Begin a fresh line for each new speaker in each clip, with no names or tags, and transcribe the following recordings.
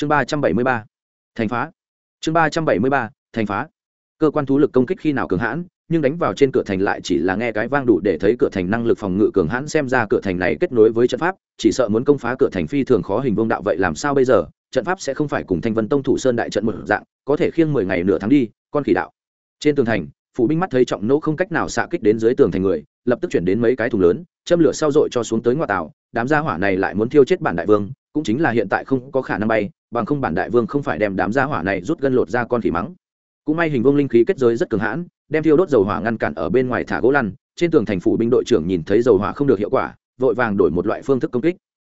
chương ba trăm bảy mươi ba. Thành phá. Chương ba trăm bảy mươi ba, thành phá. Cơ quan thú lực công kích khi nào cường hãn, nhưng đánh vào trên cửa thành lại chỉ là nghe cái vang đủ để thấy cửa thành năng lực phòng ngự cường hãn xem ra cửa thành này kết nối với trận pháp, chỉ sợ muốn công phá cửa thành phi thường khó hình vương đạo vậy làm sao bây giờ? Trận pháp sẽ không phải cùng thanh vân tông thủ sơn đại trận một dạng, có thể khiêng mười ngày nửa tháng đi, con khỉ đạo. Trên tường thành, phủ binh mắt thấy trọng nỗ không cách nào xạ kích đến dưới tường thành người, lập tức chuyển đến mấy cái thùng lớn, châm lửa sau dội cho xuống tới ngoại tàu. Đám gia hỏa này lại muốn thiêu chết bản đại vương, cũng chính là hiện tại không có khả năng bay bằng không bản đại vương không phải đem đám gia hỏa này rút gân lột ra con khỉ mắng. Cũng may hình vương linh khí kết giới rất cường hãn, đem thiêu đốt dầu hỏa ngăn cản ở bên ngoài thả gỗ lăn, trên tường thành phủ binh đội trưởng nhìn thấy dầu hỏa không được hiệu quả, vội vàng đổi một loại phương thức công kích.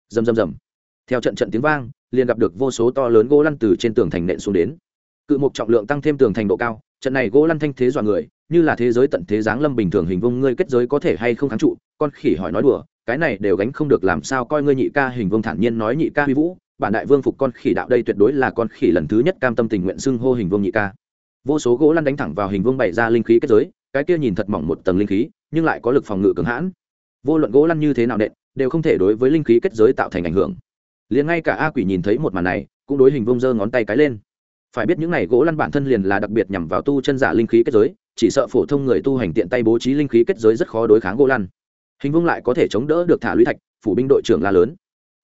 Rầm rầm rầm. Theo trận trận tiếng vang, liền gặp được vô số to lớn gỗ lăn từ trên tường thành nện xuống đến. Cự mục trọng lượng tăng thêm tường thành độ cao, trận này gỗ lăn thanh thế dọa người, như là thế giới tận thế giáng lâm bình thường hình vông ngươi kết giới có thể hay không kháng trụ, con khỉ hỏi nói đùa, cái này đều gánh không được làm sao coi ngươi nhị ca hình vông thản nhiên nói nhị ca huy vũ bản đại vương phục con khỉ đạo đây tuyệt đối là con khỉ lần thứ nhất cam tâm tình nguyện xưng hô hình vương nhị ca. Vô số gỗ lăn đánh thẳng vào hình vương bày ra linh khí kết giới, cái kia nhìn thật mỏng một tầng linh khí, nhưng lại có lực phòng ngự cứng hãn. Vô luận gỗ lăn như thế nào nện, đều không thể đối với linh khí kết giới tạo thành ảnh hưởng. Liền ngay cả a quỷ nhìn thấy một màn này, cũng đối hình vông giơ ngón tay cái lên. Phải biết những này gỗ lăn bản thân liền là đặc biệt nhằm vào tu chân giả linh khí kết giới, chỉ sợ phổ thông người tu hành tiện tay bố trí linh khí kết giới rất khó đối kháng gỗ lăn. Hình vông lại có thể chống đỡ được thả lũy thạch, phủ binh đội trưởng la lớn.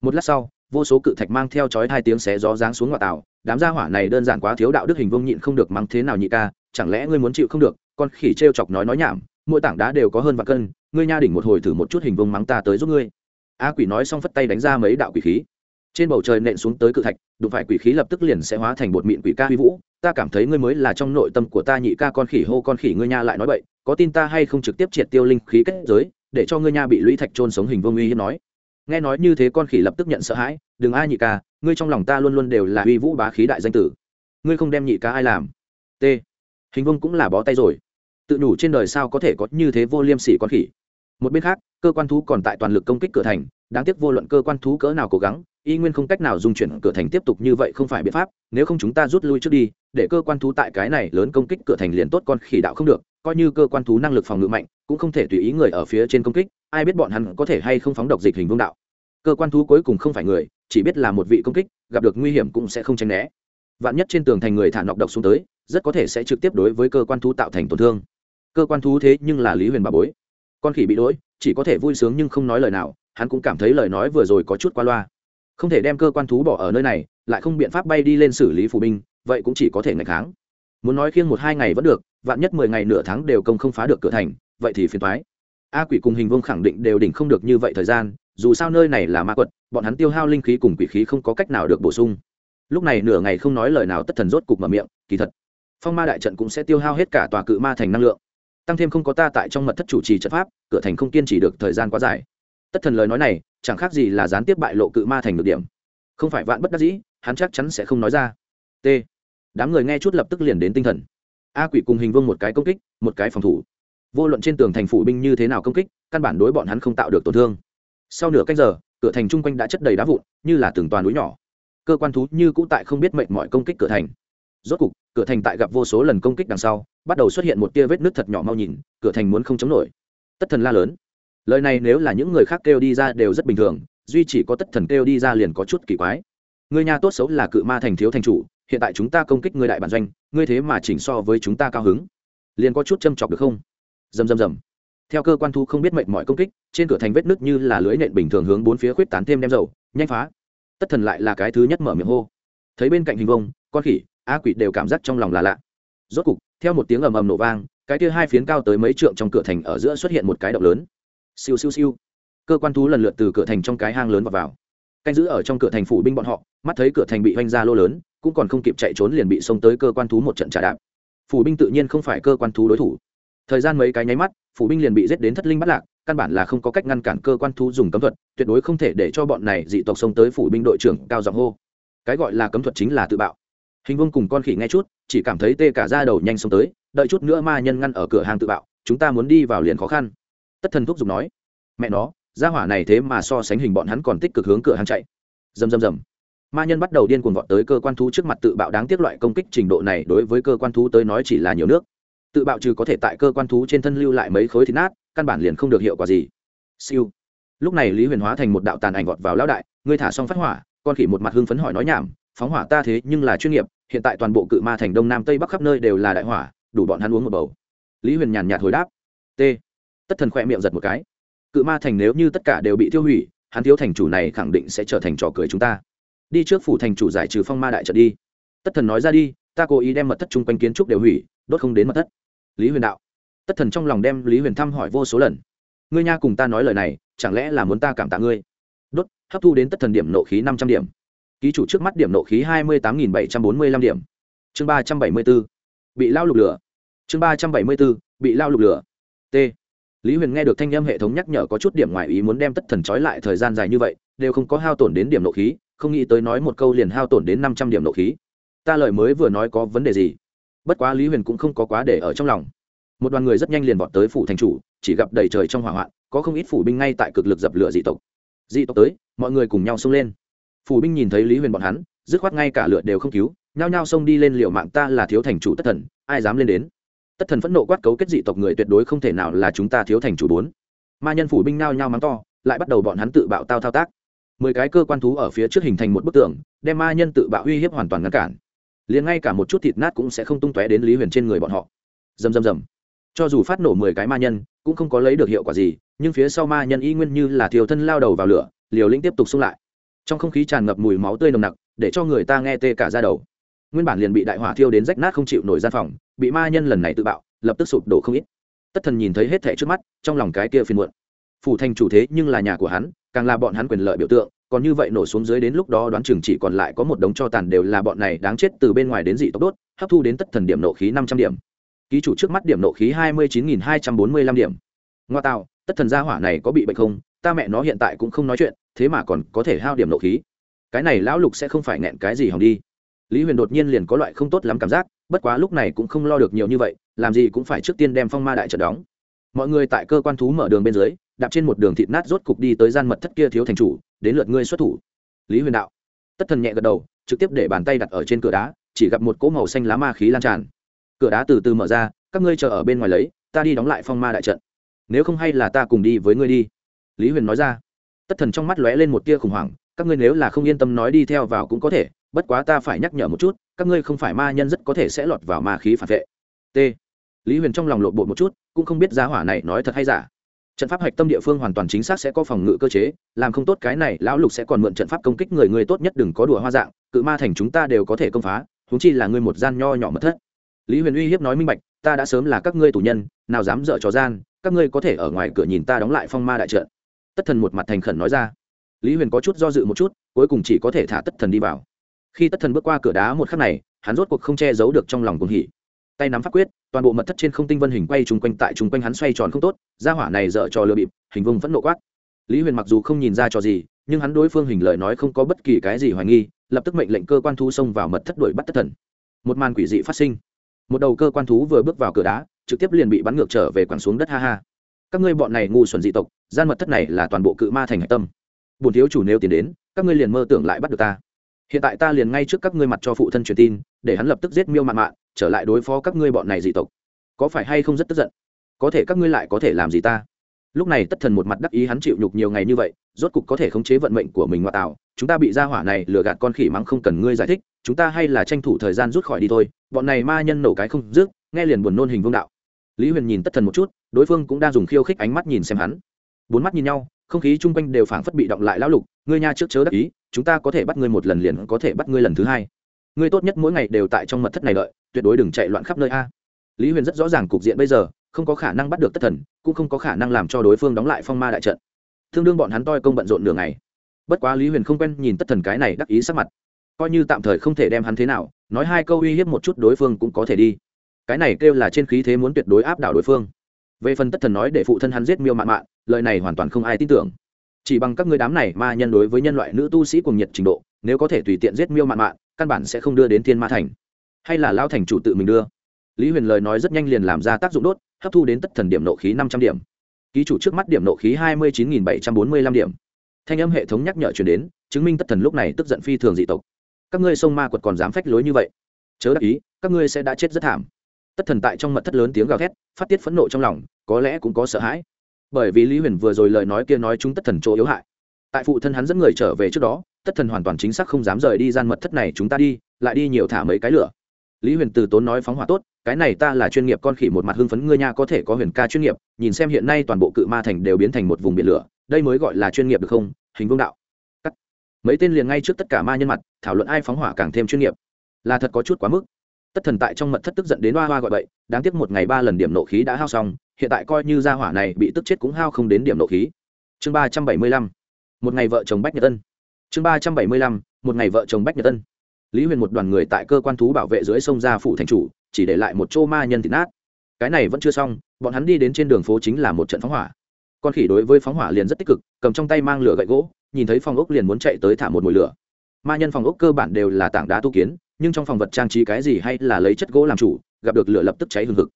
Một lát sau vô số cự thạch mang theo chói hai tiếng xé gió giáng xuống ngoại tàu đám gia hỏa này đơn giản quá thiếu đạo đức hình vông nhịn không được mắng thế nào nhị ca, chẳng lẽ ngươi muốn chịu không được? Con khỉ t chọc nói nói nhảm, mỗi tảng đá đều có hơn vạn cân, ngươi nha đỉnh một hồi thử một chút hình vông mắng ta tới giúp ngươi. A quỷ nói xong phất tay đánh ra mấy đạo quỷ khí. Trên bầu trời nện xuống tới cự thạch, đụng phải quỷ khí lập tức liền sẽ hóa thành bột mịn quỷ ca huy vũ. Ta cảm thấy ngươi mới là trong nội tâm của ta nhị ca con khỉ hô con khỉ ngươi nha lại nói vậy có tin ta hay không trực tiếp triệt tiêu linh khí kết giới, để cho ngươi nha bị lũy thạch trôn sống hình vương uy hiếp nói nghe nói như thế con khỉ lập tức nhận sợ hãi, đừng ai nhị ca, ngươi trong lòng ta luôn luôn đều là uy vũ bá khí đại danh tử. Ngươi không đem nhị ca ai làm. T. Hình vương cũng là bó tay rồi. Tự đủ trên đời sao có thể có như thế vô liêm sỉ con khỉ. Một bên khác, cơ quan thú còn tại toàn lực công kích cửa thành, đáng tiếc vô luận cơ quan thú cỡ nào cố gắng, y nguyên không cách nào dung chuyển cửa thành tiếp tục như vậy không phải biện pháp, nếu không chúng ta rút lui trước đi, để cơ quan thú tại cái này lớn công kích cửa thành liền tốt con khỉ đạo không được, coi như cơ quan thú năng lực phòng ngự mạnh, cũng không thể tùy ý người ở phía trên công kích, ai biết bọn hắn có thể hay không phóng độc dịch hình vương đạo cơ quan thú cuối cùng không phải người, chỉ biết là một vị công kích, gặp được nguy hiểm cũng sẽ không tránh né. Vạn nhất trên tường thành người thả nọc độc xuống tới, rất có thể sẽ trực tiếp đối với cơ quan thú tạo thành tổn thương. Cơ quan thú thế nhưng là lý huyền bà bối. Con khỉ bị đỗi chỉ có thể vui sướng nhưng không nói lời nào, hắn cũng cảm thấy lời nói vừa rồi có chút qua loa. Không thể đem cơ quan thú bỏ ở nơi này, lại không biện pháp bay đi lên xử lý phù binh, vậy cũng chỉ có thể ngày kháng. Muốn nói khiêng một hai ngày vẫn được, vạn nhất mười ngày nửa tháng đều công không phá được cửa thành, vậy thì phiền thoái a quỷ cùng hình vương khẳng định đều đỉnh không được như vậy thời gian dù sao nơi này là ma quật, bọn hắn tiêu hao linh khí cùng quỷ khí không có cách nào được bổ sung. Lúc này nửa ngày không nói lời nào tất thần rốt cục mở miệng, kỳ thật, phong ma đại trận cũng sẽ tiêu hao hết cả tòa cự ma thành năng lượng. Tăng thêm không có ta tại trong mật thất chủ trì trận pháp, cửa thành không kiên trì được thời gian quá dài. Tất thần lời nói này, chẳng khác gì là gián tiếp bại lộ cự ma thành được điểm. Không phải vạn bất đắc dĩ, hắn chắc chắn sẽ không nói ra. T. Đám người nghe chút lập tức liền đến tinh thần. A quỷ cùng hình vương một cái công kích, một cái phòng thủ. Vô luận trên tường thành phủ binh như thế nào công kích, căn bản đối bọn hắn không tạo được tổn thương sau nửa canh giờ, cửa thành chung quanh đã chất đầy đá vụn, như là từng toàn núi nhỏ. Cơ quan thú như cũ tại không biết mệnh mọi công kích cửa thành. Rốt cục, cửa thành tại gặp vô số lần công kích đằng sau, bắt đầu xuất hiện một tia vết nước thật nhỏ mau nhìn, cửa thành muốn không chống nổi. Tất thần la lớn. Lời này nếu là những người khác kêu đi ra đều rất bình thường, duy chỉ có tất thần kêu đi ra liền có chút kỳ quái. Người nhà tốt xấu là cự ma thành thiếu thành chủ, hiện tại chúng ta công kích người đại bản doanh, ngươi thế mà chỉnh so với chúng ta cao hứng. Liền có chút châm chọc được không? Dầm dầm dầm theo cơ quan thu không biết mệnh mọi công kích trên cửa thành vết nứt như là lưới nện bình thường hướng bốn phía khuyết tán thêm đem dầu nhanh phá. Tất thần lại là cái thứ nhất mở miệng hô. Thấy bên cạnh hình vông con khỉ á quỷ đều cảm giác trong lòng là lạ. Rốt cục theo một tiếng ầm ầm nổ vang cái kia hai phiến cao tới mấy trượng trong cửa thành ở giữa xuất hiện một cái động lớn. Siêu siêu siêu. Cơ quan thú lần lượt từ cửa thành trong cái hang lớn vào, vào. canh giữ ở trong cửa thành phủ binh bọn họ mắt thấy cửa thành bị hoanh ra lô lớn cũng còn không kịp chạy trốn liền bị xông tới cơ quan thú một trận trả đạp. Phủ binh tự nhiên không phải cơ quan thú đối thủ thời gian mấy cái nháy mắt, phủ binh liền bị giết đến thất linh bắt lạc, căn bản là không có cách ngăn cản cơ quan thú dùng cấm thuật, tuyệt đối không thể để cho bọn này dị tộc xông tới phủ binh đội trưởng cao giọng hô. Cái gọi là cấm thuật chính là tự bạo. Hình vương cùng con khỉ nghe chút, chỉ cảm thấy tê cả ra đầu nhanh xông tới, đợi chút nữa ma nhân ngăn ở cửa hàng tự bạo, chúng ta muốn đi vào liền khó khăn. Tất thần thúc giục nói, mẹ nó ra hỏa này thế mà so sánh hình bọn hắn còn tích cực hướng cửa hàng chạy. Rầm rầm rầm. Ma nhân bắt đầu điên cuồng vọt tới cơ quan thú trước mặt tự bạo đáng tiếc loại công kích trình độ này đối với cơ quan thú tới nói chỉ là nhiều nước tự bạo trừ có thể tại cơ quan thú trên thân lưu lại mấy khối thịt nát, căn bản liền không được hiệu quả gì. Siêu. Lúc này lý huyền hóa thành một đạo tàn ảnh vọt vào lão đại, ngươi thả xong phát hỏa, con khỉ một mặt hưng phấn hỏi nói nhảm, phóng hỏa ta thế nhưng là chuyên nghiệp, hiện tại toàn bộ cự ma thành đông nam tây bắc khắp nơi đều là đại hỏa, đủ bọn hắn uống một bầu. Lý huyền nhàn nhạt hồi đáp. T. Tất thần khoe miệng giật một cái. Cự ma thành nếu như tất cả đều bị tiêu hủy, hắn thiếu thành chủ này khẳng định sẽ trở thành trò cười chúng ta. Đi trước phủ thành chủ giải trừ phong ma đại trận đi. Tất thần nói ra đi, ta cố ý đem mật thất chung quanh kiến trúc đều hủy, đốt không đến mật thất lý huyền đạo. Tất thần trong lòng đem lý huyền thăm hỏi vô số lần. Ngươi nha cùng ta nói lời này, chẳng lẽ là muốn ta cảm tạ ngươi? Đốt, hấp thu đến tất thần điểm nộ khí năm trăm điểm. Ký chủ trước mắt điểm nộ khí hai mươi tám nghìn bảy trăm bốn mươi lăm điểm. Chương ba trăm bảy mươi b ố bị lao lục lửa. Chương ba trăm bảy mươi b ố bị lao lục lửa. T. Lý huyền nghe được thanh âm hệ thống nhắc nhở có chút điểm ngoài ý muốn đem tất thần trói lại thời gian dài như vậy, đều không có hao tổn đến điểm nộ khí, không nghĩ tới nói một câu liền hao tổn đến năm trăm điểm nộ khí. Ta lời mới vừa nói có vấn đề gì? Bất quá lý huyền cũng không có quá để ở trong lòng. Một đoàn người rất nhanh liền vọt tới phủ thành chủ, chỉ gặp đầy trời trong hỏa hoạn, có không ít phủ binh ngay tại cực lực dập lửa dị tộc. Dị tộc tới, mọi người cùng nhau xông lên. Phủ binh nhìn thấy lý huyền bọn hắn, dứt khoát ngay cả lửa đều không cứu, nhao nhao xông đi lên liệu mạng ta là thiếu thành chủ tất thần, ai dám lên đến? Tất thần phẫn nộ quát cấu kết dị tộc người tuyệt đối không thể nào là chúng ta thiếu thành chủ bốn. Ma nhân phủ binh nao nhao mắng to, lại bắt đầu bọn hắn tự bạo tao thao tác. Mười cái cơ quan thú ở phía trước hình thành một bức tường, đem ma nhân tự bạo uy hiếp hoàn toàn ngăn cản liền ngay cả một chút thịt nát cũng sẽ không tung tóe đến lý huyền trên người bọn họ dầm dầm dầm cho dù phát nổ mười cái ma nhân cũng không có lấy được hiệu quả gì nhưng phía sau ma nhân y nguyên như là thiều thân lao đầu vào lửa liều lĩnh tiếp tục xung lại trong không khí tràn ngập mùi máu tươi nồng nặc để cho người ta nghe tê cả ra đầu nguyên bản liền bị đại hỏa thiêu đến rách nát không chịu nổi gian phòng bị ma nhân lần này tự bạo lập tức sụp đổ không ít tất thần nhìn thấy hết thẻ trước mắt trong lòng cái kia phiền muộn phủ thành chủ thế nhưng là nhà của hắn càng là bọn hắn quyền lợi biểu tượng còn như vậy nổ xuống dưới đến lúc đó đoán chừng chỉ còn lại có một đống cho tàn đều là bọn này đáng chết từ bên ngoài đến dị tốc đốt, hấp thu đến tất thần điểm nộ khí năm trăm điểm. Ký chủ trước mắt điểm nộ khí hai mươi chín nghìn hai trăm bốn mươi lăm điểm. Ngoa tạo, tất thần gia hỏa này có bị bệnh không? Ta mẹ nó hiện tại cũng không nói chuyện, thế mà còn có thể hao điểm nộ khí. Cái này lão lục sẽ không phải nghẹn cái gì hỏng đi. Lý huyền đột nhiên liền có loại không tốt lắm cảm giác, bất quá lúc này cũng không lo được nhiều như vậy, làm gì cũng phải trước tiên đem phong ma đại trận đóng. Mọi người tại cơ quan thú mở đường bên dưới đạp trên một đường thịt nát rốt cục đi tới gian mật thất kia thiếu thành chủ, đến lượt ngươi xuất thủ. Lý huyền đạo. Tất thần nhẹ gật đầu, trực tiếp để bàn tay đặt ở trên cửa đá, chỉ gặp một cỗ màu xanh lá ma khí lan tràn. Cửa đá từ từ mở ra, các ngươi chờ ở bên ngoài lấy, ta đi đóng lại phong ma đại trận. Nếu không hay là ta cùng đi với ngươi đi. Lý huyền nói ra. Tất thần trong mắt lóe lên một tia khủng hoảng, các ngươi nếu là không yên tâm nói đi theo vào cũng có thể, bất quá ta phải nhắc nhở một chút, các ngươi không phải ma nhân rất có thể sẽ lọt vào ma khí phản vệ. T. Lý huyền trong lòng lộn bột một chút, cũng không biết giá hỏa này nói thật hay giả trận pháp hạch tâm địa phương hoàn toàn chính xác sẽ có phòng ngự cơ chế, làm không tốt cái này, lão lục sẽ còn mượn trận pháp công kích người người tốt nhất đừng có đùa hoa dạng, cự ma thành chúng ta đều có thể công phá húng chi là ngươi một gian nho nhỏ mất thất. Lý huyền uy hiếp nói minh bạch, ta đã sớm là các ngươi tù nhân, nào dám dở trò gian, các ngươi có thể ở ngoài cửa nhìn ta đóng lại phong ma đại trận. Tất thần một mặt thành khẩn nói ra. Lý huyền có chút do dự một chút, cuối cùng chỉ có thể thả tất thần đi vào. Khi tất thần bước qua cửa đá một khắc này, hắn rốt cuộc không che giấu được trong lòng cuồng hỉ tay nắm pháp quyết, toàn bộ mật thất trên không tinh vân hình quay chung quanh tại chung quanh hắn xoay tròn không tốt, ra hỏa này dở trò lừa bịp, hình vùng vẫn nộ quát. Lý huyền mặc dù không nhìn ra trò gì, nhưng hắn đối phương hình lời nói không có bất kỳ cái gì hoài nghi, lập tức mệnh lệnh cơ quan thú xông vào mật thất đuổi bắt tất thần. Một màn quỷ dị phát sinh. Một đầu cơ quan thú vừa bước vào cửa đá, trực tiếp liền bị bắn ngược trở về quẳng xuống đất, ha ha. Các ngươi bọn này ngu xuẩn dị tộc, gian mật thất này là toàn bộ cự ma thành hạch tâm. Bùn thiếu chủ nếu tiến đến, các ngươi liền mơ tưởng lại bắt được ta. Hiện tại ta liền ngay trước các ngươi mặt cho phụ thân truyền tin, để hắn lập tức giết miêu mạn mạn trở lại đối phó các ngươi bọn này dị tộc. Có phải hay không rất tức giận? Có thể các ngươi lại có thể làm gì ta? Lúc này tất thần một mặt đắc ý hắn chịu nhục nhiều ngày như vậy, rốt cục có thể khống chế vận mệnh của mình ngoại tạo. Chúng ta bị ra hỏa này lừa gạt con khỉ mắng không cần ngươi giải thích, chúng ta hay là tranh thủ thời gian rút khỏi đi thôi. Bọn này ma nhân nổ cái không dứt nghe liền buồn nôn hình vương đạo. Lý huyền nhìn tất thần một chút, đối phương cũng đang dùng khiêu khích ánh mắt nhìn xem hắn. Bốn mắt nhìn nhau, không khí chung quanh đều phảng phất bị động lại lão lục. Ngươi nha trước chớ đắc ý, chúng ta có thể bắt ngươi một lần liền có thể bắt ngươi lần thứ hai ngươi tốt nhất mỗi ngày đều tại trong mật thất này đợi, tuyệt đối đừng chạy loạn khắp nơi a. Lý huyền rất rõ ràng cục diện bây giờ, không có khả năng bắt được tất thần, cũng không có khả năng làm cho đối phương đóng lại phong ma đại trận. Thương đương bọn hắn toi công bận rộn nửa ngày. Bất quá lý huyền không quen nhìn tất thần cái này đắc ý sắc mặt. Coi như tạm thời không thể đem hắn thế nào, nói hai câu uy hiếp một chút đối phương cũng có thể đi. Cái này kêu là trên khí thế muốn tuyệt đối áp đảo đối phương. Về phần tất thần nói để phụ thân hắn giết miêu mạn mạn, lời này hoàn toàn không ai tin tưởng. Chỉ bằng các ngươi đám này ma nhân đối với nhân loại nữ tu sĩ cùng nhiệt trình độ nếu có thể tùy tiện giết miêu mạn mạn, căn bản sẽ không đưa đến thiên ma thành. Hay là lao thành chủ tự mình đưa. Lý huyền lời nói rất nhanh liền làm ra tác dụng đốt, hấp thu đến tất thần điểm nộ khí năm trăm điểm. Ký chủ trước mắt điểm nộ khí hai mươi chín nghìn bảy trăm bốn mươi lăm điểm. Thanh âm hệ thống nhắc nhở chuyển đến, chứng minh tất thần lúc này tức giận phi thường dị tộc. Các ngươi sông ma quật còn dám phách lối như vậy? Chớ đắc ý, các ngươi sẽ đã chết rất thảm. Tất thần tại trong mật thất lớn tiếng gào thét, phát tiết phẫn nộ trong lòng, có lẽ cũng có sợ hãi. Bởi vì lý huyền vừa rồi lời nói kia nói chúng tất thần chỗ yếu hại. Tại phụ thân hắn dẫn người trở về trước đó tất thần hoàn toàn chính xác không dám rời đi gian mật thất này chúng ta đi, lại đi nhiều thả mấy cái lửa. Lý huyền từ tốn nói phóng hỏa tốt, cái này ta là chuyên nghiệp con khỉ một mặt hưng phấn, ngươi nha có thể có huyền ca chuyên nghiệp, nhìn xem hiện nay toàn bộ cự ma thành đều biến thành một vùng biển lửa, đây mới gọi là chuyên nghiệp được không? Hình vương đạo. Cắt. mấy tên liền ngay trước tất cả ma nhân mặt, thảo luận ai phóng hỏa càng thêm chuyên nghiệp. Là thật có chút quá mức. Tất thần tại trong mật thất tức giận đến hoa hoa gọi bậy, đáng tiếc một ngày ba lần điểm nộ khí đã hao xong, hiện tại coi như gia hỏa này bị tức chết cũng hao không đến điểm nộ khí. Chương ba trăm bảy mươi lăm. Một ngày vợ chồng bách nhật tân chương ba trăm bảy mươi lăm, một ngày vợ chồng bách nhật tân. Lý huyền một đoàn người tại cơ quan thú bảo vệ dưới sông gia phủ thành chủ, chỉ để lại một chỗ ma nhân thịt nát. Cái này vẫn chưa xong, bọn hắn đi đến trên đường phố chính là một trận phóng hỏa. Con khỉ đối với phóng hỏa liền rất tích cực, cầm trong tay mang lửa gậy gỗ, nhìn thấy phòng ốc liền muốn chạy tới thả một mùi lửa. Ma nhân phòng ốc cơ bản đều là tảng đá tu kiến, nhưng trong phòng vật trang trí cái gì hay là lấy chất gỗ làm chủ, gặp được lửa lập tức cháy hừng hực.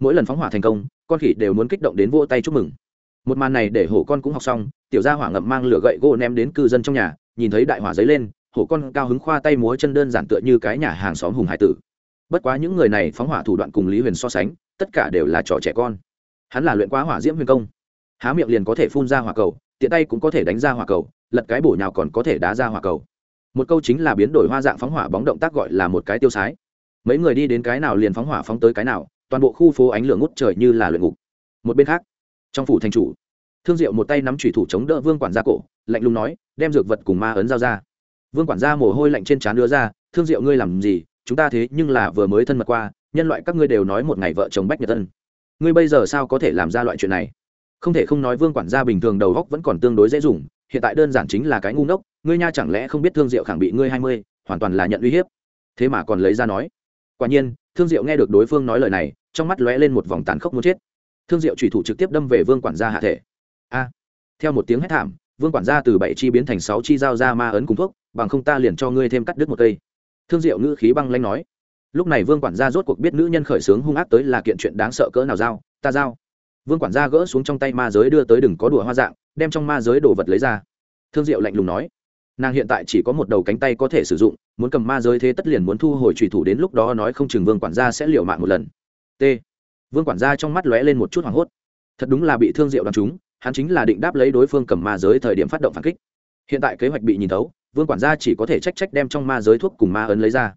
Mỗi lần phóng hỏa thành công, con khỉ đều muốn kích động đến vỗ tay chúc mừng. Một màn này để hổ con cũng học xong, tiểu gia hỏa ngậm mang lửa gậy gỗ ném đến cư dân trong nhà nhìn thấy đại hỏa dấy lên, hổ con cao hứng khoa tay múa chân đơn giản tựa như cái nhà hàng xóm hùng hải tử. Bất quá những người này phóng hỏa thủ đoạn cùng lý huyền so sánh, tất cả đều là trò trẻ con. Hắn là luyện quá hỏa diễm huyền công. Há miệng liền có thể phun ra hỏa cầu, tiện tay cũng có thể đánh ra hỏa cầu, lật cái bổ nhào còn có thể đá ra hỏa cầu. Một câu chính là biến đổi hoa dạng phóng hỏa bóng động tác gọi là một cái tiêu sái. Mấy người đi đến cái nào liền phóng hỏa phóng tới cái nào, toàn bộ khu phố ánh lửa ngút trời như là luyện ngục. Một bên khác, trong phủ thành chủ thương diệu một tay nắm thủy thủ chống đỡ vương quản gia cổ, lạnh lùng nói, đem dược vật cùng ma ấn giao ra. Vương quản gia mồ hôi lạnh trên trán đưa ra, thương diệu ngươi làm gì? Chúng ta thế nhưng là vừa mới thân mật qua, nhân loại các ngươi đều nói một ngày vợ chồng bách nhật tân. Ngươi bây giờ sao có thể làm ra loại chuyện này? Không thể không nói vương quản gia bình thường đầu góc vẫn còn tương đối dễ dùng, hiện tại đơn giản chính là cái ngu ngốc, ngươi nha chẳng lẽ không biết thương diệu khẳng bị ngươi hai mươi, hoàn toàn là nhận uy hiếp. Thế mà còn lấy ra nói. Quả nhiên, thương diệu nghe được đối phương nói lời này, trong mắt lóe lên một vòng tàn khốc muốn chết. Thương diệu thủy thủ trực tiếp đâm về vương quản gia hạ thể a. Theo một tiếng hét thảm, vương quản gia từ bảy chi biến thành sáu chi giao ra ma ấn cùng thuốc, bằng không ta liền cho ngươi thêm cắt đứt một cây. Thương diệu ngữ khí băng lanh nói. Lúc này vương quản gia rốt cuộc biết nữ nhân khởi xướng hung ác tới là kiện chuyện đáng sợ cỡ nào giao, ta giao. Vương quản gia gỡ xuống trong tay ma giới đưa tới đừng có đùa hoa dạng, đem trong ma giới đồ vật lấy ra. Thương diệu lạnh lùng nói. Nàng hiện tại chỉ có một đầu cánh tay có thể sử dụng, muốn cầm ma giới thế tất liền muốn thu hồi trùy thủ đến lúc đó nói không chừng vương quản gia sẽ liều mạng một lần. T. Vương quản gia trong mắt lóe lên một chút hoảng hốt. Thật đúng là bị thương diệu đ chúng hắn chính là định đáp lấy đối phương cầm ma giới thời điểm phát động phản kích. Hiện tại kế hoạch bị nhìn thấu, vương quản gia chỉ có thể trách trách đem trong ma giới thuốc cùng ma ấn lấy ra.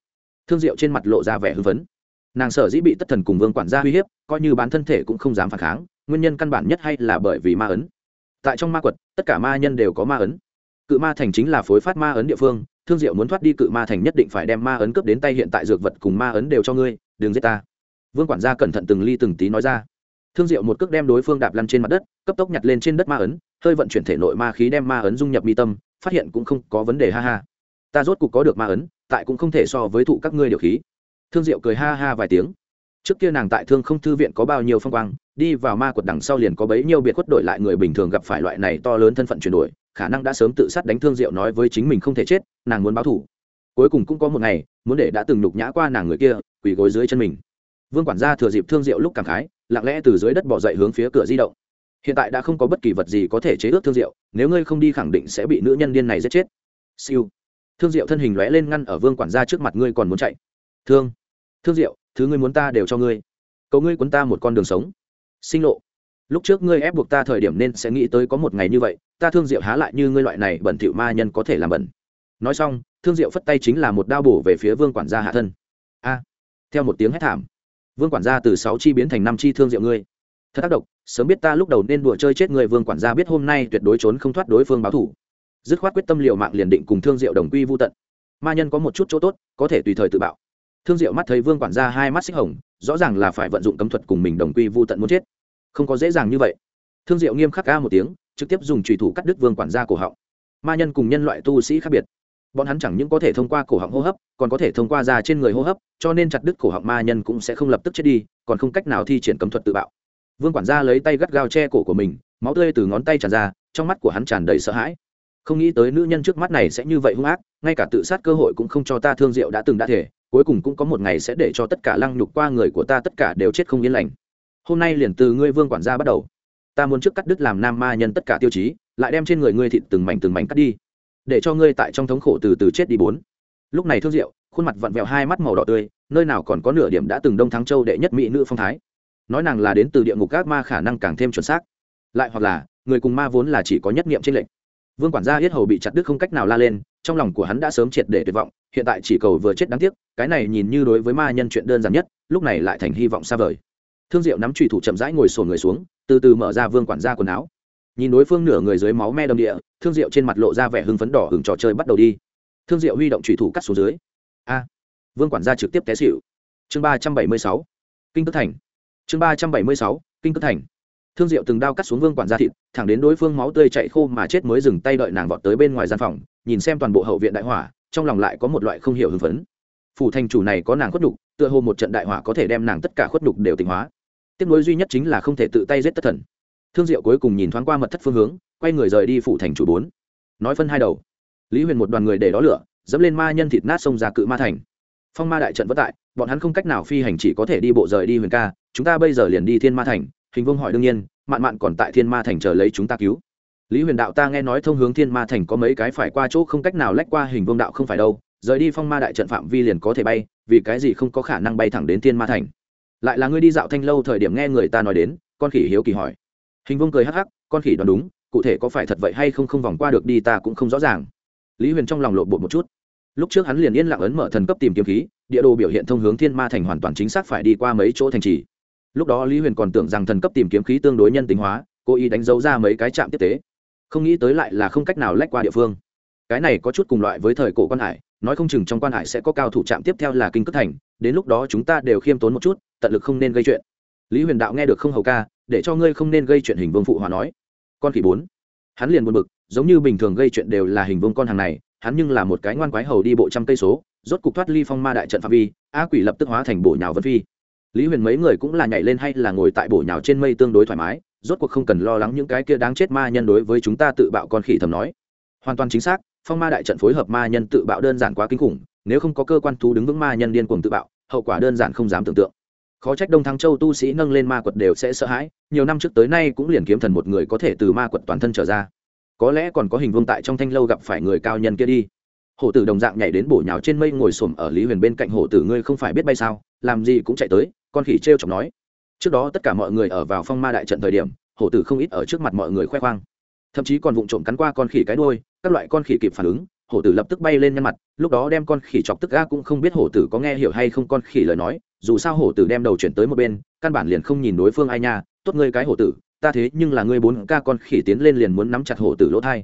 Thương diệu trên mặt lộ ra vẻ hưng phấn. Nàng sở dĩ bị tất thần cùng vương quản gia uy hiếp, coi như bán thân thể cũng không dám phản kháng, nguyên nhân căn bản nhất hay là bởi vì ma ấn. Tại trong ma quật, tất cả ma nhân đều có ma ấn. Cự ma thành chính là phối phát ma ấn địa phương, thương diệu muốn thoát đi cự ma thành nhất định phải đem ma ấn cướp đến tay hiện tại dược vật cùng ma ấn đều cho ngươi, đừng giết ta. Vương quản gia cẩn thận từng ly từng tí nói ra thương diệu một cước đem đối phương đạp lăn trên mặt đất, cấp tốc nhặt lên trên đất ma ấn, hơi vận chuyển thể nội ma khí đem ma ấn dung nhập mi tâm, phát hiện cũng không có vấn đề, ha ha. Ta rốt cục có được ma ấn, tại cũng không thể so với thụ các ngươi điều khí. Thương diệu cười ha ha vài tiếng. Trước kia nàng tại thương không thư viện có bao nhiêu phong quang, đi vào ma quật đằng sau liền có bấy nhiêu biệt khuất đổi lại người bình thường gặp phải loại này to lớn thân phận chuyển đổi, khả năng đã sớm tự sát đánh thương diệu nói với chính mình không thể chết, nàng muốn báo thủ cuối cùng cũng có một ngày, muốn để đã từng nhục nhã qua nàng người kia, quỳ gối dưới chân mình. Vương quản gia thừa dịp thương diệu lúc cảm khái lặng lẽ từ dưới đất bỏ dậy hướng phía cửa di động. Hiện tại đã không có bất kỳ vật gì có thể chế ước thương diệu, nếu ngươi không đi khẳng định sẽ bị nữ nhân điên này giết chết. Siêu. Thương diệu thân hình lóe lên ngăn ở vương quản gia trước mặt ngươi còn muốn chạy. Thương. Thương diệu, thứ ngươi muốn ta đều cho ngươi. Cầu ngươi quấn ta một con đường sống. Sinh lộ. Lúc trước ngươi ép buộc ta thời điểm nên sẽ nghĩ tới có một ngày như vậy, ta thương diệu há lại như ngươi loại này bẩn thỉu ma nhân có thể làm bẩn. Nói xong, thương diệu phất tay chính là một đao bổ về phía vương quản gia hạ thân. A. Theo một tiếng hét thảm vương quản gia từ sáu chi biến thành năm chi thương diệu ngươi. Thật tác động sớm biết ta lúc đầu nên đùa chơi chết người, vương quản gia biết hôm nay tuyệt đối trốn không thoát đối phương báo thủ. Dứt khoát quyết tâm liệu mạng liền định cùng thương diệu đồng quy vô tận. Ma nhân có một chút chỗ tốt, có thể tùy thời tự bạo. Thương diệu mắt thấy vương quản gia hai mắt xích hồng, rõ ràng là phải vận dụng cấm thuật cùng mình đồng quy vô tận muốn chết. Không có dễ dàng như vậy. Thương diệu nghiêm khắc ca một tiếng, trực tiếp dùng trùy thủ cắt đứt vương quản gia cổ họng. Ma nhân cùng nhân loại tu sĩ khác biệt bọn hắn chẳng những có thể thông qua cổ họng hô hấp, còn có thể thông qua da trên người hô hấp, cho nên chặt đứt cổ họng ma nhân cũng sẽ không lập tức chết đi, còn không cách nào thi triển cấm thuật tự bạo. Vương quản gia lấy tay gắt gao che cổ của mình, máu tươi từ ngón tay tràn ra, trong mắt của hắn tràn đầy sợ hãi. Không nghĩ tới nữ nhân trước mắt này sẽ như vậy hung ác, ngay cả tự sát cơ hội cũng không cho ta thương diệu đã từng đã thể, cuối cùng cũng có một ngày sẽ để cho tất cả lăng nhục qua người của ta tất cả đều chết không yên lành. Hôm nay liền từ ngươi vương quản gia bắt đầu. Ta muốn trước cắt đứt làm nam ma nhân tất cả tiêu chí, lại đem trên người ngươi thịt từng mảnh từng mảnh cắt đi để cho ngươi tại trong thống khổ từ từ chết đi bốn. Lúc này thương diệu, khuôn mặt vặn vẹo hai mắt màu đỏ tươi, nơi nào còn có nửa điểm đã từng đông thắng châu đệ nhất mỹ nữ phong thái. Nói nàng là đến từ địa ngục các ma khả năng càng thêm chuẩn xác. Lại hoặc là, người cùng ma vốn là chỉ có nhất niệm trên lệnh. Vương quản gia yết hầu bị chặt đứt không cách nào la lên, trong lòng của hắn đã sớm triệt để tuyệt vọng, hiện tại chỉ cầu vừa chết đáng tiếc, cái này nhìn như đối với ma nhân chuyện đơn giản nhất, lúc này lại thành hy vọng xa vời. Thương diệu nắm trùy thủ chậm rãi ngồi sồn người xuống, từ từ mở ra vương quản gia quần áo nhìn đối phương nửa người dưới máu me đầm địa, thương diệu trên mặt lộ ra vẻ hưng phấn đỏ hừng trò chơi bắt đầu đi. Thương diệu huy động trùy thủ cắt xuống dưới. A. Vương quản gia trực tiếp té xịu chương ba trăm bảy mươi sáu. Kinh tức thành. Chương ba trăm bảy mươi sáu, kinh tức thành. Thương diệu từng đao cắt xuống vương quản gia thịt, thẳng đến đối phương máu tươi chạy khô mà chết mới dừng tay đợi nàng vọt tới bên ngoài gian phòng, nhìn xem toàn bộ hậu viện đại hỏa, trong lòng lại có một loại không hiểu hưng phấn. Phủ thành chủ này có nàng khuất nhục, tựa hồ một trận đại hỏa có thể đem nàng tất cả khuất nhục đều tịnh hóa. Tiếp nối duy nhất chính là không thể tự tay giết tất thần thương diệu cuối cùng nhìn thoáng qua mật thất phương hướng, quay người rời đi phủ thành chủ bốn. Nói phân hai đầu. Lý huyền một đoàn người để đó lửa, dẫm lên ma nhân thịt nát sông ra cự ma thành. Phong ma đại trận vất tại, bọn hắn không cách nào phi hành chỉ có thể đi bộ rời đi huyền ca, chúng ta bây giờ liền đi thiên ma thành, hình vương hỏi đương nhiên, mạn mạn còn tại thiên ma thành chờ lấy chúng ta cứu. Lý huyền đạo ta nghe nói thông hướng thiên ma thành có mấy cái phải qua chỗ không cách nào lách qua hình vương đạo không phải đâu, rời đi phong ma đại trận phạm vi liền có thể bay, vì cái gì không có khả năng bay thẳng đến thiên ma thành. Lại là ngươi đi dạo thanh lâu thời điểm nghe người ta nói đến, con khỉ hiếu kỳ hỏi hình vương cười hắc hắc, con khỉ đoán đúng, cụ thể có phải thật vậy hay không không vòng qua được đi ta cũng không rõ ràng. Lý huyền trong lòng lộn bột một chút. Lúc trước hắn liền yên lặng ấn mở thần cấp tìm kiếm khí, địa đồ biểu hiện thông hướng thiên ma thành hoàn toàn chính xác phải đi qua mấy chỗ thành trì. Lúc đó lý huyền còn tưởng rằng thần cấp tìm kiếm khí tương đối nhân tính hóa, cố ý đánh dấu ra mấy cái trạm tiếp tế. Không nghĩ tới lại là không cách nào lách qua địa phương. Cái này có chút cùng loại với thời cổ quan hải, nói không chừng trong quan hải sẽ có cao thủ trạm tiếp theo là kinh cất thành, đến lúc đó chúng ta đều khiêm tốn một chút, tận lực không nên gây chuyện. Lý huyền đạo nghe được không hầu ca để cho ngươi không nên gây chuyện hình vương phụ hòa nói. Con khỉ bốn. Hắn liền buồn bực, giống như bình thường gây chuyện đều là hình vương con hàng này, hắn nhưng là một cái ngoan quái hầu đi bộ trăm cây số, rốt cục thoát ly phong ma đại trận phạm vi a quỷ lập tức hóa thành bổ nhào vân phi. Lý huyền mấy người cũng là nhảy lên hay là ngồi tại bổ nhào trên mây tương đối thoải mái, rốt cuộc không cần lo lắng những cái kia đáng chết ma nhân đối với chúng ta tự bạo con khỉ thầm nói. Hoàn toàn chính xác, phong ma đại trận phối hợp ma nhân tự bạo đơn giản quá kinh khủng, nếu không có cơ quan thú đứng vững ma nhân điên cuồng tự bạo, hậu quả đơn giản không dám tưởng tượng khó trách đông thăng châu tu sĩ nâng lên ma quật đều sẽ sợ hãi, nhiều năm trước tới nay cũng liền kiếm thần một người có thể từ ma quật toàn thân trở ra. Có lẽ còn có hình vương tại trong thanh lâu gặp phải người cao nhân kia đi. Hổ tử đồng dạng nhảy đến bổ nhào trên mây ngồi xổm ở lý huyền bên cạnh hổ tử, ngươi không phải biết bay sao? Làm gì cũng chạy tới, con khỉ t r e o chọc nói. Trước đó tất cả mọi người ở vào phong ma đại trận thời điểm, hổ tử không ít ở trước mặt mọi người khoe khoang. Thậm chí còn vụng trộm cắn qua con khỉ cái đôi các loại con khỉ kịp phản ứng, hổ tử lập tức bay lên nhăn mặt, lúc đó đem con khỉ chọc tức ga cũng không biết hổ tử có nghe hiểu hay không con khỉ lời nói dù sao hổ tử đem đầu chuyển tới một bên, căn bản liền không nhìn đối phương ai nha, tốt ngươi cái hổ tử, ta thế nhưng là ngươi bốn ca con khỉ tiến lên liền muốn nắm chặt hổ tử lỗ thai.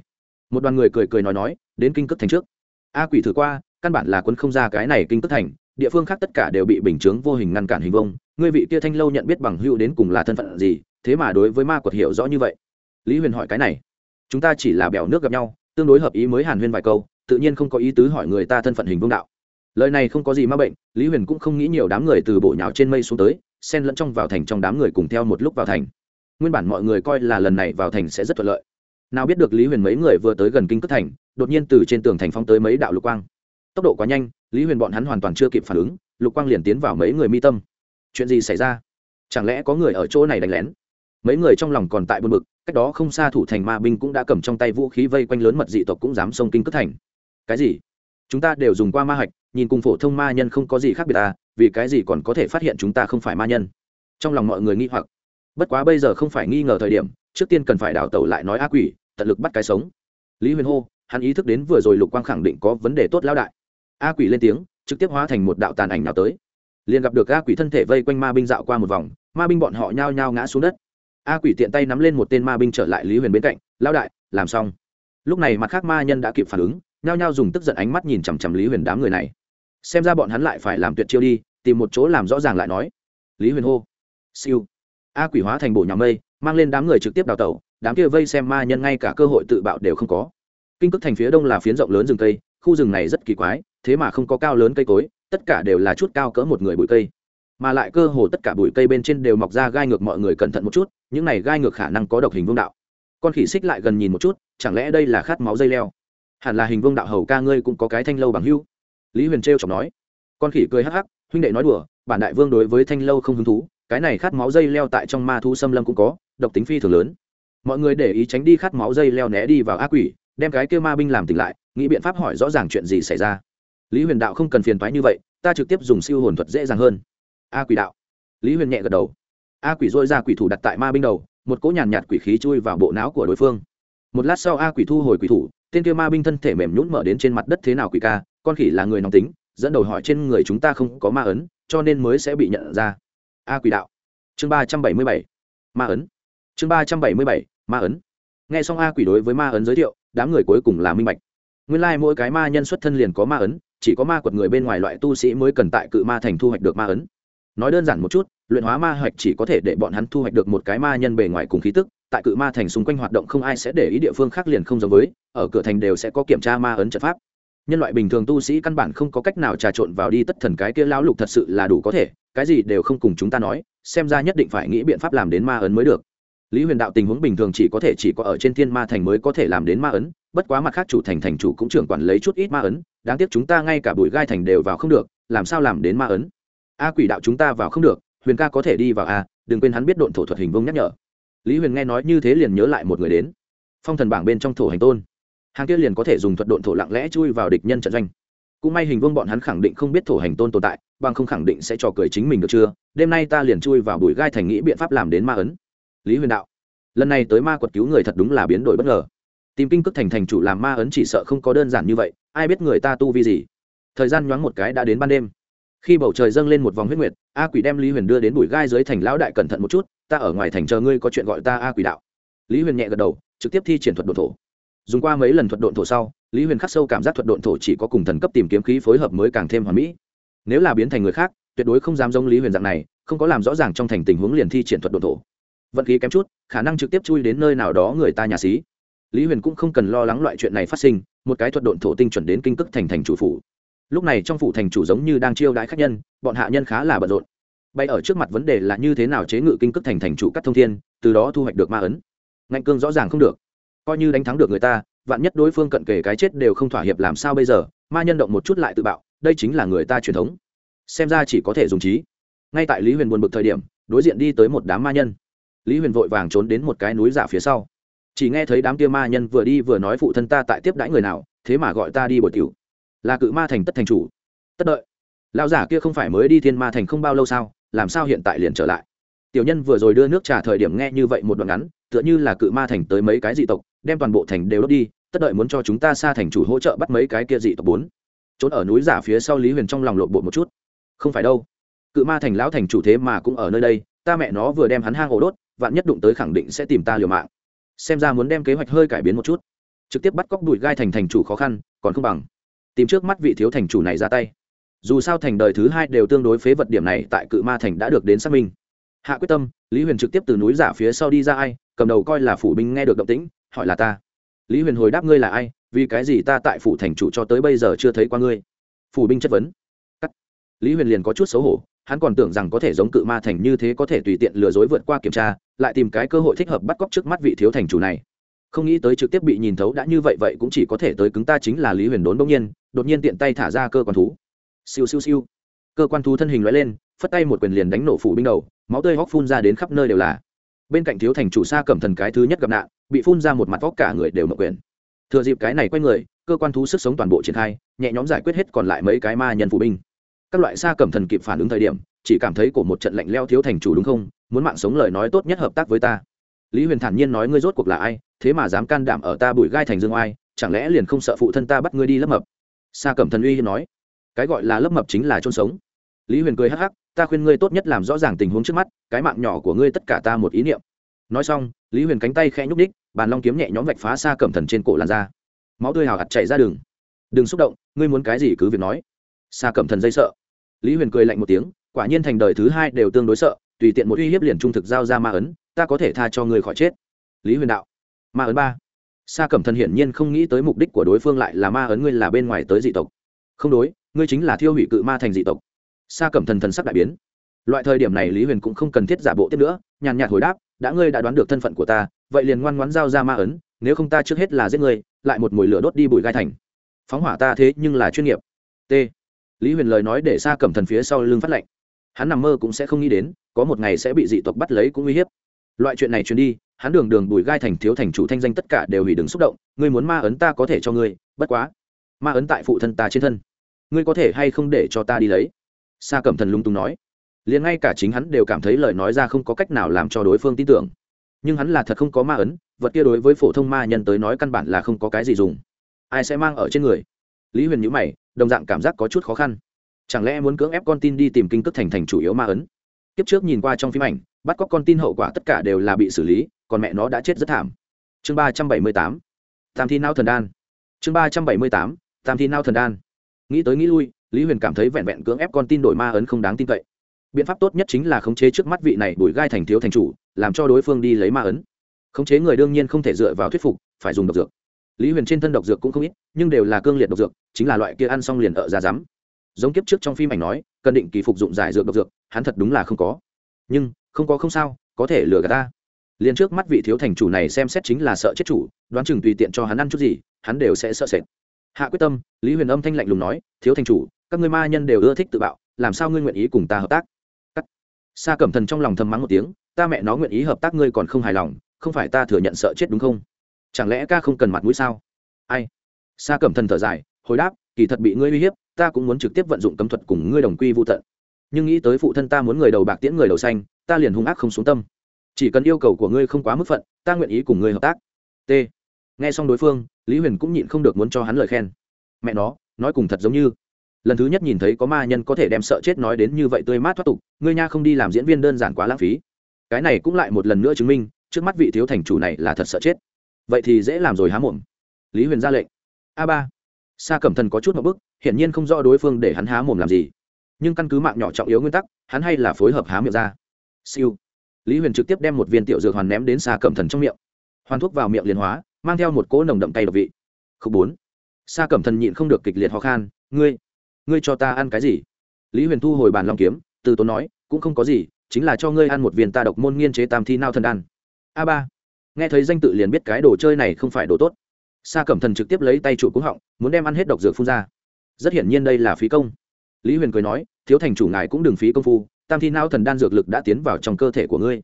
Một đoàn người cười cười nói nói, đến kinh cất thành trước. A quỷ thử qua, căn bản là quân không ra cái này kinh cất thành, địa phương khác tất cả đều bị bình chướng vô hình ngăn cản hình vông ngươi vị kia thanh lâu nhận biết bằng hữu đến cùng là thân phận gì, thế mà đối với ma quật hiểu rõ như vậy. Lý huyền hỏi cái này, chúng ta chỉ là bèo nước gặp nhau, tương đối hợp ý mới hàn huyên vài câu, tự nhiên không có ý tứ hỏi người ta thân phận hình vương đạo lời này không có gì ma bệnh, lý huyền cũng không nghĩ nhiều đám người từ bộ nhào trên mây xuống tới, xen lẫn trong vào thành trong đám người cùng theo một lúc vào thành. Nguyên bản mọi người coi là lần này vào thành sẽ rất thuận lợi. Nào biết được lý huyền mấy người vừa tới gần kinh cất thành, đột nhiên từ trên tường thành phong tới mấy đạo lục quang. Tốc độ quá nhanh, lý huyền bọn hắn hoàn toàn chưa kịp phản ứng, lục quang liền tiến vào mấy người mi tâm. Chuyện gì xảy ra? Chẳng lẽ có người ở chỗ này đánh lén? Mấy người trong lòng còn tại buồn bực, cách đó không xa thủ thành ma binh cũng đã cầm trong tay vũ khí vây quanh lớn mật dị tộc cũng dám xông kinh cất thành. Cái gì? Chúng ta đều dùng qua ma hạch nhìn cùng phổ thông ma nhân không có gì khác biệt à vì cái gì còn có thể phát hiện chúng ta không phải ma nhân? Trong lòng mọi người nghi hoặc. Bất quá bây giờ không phải nghi ngờ thời điểm, trước tiên cần phải đào tẩu lại nói ác quỷ, tận lực bắt cái sống. Lý huyền hô, hắn ý thức đến vừa rồi lục quang khẳng định có vấn đề tốt lão đại. A quỷ lên tiếng, trực tiếp hóa thành một đạo tàn ảnh nào tới. Liền gặp được a quỷ thân thể vây quanh ma binh dạo qua một vòng, ma binh bọn họ nhao nhao ngã xuống đất. A quỷ tiện tay nắm lên một tên ma binh trở lại lý huyền bên cạnh, lão đại, làm xong. Lúc này mặt khác ma nhân đã kịp phản ứng, nhao nhao dùng tức giận ánh mắt nhìn chằm chằm lý huyền đám người này xem ra bọn hắn lại phải làm tuyệt chiêu đi, tìm một chỗ làm rõ ràng lại nói. Lý huyền hô. Siêu. A quỷ hóa thành bộ nhà mây, mang lên đám người trực tiếp đào tẩu, đám kia vây xem ma nhân ngay cả cơ hội tự bạo đều không có. Kinh cước thành phía đông là phiến rộng lớn rừng cây, khu rừng này rất kỳ quái, thế mà không có cao lớn cây cối, tất cả đều là chút cao cỡ một người bụi cây. Mà lại cơ hồ tất cả bụi cây bên trên đều mọc ra gai ngược mọi người cẩn thận một chút, những này gai ngược khả năng có độc hình vương đạo. Con khỉ xích lại gần nhìn một chút, chẳng lẽ đây là khát máu dây leo? Hẳn là hình vương đạo hầu ca ngươi cũng có cái thanh lâu bằng hưu lý huyền trêu chọc nói. Con khỉ cười hắc hắc, huynh đệ nói đùa, bản đại vương đối với thanh lâu không hứng thú, cái này khát máu dây leo tại trong ma thu xâm lâm cũng có, độc tính phi thường lớn. Mọi người để ý tránh đi khát máu dây leo né đi vào ác quỷ, đem cái kêu ma binh làm tỉnh lại, nghĩ biện pháp hỏi rõ ràng chuyện gì xảy ra. Lý huyền đạo không cần phiền thoái như vậy, ta trực tiếp dùng siêu hồn thuật dễ dàng hơn. A quỷ đạo. Lý huyền nhẹ gật đầu. A quỷ dôi ra quỷ thủ đặt tại ma binh đầu, một cỗ nhàn nhạt quỷ khí chui vào bộ não của đối phương. Một lát sau a quỷ thu hồi quỷ thủ, tên kia ma binh thân thể mềm nhũn mở đến trên mặt đất thế nào quỷ ca con khỉ là người nóng tính, dẫn đầu hỏi trên người chúng ta không có ma ấn, cho nên mới sẽ bị nhận ra. A quỷ đạo. Chương ba trăm bảy mươi bảy. Ma ấn. Chương ba trăm bảy mươi bảy, ma ấn. Nghe xong a quỷ đối với ma ấn giới thiệu, đám người cuối cùng là minh bạch. Nguyên lai、like、mỗi cái ma nhân xuất thân liền có ma ấn, chỉ có ma quật người bên ngoài loại tu sĩ mới cần tại cự ma thành thu hoạch được ma ấn. Nói đơn giản một chút, luyện hóa ma hoạch chỉ có thể để bọn hắn thu hoạch được một cái ma nhân bề ngoài cùng khí tức, tại cự ma thành xung quanh hoạt động không ai sẽ để ý địa phương khác liền không giống với, ở cửa thành đều sẽ có kiểm tra ma ấn trận pháp nhân loại bình thường tu sĩ căn bản không có cách nào trà trộn vào đi tất thần cái kia lão lục thật sự là đủ có thể, cái gì đều không cùng chúng ta nói, xem ra nhất định phải nghĩ biện pháp làm đến ma ấn mới được. Lý huyền đạo tình huống bình thường chỉ có thể chỉ có ở trên thiên ma thành mới có thể làm đến ma ấn, bất quá mặt khác chủ thành thành chủ cũng trưởng quản lấy chút ít ma ấn, đáng tiếc chúng ta ngay cả bụi gai thành đều vào không được, làm sao làm đến ma ấn? A quỷ đạo chúng ta vào không được, huyền ca có thể đi vào a đừng quên hắn biết độn thổ thuật hình vông nhắc nhở. Lý huyền nghe nói như thế liền nhớ lại một người đến. Phong thần bảng bên trong thổ hành tôn hàng kia liền có thể dùng thuật độn thổ lặng lẽ chui vào địch nhân trận doanh. Cũng may hình vương bọn hắn khẳng định không biết thổ hành tôn tồn tại, bằng không khẳng định sẽ trò cười chính mình được chưa? Đêm nay ta liền chui vào bụi gai thành nghĩ biện pháp làm đến ma ấn. Lý huyền đạo, lần này tới ma quật cứu người thật đúng là biến đổi bất ngờ. Tìm kinh cước thành thành chủ làm ma ấn chỉ sợ không có đơn giản như vậy, ai biết người ta tu vi gì? Thời gian nhoáng một cái đã đến ban đêm. Khi bầu trời dâng lên một vòng huyết nguyệt, a quỷ đem lý huyền đưa đến bụi gai dưới thành lão đại cẩn thận một chút, ta ở ngoài thành chờ ngươi có chuyện gọi ta a quỷ đạo. Lý huyền nhẹ gật đầu, trực tiếp thi triển thuật độn thổ dùng qua mấy lần thuật độn thổ sau, lý huyền khắc sâu cảm giác thuật độn thổ chỉ có cùng thần cấp tìm kiếm khí phối hợp mới càng thêm hoàn mỹ. Nếu là biến thành người khác, tuyệt đối không dám giống lý huyền dạng này, không có làm rõ ràng trong thành tình huống liền thi triển thuật độn thổ. Vận khí kém chút, khả năng trực tiếp chui đến nơi nào đó người ta nhà xí. Lý huyền cũng không cần lo lắng loại chuyện này phát sinh, một cái thuật độn thổ tinh chuẩn đến kinh cước thành thành chủ phủ. Lúc này trong phủ thành chủ giống như đang chiêu đãi khách nhân, bọn hạ nhân khá là bận rộn. Bay ở trước mặt vấn đề là như thế nào chế ngự kinh cước thành thành chủ cắt thông thiên, từ đó thu hoạch được ma ấn. Ngạnh cương rõ ràng không được coi như đánh thắng được người ta, vạn nhất đối phương cận kề cái chết đều không thỏa hiệp làm sao bây giờ, ma nhân động một chút lại tự bạo, đây chính là người ta truyền thống. Xem ra chỉ có thể dùng trí. Ngay tại lý huyền buồn bực thời điểm, đối diện đi tới một đám ma nhân. Lý huyền vội vàng trốn đến một cái núi giả phía sau. Chỉ nghe thấy đám kia ma nhân vừa đi vừa nói phụ thân ta tại tiếp đãi người nào, thế mà gọi ta đi bồi tiểu. Là cự ma thành tất thành chủ. Tất đợi. Lão giả kia không phải mới đi thiên ma thành không bao lâu sao, làm sao hiện tại liền trở lại? Tiểu nhân vừa rồi đưa nước trà thời điểm nghe như vậy một đoạn ngắn, tựa như là cự ma thành tới mấy cái dị tộc, đem toàn bộ thành đều đốt đi, tất đợi muốn cho chúng ta xa thành chủ hỗ trợ bắt mấy cái kia dị tộc bốn. Trốn ở núi giả phía sau lý huyền trong lòng lộn bộ một chút. Không phải đâu. Cự ma thành lão thành chủ thế mà cũng ở nơi đây, ta mẹ nó vừa đem hắn hang ổ đốt, vạn nhất đụng tới khẳng định sẽ tìm ta liều mạng. Xem ra muốn đem kế hoạch hơi cải biến một chút. Trực tiếp bắt cóc đùi gai thành thành chủ khó khăn, còn không bằng tìm trước mắt vị thiếu thành chủ này ra tay. Dù sao thành đời thứ hai đều tương đối phế vật điểm này tại cự ma thành đã được đến xác minh hạ quyết tâm, lý huyền trực tiếp từ núi giả phía sau đi ra ai, cầm đầu coi là phủ binh nghe được động tĩnh, hỏi là ta. Lý huyền hồi đáp ngươi là ai, vì cái gì ta tại phủ thành chủ cho tới bây giờ chưa thấy qua ngươi? Phủ binh chất vấn. Cắt. Lý huyền liền có chút xấu hổ, hắn còn tưởng rằng có thể giống cự ma thành như thế có thể tùy tiện lừa dối vượt qua kiểm tra, lại tìm cái cơ hội thích hợp bắt cóc trước mắt vị thiếu thành chủ này. Không nghĩ tới trực tiếp bị nhìn thấu đã như vậy vậy cũng chỉ có thể tới cứng ta chính là lý huyền đốn bỗng nhiên, đột nhiên tiện tay thả ra cơ quan thú. Siêu siêu siêu. Cơ quan thú thân hình loại lên phất tay một quyền liền đánh nổ phủ binh đầu, máu tươi hóc phun ra đến khắp nơi đều là. Bên cạnh thiếu thành chủ xa cẩm thần cái thứ nhất gặp nạn, bị phun ra một mặt vóc cả người đều mậu quyền thừa dịp cái này quay người, cơ quan thú sức sống toàn bộ triển khai, nhẹ nhóm giải quyết hết còn lại mấy cái ma nhân phủ binh. Các loại xa cẩm thần kịp phản ứng thời điểm, chỉ cảm thấy của một trận lạnh leo thiếu thành chủ đúng không? Muốn mạng sống lời nói tốt nhất hợp tác với ta. Lý huyền thản nhiên nói ngươi rốt cuộc là ai, thế mà dám can đảm ở ta bụi gai thành dương oai, chẳng lẽ liền không sợ phụ thân ta bắt ngươi đi lấp mập? Xa cẩm thần uy nói. Cái gọi là lấp mập chính là chôn sống. Lý huyền cười hắc hắc ta khuyên ngươi tốt nhất làm rõ ràng tình huống trước mắt, cái mạng nhỏ của ngươi tất cả ta một ý niệm. Nói xong, lý huyền cánh tay khẽ nhúc ních bàn long kiếm nhẹ nhóm vạch phá xa cẩm thần trên cổ làn da. Máu tươi hào hạt chảy ra đường. Đừng xúc động, ngươi muốn cái gì cứ việc nói. Xa cẩm thần dây sợ. Lý huyền cười lạnh một tiếng, quả nhiên thành đời thứ hai đều tương đối sợ, tùy tiện một uy hiếp liền trung thực giao ra ma ấn, ta có thể tha cho ngươi khỏi chết. Lý huyền đạo. Ma ấn ba. Sa cẩm thần hiển nhiên không nghĩ tới mục đích của đối phương lại là ma ấn ngươi là bên ngoài tới dị tộc. Không đối, ngươi chính là thiêu hủy cự ma thành dị tộc sa cẩm thần thần sắc đại biến. Loại thời điểm này lý huyền cũng không cần thiết giả bộ tiếp nữa, nhàn nhạt hồi đáp, đã ngươi đã đoán được thân phận của ta, vậy liền ngoan ngoãn giao ra ma ấn, nếu không ta trước hết là giết ngươi, lại một mùi lửa đốt đi bụi gai thành. Phóng hỏa ta thế nhưng là chuyên nghiệp. T. Lý huyền lời nói để Sa cẩm thần phía sau lưng phát lệnh. Hắn nằm mơ cũng sẽ không nghĩ đến, có một ngày sẽ bị dị tộc bắt lấy cũng uy hiếp. Loại chuyện này truyền đi, hắn đường đường bùi gai thành thiếu thành chủ thanh danh tất cả đều hủy đứng xúc động, ngươi muốn ma ấn ta có thể cho ngươi, bất quá, ma ấn tại phụ thân ta trên thân. Ngươi có thể hay không để cho ta đi lấy? Sa cẩm thần lung tung nói. Liền ngay cả chính hắn đều cảm thấy lời nói ra không có cách nào làm cho đối phương tin tưởng. Nhưng hắn là thật không có ma ấn, vật kia đối với phổ thông ma nhân tới nói căn bản là không có cái gì dùng. Ai sẽ mang ở trên người? Lý huyền nhữ mày, đồng dạng cảm giác có chút khó khăn. Chẳng lẽ muốn cưỡng ép con tin đi tìm kinh cước thành thành chủ yếu ma ấn? Kiếp trước nhìn qua trong phim ảnh, bắt cóc con tin hậu quả tất cả đều là bị xử lý, còn mẹ nó đã chết rất thảm. Chương ba trăm bảy mươi tám. Tam thi nao thần đan. Chương ba trăm bảy mươi tám. Tam thi nao thần đan. Nghĩ tới nghĩ lui lý huyền cảm thấy vẹn vẹn cưỡng ép con tin đổi ma ấn không đáng tin cậy. Biện pháp tốt nhất chính là khống chế trước mắt vị này bùi gai thành thiếu thành chủ, làm cho đối phương đi lấy ma ấn. Khống chế người đương nhiên không thể dựa vào thuyết phục, phải dùng độc dược. Lý huyền trên thân độc dược cũng không ít, nhưng đều là cương liệt độc dược, chính là loại kia ăn xong liền ở ra rắm giống kiếp trước trong phim ảnh nói, cần định kỳ phục dụng giải dược độc dược, hắn thật đúng là không có. Nhưng, không có không sao, có thể lừa gạt ta. Liền trước mắt vị thiếu thành chủ này xem xét chính là sợ chết chủ, đoán chừng tùy tiện cho hắn ăn chút gì, hắn đều sẽ sợ sệt. Hạ quyết tâm, lý huyền âm thanh lạnh lùng nói, thiếu thành chủ các ngươi ma nhân đều ưa thích tự bạo, làm sao ngươi nguyện ý cùng ta hợp tác? Cắt. Sa cẩm thần trong lòng thầm mắng một tiếng, ta mẹ nó nguyện ý hợp tác ngươi còn không hài lòng, không phải ta thừa nhận sợ chết đúng không? Chẳng lẽ ca không cần mặt mũi sao? Ai? Sa cẩm thần thở dài, hồi đáp, kỳ thật bị ngươi uy hiếp, ta cũng muốn trực tiếp vận dụng cấm thuật cùng ngươi đồng quy vô tận. Nhưng nghĩ tới phụ thân ta muốn người đầu bạc tiễn người đầu xanh, ta liền hung ác không xuống tâm. Chỉ cần yêu cầu của ngươi không quá mức phận, ta nguyện ý cùng ngươi hợp tác. T. Nghe xong đối phương, lý huyền cũng nhịn không được muốn cho hắn lời khen. Mẹ nó, nói cùng thật giống như lần thứ nhất nhìn thấy có ma nhân có thể đem sợ chết nói đến như vậy tươi mát thoát tục, ngươi nha không đi làm diễn viên đơn giản quá lãng phí. Cái này cũng lại một lần nữa chứng minh, trước mắt vị thiếu thành chủ này là thật sợ chết. Vậy thì dễ làm rồi há mồm lý huyền ra lệnh. A ba. Sa cẩm thần có chút một bức, hiển nhiên không rõ đối phương để hắn há mồm làm gì. Nhưng căn cứ mạng nhỏ trọng yếu nguyên tắc, hắn hay là phối hợp há miệng ra. Siêu. Lý huyền trực tiếp đem một viên tiểu dược hoàn ném đến Sa cẩm thần trong miệng. Hoàn thuốc vào miệng liền hóa, mang theo một cỗ nồng đậm tay độc vị. Khúc bốn. Sa cẩm thần nhịn không được kịch liệt ho khan, ngươi ngươi cho ta ăn cái gì? Lý huyền thu hồi bàn long kiếm, từ tốn nói, cũng không có gì, chính là cho ngươi ăn một viên ta độc môn nghiên chế tam thi nao thần đan. A ba. Nghe thấy danh tự liền biết cái đồ chơi này không phải đồ tốt. Sa cẩm thần trực tiếp lấy tay trụ cúng họng, muốn đem ăn hết độc dược phun ra. Rất hiển nhiên đây là phí công. Lý huyền cười nói, thiếu thành chủ ngài cũng đừng phí công phu, tam thi Nao thần đan dược lực đã tiến vào trong cơ thể của ngươi.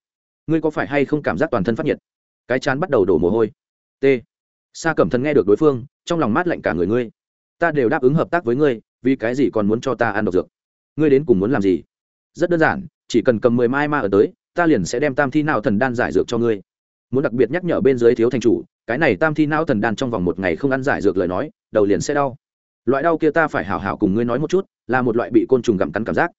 Ngươi có phải hay không cảm giác toàn thân phát nhiệt? Cái chán bắt đầu đổ mồ hôi. T. Sa cẩm thần nghe được đối phương, trong lòng mát lạnh cả người ngươi. Ta đều đáp ứng hợp tác với ngươi vì cái gì còn muốn cho ta ăn độc dược? Ngươi đến cùng muốn làm gì? Rất đơn giản, chỉ cần cầm mười mai ma ở tới, ta liền sẽ đem tam thi não thần đan giải dược cho ngươi. Muốn đặc biệt nhắc nhở bên dưới thiếu thành chủ, cái này tam thi não thần đan trong vòng một ngày không ăn giải dược lời nói, đầu liền sẽ đau. Loại đau kia ta phải hảo hảo cùng ngươi nói một chút, là một loại bị côn trùng gặm cắn cảm giác.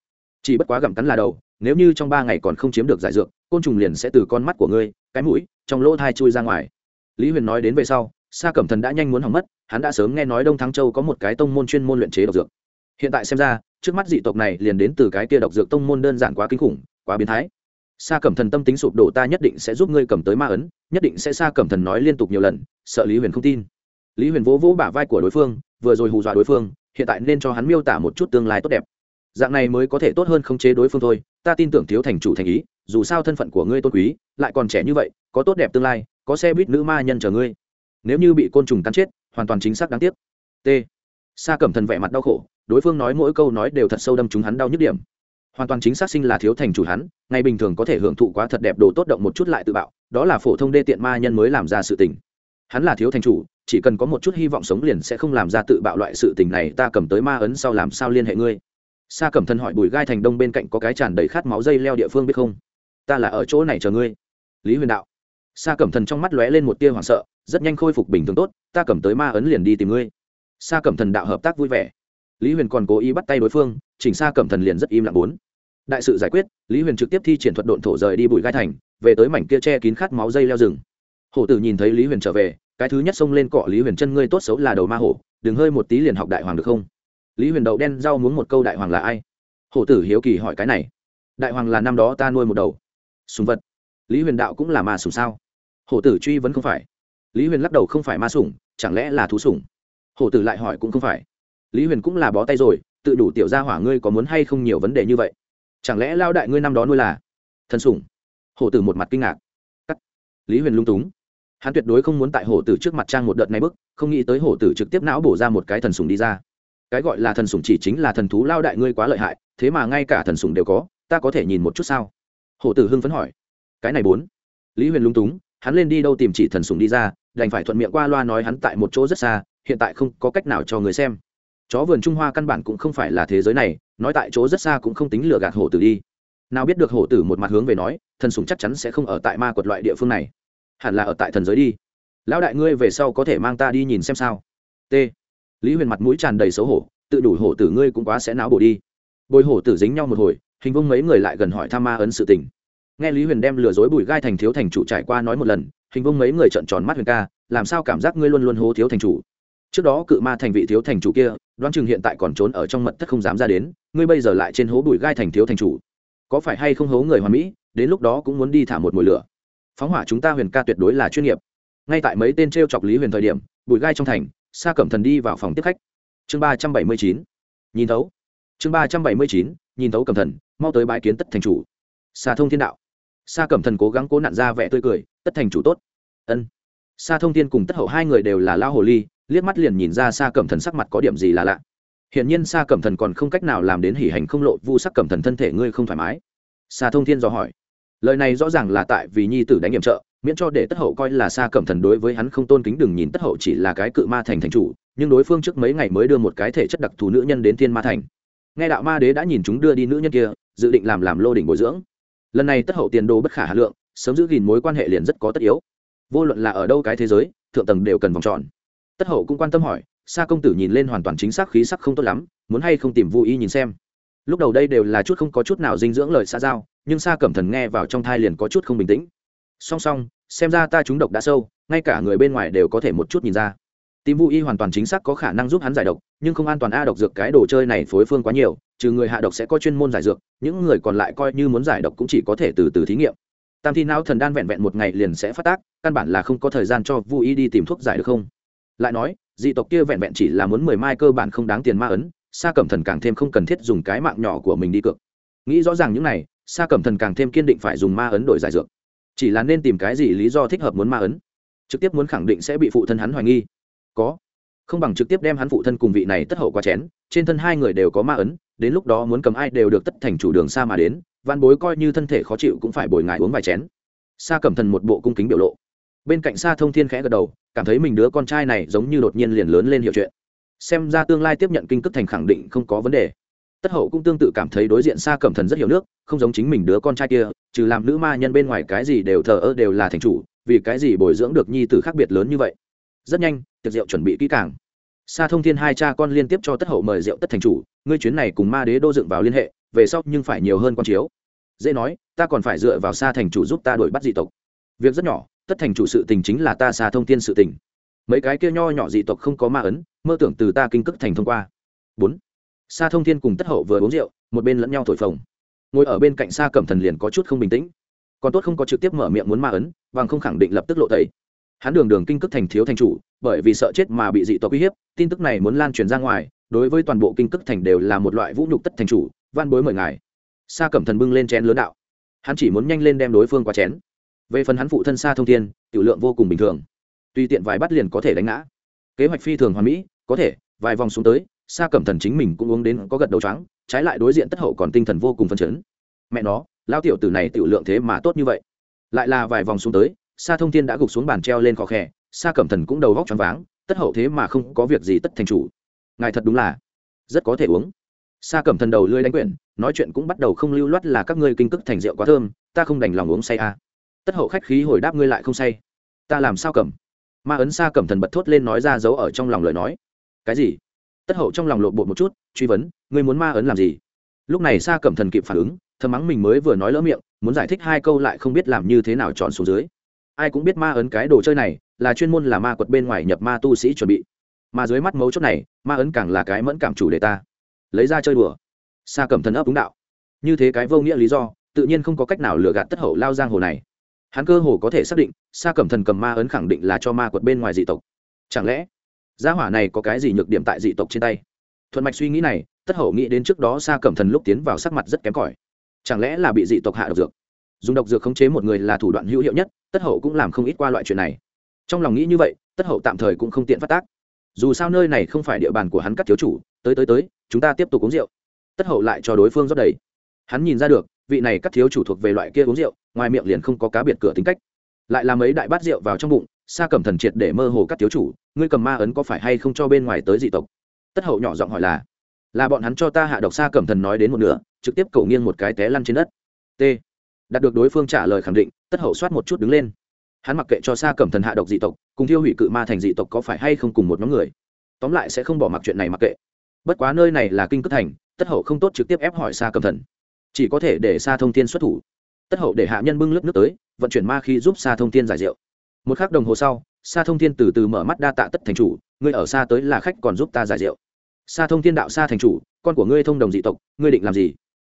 Chỉ bất quá gặm cắn là đầu, nếu như trong ba ngày còn không chiếm được giải dược, côn trùng liền sẽ từ con mắt của ngươi, cái mũi, trong lỗ thai chui ra ngoài. Lý huyền nói đến về sau, sa cẩm thần đã nhanh muốn hỏng mất hắn đã sớm nghe nói đông thắng châu có một cái tông môn chuyên môn luyện chế độc dược. Hiện tại xem ra, trước mắt dị tộc này liền đến từ cái kia độc dược tông môn đơn giản quá kinh khủng, quá biến thái. Sa cẩm thần tâm tính sụp đổ, ta nhất định sẽ giúp ngươi cầm tới ma ấn, nhất định sẽ sa cẩm thần nói liên tục nhiều lần, sợ lý huyền không tin. Lý huyền vỗ vỗ bả vai của đối phương, vừa rồi hù dọa đối phương, hiện tại nên cho hắn miêu tả một chút tương lai tốt đẹp. Dạng này mới có thể tốt hơn khống chế đối phương thôi, ta tin tưởng thiếu thành chủ thành ý, dù sao thân phận của ngươi tôn quý, lại còn trẻ như vậy, có tốt đẹp tương lai, có xe buýt nữ ma nhân chờ ngươi nếu như bị côn trùng cắn chết, hoàn toàn chính xác đáng tiếc. T. Sa cẩm thần vẻ mặt đau khổ, đối phương nói mỗi câu nói đều thật sâu đâm chúng hắn đau nhức điểm. Hoàn toàn chính xác sinh là thiếu thành chủ hắn, ngày bình thường có thể hưởng thụ quá thật đẹp đồ tốt động một chút lại tự bạo, đó là phổ thông đê tiện ma nhân mới làm ra sự tình. Hắn là thiếu thành chủ, chỉ cần có một chút hy vọng sống liền sẽ không làm ra tự bạo loại sự tình này, ta cầm tới ma ấn sau làm sao liên hệ ngươi? Sa cẩm thần hỏi bùi gai thành đông bên cạnh có cái tràn đầy khát máu dây leo địa phương biết không? Ta là ở chỗ này chờ ngươi. Lý huyền đạo. Sa cẩm thần trong mắt lóe lên một tia hoảng sợ rất nhanh khôi phục bình thường tốt, ta cầm tới ma ấn liền đi tìm ngươi. Sa cẩm thần đạo hợp tác vui vẻ. Lý huyền còn cố ý bắt tay đối phương, chỉnh sa cẩm thần liền rất im lặng bốn. Đại sự giải quyết, lý huyền trực tiếp thi triển thuật độn thổ rời đi bụi gai thành, về tới mảnh kia che kín khát máu dây leo rừng. Hổ tử nhìn thấy lý huyền trở về, cái thứ nhất xông lên cọ lý huyền chân ngươi tốt xấu là đầu ma hổ, đừng hơi một tí liền học đại hoàng được không? Lý huyền đậu đen rau muốn một câu đại hoàng là ai? Hổ tử hiếu kỳ hỏi cái này. Đại hoàng là năm đó ta nuôi một đầu. Sùng vật. Lý huyền đạo cũng là ma sùng sao? Hổ tử truy vẫn không phải lý huyền lắc đầu không phải ma sủng, chẳng lẽ là thú sủng? hổ tử lại hỏi cũng không phải. Lý huyền cũng là bó tay rồi tự đủ tiểu gia hỏa ngươi có muốn hay không nhiều vấn đề như vậy? Chẳng lẽ lao đại ngươi năm đó nuôi là thần sủng? Hổ tử một mặt kinh ngạc. Cắt. Lý huyền lung túng. Hắn tuyệt đối không muốn tại hổ tử trước mặt trang một đợt này bức không nghĩ tới hổ tử trực tiếp não bổ ra một cái thần sủng đi ra. Cái gọi là thần sủng chỉ chính là thần thú lao đại ngươi quá lợi hại thế mà ngay cả thần sủng đều có ta có thể nhìn một chút sao? Hổ tử hưng phấn hỏi. Cái này bốn. Lý huyền lung túng hắn lên đi đâu tìm chỉ thần sủng đi ra đành phải thuận miệng qua loa nói hắn tại một chỗ rất xa, hiện tại không có cách nào cho người xem. Chó vườn trung hoa căn bản cũng không phải là thế giới này, nói tại chỗ rất xa cũng không tính lừa gạt hổ tử đi. Nào biết được hổ tử một mặt hướng về nói, thần sùng chắc chắn sẽ không ở tại ma quật loại địa phương này. Hẳn là ở tại thần giới đi. Lão đại ngươi về sau có thể mang ta đi nhìn xem sao. T. Lý huyền mặt mũi tràn đầy xấu hổ, tự đủ hổ tử ngươi cũng quá sẽ não bổ đi. Bồi hổ tử dính nhau một hồi, hình vông mấy người lại gần hỏi tham ma ấn sự tình nghe lý huyền đem lừa dối bùi gai thành thiếu thành chủ trải qua nói một lần, hình vông mấy người trợn tròn mắt huyền ca, làm sao cảm giác ngươi luôn luôn hố thiếu thành chủ? Trước đó cự ma thành vị thiếu thành chủ kia, đoán chừng hiện tại còn trốn ở trong mật thất không dám ra đến, ngươi bây giờ lại trên hố bùi gai thành thiếu thành chủ. Có phải hay không hố người hoàn mỹ, đến lúc đó cũng muốn đi thả một mùi lửa. Phóng hỏa chúng ta huyền ca tuyệt đối là chuyên nghiệp. Ngay tại mấy tên t r e o chọc lý huyền thời điểm, bùi gai trong thành, sa cẩm thần đi vào phòng tiếp khách. Chương ba trăm bảy mươi chín, nhìn thấu. Chương ba trăm bảy mươi chín, nhìn thấu cẩm thần, mau tới bãi kiến tất thành chủ. Xà thông thiên đạo sa cẩm thần cố gắng cố nặn ra vẻ tươi cười, tất thành chủ tốt. Ân. Sa thông thiên cùng tất hậu hai người đều là lao hồ ly, liếc mắt liền nhìn ra sa cẩm thần sắc mặt có điểm gì là lạ. Hiển nhiên sa cẩm thần còn không cách nào làm đến hỉ hành không lộ vu sắc cẩm thần thân thể ngươi không thoải mái. Sa thông thiên dò hỏi. Lời này rõ ràng là tại vì nhi tử đánh nghiệm trợ, miễn cho để tất hậu coi là sa cẩm thần đối với hắn không tôn kính đừng nhìn tất hậu chỉ là cái cự ma thành thành chủ, nhưng đối phương trước mấy ngày mới đưa một cái thể chất đặc thù nữ nhân đến thiên ma thành. Nghe đạo ma đế đã nhìn chúng đưa đi nữ nhân kia, dự định làm làm lô đỉnh bồi dưỡng lần này tất hậu tiền đồ bất khả hà lượng, sớm giữ gìn mối quan hệ liền rất có tất yếu. Vô luận là ở đâu cái thế giới, thượng tầng đều cần vòng tròn. Tất hậu cũng quan tâm hỏi, sa công tử nhìn lên hoàn toàn chính xác khí sắc không tốt lắm, muốn hay không tìm vô y nhìn xem. Lúc đầu đây đều là chút không có chút nào dinh dưỡng lời xa giao, nhưng sa cẩm thần nghe vào trong thai liền có chút không bình tĩnh. Song song, xem ra ta trúng độc đã sâu, ngay cả người bên ngoài đều có thể một chút nhìn ra tìm vũ y hoàn toàn chính xác có khả năng giúp hắn giải độc, nhưng không an toàn a độc dược cái đồ chơi này phối phương quá nhiều, trừ người hạ độc sẽ có chuyên môn giải dược, những người còn lại coi như muốn giải độc cũng chỉ có thể từ từ thí nghiệm. Tam thi não thần đan vẹn vẹn một ngày liền sẽ phát tác, căn bản là không có thời gian cho vô y đi tìm thuốc giải được không? Lại nói, dị tộc kia vẹn vẹn chỉ là muốn mười mai cơ bản không đáng tiền ma ấn, sa cẩm thần càng thêm không cần thiết dùng cái mạng nhỏ của mình đi cược. Nghĩ rõ ràng những này, sa cẩm thần càng thêm kiên định phải dùng ma ấn đổi giải dược. Chỉ là nên tìm cái gì lý do thích hợp muốn ma ấn? Trực tiếp muốn khẳng định sẽ bị phụ thân hắn hoài nghi có. Không bằng trực tiếp đem hắn phụ thân cùng vị này tất hậu qua chén, trên thân hai người đều có ma ấn, đến lúc đó muốn cầm ai đều được tất thành chủ đường xa mà đến, văn bối coi như thân thể khó chịu cũng phải bồi ngại uống vài chén. Sa cẩm thần một bộ cung kính biểu lộ. Bên cạnh sa thông thiên khẽ gật đầu, cảm thấy mình đứa con trai này giống như đột nhiên liền lớn lên hiệu chuyện. Xem ra tương lai tiếp nhận kinh cước thành khẳng định không có vấn đề. Tất hậu cũng tương tự cảm thấy đối diện xa cẩm thần rất hiểu nước, không giống chính mình đứa con trai kia, trừ làm nữ ma nhân bên ngoài cái gì đều thờ ơ đều là thành chủ, vì cái gì bồi dưỡng được nhi tử khác biệt lớn như vậy? Rất nhanh, tiệc rượu chuẩn bị kỹ càng. Xa thông thiên hai cha con liên tiếp cho tất hậu mời rượu tất thành chủ, ngươi chuyến này cùng ma đế đô dựng vào liên hệ, về sau nhưng phải nhiều hơn con chiếu. Dễ nói, ta còn phải dựa vào xa thành chủ giúp ta đuổi bắt dị tộc. Việc rất nhỏ, tất thành chủ sự tình chính là ta xa thông thiên sự tình. Mấy cái kia nho nhỏ dị tộc không có ma ấn, mơ tưởng từ ta kinh cực thành thông qua. Bốn. Sa thông thiên cùng tất hậu vừa uống rượu, một bên lẫn nhau thổi phồng. Ngồi ở bên cạnh sa cẩm thần liền có chút không bình tĩnh. Còn tốt không có trực tiếp mở miệng muốn ma ấn, bằng không khẳng định lập tức lộ tẩy hắn đường đường kinh cức thành thiếu thành chủ, bởi vì sợ chết mà bị dị tộc uy hiếp, tin tức này muốn lan truyền ra ngoài, đối với toàn bộ kinh cức thành đều là một loại vũ nhục tất thành chủ, van bối mời ngài. Sa cẩm thần bưng lên chén lớn đạo. Hắn chỉ muốn nhanh lên đem đối phương qua chén. Về phần hắn phụ thân sa thông thiên, tiểu lượng vô cùng bình thường. Tùy tiện vài bắt liền có thể đánh ngã. Kế hoạch phi thường hoàn mỹ, có thể, vài vòng xuống tới, sa cẩm thần chính mình cũng uống đến có gật đầu trắng trái lại đối diện tất hậu còn tinh thần vô cùng phấn chấn. Mẹ nó lao tiểu tử này tiểu lượng thế mà tốt như vậy. Lại là vài vòng xuống tới sa thông thiên đã gục xuống bàn treo lên khó khè, sa cẩm thần cũng đầu vóc choáng váng, tất hậu thế mà không có việc gì tất thành chủ. Ngài thật đúng là rất có thể uống. Sa cẩm thần đầu lưỡi đánh quyển, nói chuyện cũng bắt đầu không lưu loát là các ngươi kinh cức thành rượu quá thơm, ta không đành lòng uống say à. tất hậu khách khí hồi đáp ngươi lại không say. Ta làm sao cầm? Ma ấn sa cẩm thần bật thốt lên nói ra giấu ở trong lòng lời nói. Cái gì? Tất hậu trong lòng lộn bột một chút, truy vấn, ngươi muốn ma ấn làm gì? Lúc này sa cẩm thần kịp phản ứng, thầm mắng mình mới vừa nói lỡ miệng, muốn giải thích hai câu lại không biết làm như thế nào chọn xuống dưới ai cũng biết ma ấn cái đồ chơi này, là chuyên môn là ma quật bên ngoài nhập ma tu sĩ chuẩn bị. Mà dưới mắt mấu chốt này, ma ấn càng là cái mẫn cảm chủ đề ta. Lấy ra chơi đùa. Sa cẩm thần ấp đúng đạo. Như thế cái vô nghĩa lý do, tự nhiên không có cách nào lừa gạt tất hậu lao giang hồ này. Hắn cơ hồ có thể xác định, sa cẩm thần cầm ma ấn khẳng định là cho ma quật bên ngoài dị tộc. Chẳng lẽ, gia hỏa này có cái gì nhược điểm tại dị tộc trên tay? Thuận mạch suy nghĩ này, tất hậu nghĩ đến trước đó sa cẩm thần lúc tiến vào sắc mặt rất kém cỏi. Chẳng lẽ là bị dị tộc hạ độc dược? Dùng độc dược khống chế một người là thủ đoạn hữu hiệu nhất, tất hậu cũng làm không ít qua loại chuyện này. Trong lòng nghĩ như vậy, tất hậu tạm thời cũng không tiện phát tác. Dù sao nơi này không phải địa bàn của hắn các thiếu chủ, tới tới tới, chúng ta tiếp tục uống rượu. Tất hậu lại cho đối phương rót đầy. Hắn nhìn ra được, vị này các thiếu chủ thuộc về loại kia uống rượu, ngoài miệng liền không có cá biệt cửa tính cách. Lại làm mấy đại bát rượu vào trong bụng, sa cẩm thần triệt để mơ hồ các thiếu chủ, ngươi cầm ma ấn có phải hay không cho bên ngoài tới dị tộc? Tất hậu nhỏ giọng hỏi là. Là bọn hắn cho ta hạ độc sa cẩm thần nói đến một nửa, trực tiếp cầu nghiêng một cái té lăn trên đất. T đạt được đối phương trả lời khẳng định, tất hậu soát một chút đứng lên. Hắn mặc kệ cho sa cẩm thần hạ độc dị tộc, cùng thiêu hủy cự ma thành dị tộc có phải hay không cùng một nhóm người. Tóm lại sẽ không bỏ mặc chuyện này mặc kệ. Bất quá nơi này là kinh cất thành, tất hậu không tốt trực tiếp ép hỏi xa cầm thần. Chỉ có thể để xa thông tin xuất thủ. Tất hậu để hạ nhân bưng lớp nước tới, vận chuyển ma khi giúp xa thông tin giải rượu. Một khắc đồng hồ sau xa thông thiên từ từ mở mắt đa tạ tất thành chủ, ngươi ở xa tới là khách còn giúp ta giải rượu. Xa thông thiên đạo xa thành chủ, con của ngươi thông đồng dị tộc, ngươi định làm gì?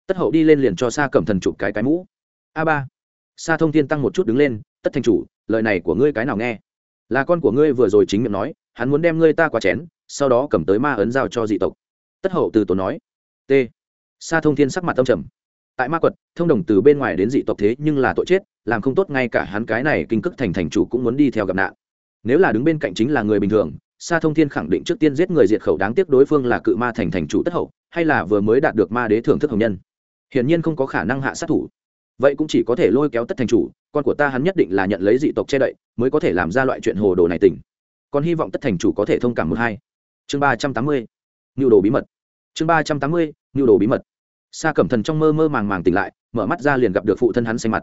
Tất hậu đi lên liền cho xa cẩm thần chụp cái cái mũ a ba. Sa thông thiên tăng một chút đứng lên, tất thành chủ, lời này của ngươi cái nào nghe? Là con của ngươi vừa rồi chính miệng nói, hắn muốn đem ngươi ta qua chén, sau đó cầm tới ma ấn giao cho dị tộc. Tất hậu từ tổ nói. T. Sa thông thiên sắc mặt tâm trầm. Tại ma quật, thông đồng từ bên ngoài đến dị tộc thế nhưng là tội chết, làm không tốt ngay cả hắn cái này kinh cức thành thành chủ cũng muốn đi theo gặp nạn. Nếu là đứng bên cạnh chính là người bình thường, sa thông thiên khẳng định trước tiên giết người diệt khẩu đáng tiếc đối phương là cự ma thành thành chủ tất hậu, hay là vừa mới đạt được ma đế thưởng thức hồng nhân. Hiển nhiên không có khả năng hạ sát thủ vậy cũng chỉ có thể lôi kéo tất thành chủ, con của ta hắn nhất định là nhận lấy dị tộc che đậy, mới có thể làm ra loại chuyện hồ đồ này tỉnh còn hy vọng tất thành chủ có thể thông cảm một hai. Chương ba trăm tám mươi nhu đồ bí mật. Chương ba trăm tám mươi nhu đồ bí mật. Sa cẩm thần trong mơ mơ màng màng tỉnh lại, mở mắt ra liền gặp được phụ thân hắn xanh mặt.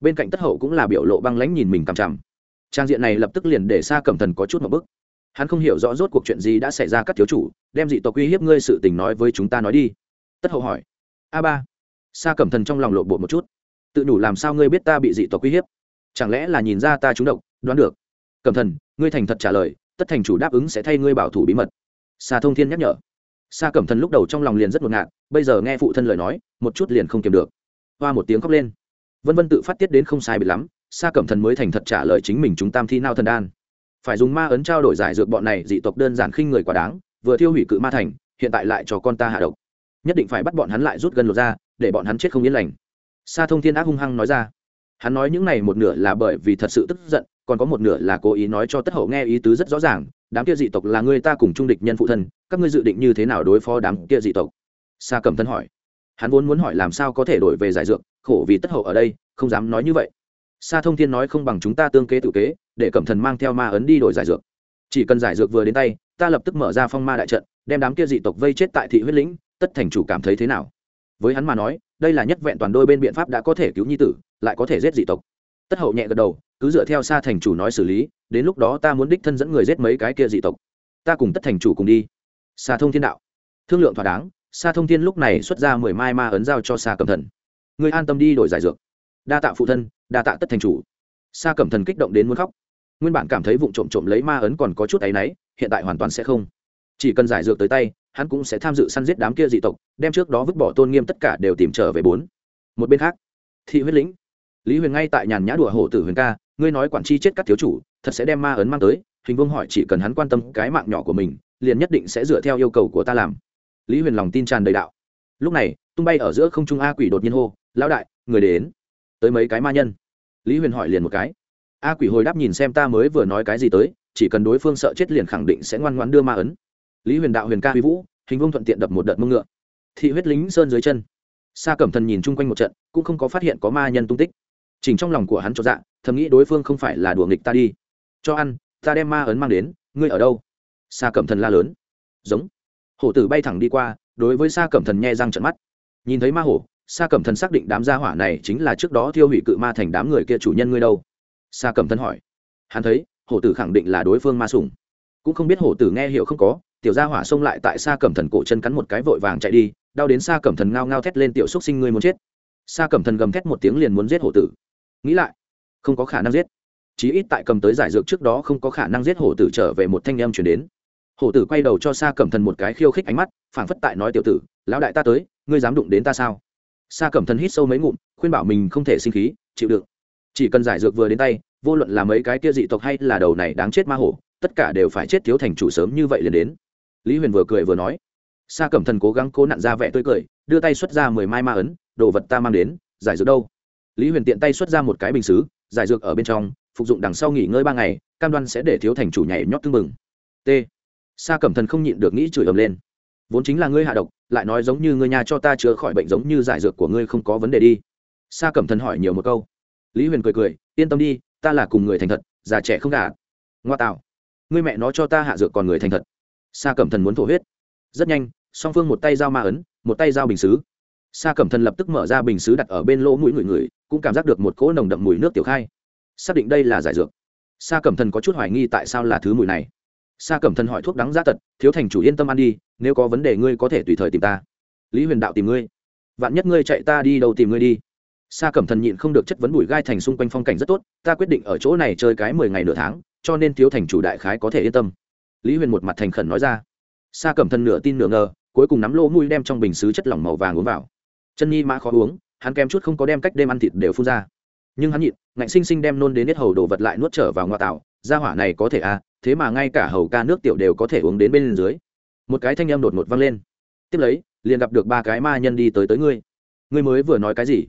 Bên cạnh tất hậu cũng là biểu lộ băng lãnh nhìn mình cằm chằm. Trang diện này lập tức liền để sa cẩm thần có chút một bức hắn không hiểu rõ rốt cuộc chuyện gì đã xảy ra các thiếu chủ, đem dị tộc uy hiếp ngươi sự tình nói với chúng ta nói đi. Tất hậu hỏi. A ba. Sa cẩm thần trong lòng lộ bộ một chút tự đủ làm sao ngươi biết ta bị dị tộc uy hiếp? Chẳng lẽ là nhìn ra ta trúng độc? Đoán được. Cẩm thần, ngươi thành thật trả lời, tất thành chủ đáp ứng sẽ thay ngươi bảo thủ bí mật. Xa thông thiên nhắc nhở. Xa cẩm thần lúc đầu trong lòng liền rất ngột ngạt, bây giờ nghe phụ thân lời nói, một chút liền không kiềm được. Hoa một tiếng khóc lên. Vân vân tự phát tiết đến không sai biệt lắm xa cẩm thần mới thành thật trả lời chính mình chúng tam thi nao thần đan. Phải dùng ma ấn trao đổi giải dược bọn này, dị tộc đơn giản khinh người quá đáng, vừa thiêu hủy cự ma thành, hiện tại lại cho con ta hạ độc. Nhất định phải bắt bọn hắn lại rút gần lột ra để bọn hắn chết không yên lành sa thông thiên ác hung hăng nói ra. Hắn nói những này một nửa là bởi vì thật sự tức giận, còn có một nửa là cố ý nói cho tất hậu nghe ý tứ rất rõ ràng, đám kia dị tộc là người ta cùng trung địch nhân phụ thân, các ngươi dự định như thế nào đối phó đám kia dị tộc? Sa cẩm thân hỏi. Hắn vốn muốn hỏi làm sao có thể đổi về giải dược, khổ vì tất hậu ở đây, không dám nói như vậy. Sa thông thiên nói không bằng chúng ta tương kế tự kế, để cẩm thần mang theo ma ấn đi đổi giải dược. Chỉ cần giải dược vừa đến tay, ta lập tức mở ra phong ma đại trận, đem đám kia dị tộc vây chết tại thị huyết lĩnh, tất thành chủ cảm thấy thế nào? Với hắn mà nói, đây là nhất vẹn toàn đôi bên biện pháp đã có thể cứu nhi tử, lại có thể giết dị tộc. Tất hậu nhẹ gật đầu, cứ dựa theo xa thành chủ nói xử lý, đến lúc đó ta muốn đích thân dẫn người giết mấy cái kia dị tộc. Ta cùng tất thành chủ cùng đi. Xa thông thiên đạo. Thương lượng thỏa đáng xa thông thiên lúc này xuất ra mười mai ma ấn giao cho xa cẩm thần. Người an tâm đi đổi giải dược. Đa tạ phụ thân, đa tạ tất thành chủ. Xa cẩm thần kích động đến muốn khóc. Nguyên bản cảm thấy vụ trộm trộm lấy ma ấn còn có chút áy náy, hiện tại hoàn toàn sẽ không. Chỉ cần giải dược tới tay hắn cũng sẽ tham dự săn giết đám kia dị tộc, đem trước đó vứt bỏ tôn nghiêm tất cả đều tìm trở về bốn. Một bên khác, thị huyết lĩnh, lý huyền ngay tại nhàn nhã đùa hổ tử huyền ca, ngươi nói quản chi chết các thiếu chủ, thật sẽ đem ma ấn mang tới, hình vương hỏi chỉ cần hắn quan tâm cái mạng nhỏ của mình, liền nhất định sẽ dựa theo yêu cầu của ta làm. Lý huyền lòng tin tràn đầy đạo. Lúc này, tung bay ở giữa không trung a quỷ đột nhiên hô, lão đại, người đến. Tới mấy cái ma nhân. Lý huyền hỏi liền một cái. A quỷ hồi đáp nhìn xem ta mới vừa nói cái gì tới, chỉ cần đối phương sợ chết liền khẳng định sẽ ngoan ngoan đưa ma ấn lý huyền đạo huyền ca huy vũ, hình vông thuận tiện đập một đợt mông ngựa. Thị huyết lính sơn dưới chân. Sa cẩm thần nhìn chung quanh một trận, cũng không có phát hiện có ma nhân tung tích. Chỉnh trong lòng của hắn cho dạ thầm nghĩ đối phương không phải là đùa nghịch ta đi. Cho ăn, ta đem ma ấn mang đến, ngươi ở đâu? Sa cẩm thần la lớn. Giống. Hổ tử bay thẳng đi qua, đối với sa cẩm thần nhe răng trận mắt. Nhìn thấy ma hổ, sa cẩm thần xác định đám gia hỏa này chính là trước đó thiêu hủy cự ma thành đám người kia chủ nhân ngươi đâu. Sa cẩm thần hỏi. Hắn thấy, hổ tử khẳng định là đối phương ma sủng. Cũng không biết hổ tử nghe hiểu không có tiểu gia hỏa xông lại tại sa cẩm thần cổ chân cắn một cái vội vàng chạy đi, đau đến sa cẩm thần ngao ngao thét lên tiểu xúc sinh ngươi muốn chết. Sa cẩm thần gầm thét một tiếng liền muốn giết hổ tử. Nghĩ lại, không có khả năng giết. Chí ít tại cầm tới giải dược trước đó không có khả năng giết hổ tử trở về một thanh em chuyển đến. Hổ tử quay đầu cho sa cẩm thần một cái khiêu khích ánh mắt, phảng phất tại nói tiểu tử, lão đại ta tới, ngươi dám đụng đến ta sao? Sa cẩm thần hít sâu mấy ngụm, khuyên bảo mình không thể sinh khí, chịu đựng. Chỉ cần giải dược vừa đến tay, vô luận là mấy cái kia dị tộc hay là đầu này đáng chết ma hổ, tất cả đều phải chết thiếu thành chủ sớm như vậy liền đến lý huyền vừa cười vừa nói, sa cẩm thần cố gắng cố nặn ra vẻ tươi cười, đưa tay xuất ra mười mai ma ấn, đồ vật ta mang đến, giải dược đâu? Lý huyền tiện tay xuất ra một cái bình xứ, giải dược ở bên trong, phục dụng đằng sau nghỉ ngơi ba ngày, cam đoan sẽ để thiếu thành chủ nhảy nhót tưng mừng t. Sa cẩm thần không nhịn được nghĩ chửi ầm lên. Vốn chính là ngươi hạ độc, lại nói giống như ngươi nhà cho ta chữa khỏi bệnh giống như giải dược của ngươi không có vấn đề đi. Sa cẩm thần hỏi nhiều một câu. Lý huyền cười cười, yên tâm đi, ta là cùng người thành thật, già trẻ không gà ngoa tạo, ngươi mẹ nó cho ta hạ dược còn người thành thật sa cẩm thần muốn thổ huyết. Rất nhanh, song phương một tay dao ma ấn, một tay dao bình xứ. Sa cẩm thần lập tức mở ra bình xứ đặt ở bên lỗ mũi người người, cũng cảm giác được một cỗ nồng đậm mùi nước tiểu khai. Xác định đây là giải dược. Sa cẩm thần có chút hoài nghi tại sao là thứ mùi này. Sa cẩm thần hỏi thuốc đắng giá tật, thiếu thành chủ yên tâm ăn đi, nếu có vấn đề ngươi có thể tùy thời tìm ta. Lý huyền đạo tìm ngươi. Vạn nhất ngươi chạy ta đi đâu tìm ngươi đi. Sa cẩm thần nhịn không được chất vấn bụi gai thành xung quanh phong cảnh rất tốt, ta quyết định ở chỗ này chơi cái mười ngày nửa tháng, cho nên thiếu thành chủ đại khái có thể yên tâm lý huyền một mặt thành khẩn nói ra. Sa cẩm thân nửa tin nửa ngờ, cuối cùng nắm lỗ mũi đem trong bình xứ chất lỏng màu vàng uống vào. Chân nhi mã khó uống, hắn kém chút không có đem cách đêm ăn thịt đều phun ra. Nhưng hắn nhịn, ngạnh sinh sinh đem nôn đến hết hầu đồ vật lại nuốt trở vào ngoại tạo gia hỏa này có thể à thế mà ngay cả hầu ca nước tiểu đều có thể uống đến bên dưới. Một cái thanh âm đột ngột vang lên. Tiếp lấy, liền gặp được ba cái ma nhân đi tới tới ngươi. Ngươi mới vừa nói cái gì?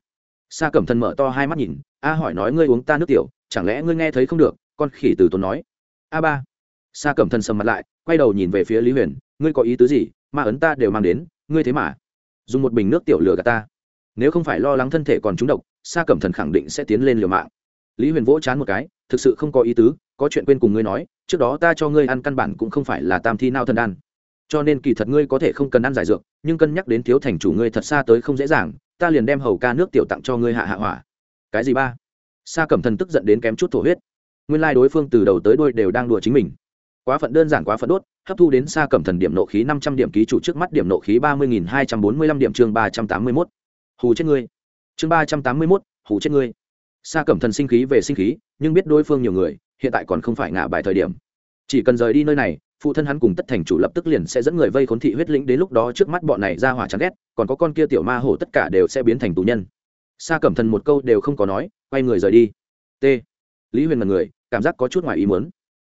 Sa cẩm thần mở to hai mắt nhìn, a hỏi nói ngươi uống ta nước tiểu, chẳng lẽ ngươi nghe thấy không được, con khỉ từ tốn nói. A ba sa cẩm thần sầm mặt lại, quay đầu nhìn về phía lý huyền, ngươi có ý tứ gì? Ma ấn ta đều mang đến, ngươi thế mà dùng một bình nước tiểu lừa gạt ta. Nếu không phải lo lắng thân thể còn trúng độc, sa cẩm thần khẳng định sẽ tiến lên liều mạng. Lý huyền vỗ chán một cái, thực sự không có ý tứ, có chuyện quên cùng ngươi nói, trước đó ta cho ngươi ăn căn bản cũng không phải là tam thi nao thần đan. Cho nên kỳ thật ngươi có thể không cần ăn giải dược, nhưng cân nhắc đến thiếu thành chủ ngươi thật xa tới không dễ dàng, ta liền đem hầu ca nước tiểu tặng cho ngươi hạ hạ hỏa. Cái gì ba? Sa cẩm thần tức giận đến kém chút thổ huyết. Nguyên lai đối phương từ đầu tới đôi đều đang đùa chính mình quá phận đơn giản quá phận đốt, hấp thu đến xa cẩm thần điểm nộ khí năm trăm điểm ký chủ trước mắt điểm nộ khí ba mươi nghìn hai trăm bốn mươi lăm điểm chương ba trăm tám mươi mốt. Hù chết ngươi. Chương ba trăm tám mươi mốt, hù chết ngươi. Xa cẩm thần sinh khí về sinh khí, nhưng biết đối phương nhiều người, hiện tại còn không phải ngả bài thời điểm. Chỉ cần rời đi nơi này, phụ thân hắn cùng tất thành chủ lập tức liền sẽ dẫn người vây khốn thị huyết lĩnh đến lúc đó trước mắt bọn này ra hỏa chán ghét, còn có con kia tiểu ma hổ tất cả đều sẽ biến thành tù nhân. Xa cẩm thần một câu đều không có nói, quay người rời đi. T. Lý huyền là người, cảm giác có chút ngoài ý muốn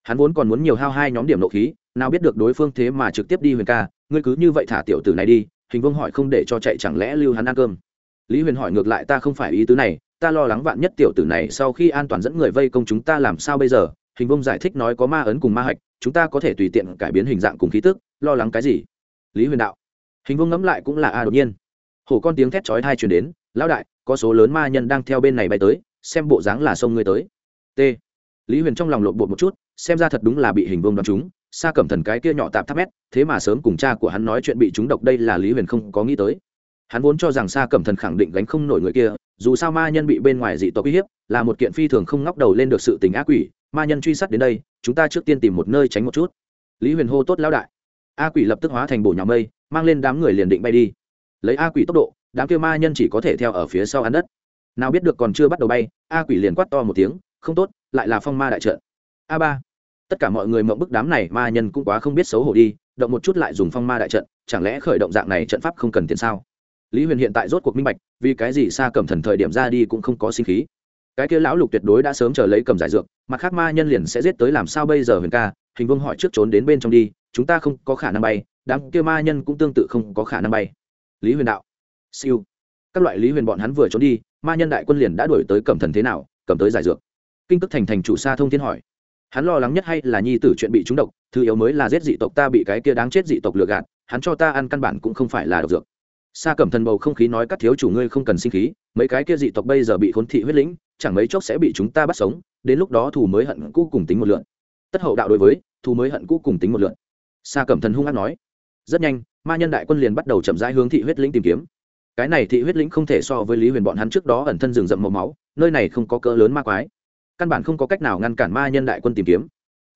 hắn vốn còn muốn nhiều hao hai nhóm điểm nộ khí, nào biết được đối phương thế mà trực tiếp đi huyền ca, ngươi cứ như vậy thả tiểu tử này đi, hình vương hỏi không để cho chạy chẳng lẽ lưu hắn ăn cơm. Lý huyền hỏi ngược lại ta không phải ý tứ này, ta lo lắng vạn nhất tiểu tử này sau khi an toàn dẫn người vây công chúng ta làm sao bây giờ? Hình vương giải thích nói có ma ấn cùng ma hạch, chúng ta có thể tùy tiện cải biến hình dạng cùng khí tức, lo lắng cái gì? Lý huyền đạo. Hình vương ngẫm lại cũng là a, đột nhiên. Hổ con tiếng thét chói thai truyền đến, lão đại, có số lớn ma nhân đang theo bên này bay tới, xem bộ dáng là sông ngươi tới. T lý huyền trong lòng lộn bột một chút, xem ra thật đúng là bị hình vương đoán chúng, xa cẩm thần cái kia nhỏ tạp tháp mét, thế mà sớm cùng cha của hắn nói chuyện bị chúng độc đây là lý huyền không có nghĩ tới. Hắn vốn cho rằng xa cẩm thần khẳng định gánh không nổi người kia, dù sao ma nhân bị bên ngoài dị tộc uy hiếp, là một kiện phi thường không ngóc đầu lên được sự tình ác quỷ, ma nhân truy sát đến đây, chúng ta trước tiên tìm một nơi tránh một chút. Lý huyền hô tốt lão đại. A quỷ lập tức hóa thành bổ nhà mây, mang lên đám người liền định bay đi. Lấy a quỷ tốc độ, đám kia ma nhân chỉ có thể theo ở phía sau ăn đất. Nào biết được còn chưa bắt đầu bay, a quỷ liền quát to một tiếng, không tốt lại là phong ma đại trận. A ba. Tất cả mọi người mộng bức đám này ma nhân cũng quá không biết xấu hổ đi, động một chút lại dùng phong ma đại trận, chẳng lẽ khởi động dạng này trận pháp không cần tiền sao? Lý huyền hiện tại rốt cuộc minh bạch, vì cái gì xa cầm thần thời điểm ra đi cũng không có sinh khí. Cái kia lão lục tuyệt đối đã sớm chờ lấy cầm giải dược, mặt khác ma nhân liền sẽ giết tới làm sao bây giờ huyền ca? Hình vương hỏi trước trốn đến bên trong đi, chúng ta không có khả năng bay, đám kia ma nhân cũng tương tự không có khả năng bay. Lý huyền đạo. Siêu. Các loại lý huyền bọn hắn vừa trốn đi, ma nhân đại quân liền đã đuổi tới cầm thần thế nào, cầm tới giải dược kinh tức thành thành chủ xa thông thiên hỏi. Hắn lo lắng nhất hay là nhi tử chuyện bị trúng độc, thứ yếu mới là giết dị tộc ta bị cái kia đáng chết dị tộc lừa gạt, hắn cho ta ăn căn bản cũng không phải là độc dược. Xa cẩm thần bầu không khí nói các thiếu chủ ngươi không cần sinh khí, mấy cái kia dị tộc bây giờ bị khốn thị huyết lĩnh, chẳng mấy chốc sẽ bị chúng ta bắt sống, đến lúc đó thù mới hận cũ cùng tính một lượn. Tất hậu đạo đối với, thù mới hận cũ cùng tính một lượn. Xa cẩm thần hung hát nói. Rất nhanh, ma nhân đại quân liền bắt đầu chậm rãi hướng thị huyết lĩnh tìm kiếm. Cái này thị huyết lĩnh không thể so với lý huyền bọn hắn trước đó ẩn thân rừng rậm màu máu, nơi này không có cỡ lớn ma quái căn bản không có cách nào ngăn cản ma nhân đại quân tìm kiếm.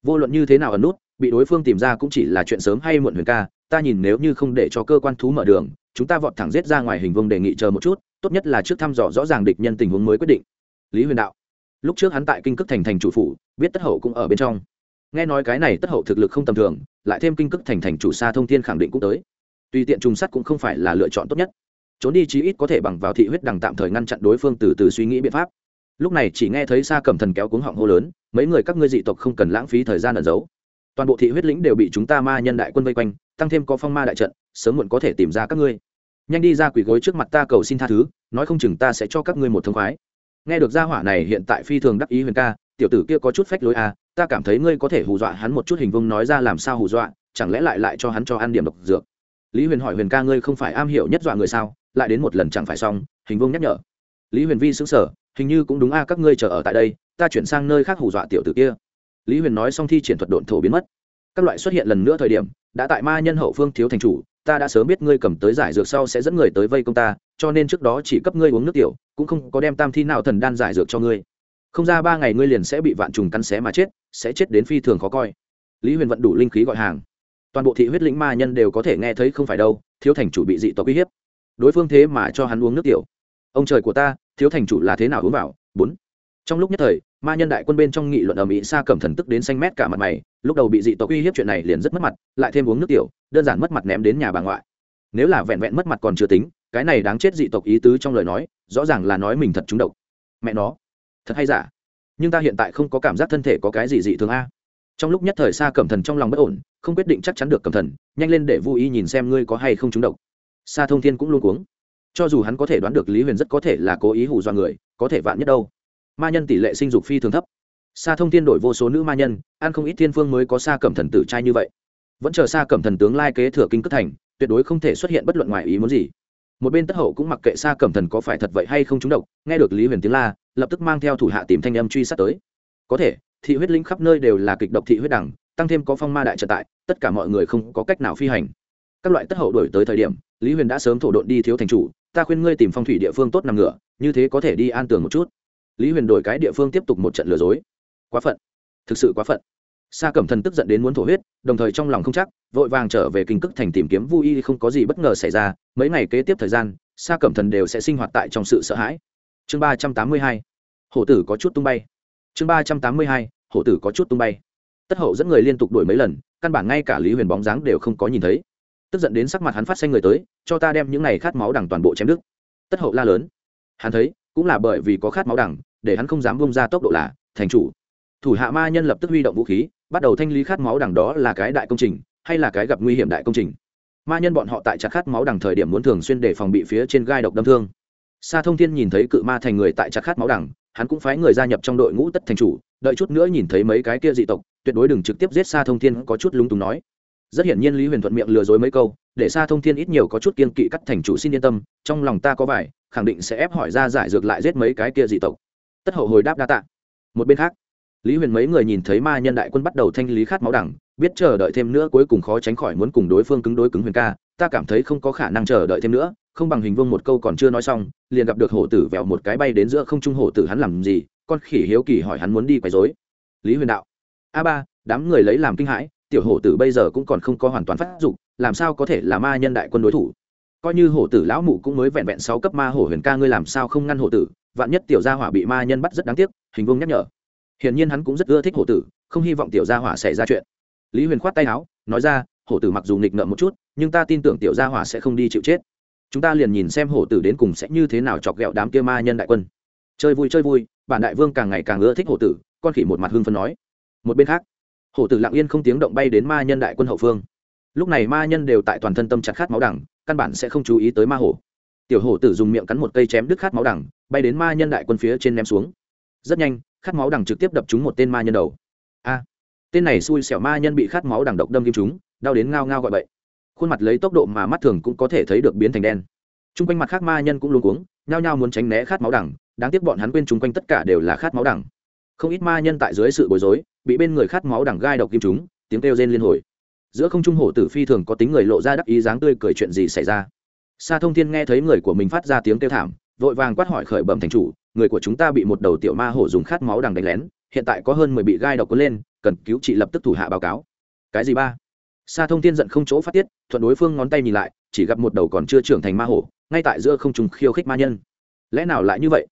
Vô luận như thế nào ẩn nút, bị đối phương tìm ra cũng chỉ là chuyện sớm hay muộn huyền ca, ta nhìn nếu như không để cho cơ quan thú mở đường, chúng ta vọt thẳng giết ra ngoài hình vương đề nghị chờ một chút, tốt nhất là trước thăm dò rõ ràng địch nhân tình huống mới quyết định. Lý huyền đạo. Lúc trước hắn tại kinh cước thành thành chủ phủ, biết tất hậu cũng ở bên trong. Nghe nói cái này tất hậu thực lực không tầm thường, lại thêm kinh cước thành thành chủ xa thông thiên khẳng định cũng tới. Tùy tiện trùng sắt cũng không phải là lựa chọn tốt nhất. Trốn đi chí ít có thể bằng vào thị huyết đằng tạm thời ngăn chặn đối phương từ từ suy nghĩ biện pháp lúc này chỉ nghe thấy xa cầm thần kéo cuống họng hô lớn, mấy người các ngươi dị tộc không cần lãng phí thời gian ẩn giấu. Toàn bộ thị huyết lĩnh đều bị chúng ta ma nhân đại quân vây quanh, tăng thêm có phong ma đại trận, sớm muộn có thể tìm ra các ngươi. Nhanh đi ra quỳ gối trước mặt ta cầu xin tha thứ, nói không chừng ta sẽ cho các ngươi một thông khoái. Nghe được gia hỏa này hiện tại phi thường đắc ý huyền ca, tiểu tử kia có chút phách lối à ta cảm thấy ngươi có thể hù dọa hắn một chút hình vông nói ra làm sao hù dọa, chẳng lẽ lại lại cho hắn cho ăn điểm độc dược. Lý huyền hỏi huyền ca ngươi không phải am hiểu nhất dọa người sao, lại đến một lần chẳng phải xong, hình vông nhắc nhở. Lý huyền vi xứng sở hình như cũng đúng a, các ngươi chờ ở tại đây, ta chuyển sang nơi khác hù dọa tiểu tử kia. Lý huyền nói xong thi triển thuật độn thổ biến mất. Các loại xuất hiện lần nữa thời điểm, đã tại ma nhân hậu phương thiếu thành chủ, ta đã sớm biết ngươi cầm tới giải dược sau sẽ dẫn người tới vây công ta, cho nên trước đó chỉ cấp ngươi uống nước tiểu, cũng không có đem tam thi nào thần đan giải dược cho ngươi. Không ra ba ngày ngươi liền sẽ bị vạn trùng cắn xé mà chết, sẽ chết đến phi thường khó coi. Lý huyền vận đủ linh khí gọi hàng. Toàn bộ thị huyết lĩnh ma nhân đều có thể nghe thấy không phải đâu, thiếu thành chủ bị dị tộc uy hiếp. Đối phương thế mà cho hắn uống nước tiểu. Ông trời của ta thiếu thành chủ là thế nào uống vào? Bốn. Trong lúc nhất thời, ma nhân đại quân bên trong nghị luận ở mỹ xa cầm thần tức đến xanh mét cả mặt mày, lúc đầu bị dị tộc uy hiếp chuyện này liền rất mất mặt, lại thêm uống nước tiểu, đơn giản mất mặt ném đến nhà bà ngoại. Nếu là vẹn vẹn mất mặt còn chưa tính, cái này đáng chết dị tộc ý tứ trong lời nói, rõ ràng là nói mình thật trúng độc. Mẹ nó, thật hay giả? Nhưng ta hiện tại không có cảm giác thân thể có cái gì dị thường a. Trong lúc nhất thời xa cẩm thần trong lòng bất ổn, không quyết định chắc chắn được cẩm thần, nhanh lên để vô ý nhìn xem ngươi có hay không trúng độc. Xa thông thiên cũng luôn cuống cho dù hắn có thể đoán được lý huyền rất có thể là cố ý hù dọa người, có thể vạn nhất đâu. Ma nhân tỷ lệ sinh dục phi thường thấp. Xa thông thiên đổi vô số nữ ma nhân, ăn không ít thiên phương mới có xa cẩm thần tử trai như vậy. Vẫn chờ xa cẩm thần tướng lai kế thừa kinh cất thành, tuyệt đối không thể xuất hiện bất luận ngoài ý muốn gì. Một bên tất hậu cũng mặc kệ xa cẩm thần có phải thật vậy hay không trúng độc, nghe được lý huyền tiếng la, lập tức mang theo thủ hạ tìm thanh âm truy sát tới. Có thể, thị huyết linh khắp nơi đều là kịch độc thị huyết đẳng, tăng thêm có phong ma đại trợ tại, tất cả mọi người không có cách nào phi hành. Các loại tất hậu đổi tới thời điểm, lý huyền đã sớm thổ độn đi thiếu thành chủ ta khuyên ngươi tìm phong thủy địa phương tốt nằm ngửa, như thế có thể đi an tường một chút. Lý huyền đổi cái địa phương tiếp tục một trận lừa dối. Quá phận. Thực sự quá phận. Sa cẩm thần tức giận đến muốn thổ huyết, đồng thời trong lòng không chắc, vội vàng trở về kinh cức thành tìm kiếm vui y, không có gì bất ngờ xảy ra. Mấy ngày kế tiếp thời gian, sa cẩm thần đều sẽ sinh hoạt tại trong sự sợ hãi. Chương ba trăm tám mươi hai. Hổ tử có chút tung bay. Chương ba trăm tám mươi hai. Hổ tử có chút tung bay. Tất hậu dẫn người liên tục đuổi mấy lần, căn bản ngay cả lý huyền bóng dáng đều không có nhìn thấy tức giận đến sắc mặt hắn phát xanh người tới, cho ta đem những này khát máu đằng toàn bộ chém đứt. Tất hậu la lớn. Hắn thấy, cũng là bởi vì có khát máu đằng, để hắn không dám bông ra tốc độ là, thành chủ. Thủ hạ ma nhân lập tức huy động vũ khí, bắt đầu thanh lý khát máu đằng đó là cái đại công trình, hay là cái gặp nguy hiểm đại công trình. Ma nhân bọn họ tại chặt khát máu đằng thời điểm muốn thường xuyên để phòng bị phía trên gai độc đâm thương. Sa thông thiên nhìn thấy cự ma thành người tại chặt khát máu đằng, hắn cũng phái người gia nhập trong đội ngũ tất thành chủ, đợi chút nữa nhìn thấy mấy cái kia dị tộc, tuyệt đối đừng trực tiếp giết sa thông thiên, có chút lúng túng nói rất hiển nhiên lý huyền thuận miệng lừa dối mấy câu, để sa thông thiên ít nhiều có chút kiên kỵ cắt thành chủ xin yên tâm, trong lòng ta có vải khẳng định sẽ ép hỏi ra giải dược lại giết mấy cái kia dị tộc. Tất hậu hồi đáp đa tạ. Một bên khác, lý huyền mấy người nhìn thấy ma nhân đại quân bắt đầu thanh lý khát máu đẳng, biết chờ đợi thêm nữa cuối cùng khó tránh khỏi muốn cùng đối phương cứng đối cứng huyền ca, ta cảm thấy không có khả năng chờ đợi thêm nữa, không bằng hình vương một câu còn chưa nói xong, liền gặp được hổ tử vẹo một cái bay đến giữa không trung hổ tử hắn làm gì, con khỉ hiếu kỳ hỏi hắn muốn đi quấy dối lý huyền đạo, a ba, đám người lấy làm kinh hãi tiểu hổ tử bây giờ cũng còn không có hoàn toàn phát dục, làm sao có thể là ma nhân đại quân đối thủ? Coi như hổ tử lão mụ cũng mới vẹn vẹn sáu cấp ma hổ huyền ca ngươi làm sao không ngăn hổ tử, vạn nhất tiểu gia hỏa bị ma nhân bắt rất đáng tiếc, hình Vương nhắc nhở. Hiển nhiên hắn cũng rất ưa thích hổ tử, không hy vọng tiểu gia hỏa xảy ra chuyện. Lý huyền khoát tay áo, nói ra, hổ tử mặc dù nghịch ngợm một chút, nhưng ta tin tưởng tiểu gia hỏa sẽ không đi chịu chết. Chúng ta liền nhìn xem hổ tử đến cùng sẽ như thế nào chọc ghẹo đám kia ma nhân đại quân. Chơi vui chơi vui, bản đại vương càng ngày càng ưa thích hổ tử, con khỉ một mặt hưng phân nói. Một bên khác hổ tử lặng yên không tiếng động bay đến ma nhân đại quân hậu phương. Lúc này ma nhân đều tại toàn thân tâm chặt khát máu đẳng căn bản sẽ không chú ý tới ma hổ. Tiểu hổ tử dùng miệng cắn một cây chém đứt khát máu đẳng bay đến ma nhân đại quân phía trên ném xuống. Rất nhanh, khát máu đằng trực tiếp đập trúng một tên ma nhân đầu. A! Tên này xui xẻo ma nhân bị khát máu đằng độc đâm kim chúng đau đến ngao ngao gọi bậy. Khuôn mặt lấy tốc độ mà mắt thường cũng có thể thấy được biến thành đen. T r u n g quanh mặt khác ma nhân cũng luôn cuống, nhao nhao muốn tránh né khát máu đằng, đáng tiếc bọn hắn quên chung quanh tất cả đều là khát máu đằng không ít ma nhân tại dưới sự bối rối, bị bên người khát máu đằng gai độc kim chúng, tiếng kêu rên liên hồi. Giữa không trung hổ tử phi thường có tính người lộ ra đắc ý dáng tươi cười chuyện gì xảy ra? Sa thông thiên nghe thấy người của mình phát ra tiếng kêu thảm, vội vàng quát hỏi khởi bẩm thành chủ, người của chúng ta bị một đầu tiểu ma hổ dùng khát máu đằng đánh lén, hiện tại có hơn mười bị gai độc cuốn lên, cần cứu trị lập tức thủ hạ báo cáo. Cái gì ba? Sa thông thiên giận không chỗ phát tiết, thuận đối phương ngón tay nhìn lại, chỉ gặp một đầu còn chưa trưởng thành ma hổ, ngay tại giữa không trung khiêu khích ma nhân. Lẽ nào lại như vậy?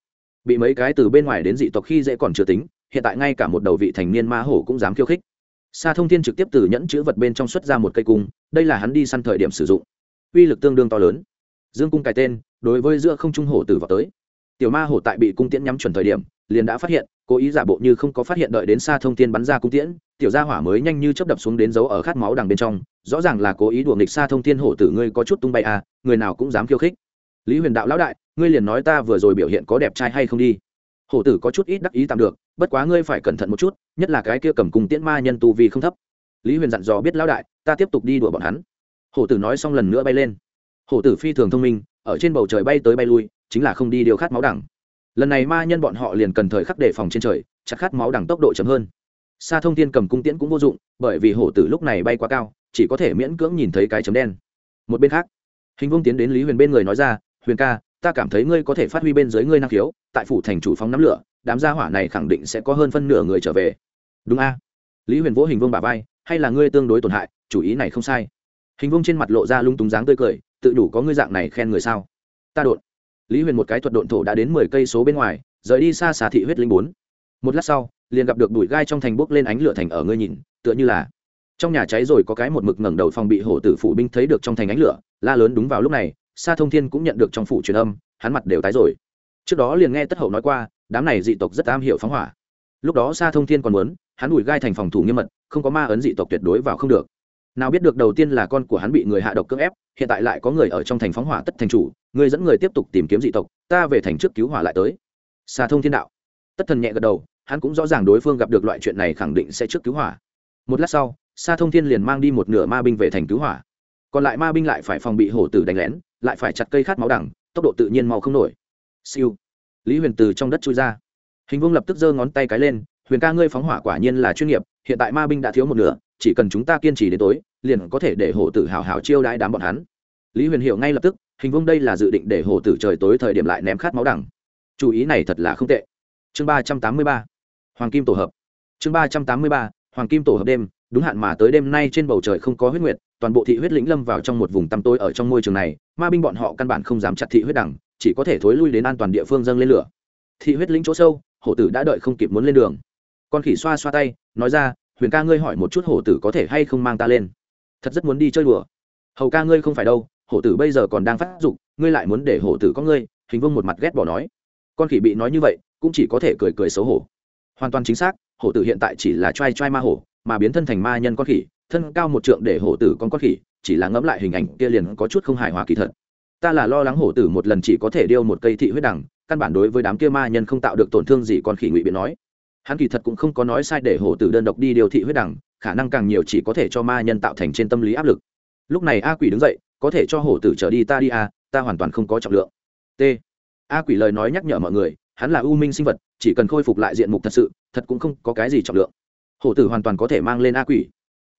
Bị mấy cái từ bên ngoài đến dị tộc khi dễ còn chưa tính hiện tại ngay cả một đầu vị thành niên ma hổ cũng dám khiêu khích. Sa thông thiên trực tiếp từ nhẫn chữ vật bên trong xuất ra một cây cung, đây là hắn đi săn thời điểm sử dụng. Uy lực tương đương to lớn. Dương cung cài tên, đối với giữa không trung hổ tử vào tới. Tiểu ma hổ tại bị cung tiễn nhắm chuẩn thời điểm, liền đã phát hiện, cố ý giả bộ như không có phát hiện đợi đến xa thông tin bắn ra cung tiễn, tiểu gia hỏa mới nhanh như chấp đập xuống đến dấu ở khát máu đằng bên trong, rõ ràng là cố ý đùa nghịch xa thông thiên hổ tử, ngươi có chút tung bay à người nào cũng dám khiêu khích. Lý huyền đạo lão đại, ngươi liền nói ta vừa rồi biểu hiện có đẹp trai hay không đi. Hổ tử có chút ít đắc ý tạm được bất quá ngươi phải cẩn thận một chút, nhất là cái kia cầm cung tiễn ma nhân tu vi không thấp. Lý huyền dặn dò biết lão đại, ta tiếp tục đi đùa bọn hắn. Hổ tử nói xong lần nữa bay lên. Hổ tử phi thường thông minh, ở trên bầu trời bay tới bay lui, chính là không đi điều khát máu đẳng. Lần này ma nhân bọn họ liền cần thời khắc đề phòng trên trời chặt khát máu đẳng tốc độ chậm hơn. Xa thông tin cầm cung tiễn cũng vô dụng, bởi vì hổ tử lúc này bay quá cao, chỉ có thể miễn cưỡng nhìn thấy cái chấm đen. Một bên khác, hình vung tiến đến lý huyền bên người nói ra, huyền ca, ta cảm thấy ngươi có thể phát huy bên dưới ngươi năng khiếu, tại phủ thành chủ phóng nắm lửa đám gia hỏa này khẳng định sẽ có hơn phân nửa người trở về. Đúng a? Lý huyền vỗ hình vương bà vai, hay là ngươi tương đối tổn hại, chủ ý này không sai. Hình Vương trên mặt lộ ra lung túng dáng tươi cười, tự đủ có ngươi dạng này khen người sao? Ta đột. Lý huyền một cái thuật độn thổ đã đến mười cây số bên ngoài, rời đi xa xà thị huyết linh bốn. Một lát sau, liền gặp được bụi gai trong thành bốc lên ánh lửa thành ở ngươi nhìn, tựa như là trong nhà cháy rồi có cái một mực ngẩng đầu phòng bị hổ tử phủ binh thấy được trong thành ánh lửa, la lớn đúng vào lúc này, sa thông thiên cũng nhận được trong phủ truyền âm, hắn mặt đều tái rồi. Trước đó liền nghe tất hậu nói qua đám này dị tộc rất am hiểu phóng hỏa. Lúc đó sa thông thiên còn muốn, hắn ủi gai thành phòng thủ nghiêm mật, không có ma ấn dị tộc tuyệt đối vào không được. Nào biết được đầu tiên là con của hắn bị người hạ độc cưỡng ép, hiện tại lại có người ở trong thành phóng hỏa tất thành chủ, người dẫn người tiếp tục tìm kiếm dị tộc, ta về thành trước cứu hỏa lại tới. Xa thông thiên đạo. Tất thần nhẹ gật đầu, hắn cũng rõ ràng đối phương gặp được loại chuyện này khẳng định sẽ trước cứu hỏa. Một lát sau xa thông thiên liền mang đi một nửa ma binh về thành cứu hỏa. Còn lại ma binh lại phải phòng bị hổ tử đánh lén, lại phải chặt cây khát máu đẳng tốc độ tự nhiên mau không nổi. Siêu lý huyền từ trong đất chui ra. Hình vương lập tức giơ ngón tay cái lên, huyền ca ngươi phóng hỏa quả nhiên là chuyên nghiệp, hiện tại ma binh đã thiếu một nửa, chỉ cần chúng ta kiên trì đến tối, liền có thể để hổ tử hào hào chiêu đãi đám bọn hắn. Lý huyền hiểu ngay lập tức, hình Vương đây là dự định để hổ tử trời tối thời điểm lại ném khát máu đẳng chú ý này thật là không tệ. Chương ba trăm tám mươi ba. Hoàng kim tổ hợp. Chương ba trăm tám mươi ba, hoàng kim tổ hợp đêm, đúng hạn mà tới đêm nay trên bầu trời không có huyết nguyệt, toàn bộ thị huyết lĩnh lâm vào trong một vùng tăm tối ở trong môi trường này, ma binh bọn họ căn bản không dám chặt thị huyết đẳng chỉ có thể thối lui đến an toàn địa phương dâng lên lửa. Thị huyết lĩnh chỗ sâu, hổ tử đã đợi không kịp muốn lên đường. Con khỉ xoa xoa tay, nói ra, huyền ca ngươi hỏi một chút hổ tử có thể hay không mang ta lên? Thật rất muốn đi chơi đùa. Hầu ca ngươi không phải đâu, hổ tử bây giờ còn đang phát dục, ngươi lại muốn để hổ tử có ngươi? Hình vương một mặt ghét bỏ nói. Con khỉ bị nói như vậy, cũng chỉ có thể cười cười xấu hổ. Hoàn toàn chính xác, hổ tử hiện tại chỉ là t r a i t r a i ma hổ, mà biến thân thành ma nhân con khỉ, thân cao một trượng để hổ tử con con khỉ, chỉ là ngẫm lại hình ảnh kia liền có chút không hài hòa kỳ thật ta là lo lắng hổ tử một lần chỉ có thể điêu một cây thị huyết đằng, căn bản đối với đám kia ma nhân không tạo được tổn thương gì còn khỉ ngụy biện nói. Hắn kỳ thật cũng không có nói sai để hổ tử đơn độc đi điều thị huyết đằng, khả năng càng nhiều chỉ có thể cho ma nhân tạo thành trên tâm lý áp lực. Lúc này a quỷ đứng dậy, có thể cho hổ tử trở đi ta đi a ta hoàn toàn không có trọng lượng. T. A quỷ lời nói nhắc nhở mọi người, hắn là u minh sinh vật, chỉ cần khôi phục lại diện mục thật sự, thật cũng không có cái gì trọng lượng. Hổ tử hoàn toàn có thể mang lên a quỷ.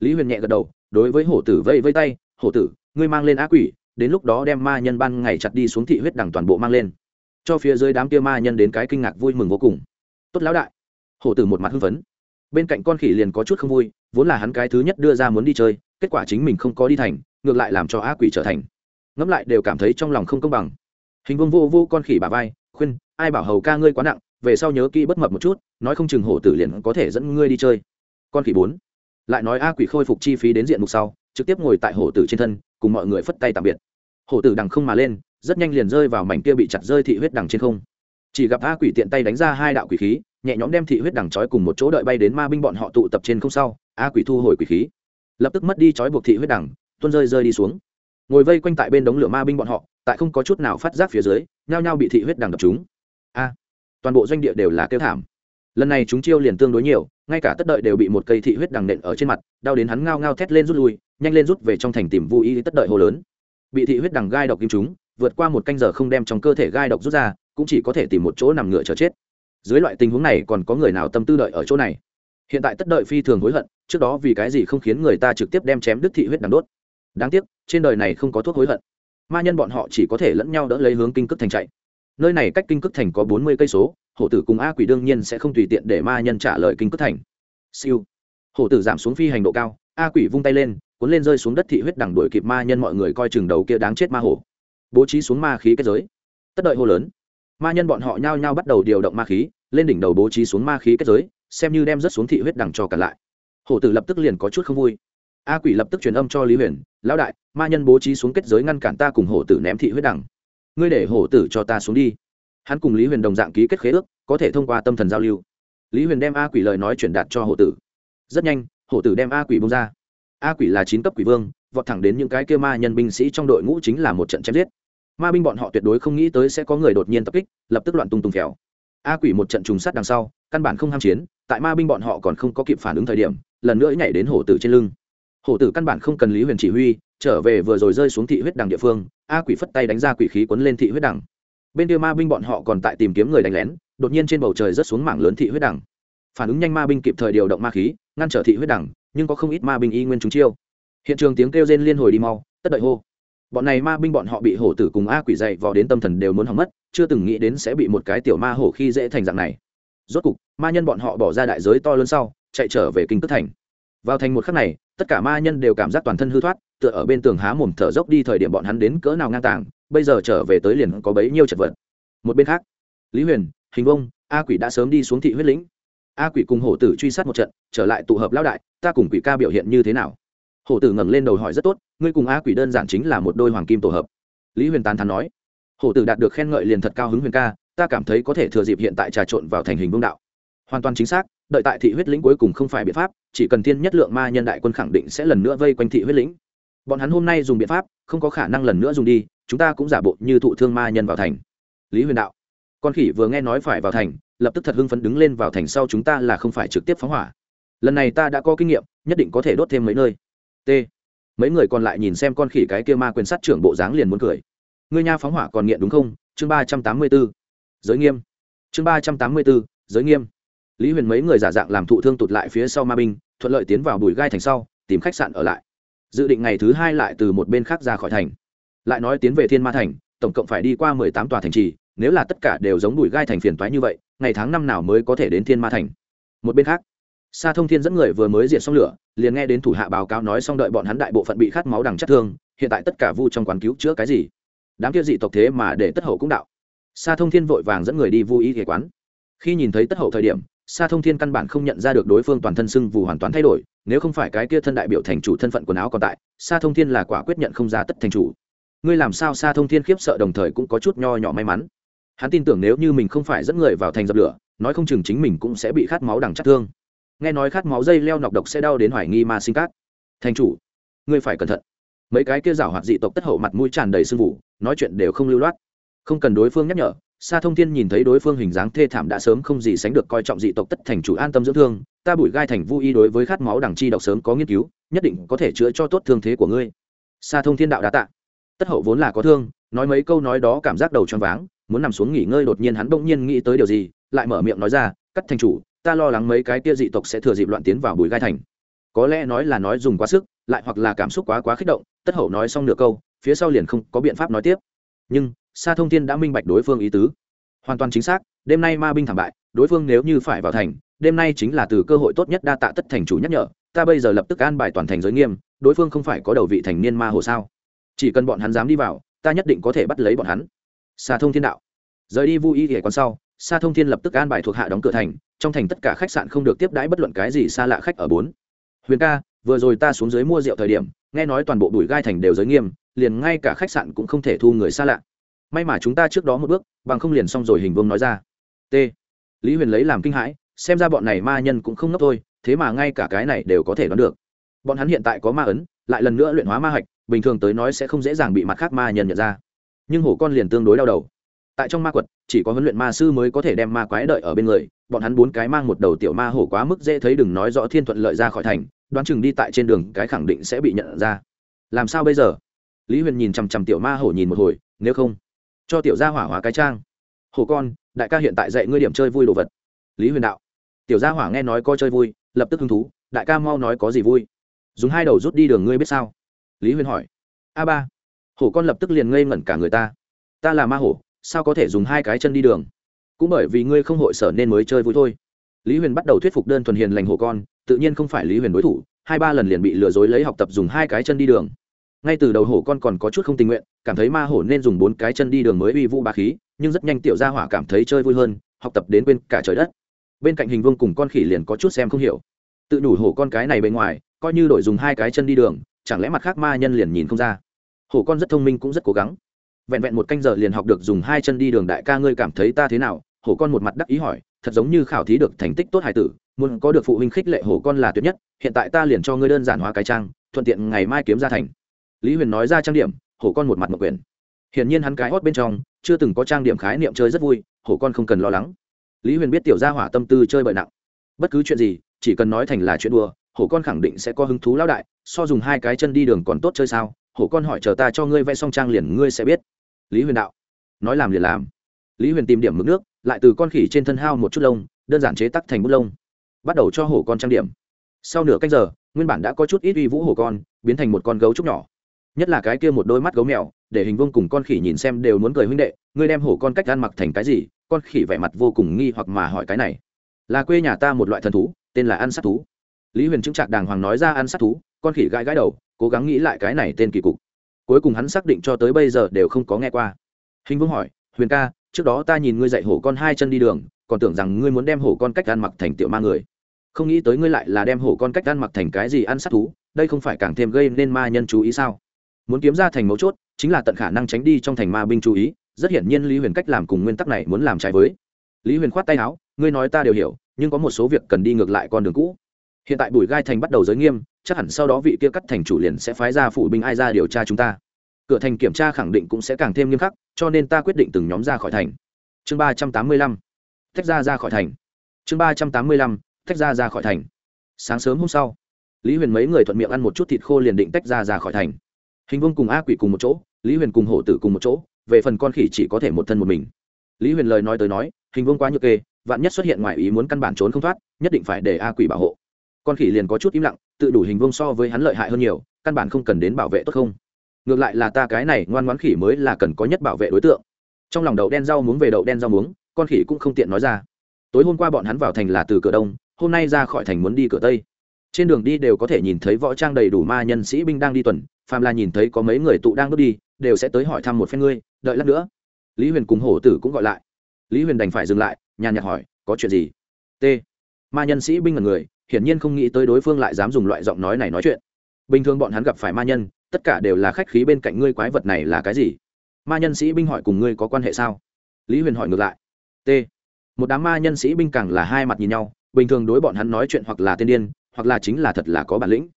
Lý huyền nhẹ gật đầu, đối với hổ tử vây vây tay, hổ tử, ngươi mang lên a quỷ đến lúc đó đem ma nhân ban ngày chặt đi xuống thị huyết đằng toàn bộ mang lên. Cho phía dưới đám kia ma nhân đến cái kinh ngạc vui mừng vô cùng. Tốt lão đại. Hổ tử một mặt hưng phấn. Bên cạnh con khỉ liền có chút không vui, vốn là hắn cái thứ nhất đưa ra muốn đi chơi, kết quả chính mình không có đi thành, ngược lại làm cho á quỷ trở thành. Ngẫm lại đều cảm thấy trong lòng không công bằng. Hình vương vô vô con khỉ bà vai, khuyên, ai bảo hầu ca ngươi quá nặng, về sau nhớ kỹ bất mập một chút, nói không chừng hổ tử liền có thể dẫn ngươi đi chơi. Con khỉ bốn. Lại nói a quỷ khôi phục chi phí đến diện mục sau, trực tiếp ngồi tại hổ tử trên thân cùng mọi người phất tay tạm biệt. Hổ tử đằng không mà lên, rất nhanh liền rơi vào mảnh kia bị chặt rơi thị huyết đằng trên không. Chỉ gặp a quỷ tiện tay đánh ra hai đạo quỷ khí, nhẹ nhõm đem thị huyết đằng trói cùng một chỗ đợi bay đến ma binh bọn họ tụ tập trên không sau, a quỷ thu hồi quỷ khí. Lập tức mất đi trói buộc thị huyết đằng, tuôn rơi rơi đi xuống. Ngồi vây quanh tại bên đống lửa ma binh bọn họ, tại không có chút nào phát giác phía dưới, nhao nhao bị thị huyết đằng đập chúng a, toàn bộ doanh địa đều là kêu thảm lần này chúng chiêu liền tương đối nhiều, ngay cả tất đợi đều bị một cây thị huyết đằng nện ở trên mặt, đau đến hắn ngao ngao thét lên rút lui, nhanh lên rút về trong thành tìm vô ý tất đợi hồ lớn. Bị thị huyết đằng gai độc kim chúng, vượt qua một canh giờ không đem trong cơ thể gai độc rút ra, cũng chỉ có thể tìm một chỗ nằm ngựa chờ chết. Dưới loại tình huống này còn có người nào tâm tư đợi ở chỗ này? Hiện tại tất đợi phi thường hối hận, trước đó vì cái gì không khiến người ta trực tiếp đem chém đứt thị huyết đằng đốt? Đáng tiếc, trên đời này không có thuốc hối hận. Ma nhân bọn họ chỉ có thể lẫn nhau đỡ lấy hướng kinh cước thành chạy. Nơi này cách kinh cước thành có bốn mươi cây số hổ tử cùng a quỷ đương nhiên sẽ không tùy tiện để ma nhân trả lời kinh cất thành. Siêu. Hổ tử giảm xuống phi hành độ cao, a quỷ vung tay lên, cuốn lên rơi xuống đất thị huyết đằng đuổi kịp ma nhân mọi người coi chừng đầu kia đáng chết ma hổ. Bố trí xuống ma khí kết giới. Tất đợi hô lớn. Ma nhân bọn họ nhao nhao bắt đầu điều động ma khí, lên đỉnh đầu bố trí xuống ma khí kết giới, xem như đem rất xuống thị huyết đằng cho cả lại. Hổ tử lập tức liền có chút không vui. A quỷ lập tức truyền âm cho lý huyền, lão đại, ma nhân bố trí xuống kết giới ngăn cản ta cùng hổ tử ném thị huyết đằng. Ngươi để hổ tử cho ta xuống đi hắn cùng lý huyền đồng dạng ký kết khế ước, có thể thông qua tâm thần giao lưu. Lý huyền đem a quỷ lời nói truyền đạt cho hổ tử. Rất nhanh hổ tử đem a quỷ bông ra. A quỷ là chín cấp quỷ vương, vọt thẳng đến những cái kêu ma nhân binh sĩ trong đội ngũ chính là một trận chém giết. Ma binh bọn họ tuyệt đối không nghĩ tới sẽ có người đột nhiên tập kích, lập tức loạn tung tung phèo. A quỷ một trận trùng sát đằng sau, căn bản không ham chiến, tại ma binh bọn họ còn không có kịp phản ứng thời điểm, lần nữa nhảy đến hổ tử trên lưng. Hổ tử căn bản không cần lý huyền chỉ huy, trở về vừa rồi rơi xuống thị huyết đằng địa phương, a quỷ phất tay đánh ra quỷ khí quấn lên thị huyết đằng bên kia ma binh bọn họ còn tại tìm kiếm người đánh lén, đột nhiên trên bầu trời rớt xuống mảng lớn thị huyết đằng. Phản ứng nhanh ma binh kịp thời điều động ma khí, ngăn trở thị huyết đằng, nhưng có không ít ma binh y nguyên chúng chiêu. Hiện trường tiếng kêu rên liên hồi đi mau, tất đợi hô. Bọn này ma binh bọn họ bị hổ tử cùng a quỷ dậy vò đến tâm thần đều muốn hỏng mất, chưa từng nghĩ đến sẽ bị một cái tiểu ma hổ khi dễ thành dạng này. Rốt cục, ma nhân bọn họ bỏ ra đại giới to lớn sau, chạy trở về kinh tức thành. Vào thành một khắc này, tất cả ma nhân đều cảm giác toàn thân hư thoát, tựa ở bên tường há mồm thở dốc đi thời điểm bọn hắn đến cỡ nào ngang tàng bây giờ trở về tới liền có bấy nhiêu chật vật. Một bên khác, lý huyền, hình vông, a quỷ đã sớm đi xuống thị huyết lĩnh. A quỷ cùng hổ tử truy sát một trận, trở lại tụ hợp lão đại, ta cùng quỷ ca biểu hiện như thế nào? Hổ tử ngẩng lên đầu hỏi rất tốt, ngươi cùng a quỷ đơn giản chính là một đôi hoàng kim tổ hợp. Lý huyền tán thán nói, hổ tử đạt được khen ngợi liền thật cao hứng huyền ca, ta cảm thấy có thể thừa dịp hiện tại trà trộn vào thành hình vương đạo. Hoàn toàn chính xác, đợi tại thị huyết lĩnh cuối cùng không phải biện pháp, chỉ cần thiên nhất lượng ma nhân đại quân khẳng định sẽ lần nữa vây quanh thị huyết lĩnh. Bọn hắn hôm nay dùng biện pháp, không có khả năng lần nữa dùng đi chúng ta cũng giả bộ như thụ thương ma nhân vào thành. Lý huyền đạo, con khỉ vừa nghe nói phải vào thành, lập tức thật hưng phấn đứng lên vào thành sau chúng ta là không phải trực tiếp phóng hỏa. Lần này ta đã có kinh nghiệm, nhất định có thể đốt thêm mấy nơi. T, mấy người còn lại nhìn xem con khỉ cái kia ma quyền sát trưởng bộ dáng liền muốn cười. Ngươi nha phóng hỏa còn nghiện đúng không? Chương ba trăm tám mươi b ố giới nghiêm. Chương ba trăm tám mươi b ố giới nghiêm. Lý huyền mấy người giả dạng làm thụ thương tụt lại phía sau ma binh, thuận lợi tiến vào bùi gai thành sau, tìm khách sạn ở lại. Dự định ngày thứ hai lại từ một bên khác ra khỏi thành lại nói tiến về thiên ma thành tổng cộng phải đi qua mười tám tòa thành trì nếu là tất cả đều giống đùi gai thành phiền toái như vậy ngày tháng năm nào mới có thể đến thiên ma thành một bên khác Sa Thông Thiên dẫn người vừa mới diệt xong lửa, liền nghe đến thủ hạ báo cáo nói xong đợi bọn hắn đại bộ phận bị khát máu đằng chất thương, hiện tại tất cả vu trong quán cứu chữa cái gì? Đám kia dị tộc thế mà để tất hậu cũng đạo. Sa Thông Thiên vội vàng dẫn người đi vu y y quán. Khi nhìn thấy tất hậu thời điểm, Sa Thông Thiên căn bản không nhận ra được đối phương toàn thân sưng vù hoàn toàn thay đổi, nếu không phải cái kia thân đại biểu thành chủ thân phận quần áo còn tại, Sa Thông Thiên là quả quyết nhận không ra tất thành chủ. Ngươi làm sao Sa Thông Thiên khiếp sợ đồng thời cũng có chút nho nhỏ may mắn. Hắn tin tưởng nếu như mình không phải dẫn người vào thành dập lửa, nói không chừng chính mình cũng sẽ bị khát máu đằng chắc thương. Nghe nói khát máu dây leo nọc độc sẽ đau đến hoài nghi ma sinh cát. Thành chủ ngươi phải cẩn thận. Mấy cái kia rảo hoạt dị tộc tất hậu mặt mũi tràn đầy sương vụ nói chuyện đều không lưu loát. Không cần đối phương nhắc nhở sa thông thiên nhìn thấy đối phương hình dáng thê thảm đã sớm không gì sánh được coi trọng dị tộc tất thành chủ an tâm dưỡng thương ta bụi gai thành vui y đối với khát máu đằng chi độc sớm có nghiên cứu nhất định có thể chữa cho tốt thương thế của ngươi. Sa thông thiên đạo đã tạ tất hậu vốn là có thương, nói mấy câu nói đó cảm giác đầu choáng váng, muốn nằm xuống nghỉ ngơi đột nhiên hắn bỗng nhiên nghĩ tới điều gì, lại mở miệng nói ra, cắt thành chủ, ta lo lắng mấy cái kia dị tộc sẽ thừa dịp loạn tiến vào bùi gai thành. Có lẽ nói là nói dùng quá sức, lại hoặc là cảm xúc quá quá kích động, tất hậu nói xong nửa câu, phía sau liền không có biện pháp nói tiếp. Nhưng, sa thông thiên đã minh bạch đối phương ý tứ. Hoàn toàn chính xác, đêm nay ma binh thảm bại, đối phương nếu như phải vào thành, đêm nay chính là từ cơ hội tốt nhất đa tạ tất thành chủ nhắc nhở, ta bây giờ lập tức an bài toàn thành giới nghiêm, đối phương không phải có đầu vị thành niên ma hồ sao? Chỉ cần bọn hắn dám đi vào, ta nhất định có thể bắt lấy bọn hắn. Sa thông thiên đạo. Rời đi vui y hệ còn sau, sa thông thiên lập tức an bài thuộc hạ đóng cửa thành, trong thành tất cả khách sạn không được tiếp đãi bất luận cái gì xa lạ khách ở bốn. Huyền ca, vừa rồi ta xuống dưới mua rượu thời điểm, nghe nói toàn bộ đùi gai thành đều giới nghiêm, liền ngay cả khách sạn cũng không thể thu người xa lạ. May mà chúng ta trước đó một bước, bằng không liền xong rồi hình vương nói ra. T. Lý huyền lấy làm kinh hãi, xem ra bọn này ma nhân cũng không ngốc thôi, thế mà ngay cả cái này đều có thể đoán được. Bọn hắn hiện tại có ma ấn, lại lần nữa luyện hóa ma hạch bình thường tới nói sẽ không dễ dàng bị mặt khác ma nhân nhận ra. Nhưng hổ con liền tương đối đau đầu. Tại trong ma quật, chỉ có huấn luyện ma sư mới có thể đem ma quái đợi ở bên người, bọn hắn bốn cái mang một đầu tiểu ma hổ quá mức dễ thấy đừng nói rõ thiên thuận lợi ra khỏi thành, đoán chừng đi tại trên đường cái khẳng định sẽ bị nhận ra. Làm sao bây giờ? Lý huyền nhìn chằm chằm tiểu ma hổ nhìn một hồi, nếu không, cho tiểu gia hỏa hóa cái trang. Hổ con, đại ca hiện tại dạy ngươi điểm chơi vui đồ vật. Lý huyền đạo. Tiểu gia hỏa nghe nói có chơi vui, lập tức hứng thú, đại ca mau nói có gì vui. Dùng hai đầu rút đi đường ngươi biết sao? Lý huyền hỏi. A ba. Hổ con lập tức liền ngây ngẩn cả người ta. Ta là ma hổ, sao có thể dùng hai cái chân đi đường? Cũng bởi vì ngươi không hội sở nên mới chơi vui thôi. Lý huyền bắt đầu thuyết phục đơn thuần hiền lành hổ con, tự nhiên không phải lý huyền đối thủ, hai ba lần liền bị lừa dối lấy học tập dùng hai cái chân đi đường. Ngay từ đầu hổ con còn có chút không tình nguyện, cảm thấy ma hổ nên dùng bốn cái chân đi đường mới uy vũ ba khí, nhưng rất nhanh tiểu gia hỏa cảm thấy chơi vui hơn, học tập đến quên cả trời đất. Bên cạnh hình vương cùng con khỉ liền có chút xem không hiểu. Tự đủ hổ con cái này bên ngoài, coi như đổi dùng hai cái chân đi đường chẳng lẽ mặt khác ma nhân liền nhìn không ra? Hổ con rất thông minh cũng rất cố gắng. Vẹn vẹn một canh giờ liền học được dùng hai chân đi đường đại ca ngươi cảm thấy ta thế nào? Hổ con một mặt đắc ý hỏi, thật giống như khảo thí được thành tích tốt hải tử, muốn có được phụ huynh khích lệ hổ con là tuyệt nhất, hiện tại ta liền cho ngươi đơn giản hóa cái trang, thuận tiện ngày mai kiếm ra thành. Lý huyền nói ra trang điểm, hổ con một mặt mộc quyền hiển nhiên hắn cái hót bên trong, chưa từng có trang điểm khái niệm chơi rất vui, hổ con không cần lo lắng. Lý huyền biết tiểu gia hỏa tâm tư chơi bời nặng. Bất cứ chuyện gì, chỉ cần nói thành là chuyện đùa, hổ con khẳng định sẽ có hứng thú lão đại so dùng hai cái chân đi đường còn tốt chơi sao? Hổ con hỏi chờ ta cho ngươi vẽ xong trang liền ngươi sẽ biết. Lý huyền đạo. Nói làm liền làm. Lý huyền tìm điểm mực nước, lại từ con khỉ trên thân hao một chút lông, đơn giản chế tắc thành bút lông. Bắt đầu cho hổ con trang điểm. Sau nửa cách giờ, nguyên bản đã có chút ít uy vũ hổ con, biến thành một con gấu trúc nhỏ. Nhất là cái kia một đôi mắt gấu mèo, để hình vương cùng con khỉ nhìn xem đều muốn cười huynh đệ, ngươi đem hổ con cách ăn mặc thành cái gì? Con khỉ vẻ mặt vô cùng nghi hoặc mà hỏi cái này. Là quê nhà ta một loại thần thú, tên là ăn sát thú. Lý huyền chứng trạc đàng hoàng nói ra ăn sát thú con khỉ gãi gãi đầu, cố gắng nghĩ lại cái này tên kỳ cục. Cuối cùng hắn xác định cho tới bây giờ đều không có nghe qua. Hình vương hỏi, huyền ca, trước đó ta nhìn ngươi dạy hổ con hai chân đi đường, còn tưởng rằng ngươi muốn đem hổ con cách ăn mặc thành tiểu ma người. Không nghĩ tới ngươi lại là đem hổ con cách ăn mặc thành cái gì ăn sát thú, đây không phải càng thêm gây nên ma nhân chú ý sao? Muốn kiếm ra thành mấu chốt, chính là tận khả năng tránh đi trong thành ma binh chú ý, rất hiển nhiên lý huyền cách làm cùng nguyên tắc này muốn làm trái với. Lý huyền khoát tay áo, ngươi nói ta đều hiểu, nhưng có một số việc cần đi ngược lại con đường cũ hiện tại bùi gai thành bắt đầu giới nghiêm, chắc hẳn sau đó vị kia cắt thành chủ liền sẽ phái ra phụ binh ai ra điều tra chúng ta. Cửa thành kiểm tra khẳng định cũng sẽ càng thêm nghiêm khắc, cho nên ta quyết định từng nhóm ra khỏi thành. Chương ba trăm tám mươi lăm. Tách ra ra khỏi thành. Chương ba trăm tám mươi lăm. Tách ra ra khỏi thành. Sáng sớm hôm sau, lý huyền mấy người thuận miệng ăn một chút thịt khô liền định tách ra ra khỏi thành. Hình vương cùng a quỷ cùng một chỗ, lý huyền cùng hổ tử cùng một chỗ, về phần con khỉ chỉ có thể một thân một mình. Lý huyền lời nói tới nói, hình vương quá nhược kê, vạn nhất xuất hiện ngoài ý muốn căn bản trốn không thoát, nhất định phải để a quỷ bảo hộ con khỉ liền có chút im lặng, tự đủ hình vuông so với hắn lợi hại hơn nhiều, căn bản không cần đến bảo vệ tốt không. Ngược lại là ta cái này ngoan ngoãn khỉ mới là cần có nhất bảo vệ đối tượng. Trong lòng đậu đen rau muống về đậu đen rau muống, con khỉ cũng không tiện nói ra. Tối hôm qua bọn hắn vào thành là từ cửa đông, hôm nay ra khỏi thành muốn đi cửa tây. Trên đường đi đều có thể nhìn thấy võ trang đầy đủ ma nhân sĩ binh đang đi tuần, phàm là nhìn thấy có mấy người tụ đang bước đi, đều sẽ tới hỏi thăm một phen ngươi, đợi lát nữa. Lý huyền cùng hổ tử cũng gọi lại. Lý huyền đành phải dừng lại, nhàn nhạt hỏi, có chuyện gì? T. Ma nhân sĩ binh là người hiển nhiên không nghĩ tới đối phương lại dám dùng loại giọng nói này nói chuyện. Bình thường bọn hắn gặp phải ma nhân, tất cả đều là khách khí bên cạnh ngươi quái vật này là cái gì? Ma nhân sĩ binh hỏi cùng ngươi có quan hệ sao? Lý huyền hỏi ngược lại. T. Một đám ma nhân sĩ binh càng là hai mặt nhìn nhau, bình thường đối bọn hắn nói chuyện hoặc là tên điên, hoặc là chính là thật là có bản lĩnh.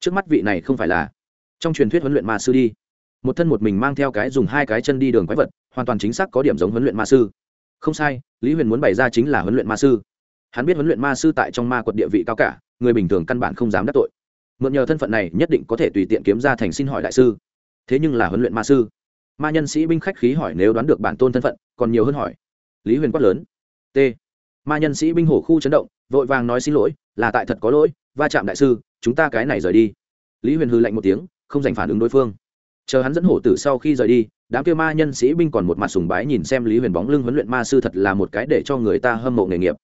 Trước mắt vị này không phải là trong truyền thuyết huấn luyện ma sư đi. Một thân một mình mang theo cái dùng hai cái chân đi đường quái vật, hoàn toàn chính xác có điểm giống huấn luyện ma sư. Không sai, lý huyền muốn bày ra chính là huấn luyện ma sư hắn biết huấn luyện ma sư tại trong ma quật địa vị cao cả, người bình thường căn bản không dám đắc tội. Mượn nhờ thân phận này nhất định có thể tùy tiện kiếm ra thành xin hỏi đại sư. Thế nhưng là huấn luyện ma sư. Ma nhân sĩ binh khách khí hỏi nếu đoán được bản tôn thân phận, còn nhiều hơn hỏi. Lý huyền quát lớn. T. Ma nhân sĩ binh hổ khu chấn động, vội vàng nói xin lỗi, là tại thật có lỗi, va chạm đại sư, chúng ta cái này rời đi. Lý huyền hư lạnh một tiếng, không dành phản ứng đối phương. Chờ hắn dẫn hổ tử sau khi rời đi, đám kêu ma nhân sĩ binh còn một mặt sùng bái nhìn xem lý huyền bóng lưng huấn luyện ma sư thật là một cái để cho người ta hâm mộ nghề nghiệp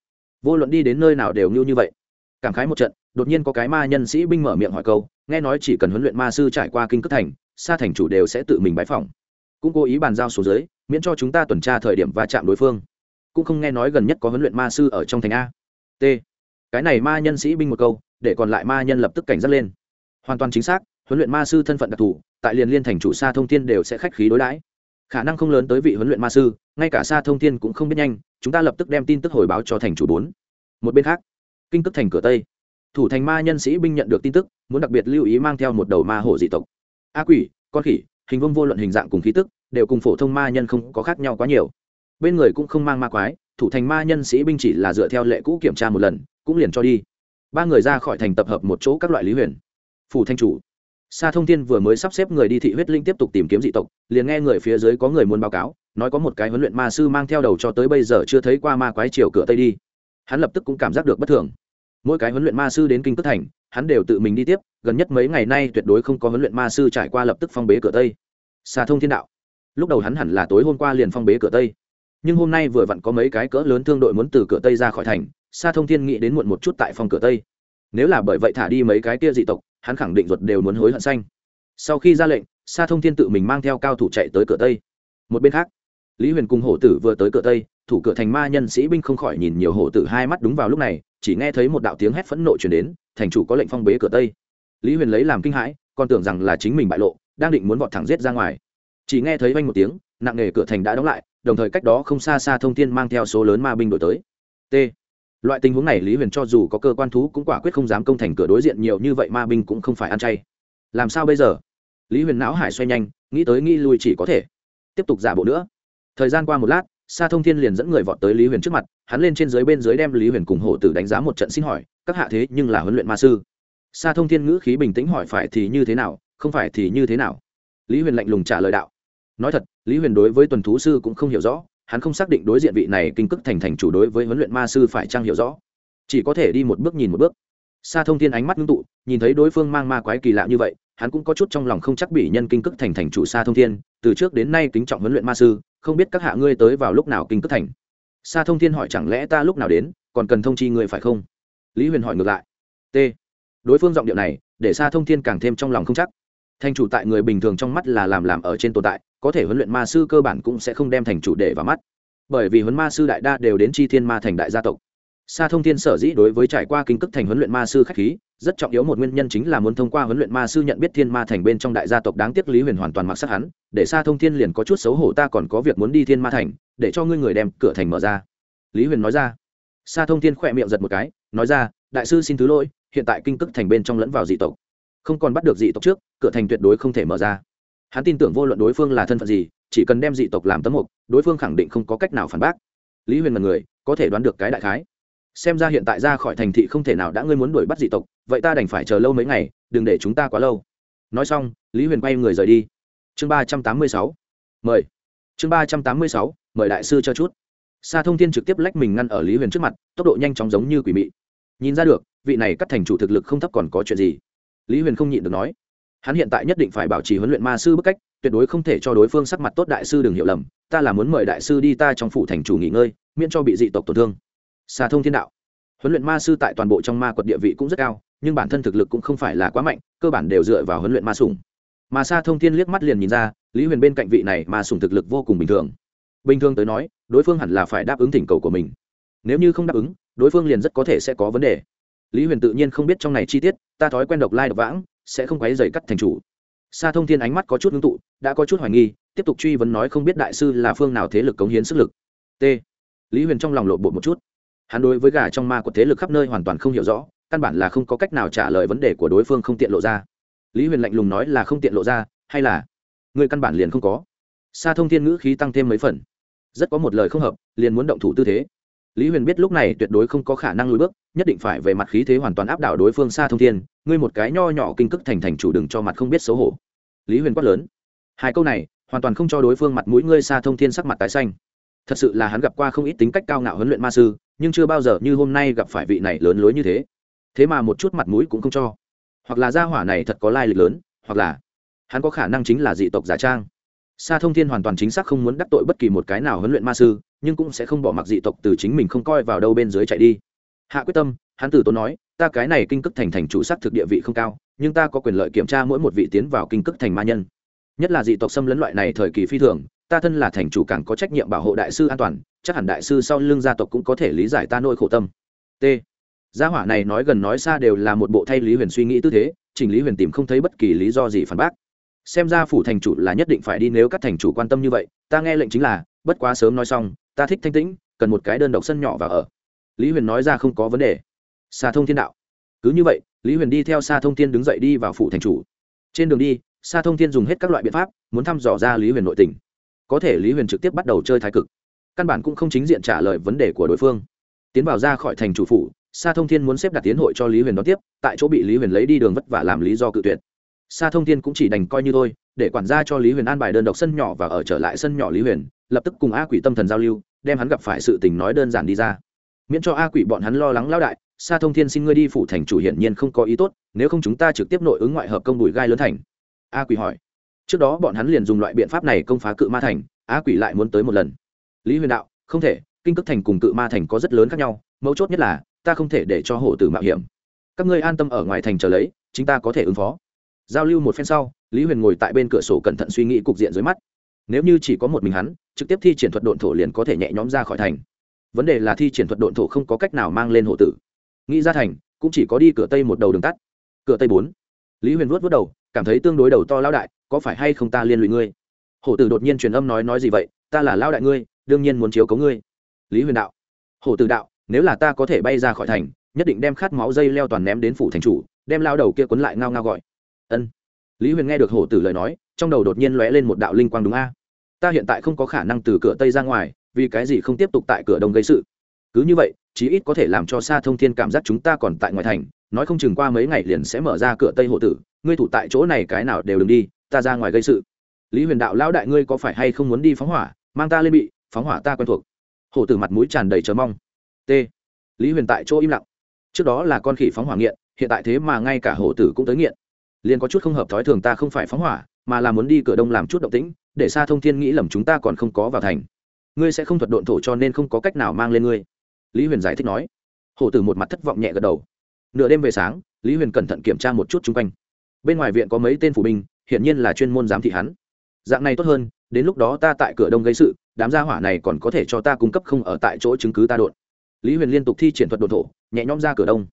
vô luận đi đến nơi nào đều như như vậy. Cảm khái một trận đột nhiên có cái ma nhân sĩ binh mở miệng hỏi câu nghe nói chỉ cần huấn luyện ma sư trải qua kinh cất thành xa thành chủ đều sẽ tự mình bãi phòng cũng cố ý bàn giao số giới, miễn cho chúng ta tuần tra thời điểm va chạm đối phương. Cũng không nghe nói gần nhất có huấn luyện ma sư ở trong thành a. T. Cái này ma nhân sĩ binh một câu để còn lại ma nhân lập tức cảnh giác lên. Hoàn toàn chính xác huấn luyện ma sư thân phận đặc thù tại liền liên thành chủ xa thông thiên đều sẽ khách khí đối đãi khả năng không lớn tới vị huấn luyện ma sư, ngay cả xa thông thiên cũng không biết nhanh, chúng ta lập tức đem tin tức hồi báo cho thành chủ bốn. Một bên khác, kinh tức thành cửa tây, thủ thành ma nhân sĩ binh nhận được tin tức, muốn đặc biệt lưu ý mang theo một đầu ma hổ dị tộc. A quỷ, con khỉ, hình vông vô luận hình dạng cùng khí tức, đều cùng phổ thông ma nhân không có khác nhau quá nhiều. Bên người cũng không mang ma quái, thủ thành ma nhân sĩ binh chỉ là dựa theo lệ cũ kiểm tra một lần, cũng liền cho đi. Ba người ra khỏi thành tập hợp một chỗ các loại lý huyền. Phủ thanh chủ Sa Thông Thiên vừa mới sắp xếp người đi thị huyết linh tiếp tục tìm kiếm dị tộc, liền nghe người phía dưới có người muốn báo cáo, nói có một cái huấn luyện ma sư mang theo đầu cho tới bây giờ chưa thấy qua ma quái triều cửa tây đi. Hắn lập tức cũng cảm giác được bất thường. Mỗi cái huấn luyện ma sư đến kinh tức thành, hắn đều tự mình đi tiếp, gần nhất mấy ngày nay tuyệt đối không có huấn luyện ma sư trải qua lập tức phong bế cửa tây. Sa Thông Thiên đạo. Lúc đầu hắn hẳn là tối hôm qua liền phong bế cửa tây, nhưng hôm nay vừa vặn có mấy cái cỡ lớn thương đội muốn từ cửa tây ra khỏi thành, Sa Thông Thiên nghĩ đến muộn một chút tại phòng cửa tây. Nếu là bởi vậy thả đi mấy cái kia dị tộc, hắn khẳng định ruột đều muốn hối hận xanh. Sau khi ra lệnh, sa thông thiên tự mình mang theo cao thủ chạy tới cửa tây. Một bên khác, lý huyền cùng hổ tử vừa tới cửa tây, thủ cửa thành ma nhân sĩ binh không khỏi nhìn nhiều hổ tử hai mắt đúng vào lúc này, chỉ nghe thấy một đạo tiếng hét phẫn nộ chuyển đến, thành chủ có lệnh phong bế cửa tây. Lý huyền lấy làm kinh hãi, còn tưởng rằng là chính mình bại lộ, đang định muốn vọt thẳng giết ra ngoài. Chỉ nghe thấy vanh một tiếng, nặng nề cửa thành đã đóng lại, đồng thời cách đó không xa xa thông thiên mang theo số lớn ma binh đổi tới. T loại tình huống này lý huyền cho dù có cơ quan thú cũng quả quyết không dám công thành cửa đối diện nhiều như vậy ma binh cũng không phải ăn chay. Làm sao bây giờ? Lý huyền não hải xoay nhanh, nghĩ tới nghĩ lui chỉ có thể. Tiếp tục giả bộ nữa. Thời gian qua một lát, sa thông thiên liền dẫn người vọt tới lý huyền trước mặt, hắn lên trên dưới bên dưới đem lý huyền cùng Hổ tử đánh giá một trận xin hỏi, các hạ thế nhưng là huấn luyện ma sư. Sa thông thiên ngữ khí bình tĩnh hỏi phải thì như thế nào, không phải thì như thế nào. Lý huyền lạnh lùng trả lời đạo. Nói thật, lý huyền đối với tuần thú sư cũng không hiểu rõ hắn không xác định đối diện vị này kinh cức thành thành chủ đối với huấn luyện ma sư phải trang hiểu rõ. Chỉ có thể đi một bước nhìn một bước. Sa thông thiên ánh mắt ngưng tụ, nhìn thấy đối phương mang ma quái kỳ lạ như vậy, hắn cũng có chút trong lòng không chắc bị nhân kinh cực thành thành chủ sa thông thiên, từ trước đến nay kính trọng huấn luyện ma sư, không biết các hạ ngươi tới vào lúc nào kinh cực thành. Sa thông thiên hỏi chẳng lẽ ta lúc nào đến, còn cần thông chi ngươi phải không? Lý huyền hỏi ngược lại. T. Đối phương giọng điệu này, để xa thông thiên càng thêm trong lòng không chắc. Thành chủ tại người bình thường trong mắt là làm làm ở trên tồn tại có thể huấn luyện ma sư cơ bản cũng sẽ không đem thành chủ để vào mắt bởi vì huấn ma sư đại đa đều đến chi thiên ma thành đại gia tộc Sa Thông Thiên sở dĩ đối với trải qua kinh cức thành huấn luyện ma sư khách khí, rất trọng yếu một nguyên nhân chính là muốn thông qua huấn luyện ma sư nhận biết thiên ma thành bên trong đại gia tộc đáng tiếc Lý Huyền hoàn toàn mặc sắc hắn, để Sa Thông Thiên liền có chút xấu hổ ta còn có việc muốn đi thiên ma thành, để cho ngươi người đem cửa thành mở ra. Lý Huyền nói ra. Sa Thông Thiên khỏe miệng giật một cái, nói ra, đại sư xin thứ lỗi, hiện tại kinh cức thành bên trong lẫn vào dị tộc, không còn bắt được dị tộc trước, cửa thành tuyệt đối không thể mở ra. Hắn tin tưởng vô luận đối phương là thân phận gì, chỉ cần đem dị tộc làm tấm mục, đối phương khẳng định không có cách nào phản bác. Lý Huyền là người, có thể đoán được cái đại khái. Xem ra hiện tại ra khỏi thành thị không thể nào đã ngươi muốn đuổi bắt dị tộc vậy ta đành phải chờ lâu mấy ngày đừng để chúng ta quá lâu. Nói xong lý huyền quay người rời đi. Chương ba trăm tám mươi sáu mời. Chương ba trăm tám mươi sáu mời đại sư cho chút. Sa thông thiên trực tiếp lách mình ngăn ở lý huyền trước mặt tốc độ nhanh chóng giống như quỷ mị. Nhìn ra được vị này cắt thành chủ thực lực không thấp còn có chuyện gì. Lý huyền không nhịn được nói hắn hiện tại nhất định phải bảo trì huấn luyện ma sư bức cách, tuyệt đối không thể cho đối phương sắc mặt tốt đại sư đừng hiểu lầm, ta là muốn mời đại sư đi ta trong phủ thành chủ nghỉ ngơi, miễn cho bị dị tộc tổn thương. Xà thông thiên đạo. Huấn luyện ma sư tại toàn bộ trong ma quật địa vị cũng rất cao, nhưng bản thân thực lực cũng không phải là quá mạnh, cơ bản đều dựa vào huấn luyện ma sủng. Mà sa thông thiên liếc mắt liền nhìn ra, lý huyền bên cạnh vị này ma sủng thực lực vô cùng bình thường. Bình thường tới nói, đối phương hẳn là phải đáp ứng thỉnh cầu của mình. Nếu như không đáp ứng, đối phương liền rất có thể sẽ có vấn đề lý huyền tự nhiên không biết trong này chi tiết, ta thói quen độc lai độc vãng, sẽ không quấy dày cắt thành chủ. Sa thông thiên ánh mắt có chút ngưng tụ, đã có chút hoài nghi, tiếp tục truy vấn nói không biết đại sư là phương nào thế lực cống hiến sức lực. T. Lý huyền trong lòng lộ bột một chút. Hắn đối với gà trong ma của thế lực khắp nơi hoàn toàn không hiểu rõ, căn bản là không có cách nào trả lời vấn đề của đối phương không tiện lộ ra. Lý huyền lạnh lùng nói là không tiện lộ ra, hay là? Người căn bản liền không có. Sa thông thiên ngữ khí tăng thêm mấy phần. Rất có một lời không hợp, liền muốn động thủ tư thế lý huyền biết lúc này tuyệt đối không có khả năng lùi bước, nhất định phải về mặt khí thế hoàn toàn áp đảo đối phương sa thông thiên, ngươi một cái nho nhỏ kinh cức thành thành chủ đừng cho mặt không biết xấu hổ. Lý huyền quát lớn. Hai câu này, hoàn toàn không cho đối phương mặt mũi ngươi sa thông thiên sắc mặt tái xanh. Thật sự là hắn gặp qua không ít tính cách cao ngạo huấn luyện ma sư, nhưng chưa bao giờ như hôm nay gặp phải vị này lớn lối như thế. Thế mà một chút mặt mũi cũng không cho. Hoặc là gia hỏa này thật có lai lịch lớn, hoặc là hắn có khả năng chính là dị tộc giả trang sa thông thiên hoàn toàn chính xác không muốn đắc tội bất kỳ một cái nào huấn luyện ma sư, nhưng cũng sẽ không bỏ mặc dị tộc từ chính mình không coi vào đâu bên dưới chạy đi. Hạ quyết tâm, hắn tử tốn nói, ta cái này kinh cực thành thành chủ sắc thực địa vị không cao, nhưng ta có quyền lợi kiểm tra mỗi một vị tiến vào kinh cực thành ma nhân. Nhất là dị tộc xâm lấn loại này thời kỳ phi thường, ta thân là thành chủ càng có trách nhiệm bảo hộ đại sư an toàn, chắc hẳn đại sư sau lưng gia tộc cũng có thể lý giải ta nỗi khổ tâm. T. Gia hỏa này nói gần nói xa đều là một bộ thay lý huyền suy nghĩ tư thế trình lý huyền tìm không thấy bất kỳ lý do gì phản bác xem ra phủ thành chủ là nhất định phải đi nếu các thành chủ quan tâm như vậy, ta nghe lệnh chính là, bất quá sớm nói xong, ta thích thanh tĩnh, cần một cái đơn độc sân nhỏ và ở. Lý huyền nói ra không có vấn đề. Xa thông thiên đạo. Cứ như vậy, lý huyền đi theo xa thông thiên đứng dậy đi vào phủ thành chủ. Trên đường đi xa thông thiên dùng hết các loại biện pháp, muốn thăm dò ra lý huyền nội tình. Có thể lý huyền trực tiếp bắt đầu chơi thái cực. Căn bản cũng không chính diện trả lời vấn đề của đối phương. Tiến vào ra khỏi thành chủ phủ, sa thông thiên muốn xếp đặt tiến hội cho lý huyền đón tiếp, tại chỗ bị lý huyền lấy đi đường vất vả làm lý do cự tuyệt sa thông thiên cũng chỉ đành coi như thôi, để quản gia cho lý huyền an bài đơn độc sân nhỏ và ở trở lại sân nhỏ lý huyền, lập tức cùng a quỷ tâm thần giao lưu, đem hắn gặp phải sự tình nói đơn giản đi ra. Miễn cho a quỷ bọn hắn lo lắng lao đại, sa thông thiên xin ngươi đi phụ thành chủ hiển nhiên không có ý tốt, nếu không chúng ta trực tiếp nội ứng ngoại hợp công bùi gai lớn thành. A quỷ hỏi. Trước đó bọn hắn liền dùng loại biện pháp này công phá cự ma thành, a quỷ lại muốn tới một lần. Lý huyền đạo, không thể, kinh cực thành cùng cự ma thành có rất lớn khác nhau, mấu chốt nhất là, ta không thể để cho hổ tử mạo hiểm. Các ngươi an tâm ở ngoài thành chờ lấy chúng ta có thể ứng phó giao lưu một phen sau, lý huyền ngồi tại bên cửa sổ cẩn thận suy nghĩ cục diện dưới mắt. Nếu như chỉ có một mình hắn, trực tiếp thi triển thuật độn thổ liền có thể nhẹ nhõm ra khỏi thành. Vấn đề là thi triển thuật độn thổ không có cách nào mang lên hộ tử. Nghĩ ra thành, cũng chỉ có đi cửa tây một đầu đường tắt. Cửa tây bốn. Lý huyền vuốt vuốt đầu, cảm thấy tương đối đầu to lao đại, có phải hay không ta liên lụy ngươi? Hổ tử đột nhiên truyền âm nói nói gì vậy? Ta là lao đại ngươi, đương nhiên muốn chiếu cấu ngươi. Lý huyền đạo. Hổ tử đạo, nếu là ta có thể bay ra khỏi thành, nhất định đem khát máu dây leo toàn ném đến phủ thành chủ, đem lao đầu kia quấn lại ngao ngao gọi ân. Lý huyền nghe được hổ tử lời nói, trong đầu đột nhiên lóe lên một đạo linh quang đúng a. Ta hiện tại không có khả năng từ cửa tây ra ngoài, vì cái gì không tiếp tục tại cửa đông gây sự? Cứ như vậy, chí ít có thể làm cho xa thông thiên cảm giác chúng ta còn tại ngoài thành, nói không chừng qua mấy ngày liền sẽ mở ra cửa tây Hổ tử. Ngươi thủ tại chỗ này cái nào đều đừng đi, ta ra ngoài gây sự. Lý huyền đạo lão đại ngươi có phải hay không muốn đi phóng hỏa? Mang ta lên bị, phóng hỏa ta quen thuộc. Hổ tử mặt mũi tràn đầy chờ mong. T. Lý huyền tại chỗ im lặng. Trước đó là con khỉ phóng hỏa nghiện, hiện tại thế mà ngay cả hổ tử cũng tới nghiện liền có chút không hợp thói thường ta không phải phóng hỏa, mà là muốn đi cửa đông làm chút động tĩnh, để xa thông thiên nghĩ lầm chúng ta còn không có vào thành. Ngươi sẽ không thuật độn thổ cho nên không có cách nào mang lên ngươi. Lý huyền giải thích nói. Hổ tử một mặt thất vọng nhẹ gật đầu. Nửa đêm về sáng, lý huyền cẩn thận kiểm tra một chút chung quanh. Bên ngoài viện có mấy tên phủ binh, hiển nhiên là chuyên môn giám thị hắn. Dạng này tốt hơn, đến lúc đó ta tại cửa đông gây sự, đám gia hỏa này còn có thể cho ta cung cấp không ở tại chỗ chứng cứ ta đột lý huyền liên tục thi triển thuật đột thổ, nhẹ nhõm ra cửa đông.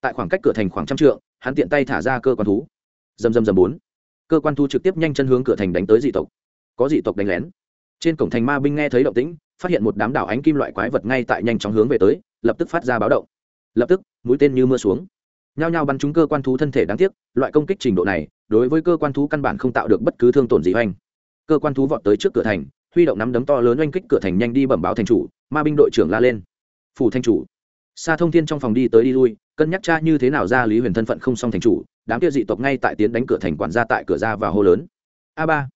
Tại khoảng cách cửa thành khoảng trăm trượng, hắn tiện tay thả ra cơ quan thú dầm dầm dầm bốn. Cơ quan thú trực tiếp nhanh chân hướng cửa thành đánh tới dị tộc. Có dị tộc đánh lén. Trên cổng thành ma binh nghe thấy động tĩnh, phát hiện một đám đảo ánh kim loại quái vật ngay tại nhanh chóng hướng về tới, lập tức phát ra báo động. Lập tức, mũi tên như mưa xuống. Nhao nhao bắn trúng cơ quan thú thân thể đáng tiếc, loại công kích trình độ này, đối với cơ quan thú căn bản không tạo được bất cứ thương tổn gì oanh cơ quan thú vọt tới trước cửa thành, huy động nắm đấm to lớn oanh kích cửa thành nhanh đi bẩm báo thành chủ, ma binh đội trưởng la lên. Phủ thanh chủ. Xa thông thiên trong phòng đi tới đi lui, cân nhắc cha như thế nào ra lý huyền thân phận không xong thành chủ đám kia dị tộc ngay tại tiến đánh cửa thành quản gia tại cửa ra và hô lớn. A ba.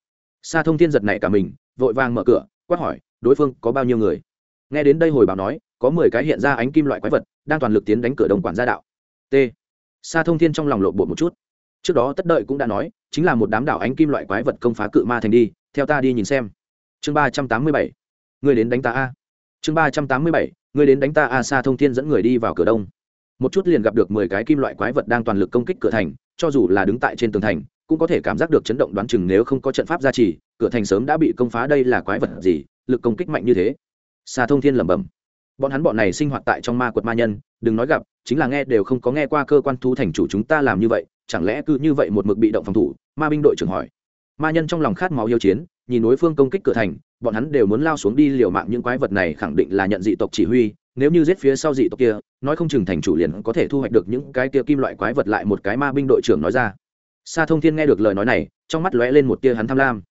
Sa thông thiên giật này cả mình, vội vàng mở cửa, quát hỏi, đối phương có bao nhiêu người? Nghe đến đây hồi báo nói, có mười cái hiện ra ánh kim loại quái vật, đang toàn lực tiến đánh cửa đồng quản gia đạo. T. Sa thông thiên trong lòng lộn bột một chút. Trước đó tất đợi cũng đã nói, chính là một đám đảo ánh kim loại quái vật công phá cự ma thành đi, theo ta đi nhìn xem. Chương ba trăm tám mươi bảy. Người đến đánh ta a. Chương ba trăm tám mươi bảy. Người đến đánh ta a, Sa thông thiên dẫn người đi vào cửa đông một chút liền gặp được mười cái kim loại quái vật đang toàn lực công kích cửa thành, cho dù là đứng tại trên tường thành, cũng có thể cảm giác được chấn động đoán chừng nếu không có trận pháp gia trì, cửa thành sớm đã bị công phá đây là quái vật gì, lực công kích mạnh như thế. Xa thông thiên lẩm bẩm. Bọn hắn bọn này sinh hoạt tại trong ma quật ma nhân, đừng nói gặp, chính là nghe đều không có nghe qua cơ quan thú thành chủ chúng ta làm như vậy, chẳng lẽ cứ như vậy một mực bị động phòng thủ, ma binh đội trưởng hỏi. Ma nhân trong lòng khát máu yêu chiến, nhìn đối phương công kích cửa thành, bọn hắn đều muốn lao xuống đi liều mạng, những quái vật này khẳng định là nhận dị tộc chỉ huy nếu như giết phía sau dị tộc kia, nói không chừng thành chủ liền có thể thu hoạch được những cái kia kim loại quái vật lại một cái ma binh đội trưởng nói ra. Sa thông thiên nghe được lời nói này, trong mắt lóe lên một tia hắn tham lam.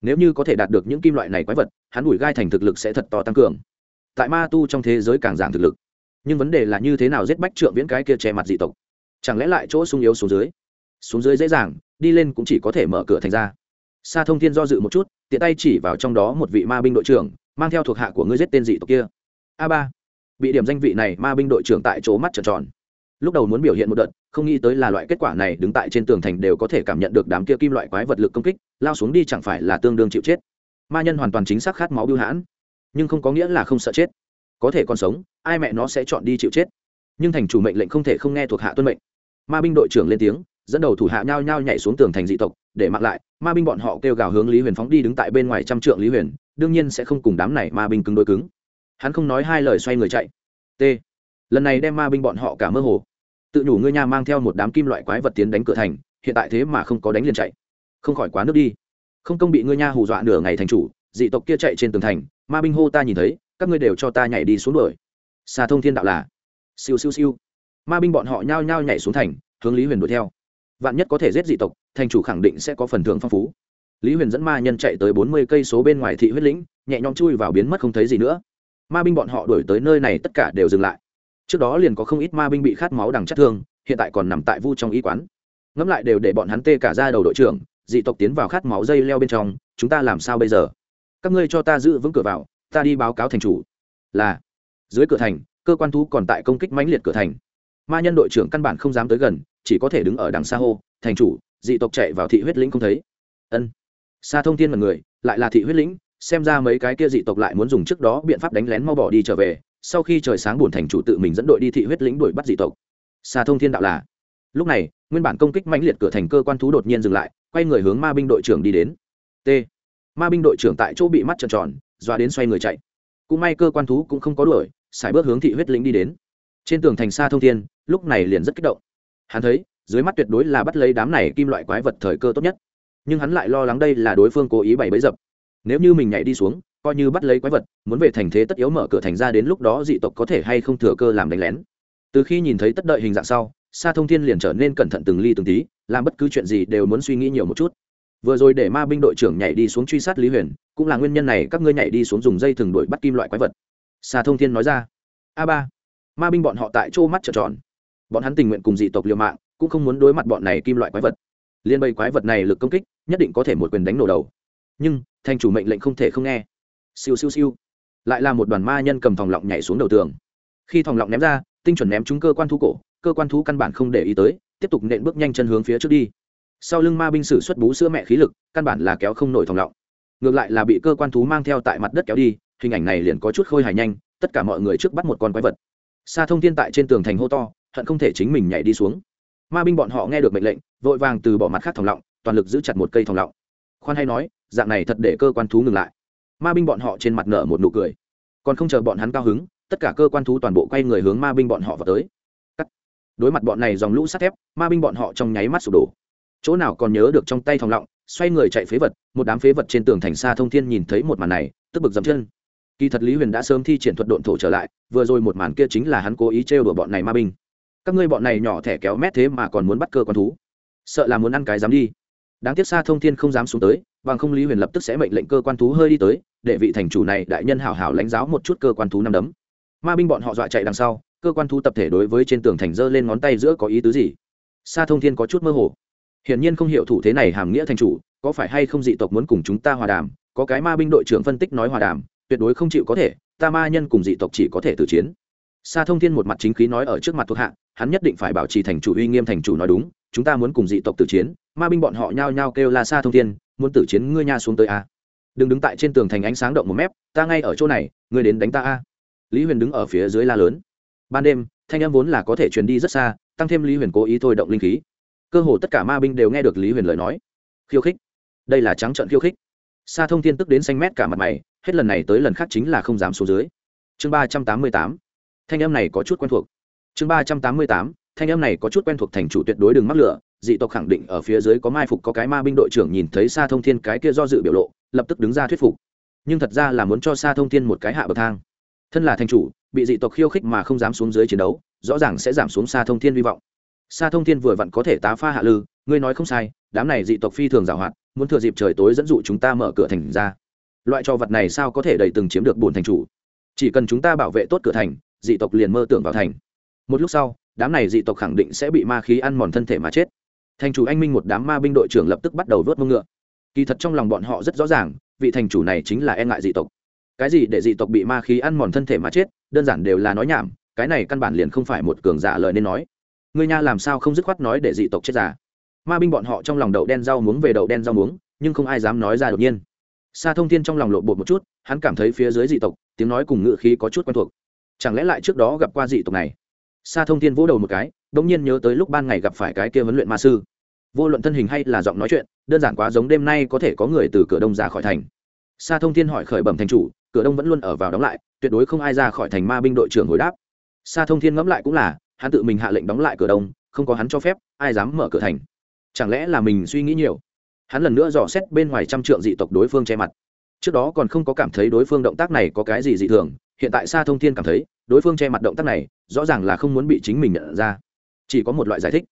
Nếu như có thể đạt được những kim loại này quái vật, hắn đuổi gai thành thực lực sẽ thật to tăng cường. Tại ma tu trong thế giới càng giảm thực lực. Nhưng vấn đề là như thế nào giết bách trượng viễn cái kia che mặt dị tộc? Chẳng lẽ lại chỗ sung yếu xuống dưới? Xuống dưới dễ dàng, đi lên cũng chỉ có thể mở cửa thành ra. Sa thông thiên do dự một chút, tiện tay chỉ vào trong đó một vị ma binh đội trưởng, mang theo thuộc hạ của ngươi giết tên dị tộc kia. A ba bị điểm danh vị này ma binh đội trưởng tại chỗ mắt trợn tròn. Lúc đầu muốn biểu hiện một đợt, không nghĩ tới là loại kết quả này đứng tại trên tường thành đều có thể cảm nhận được đám kia kim loại quái vật lực công kích, lao xuống đi chẳng phải là tương đương chịu chết. Ma nhân hoàn toàn chính xác khát máu biêu hãn, nhưng không có nghĩa là không sợ chết. Có thể còn sống, ai mẹ nó sẽ chọn đi chịu chết. Nhưng thành chủ mệnh lệnh không thể không nghe thuộc hạ tuân mệnh. Ma binh đội trưởng lên tiếng, dẫn đầu thủ hạ nhao nhao nhảy xuống tường thành dị tộc, để mặc lại, ma binh bọn họ kêu gào hướng lý huyền phóng đi đứng tại bên ngoài trăm trượng lý huyền, đương nhiên sẽ không cùng đám này ma binh cứng đối cứng hắn không nói hai lời xoay người chạy. T. Lần này đem ma binh bọn họ cả mơ hồ. Tự nhủ ngươi nha mang theo một đám kim loại quái vật tiến đánh cửa thành, hiện tại thế mà không có đánh liền chạy. Không khỏi quá nước đi. Không công bị ngươi nha hù dọa nửa ngày thành chủ, dị tộc kia chạy trên tường thành, ma binh hô ta nhìn thấy, các ngươi đều cho ta nhảy đi xuống đuổi. Xà thông thiên đạo là. Siêu siêu siêu. Ma binh bọn họ nhao nhao nhảy xuống thành, hướng lý huyền đuổi theo. Vạn nhất có thể giết dị tộc, thành chủ khẳng định sẽ có phần thưởng phong phú. Lý huyền dẫn ma nhân chạy tới bốn mươi cây số bên ngoài thị huyết lĩnh, nhẹ nhõm chui vào biến mất không thấy gì nữa ma binh bọn họ đuổi tới nơi này tất cả đều dừng lại. Trước đó liền có không ít ma binh bị khát máu đằng chất thương, hiện tại còn nằm tại vu trong y quán. Ngẫm lại đều để bọn hắn tê cả ra đầu đội trưởng, dị tộc tiến vào khát máu dây leo bên trong, chúng ta làm sao bây giờ? Các ngươi cho ta giữ vững cửa vào, ta đi báo cáo thành chủ. Là. Dưới cửa thành, cơ quan thú còn tại công kích mãnh liệt cửa thành. Ma nhân đội trưởng căn bản không dám tới gần, chỉ có thể đứng ở đằng xa hô, thành chủ, dị tộc chạy vào thị huyết lĩnh không thấy. Ân. Xa thông thiên là người, lại là thị huyết lĩnh xem ra mấy cái kia dị tộc lại muốn dùng trước đó biện pháp đánh lén mau bỏ đi trở về, sau khi trời sáng buồn thành chủ tự mình dẫn đội đi thị huyết lĩnh đuổi bắt dị tộc. Xa thông thiên đạo là, lúc này, nguyên bản công kích mãnh liệt cửa thành cơ quan thú đột nhiên dừng lại, quay người hướng ma binh đội trưởng đi đến. T. Ma binh đội trưởng tại chỗ bị mắt trợn tròn doa đến xoay người chạy. Cũng may cơ quan thú cũng không có đuổi xài bước hướng thị huyết lĩnh đi đến. Trên tường thành xa thông thiên, lúc này liền rất kích động. Hắn thấy, dưới mắt tuyệt đối là bắt lấy đám này kim loại quái vật thời cơ tốt nhất. Nhưng hắn lại lo lắng đây là đối phương cố ý bày bẫy dập nếu như mình nhảy đi xuống, coi như bắt lấy quái vật, muốn về thành thế tất yếu mở cửa thành ra đến lúc đó dị tộc có thể hay không thừa cơ làm đánh lén. Từ khi nhìn thấy tất đợi hình dạng sau, sa thông thiên liền trở nên cẩn thận từng ly từng tí, làm bất cứ chuyện gì đều muốn suy nghĩ nhiều một chút. Vừa rồi để ma binh đội trưởng nhảy đi xuống truy sát lý huyền, cũng là nguyên nhân này các ngươi nhảy đi xuống dùng dây thừng đuổi bắt kim loại quái vật. Sa thông thiên nói ra. A ba, ma binh bọn họ tại chỗ mắt trợn tròn. Bọn hắn tình nguyện cùng dị tộc liều mạng, cũng không muốn đối mặt bọn này kim loại quái vật. Liên bầy quái vật này lực công kích, nhất định có thể một quyền đánh nổ đầu. Nhưng thành chủ mệnh lệnh không thể không nghe. Siêu siêu siêu. Lại là một đoàn ma nhân cầm thòng lọng nhảy xuống đầu tường. Khi thòng lọng ném ra, tinh chuẩn ném trúng cơ quan thú cổ, cơ quan thú căn bản không để ý tới, tiếp tục nện bước nhanh chân hướng phía trước đi. Sau lưng ma binh sử xuất bú sữa mẹ khí lực, căn bản là kéo không nổi thòng lọng. Ngược lại là bị cơ quan thú mang theo tại mặt đất kéo đi, hình ảnh này liền có chút khôi hài nhanh, tất cả mọi người trước bắt một con quái vật. Xa thông thiên tại trên tường thành hô to, hận không thể chính mình nhảy đi xuống. Ma binh bọn họ nghe được mệnh lệnh, vội vàng từ bỏ mặt khác thòng lọng, toàn lực giữ chặt một cây thòng lọng. Khoan hay nói dạng này thật để cơ quan thú ngừng lại. Ma binh bọn họ trên mặt nở một nụ cười. Còn không chờ bọn hắn cao hứng, tất cả cơ quan thú toàn bộ quay người hướng ma binh bọn họ vào tới. Cắt. đối mặt bọn này dòng lũ sắt thép, ma binh bọn họ trong nháy mắt sụp đổ. Chỗ nào còn nhớ được trong tay thòng lọng, xoay người chạy phế vật, một đám phế vật trên tường thành xa thông thiên nhìn thấy một màn này, tức bực dậm chân. Kỳ thật lý huyền đã sớm thi triển thuật độn thổ trở lại, vừa rồi một màn kia chính là hắn cố ý trêu đùa bọn này ma binh. Các ngươi bọn này nhỏ thẻ kéo mét thế mà còn muốn bắt cơ quan thú. Sợ là muốn ăn cái dám đi. Đáng tiếc xa thông thiên không dám xuống tới bằng không lý huyền lập tức sẽ mệnh lệnh cơ quan thú hơi đi tới để vị thành chủ này đại nhân hảo hảo lãnh giáo một chút cơ quan thú năm đấm. Ma binh bọn họ dọa chạy đằng sau cơ quan thú tập thể đối với trên tường thành dơ lên ngón tay giữa có ý tứ gì? Xa thông thiên có chút mơ hồ. Hiển nhiên không hiểu thủ thế này hàm nghĩa thành chủ có phải hay không dị tộc muốn cùng chúng ta hòa đàm có cái ma binh đội trưởng phân tích nói hòa đàm tuyệt đối không chịu có thể ta ma nhân cùng dị tộc chỉ có thể tử chiến. Sa Thông Thiên một mặt chính khí nói ở trước mặt thuộc hạ, hắn nhất định phải bảo trì thành chủ uy nghiêm thành chủ nói đúng, chúng ta muốn cùng dị tộc tử chiến, ma binh bọn họ nhao nhao kêu là Sa Thông Thiên, muốn tử chiến ngươi nha xuống tới a. Đừng đứng tại trên tường thành ánh sáng động một mép, ta ngay ở chỗ này, ngươi đến đánh ta a. Lý Huyền đứng ở phía dưới la lớn. Ban đêm, thanh âm vốn là có thể truyền đi rất xa, tăng thêm Lý Huyền cố ý thôi động linh khí. Cơ hồ tất cả ma binh đều nghe được Lý Huyền lời nói. Khiêu khích. Đây là trắng trợn khiêu khích. Sa Thông Thiên tức đến xanh mét cả mặt mày, hết lần này tới lần khác chính là không dám xuống dưới. Chương ba trăm tám mươi tám thanh âm này có chút quen thuộc chương ba trăm tám mươi tám thanh âm này có chút quen thuộc thành chủ tuyệt đối đừng mắc lửa dị tộc khẳng định ở phía dưới có mai phục, có cái ma binh đội trưởng nhìn thấy xa thông thiên cái kia do dự biểu lộ, lập tức đứng ra thuyết phục. Nhưng thật ra là muốn cho xa thông thiên một cái hạ bậc thang. Thân là thành chủ, bị dị tộc khiêu khích mà không dám xuống dưới chiến đấu, rõ ràng sẽ giảm xuống xa thông thiên hy vọng. Xa thông thiên vừa vặn có thể tá pha hạ lư, ngươi nói không sai, đám này dị tộc phi thường giảo hoạt muốn thừa dịp trời tối dẫn dụ chúng ta mở cửa thành ra. Loại trò vật này sao có thể đầy từng chiếm được bổn thành chủ? Chỉ cần chúng ta bảo vệ tốt cửa thành, dị tộc liền mơ tưởng vào thành. Một lúc sau, đám này dị tộc khẳng định sẽ bị ma khí ăn mòn thân thể mà chết thành chủ anh minh một đám ma binh đội trưởng lập tức bắt đầu vớt mông ngựa. Kỳ thật trong lòng bọn họ rất rõ ràng, vị thành chủ này chính là e ngại dị tộc. Cái gì để dị tộc bị ma khí ăn mòn thân thể mà chết, đơn giản đều là nói nhảm, cái này căn bản liền không phải một cường giả lời nên nói. Người nha làm sao không dứt khoát nói để dị tộc chết giả ma binh bọn họ trong lòng đậu đen rau muống về đậu đen rau muống, nhưng không ai dám nói ra đột nhiên. Sa thông thiên trong lòng lộ bột một chút, hắn cảm thấy phía dưới dị tộc, tiếng nói cùng ngự khí có chút quen thuộc. Chẳng lẽ lại trước đó gặp qua dị tộc này? Sa thông thiên vỗ đầu một cái đ nhiên nhớ tới lúc ban ngày gặp phải cái kia vấn luyện ma sư. Vô luận thân hình hay là giọng nói chuyện, đơn giản quá giống đêm nay có thể có người từ cửa đông ra khỏi thành. Sa thông thiên hỏi khởi bẩm thành chủ, cửa đông vẫn luôn ở vào đóng lại, tuyệt đối không ai ra khỏi thành ma binh đội trưởng hồi đáp. Sa thông thiên ngẫm lại cũng là, hắn tự mình hạ lệnh đóng lại cửa đông, không có hắn cho phép, ai dám mở cửa thành. Chẳng lẽ là mình suy nghĩ nhiều? Hắn lần nữa dò xét bên ngoài trăm trượng dị tộc đối phương che mặt. Trước đó còn không có cảm thấy đối phương động tác này có cái gì dị thường, hiện tại sa thông thiên cảm thấy, đối phương che mặt động tác này, rõ ràng là không muốn bị chính mình nhận ra chỉ có một loại giải thích.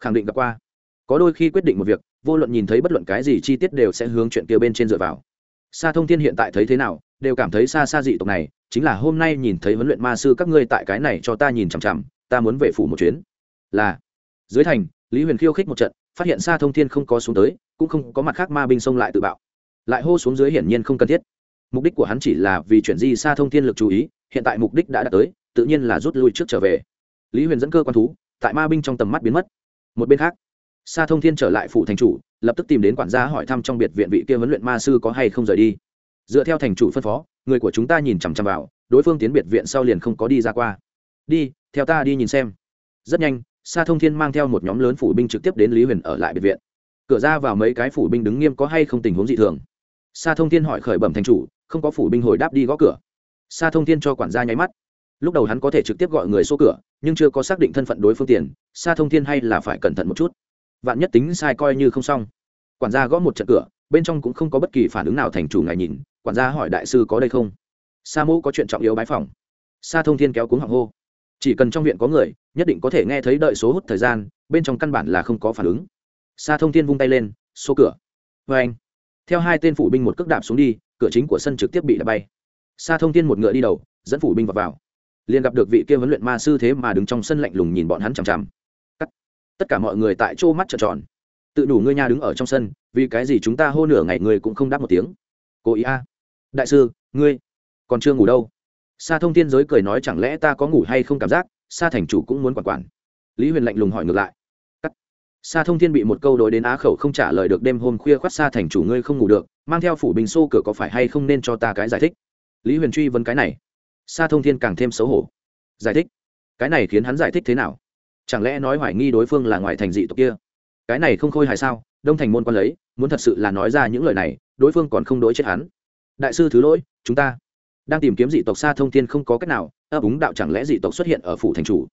Khẳng định gặp qua. Có đôi khi quyết định một việc, vô luận nhìn thấy bất luận cái gì chi tiết đều sẽ hướng chuyện kia bên trên dựa vào. Sa thông thiên hiện tại thấy thế nào, đều cảm thấy xa xa dị tộc này, chính là hôm nay nhìn thấy huấn luyện ma sư các ngươi tại cái này cho ta nhìn chằm chằm, ta muốn về phủ một chuyến. Là. Dưới thành, lý huyền khiêu khích một trận, phát hiện xa thông thiên không có xuống tới, cũng không có mặt khác ma binh xông lại tự bạo. Lại hô xuống dưới hiển nhiên không cần thiết. Mục đích của hắn chỉ là vì chuyển di xa thông thiên lực chú ý, hiện tại mục đích đã đạt tới, tự nhiên là rút lui trước trở về. Lý huyền dẫn cơ quan thú tại ma binh trong tầm mắt biến mất. Một bên khác, Sa thông thiên trở lại phủ thành chủ, lập tức tìm đến quản gia hỏi thăm trong biệt viện vị kia vấn luyện ma sư có hay không rời đi. Dựa theo thành chủ phân phó, người của chúng ta nhìn chằm chằm vào, đối phương tiến biệt viện sau liền không có đi ra qua. Đi, theo ta đi nhìn xem. Rất nhanh, Sa thông thiên mang theo một nhóm lớn phủ binh trực tiếp đến lý huyền ở lại biệt viện. Cửa ra vào mấy cái phủ binh đứng nghiêm có hay không tình huống dị thường. Sa thông thiên hỏi khởi bẩm thành chủ, không có phủ binh hồi đáp đi gõ cửa. Sa thông thiên cho quản gia nháy mắt lúc đầu hắn có thể trực tiếp gọi người xô cửa nhưng chưa có xác định thân phận đối phương tiền xa thông thiên hay là phải cẩn thận một chút. Vạn nhất tính sai coi như không xong. Quản gia gõ một trận cửa bên trong cũng không có bất kỳ phản ứng nào thành chủ ngài nhìn quản gia hỏi đại sư có đây không? Sa mô có chuyện trọng yếu bái phòng sa thông thiên kéo cuống hoàng hô. Chỉ cần trong viện có người nhất định có thể nghe thấy đợi số hút thời gian bên trong căn bản là không có phản ứng. Sa thông thiên vung tay lên xô cửa. Vê anh theo hai tên phủ binh một cước đạp xuống đi cửa chính của sân trực tiếp bị đập bay. Sa thông thiên một ngựa đi đầu dẫn phủ binh vào, vào liền gặp được vị kia huấn luyện ma sư thế mà đứng trong sân lạnh lùng nhìn bọn hắn chằm chằm. Tất cả mọi người tại chỗ mắt trợn tròn. Tự đủ ngươi nha đứng ở trong sân vì cái gì chúng ta hô nửa ngày ngươi cũng không đáp một tiếng. Cố ý a. Đại sư ngươi còn chưa ngủ đâu. Sa thông thiên giới cười nói chẳng lẽ ta có ngủ hay không cảm giác sa thành chủ cũng muốn quản quản. Lý huyền lạnh lùng hỏi ngược lại. Sa Thông Thiên bị một câu đối đến á khẩu không trả lời được đêm hôm khuya khoát Sa thành chủ ngươi không ngủ được, mang theo phủ bình xô cửa có phải hay không nên cho ta cái giải thích. Lý Huyền truy vấn cái này, Sa Thông Thiên càng thêm xấu hổ. Giải thích? Cái này khiến hắn giải thích thế nào? chẳng lẽ nói hoài nghi đối phương là ngoài thành dị tộc kia? Cái này không khôi hài sao? Đông thành môn quan lấy, muốn thật sự là nói ra những lời này, đối phương còn không đối chết hắn. Đại sư thứ lỗi, chúng ta đang tìm kiếm dị tộc xa thông thiên không có cách nào, ấp úng đạo chẳng lẽ dị tộc xuất hiện ở phủ thành chủ?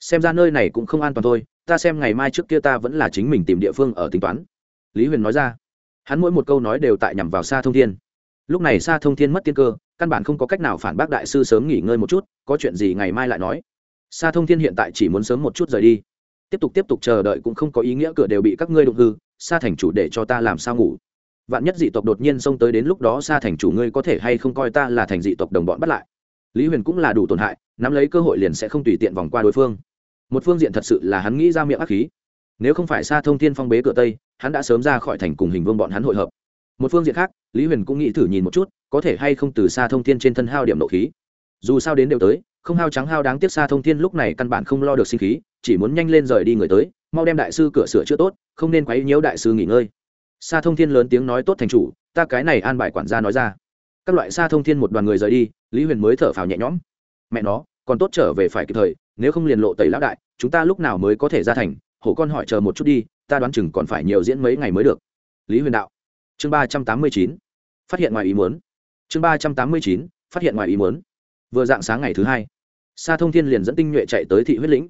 Xem ra nơi này cũng không an toàn thôi, ta xem ngày mai trước kia ta vẫn là chính mình tìm địa phương ở tính toán. Lý huyền nói ra. Hắn mỗi một câu nói đều tại nhằm vào xa thông thiên. Lúc này xa thông thiên mất tiên cơ căn bản không có cách nào phản bác đại sư sớm nghỉ ngơi một chút, có chuyện gì ngày mai lại nói. Xa thông thiên hiện tại chỉ muốn sớm một chút rời đi. Tiếp tục tiếp tục chờ đợi cũng không có ý nghĩa cửa đều bị các ngươi đụng hư xa thành chủ để cho ta làm sao ngủ? Vạn nhất dị tộc đột nhiên xông tới đến lúc đó xa thành chủ ngươi có thể hay không coi ta là thành dị tộc đồng bọn bắt lại? Lý huyền cũng là đủ tổn hại, nắm lấy cơ hội liền sẽ không tùy tiện vòng qua đối phương. Một phương diện thật sự là hắn nghĩ ra miệng ác khí. Nếu không phải xa thông thiên phong bế cửa tây, hắn đã sớm ra khỏi thành cùng hình vương bọn hắn hội hợp một phương diện khác, lý huyền cũng nghĩ thử nhìn một chút, có thể hay không từ xa thông thiên trên thân hao điểm nộ khí. Dù sao đến đều tới, không hao trắng hao đáng tiếc xa thông thiên lúc này căn bản không lo được sinh khí, chỉ muốn nhanh lên rời đi người tới, mau đem đại sư cửa sửa chữa tốt, không nên quấy nhiễu đại sư nghỉ ngơi. Xa thông thiên lớn tiếng nói tốt thành chủ, ta cái này an bài quản gia nói ra. Các loại xa thông thiên một đoàn người rời đi, lý huyền mới thở phào nhẹ nhõm. Mẹ nó, còn tốt trở về phải kịp thời, nếu không liền lộ tẩy lão đại, chúng ta lúc nào mới có thể ra thành? Hổ con hỏi chờ một chút đi, ta đoán chừng còn phải nhiều diễn mấy ngày mới được. Lý huyền đạo chương ba trăm tám mươi chín, phát hiện ngoài ý muốn. Chương ba trăm tám mươi chín, phát hiện ngoài ý muốn. Vừa dạng sáng ngày thứ hai, sa thông thiên liền dẫn tinh nhuệ chạy tới thị huyết lĩnh.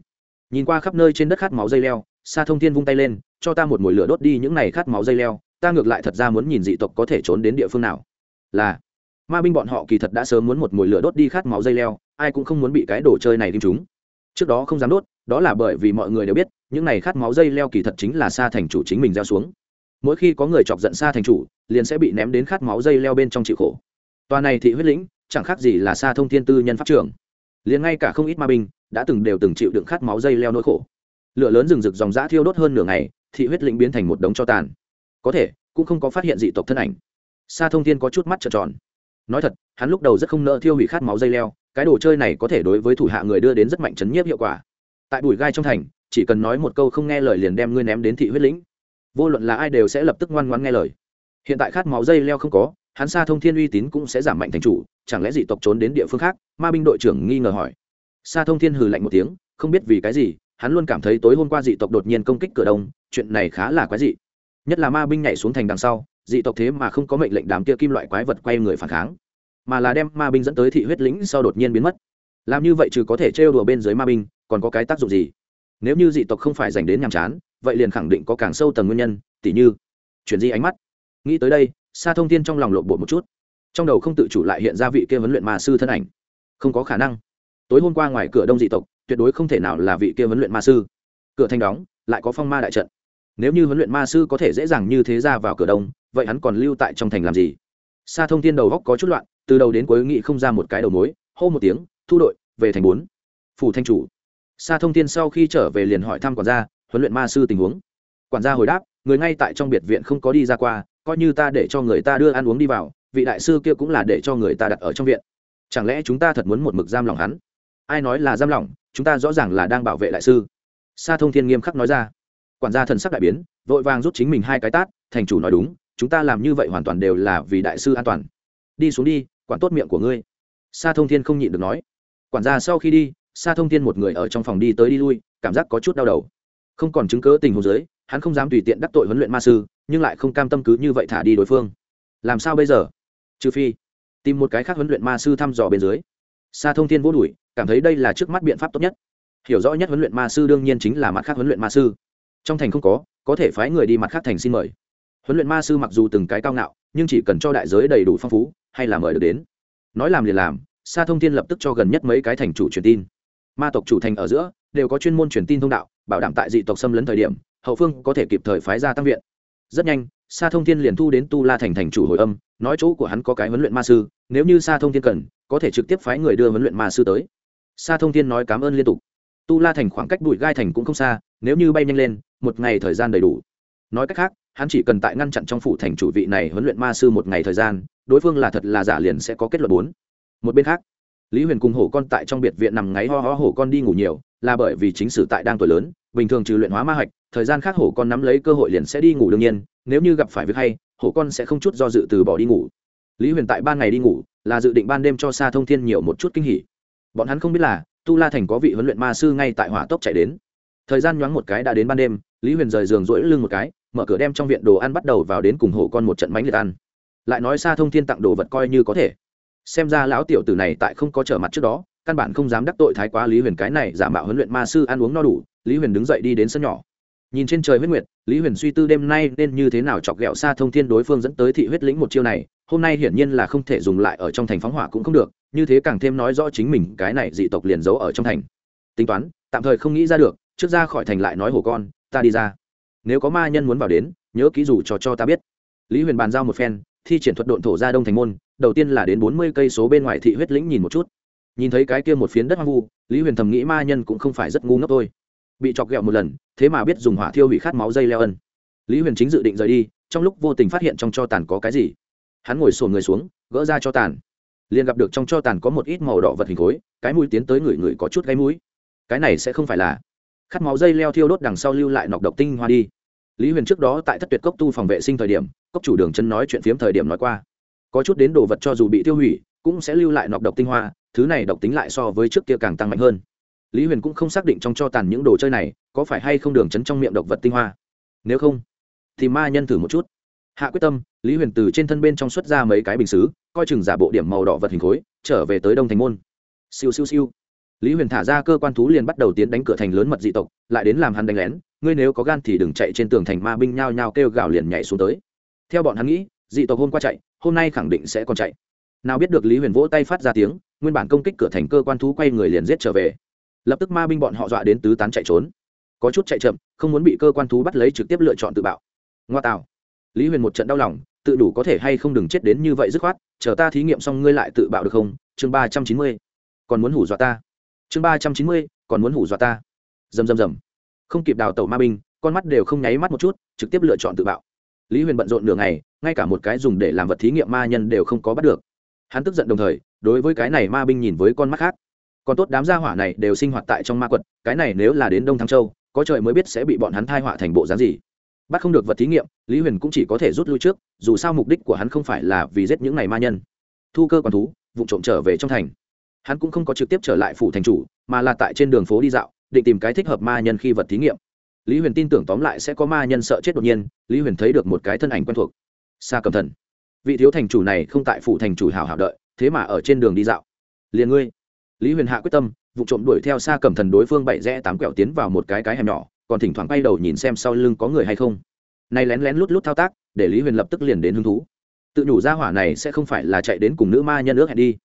Nhìn qua khắp nơi trên đất khát máu dây leo, sa thông thiên vung tay lên, cho ta một mồi lửa đốt đi những này khát máu dây leo, ta ngược lại thật ra muốn nhìn dị tộc có thể trốn đến địa phương nào. Là, ma binh bọn họ kỳ thật đã sớm muốn một mồi lửa đốt đi khát máu dây leo, ai cũng không muốn bị cái đồ chơi này tìm chúng. Trước đó không dám đốt, đó là bởi vì mọi người đều biết, những này khát máu dây leo kỳ thật chính là sa thành chủ chính mình gieo xuống mỗi khi có người chọc giận sa thành chủ, liền sẽ bị ném đến khát máu dây leo bên trong chịu khổ. Tòa này thị huyết lĩnh, chẳng khác gì là sa thông thiên tư nhân pháp Trường. liền ngay cả không ít ma binh đã từng đều từng chịu đựng khát máu dây leo nỗi khổ. Lửa lớn rừng rực dòng dã thiêu đốt hơn nửa ngày, thị huyết lĩnh biến thành một đống cho tàn. Có thể, cũng không có phát hiện dị tộc thân ảnh. Sa thông thiên có chút mắt trợn tròn. Nói thật, hắn lúc đầu rất không nỡ thiêu hủy khát máu dây leo, cái đồ chơi này có thể đối với thủ hạ người đưa đến rất mạnh chấn nhiếp hiệu quả. Tại bụi gai trong thành, chỉ cần nói một câu không nghe lời liền đem ngươi ném đến thị huyết lĩnh vô luận là ai đều sẽ lập tức ngoan ngoãn nghe lời. Hiện tại khát máu dây leo không có, hắn xa thông thiên uy tín cũng sẽ giảm mạnh thành chủ, chẳng lẽ dị tộc trốn đến địa phương khác? Ma binh đội trưởng nghi ngờ hỏi. Xa thông thiên hừ lạnh một tiếng, không biết vì cái gì, hắn luôn cảm thấy tối hôm qua dị tộc đột nhiên công kích cửa đông, chuyện này khá là quái dị. Nhất là ma binh nhảy xuống thành đằng sau, dị tộc thế mà không có mệnh lệnh đám kia kim loại quái vật quay người phản kháng, mà là đem ma binh dẫn tới thị huyết lĩnh sau đột nhiên biến mất. Làm như vậy trừ có thể trêu đùa bên dưới ma binh, còn có cái tác dụng gì? Nếu như dị tộc không phải dành đến nhàm chán vậy liền khẳng định có càng sâu tầng nguyên nhân, tỉ như, chuyển di ánh mắt. Nghĩ tới đây, sa thông tin trong lòng lộn bộ một chút. Trong đầu không tự chủ lại hiện ra vị kia vấn luyện ma sư thân ảnh. Không có khả năng. Tối hôm qua ngoài cửa đông dị tộc, tuyệt đối không thể nào là vị kia vấn luyện ma sư. Cửa thanh đóng, lại có phong ma đại trận. Nếu như huấn luyện ma sư có thể dễ dàng như thế ra vào cửa đông, vậy hắn còn lưu tại trong thành làm gì? Sa thông tin đầu góc có chút loạn, từ đầu đến cuối nghĩ không ra một cái đầu mối, hô một tiếng, thu đội, về thành bốn. Phủ thanh chủ. Sa thông tin sau khi trở về liền hỏi thăm quản gia huấn luyện ma sư tình huống. Quản gia hồi đáp, người ngay tại trong biệt viện không có đi ra qua, coi như ta để cho người ta đưa ăn uống đi vào, vị đại sư kia cũng là để cho người ta đặt ở trong viện. Chẳng lẽ chúng ta thật muốn một mực giam lòng hắn? Ai nói là giam lòng chúng ta rõ ràng là đang bảo vệ đại sư. Sa thông thiên nghiêm khắc nói ra. Quản gia thần sắc đại biến, vội vàng rút chính mình hai cái tát, thành chủ nói đúng, chúng ta làm như vậy hoàn toàn đều là vì đại sư an toàn. Đi xuống đi, quản tốt miệng của ngươi. Sa thông thiên không nhịn được nói. Quản gia sau khi đi, sa thông thiên một người ở trong phòng đi tới đi lui, cảm giác có chút đau đầu không còn chứng cớ tình huống giới hắn không dám tùy tiện đắc tội huấn luyện ma sư, nhưng lại không cam tâm cứ như vậy thả đi đối phương. Làm sao bây giờ? Trừ phi, tìm một cái khác huấn luyện ma sư thăm dò bên dưới. Sa thông thiên vô đuổi, cảm thấy đây là trước mắt biện pháp tốt nhất. Hiểu rõ nhất huấn luyện ma sư đương nhiên chính là mặt khác huấn luyện ma sư. Trong thành không có có thể phái người đi mặt khác thành xin mời. Huấn luyện ma sư mặc dù từng cái cao ngạo, nhưng chỉ cần cho đại giới đầy đủ phong phú, hay là mời được đến. Nói làm liền làm, sa thông thiên lập tức cho gần nhất mấy cái thành chủ truyền tin. Ma tộc chủ thành ở giữa đều có chuyên môn truyền tin thông đạo, bảo đảm tại dị tộc xâm lấn thời điểm, hậu phương có thể kịp thời phái ra tăng viện. Rất nhanh, sa thông thiên liền thu đến tu la thành thành chủ hồi âm, nói chỗ của hắn có cái huấn luyện ma sư, nếu như sa thông thiên cần, có thể trực tiếp phái người đưa huấn luyện ma sư tới. Sa thông thiên nói cảm ơn liên tục. Tu la thành khoảng cách bụi gai thành cũng không xa, nếu như bay nhanh lên, một ngày thời gian đầy đủ. Nói cách khác, hắn chỉ cần tại ngăn chặn trong phủ thành chủ vị này huấn luyện ma sư một ngày thời gian, đối phương là thật là giả liền sẽ có kết luận bốn. Một bên khác, lý huyền cùng hổ con tại trong biệt viện nằm ngáy ho ho hổ con đi ngủ nhiều là bởi vì chính sử tại đang tuổi lớn, bình thường trừ luyện hóa ma hạch, thời gian khác hổ con nắm lấy cơ hội liền sẽ đi ngủ đương nhiên, nếu như gặp phải việc hay, hổ con sẽ không chút do dự từ bỏ đi ngủ. Lý huyền tại ban ngày đi ngủ, là dự định ban đêm cho xa thông thiên nhiều một chút kinh hỉ. Bọn hắn không biết là, tu la thành có vị huấn luyện ma sư ngay tại hỏa tốc chạy đến. Thời gian nhoáng một cái đã đến ban đêm, lý huyền rời giường rỗi lưng một cái, mở cửa đem trong viện đồ ăn bắt đầu vào đến cùng hổ con một trận bánh liệt ăn. Lại nói xa thông thiên tặng đồ vật coi như có thể. Xem ra lão tiểu tử này tại không có trở mặt trước đó căn bản không dám đắc tội thái quá lý huyền cái này giả mạo huấn luyện ma sư ăn uống no đủ, lý huyền đứng dậy đi đến sân nhỏ. nhìn trên trời huyết nguyệt, lý huyền suy tư đêm nay nên như thế nào chọc ghẹo xa thông thiên đối phương dẫn tới thị huyết lĩnh một chiêu này, hôm nay hiển nhiên là không thể dùng lại ở trong thành phóng hỏa cũng không được, như thế càng thêm nói rõ chính mình cái này dị tộc liền giấu ở trong thành. tính toán, tạm thời không nghĩ ra được, trước ra khỏi thành lại nói hổ con, ta đi ra. nếu có ma nhân muốn vào đến, nhớ kỹ rủ cho cho ta biết. lý huyền bàn giao một phen, thi triển thuật độn thổ ra đông thành môn, đầu tiên là đến bốn mươi cây số bên ngoài thị huyết lĩnh nhìn một chút nhìn thấy cái kia một phiến đất hoang vu, lý huyền thầm nghĩ ma nhân cũng không phải rất ngu ngốc thôi. Bị chọc ghẹo một lần, thế mà biết dùng hỏa thiêu hủy khát máu dây leo ân. Lý huyền chính dự định rời đi, trong lúc vô tình phát hiện trong cho tàn có cái gì. Hắn ngồi sổ người xuống, gỡ ra cho tàn. Liền gặp được trong cho tàn có một ít màu đỏ vật hình khối, cái mũi tiến tới người người có chút gáy mũi. Cái này sẽ không phải là khát máu dây leo thiêu đốt đằng sau lưu lại nọc độc tinh hoa đi. Lý huyền trước đó tại thất tuyệt cốc tu phòng vệ sinh thời điểm, cốc chủ đường chân nói chuyện phiếm thời điểm nói qua. Có chút đến đồ vật cho dù bị tiêu hủy cũng sẽ lưu lại nọc độc tinh hoa, thứ này độc tính lại so với trước kia càng tăng mạnh hơn. Lý huyền cũng không xác định trong cho tàn những đồ chơi này có phải hay không đường chấn trong miệng độc vật tinh hoa. Nếu không, thì ma nhân thử một chút. Hạ quyết tâm, lý huyền từ trên thân bên trong xuất ra mấy cái bình xứ, coi chừng giả bộ điểm màu đỏ vật hình khối, trở về tới đông thành môn. Siêu siêu siêu. Lý huyền thả ra cơ quan thú liền bắt đầu tiến đánh cửa thành lớn mật dị tộc, lại đến làm hắn đánh lén, ngươi nếu có gan thì đừng chạy trên tường thành ma binh nhao nhao kêu gào liền nhảy xuống tới. Theo bọn hắn nghĩ, dị tộc hôm qua chạy, hôm nay khẳng định sẽ còn chạy nào biết được lý huyền vỗ tay phát ra tiếng nguyên bản công kích cửa thành cơ quan thú quay người liền giết trở về lập tức ma binh bọn họ dọa đến tứ tán chạy trốn có chút chạy chậm không muốn bị cơ quan thú bắt lấy trực tiếp lựa chọn tự bạo ngoa tạo lý huyền một trận đau lòng tự đủ có thể hay không đừng chết đến như vậy dứt khoát chờ ta thí nghiệm xong ngươi lại tự bạo được không chương ba trăm chín mươi còn muốn hủ dọa ta chương ba trăm chín mươi còn muốn hủ dọa ta dầm dầm dầm không kịp đào tẩu ma binh con mắt đều không nháy mắt một chút trực tiếp lựa chọn tự bạo lý huyền bận rộn nửa ngày ngay cả một cái dùng để làm vật thí nghiệm ma nhân đều không có bắt được hắn tức giận đồng thời, đối với cái này ma binh nhìn với con mắt khác. Còn tốt đám gia hỏa này đều sinh hoạt tại trong ma quật, cái này nếu là đến đông thăng châu, có trời mới biết sẽ bị bọn hắn thai họa thành bộ dáng gì. Bắt không được vật thí nghiệm, lý huyền cũng chỉ có thể rút lui trước, dù sao mục đích của hắn không phải là vì giết những n à y ma nhân. Thu cơ quản thú, vụ trộm trở về trong thành. Hắn cũng không có trực tiếp trở lại phủ thành chủ, mà là tại trên đường phố đi dạo, định tìm cái thích hợp ma nhân khi vật thí nghiệm. Lý huyền tin tưởng tóm lại sẽ có ma nhân sợ chết đột nhiên, lý huyền thấy được một cái thân ảnh quen thuộc. Xa cầm thần vị thiếu thành chủ này không tại phủ thành chủ hào hào đợi, thế mà ở trên đường đi dạo. Liền ngươi. Lý huyền hạ quyết tâm, vụ trộm đuổi theo xa cầm thần đối phương bảy rẽ tám quẹo tiến vào một cái cái hẻm nhỏ, còn thỉnh thoảng bay đầu nhìn xem sau lưng có người hay không. Nay lén lén lút lút thao tác, để lý huyền lập tức liền đến hứng thú. Tự nhủ ra hỏa này sẽ không phải là chạy đến cùng nữ ma nhân ước hẹn đi.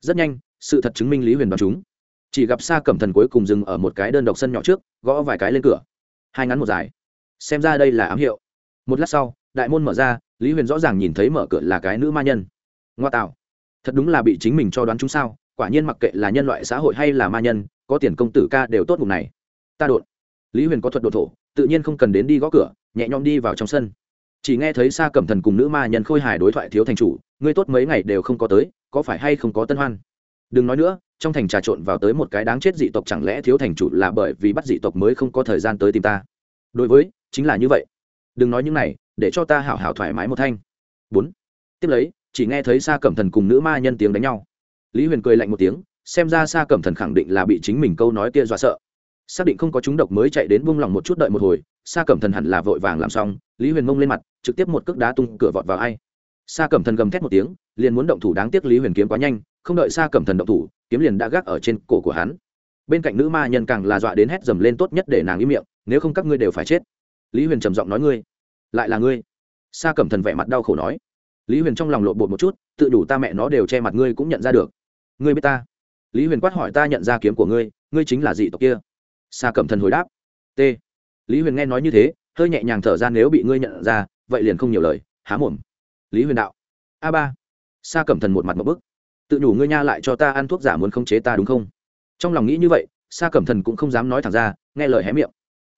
Rất nhanh, sự thật chứng minh lý huyền đoán chúng. Chỉ gặp xa cẩm thần cuối cùng dừng ở một cái đơn độc sân nhỏ trước, gõ vài cái lên cửa. Hai ngắn một dài. Xem ra đây là ám hiệu. Một lát sau, đại môn mở ra lý huyền rõ ràng nhìn thấy mở cửa là cái nữ ma nhân. Ngoa tạo. Thật đúng là bị chính mình cho đoán chúng sao, quả nhiên mặc kệ là nhân loại xã hội hay là ma nhân, có tiền công tử ca đều tốt vùng này. Ta đột. Lý huyền có thuật đột thổ, tự nhiên không cần đến đi gõ cửa, nhẹ nhõm đi vào trong sân. Chỉ nghe thấy xa cẩm thần cùng nữ ma nhân khôi hài đối thoại thiếu thành chủ, ngươi tốt mấy ngày đều không có tới, có phải hay không có tân hoan? Đừng nói nữa, trong thành trà trộn vào tới một cái đáng chết dị tộc chẳng lẽ thiếu thành chủ là bởi vì bắt dị tộc mới không có thời gian tới tìm ta? Đối với, chính là như vậy. Đừng nói những này để cho ta hảo hảo thoải mái một thanh. Bốn. Tiếp lấy, chỉ nghe thấy xa cẩm thần cùng nữ ma nhân tiếng đánh nhau. Lý huyền cười lạnh một tiếng, xem ra xa cẩm thần khẳng định là bị chính mình câu nói kia dọa sợ. Xác định không có chúng độc mới chạy đến vung lòng một chút đợi một hồi xa cẩm thần hẳn là vội vàng làm xong, lý huyền mông lên mặt, trực tiếp một cước đá tung cửa vọt vào ai. Xa cẩm thần gầm thét một tiếng, liền muốn động thủ đáng tiếc lý huyền kiếm quá nhanh, không đợi xa cẩm thần động thủ, kiếm liền đã gác ở trên cổ của hắn. Bên cạnh nữ ma nhân càng là dọa đến hét dầm lên tốt nhất để nàng im miệng, nếu không các ngươi đều phải chết. Lý huyền trầm giọng nói ngươi lại là ngươi Sa cẩm thần vẻ mặt đau khổ nói lý huyền trong lòng lộn bột một chút tự đủ ta mẹ nó đều che mặt ngươi cũng nhận ra được ngươi biết ta lý huyền quát hỏi ta nhận ra kiếm của ngươi ngươi chính là dị tộc kia Sa cẩm thần hồi đáp t lý huyền nghe nói như thế hơi nhẹ nhàng thở ra nếu bị ngươi nhận ra vậy liền không nhiều lời há mồm lý huyền đạo a ba Sa cẩm thần một mặt một bức tự nhủ ngươi nha lại cho ta ăn thuốc giả muốn khống chế ta đúng không trong lòng nghĩ như vậy sa cẩm thần cũng không dám nói thẳng ra nghe lời hé miệng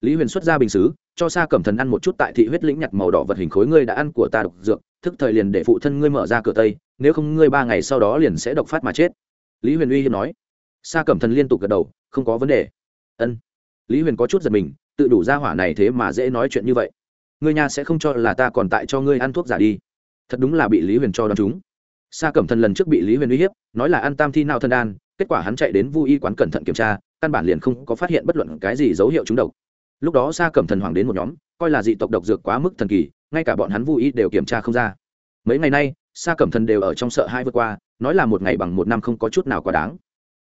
lý huyền xuất ra bình xứ, cho sa cẩm thần ăn một chút tại thị huyết lĩnh nhặt màu đỏ vật hình khối ngươi đã ăn của ta độc dược, thức thời liền để phụ thân ngươi mở ra cửa tây, nếu không ngươi ba ngày sau đó liền sẽ độc phát mà chết. Lý huyền uy hiếp nói. Sa cẩm thần liên tục gật đầu, không có vấn đề. Ân. Lý huyền có chút giật mình, tự đủ ra hỏa này thế mà dễ nói chuyện như vậy. Ngươi nhà sẽ không cho là ta còn tại cho ngươi ăn thuốc giả đi. Thật đúng là bị lý huyền cho đón chúng. Sa cẩm thần lần trước bị lý huyền uy hiếp, nói là ăn tam thi nào thân đan, kết quả hắn chạy đến vu y quán cẩn thận kiểm tra, căn bản liền không có phát hiện bất luận cái gì dấu hiệu trúng độc lúc đó xa cẩm thần hoàng đến một nhóm, coi là dị tộc độc dược quá mức thần kỳ, ngay cả bọn hắn vô ý đều kiểm tra không ra. Mấy ngày nay xa cẩm thần đều ở trong sợ hai vượt qua, nói là một ngày bằng một năm không có chút nào quá đáng.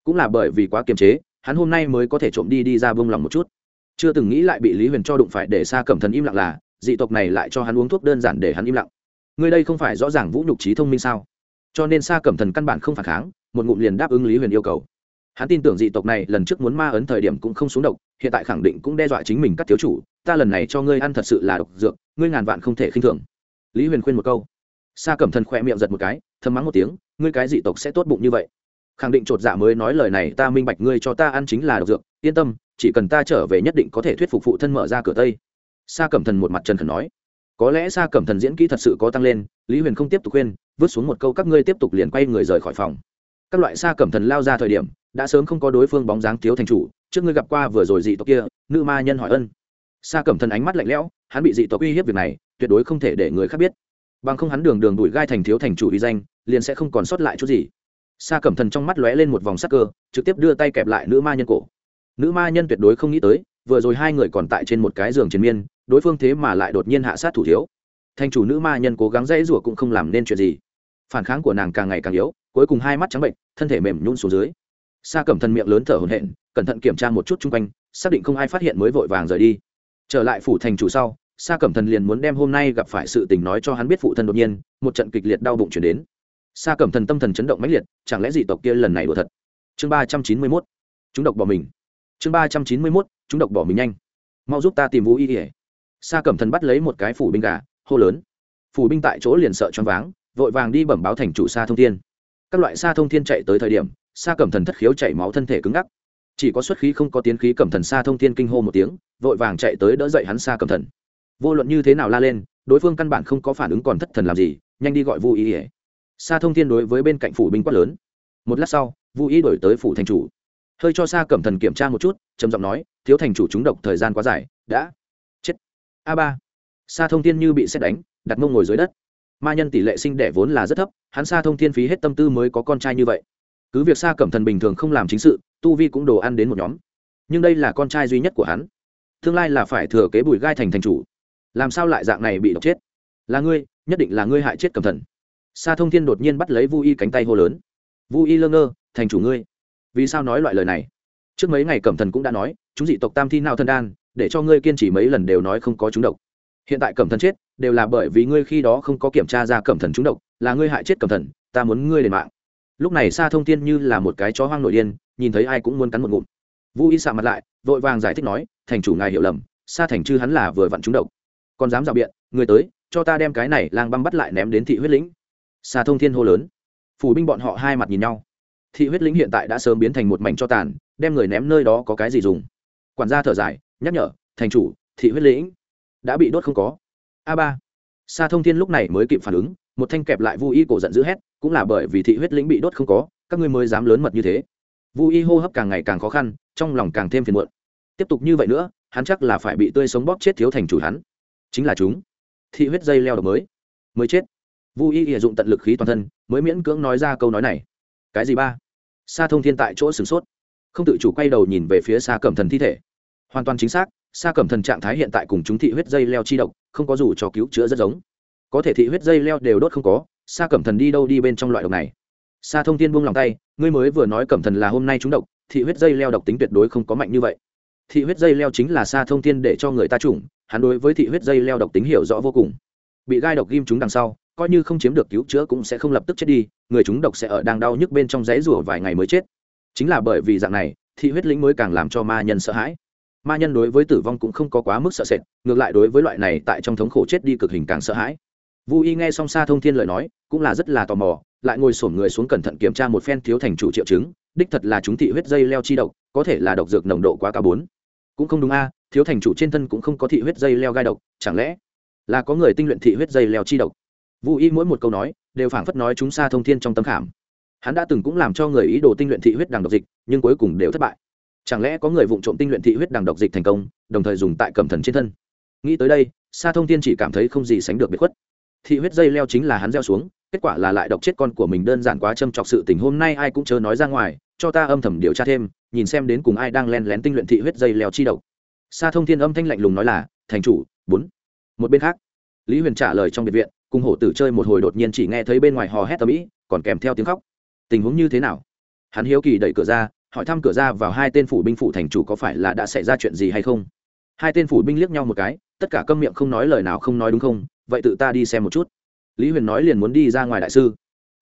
Cũng là bởi vì quá kiềm chế, hắn hôm nay mới có thể trộm đi đi ra vương lòng một chút. Chưa từng nghĩ lại bị lý huyền cho đụng phải để xa cẩm thần im lặng là, dị tộc này lại cho hắn uống thuốc đơn giản để hắn im lặng. Người đây không phải rõ ràng vũ nhục trí thông minh sao? Cho nên xa cẩm thần căn bản không phản kháng, một ngụm liền đáp ứng lý huyền yêu cầu hắn tin tưởng dị tộc này lần trước muốn ma ấn thời điểm cũng không xuống độc, hiện tại khẳng định cũng đe dọa chính mình các thiếu chủ, ta lần này cho ngươi ăn thật sự là độc dược, ngươi ngàn vạn không thể khinh thường. Lý huyền khuyên một câu. Sa cẩm thần khỏe miệng giật một cái, thầm mắng một tiếng, ngươi cái dị tộc sẽ tốt bụng như vậy. Khẳng định chột dạ mới nói lời này, ta minh bạch ngươi cho ta ăn chính là độc dược, yên tâm, chỉ cần ta trở về nhất định có thể thuyết phục phụ thân mở ra cửa tây. Sa cẩm thần một mặt trần khẩn nói. Có lẽ sa cẩm thần diễn kỹ thật sự có tăng lên, lý huyền không tiếp tục khuyên, vứt xuống một câu, các ngươi tiếp tục liền quay người rời khỏi phòng các loại sa cẩm thần lao ra thời điểm, đã sớm không có đối phương bóng dáng thiếu thành chủ, trước ngươi gặp qua vừa rồi dị tộc kia, nữ ma nhân hỏi ân. Sa cẩm thần ánh mắt lạnh lẽo, hắn bị dị tộc uy hiếp việc này, tuyệt đối không thể để người khác biết. Bằng không hắn đường đường đuổi gai thành thiếu thành chủ uy danh, liền sẽ không còn sót lại chút gì. Sa cẩm thần trong mắt lóe lên một vòng sắc cơ, trực tiếp đưa tay kẹp lại nữ ma nhân cổ. Nữ ma nhân tuyệt đối không nghĩ tới, vừa rồi hai người còn tại trên một cái giường chiến miên, đối phương thế mà lại đột nhiên hạ sát thủ thiếu. Thành chủ nữ ma nhân cố gắng dãy rủa cũng không làm nên chuyện gì. Phản kháng của nàng càng ngày càng yếu cuối cùng hai mắt trắng bệnh, thân thể mềm nhún xuống dưới. Sa cẩm thần miệng lớn thở hổn hển, cẩn thận kiểm tra một chút chung quanh, xác định không ai phát hiện mới vội vàng rời đi. Trở lại phủ thành chủ sau, sa cẩm thần liền muốn đem hôm nay gặp phải sự tình nói cho hắn biết phụ thân đột nhiên, một trận kịch liệt đau bụng chuyển đến. Sa cẩm thần tâm thần chấn động mãnh liệt, chẳng lẽ dị tộc kia lần này đùa thật? Chương ba trăm chín mươi mốt, chúng độc bỏ mình. Chương ba trăm chín mươi mốt, chúng độc bỏ mình nhanh. Mau giúp ta tìm vũ y ỉa sa cẩm thần bắt lấy một cái phủ binh gà, hô lớn. Phủ binh tại chỗ liền sợ choáng váng, vội vàng đi bẩm báo thành chủ sa thông tiên các loại sa thông thiên chạy tới thời điểm, sa cẩm thần thất khiếu chảy máu thân thể cứng ngắc. Chỉ có xuất khí không có tiến khí cẩm thần sa thông thiên kinh hô một tiếng, vội vàng chạy tới đỡ dậy hắn sa cẩm thần. Vô luận như thế nào la lên, đối phương căn bản không có phản ứng còn thất thần làm gì, nhanh đi gọi vu ý ỉa sa thông thiên đối với bên cạnh phủ binh quát lớn. Một lát sau, vu ý đổi tới phủ thành chủ. Hơi cho sa cẩm thần kiểm tra một chút, trầm giọng nói, thiếu thành chủ trúng độc thời gian quá dài, đã chết. A ba. Sa thông thiên như bị xét đánh, đặt mông ngồi dưới đất ma nhân tỷ lệ sinh đẻ vốn là rất thấp, hắn xa thông thiên phí hết tâm tư mới có con trai như vậy. Cứ việc xa cẩm thần bình thường không làm chính sự, tu vi cũng đồ ăn đến một nhóm. Nhưng đây là con trai duy nhất của hắn. Tương lai là phải thừa kế bùi gai thành thành chủ. Làm sao lại dạng này bị độc chết? Là ngươi, nhất định là ngươi hại chết cẩm thần. Xa thông thiên đột nhiên bắt lấy vu y cánh tay hô lớn. Vu y lơ ngơ, thành chủ ngươi. Vì sao nói loại lời này? Trước mấy ngày cẩm thần cũng đã nói, chúng dị tộc tam thi nào thân đan, để cho ngươi kiên trì mấy lần đều nói không có chúng độc hiện tại cẩm thần chết, đều là bởi vì ngươi khi đó không có kiểm tra ra cẩm thần trúng độc, là ngươi hại chết cẩm thần, ta muốn ngươi đền mạng. Lúc này xa thông tiên như là một cái chó hoang nội điên, nhìn thấy ai cũng muốn cắn một ngụm. Vũ y sạ mặt lại, vội vàng giải thích nói, thành chủ ngài hiểu lầm xa thành chư hắn là vừa vặn trúng độc. Còn dám rào biện, người tới, cho ta đem cái này lang băng bắt lại ném đến thị huyết lĩnh. Xa thông thiên hô lớn. Phủ binh bọn họ hai mặt nhìn nhau. Thị huyết lĩnh hiện tại đã sớm biến thành một mảnh cho tàn, đem người ném nơi đó có cái gì dùng? Quản gia thở dài, nhắc nhở, thành chủ, thị huyết lĩnh đã bị đốt không có. A ba. Sa thông thiên lúc này mới kịp phản ứng, một thanh kẹp lại vu y cổ giận dữ hét, cũng là bởi vì thị huyết lĩnh bị đốt không có, các ngươi mới dám lớn mật như thế. Vu y hô hấp càng ngày càng khó khăn, trong lòng càng thêm phiền muộn. Tiếp tục như vậy nữa, hắn chắc là phải bị tươi sống bóp chết thiếu thành chủ hắn. Chính là chúng. Thị huyết dây leo độc mới. Mới chết. Vu y sử dụng tận lực khí toàn thân, mới miễn cưỡng nói ra câu nói này. Cái gì ba? Sa thông thiên tại chỗ sửng sốt. Không tự chủ quay đầu nhìn về phía xa cẩm thần thi thể. Hoàn toàn chính xác Sa cẩm thần trạng thái hiện tại cùng chúng thị huyết dây leo chi độc, không có dù cho cứu chữa rất giống. Có thể thị huyết dây leo đều đốt không có, Sa cẩm thần đi đâu đi bên trong loại độc này. Sa thông tin buông lòng tay, ngươi mới vừa nói cẩm thần là hôm nay chúng độc, thị huyết dây leo độc tính tuyệt đối không có mạnh như vậy. Thị huyết dây leo chính là Sa thông tin để cho người ta chủng, hắn đối với thị huyết dây leo độc tính hiểu rõ vô cùng. Bị gai độc ghim chúng đằng sau, coi như không chiếm được cứu chữa cũng sẽ không lập tức chết đi, người chúng độc sẽ ở đang đau nhức bên trong giấy rủa vài ngày mới chết. Chính là bởi vì dạng này, thị huyết lĩnh mới càng làm cho ma nhân sợ hãi ma nhân đối với tử vong cũng không có quá mức sợ sệt, ngược lại đối với loại này tại trong thống khổ chết đi cực hình càng sợ hãi. Vu y nghe xong xa thông thiên lời nói, cũng là rất là tò mò, lại ngồi sổm người xuống cẩn thận kiểm tra một phen thiếu thành chủ triệu chứng, đích thật là chúng thị huyết dây leo chi độc, có thể là độc dược nồng độ quá cao bốn. Cũng không đúng a, thiếu thành chủ trên thân cũng không có thị huyết dây leo gai độc, chẳng lẽ là có người tinh luyện thị huyết dây leo chi độc? Vu y mỗi một câu nói, đều phảng phất nói chúng xa thông thiên trong tâm khảm. Hắn đã từng cũng làm cho người ý đồ tinh luyện thị huyết đằng độc dịch, nhưng cuối cùng đều thất bại chẳng lẽ có người vụ trộm tinh luyện thị huyết đằng độc dịch thành công, đồng thời dùng tại cầm thần trên thân? Nghĩ tới đây, sa thông thiên chỉ cảm thấy không gì sánh được biệt khuất. Thị huyết dây leo chính là hắn gieo xuống, kết quả là lại độc chết con của mình đơn giản quá châm trọc sự tình, hôm nay ai cũng chớ nói ra ngoài, cho ta âm thầm điều tra thêm, nhìn xem đến cùng ai đang len lén tinh luyện thị huyết dây leo chi độc. Sa thông thiên âm thanh lạnh lùng nói là, thành chủ, bốn. Một bên khác, lý huyền trả lời trong biệt viện, cùng hổ tử chơi một hồi đột nhiên chỉ nghe thấy bên ngoài hò hét tầm ĩ, còn kèm theo tiếng khóc. Tình huống như thế nào? Hắn hiếu kỳ đẩy cửa ra hỏi thăm cửa ra vào hai tên phủ binh phủ thành chủ có phải là đã xảy ra chuyện gì hay không. Hai tên phủ binh liếc nhau một cái, tất cả câm miệng không nói lời nào không nói đúng không? Vậy tự ta đi xem một chút. Lý huyền nói liền muốn đi ra ngoài đại sư.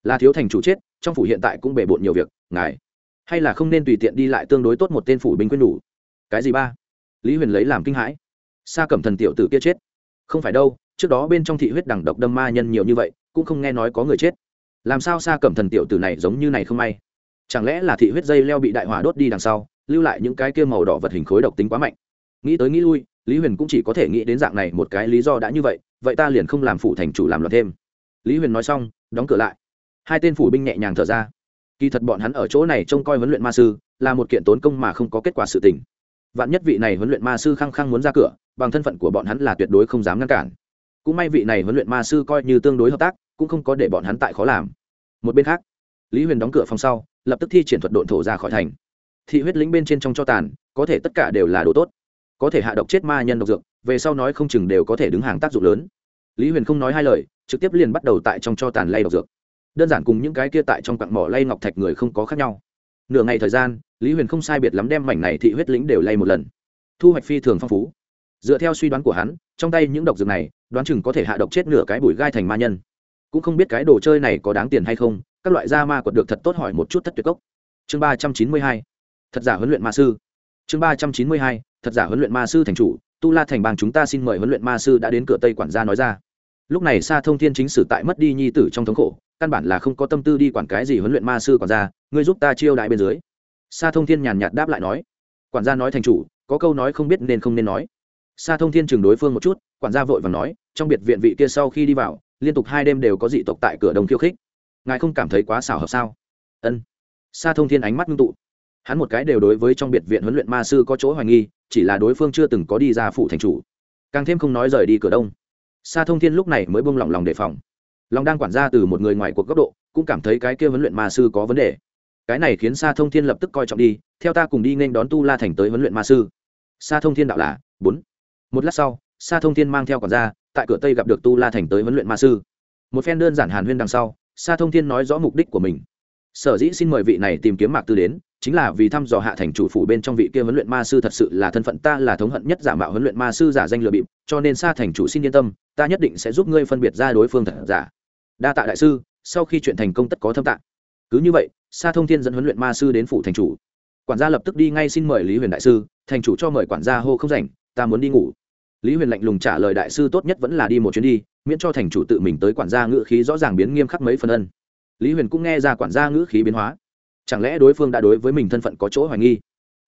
Là thiếu thành chủ chết, trong phủ hiện tại cũng bể bộn nhiều việc, ngài hay là không nên tùy tiện đi lại tương đối tốt một tên phủ binh quyên đủ. Cái gì ba? Lý huyền lấy làm kinh hãi. Sa cẩm thần tiểu tử kia chết. Không phải đâu, trước đó bên trong thị huyết đẳng độc đâm ma nhân nhiều như vậy, cũng không nghe nói có người chết. Làm sao sa cẩm thần tiểu tử này giống như này không may? Chẳng lẽ là thị huyết dây leo bị đại hỏa đốt đi đằng sau, lưu lại những cái kia màu đỏ vật hình khối độc tính quá mạnh? Nghĩ tới nghĩ lui, lý huyền cũng chỉ có thể nghĩ đến dạng này một cái lý do đã như vậy vậy ta liền không làm phủ thành chủ làm loạn thêm. Lý huyền nói xong, đóng cửa lại. Hai tên phủ binh nhẹ nhàng thở ra. Kỳ thật bọn hắn ở chỗ này trông coi huấn luyện ma sư, là một kiện tốn công mà không có kết quả sự tình. Vạn nhất vị này huấn luyện ma sư khăng khăng muốn ra cửa, bằng thân phận của bọn hắn là tuyệt đối không dám ngăn cản. Cũng may vị này huấn luyện ma sư coi như tương đối hợp tác, cũng không có để bọn hắn tại khó làm. Một bên khác, lý huyền đóng cửa phòng sau lập tức thi triển thuật độn thổ ra khỏi thành. Thị huyết lĩnh bên trên trong cho tàn, có thể tất cả đều là đồ tốt. Có thể hạ độc chết ma nhân độc dược, về sau nói không chừng đều có thể đứng hàng tác dụng lớn. Lý huyền không nói hai lời, trực tiếp liền bắt đầu tại trong cho tàn lay độc dược. Đơn giản cùng những cái kia tại trong quặng mỏ lay ngọc thạch người không có khác nhau. Nửa ngày thời gian, lý huyền không sai biệt lắm đem mảnh này thị huyết lĩnh đều lay một lần. Thu hoạch phi thường phong phú. Dựa theo suy đoán của hắn, trong tay những độc dược này, đoán chừng có thể hạ độc chết nửa cái bụi gai thành ma nhân. Cũng không biết cái đồ chơi này có đáng tiền hay không các loại da ma quật được thật tốt hỏi một chút thất tuyệt cốc. Chương ba trăm chín mươi hai, thật giả huấn luyện ma sư. Chương ba trăm chín mươi hai, thật giả huấn luyện ma sư thành chủ, tu la thành bang chúng ta xin mời huấn luyện ma sư đã đến cửa tây quản gia nói ra. Lúc này sa thông thiên chính sử tại mất đi nhi tử trong thống khổ, căn bản là không có tâm tư đi quản cái gì huấn luyện ma sư quản gia, ngươi giúp ta chiêu đại bên dưới. Sa thông thiên nhàn nhạt đáp lại nói, quản gia nói thành chủ, có câu nói không biết nên không nên nói. Sa thông thiên chừng đối phương một chút, quản gia vội và nói, trong biệt viện vị kia sau khi đi vào, liên tục hai đêm đều có dị tộc tại cửa đồng khiêu khích ngài không cảm thấy quá xảo hợp sao? Ân. Sa thông thiên ánh mắt ngưng tụ. Hắn một cái đều đối với trong biệt viện huấn luyện ma sư có chỗ hoài nghi, chỉ là đối phương chưa từng có đi ra phủ thành chủ. Càng thêm không nói rời đi cửa đông. Sa thông thiên lúc này mới buông lỏng lòng đề phòng. Lòng đang quản gia từ một người ngoài cuộc góc độ, cũng cảm thấy cái kia huấn luyện ma sư có vấn đề. Cái này khiến sa thông thiên lập tức coi trọng đi, theo ta cùng đi nên đón tu la thành tới huấn luyện ma sư. Sa thông thiên đạo là, bốn. Một lát sau, sa thông thiên mang theo quản gia, tại cửa tây gặp được tu la thành tới huấn luyện ma sư. Một phen đơn giản hàn huyên đằng sau sa thông thiên nói rõ mục đích của mình. Sở dĩ xin mời vị này tìm kiếm mạc tư đến, chính là vì thăm dò hạ thành chủ phủ bên trong vị kia huấn luyện ma sư thật sự là thân phận ta là thống hận nhất giả mạo huấn luyện ma sư giả danh lừa bịp, cho nên sa thành chủ xin yên tâm, ta nhất định sẽ giúp ngươi phân biệt ra đối phương thật giả. Đa tạ đại sư, sau khi chuyện thành công tất có thâm tạ cứ như vậy, sa thông thiên dẫn huấn luyện ma sư đến phủ thành chủ. Quản gia lập tức đi ngay xin mời lý huyền đại sư, thành chủ cho mời quản gia hô không rảnh, ta muốn đi ngủ lý huyền lạnh lùng trả lời đại sư tốt nhất vẫn là đi một chuyến đi, miễn cho thành chủ tự mình tới quản gia ngữ khí rõ ràng biến nghiêm khắc mấy phần ân. Lý huyền cũng nghe ra quản gia ngữ khí biến hóa. Chẳng lẽ đối phương đã đối với mình thân phận có chỗ hoài nghi?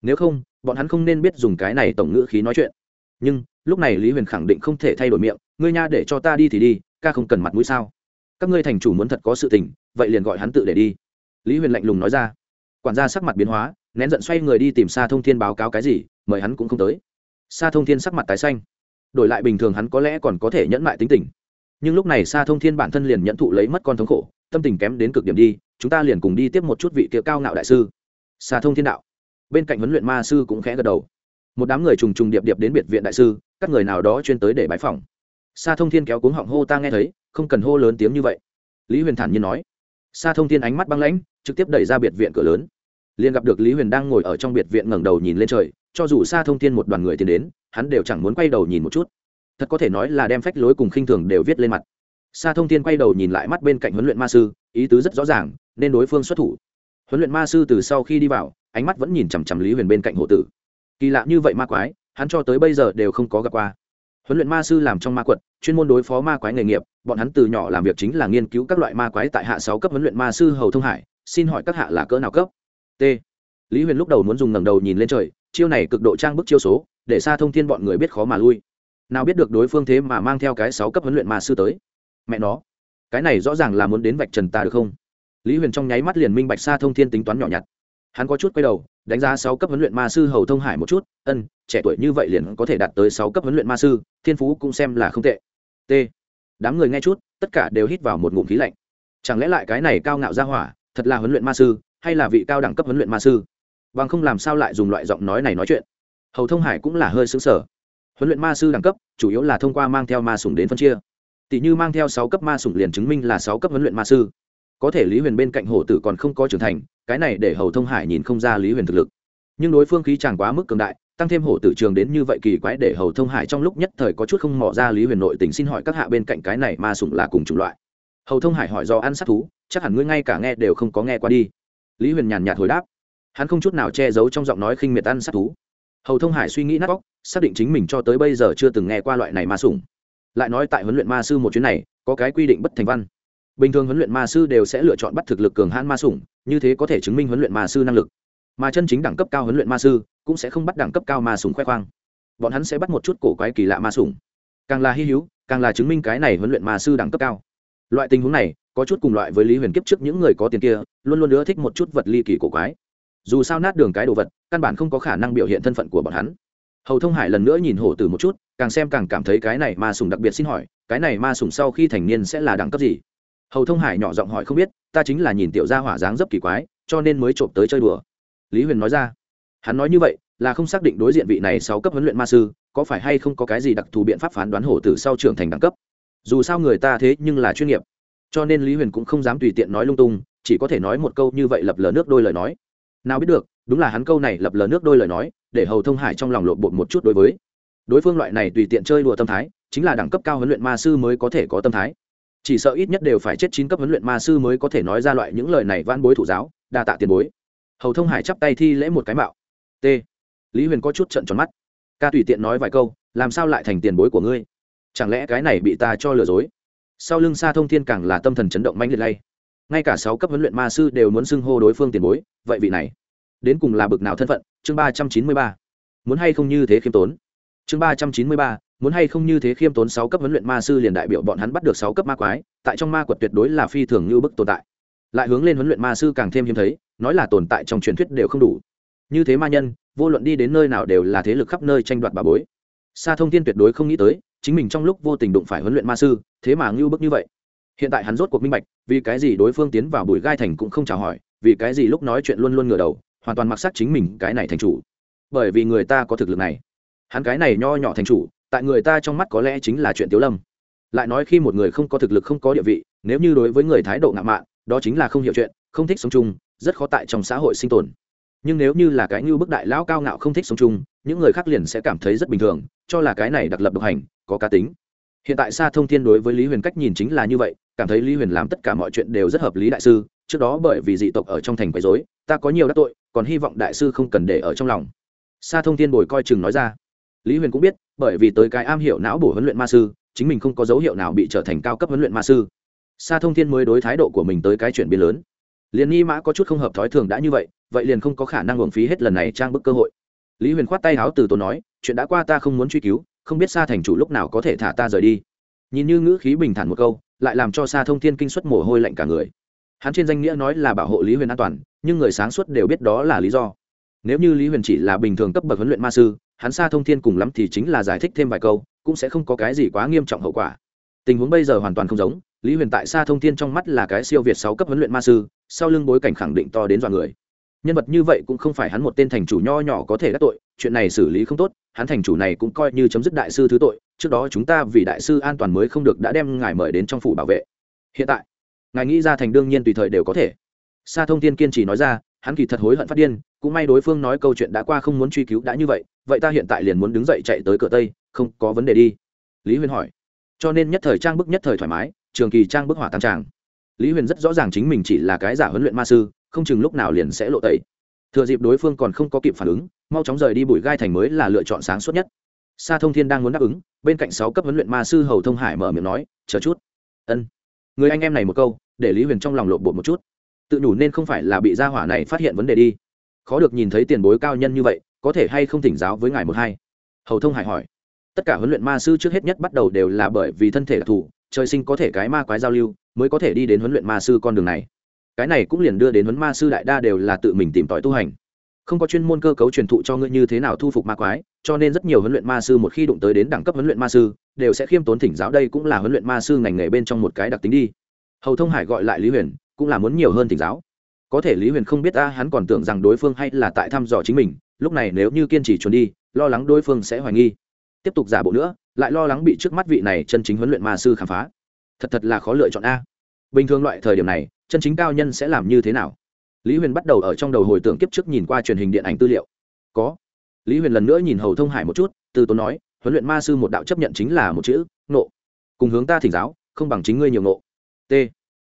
Nếu không, bọn hắn không nên biết dùng cái này tổng ngữ khí nói chuyện. Nhưng, lúc này lý huyền khẳng định không thể thay đổi miệng, ngươi nha, để cho ta đi thì đi, ca không cần mặt mũi sao? Các ngươi thành chủ muốn thật có sự tình, vậy liền gọi hắn tự để đi. Lý huyền lạnh lùng nói ra. Quản gia sắc mặt biến hóa, nén giận xoay người đi tìm xa thông thiên báo cáo cái gì, mời hắn cũng không tới. Xa thông thiên sắc mặt tái xanh đổi lại bình thường hắn có lẽ còn có thể nhẫn mại tính tình. Nhưng lúc này xa thông thiên bản thân liền nhận thụ lấy mất con thống khổ, tâm tình kém đến cực điểm đi, chúng ta liền cùng đi tiếp một chút vị kia cao ngạo đại sư. Xa thông thiên đạo. Bên cạnh huấn luyện ma sư cũng khẽ gật đầu. Một đám người trùng trùng điệp điệp đến biệt viện đại sư, các người nào đó chuyên tới để bái phòng xa thông thiên kéo cuống họng hô ta nghe thấy, không cần hô lớn tiếng như vậy. Lý huyền thản nhiên nói. Xa thông thiên ánh mắt băng lãnh, trực tiếp đẩy ra biệt viện cửa lớn. Liền gặp được lý huyền đang ngồi ở trong biệt viện ngẩng đầu nhìn lên trời, cho dù xa thông thiên một đoàn người tiến đến hắn đều chẳng muốn quay đầu nhìn một chút. Thật có thể nói là đem phách lối cùng khinh thường đều viết lên mặt. Sa thông thiên quay đầu nhìn lại mắt bên cạnh huấn luyện ma sư, ý tứ rất rõ ràng, nên đối phương xuất thủ. Huấn luyện ma sư từ sau khi đi vào, ánh mắt vẫn nhìn chằm chằm lý huyền bên cạnh hộ tử. Kỳ lạ như vậy ma quái, hắn cho tới bây giờ đều không có gặp qua. Huấn luyện ma sư làm trong ma quật, chuyên môn đối phó ma quái nghề nghiệp, bọn hắn từ nhỏ làm việc chính là nghiên cứu các loại ma quái tại hạ sáu cấp huấn luyện ma sư hầu thông hải, xin hỏi các hạ là cỡ nào cấp? T. Lý huyền lúc đầu muốn dùng ngẩng đầu nhìn lên trời, chiêu này cực độ trang bức chiêu số để xa thông thiên bọn người biết khó mà lui. Nào biết được đối phương thế mà mang theo cái sáu cấp huấn luyện ma sư tới. Mẹ nó, cái này rõ ràng là muốn đến vạch trần ta được không? Lý huyền trong nháy mắt liền minh bạch xa thông thiên tính toán nhỏ nhặt. Hắn có chút quay đầu, đánh giá sáu cấp huấn luyện ma sư hầu thông hải một chút, ân, trẻ tuổi như vậy liền có thể đạt tới sáu cấp huấn luyện ma sư, thiên phú cũng xem là không tệ. T. Đám người nghe chút, tất cả đều hít vào một ngụm khí lạnh. Chẳng lẽ lại cái này cao ngạo ra hỏa, thật là huấn luyện ma sư, hay là vị cao đẳng cấp huấn luyện ma sư? Bằng không làm sao lại dùng loại giọng nói này nói chuyện? Hầu thông hải cũng là hơi xứng sở. Huấn luyện ma sư đẳng cấp, chủ yếu là thông qua mang theo ma sủng đến phân chia. Tỷ như mang theo sáu cấp ma sủng liền chứng minh là sáu cấp huấn luyện ma sư. Có thể lý huyền bên cạnh hổ tử còn không có trưởng thành, cái này để hầu thông hải nhìn không ra lý huyền thực lực. Nhưng đối phương khí chàng quá mức cường đại, tăng thêm hổ tử trường đến như vậy kỳ quái để hầu thông hải trong lúc nhất thời có chút không mò ra lý huyền nội tình xin hỏi các hạ bên cạnh cái này ma sủng là cùng chủng loại. Hầu thông hải hỏi do ăn sát thú, chắc hẳn ngươi ngay cả nghe đều không có nghe qua đi. Lý huyền nhàn nhạt hồi đáp. Hắn không chút nào che giấu trong giọng nói khinh miệt ăn sát thú hầu thông hải suy nghĩ nát bóc xác định chính mình cho tới bây giờ chưa từng nghe qua loại này ma sủng. Lại nói tại huấn luyện ma sư một chuyến này, có cái quy định bất thành văn. Bình thường huấn luyện ma sư đều sẽ lựa chọn bắt thực lực cường hãn ma sủng, như thế có thể chứng minh huấn luyện ma sư năng lực. Mà chân chính đẳng cấp cao huấn luyện ma sư cũng sẽ không bắt đẳng cấp cao ma sủng khoe khoang. Bọn hắn sẽ bắt một chút cổ quái kỳ lạ ma sủng. Càng là hy hữu, càng là chứng minh cái này huấn luyện ma sư đẳng cấp cao. Loại tình huống này, có chút cùng loại với lý huyền kiếp trước những người có tiền kia, luôn luôn ưa thích một chút vật ly kỳ cổ quái dù sao nát đường cái đồ vật, căn bản không có khả năng biểu hiện thân phận của bọn hắn. Hầu thông hải lần nữa nhìn hổ tử một chút, càng xem càng cảm thấy cái này ma sùng đặc biệt xin hỏi, cái này ma sùng sau khi thành niên sẽ là đẳng cấp gì? Hầu thông hải nhỏ giọng hỏi không biết, ta chính là nhìn tiểu gia hỏa dáng dấp kỳ quái, cho nên mới trộm tới chơi đùa. Lý huyền nói ra, hắn nói như vậy, là không xác định đối diện vị này sáu cấp huấn luyện ma sư, có phải hay không có cái gì đặc thù biện pháp phán đoán hổ tử sau trưởng thành đẳng cấp. Dù sao người ta thế nhưng là chuyên nghiệp. Cho nên lý huyền cũng không dám tùy tiện nói lung tung, chỉ có thể nói một câu như vậy lập lờ nước đôi lời nói nào biết được, đúng là hắn câu này lập lờ nước đôi lời nói, để hầu thông hải trong lòng lộn bột một chút đối với. Đối phương loại này tùy tiện chơi đùa tâm thái, chính là đẳng cấp cao huấn luyện ma sư mới có thể có tâm thái. Chỉ sợ ít nhất đều phải chết chín cấp huấn luyện ma sư mới có thể nói ra loại những lời này van bối thủ giáo, đa tạ tiền bối. Hầu thông hải chắp tay thi lễ một cái mạo. T. Lý huyền có chút trận tròn mắt. Ca tùy tiện nói vài câu, làm sao lại thành tiền bối của ngươi? Chẳng lẽ cái này bị ta cho lừa dối? Sau lưng xa thông thiên càng là tâm thần chấn động manh liệt lay ngay cả sáu cấp huấn luyện ma sư đều muốn xưng hô đối phương tiền bối, vậy vị này, đến cùng là bực nào thân phận? Chương ba trăm chín mươi ba. Muốn hay không như thế khiêm tốn? Chương ba trăm chín mươi ba. Muốn hay không như thế khiêm tốn sáu cấp huấn luyện ma sư liền đại biểu bọn hắn bắt được sáu cấp ma quái, tại trong ma quật tuyệt đối là phi thường như bức tồn tại. Lại hướng lên huấn luyện ma sư càng thêm hiếm thấy, nói là tồn tại trong truyền thuyết đều không đủ. Như thế ma nhân, vô luận đi đến nơi nào đều là thế lực khắp nơi tranh đoạt bà bối. Sa thông tin tuyệt đối không nghĩ tới, chính mình trong lúc vô tình đụng phải huấn luyện ma sư, thế mà ngưu bức như vậy hiện tại hắn rốt cuộc minh bạch, vì cái gì đối phương tiến vào bùi gai thành cũng không chào hỏi, vì cái gì lúc nói chuyện luôn luôn ngửa đầu, hoàn toàn mặc sắc chính mình cái này thành chủ. Bởi vì người ta có thực lực này. Hắn cái này nho nhỏ thành chủ, tại người ta trong mắt có lẽ chính là chuyện tiếu lâm. Lại nói khi một người không có thực lực, không có địa vị, nếu như đối với người thái độ ngạo mạn, đó chính là không hiểu chuyện, không thích sống chung, rất khó tại trong xã hội sinh tồn. Nhưng nếu như là cái như bức đại lão cao ngạo không thích sống chung, những người khác liền sẽ cảm thấy rất bình thường, cho là cái này đặc lập độc hành, có cá tính hiện tại xa thông thiên đối với lý huyền cách nhìn chính là như vậy, cảm thấy lý huyền làm tất cả mọi chuyện đều rất hợp lý đại sư, trước đó bởi vì dị tộc ở trong thành quấy dối ta có nhiều đắc tội, còn hy vọng đại sư không cần để ở trong lòng. Xa thông thiên bồi coi chừng nói ra. Lý huyền cũng biết, bởi vì tới cái am hiểu não bổ huấn luyện ma sư, chính mình không có dấu hiệu nào bị trở thành cao cấp huấn luyện ma sư. Xa thông thiên mới đối thái độ của mình tới cái chuyện biến lớn. Liền nghi mã có chút không hợp thói thường đã như vậy vậy liền không có khả năng uổng phí hết lần này trang bức cơ hội. Lý huyền khoát tay háo từ tốn nói, chuyện đã qua ta không muốn truy cứu không biết xa thành chủ lúc nào có thể thả ta rời đi. Nhìn như ngữ khí bình thản một câu, lại làm cho xa thông thiên kinh xuất mồ hôi lạnh cả người. Hắn trên danh nghĩa nói là bảo hộ lý huyền an toàn, nhưng người sáng suốt đều biết đó là lý do. Nếu như lý huyền chỉ là bình thường cấp bậc huấn luyện ma sư, hắn xa thông thiên cùng lắm thì chính là giải thích thêm vài câu, cũng sẽ không có cái gì quá nghiêm trọng hậu quả. Tình huống bây giờ hoàn toàn không giống, lý huyền tại xa thông thiên trong mắt là cái siêu việt sáu cấp huấn luyện ma sư, sau lưng bối cảnh khẳng định to đến dọa người nhân vật như vậy cũng không phải hắn một tên thành chủ nho nhỏ có thể đắc tội, chuyện này xử lý không tốt, hắn thành chủ này cũng coi như chấm dứt đại sư thứ tội, trước đó chúng ta vì đại sư an toàn mới không được đã đem ngài mời đến trong phủ bảo vệ. Hiện tại, ngài nghĩ ra thành đương nhiên tùy thời đều có thể. Sa thông tiên kiên trì nói ra, hắn kỳ thật hối hận phát điên, cũng may đối phương nói câu chuyện đã qua không muốn truy cứu đã như vậy vậy ta hiện tại liền muốn đứng dậy chạy tới cửa tây, không có vấn đề đi. Lý huyền hỏi. Cho nên nhất thời trang bức nhất thời thoải mái, trường kỳ trang bức hỏa tăng tràng. Lý huyền rất rõ ràng chính mình chỉ là cái giả huấn luyện ma sư không chừng lúc nào liền sẽ lộ tẩy. Thừa dịp đối phương còn không có kịp phản ứng, mau chóng rời đi bụi gai thành mới là lựa chọn sáng suốt nhất. Sa thông thiên đang muốn đáp ứng, bên cạnh sáu cấp huấn luyện ma sư hầu thông hải mở miệng nói, chờ chút. Ân. Người anh em này một câu, để lý huyền trong lòng lộn bột một chút. Tự nhủ nên không phải là bị gia hỏa này phát hiện vấn đề đi. Khó được nhìn thấy tiền bối cao nhân như vậy, có thể hay không thỉnh giáo với ngài một hai? Hầu thông hải hỏi. Tất cả huấn luyện ma sư trước hết nhất bắt đầu đều là bởi vì thân thể đặc thù trời sinh có thể cái ma quái giao lưu, mới có thể đi đến huấn luyện ma sư con đường này cái này cũng liền đưa đến huấn ma sư đại đa đều là tự mình tìm tòi tu hành. Không có chuyên môn cơ cấu truyền thụ cho ngươi như thế nào thu phục ma quái, cho nên rất nhiều huấn luyện ma sư một khi đụng tới đến đẳng cấp huấn luyện ma sư, đều sẽ khiêm tốn thỉnh giáo đây cũng là huấn luyện ma sư ngành nghề bên trong một cái đặc tính đi. Hầu thông hải gọi lại lý huyền, cũng là muốn nhiều hơn thỉnh giáo. Có thể lý huyền không biết ta hắn còn tưởng rằng đối phương hay là tại thăm dò chính mình, lúc này nếu như kiên trì trốn đi, lo lắng đối phương sẽ hoài nghi. Tiếp tục giả bộ nữa, lại lo lắng bị trước mắt vị này chân chính huấn luyện ma sư khám phá. Thật thật là khó lựa chọn a. Bình thường loại thời điểm này chân chính cao nhân sẽ làm như thế nào? Lý huyền bắt đầu ở trong đầu hồi tưởng kiếp trước nhìn qua truyền hình điện ảnh tư liệu. Có. Lý huyền lần nữa nhìn hầu thông hải một chút, từ tốn nói, huấn luyện ma sư một đạo chấp nhận chính là một chữ nộ cùng hướng ta thỉnh giáo, không bằng chính ngươi nhiều nộ t.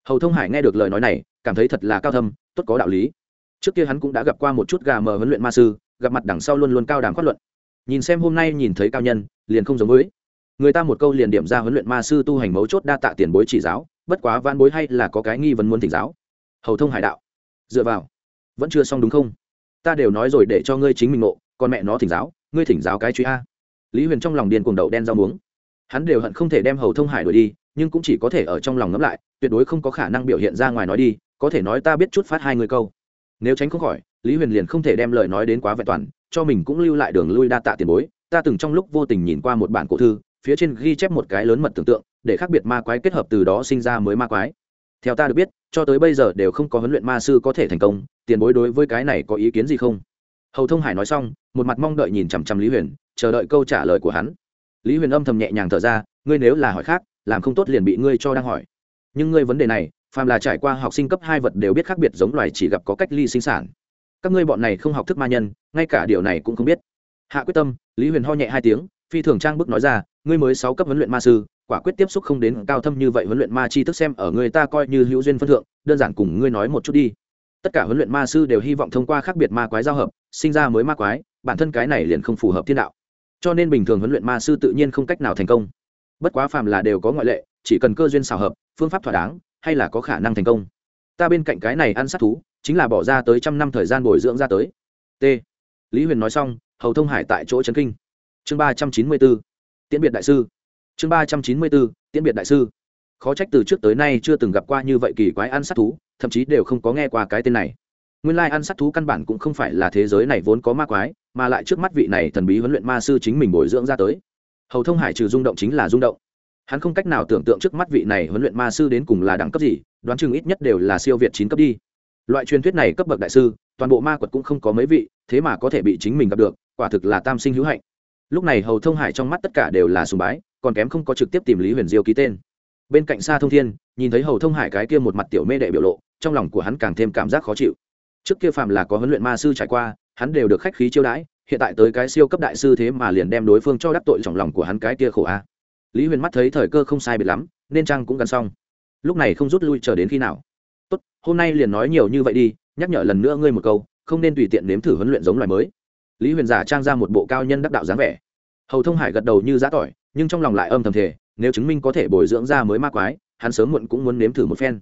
Hầu thông hải nghe được lời nói này, cảm thấy thật là cao thâm, tốt có đạo lý. Trước kia hắn cũng đã gặp qua một chút gà mờ huấn luyện ma sư, gặp mặt đằng sau luôn luôn cao đàm phát luận. Nhìn xem hôm nay nhìn thấy cao nhân, liền không giống với. Người ta một câu liền điểm ra huấn luyện ma sư tu hành mấu chốt đa tạ tiền bối chỉ giáo bất quá van bối hay là có cái nghi vấn muốn thỉnh giáo. Hầu thông hải đạo. Dựa vào. Vẫn chưa xong đúng không? Ta đều nói rồi để cho ngươi chính mình ngộ, còn mẹ nó thỉnh giáo, ngươi thỉnh giáo cái truy a. Lý huyền trong lòng điền cuồng đậu đen rau muống. Hắn đều hận không thể đem hầu thông hải đuổi đi, nhưng cũng chỉ có thể ở trong lòng ngẫm lại, tuyệt đối không có khả năng biểu hiện ra ngoài nói đi, có thể nói ta biết chút phát hai người câu. Nếu tránh không khỏi, lý huyền liền không thể đem lời nói đến quá vẹn toàn, cho mình cũng lưu lại đường lui đa tạ tiền bối. Ta từng trong lúc vô tình nhìn qua một bản cổ thư phía trên ghi chép một cái lớn mật tưởng tượng, để khác biệt ma quái kết hợp từ đó sinh ra mới ma quái. Theo ta được biết, cho tới bây giờ đều không có huấn luyện ma sư có thể thành công, tiền bối đối với cái này có ý kiến gì không? Hầu thông hải nói xong, một mặt mong đợi nhìn chằm chằm lý huyền, chờ đợi câu trả lời của hắn. Lý huyền âm thầm nhẹ nhàng thở ra, ngươi nếu là hỏi khác, làm không tốt liền bị ngươi cho đang hỏi. Nhưng ngươi vấn đề này, phàm là trải qua học sinh cấp hai vật đều biết khác biệt giống loài chỉ gặp có cách ly sinh sản. Các ngươi bọn này không học thức ma nhân, ngay cả điều này cũng không biết. Hạ quyết tâm, lý huyền ho nhẹ hai tiếng, phi thường trang bức nói ra ngươi mới sáu cấp huấn luyện ma sư, quả quyết tiếp xúc không đến cao thâm như vậy huấn luyện ma chi thức xem ở người ta coi như hữu duyên phân thượng, đơn giản cùng ngươi nói một chút đi. Tất cả huấn luyện ma sư đều hy vọng thông qua khác biệt ma quái giao hợp, sinh ra mới ma quái, bản thân cái này liền không phù hợp thiên đạo. Cho nên bình thường huấn luyện ma sư tự nhiên không cách nào thành công. Bất quá phàm là đều có ngoại lệ, chỉ cần cơ duyên xào hợp, phương pháp thỏa đáng, hay là có khả năng thành công. Ta bên cạnh cái này ăn sát thú, chính là bỏ ra tới trăm năm thời gian bồi dưỡng ra tới. T. Lý huyền nói xong, hầu thông hải tại chỗ trấn kinh. Chương ba trăm chín mươi bốn tiễn biệt đại sư. Chương ba trăm chín mươi bốn, tiễn biệt đại sư. Khó trách từ trước tới nay chưa từng gặp qua như vậy kỳ quái ăn sát thú, thậm chí đều không có nghe qua cái tên này. Nguyên lai ăn sát thú căn bản cũng không phải là thế giới này vốn có ma quái, mà lại trước mắt vị này thần bí huấn luyện ma sư chính mình bồi dưỡng ra tới. Hầu thông hải trừ rung động chính là rung động. Hắn không cách nào tưởng tượng trước mắt vị này huấn luyện ma sư đến cùng là đẳng cấp gì, đoán chừng ít nhất đều là siêu việt chín cấp đi. Loại truyền thuyết này cấp bậc đại sư, toàn bộ ma quật cũng không có mấy vị, thế mà có thể bị chính mình gặp được, quả thực là tam sinh hữu hạnh lúc này hầu thông hải trong mắt tất cả đều là sùng bái, còn kém không có trực tiếp tìm lý huyền diêu ký tên. Bên cạnh xa thông thiên, nhìn thấy hầu thông hải cái kia một mặt tiểu mê đệ biểu lộ, trong lòng của hắn càng thêm cảm giác khó chịu. Trước kia phạm là có huấn luyện ma sư trải qua, hắn đều được khách khí chiêu đãi, hiện tại tới cái siêu cấp đại sư thế mà liền đem đối phương cho đắc tội trong lòng của hắn cái kia khổ a. Lý huyền mắt thấy thời cơ không sai biệt lắm, nên trang cũng gần xong. Lúc này không rút lui chờ đến khi nào. Tốt, hôm nay liền nói nhiều như vậy đi, nhắc nhở lần nữa ngươi một câu, không nên tùy tiện nếm thử huấn luyện giống loài mới lý huyền giả trang ra một bộ cao nhân đắc đạo dáng vẻ. Hầu thông hải gật đầu như giã tỏi, nhưng trong lòng lại âm thầm thể nếu chứng minh có thể bồi dưỡng ra mới ma quái, hắn sớm muộn cũng muốn nếm thử một phen.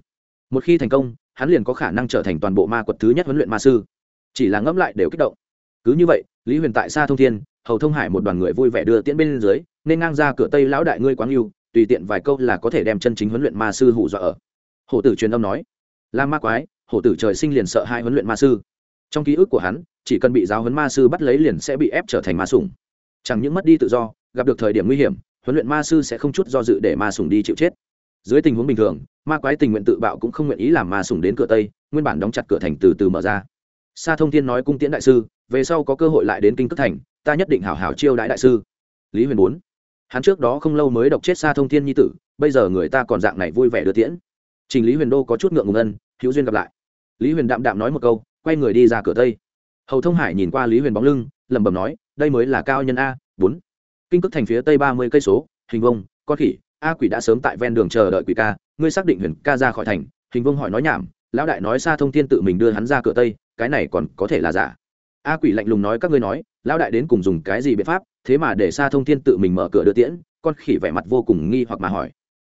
Một khi thành công, hắn liền có khả năng trở thành toàn bộ ma quật thứ nhất huấn luyện ma sư. Chỉ là ngẫm lại đều kích động. Cứ như vậy, lý huyền tại xa thông thiên, hầu thông hải một đoàn người vui vẻ đưa tiễn bên dưới, nên ngang ra cửa tây lão đại ngươi quán yêu, tùy tiện vài câu là có thể đem chân chính huấn luyện ma sư hủ dọa ở. Hổ tử truyền âm nói là ma quái, hổ tử trời sinh liền sợ hai huấn luyện ma sư. Trong ký ức của hắn chỉ cần bị giáo huấn ma sư bắt lấy liền sẽ bị ép trở thành ma sủng. Chẳng những mất đi tự do, gặp được thời điểm nguy hiểm, huấn luyện ma sư sẽ không chút do dự để ma sủng đi chịu chết. Dưới tình huống bình thường, ma quái tình nguyện tự bạo cũng không nguyện ý làm ma sủng đến cửa tây, nguyên bản đóng chặt cửa thành từ từ mở ra. Sa thông thiên nói cung tiễn đại sư, về sau có cơ hội lại đến kinh cất thành, ta nhất định hảo hảo chiêu đãi đại sư. Lý huyền bốn, hắn trước đó không lâu mới độc chết sa thông thiên nhi tử, bây giờ người ta còn dạng này vui vẻ đưa tiễn. Trình lý huyền đô có chút ngượng ngùng ân, hữu duyên gặp lại. Lý huyền đạm đạm nói một câu, quay người đi ra cửa tây hầu thông hải nhìn qua lý huyền bóng lưng, lẩm bẩm nói, đây mới là cao nhân a, bốn. Kinh cước thành phía tây ba mươi cây số, hình vông con khỉ, a quỷ đã sớm tại ven đường chờ đợi quỷ ca, ngươi xác định huyền ca ra khỏi thành. Hình vông hỏi nói nhảm, lão đại nói xa thông thiên tự mình đưa hắn ra cửa tây, cái này còn có thể là giả. A quỷ lạnh lùng nói, các ngươi nói, lão đại đến cùng dùng cái gì biện pháp, thế mà để xa thông thiên tự mình mở cửa đưa tiễn? Con khỉ vẻ mặt vô cùng nghi hoặc mà hỏi.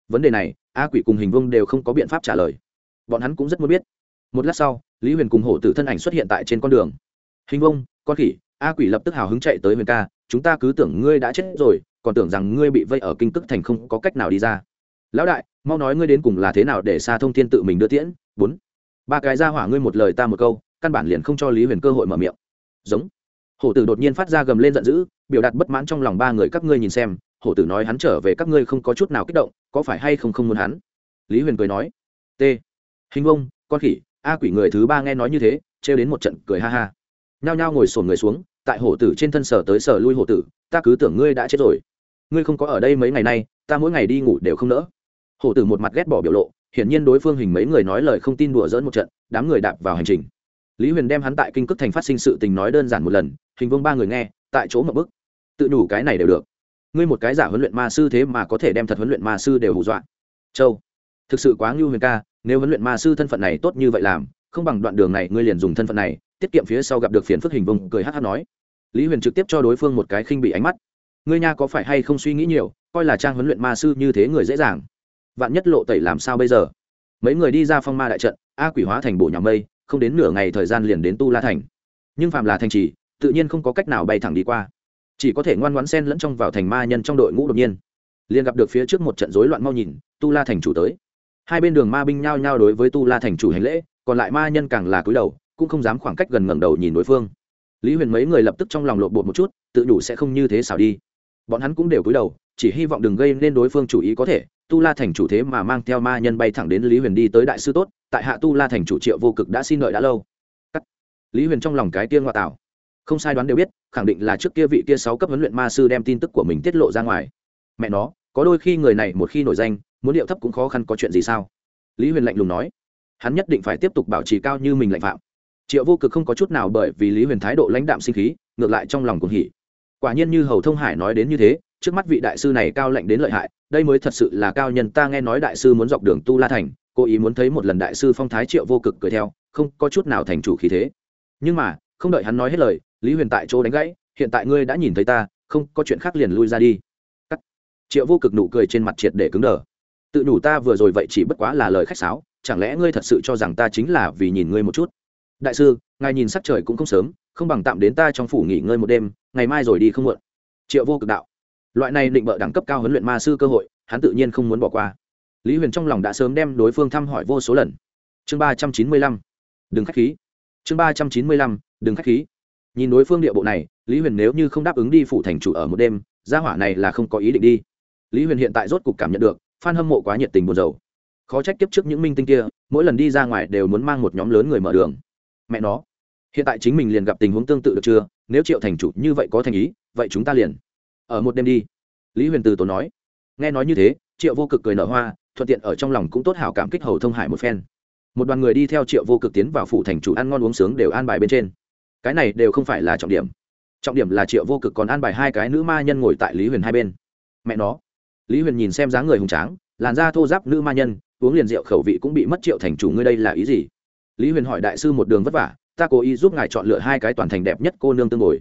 Vấn đề này, a quỷ cùng hình vông đều không có biện pháp trả lời. Bọn hắn cũng rất muốn biết. Một lát sau, lý huyền cùng hổ tử thân ảnh xuất hiện tại trên con đường hình vông con khỉ, a quỷ lập tức hào hứng chạy tới huyền ca, chúng ta cứ tưởng ngươi đã chết rồi, còn tưởng rằng ngươi bị vây ở kinh cức thành không có cách nào đi ra. Lão đại, mau nói ngươi đến cùng là thế nào để xa thông thiên tự mình đưa tiễn? Bốn. Ba cái ra hỏa ngươi một lời ta một câu, căn bản liền không cho lý huyền cơ hội mở miệng. Giống. Hổ tử đột nhiên phát ra gầm lên giận dữ, biểu đạt bất mãn trong lòng ba người các ngươi nhìn xem, hổ tử nói hắn trở về các ngươi không có chút nào kích động, có phải hay không không muốn hắn? Lý huyền cười nói, t. Hình vông con khỉ, a quỷ người thứ ba nghe nói như thế, trêu đến một trận cười ha ha nhao nhao ngồi sổn người xuống, tại hổ tử trên thân sở tới sở lui hổ tử, ta cứ tưởng ngươi đã chết rồi. Ngươi không có ở đây mấy ngày nay, ta mỗi ngày đi ngủ đều không nỡ. Hổ tử một mặt ghét bỏ biểu lộ, hiển nhiên đối phương hình mấy người nói lời không tin đùa dỡn một trận, đám người đạp vào hành trình. Lý huyền đem hắn tại kinh cước thành phát sinh sự tình nói đơn giản một lần, hình vương ba người nghe, tại chỗ một bức. Tự đủ cái này đều được. Ngươi một cái giả huấn luyện ma sư thế mà có thể đem thật huấn luyện ma sư đều hù dọa. Châu, thực sự quá ngưu huyền ca, nếu huấn luyện ma sư thân phận này tốt như vậy làm, không bằng đoạn đường này ngươi liền dùng thân phận này tiết kiệm phía sau gặp được phiền phức hình vùng cười hát hát nói. Lý huyền trực tiếp cho đối phương một cái khinh bị ánh mắt. Ngươi nha có phải hay không suy nghĩ nhiều, coi là trang huấn luyện ma sư như thế người dễ dàng. Vạn nhất lộ tẩy làm sao bây giờ? Mấy người đi ra phong ma đại trận, a quỷ hóa thành bộ nhà mây, không đến nửa ngày thời gian liền đến tu la thành. Nhưng phạm là thành trì, tự nhiên không có cách nào bay thẳng đi qua. Chỉ có thể ngoan ngoãn sen lẫn trong vào thành ma nhân trong đội ngũ đột nhiên. Liền gặp được phía trước một trận rối loạn mau nhìn, tu la thành chủ tới. Hai bên đường ma binh nhao nhao đối với tu la thành chủ hành lễ, còn lại ma nhân càng là cúi đầu cũng không dám khoảng cách gần ngẩng đầu nhìn đối phương. Lý huyền mấy người lập tức trong lòng lộn bột một chút, tự đủ sẽ không như thế xảo đi. Bọn hắn cũng đều cúi đầu, chỉ hy vọng đừng gây nên đối phương chủ ý có thể. Tu la thành chủ thế mà mang theo ma nhân bay thẳng đến lý huyền đi tới đại sư tốt, tại hạ tu la thành chủ triệu vô cực đã xin lợi đã lâu. Cắt. lý huyền trong lòng cái tiên ngoại tảo. Không sai đoán đều biết, khẳng định là trước kia vị kia sáu cấp huấn luyện ma sư đem tin tức của mình tiết lộ ra ngoài. Mẹ nó, có đôi khi người này một khi nổi danh, muốn điệu thấp cũng khó khăn có chuyện gì sao? Lý huyền lạnh lùng nói. Hắn nhất định phải tiếp tục bảo trì cao như mình lãnh phạm triệu vô cực không có chút nào bởi vì lý huyền thái độ lãnh đạm sinh khí, ngược lại trong lòng cũng hỉ. Quả nhiên như hầu thông hải nói đến như thế, trước mắt vị đại sư này cao lạnh đến lợi hại, đây mới thật sự là cao nhân, ta nghe nói đại sư muốn dọc đường tu la thành, cố ý muốn thấy một lần đại sư phong thái triệu vô cực cười theo, không có chút nào thành chủ khí thế. Nhưng mà, không đợi hắn nói hết lời, lý huyền tại chỗ đánh gãy, hiện tại ngươi đã nhìn thấy ta, không có chuyện khác liền lui ra đi. Cắt. triệu vô cực nụ cười trên mặt triệt để cứng đờ. Tự đủ ta vừa rồi vậy chỉ bất quá là lời khách sáo, chẳng lẽ ngươi thật sự cho rằng ta chính là vì nhìn ngươi một chút? Đại sư, ngài nhìn sắc trời cũng không sớm, không bằng tạm đến ta trong phủ nghỉ ngơi một đêm, ngày mai rồi đi không muộn. Triệu vô cực đạo. Loại này định bợ đẳng cấp cao huấn luyện ma sư cơ hội, hắn tự nhiên không muốn bỏ qua. Lý huyền trong lòng đã sớm đem đối phương thăm hỏi vô số lần. Chương ba trăm chín mươi lăm. Đừng k h á c h khí. Chương ba trăm chín mươi lăm. Đừng k h á c h khí. Nhìn đối phương địa bộ này, lý huyền nếu như không đáp ứng đi phủ thành chủ ở một đêm, gia hỏa này là không có ý định đi. Lý huyền hiện tại rốt cục cảm nhận được f hâm mộ quá nhiệt tình buồn dầu khó trách kiếp trước những minh tinh kia, mỗi lần đi ra ngoài đều muốn mang một nhóm lớn người mở đường mẹ nó. Hiện tại chính mình liền gặp tình huống tương tự được chưa? Nếu triệu thành chủ như vậy có thành ý, vậy chúng ta liền ở một đêm đi. Lý huyền từ tổ nói. Nghe nói như thế, triệu vô cực cười nở hoa, thuận tiện ở trong lòng cũng tốt hảo cảm kích hầu thông hải một phen. Một đoàn người đi theo triệu vô cực tiến vào phủ thành chủ ăn ngon uống sướng đều an bài bên trên. Cái này đều không phải là trọng điểm. Trọng điểm là triệu vô cực còn an bài hai cái nữ ma nhân ngồi tại lý huyền hai bên. Mẹ nó. Lý huyền nhìn xem dáng người hùng tráng, làn da thô giáp nữ ma nhân, uống liền rượu khẩu vị cũng bị mất triệu thành chủ, ngươi đây là ý gì? Lý huyền hỏi đại sư một đường vất vả, ta cố ý giúp ngài chọn lựa hai cái toàn thành đẹp nhất cô nương tương ngồi.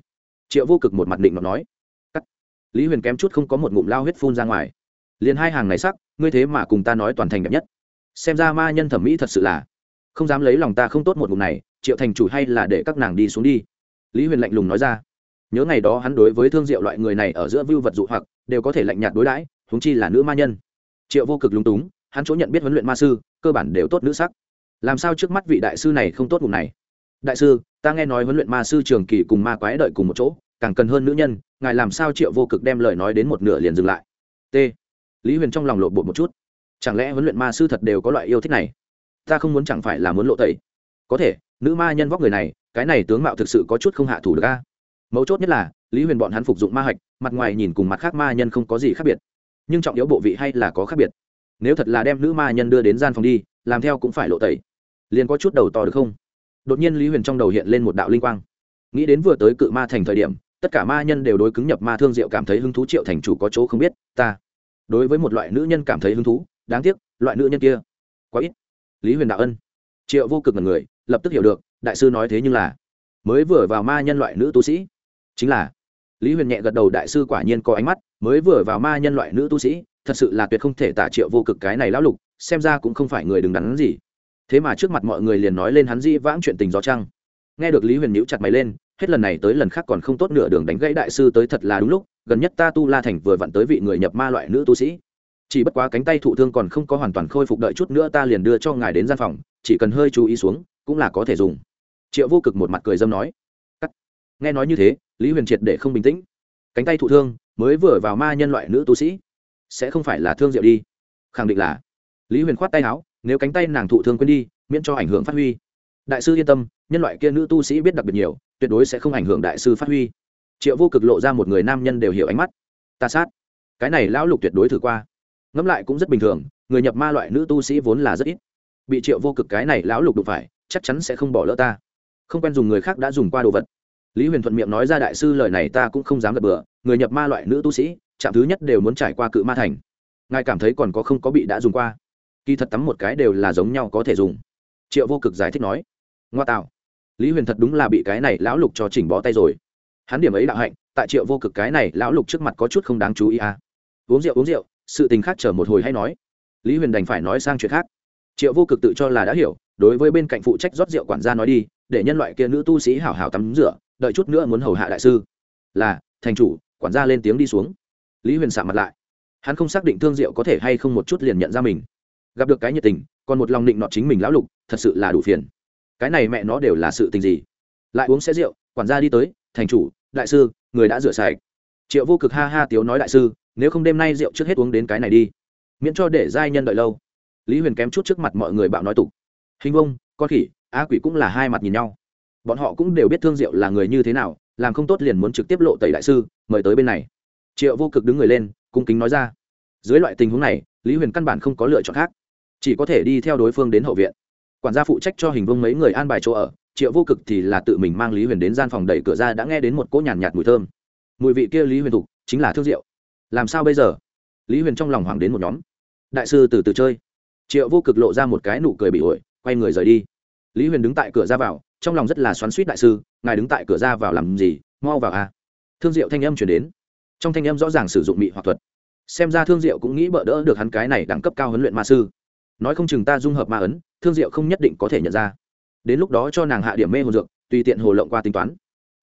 Triệu vô cực một mặt định nó nói. Cắt. lý huyền kém chút không có một ngụm lao huyết phun ra ngoài. Liền hai hàng này sắc, ngươi thế mà cùng ta nói toàn thành đẹp nhất. Xem ra ma nhân thẩm mỹ thật sự là. Không dám lấy lòng ta không tốt một ngụm này, triệu thành chủ hay là để các nàng đi xuống đi. Lý huyền lạnh lùng nói ra. Nhớ ngày đó hắn đối với thương diệu loại người này ở giữa vưu vật dụ hoặc, đều có thể lạnh nhạt đối đãi húng chi là nữ ma nhân. Triệu vô cực lúng túng, hắn chỗ nhận biết huấn luyện ma sư, cơ bản đều tốt nữ sắc làm sao trước mắt vị đại sư này không tốt vùng này? Đại sư, ta nghe nói huấn luyện ma sư trường kỳ cùng ma quái đợi cùng một chỗ, càng cần hơn nữ nhân, ngài làm sao triệu vô cực đem lời nói đến một nửa liền dừng lại? T. Lý huyền trong lòng lộ bột một chút. Chẳng lẽ huấn luyện ma sư thật đều có loại yêu thích này? Ta không muốn chẳng phải là muốn lộ tẩy. Có thể, nữ ma nhân vóc người này, cái này tướng mạo thực sự có chút không hạ thủ được a. Mấu chốt nhất là, lý huyền bọn hắn phục dụng ma hạch, mặt ngoài nhìn cùng mặt khác ma nhân không có gì khác biệt. Nhưng trọng yếu bộ vị hay là có khác biệt. Nếu thật là đem nữ ma nhân đưa đến gian phòng đi, làm theo cũng phải lộ tẩy liền có chút đầu to được không? Đột nhiên lý huyền trong đầu hiện lên một đạo linh quang. Nghĩ đến vừa tới cự ma thành thời điểm, tất cả ma nhân đều đối cứng nhập ma thương diệu cảm thấy hứng thú triệu thành chủ có chỗ không biết, ta đối với một loại nữ nhân cảm thấy hứng thú, đáng tiếc, loại nữ nhân kia quá ít. Lý huyền đạo ân. Triệu vô cực là người, lập tức hiểu được, đại sư nói thế nhưng là mới vừa vào ma nhân loại nữ tu sĩ. Chính là, lý huyền nhẹ gật đầu, đại sư quả nhiên có ánh mắt, mới vừa vào ma nhân loại nữ tu sĩ, thật sự là tuyệt không thể tả triệu vô cực cái này lão lục, xem ra cũng không phải người đứng đắn gì thế mà trước mặt mọi người liền nói lên hắn di vãng chuyện tình gió trăng. Nghe được lý huyền nhữ chặt máy lên, hết lần này tới lần khác còn không tốt nửa đường đánh gãy đại sư tới thật là đúng lúc, gần nhất ta tu la thành vừa vặn tới vị người nhập ma loại nữ tu sĩ. Chỉ bất quá cánh tay thụ thương còn không có hoàn toàn khôi phục đợi chút nữa ta liền đưa cho ngài đến gian phòng, chỉ cần hơi chú ý xuống, cũng là có thể dùng. Triệu vô cực một mặt cười dâm nói. Cắt. nghe nói như thế, lý huyền triệt để không bình tĩnh. Cánh tay thụ thương, mới vừa vào ma nhân loại nữ tu sĩ, sẽ không phải là thương diệu đi. Khẳng định là. Lý huyền khoát tay áo nếu cánh tay nàng thụ thương quên đi, miễn cho ảnh hưởng phát huy. Đại sư yên tâm, nhân loại kia nữ tu sĩ biết đặc biệt nhiều, tuyệt đối sẽ không ảnh hưởng đại sư phát huy. Triệu vô cực lộ ra một người nam nhân đều hiểu ánh mắt. Ta sát. Cái này lão lục tuyệt đối thử qua. Ngẫm lại cũng rất bình thường, người nhập ma loại nữ tu sĩ vốn là rất ít. Bị triệu vô cực cái này lão lục đụng phải, chắc chắn sẽ không bỏ lỡ ta. Không quen dùng người khác đã dùng qua đồ vật. Lý huyền thuận miệng nói ra đại sư lời này ta cũng không dám gật bừa, người nhập ma loại nữ tu sĩ trạm thứ nhất đều muốn trải qua cự ma thành. Ngài cảm thấy còn có không có bị đã dùng qua? Kỳ thật tắm một cái đều là giống nhau có thể dùng. Triệu vô cực giải thích nói, ngoa tạo, lý huyền thật đúng là bị cái này lão lục cho chỉnh bó tay rồi. Hắn điểm ấy đạo hạnh, tại triệu vô cực cái này lão lục trước mặt có chút không đáng chú ý à. Uống rượu uống rượu, sự tình khác chờ một hồi hay nói. Lý huyền đành phải nói sang chuyện khác. Triệu vô cực tự cho là đã hiểu, đối với bên cạnh phụ trách rót rượu quản gia nói đi, để nhân loại kia nữ tu sĩ hảo hảo tắm rửa, đợi chút nữa muốn hầu hạ đại sư. Là, thành chủ, quản gia lên tiếng đi xuống. Lý huyền sạ mặt lại. Hắn không xác định thương diệu có thể hay không một chút liền nhận ra mình gặp được cái nhiệt tình, còn một lòng định nọ chính mình lão lục, thật sự là đủ phiền. Cái này mẹ nó đều là sự tình gì? Lại uống xe rượu, quản gia đi tới, thành chủ, đại sư, người đã rửa sạch. Triệu vô cực ha ha tiếu nói, đại sư, nếu không đêm nay rượu trước hết uống đến cái này đi. Miễn cho để giai nhân đợi lâu. Lý huyền kém chút trước mặt mọi người bạo nói tục. Hình vông, con khỉ, á quỷ cũng là hai mặt nhìn nhau. Bọn họ cũng đều biết thương diệu là người như thế nào, làm không tốt liền muốn trực tiếp lộ tẩy đại sư, mời tới bên này. Triệu vô cực đứng người lên, cung kính nói ra. Dưới loại tình huống này, lý huyền căn bản không có lựa chọn khác chỉ có thể đi theo đối phương đến hậu viện. Quản gia phụ trách cho hình vương mấy người an bài chỗ ở triệu vô cực thì là tự mình mang lý huyền đến gian phòng đẩy cửa ra đã nghe đến một cỗ nhàn nhạt, nhạt mùi thơm. Mùi vị kia lý huyền thục chính là thương diệu làm sao bây giờ? Lý huyền trong lòng hoàng đến một nhóm. Đại sư từ từ chơi. Triệu vô cực lộ ra một cái nụ cười bị ổi quay người rời đi. Lý huyền đứng tại cửa ra vào trong lòng rất là xoắn suýt đại sư ngài đứng tại cửa ra vào làm gì mau vào à? Thương diệu thanh âm chuyển đến. Trong thanh âm rõ ràng sử dụng mị hoặc thuật. Xem ra thương diệu cũng nghĩ bỡ đỡ được hắn cái này đẳng cấp cao huấn luyện ma sư nói không chừng ta dung hợp ma ấn, thương diệu không nhất định có thể nhận ra. Đến lúc đó cho nàng hạ điểm mê hồn dược, tùy tiện hồ lộng qua tính toán.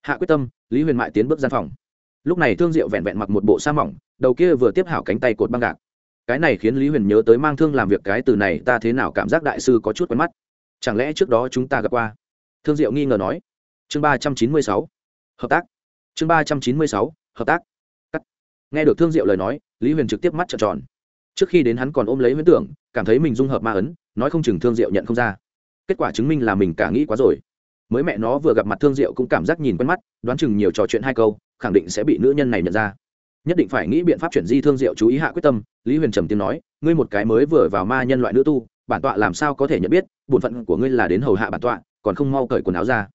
Hạ quyết tâm, lý huyền mại tiến bước gian phòng. Lúc này thương diệu vẹn vẹn mặc một bộ sa mỏng, đầu kia vừa tiếp hảo cánh tay cột băng gạc. Cái này khiến lý huyền nhớ tới mang thương làm việc cái từ này, ta thế nào cảm giác đại sư có chút quen mắt. Chẳng lẽ trước đó chúng ta gặp qua? Thương diệu nghi ngờ nói. Chương ba trăm chín mươi sáu. Hợp tác. Chương ba trăm chín mươi sáu. Hợp tác. Cắt. nghe được thương diệu lời nói, lý huyền trực tiếp mắt trợn tròn trước khi đến hắn còn ôm lấy huyễn tưởng, cảm thấy mình dung hợp ma ấn, nói không chừng thương diệu nhận không ra. Kết quả chứng minh là mình cả nghĩ quá rồi. Mới mẹ nó vừa gặp mặt thương diệu cũng cảm giác nhìn quen mắt, đoán chừng nhiều trò chuyện hai câu, khẳng định sẽ bị nữ nhân này nhận ra. Nhất định phải nghĩ biện pháp chuyển di thương diệu chú ý hạ quyết tâm, lý huyền trầm tiếng nói, ngươi một cái mới vừa vào ma nhân loại nữ tu, bản tọa làm sao có thể nhận biết, bổn phận của ngươi là đến hầu hạ bản tọa, còn không mau cởi quần áo ra.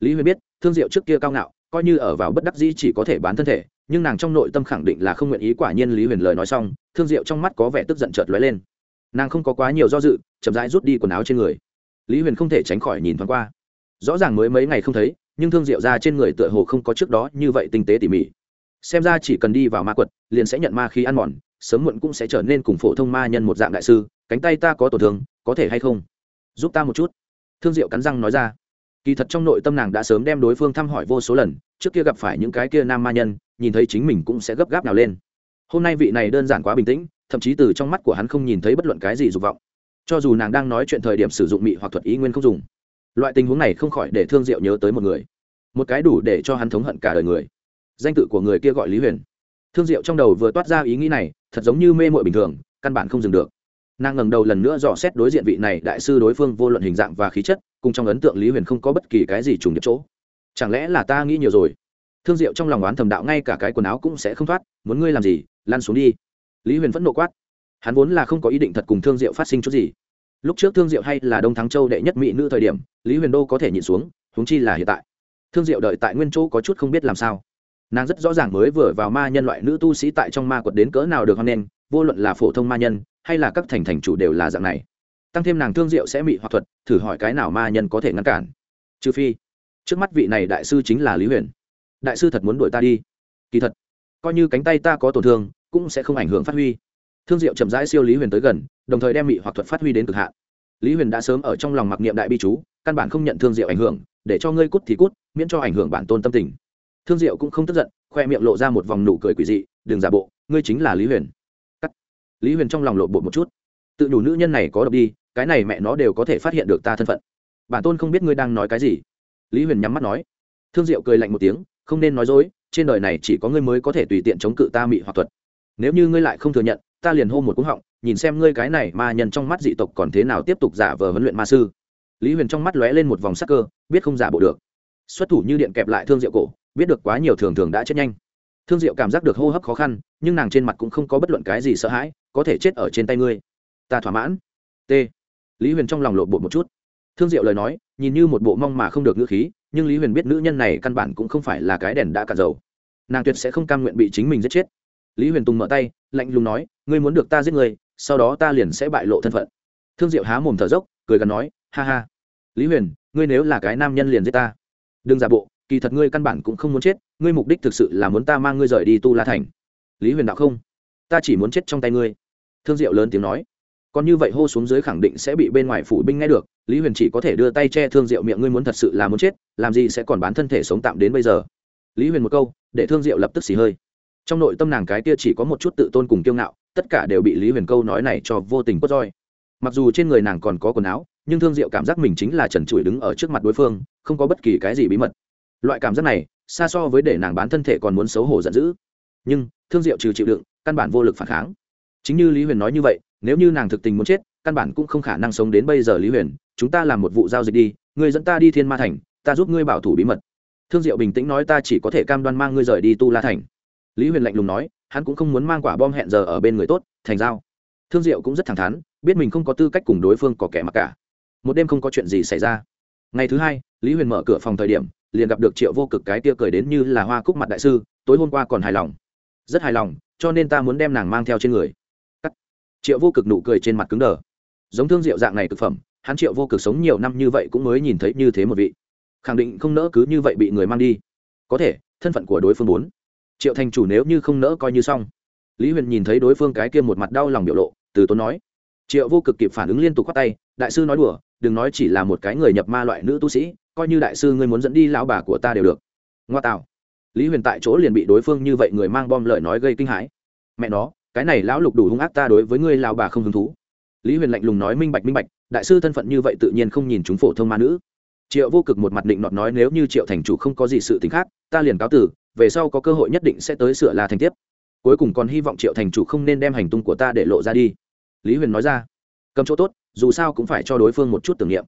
Lý huyền biết, thương diệu trước kia cao ngạo, coi như ở vào bất đắc dĩ chỉ có thể bán thân thể nhưng nàng trong nội tâm khẳng định là không nguyện ý quả nhiên lý huyền lời nói xong, thương diệu trong mắt có vẻ tức giận chợt lóe lên. Nàng không có quá nhiều do dự, chậm rãi rút đi quần áo trên người. Lý huyền không thể tránh khỏi nhìn thoáng qua. Rõ ràng mới mấy ngày không thấy, nhưng thương diệu ra trên người tựa hồ không có trước đó như vậy tinh tế tỉ mỉ. Xem ra chỉ cần đi vào ma quật, liền sẽ nhận ma khí ăn mòn, sớm muộn cũng sẽ trở nên cùng phổ thông ma nhân một dạng đại sư, cánh tay ta có tổn thương, có thể hay không? Giúp ta một chút. Thương diệu cắn răng nói ra kỳ thật trong nội tâm nàng đã sớm đem đối phương thăm hỏi vô số lần, trước kia gặp phải những cái kia nam ma nhân, nhìn thấy chính mình cũng sẽ gấp gáp nào lên. Hôm nay vị này đơn giản quá bình tĩnh, thậm chí từ trong mắt của hắn không nhìn thấy bất luận cái gì dục vọng. Cho dù nàng đang nói chuyện thời điểm sử dụng mị hoặc thuật ý nguyên không dùng, loại tình huống này không khỏi để thương diệu nhớ tới một người. Một cái đủ để cho hắn thống hận cả đời người. Danh tự của người kia gọi lý huyền. Thương diệu trong đầu vừa toát ra ý nghĩ này, thật giống như mê mội bình thường, căn bản không dừng được. Nàng ngẩng đầu lần nữa dò xét đối diện vị này đại sư đối phương vô luận hình dạng và khí chất cùng trong ấn tượng lý huyền không có bất kỳ cái gì trùng điệp chỗ. Chẳng lẽ là ta nghĩ nhiều rồi? Thương diệu trong lòng oán thầm đạo ngay cả cái quần áo cũng sẽ không thoát, muốn ngươi làm gì, lăn xuống đi. Lý huyền vẫn nộ quát. Hắn vốn là không có ý định thật cùng thương diệu phát sinh chút gì. Lúc trước thương diệu hay là đông thắng châu đệ nhất mỹ nữ thời điểm, lý huyền đô có thể nhịn xuống húng chi là hiện tại. Thương diệu đợi tại nguyên chỗ có chút không biết làm sao. Nàng rất rõ ràng mới vừa vào ma nhân loại nữ tu sĩ tại trong ma quật đến cỡ nào được hoan nghênh, vô luận là phổ thông ma nhân, hay là các thành thành chủ đều là dạng này tăng thêm nàng thương diệu sẽ mị hoặc thuật, thử hỏi cái nào ma nhân có thể ngăn cản. Trừ phi, trước mắt vị này đại sư chính là lý huyền. Đại sư thật muốn đuổi ta đi. Kỳ thật, coi như cánh tay ta có tổn thương, cũng sẽ không ảnh hưởng phát huy. Thương diệu chậm rãi siêu lý huyền tới gần, đồng thời đem mị hoặc thuật phát huy đến cực hạn. Lý huyền đã sớm ở trong lòng mặc niệm đại bi chú, căn bản không nhận thương diệu ảnh hưởng, để cho ngươi cút thì cút, miễn cho ảnh hưởng bản tôn tâm tình. Thương diệu cũng không tức giận, khoe miệng lộ ra một vòng nụ cười quỷ dị, đừng giả bộ, ngươi chính là lý huyền. Cắt. lý huyền trong lòng lộ bộ một chút. Tự đủ nữ nhân này có độc đi cái này mẹ nó đều có thể phát hiện được ta thân phận. Bản tôn không biết ngươi đang nói cái gì. Lý huyền nhắm mắt nói. Thương diệu cười lạnh một tiếng, không nên nói dối, trên đời này chỉ có ngươi mới có thể tùy tiện chống cự ta mị hoặc thuật. Nếu như ngươi lại không thừa nhận, ta liền hô một cúng họng, nhìn xem ngươi cái này ma nhân trong mắt dị tộc còn thế nào tiếp tục giả vờ huấn luyện ma sư. Lý huyền trong mắt lóe lên một vòng sắc cơ, biết không giả bộ được. Xuất thủ như điện kẹp lại thương diệu cổ, biết được quá nhiều thường thường đã chết nhanh. Thương diệu cảm giác được hô hấp khó khăn, nhưng nàng trên mặt cũng không có bất luận cái gì sợ hãi, có thể chết ở trên tay ngươi. Ta thỏa mãn. T lý huyền trong lòng lộn bộ một chút. Thương diệu lời nói, nhìn như một bộ mong mà không được ngữ khí, nhưng lý huyền biết nữ nhân này căn bản cũng không phải là cái đèn đã cạn dầu. Nàng tuyệt sẽ không cam nguyện bị chính mình giết chết. Lý huyền tùng mở tay, lạnh lùng nói, ngươi muốn được ta giết người sau đó ta liền sẽ bại lộ thân phận. Thương diệu há mồm thở dốc, cười gần nói, ha ha. Lý huyền, ngươi nếu là cái nam nhân liền giết ta. Đừng giả bộ, kỳ thật ngươi căn bản cũng không muốn chết, ngươi mục đích thực sự là muốn ta mang ngươi rời đi tu la thành. Lý huyền đạo không, ta chỉ muốn chết trong tay ngươi. Thương diệu lớn tiếng nói còn như vậy hô xuống dưới khẳng định sẽ bị bên ngoài phủ binh nghe được, lý huyền chỉ có thể đưa tay che thương diệu miệng, ngươi muốn thật sự là muốn chết, làm gì sẽ còn bán thân thể sống tạm đến bây giờ? Lý huyền một câu, để thương diệu lập tức xì hơi. Trong nội tâm nàng cái kia chỉ có một chút tự tôn cùng kiêu ngạo, tất cả đều bị lý huyền câu nói này cho vô tình quất roi. Mặc dù trên người nàng còn có quần áo, nhưng thương diệu cảm giác mình chính là trần trụi đứng ở trước mặt đối phương, không có bất kỳ cái gì bí mật. Loại cảm giác này, xa so với để nàng bán thân thể còn muốn xấu hổ giận dữ. Nhưng, thương diệu trừ chịu đựng, căn bản vô lực phản kháng. Chính như lý huyền nói như vậy nếu như nàng thực tình muốn chết, căn bản cũng không khả năng sống đến bây giờ lý huyền, chúng ta làm một vụ giao dịch đi người dẫn ta đi thiên ma thành, ta giúp ngươi bảo thủ bí mật. Thương diệu bình tĩnh nói ta chỉ có thể cam đoan mang ngươi rời đi tu la thành. Lý huyền lạnh lùng nói, hắn cũng không muốn mang quả bom hẹn giờ ở bên người tốt, thành giao. Thương diệu cũng rất thẳng thắn, biết mình không có tư cách cùng đối phương có kẻ mặc cả. Một đêm không có chuyện gì xảy ra. Ngày thứ hai, lý huyền mở cửa phòng thời điểm, liền gặp được triệu vô cực cái tia cười đến như là hoa cúc mặt đại sư, tối hôm qua còn hài lòng. Rất hài lòng, cho nên ta muốn đem nàng mang theo trên người triệu vô cực nụ cười trên mặt cứng đờ. Giống thương diệu dạng này thực phẩm, hắn triệu vô cực sống nhiều năm như vậy cũng mới nhìn thấy như thế một vị. Khẳng định không nỡ cứ như vậy bị người mang đi. Có thể, thân phận của đối phương bốn. Triệu thành chủ nếu như không nỡ coi như xong. Lý huyền nhìn thấy đối phương cái kia một mặt đau lòng biểu lộ, từ tốn nói. Triệu vô cực kịp phản ứng liên tục k h á t tay, đại sư nói đùa, đừng nói chỉ là một cái người nhập ma loại nữ tu sĩ, coi như đại sư ngươi muốn dẫn đi lão bà của ta đều được. Ngoa tạo. Lý huyền tại chỗ liền bị đối phương như vậy người mang bom lợi nói gây kinh hãi. Mẹ nó cái này lão lục đủ hung ác ta đối với ngươi lao bà không hứng thú. Lý huyền lạnh lùng nói, minh bạch minh bạch, đại sư thân phận như vậy tự nhiên không nhìn chúng phổ thông ma nữ. Triệu vô cực một mặt định nọt nói, nếu như triệu thành chủ không có gì sự t ì n h khác, ta liền cáo tử, về sau có cơ hội nhất định sẽ tới sửa la thành tiếp. Cuối cùng còn hy vọng triệu thành chủ không nên đem hành tung của ta để lộ ra đi. Lý huyền nói ra, cầm chỗ tốt, dù sao cũng phải cho đối phương một chút tưởng niệm.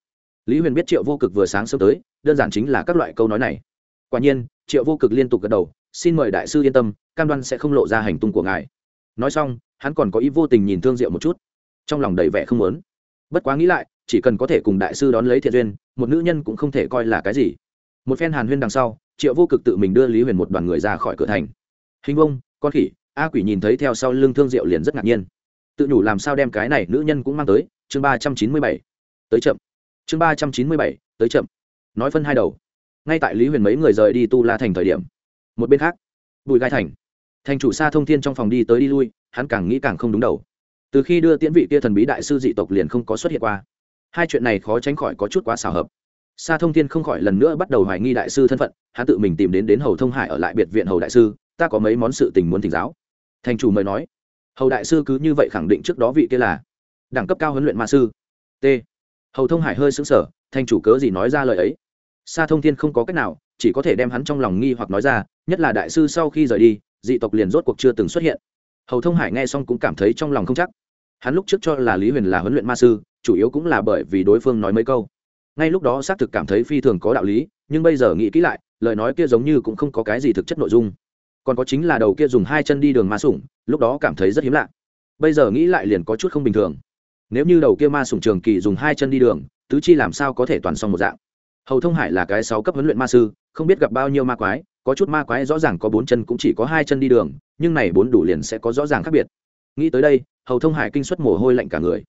Lý huyền biết triệu vô cực vừa sáng sớm tới, đơn giản chính là các loại câu nói này. Quả nhiên, triệu vô cực liên tục gật đầu, xin mời đại sư yên tâm, cam đoan sẽ không lộ ra hành tung của ngài nói xong, hắn còn có ý vô tình nhìn thương diệu một chút. Trong lòng đầy vẻ không muốn. bất quá nghĩ lại, chỉ cần có thể cùng đại sư đón lấy thiện duyên, một nữ nhân cũng không thể coi là cái gì. Một phen hàn huyên đằng sau, triệu vô cực tự mình đưa lý huyền một đoàn người ra khỏi cửa thành. Hình vông, con khỉ. A quỷ nhìn thấy theo sau lưng thương diệu liền rất ngạc nhiên. Tự nhủ làm sao đem cái này nữ nhân cũng mang tới? Chương ba trăm chín mươi bảy. Tới chậm. Chương ba trăm chín mươi bảy, tới chậm. Nói phân hai đầu. Ngay tại lý huyền mấy người rời đi tu la thành thời điểm, một bên khác, bùi gai thành thành chủ xa thông thiên trong phòng đi tới đi lui hắn càng nghĩ càng không đúng đầu từ khi đưa tiễn vị kia thần bí đại sư dị tộc liền không có xuất hiện qua hai chuyện này khó tránh khỏi có chút quá xào hợp Sa Thông Thiên không khỏi lần nữa bắt đầu hoài nghi đại sư thân phận, hắn tự mình tìm đến đến Hầu Thông Hải ở lại biệt viện Hầu đại sư, ta có mấy món sự tình muốn thỉnh giáo. Thành chủ mời nói. Hầu đại sư cứ như vậy khẳng định trước đó vị kia là đẳng cấp cao huấn luyện ma sư. T. Hầu Thông Hải hơi sững sờ, thành chủ cớ gì nói ra lời ấy? Sa Thông Thiên không có cách nào, chỉ có thể đem hắn trong lòng nghi hoặc nói ra, nhất là đại sư sau khi rời đi, dị tộc liền rốt cuộc chưa từng xuất hiện. Hầu Thông Hải nghe xong cũng cảm thấy trong lòng không chắc. Hắn lúc trước cho là Lý Huyền là huấn luyện ma sư, chủ yếu cũng là bởi vì đối phương nói mấy câu. Ngay lúc đó xác thực cảm thấy phi thường có đạo lý nhưng bây giờ nghĩ kỹ lại lời nói kia giống như cũng không có cái gì thực chất nội dung. Còn có chính là đầu kia dùng hai chân đi đường ma sủng lúc đó cảm thấy rất hiếm lạ. Bây giờ nghĩ lại liền có chút không bình thường. Nếu như đầu kia ma sủng trường kỳ dùng hai chân đi đường tứ chi làm sao có thể toàn xong một dạng? Hầu thông hải là cái sáu cấp huấn luyện ma sư không biết gặp bao nhiêu ma quái có chút ma quái rõ ràng có bốn chân cũng chỉ có hai chân đi đường, nhưng này bốn đủ liền sẽ có rõ ràng khác biệt. Nghĩ tới đây, hầu thông hải kinh suất mồ hôi lạnh cả người.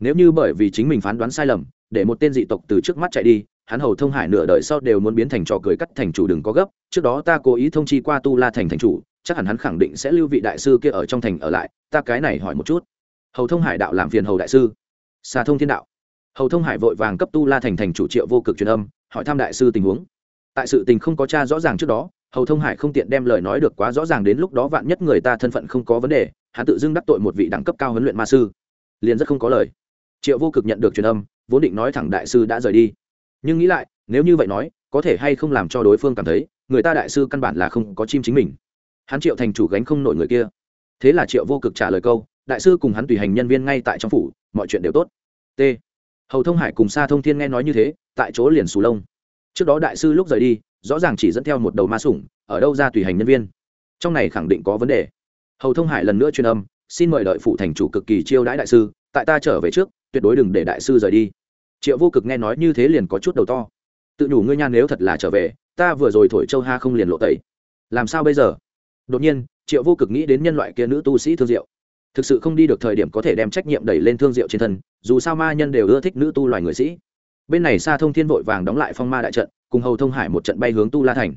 Nếu như bởi vì chính mình phán đoán sai lầm, để một tên dị tộc từ trước mắt chạy đi, hắn hầu thông hải nửa đời sau đều muốn biến thành trò cười cắt thành chủ đừng có gấp, trước đó ta cố ý thông chi qua tu la thành thành chủ, chắc hẳn hắn khẳng định sẽ lưu vị đại sư kia ở trong thành ở lại, ta cái này hỏi một chút. Hầu thông hải đạo làm phiền hầu đại sư. Xa thông thiên đạo. Hầu thông hải vội vàng cấp tu la thành thành chủ triệu vô cực truyền âm, hỏi thăm đại sư tình huống. Tại sự tình không có cha rõ ràng trước đó hầu thông hải không tiện đem lời nói được quá rõ ràng đến lúc đó vạn nhất người ta thân phận không có vấn đề, hắn tự dưng đắc tội một vị đẳng cấp cao huấn luyện ma sư. Liền rất không có lời. Triệu vô cực nhận được truyền âm, vốn định nói thẳng đại sư đã rời đi. Nhưng nghĩ lại, nếu như vậy nói, có thể hay không làm cho đối phương cảm thấy, người ta đại sư căn bản là không có chim chính mình. Hắn triệu thành chủ gánh không nổi người kia. Thế là triệu vô cực trả lời câu, đại sư cùng hắn tùy hành nhân viên ngay tại trong phủ, mọi chuyện đều tốt. T. Hầu thông hải cùng sa thông thiên nghe nói như thế, tại chỗ liền sù lông. Trước đó đại sư lúc rời đi rõ ràng chỉ dẫn theo một đầu ma sủng, ở đâu ra tùy hành nhân viên. Trong này khẳng định có vấn đề. Hầu thông hải lần nữa truyền âm, xin mời đợi phụ thành chủ cực kỳ chiêu đãi đại sư, tại ta trở về trước, tuyệt đối đừng để đại sư rời đi. Triệu vô cực nghe nói như thế liền có chút đầu to. Tự nhủ ngươi nhan nếu thật là trở về, ta vừa rồi thổi châu ha không liền lộ tẩy. Làm sao bây giờ? Đột nhiên, triệu vô cực nghĩ đến nhân loại kia nữ tu sĩ thương diệu. Thực sự không đi được thời điểm có thể đem trách nhiệm đẩy lên thương diệu trên thân, dù sao ma nhân đều ưa thích nữ tu loài người sĩ bên này xa thông thiên vội vàng đóng lại phong ma đại trận, cùng hầu thông hải một trận bay hướng tu la thành.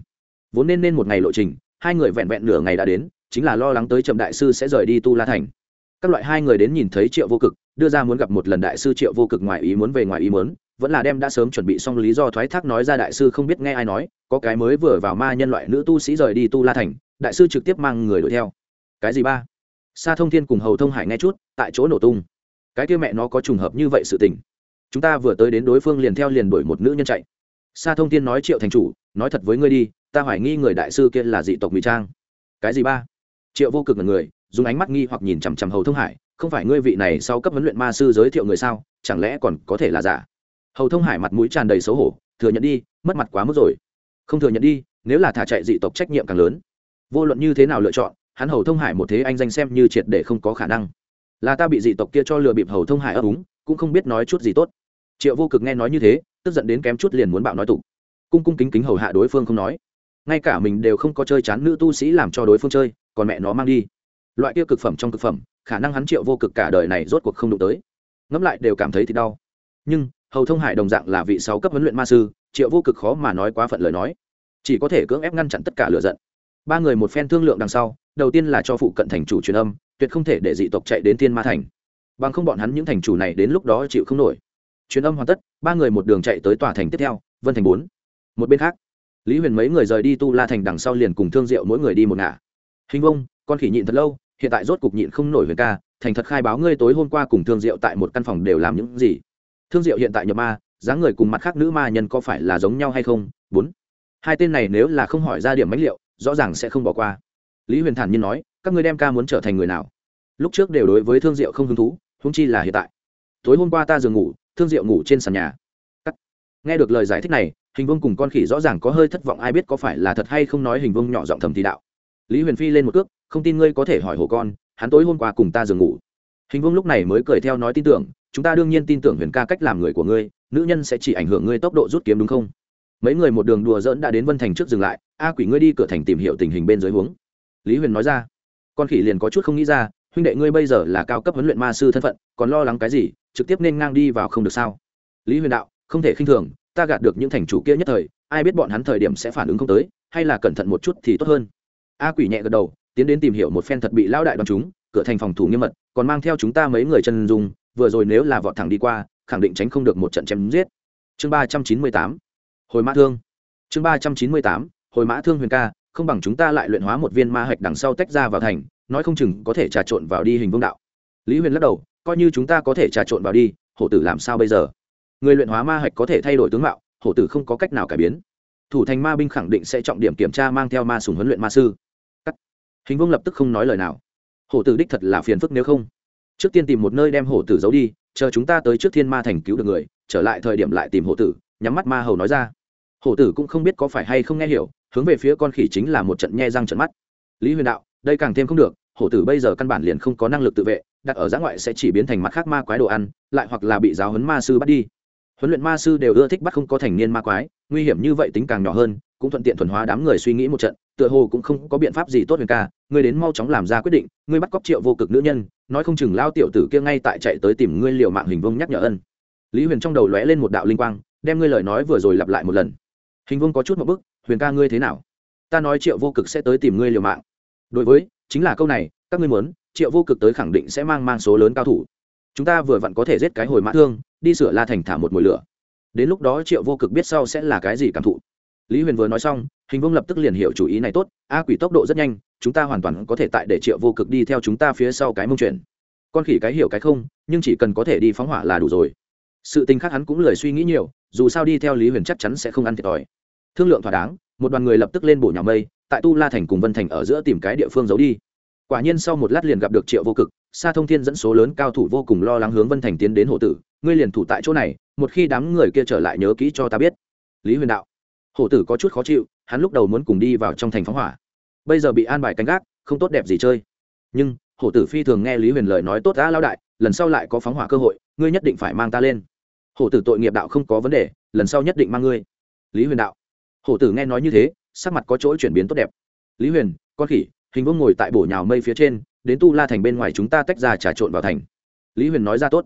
Vốn nên nên một ngày lộ trình, hai người vẹn vẹn nửa ngày đã đến, chính là lo lắng tới trầm đại sư sẽ rời đi tu la thành. Các loại hai người đến nhìn thấy triệu vô cực, đưa ra muốn gặp một lần đại sư triệu vô cực ngoài ý muốn về ngoài ý muốn, vẫn là đem đã sớm chuẩn bị xong lý do thoái thác nói ra đại sư không biết nghe ai nói, có cái mới vừa vào ma nhân loại nữ tu sĩ rời đi tu la thành, đại sư trực tiếp mang người đuổi theo. Cái gì ba? Sa thông thiên cùng hầu thông hải nghe chút, tại chỗ nổ tung. Cái kia mẹ nó có trùng hợp như vậy sự tình chúng ta vừa tới đến đối phương liền theo liền đuổi một nữ nhân chạy. Sa thông tiên nói, triệu thành chủ, nói thật với ngươi đi, ta hoài nghi người đại sư kia là dị tộc ngụy trang. Cái gì ba? Triệu vô cực là người, dùng ánh mắt nghi hoặc nhìn chằm chằm hầu thông hải, không phải ngươi vị này sau cấp huấn luyện ma sư giới thiệu người sao? Chẳng lẽ còn có thể là giả? Hầu thông hải mặt mũi tràn đầy xấu hổ, thừa nhận đi, mất mặt quá mức rồi. Không thừa nhận đi, nếu là thả chạy dị tộc trách nhiệm càng lớn. Vô luận như thế nào lựa chọn, hắn hầu thông hải một thế anh danh xem như triệt để không có khả năng. Là ta bị dị tộc kia cho lừa bịp hầu thông hải ấp úng, cũng không biết nói chút gì tốt triệu vô cực nghe nói như thế tức giận đến kém chút liền muốn bạo nói tục cung cung kính kính hầu hạ đối phương không nói ngay cả mình đều không có chơi chán nữ tu sĩ làm cho đối phương chơi còn mẹ nó mang đi loại kia cực phẩm trong cực phẩm khả năng hắn triệu vô cực cả đời này rốt cuộc không đụng tới ngẫm lại đều cảm thấy thì đau nhưng hầu thông hải đồng dạng là vị sáu cấp huấn luyện ma sư triệu vô cực khó mà nói quá phận lời nói chỉ có thể cưỡng ép ngăn chặn tất cả lựa giận ba người một phen thương lượng đằng sau đầu tiên là cho phụ cận thành chủ truyền âm tuyệt không thể để dị tộc chạy đến thiên ma thành bằng không bọn hắn những thành chủ này đến lúc đó chịu không nổi truyền âm hoàn tất, ba người một đường chạy tới tòa thành tiếp theo, vân thành bốn. Một bên khác, lý huyền mấy người rời đi tu la thành đằng sau liền cùng thương diệu mỗi người đi một ngả. Hình vông, con khỉ nhịn thật lâu, hiện tại rốt cục nhịn không nổi huyền ca, thành thật khai báo ngươi tối hôm qua cùng thương diệu tại một căn phòng đều làm những gì. Thương diệu hiện tại nhập ma, dáng người cùng mặt khác nữ ma nhân có phải là giống nhau hay không? Bốn. Hai tên này nếu là không hỏi ra điểm mãnh liệu, rõ ràng sẽ không bỏ qua. Lý huyền thản nhiên nói, các ngươi đem ca muốn trở thành người nào? Lúc trước đều đối với thương diệu không hứng thú húng chi là hiện tại. Tối hôm qua ta giường ngủ thương diệu ngủ trên sàn nhà. Cắt. nghe được lời giải thích này, hình Vương cùng con khỉ rõ ràng có hơi thất vọng ai biết có phải là thật hay không nói hình Vương nhỏ giọng thầm thì đạo. Lý huyền phi lên một cước, không tin ngươi có thể hỏi hồ con, hắn tối hôm qua cùng ta giường ngủ. Hình Vương lúc này mới cười theo nói tin tưởng, chúng ta đương nhiên tin tưởng huyền ca cách làm người của ngươi, nữ nhân sẽ chỉ ảnh hưởng ngươi tốc độ rút kiếm đúng không? Mấy người một đường đùa dỡn đã đến vân thành trước dừng lại, a quỷ ngươi đi cửa thành tìm hiểu tình hình bên dưới huống. Lý huyền nói ra. Con khỉ liền có chút không nghĩ ra, huynh đệ ngươi bây giờ là cao cấp huấn luyện ma sư thân phận, còn lo lắng cái gì? Trực tiếp nên ngang đi vào không được sao? Lý huyền đạo, không thể khinh thường, ta gạt được những thành chủ kia nhất thời, ai biết bọn hắn thời điểm sẽ phản ứng không tới, hay là cẩn thận một chút thì tốt hơn. A quỷ nhẹ gật đầu, tiến đến tìm hiểu một phen thật bị lão đại đoàn chúng, cửa thành phòng thủ nghiêm mật, còn mang theo chúng ta mấy người chân dung, vừa rồi nếu là vọt thẳng đi qua, khẳng định tránh không được một trận chém giết. Chương ba trăm chín mươi tám, hồi mã thương. Chương ba trăm chín mươi tám, hồi mã thương huyền ca, không bằng chúng ta lại luyện hóa một viên ma hạch đằng sau tách ra vào thành, nói không chừng có thể trà trộn vào đi hình vương đạo. Lý huyền lắc đầu coi như chúng ta có thể trà trộn vào đi, hổ tử làm sao bây giờ? Người luyện hóa ma hạch có thể thay đổi tướng mạo, hổ tử không có cách nào cải biến. Thủ thành ma binh khẳng định sẽ trọng điểm kiểm tra mang theo ma sùng huấn luyện ma sư. Cắt. hình vương lập tức không nói lời nào. Hổ tử đích thật là phiền phức nếu không. Trước tiên tìm một nơi đem hổ tử giấu đi, chờ chúng ta tới trước thiên ma thành cứu được người, trở lại thời điểm lại tìm hổ tử, nhắm mắt ma hầu nói ra. Hổ tử cũng không biết có phải hay không nghe hiểu, hướng về phía con khỉ chính là một trận nhe răng trận mắt. Lý huyền đạo, đây càng thêm không được, hổ tử bây giờ căn bản liền không có năng lực tự vệ đặt ở giã ngoại sẽ chỉ biến thành mặt khác ma quái đồ ăn, lại hoặc là bị giáo huấn ma sư bắt đi. Huấn luyện ma sư đều ưa thích bắt không có thành niên ma quái, nguy hiểm như vậy tính càng nhỏ hơn, cũng thuận tiện thuần hóa đám người suy nghĩ một trận, tựa hồ cũng không có biện pháp gì tốt huyền ca ngươi đến mau chóng làm ra quyết định, ngươi bắt cóc triệu vô cực nữ nhân, nói không chừng lao tiểu tử kia ngay tại chạy tới tìm ngươi liều mạng hình vông nhắc nhở ân. Lý huyền trong đầu lóe lên một đạo linh quang, đem ngươi lời nói vừa rồi lặp lại một lần. Hình vông có chút một bức, huyền ca ngươi thế nào? Ta nói triệu vô cực sẽ tới tìm ngươi liều mạng. Đối với, chính là câu này, các ngươi muốn triệu vô cực tới khẳng định sẽ mang mang số lớn cao thủ. Chúng ta vừa vặn có thể giết cái hồi mã thương, đi sửa la thành thả một mùi lửa. Đến lúc đó triệu vô cực biết sau sẽ là cái gì cảm thụ. Lý huyền vừa nói xong, hình Vương lập tức liền hiểu chủ ý này tốt, a quỷ tốc độ rất nhanh, chúng ta hoàn toàn có thể tại để triệu vô cực đi theo chúng ta phía sau cái mông chuyển con khỉ cái hiểu cái không, nhưng chỉ cần có thể đi phóng hỏa là đủ rồi. Sự tình khác hắn cũng lười suy nghĩ nhiều, dù sao đi theo lý huyền chắc chắn sẽ không ăn thiệt thòi. Thương lượng thỏa đáng, một đoàn người lập tức lên bổ nhà mây, tại tu la thành cùng vân thành ở giữa tìm cái địa phương giấu đi quả nhiên sau một lát liền gặp được triệu vô cực, sa thông thiên dẫn số lớn cao thủ vô cùng lo lắng hướng vân thành tiến đến hộ tử, ngươi liền thủ tại chỗ này, một khi đám người kia trở lại nhớ kỹ cho ta biết. Lý huyền đạo. Hổ tử có chút khó chịu, hắn lúc đầu muốn cùng đi vào trong thành phóng hỏa. Bây giờ bị an bài canh gác, không tốt đẹp gì chơi. Nhưng hổ tử phi thường nghe lý huyền lời nói tốt đã lao đại, lần sau lại có phóng hỏa cơ hội, ngươi nhất định phải mang ta lên. Hổ tử tội nghiệp đạo không có vấn đề, lần sau nhất định mang ngươi. Lý huyền đạo. Hổ tử nghe nói như thế, sắc mặt có chỗ chuyển biến tốt đẹp. Lý huyền, con khỉ hình vương ngồi tại bổ nhào mây phía trên, đến tu la thành bên ngoài chúng ta tách ra trà trộn vào thành. Lý huyền nói ra tốt.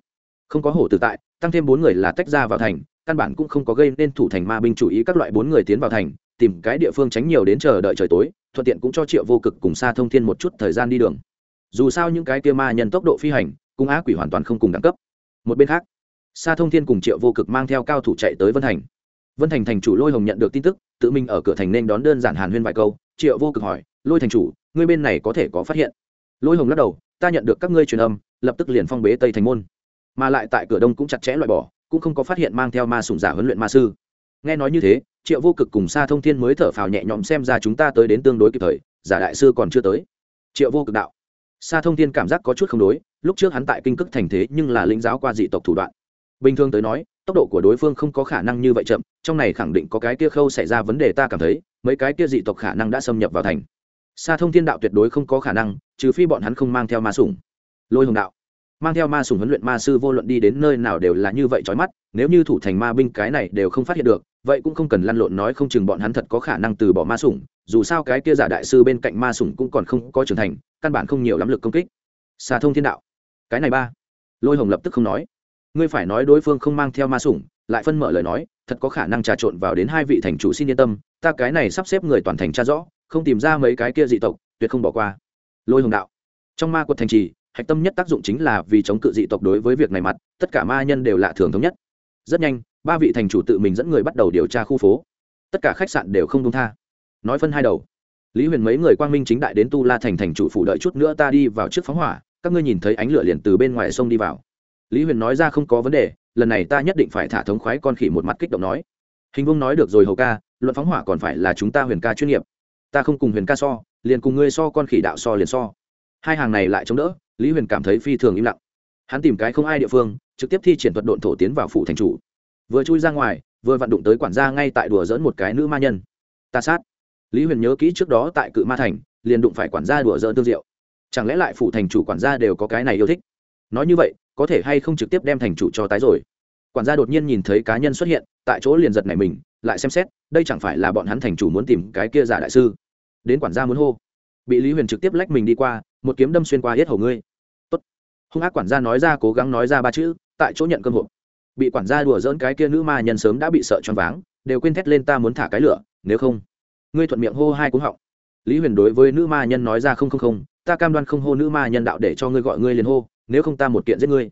Không có hổ tự tại, tăng thêm bốn người là tách ra vào thành, căn bản cũng không có gây nên thủ thành ma binh chủ ý các loại bốn người tiến vào thành, tìm cái địa phương tránh nhiều đến chờ đợi trời tối, thuận tiện cũng cho triệu vô cực cùng xa thông thiên một chút thời gian đi đường. Dù sao những cái kia ma nhân tốc độ phi hành, cung á quỷ hoàn toàn không cùng đẳng cấp. Một bên khác xa thông thiên cùng triệu vô cực mang theo cao thủ chạy tới vân thành. Vân thành thành chủ lôi hồng nhận được tin tức, tự mình ở cửa thành nên đón đơn giản hàn huyên vài câu, triệu vô cực hỏi, lôi thành chủ ngươi bên này có thể có phát hiện. Lôi hồng lắc đầu, ta nhận được các ngươi truyền âm, lập tức liền phong bế tây thành môn. Mà lại tại cửa đông cũng chặt chẽ loại bỏ, cũng không có phát hiện mang theo ma sủng giả huấn luyện ma sư. Nghe nói như thế, triệu vô cực cùng xa thông thiên mới thở phào nhẹ nhõm xem ra chúng ta tới đến tương đối kịp thời, giả đại sư còn chưa tới. Triệu vô cực đạo. Xa thông thiên cảm giác có chút không đối, lúc trước hắn tại kinh cức thành thế nhưng là lĩnh giáo qua dị tộc thủ đoạn. Bình thường tới nói, tốc độ của đối phương không có khả năng như vậy chậm, trong này khẳng định có cái kia khâu xảy ra vấn đề ta cảm thấy, mấy cái kia dị tộc khả năng đã xâm nhập vào thành xa thông thiên đạo tuyệt đối không có khả năng, trừ phi bọn hắn không mang theo ma sủng. Lôi hồng đạo. Mang theo ma sủng huấn luyện ma sư vô luận đi đến nơi nào đều là như vậy trói mắt, nếu như thủ thành ma binh cái này đều không phát hiện được, vậy cũng không cần lăn lộn nói không chừng bọn hắn thật có khả năng từ bỏ ma sủng, dù sao cái kia giả đại sư bên cạnh ma sủng cũng còn không có trưởng thành, căn bản không nhiều lắm lực công kích. Xa thông thiên đạo. Cái này ba. Lôi hồng lập tức không nói. Ngươi phải nói đối phương không mang theo ma sủng, lại phân mở lời nói, thật có khả năng trà trộn vào đến hai vị thành chủ xin yên tâm, ta cái này sắp xếp người toàn thành tra rõ không tìm ra mấy cái kia dị tộc, tuyệt không bỏ qua. Lôi hồng đạo. Trong ma quật thành trì, hạch tâm nhất tác dụng chính là vì chống cự dị tộc đối với việc này mặt, tất cả ma nhân đều lạ thường thống nhất. Rất nhanh, ba vị thành chủ tự mình dẫn người bắt đầu điều tra khu phố. Tất cả khách sạn đều không đúng tha. Nói phân hai đầu. Lý huyền mấy người quang minh chính đại đến tu la thành thành chủ phủ đợi chút nữa ta đi vào trước phóng hỏa, các ngươi nhìn thấy ánh lửa liền từ bên ngoài sông đi vào. Lý huyền nói ra không có vấn đề, lần này ta nhất định phải thả thống khoái con khỉ một mặt kích động nói. Hình vung nói được rồi hầu ca, luận phóng hỏa còn phải là chúng ta huyền ca chuyên nghiệp ta không cùng huyền ca so, liền cùng ngươi so con khỉ đạo so liền so. Hai hàng này lại chống đỡ, lý huyền cảm thấy phi thường im lặng. Hắn tìm cái không ai địa phương, trực tiếp thi triển thuật độn thổ tiến vào phủ thành chủ. Vừa chui ra ngoài, vừa vặn đụng tới quản gia ngay tại đùa dỡn một cái nữ ma nhân. Ta sát. Lý huyền nhớ kỹ trước đó tại cự ma thành, liền đụng phải quản gia đùa dỡn tương diệu. Chẳng lẽ lại phủ thành chủ quản gia đều có cái này yêu thích? Nói như vậy, có thể hay không trực tiếp đem thành chủ cho tái rồi? Quản gia đột nhiên nhìn thấy cá nhân xuất hiện, tại chỗ liền giật này mình, lại xem xét, đây chẳng phải là bọn hắn thành chủ muốn tìm cái kia giả đại sư đến quản gia muốn hô. Bị lý huyền trực tiếp lách mình đi qua, một kiếm đâm xuyên qua hết hầu ngươi. Tốt. Hung ác quản gia nói ra, cố gắng nói ra ba chữ, tại chỗ nhận cơm hộp. Bị quản gia đùa dỡn cái kia nữ ma nhân sớm đã bị sợ choáng váng, đều quên thét lên ta muốn thả cái lửa, nếu không. Ngươi thuận miệng hô hai cú họng. Lý huyền đối với nữ ma nhân nói ra không không không, ta cam đoan không hô nữ ma nhân đạo để cho ngươi gọi ngươi liền hô, nếu không ta một kiện giết ngươi.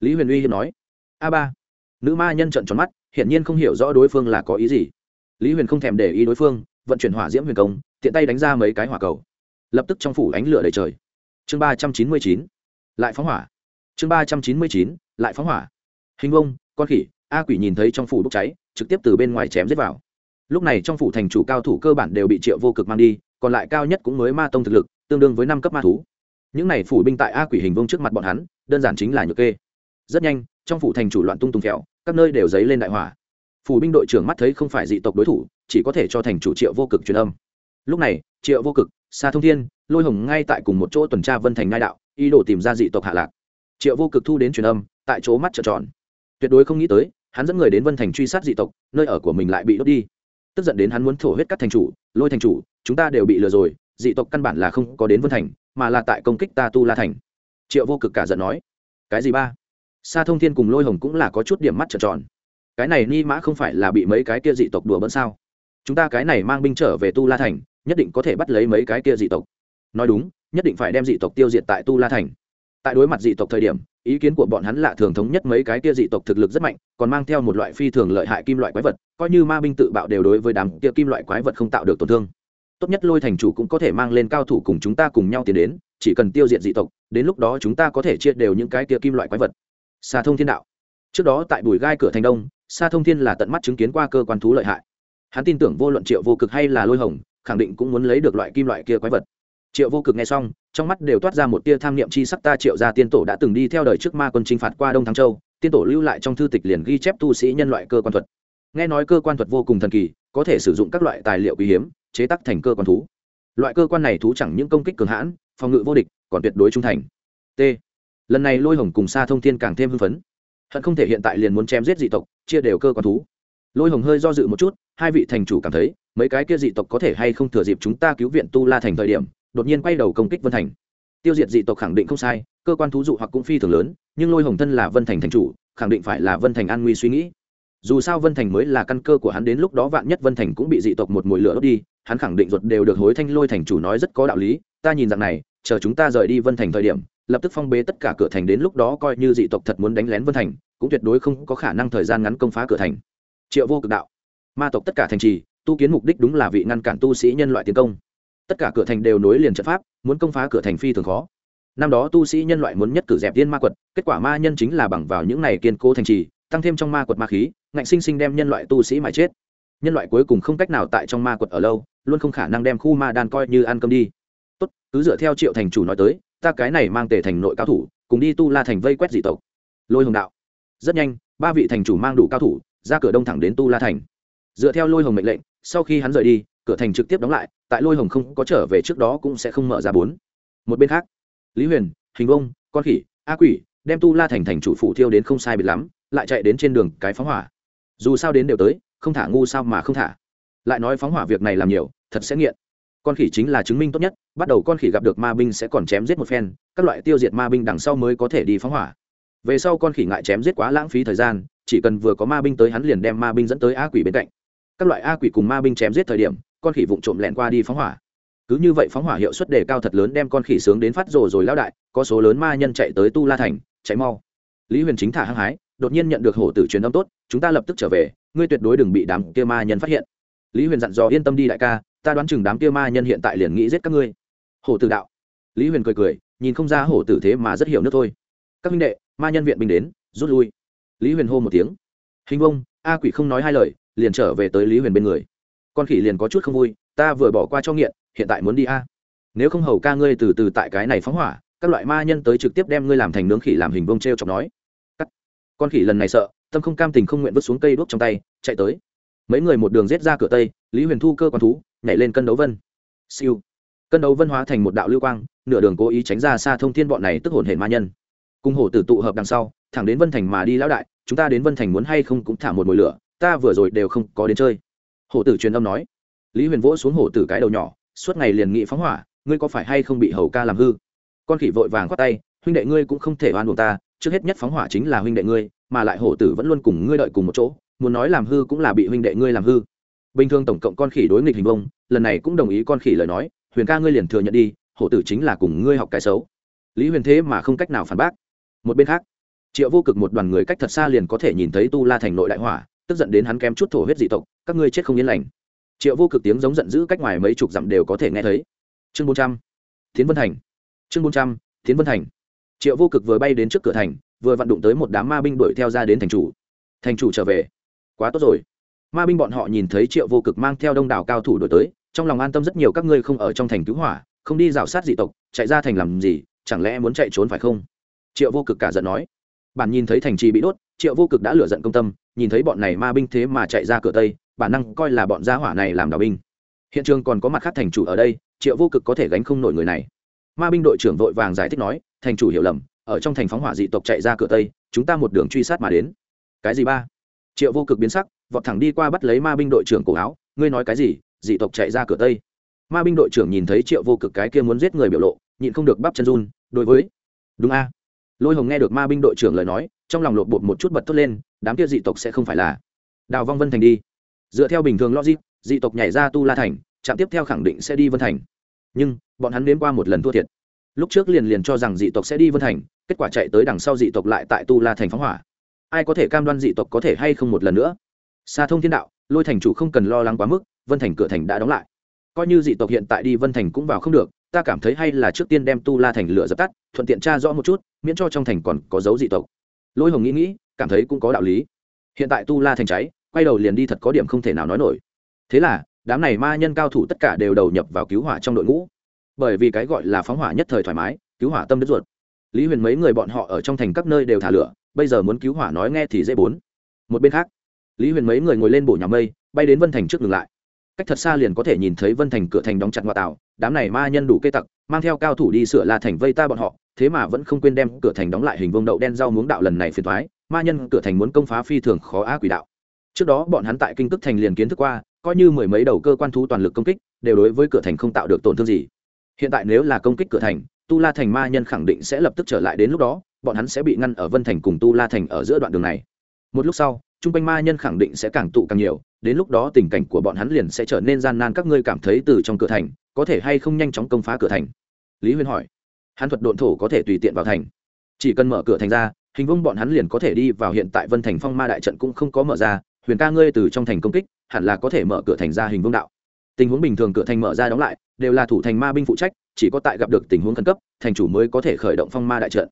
Lý huyền uy hiếp nói. A ba. Nữ ma nhân trợn tròn mắt, hiển nhiên không hiểu rõ đối phương là có ý gì. Lý huyền không thèm để ý đối phương vận chuyển hỏa diễm huyền công, tiện tay đánh ra mấy cái hỏa cầu. Lập tức trong phủ ánh lửa đầy trời. Chương ba trăm chín mươi chín, lại phóng hỏa. Chương ba trăm chín mươi chín, lại phóng hỏa. Hình vông, con khỉ, a quỷ nhìn thấy trong phủ bốc cháy, trực tiếp từ bên ngoài chém giết vào. Lúc này trong phủ thành chủ cao thủ cơ bản đều bị triệu vô cực mang đi, còn lại cao nhất cũng mới ma tông thực lực, tương đương với năm cấp ma thú. Những này phủ binh tại a quỷ hình vông trước mặt bọn hắn, đơn giản chính là nhược kê. Rất nhanh, trong phủ thành chủ loạn tung tung kẹo, các nơi đều dấy lên đại hỏa. Phủ binh đội trưởng mắt thấy không phải dị tộc đối thủ chỉ có thể cho thành chủ triệu vô cực truyền âm. Lúc này, triệu vô cực xa thông thiên, lôi hồng ngay tại cùng một chỗ tuần tra vân thành ngai đạo, ý đồ tìm ra dị tộc hạ lạc. Triệu vô cực thu đến truyền âm, tại chỗ mắt trợn tròn. Tuyệt đối không nghĩ tới, hắn dẫn người đến vân thành truy sát dị tộc, nơi ở của mình lại bị đốt đi. Tức giận đến hắn muốn thổ huyết các thành chủ, lôi thành chủ, chúng ta đều bị lừa rồi, dị tộc căn bản là không có đến vân thành, mà là tại công kích ta tu la thành. Triệu vô cực cả giận nói, cái gì ba? Sa thông thiên cùng lôi hồng cũng là có chút điểm mắt trợn tròn. Cái này ni mã không phải là bị mấy cái kia dị tộc đùa bỡn sao? Chúng ta cái này mang binh trở về tu la thành, nhất định có thể bắt lấy mấy cái kia dị tộc. Nói đúng, nhất định phải đem dị tộc tiêu diệt tại tu la thành. Tại đối mặt dị tộc thời điểm, ý kiến của bọn hắn lạ thường thống nhất mấy cái kia dị tộc thực lực rất mạnh, còn mang theo một loại phi thường lợi hại kim loại quái vật, coi như ma binh tự bạo đều đối với đám kia kim loại quái vật không tạo được tổn thương. Tốt nhất lôi thành chủ cũng có thể mang lên cao thủ cùng chúng ta cùng nhau tiến đến, chỉ cần tiêu diệt dị tộc, đến lúc đó chúng ta có thể chia đều những cái kia kim loại quái vật. Xa thông thiên đạo. Trước đó tại bùi gai cửa thành đông xa thông thiên là tận mắt chứng kiến qua cơ quan thú lợi hại hắn tin tưởng vô luận triệu vô cực hay là lôi hồng, khẳng định cũng muốn lấy được loại kim loại kia quái vật. Triệu vô cực nghe xong, trong mắt đều toát ra một tia tham niệm chi sắc, ta triệu gia tiên tổ đã từng đi theo đời trước ma quân chinh phạt qua đông thắng châu, tiên tổ lưu lại trong thư tịch liền ghi chép tu sĩ nhân loại cơ quan thuật. Nghe nói cơ quan thuật vô cùng thần kỳ, có thể sử dụng các loại tài liệu quý hiếm, chế tác thành cơ quan thú. Loại cơ quan này thú chẳng những công kích cường hãn, phòng ngự vô địch, còn tuyệt đối trung thành. T. Lần này lôi hồng cùng xa thông thiên càng thêm hưng phấn. Hận không thể hiện tại liền muốn chém giết dị tộc, chia đều cơ quan thú lôi hồng hơi do dự một chút, hai vị thành chủ cảm thấy, mấy cái kia dị tộc có thể hay không thừa dịp chúng ta cứu viện tu la thành thời điểm, đột nhiên quay đầu công kích vân thành. Tiêu diệt dị tộc khẳng định không sai, cơ quan thú dụ hoặc cũng phi thường lớn, nhưng lôi hồng thân là vân thành thành chủ, khẳng định phải là vân thành an nguy suy nghĩ. Dù sao vân thành mới là căn cơ của hắn, đến lúc đó vạn nhất vân thành cũng bị dị tộc một mùi lửa đốt đi, hắn khẳng định ruột đều được hối thanh lôi thành chủ nói rất có đạo lý, ta nhìn rằng này, chờ chúng ta rời đi vân thành thời điểm, lập tức phong bế tất cả cửa thành đến lúc đó coi như dị tộc thật muốn đánh lén vân thành, cũng tuyệt đối không có khả năng thời gian ngắn công phá cửa thành triệu vô cực đạo. Ma tộc tất cả thành trì, tu kiến mục đích đúng là vị ngăn cản tu sĩ nhân loại tiến công. Tất cả cửa thành đều nối liền trận pháp, muốn công phá cửa thành phi thường khó. Năm đó tu sĩ nhân loại muốn nhất cử dẹp tiên ma quật, kết quả ma nhân chính là bằng vào những này kiên cố thành trì, tăng thêm trong ma quật ma khí, ngạnh sinh sinh đem nhân loại tu sĩ mà chết. Nhân loại cuối cùng không cách nào tại trong ma quật ở lâu, luôn không khả năng đem khu ma đan coi như ăn cơm đi. Tốt, cứ dựa theo triệu thành chủ nói tới, ta cái này mang tề thành nội cao thủ, cùng đi tu la thành vây quét dị tộc. Lôi hồng đạo. Rất nhanh, ba vị thành chủ mang đủ cao thủ ra cửa đông thẳng đến tu la thành. Dựa theo lôi hồng mệnh lệnh, sau khi hắn rời đi, cửa thành trực tiếp đóng lại, tại lôi hồng không có trở về trước đó cũng sẽ không mở ra bốn. Một bên khác, lý huyền, hình vông, con khỉ, a quỷ đem tu la thành thành chủ phụ thiêu đến không sai biệt lắm, lại chạy đến trên đường cái phóng hỏa. Dù sao đến đều tới, không thả ngu sao mà không thả. Lại nói phóng hỏa việc này làm nhiều, thật sẽ nghiện. Con khỉ chính là chứng minh tốt nhất, bắt đầu con khỉ gặp được ma binh sẽ còn chém giết một phen, các loại tiêu diệt ma binh đằng sau mới có thể đi phóng hỏa về sau con khỉ ngại chém giết quá lãng phí thời gian, chỉ cần vừa có ma binh tới hắn liền đem ma binh dẫn tới a quỷ bên cạnh. Các loại a quỷ cùng ma binh chém giết thời điểm, con khỉ vụng trộm lẹn qua đi phóng hỏa. Cứ như vậy phóng hỏa hiệu suất đề cao thật lớn đem con khỉ sướng đến phát rồ rồi lao đại, có số lớn ma nhân chạy tới tu la thành, chạy mau. Lý huyền chính thả hăng hái, đột nhiên nhận được hổ tử truyền âm tốt, chúng ta lập tức trở về, ngươi tuyệt đối đừng bị đám kia ma nhân phát hiện. Lý huyền dặn dò yên tâm đi đại ca, ta đoán chừng đám kia ma nhân hiện tại liền nghĩ giết các ngươi. Hổ tử đạo. Lý huyền cười cười, nhìn không ra hổ tử thế mà rất hiểu nước thôi. Các minh đệ ma nhân viện binh đến, rút lui. Lý huyền hô một tiếng. Hình vông, a quỷ không nói hai lời, liền trở về tới lý huyền bên người. Con khỉ liền có chút không vui, ta vừa bỏ qua cho nghiện, hiện tại muốn đi a. Nếu không hầu ca ngươi từ từ tại cái này phóng hỏa, các loại ma nhân tới trực tiếp đem ngươi làm thành nướng khỉ làm hình vông t r e o chọc nói. Cắt. con khỉ lần này sợ, tâm không cam tình không nguyện vứt xuống cây đuốc trong tay, chạy tới. Mấy người một đường rết ra cửa tây, lý huyền thu cơ quan thú, nhảy lên cân đấu vân. Siêu. Cân đấu vân hóa thành một đạo lưu quang, nửa đường cố ý tránh ra xa thông thiên bọn này tức hồn hệ ma nhân cùng hổ tử tụ hợp đằng sau, thẳng đến vân thành mà đi lão đại, chúng ta đến vân thành muốn hay không cũng thả một mồi lửa, ta vừa rồi đều không có đến chơi. Hổ tử truyền âm nói. Lý huyền vỗ xuống hổ tử cái đầu nhỏ, suốt ngày liền nghị phóng hỏa, ngươi có phải hay không bị hầu ca làm hư? Con khỉ vội vàng khoát tay, huynh đệ ngươi cũng không thể oan buộc ta, trước hết nhất phóng hỏa chính là huynh đệ ngươi, mà lại hổ tử vẫn luôn cùng ngươi đợi cùng một chỗ, muốn nói làm hư cũng là bị huynh đệ ngươi làm hư. Bình thường tổng cộng con khỉ đối nghịch hình bông lần này cũng đồng ý con khỉ lời nói, huyền ca ngươi liền thừa nhận đi, hổ tử chính là cùng ngươi học cái xấu. Lý huyền thế mà không cách nào phản bác một bên khác, triệu vô cực một đoàn người cách thật xa liền có thể nhìn thấy tu la thành nội đại hỏa, tức giận đến hắn kém chút thổ huyết dị tộc, các ngươi chết không yên lành. Triệu vô cực tiếng giống giận dữ cách ngoài mấy chục dặm đều có thể nghe thấy. Chương bốn trăm tiến vân thành. Chương bốn trăm tiến vân thành. Triệu vô cực vừa bay đến trước cửa thành, vừa vặn đụng tới một đám ma binh đuổi theo ra đến thành chủ. Thành chủ trở về. Quá tốt rồi. Ma binh bọn họ nhìn thấy triệu vô cực mang theo đông đảo cao thủ đổi tới, trong lòng an tâm rất nhiều các ngươi không ở trong thành cứu hỏa, không đi rào sát dị tộc, chạy ra thành làm gì, chẳng lẽ muốn chạy trốn phải không? Triệu vô cực cả giận nói, bản nhìn thấy thành trì bị đốt, triệu vô cực đã lửa giận công tâm, nhìn thấy bọn này ma binh thế mà chạy ra cửa tây, bản năng coi là bọn gia hỏa này làm đào binh. Hiện trường còn có mặt khác thành chủ ở đây, triệu vô cực có thể gánh không nổi người này. Ma binh đội trưởng vội vàng giải thích nói, thành chủ hiểu lầm, ở trong thành phóng hỏa dị tộc chạy ra cửa tây, chúng ta một đường truy sát mà đến. Cái gì ba? Triệu vô cực biến sắc, vọt thẳng đi qua bắt lấy ma binh đội trưởng cổ áo, ngươi nói cái gì, dị tộc chạy ra cửa tây? Ma binh đội trưởng nhìn thấy triệu vô cực cái kia muốn giết người biểu lộ, nhịn không được bắp chân run, đối với. Đúng a lôi hồng nghe được ma binh đội trưởng lời nói, trong lòng lột bột một chút bật thốt lên, đám kia dị tộc sẽ không phải là đào vong vân thành đi. Dựa theo bình thường logic, dị tộc nhảy ra tu la thành, trạm tiếp theo khẳng định sẽ đi vân thành. Nhưng, bọn hắn đến qua một lần thua thiệt. Lúc trước liền liền cho rằng dị tộc sẽ đi vân thành, kết quả chạy tới đằng sau dị tộc lại tại tu la thành phóng hỏa. Ai có thể cam đoan dị tộc có thể hay không một lần nữa? Xa thông thiên đạo, lôi thành chủ không cần lo lắng quá mức, vân thành cửa thành đã đóng lại. Coi như dị tộc hiện tại đi vân thành cũng vào không được, ta cảm thấy hay là trước tiên đem tu la thành lửa dập tắt thuận tiện tra rõ một chút, miễn cho trong thành còn có dấu dị tộc. Lôi hồng nghĩ nghĩ, cảm thấy cũng có đạo lý. Hiện tại tu la thành cháy quay đầu liền đi thật có điểm không thể nào nói nổi. Thế là, đám này ma nhân cao thủ tất cả đều đầu nhập vào cứu hỏa trong đội ngũ. Bởi vì cái gọi là phóng hỏa nhất thời thoải mái, cứu hỏa tâm đứt ruột. Lý huyền mấy người bọn họ ở trong thành các nơi đều thả lửa, bây giờ muốn cứu hỏa nói nghe thì dễ bốn. Một bên khác, lý huyền mấy người ngồi lên bổ nhà mây, bay đến vân thành trước ngừng lại. Cách thật xa liền có thể nhìn thấy vân thành cửa thành đóng chặt ngoại tảo đám này ma nhân đủ cây tặc, mang theo cao thủ đi sửa la thành vây ta bọn họ, thế mà vẫn không quên đem cửa thành đóng lại hình vương đậu đen rau muống đạo lần này phiền thoái ma nhân cửa thành muốn công phá phi thường khó á quỷ đạo. Trước đó bọn hắn tại kinh tức thành liền kiến thức qua, coi như mười mấy đầu cơ quan thú toàn lực công kích, đều đối với cửa thành không tạo được tổn thương gì. Hiện tại nếu là công kích cửa thành, tu la thành ma nhân khẳng định sẽ lập tức trở lại đến lúc đó, bọn hắn sẽ bị ngăn ở vân thành cùng tu la thành ở giữa đoạn đường này. Một lúc sau t r u n g quanh ma nhân khẳng định sẽ càng tụ càng nhiều, đến lúc đó tình cảnh của bọn hắn liền sẽ trở nên gian nan, các ngươi cảm thấy từ trong cửa thành có thể hay không nhanh chóng công phá cửa thành? Lý huyên hỏi. Hắn thuật độn thổ có thể tùy tiện vào thành. Chỉ cần mở cửa thành ra, hình vông bọn hắn liền có thể đi vào hiện tại vân thành phong ma đại trận cũng không có mở ra. Huyền ca ngươi từ trong thành công kích, hẳn là có thể mở cửa thành ra hình vương đạo. Tình huống bình thường cửa thành mở ra đóng lại, đều là thủ thành ma binh phụ trách, chỉ có tại gặp được tình huống khẩn cấp, thành chủ mới có thể khởi động phong ma đại trận.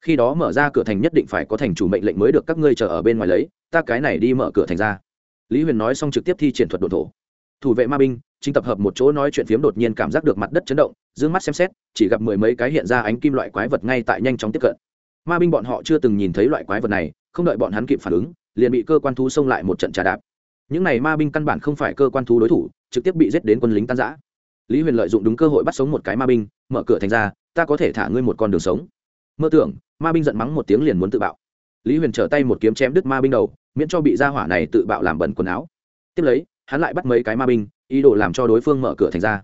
Khi đó mở ra cửa thành nhất định phải có thành chủ mệnh lệnh mới được các ngươi chờ ở bên ngoài lấy, ta cái này đi mở cửa thành ra. Lý huyền nói xong trực tiếp thi triển thuật đột thổ. Thủ vệ ma binh chính tập hợp một chỗ nói chuyện phiếm đột nhiên cảm giác được mặt đất chấn động d mắt xem xét, chỉ gặp mười mấy cái hiện ra ánh kim loại quái vật ngay tại nhanh chóng tiếp cận. Ma binh bọn họ chưa từng nhìn thấy loại quái vật này, không đợi bọn hắn kịp phản ứng, liền bị cơ quan thú xông lại một trận trà đạp. Những n à y ma binh căn bản không phải cơ quan thú đối thủ, trực tiếp bị giết đến quân lính tan giã lý huyền lợi dụng đúng cơ hội bắt sống một cái ma binh, mở cửa thành ra, ta có thể thả ngươi một con đường sống. Mơ tưởng. Ma binh giận mắng một tiếng liền muốn tự bạo. Lý huyền trở tay một kiếm chém đứt ma binh đầu, miễn cho bị gia hỏa này tự bạo làm bẩn quần áo. Tiếp lấy, hắn lại bắt mấy cái ma binh ý đồ làm cho đối phương mở cửa thành ra.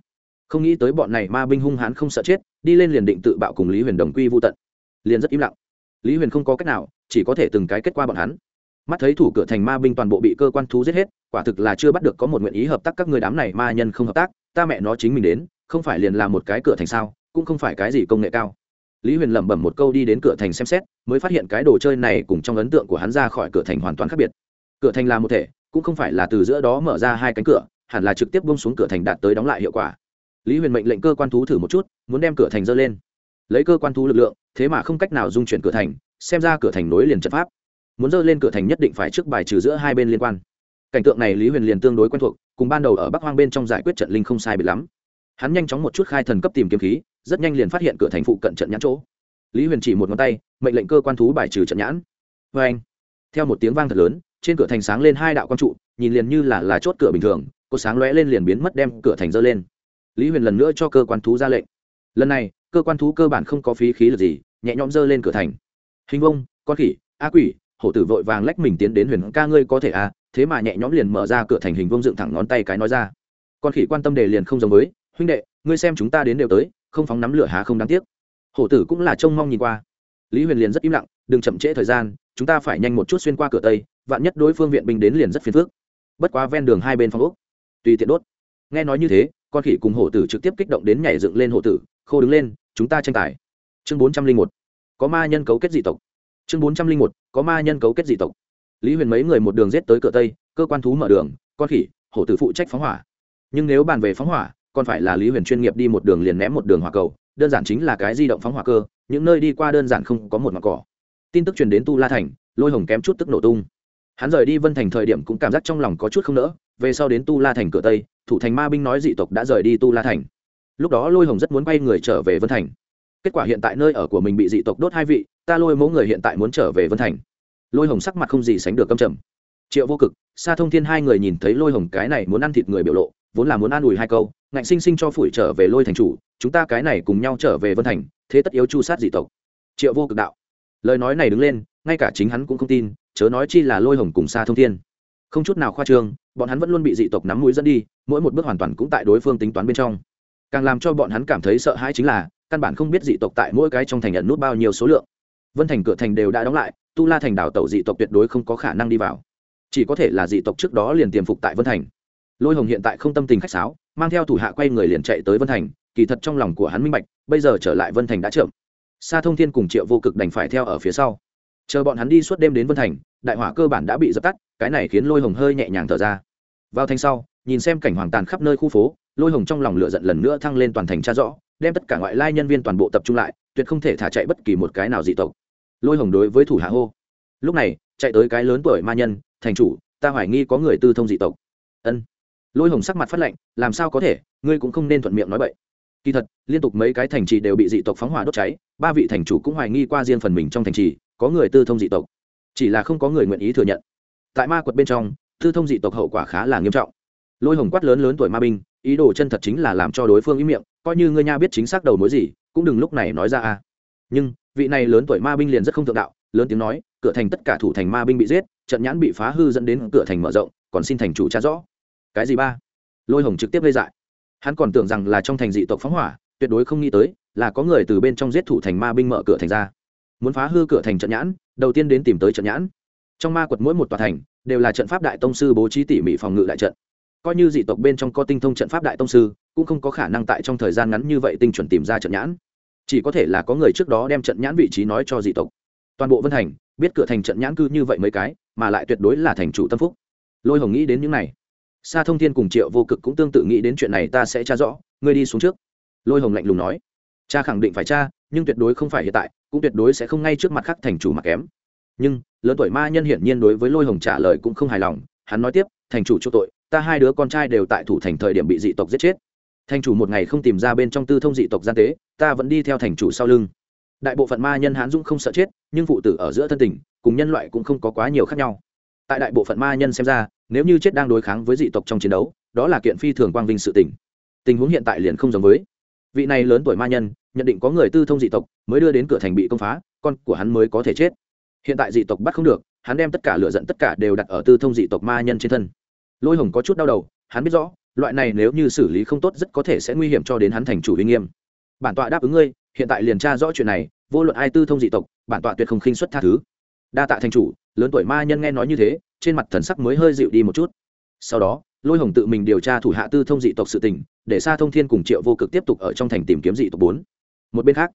Không nghĩ tới bọn này ma binh hung hãn không sợ chết, đi lên liền định tự bạo cùng lý huyền đồng quy vô tận. Liền rất im lặng. Lý huyền không có cách nào, chỉ có thể từng cái kết qua bọn hắn. Mắt thấy thủ cửa thành ma binh toàn bộ bị cơ quan thú giết hết, quả thực là chưa bắt được có một nguyện ý hợp tác các người đám này ma nhân không hợp tác, ta mẹ nó chính mình đến, không phải liền là một cái cửa thành sao, cũng không phải cái gì công nghệ cao. Lý huyền lẩm bẩm một câu đi đến cửa thành xem xét, mới phát hiện cái đồ chơi này cùng trong ấn tượng của hắn ra khỏi cửa thành hoàn toàn khác biệt. Cửa thành là một thể, cũng không phải là từ giữa đó mở ra hai cánh cửa hẳn là trực tiếp bông xuống cửa thành đạt tới đóng lại hiệu quả. Lý huyền mệnh lệnh cơ quan thú thử một chút, muốn đem cửa thành dơ lên. Lấy cơ quan thú lực lượng, thế mà không cách nào dung chuyển cửa thành, xem ra cửa thành nối liền trận pháp. Muốn dơ lên cửa thành nhất định phải trước bài trừ giữa hai bên liên quan. Cảnh tượng này lý huyền liền tương đối quen thuộc, cùng ban đầu ở bắc hoang bên trong giải quyết trận linh không sai biệt lắm. Hắn nhanh chóng một chút khai thần cấp tìm kiếm khí, rất nhanh liền phát hiện cửa thành phụ cận trận nhãn chỗ. Lý huyền chỉ một ngón tay, mệnh lệnh cơ quan thú bài trừ trận nhãn. Vê anh theo một tiếng vang thật lớn, trên cửa thành sáng lên hai đạo quang trụ, nhìn liền như là là chốt cửa bình thường có sáng lóe lên liền biến mất đem cửa thành dơ lên. Lý huyền lần nữa cho cơ quan thú ra lệnh. Lần này, cơ quan thú cơ bản không có phí khí lực gì, nhẹ nhõm dơ lên cửa thành. Hình vông, con khỉ, a quỷ, hổ tử vội vàng lách mình tiến đến huyền ca ngươi có thể à thế mà nhẹ nhõm liền mở ra cửa thành hình vông dựng thẳng ngón tay cái nói ra. Con khỉ quan tâm đề liền không giống với, huynh đệ, ngươi xem chúng ta đến đều tới, không phóng nắm lửa há không đáng tiếc. Hổ tử cũng là trông mong nhìn qua. Lý huyền liền rất im lặng, đừng chậm trễ thời gian, chúng ta phải nhanh một chút xuyên qua cửa tây, vạn nhất đối phương viện binh đến liền rất phiền phức. Bất quá ven đường hai bên phòng úc tùy tiện đốt. Nghe nói như thế, con khỉ cùng hổ tử trực tiếp kích động đến nhảy dựng lên hổ tử, khô đứng lên, chúng ta tranh tài. Chương bốn trăm linh một, có ma nhân cấu kết dị tộc. Chương bốn trăm linh một, có ma nhân cấu kết dị tộc. Lý huyền mấy người một đường rết tới cửa tây, cơ quan thú mở đường, con khỉ, hổ tử phụ trách phóng hỏa. Nhưng nếu bàn về phóng hỏa, còn phải là lý huyền chuyên nghiệp đi một đường liền ném một đường hỏa cầu, đơn giản chính là cái di động phóng hỏa cơ, những nơi đi qua đơn giản không có một mặt cỏ. Tin tức truyền đến tu la thành, lôi hồng kém chút tức nổ tung hắn rời đi vân thành thời điểm cũng cảm giác trong lòng có chút không nỡ, về sau đến tu la thành cửa tây, thủ thành ma binh nói dị tộc đã rời đi tu la thành. Lúc đó lôi hồng rất muốn quay người trở về vân thành. Kết quả hiện tại nơi ở của mình bị dị tộc đốt hai vị, ta lôi mẫu người hiện tại muốn trở về vân thành. Lôi hồng sắc mặt không gì sánh được câm trầm. Triệu vô cực xa thông thiên hai người nhìn thấy lôi hồng cái này muốn ăn thịt người biểu lộ, vốn là muốn an ủi hai câu, ngạnh sinh sinh cho phủi trở về lôi thành chủ, chúng ta cái này cùng nhau trở về vân thành, thế tất yếu chu sát dị tộc. Triệu vô cực đạo. Lời nói này đứng lên, ngay cả chính hắn cũng không tin chớ nói chi là lôi hồng cùng xa thông thiên. Không chút nào khoa trương, bọn hắn vẫn luôn bị dị tộc nắm mũi dẫn đi, mỗi một bước hoàn toàn cũng tại đối phương tính toán bên trong. Càng làm cho bọn hắn cảm thấy sợ hãi chính là, căn bản không biết dị tộc tại mỗi cái trong thành nhận nút bao nhiêu số lượng. Vân thành cửa thành đều đã đóng lại, tu la thành đảo tàu dị tộc tuyệt đối không có khả năng đi vào. Chỉ có thể là dị tộc trước đó liền tiềm phục tại vân thành. Lôi hồng hiện tại không tâm tình khách sáo, mang theo thủ hạ quay người liền chạy tới vân thành, kỳ thật trong lòng của hắn minh bạch, bây giờ trở lại vân thành đã chậm. Sa thông thiên cùng triệu vô cực đành phải theo ở phía sau chờ bọn hắn đi suốt đêm đến vân thành, đại hỏa cơ bản đã bị dập tắt, cái này khiến lôi hồng hơi nhẹ nhàng thở ra. Vào thành sau, nhìn xem cảnh hoàng tàn khắp nơi khu phố, lôi hồng trong lòng lửa giận lần nữa thăng lên toàn thành tra rõ, đem tất cả ngoại lai nhân viên toàn bộ tập trung lại, tuyệt không thể thả chạy bất kỳ một cái nào dị tộc. Lôi hồng đối với thủ hạ hô, lúc này, chạy tới cái lớn tuổi ma nhân, thành chủ, ta hoài nghi có người tư thông dị tộc. Ân. Lôi hồng sắc mặt phát lệnh làm sao có thể, ngươi cũng không nên thuận miệng nói vậy kỳ thật, liên tục mấy cái thành trì đều bị dị tộc phóng hỏa đốt cháy, ba vị thành chủ cũng hoài nghi qua riêng phần mình trong thành trì có người tư thông dị tộc, chỉ là không có người nguyện ý thừa nhận. Tại ma quật bên trong, tư thông dị tộc hậu quả khá là nghiêm trọng. Lôi hồng quát lớn lớn tuổi ma binh, ý đồ chân thật chính là làm cho đối phương ý miệng, coi như ngươi nha biết chính xác đầu mối gì, cũng đừng lúc này nói ra a. Nhưng, vị này lớn tuổi ma binh liền rất không thượng đạo, lớn tiếng nói, cửa thành tất cả thủ thành ma binh bị giết, trận nhãn bị phá hư dẫn đến cửa thành mở rộng, còn xin thành chủ tra rõ. Cái gì ba? Lôi hồng trực tiếp gây dại. Hắn còn tưởng rằng là trong thành dị tộc phóng hỏa, tuyệt đối không nghĩ tới là có người từ bên trong giết thủ thành ma binh mở cửa thành ra muốn phá hư cửa thành trận nhãn, đầu tiên đến tìm tới trận nhãn. Trong ma quật mỗi một tòa thành đều là trận pháp đại tông sư bố trí tỉ mỉ phòng ngự đại trận. Coi như dị tộc bên trong có tinh thông trận pháp đại tông sư, cũng không có khả năng tại trong thời gian ngắn như vậy tinh chuẩn tìm ra trận nhãn. Chỉ có thể là có người trước đó đem trận nhãn vị trí nói cho dị tộc. Toàn bộ vân thành, biết cửa thành trận nhãn cư như vậy mấy cái, mà lại tuyệt đối là thành chủ tâm phúc. Lôi hồng nghĩ đến những này. Sa thông thiên cùng triệu vô cực cũng tương tự nghĩ đến chuyện này, ta sẽ tra rõ, ngươi đi xuống trước. Lôi hồng lạnh lùng nói cha khẳng định phải cha, nhưng tuyệt đối không phải hiện tại, cũng tuyệt đối sẽ không ngay trước mặt khác thành chủ mặc kém. Nhưng, lớn tuổi ma nhân hiển nhiên đối với lôi hồng trả lời cũng không hài lòng, hắn nói tiếp, thành chủ chỗ tội, ta hai đứa con trai đều tại thủ thành thời điểm bị dị tộc giết chết. Thành chủ một ngày không tìm ra bên trong tư thông dị tộc gian tế, ta vẫn đi theo thành chủ sau lưng. Đại bộ phận ma nhân hán dũng không sợ chết, nhưng phụ tử ở giữa thân tình, cùng nhân loại cũng không có quá nhiều khác nhau. Tại đại bộ phận ma nhân xem ra, nếu như chết đang đối kháng với dị tộc trong chiến đấu, đó là kiện phi thường quang vinh sự tình. Tình huống hiện tại liền không giống với. Vị này lớn tuổi ma nhân nhận định có người tư thông dị tộc mới đưa đến cửa thành bị công phá, con của hắn mới có thể chết. Hiện tại dị tộc bắt không được, hắn đem tất cả lựa giận tất cả đều đặt ở tư thông dị tộc ma nhân trên thân. Lôi hồng có chút đau đầu, hắn biết rõ, loại này nếu như xử lý không tốt rất có thể sẽ nguy hiểm cho đến hắn thành chủ uy nghiêm. Bản tọa đáp ứng ngươi, hiện tại liền tra rõ chuyện này, vô luận ai tư thông dị tộc, bản tọa tuyệt không khinh xuất tha thứ. Đa tạ thành chủ, lớn tuổi ma nhân nghe nói như thế, trên mặt thần sắc mới hơi dịu đi một chút. Sau đó, lôi hồng tự mình điều tra thủ hạ tư thông dị tộc sự tình, để xa thông thiên cùng triệu vô cực tiếp tục ở trong thành tìm kiếm dị tộc bốn một bên khác,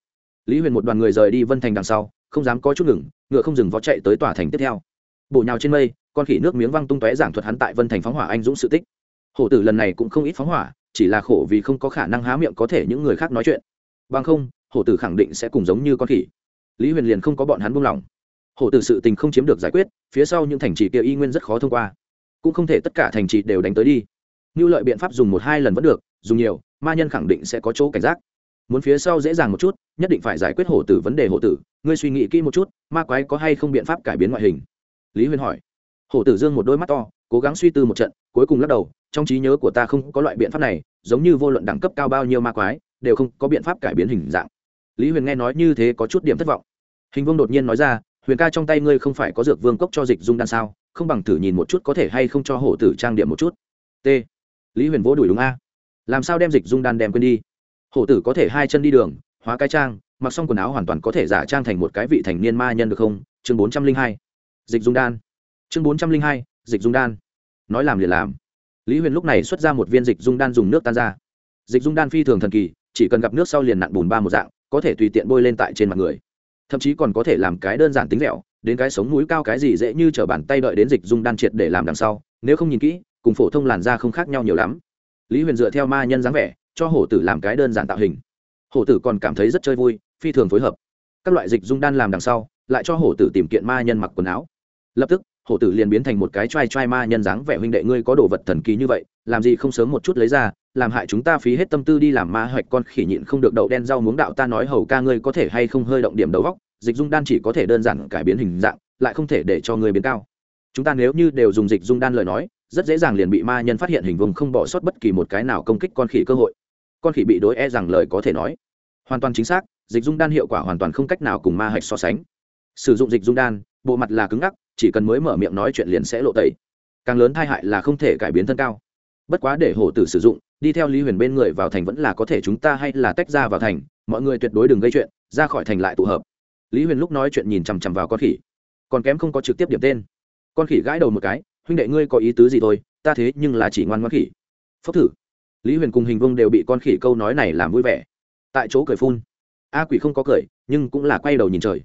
lý huyền một đoàn người rời đi vân thành đằng sau, không dám có chút ngừng, ngựa không dừng vó chạy tới tòa thành tiếp theo. Bổ nhào trên mây, con khỉ nước miếng văng tung tóe giảng thuật hắn tại vân thành phóng hỏa anh dũng sự tích. Hổ tử lần này cũng không ít phóng hỏa, chỉ là khổ vì không có khả năng há miệng có thể những người khác nói chuyện. Bằng không, hổ tử khẳng định sẽ cùng giống như con khỉ. Lý huyền liền không có bọn hắn buông lỏng hổ tử sự tình không chiếm được giải quyết, phía sau những thành trì kia y nguyên rất khó thông qua. Cũng không thể tất cả thành trì đều đánh tới đi. Như lợi biện pháp dùng một hai lần vẫn được, dùng nhiều, ma nhân khẳng định sẽ có chỗ cảnh giác muốn phía sau dễ dàng một chút, nhất định phải giải quyết hổ tử vấn đề hổ tử. Ngươi suy nghĩ kỹ một chút, ma quái có hay không biện pháp cải biến ngoại hình? Lý huyền hỏi. Hổ tử dương một đôi mắt to, cố gắng suy tư một trận, cuối cùng lắc đầu, trong trí nhớ của ta không có loại biện pháp này, giống như vô luận đẳng cấp cao bao nhiêu ma quái, đều không có biện pháp cải biến hình dạng. Lý huyền nghe nói như thế có chút điểm thất vọng. Hình vương đột nhiên nói ra, huyền ca trong tay ngươi không phải có dược vương cốc cho dịch dung đan sao? Không bằng thử nhìn một chút có thể hay không cho hổ tử trang điểm một chút. T. Lý huyền vỗ đuổi đúng a. Làm sao đem dịch dung đan đem quên đi? Hổ tử có thể hai chân đi đường hóa cái trang mặc xong quần áo hoàn toàn có thể giả trang thành một cái vị thành niên ma nhân được không? Chương bốn trăm linh hai dịch dung đan. Chương bốn trăm linh hai dịch dung đan. Nói làm liền làm. Lý huyền lúc này xuất ra một viên dịch dung đan dùng nước tan ra. Dịch dung đan phi thường thần kỳ chỉ cần gặp nước sau liền nặn bùn ba một dạng có thể tùy tiện bôi lên tại trên mặt người. Thậm chí còn có thể làm cái đơn giản tính lẹo, đến cái sống núi cao cái gì dễ như t r ở bàn tay đợi đến dịch dung đan triệt để làm đằng sau. Nếu không nhìn kỹ cùng phổ thông làn da không khác nhau nhiều lắm. Lý huyền dựa theo ma nhân dáng vẻ cho hổ tử làm cái đơn giản tạo hình. Hổ tử còn cảm thấy rất chơi vui, phi thường phối hợp. Các loại dịch dung đan làm đằng sau, lại cho hổ tử tìm kiện ma nhân mặc quần áo. Lập tức, hổ tử liền biến thành một cái t r a i t r a i ma nhân dáng vẻ huynh đệ ngươi có đồ vật thần kỳ như vậy, làm gì không sớm một chút lấy ra, làm hại chúng ta phí hết tâm tư đi làm ma hoạch con khỉ nhịn không được đậu đen rau muống đạo ta nói hầu ca ngươi có thể hay không hơi động điểm đầu góc dịch dung đan chỉ có thể đơn giản cải biến hình dạng, lại không thể để cho người biến cao. Chúng ta nếu như đều dùng dịch dung đan lời nói, rất dễ dàng liền bị ma nhân phát hiện hình vùng không bỏ sót bất kỳ một cái nào công kích con khỉ cơ hội con khỉ bị đối e rằng lời có thể nói. Hoàn toàn chính xác, dịch dung đan hiệu quả hoàn toàn không cách nào cùng ma hạch so sánh. Sử dụng dịch dung đan, bộ mặt là cứng ngắc, chỉ cần mới mở miệng nói chuyện liền sẽ lộ tẩy. Càng lớn tai hại là không thể cải biến thân cao. Bất quá để hổ tử sử dụng, đi theo lý huyền bên người vào thành vẫn là có thể chúng ta hay là tách ra vào thành, mọi người tuyệt đối đừng gây chuyện, ra khỏi thành lại tụ hợp. Lý huyền lúc nói chuyện nhìn chằm chằm vào con khỉ. Còn kém không có trực tiếp điểm tên. Con khỉ gãi đầu một cái, huynh đệ ngươi có ý tứ gì thôi, ta thế nhưng là chỉ ngoan ngoan khỉ. Phốc thử lý huyền cùng hình Vương đều bị con khỉ câu nói này làm vui vẻ. Tại chỗ cười phun. A quỷ không có cười, nhưng cũng là quay đầu nhìn trời.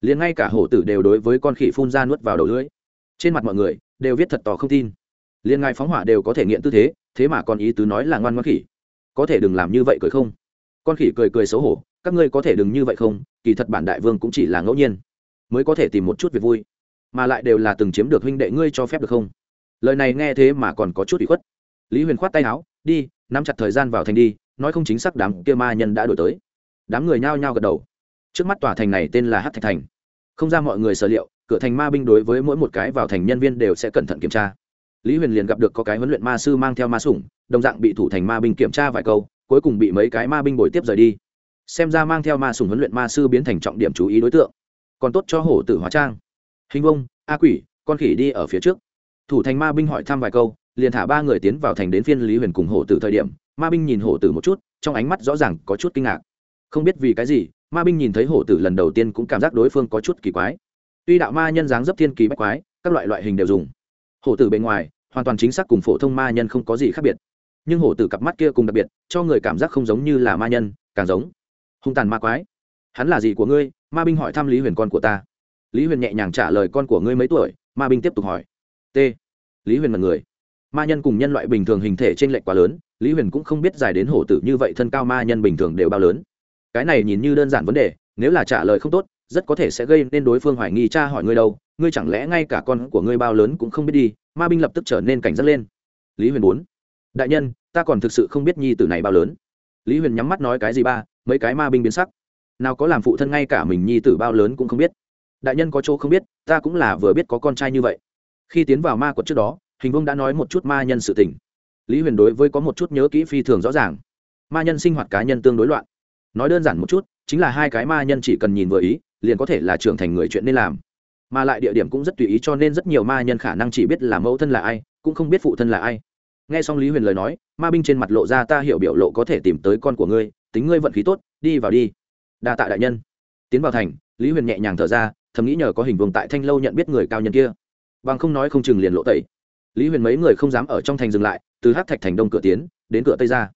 Liền ngay cả hổ tử đều đối với con khỉ phun ra nuốt vào đầu lưỡi. Trên mặt mọi người đều viết thật tỏ không tin. Liền ngài phóng hỏa đều có thể nghiện tư thế thế mà còn ý tứ nói là ngoan ngoan khỉ. Có thể đừng làm như vậy cười không? Con khỉ cười cười xấu hổ, các ngươi có thể đừng như vậy không? Kỳ thật bản đại vương cũng chỉ là ngẫu nhiên, mới có thể tìm một chút việc vui, mà lại đều là từng chiếm được huynh đệ ngươi cho phép được không? Lời này nghe thế mà còn có chút bị khuất. Lý huyền khoát tay áo đi, nắm chặt thời gian vào thành đi, nói không chính xác đám kia ma nhân đã đổi tới. Đám người nhao nhao gật đầu. Trước mắt tòa thành này tên là hát thạch thành. Không ra mọi người sở liệu, cửa thành ma binh đối với mỗi một cái vào thành nhân viên đều sẽ cẩn thận kiểm tra. Lý huyền liền gặp được có cái huấn luyện ma sư mang theo ma sủng, đồng dạng bị thủ thành ma binh kiểm tra vài câu, cuối cùng bị mấy cái ma binh bồi tiếp rời đi. Xem ra mang theo ma sủng huấn luyện ma sư biến thành trọng điểm chú ý đối tượng. Còn tốt cho hổ tử hóa trang. Hình vông, a quỷ, con khỉ đi ở phía trước. Thủ thành ma binh hỏi thăm vài câu liền thả ba người tiến vào thành đến phiên lý huyền cùng hổ tử thời điểm, ma binh nhìn hổ tử một chút, trong ánh mắt rõ ràng có chút kinh ngạc. Không biết vì cái gì, ma binh nhìn thấy hổ tử lần đầu tiên cũng cảm giác đối phương có chút kỳ quái. Tuy đạo ma nhân dáng dấp thiên kỳ bách quái, các loại loại hình đều dùng. Hổ tử bên ngoài, hoàn toàn chính xác cùng phổ thông ma nhân không có gì khác biệt. Nhưng hổ tử cặp mắt kia cùng đặc biệt, cho người cảm giác không giống như là ma nhân, càng giống hung tàn ma quái. Hắn là gì của ngươi? Ma binh hỏi thăm lý huyền con của ta. Lý huyền nhẹ nhàng trả lời con của ngươi mấy tuổi, ma binh tiếp tục hỏi. T. Lý huyền mật người ma nhân cùng nhân loại bình thường hình thể t r ê n lệch quá lớn, lý huyền cũng không biết dài đến hổ tử như vậy thân cao ma nhân bình thường đều bao lớn. Cái này nhìn như đơn giản vấn đề, nếu là trả lời không tốt, rất có thể sẽ gây nên đối phương hoài nghi cha hỏi ngươi đâu, ngươi chẳng lẽ ngay cả con của ngươi bao lớn cũng không biết đi, ma binh lập tức trở nên cảnh giác lên. Lý huyền bốn, đại nhân, ta còn thực sự không biết nhi tử này bao lớn. Lý huyền nhắm mắt nói cái gì ba, mấy cái ma binh biến sắc. Nào có làm phụ thân ngay cả mình nhi tử bao lớn cũng không biết. Đại nhân có chỗ không biết, ta cũng là vừa biết có con trai như vậy. Khi tiến vào ma quật trước đó hình vương đã nói một chút ma nhân sự tình. Lý huyền đối với có một chút nhớ kỹ phi thường rõ ràng. Ma nhân sinh hoạt cá nhân tương đối loạn. Nói đơn giản một chút, chính là hai cái ma nhân chỉ cần nhìn vừa ý, liền có thể là trưởng thành người chuyện nên làm. Mà lại địa điểm cũng rất tùy ý cho nên rất nhiều ma nhân khả năng chỉ biết là mẫu thân là ai, cũng không biết phụ thân là ai. Nghe xong lý huyền lời nói, ma binh trên mặt lộ ra ta hiểu biểu lộ có thể tìm tới con của ngươi, tính ngươi vận khí tốt, đi vào đi. Đa tạ đại nhân. Tiến vào thành, lý huyền nhẹ nhàng thở ra, thầm nghĩ nhờ có hình vùng tại thanh lâu nhận biết người cao nhân kia. Bằng không nói không chừng liền lộ tẩy lý huyền mấy người không dám ở trong thành dừng lại, từ hát thạch thành đông cửa tiến, đến cửa tây ra.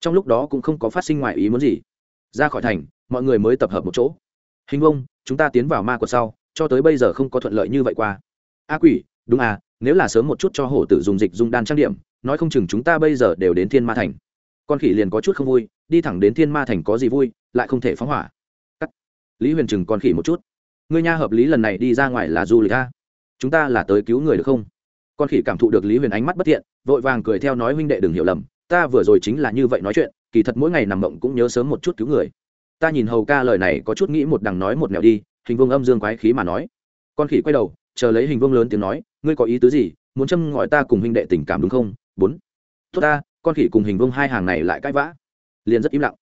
Trong lúc đó cũng không có phát sinh ngoại ý muốn gì. Ra khỏi thành, mọi người mới tập hợp một chỗ. Hình vông, chúng ta tiến vào ma quật sau, cho tới bây giờ không có thuận lợi như vậy qua. A quỷ, đúng à nếu là sớm một chút cho hổ tử dùng dịch dung đan trang điểm, nói không chừng chúng ta bây giờ đều đến thiên ma thành. Con khỉ liền có chút không vui, đi thẳng đến thiên ma thành có gì vui, lại không thể phóng hỏa. Cắt. Lý huyền chừng con khỉ một chút. Ngươi nha hợp lý lần này đi ra ngoài là du lịch a. Chúng ta là tới cứu người được không? Con khỉ cảm thụ được lý huyền ánh mắt bất thiện, vội vàng cười theo nói, huynh đệ đừng hiểu lầm, ta vừa rồi chính là như vậy nói chuyện, kỳ thật mỗi ngày nằm mộng cũng nhớ sớm một chút cứu người. Ta nhìn hầu ca lời này có chút nghĩ một đằng nói một nẻo đi, hình vương âm dương quái khí mà nói. Con khỉ quay đầu, chờ lấy hình vương lớn tiếng nói, ngươi có ý tứ gì? Muốn châm ngỏi ta cùng huynh đệ tình cảm đúng không? Bốn. Tốt ta, con khỉ cùng hình vương hai hàng này lại cãi vã. Liền rất im lặng.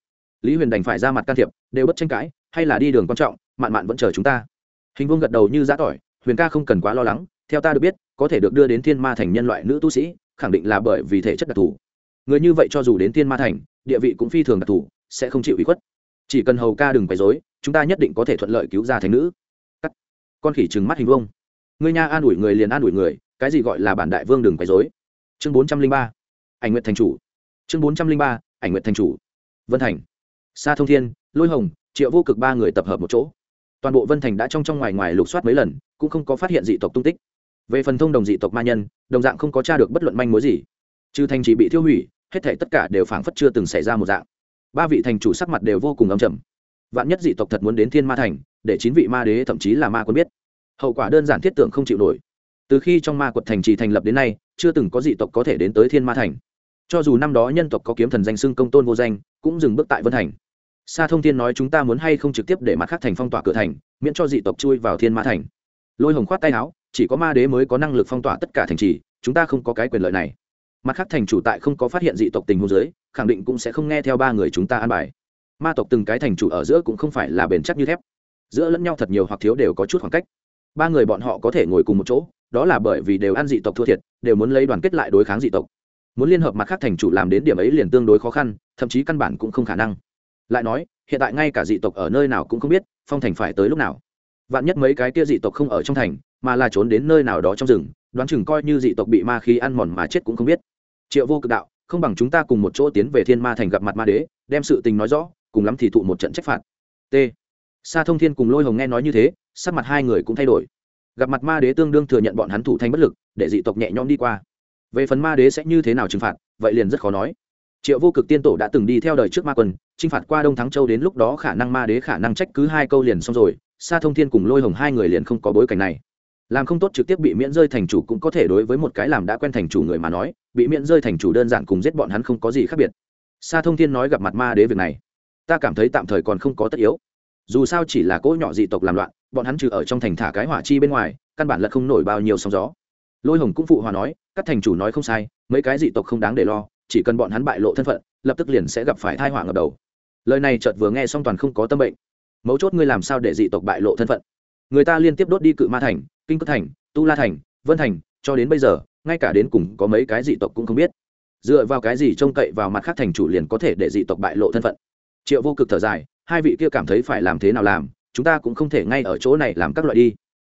Lý huyền đành phải ra mặt can thiệp, đều bất tranh cãi, hay là đi đường quan trọng, mạn mạn vẫn chờ chúng ta. Hình vương gật đầu như giã tỏi, huyền ca không cần quá lo lắng theo ta được biết, có thể được đưa đến thiên ma thành nhân loại nữ tu sĩ, khẳng định là bởi vì thể chất đặc thù. Người như vậy cho dù đến thiên ma thành, địa vị cũng phi thường đặc thù, sẽ không chịu ý khuất. Chỉ cần hầu ca đừng quấy dối chúng ta nhất định có thể thuận lợi cứu ra thành nữ. Cắt. con khỉ trừng mắt hình vông ngươi nha an ủi người liền an ủi người, cái gì gọi là bản đại vương đừng quấy dối chương bốn trăm linh ba. Ảnh nguyện thành chủ. Chương bốn trăm linh ba, ảnh nguyện thành chủ. Vân thành. Sa thông thiên, lôi hồng, triệu vô cực ba người tập hợp một chỗ. Toàn bộ vân thành đã trong trong ngoài ngoài lục soát mấy lần, cũng không có phát hiện dị tộc tung tích về phần thông đồng dị tộc ma nhân, đồng dạng không có t r a được bất luận manh mối gì. Trừ thành chỉ bị thiêu hủy, hết thể tất cả đều phảng phất chưa từng xảy ra một dạng. Ba vị thành chủ sắc mặt đều vô cùng ấm chầm vạn nhất dị tộc thật muốn đến thiên ma thành, để chín vị ma đế thậm chí là ma quân biết. Hậu quả đơn giản thiết tưởng không chịu nổi. Từ khi trong ma quật thành trì thành lập đến nay, chưa từng có dị tộc có thể đến tới thiên ma thành. Cho dù năm đó nhân tộc có kiếm thần danh xưng công tôn vô danh, cũng dừng bước tại vân thành. Sa thông thiên nói chúng ta muốn hay không trực tiếp để mặt khác thành phong tỏa cửa thành, miễn cho dị tộc chui vào thiên ma thành. Lôi hồng khoát tay áo chỉ có ma đế mới có năng lực phong tỏa tất cả thành trì, chúng ta không có cái quyền lợi này. Mặt khác thành chủ tại không có phát hiện dị tộc tình hôn giới khẳng định cũng sẽ không nghe theo ba người chúng ta an bài. Ma tộc từng cái thành chủ ở giữa cũng không phải là bền chắc như thép. Giữa lẫn nhau thật nhiều hoặc thiếu đều có chút khoảng cách. Ba người bọn họ có thể ngồi cùng một chỗ, đó là bởi vì đều ăn dị tộc thua thiệt, đều muốn lấy đoàn kết lại đối kháng dị tộc. Muốn liên hợp mặt khác thành chủ làm đến điểm ấy liền tương đối khó khăn, thậm chí căn bản cũng không khả năng. Lại nói, hiện tại ngay cả dị tộc ở nơi nào cũng không biết, phong thành phải tới lúc nào. Vạn nhất mấy cái kia dị tộc không ở trong thành mà là trốn đến nơi nào đó trong rừng, đoán chừng coi như dị tộc bị ma khí ăn mòn mà chết cũng không biết. Triệu vô cực đạo, không bằng chúng ta cùng một chỗ tiến về thiên ma thành gặp mặt ma đế, đem sự tình nói rõ, cùng lắm thì thụ một trận trách phạt. T. Sa thông thiên cùng lôi hồng nghe nói như thế, sắc mặt hai người cũng thay đổi. Gặp mặt ma đế tương đương thừa nhận bọn hắn thủ thanh bất lực, để dị tộc nhẹ nhõm đi qua. Về phần ma đế sẽ như thế nào trừng phạt, vậy liền rất khó nói. Triệu vô cực tiên tổ đã từng đi theo đời trước ma quân, chinh phạt qua đông thắng châu đến lúc đó khả năng ma đế khả năng trách cứ hai câu liền xong rồi, sa thông thiên cùng lôi hồng hai người liền không có bối cảnh này làm không tốt trực tiếp bị miễn rơi thành chủ cũng có thể đối với một cái làm đã quen thành chủ người mà nói, bị miễn rơi thành chủ đơn giản cùng giết bọn hắn không có gì khác biệt. Sa thông thiên nói gặp mặt ma đế việc này, ta cảm thấy tạm thời còn không có tất yếu. Dù sao chỉ là cỗ nhỏ dị tộc làm loạn, bọn hắn trừ ở trong thành thả cái hỏa chi bên ngoài, căn bản là không nổi bao nhiêu sóng gió. Lôi hồng cũng phụ hòa nói, các thành chủ nói không sai, mấy cái dị tộc không đáng để lo, chỉ cần bọn hắn bại lộ thân phận, lập tức liền sẽ gặp phải thai họa ngập đầu. Lời này chợt vừa nghe xong toàn không có tâm bệnh. Mấu chốt ngươi làm sao để dị tộc bại lộ thân phận? Người ta liên tiếp đốt đi cự ma thành, kinh cất thành, tu la thành, vân thành, cho đến bây giờ, ngay cả đến cùng có mấy cái dị tộc cũng không biết. Dựa vào cái gì trông cậy vào mặt khác thành chủ liền có thể để dị tộc bại lộ thân phận? Triệu vô cực thở dài, hai vị kia cảm thấy phải làm thế nào làm, chúng ta cũng không thể ngay ở chỗ này làm các loại đi.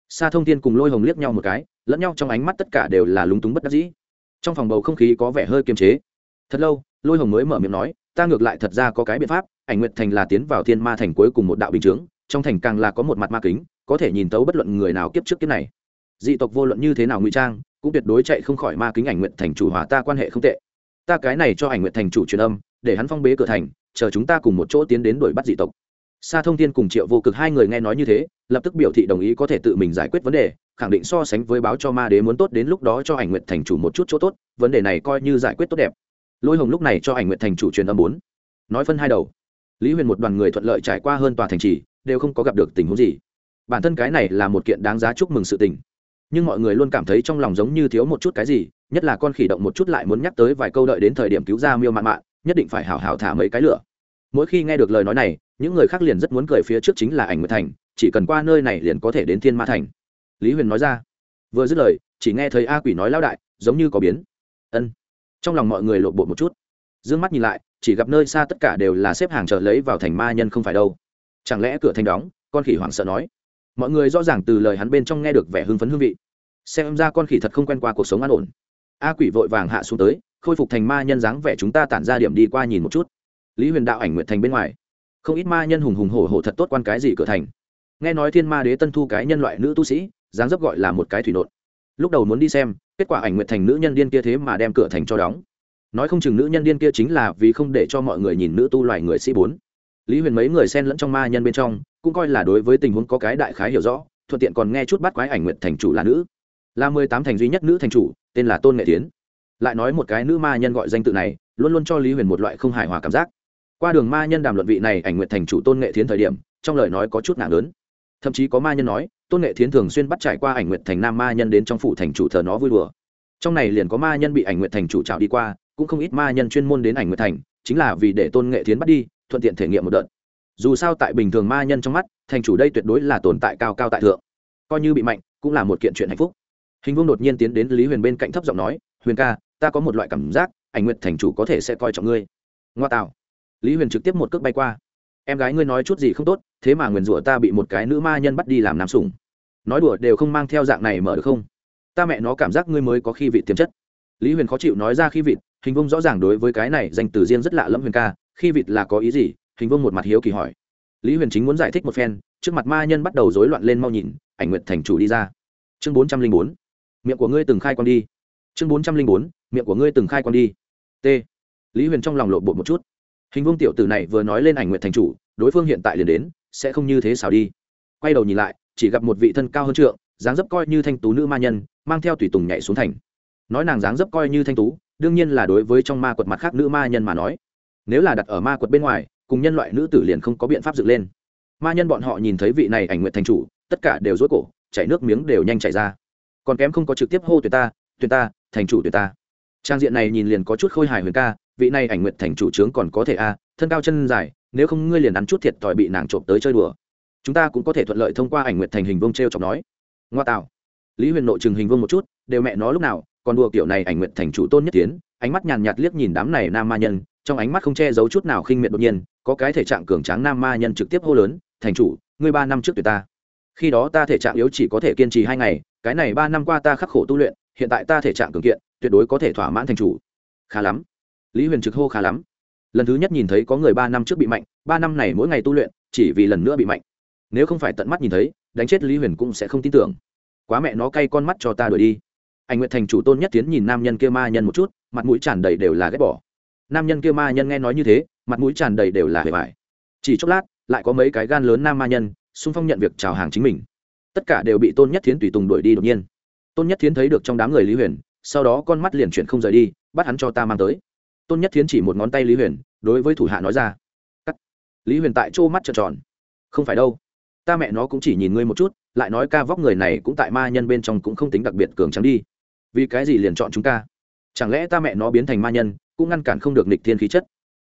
Sa thông thiên cùng lôi hồng liếc nhau một cái, lẫn nhau trong ánh mắt tất cả đều là lúng túng bất đắc dĩ. Trong phòng bầu không khí có vẻ hơi kiềm chế. Thật lâu, lôi hồng mới mở miệng nói, ta ngược lại thật ra có cái biện pháp, ảnh nguyệt thành là tiến vào thiên ma thành cuối cùng một đạo bình chướng trong thành càng là có một mặt ma kính, có thể nhìn tấu bất luận người nào kiếp trước kiếp này. Dị tộc vô luận như thế nào ngụy trang, cũng tuyệt đối chạy không khỏi ma kính ảnh nguyện thành chủ hòa ta quan hệ không tệ. Ta cái này cho ảnh nguyện thành chủ truyền âm, để hắn phong bế cửa thành, chờ chúng ta cùng một chỗ tiến đến đuổi bắt dị tộc. Sa thông thiên cùng triệu vô cực hai người nghe nói như thế, lập tức biểu thị đồng ý có thể tự mình giải quyết vấn đề, khẳng định so sánh với báo cho ma đế muốn tốt đến lúc đó cho ảnh nguyện thành chủ một chút chỗ tốt, vấn đề này coi như giải quyết tốt đẹp. Lôi hồng lúc này cho ảnh nguyện thành chủ truyền âm bốn. Nói phân hai đầu. Lý huyền một đoàn người thuận lợi trải qua hơn tòa thành trì đều không có gặp được tình huống gì. Bản thân cái này là một kiện đáng giá chúc mừng sự tình. Nhưng mọi người luôn cảm thấy trong lòng giống như thiếu một chút cái gì, nhất là con khỉ động một chút lại muốn nhắc tới vài câu đợi đến thời điểm cứu ra miêu mạn mạn, nhất định phải hào hào thả mấy cái lửa. Mỗi khi nghe được lời nói này, những người khác liền rất muốn cười phía trước chính là ảnh nguyệt thành, chỉ cần qua nơi này liền có thể đến thiên ma thành. Lý huyền nói ra. Vừa dứt lời, chỉ nghe thấy a quỷ nói lao đại, giống như có biến. Ân. Trong lòng mọi người lộn bộ một chút. D ư ơ n g mắt nhìn lại, chỉ gặp nơi xa tất cả đều là xếp hàng chờ lấy vào thành ma nhân không phải đâu chẳng lẽ cửa thành đóng? Con khỉ hoảng sợ nói. Mọi người rõ ràng từ lời hắn bên trong nghe được vẻ hưng phấn hương vị. Xem ra con khỉ thật không quen qua cuộc sống an ổn. A quỷ vội vàng hạ xuống tới, khôi phục thành ma nhân dáng vẻ chúng ta tản ra điểm đi qua nhìn một chút. Lý huyền đạo ảnh nguyện thành bên ngoài. Không ít ma nhân hùng hùng hổ hổ thật tốt quan cái gì cửa thành. Nghe nói thiên ma đế tân thu cái nhân loại nữ tu sĩ, dáng dấp gọi là một cái thủy nộn. Lúc đầu muốn đi xem, kết quả ảnh nguyện thành nữ nhân điên kia thế mà đem cửa thành cho đóng. Nói không chừng nữ nhân điên kia chính là vì không để cho mọi người nhìn nữ tu loài người sĩ bốn lý huyền mấy người xen lẫn trong ma nhân bên trong, cũng coi là đối với tình huống có cái đại khái hiểu rõ, thuận tiện còn nghe chút bắt quái ảnh nguyện thành chủ là nữ. Là mười tám thành duy nhất nữ thành chủ, tên là tôn nghệ tiến. Lại nói một cái nữ ma nhân gọi danh tự này, luôn luôn cho lý huyền một loại không hài hòa cảm giác. Qua đường ma nhân đàm luận vị này ảnh nguyện thành chủ tôn nghệ tiến thời điểm, trong lời nói có chút nặng lớn. Thậm chí có ma nhân nói, tôn nghệ thiến thường xuyên bắt trải qua ảnh nguyện thành nam ma nhân đến trong phủ thành chủ thờ nó vui đùa. Trong này liền có ma nhân bị ảnh nguyện thành chủ trào đi qua, cũng không ít ma nhân chuyên môn đến ảnh nguyện thành, chính là vì để tôn nghệ thiến bắt đi thuận tiện thể nghiệm một đợt. Dù sao tại bình thường ma nhân trong mắt, thành chủ đây tuyệt đối là tồn tại cao cao tại thượng. Coi như bị mạnh, cũng là một kiện chuyện hạnh phúc. Hình vương đột nhiên tiến đến lý huyền bên cạnh thấp giọng nói, huyền ca, ta có một loại cảm giác, ảnh nguyện thành chủ có thể sẽ coi trọng ngươi. Ngoa tạo. Lý huyền trực tiếp một cước bay qua. Em gái ngươi nói chút gì không tốt, thế mà nguyền rủa ta bị một cái nữ ma nhân bắt đi làm nam sủng. Nói đùa đều không mang theo dạng này mở được không? Ta mẹ nó cảm giác ngươi mới có khi vị tiềm chất. Lý huyền khó chịu nói ra khi vịt hình vung rõ ràng đối với cái này danh từ riêng rất lạ lẫm huyền ca khi vịt là có ý gì? Hình vương một mặt hiếu kỳ hỏi. Lý huyền chính muốn giải thích một phen, trước mặt ma nhân bắt đầu rối loạn lên mau nhìn, ảnh nguyệt thành chủ đi ra. Chương bốn trăm linh bốn, miệng của ngươi từng khai quan đi. Chương bốn trăm linh bốn, miệng của ngươi từng khai quan đi. T. Lý huyền trong lòng lộ bộ một chút. Hình vương tiểu tử này vừa nói lên ảnh nguyện thành chủ, đối phương hiện tại liền đến, sẽ không như thế xảo đi. Quay đầu nhìn lại, chỉ gặp một vị thân cao hơn trượng, dáng dấp coi như thanh tú nữ ma nhân, mang theo tùy tùng nhảy xuống thành. Nói nàng dáng dấp coi như thanh tú, đương nhiên là đối với trong ma quật mặt khác nữ ma nhân mà nói nếu là đặt ở ma quật bên ngoài, cùng nhân loại nữ tử liền không có biện pháp dựng lên. Ma nhân bọn họ nhìn thấy vị này ảnh nguyện thành chủ, tất cả đều rối cổ, chảy nước miếng đều nhanh chảy ra. Còn kém không có trực tiếp hô tuyệt ta tuyệt ta, thành chủ tuyệt ta. Trang diện này nhìn liền có chút khôi hài huyền ca, vị này ảnh nguyện thành chủ trướng còn có thể a, thân cao chân dài, nếu không ngươi liền ăn chút thiệt thòi bị nàng trộm tới chơi đùa. Chúng ta cũng có thể thuận lợi thông qua ảnh nguyện thành hình vông t r e o chọc nói. Ngoa tạo. Lý huyền nội chừng hình vông một chút, đều mẹ nó lúc nào, còn đùa kiểu này ảnh nguyện thành chủ tôn nhất tiến, ánh mắt nhàn nhạt liếc nhìn đám này nam ma nhân trong ánh mắt không che giấu chút nào khinh miệt đột nhiên, có cái thể trạng cường tráng nam ma nhân trực tiếp hô lớn, thành chủ, ngươi ba năm trước tuyệt ta. Khi đó ta thể trạng yếu chỉ có thể kiên trì hai ngày, cái này ba năm qua ta khắc khổ tu luyện, hiện tại ta thể trạng cường kiện, tuyệt đối có thể thỏa mãn thành chủ. Khá lắm. Lý huyền trực hô khá lắm. Lần thứ nhất nhìn thấy có người ba năm trước bị mạnh, ba năm này mỗi ngày tu luyện, chỉ vì lần nữa bị mạnh. Nếu không phải tận mắt nhìn thấy, đánh chết lý huyền cũng sẽ không tin tưởng. Quá mẹ nó cay con mắt cho ta đuổi đi. Anh nguyện thành chủ tôn nhất tiến nhìn nam nhân kia ma nhân một chút, mặt mũi tràn đầy đều là ghét bỏ nam nhân kia ma nhân nghe nói như thế, mặt mũi tràn đầy đều là hề vải. Chỉ chốc lát, lại có mấy cái gan lớn nam ma nhân, xung phong nhận việc chào hàng chính mình. Tất cả đều bị tôn nhất thiến tùy tùng đuổi đi đột nhiên. Tôn nhất thiến thấy được trong đám người lý huyền, sau đó con mắt liền chuyển không rời đi, bắt hắn cho ta mang tới. Tôn nhất thiến chỉ một ngón tay lý huyền, đối với thủ hạ nói ra. Cắt. Lý huyền tại chỗ mắt trợn tròn. Không phải đâu. Ta mẹ nó cũng chỉ nhìn ngươi một chút, lại nói ca vóc người này cũng tại ma nhân bên trong cũng không tính đặc biệt cường trắng đi. Vì cái gì liền chọn chúng ta chẳng lẽ ta mẹ nó biến thành ma nhân cũng ngăn cản không được nịch thiên khí chất.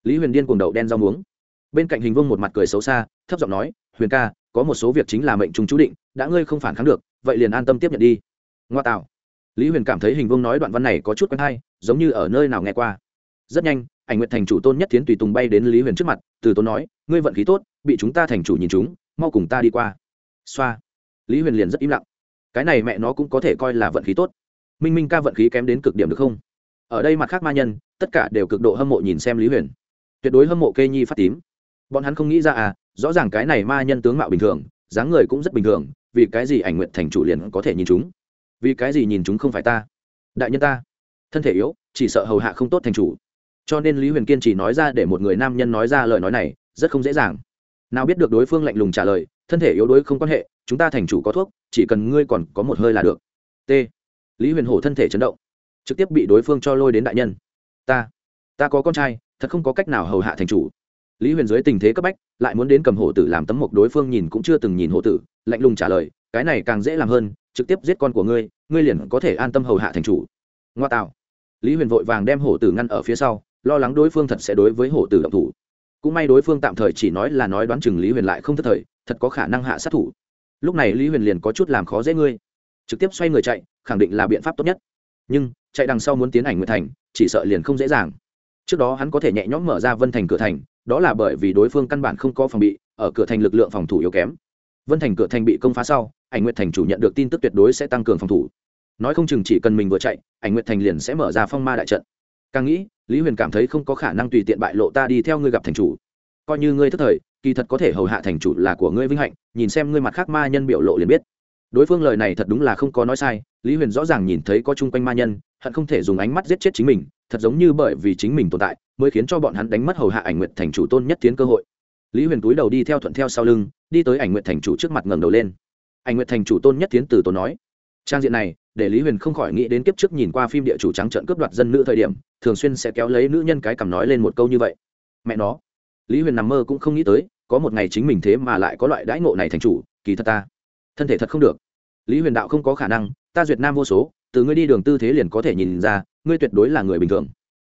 Lý huyền điên cuồng đậu đen rau muống. Bên cạnh hình vương một mặt cười xấu xa, thấp giọng nói, huyền ca, có một số việc chính là mệnh trùng chú định, đã ngươi không phản kháng được, vậy liền an tâm tiếp nhận đi. Ngoa tạo. Lý huyền cảm thấy hình vương nói đoạn văn này có chút quen hay, giống như ở nơi nào nghe qua. Rất nhanh, ảnh nguyện thành chủ tôn nhất thiến tùy tùng bay đến lý huyền trước mặt, từ tôn nói, ngươi vận khí tốt, bị chúng ta thành chủ nhìn chúng, mau cùng ta đi qua. Xoa. Lý huyền liền rất im lặng. Cái này mẹ nó cũng có thể coi là vận khí tốt. Minh minh ca vận khí kém đến cực điểm được không? Ở đây mặt khác ma nhân, tất cả đều cực độ hâm mộ nhìn xem lý huyền. Tuyệt đối hâm mộ kê nhi phát tím. Bọn hắn không nghĩ ra à rõ ràng cái này ma nhân tướng mạo bình thường, dáng người cũng rất bình thường, vì cái gì ảnh nguyện thành chủ liền có thể nhìn chúng? Vì cái gì nhìn chúng không phải ta? Đại nhân ta, thân thể yếu, chỉ sợ hầu hạ không tốt thành chủ. Cho nên lý huyền kiên chỉ nói ra để một người nam nhân nói ra lời nói này, rất không dễ dàng. Nào biết được đối phương lạnh lùng trả lời, thân thể yếu đuối không quan hệ, chúng ta thành chủ có thuốc, chỉ cần ngươi còn có một hơi là được. T. Lý huyền hổ thân thể chấn động trực tiếp bị đối phương cho lôi đến đại nhân. Ta ta có con trai, thật không có cách nào hầu hạ thành chủ. Lý huyền dưới tình thế cấp bách, lại muốn đến cầm hổ tử làm tấm mộc đối phương nhìn cũng chưa từng nhìn hổ tử, lạnh lùng trả lời, cái này càng dễ làm hơn, trực tiếp giết con của ngươi ngươi liền có thể an tâm hầu hạ thành chủ. Ngoa tạo. Lý huyền vội vàng đem hổ tử ngăn ở phía sau, lo lắng đối phương thật sẽ đối với hổ tử động thủ. Cũng may đối phương tạm thời chỉ nói là nói đoán chừng lý huyền lại không thất thời, thật có khả năng hạ sát thủ. Lúc này lý huyền liền có chút làm khó dễ ngươi. Trực tiếp xoay người chạy, khẳng định là biện pháp tốt nhất nhưng chạy đằng sau muốn tiến ảnh nguyệt thành, chỉ sợ liền không dễ dàng. Trước đó hắn có thể nhẹ nhõm mở ra vân thành cửa thành, đó là bởi vì đối phương căn bản không có phòng bị, ở cửa thành lực lượng phòng thủ yếu kém. Vân thành cửa thành bị công phá sau, ảnh nguyệt thành chủ nhận được tin tức tuyệt đối sẽ tăng cường phòng thủ. Nói không chừng chỉ cần mình vừa chạy, ảnh nguyệt thành liền sẽ mở ra phong ma đại trận. Càng nghĩ, lý huyền cảm thấy không có khả năng tùy tiện bại lộ ta đi theo ngươi gặp thành chủ. Coi như ngươi thất thời, kỳ thật có thể hầu hạ thành chủ là của ngươi vinh hạnh, nhìn xem ngươi mặt khác ma nhân biểu lộ liền biết đối phương lời này thật đúng là không có nói sai, lý huyền rõ ràng nhìn thấy có chung quanh ma nhân, hận không thể dùng ánh mắt giết chết chính mình, thật giống như bởi vì chính mình tồn tại, mới khiến cho bọn hắn đánh mất hầu hạ ảnh nguyện thành chủ tôn nhất tiến cơ hội. Lý huyền túi đầu đi theo thuận theo sau lưng, đi tới ảnh nguyện thành chủ trước mặt ngẩng đầu lên. Ảnh nguyện thành chủ tôn nhất tiến từ tốn nói, trang diện này, để lý huyền không khỏi nghĩ đến kiếp trước nhìn qua phim địa chủ trắng trợn cướp đoạt dân nữ thời điểm, thường xuyên sẽ kéo lấy nữ nhân cái cầm nói lên một câu như vậy. Mẹ nó. Lý huyền nằm mơ cũng không nghĩ tới, có một ngày chính mình thế mà lại có loại đãi ngộ này thành chủ, kỳ thật ta thân thể thật không được. Lý huyền đạo không có khả năng, ta duyệt nam vô số, từ ngươi đi đường tư thế liền có thể nhìn ra, ngươi tuyệt đối là người bình thường.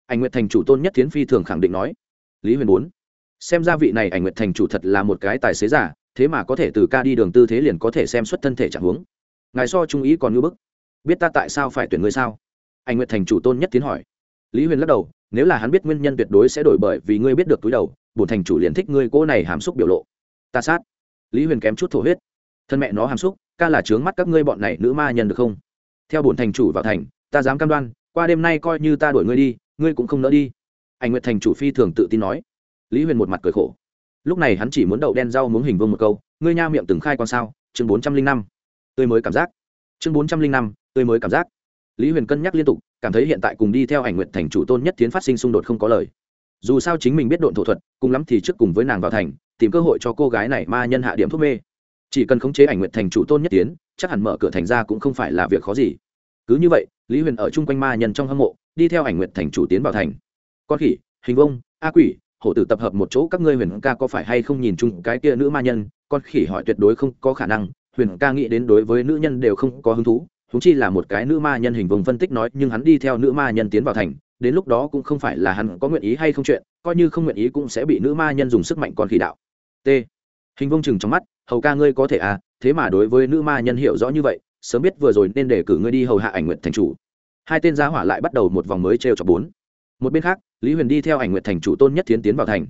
Ảnh nguyệt thành chủ tôn nhất thiến phi thường khẳng định nói. Lý huyền bốn, xem ra vị này ảnh nguyệt thành chủ thật là một cái tài xế giả, thế mà có thể từ ca đi đường tư thế liền có thể xem xuất thân thể trạng hướng. ngài so trung ý còn ngưỡng bức. Biết ta tại sao phải tuyển ngươi sao? Ảnh nguyệt thành chủ tôn nhất tiến hỏi. Lý huyền lắc đầu, nếu là hắn biết nguyên nhân tuyệt đối sẽ đổi bởi vì ngươi biết được túi đầu, bổn thành chủ liền thích ngươi cô này hàm xúc biểu lộ. Ta sát. Lý huyền kém chút thổ huyết thân mẹ nó hàm xúc, ca là trướng mắt các ngươi bọn này nữ ma nhân được không? Theo bổn thành chủ vào thành, ta dám cam đoan, qua đêm nay coi như ta đuổi ngươi đi, ngươi cũng không nỡ đi. Ảnh nguyệt thành chủ phi thường tự tin nói. Lý huyền một mặt cười khổ. Lúc này hắn chỉ muốn đậu đen rau muốn hình vương một câu, ngươi nha miệng từng khai con sao? Chương bốn trăm linh năm. Tươi mới cảm giác. Chương bốn trăm linh năm, tươi mới cảm giác. Lý huyền cân nhắc liên tục, cảm thấy hiện tại cùng đi theo ảnh nguyện thành chủ tôn nhất tiến phát sinh xung đột không có lời. Dù sao chính mình biết độn thổ thuật, cùng lắm thì trước cùng với nàng vào thành, tìm cơ hội cho cô gái này ma nhân hạ điểm thuốc mê chỉ cần khống chế ảnh nguyện thành chủ tôn nhất tiến, chắc hẳn mở cửa thành ra cũng không phải là việc khó gì. Cứ như vậy, lý huyền ở chung quanh ma nhân trong hâm mộ, đi theo ảnh nguyện thành chủ tiến vào thành. Con khỉ, hình vông, a quỷ, hổ tử tập hợp một chỗ, các ngươi huyền ca có phải hay không nhìn chung cái kia nữ ma nhân? Con khỉ hỏi tuyệt đối không có khả năng, huyền ca nghĩ đến đối với nữ nhân đều không có hứng thú thú chi là một cái nữ ma nhân hình vùng phân tích nói, nhưng hắn đi theo nữ ma nhân tiến vào thành, đến lúc đó cũng không phải là hắn có nguyện ý hay không chuyện, coi như không nguyện ý cũng sẽ bị nữ ma nhân dùng sức mạnh con khỉ đạo. T. Hình vông chừng trong mắt hầu ca ngươi có thể à thế mà đối với nữ ma nhân hiểu rõ như vậy, sớm biết vừa rồi nên để cử ngươi đi hầu hạ ảnh nguyện thành chủ. Hai tên gia hỏa lại bắt đầu một vòng mới t r e o cho bốn. Một bên khác, lý huyền đi theo ảnh nguyện thành chủ tôn nhất tiến tiến vào thành.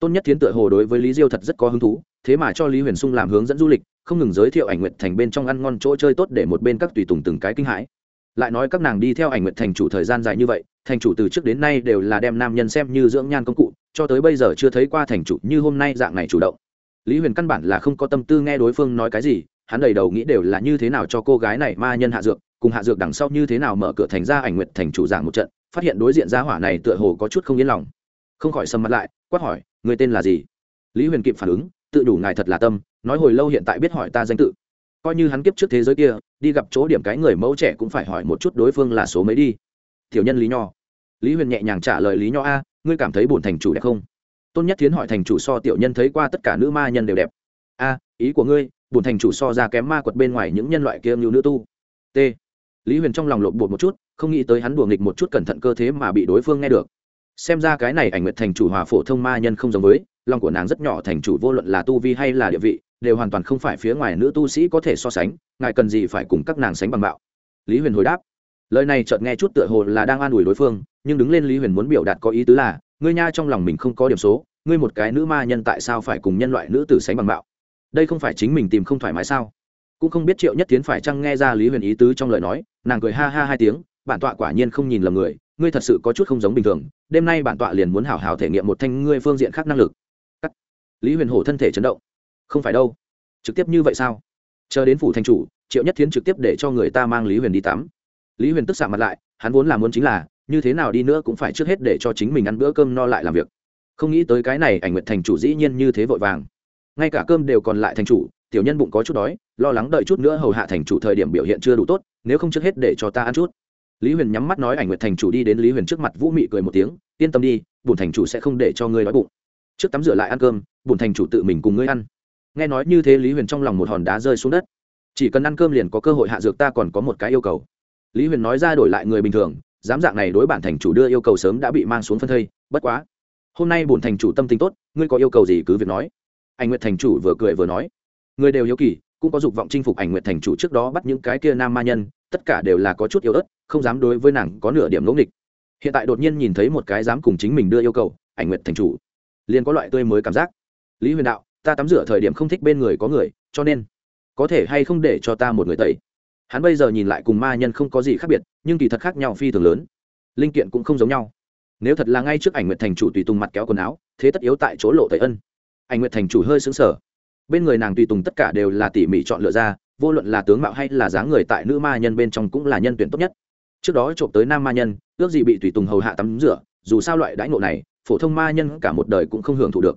Tôn nhất tiến tựa hồ đối với lý diêu thật rất có hứng thú, thế mà cho lý huyền sung làm hướng dẫn du lịch, không ngừng giới thiệu ảnh nguyện thành bên trong ăn ngon chỗ chơi tốt để một bên các tùy tùng từng cái kinh hãi. Lại nói các nàng đi theo ảnh nguyện thành chủ thời gian dài như vậy, thành chủ từ trước đến nay đều là đem nam nhân xem như dưỡng nhan công cụ, cho tới bây giờ chưa thấy qua thành chủ như hôm nay dạng này chủ động lý huyền căn bản là không có tâm tư nghe đối phương nói cái gì, hắn đầy đầu nghĩ đều là như thế nào cho cô gái này ma nhân hạ dược, cùng hạ dược đằng sau như thế nào mở cửa thành ra ảnh Nguyệt thành chủ giảng một trận, phát hiện đối diện gia hỏa này tựa hồ có chút không yên lòng. Không khỏi sầm mặt lại, quát hỏi, người tên là gì? Lý huyền kịp phản ứng, tự đủ ngài thật là tâm, nói hồi lâu hiện tại biết hỏi ta danh tự. Coi như hắn kiếp trước thế giới kia, đi gặp chỗ điểm cái người mẫu trẻ cũng phải hỏi một chút đối phương là số mấy đi. Tiểu nhân lý nho. Lý huyền nhẹ nhàng trả lời lý nho, a, ngươi cảm thấy bổn thành chủ đẹp không? Tôn nhất tiến hỏi thành chủ so tiểu nhân thấy qua tất cả nữ ma nhân đều đẹp. A, ý của ngươi bùn thành chủ so ra kém ma quật bên ngoài những nhân loại kia như nữ tu. T. Lý huyền trong lòng lộn bột một chút, không nghĩ tới hắn đùa nghịch một chút cẩn thận cơ thế mà bị đối phương nghe được. Xem ra cái này ảnh nguyệt thành chủ hòa phổ thông ma nhân không giống với, lòng của nàng rất nhỏ thành chủ vô luận là tu vi hay là địa vị, đều hoàn toàn không phải phía ngoài nữ tu sĩ có thể so sánh, ngài cần gì phải cùng các nàng sánh bằng bạo? Lý huyền hồi đáp. Lời này chợt nghe chút tựa hồ là đang an ủi đối phương, nhưng đứng lên lý huyền muốn biểu đạt có ý tứ là ngươi nha trong lòng mình không có điểm số, ngươi một cái nữ ma nhân tại sao phải cùng nhân loại nữ tử sánh bằng bạo? Đây không phải chính mình tìm không thoải mái sao? Cũng không biết triệu nhất tiến phải chăng nghe ra lý huyền ý tứ trong lời nói, nàng cười ha ha hai tiếng, bản tọa quả nhiên không nhìn lầm người, ngươi thật sự có chút không giống bình thường, đêm nay bản tọa liền muốn hảo hảo thể nghiệm một thanh ngươi phương diện khác năng lực. Cắt. lý huyền hổ thân thể chấn động. Không phải đâu. Trực tiếp như vậy sao? Chờ đến phủ thành chủ, triệu nhất thiến trực tiếp để cho người ta mang lý huyền đi tắm. Lý huyền tức xạ mặt lại, hắn vốn là muốn chính là như thế nào đi nữa cũng phải trước hết để cho chính mình ăn bữa cơm no lại làm việc. Không nghĩ tới cái này ảnh nguyện thành chủ dĩ nhiên như thế vội vàng. Ngay cả cơm đều còn lại thành chủ, tiểu nhân bụng có chút đói, lo lắng đợi chút nữa hầu hạ thành chủ thời điểm biểu hiện chưa đủ tốt, nếu không trước hết để cho ta ăn chút. Lý huyền nhắm mắt nói ảnh nguyệt thành chủ đi đến lý huyền trước mặt vũ mị cười một tiếng, yên tâm đi bùn thành chủ sẽ không để cho ngươi đói bụng. Trước tắm rửa lại ăn cơm bùn thành chủ tự mình cùng ngươi ăn. Nghe nói như thế lý huyền trong lòng một hòn đá rơi xuống đất. Chỉ cần ăn cơm liền có cơ hội hạ dược ta còn có một cái yêu cầu. Lý huyền nói ra đổi lại người bình thường dám dạng này đối bản thành chủ đưa yêu cầu sớm đã bị mang xuống phân thây, bất quá. Hôm nay bổn thành chủ tâm tình tốt, ngươi có yêu cầu gì cứ việc nói. Anh nguyệt thành chủ vừa cười vừa nói. Người đều hiếu kỳ, cũng có dục vọng chinh phục ảnh nguyệt thành chủ trước đó bắt những cái kia nam ma nhân, tất cả đều là có chút yếu ớt, không dám đối với nàng có nửa điểm ngẫu nghịch. Hiện tại đột nhiên nhìn thấy một cái dám cùng chính mình đưa yêu cầu, ảnh nguyệt thành chủ, liền có loại tươi mới cảm giác. Lý huyền đạo, ta tắm rửa thời điểm không thích bên người có người, cho nên, có thể hay không để cho ta một người tẩy? Hắn bây giờ nhìn lại cùng ma nhân không có gì khác biệt, nhưng kỳ thật khác nhau phi thường lớn. Linh kiện cũng không giống nhau. Nếu thật là ngay trước ảnh nguyệt thành chủ tùy tùng mặt kéo quần áo, thế tất yếu tại chỗ lộ tẩy ân. Ảnh nguyệt thành chủ hơi xứng sở bên người nàng tùy tùng tất cả đều là tỉ mỉ chọn lựa ra, vô luận là tướng mạo hay là dáng người tại nữ ma nhân bên trong cũng là nhân tuyển tốt nhất. Trước đó trộm tới nam ma nhân, ước gì bị tùy tùng hầu hạ tắm rửa, dù sao loại đãi ngộ này, phổ thông ma nhân cả một đời cũng không hưởng thụ được.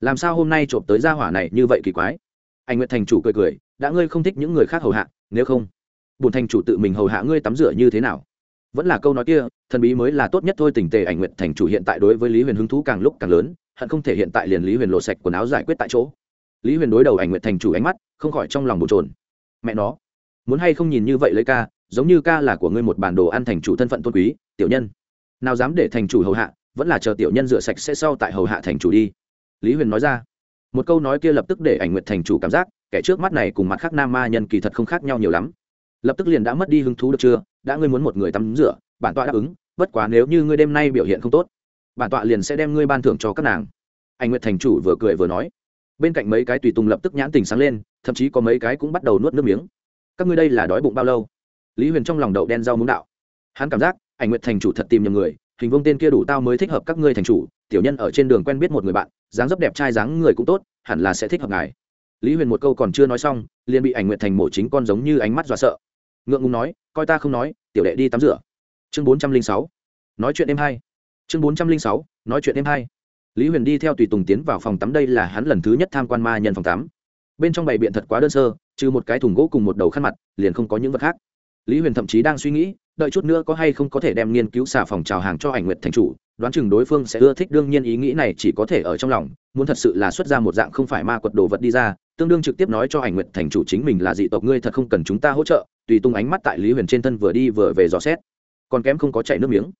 Làm sao hôm nay trộm tới gia hỏa này như vậy kỳ quái? Anh nguyệt thành chủ cười cười, đã ngươi không thích những người khác hầu hạ, nếu không bùn thành chủ tự mình hầu hạ ngươi tắm rửa như thế nào? Vẫn là câu nói kia, thần bí mới là tốt nhất thôi, tình tề ảnh nguyện thành chủ hiện tại đối với lý huyền hứng thú càng lúc càng lớn, hận không thể hiện tại liền lý huyền lộ sạch quần áo giải quyết tại chỗ. Lý huyền đối đầu ảnh nguyện thành chủ ánh mắt, không khỏi trong lòng bồn trồn mẹ nó, muốn hay không nhìn như vậy lấy ca, giống như ca là của ngươi một bản đồ ăn thành chủ thân phận tôn quý, tiểu nhân. Nào dám để thành chủ hầu hạ, vẫn là chờ tiểu nhân rửa sạch sẽ sau tại hầu hạ thành chủ đi. Lý huyền nói ra. Một câu nói kia lập tức để ảnh nguyện thành chủ cảm giác, kẻ trước mắt này cùng mặt khác nam ma nhân kỳ thật không khác nhau nhiều lắm lập tức liền đã mất đi hứng thú được chưa? Đã ngươi muốn một người tắm rửa, bản tọa đáp ứng, bất quá nếu như ngươi đêm nay biểu hiện không tốt, bản tọa liền sẽ đem ngươi ban thưởng cho các nàng. Anh nguyệt thành chủ vừa cười vừa nói. Bên cạnh mấy cái tùy tùng lập tức nhãn tình sáng lên, thậm chí có mấy cái cũng bắt đầu nuốt nước miếng. Các ngươi đây là đói bụng bao lâu? Lý huyền trong lòng đậu đen rau muống đạo. Hắn cảm giác ảnh nguyệt thành chủ thật tìm nhầm người, hình vông tên kia đủ tao mới thích hợp các ngươi thành chủ, tiểu nhân ở trên đường quen biết một người bạn, dáng dấp đẹp trai dáng người cũng tốt, hẳn là sẽ thích hợp ngài. Lý huyền một câu còn chưa nói xong, liền bị ảnh nguyệt thành mổ chính con giống như ánh mắt dọa sợ ngượng ngùng nói, coi ta không nói, tiểu đệ đi tắm rửa. Chương bốn trăm linh sáu. Nói chuyện em hai. Chương bốn trăm linh sáu, nói chuyện em hai. Lý huyền đi theo tùy tùng tiến vào phòng tắm, đây là hắn lần thứ nhất tham quan ma nhân phòng tắm. Bên trong bày biện thật quá đơn sơ, trừ một cái thùng gỗ cùng một đầu khăn mặt, liền không có những vật khác. Lý huyền thậm chí đang suy nghĩ, đợi chút nữa có hay không có thể đem nghiên cứu xà phòng trào hàng cho ảnh nguyệt thành chủ, đoán chừng đối phương sẽ ưa thích, đương nhiên ý nghĩ này chỉ có thể ở trong lòng, muốn thật sự là xuất ra một dạng không phải ma quật đồ vật đi ra tương đương trực tiếp nói cho ảnh nguyện thành chủ chính mình là dị tộc ngươi thật không cần chúng ta hỗ trợ, tùy tung ánh mắt tại lý huyền trên thân vừa đi vừa về dò xét. Còn kém không có chạy nước miếng.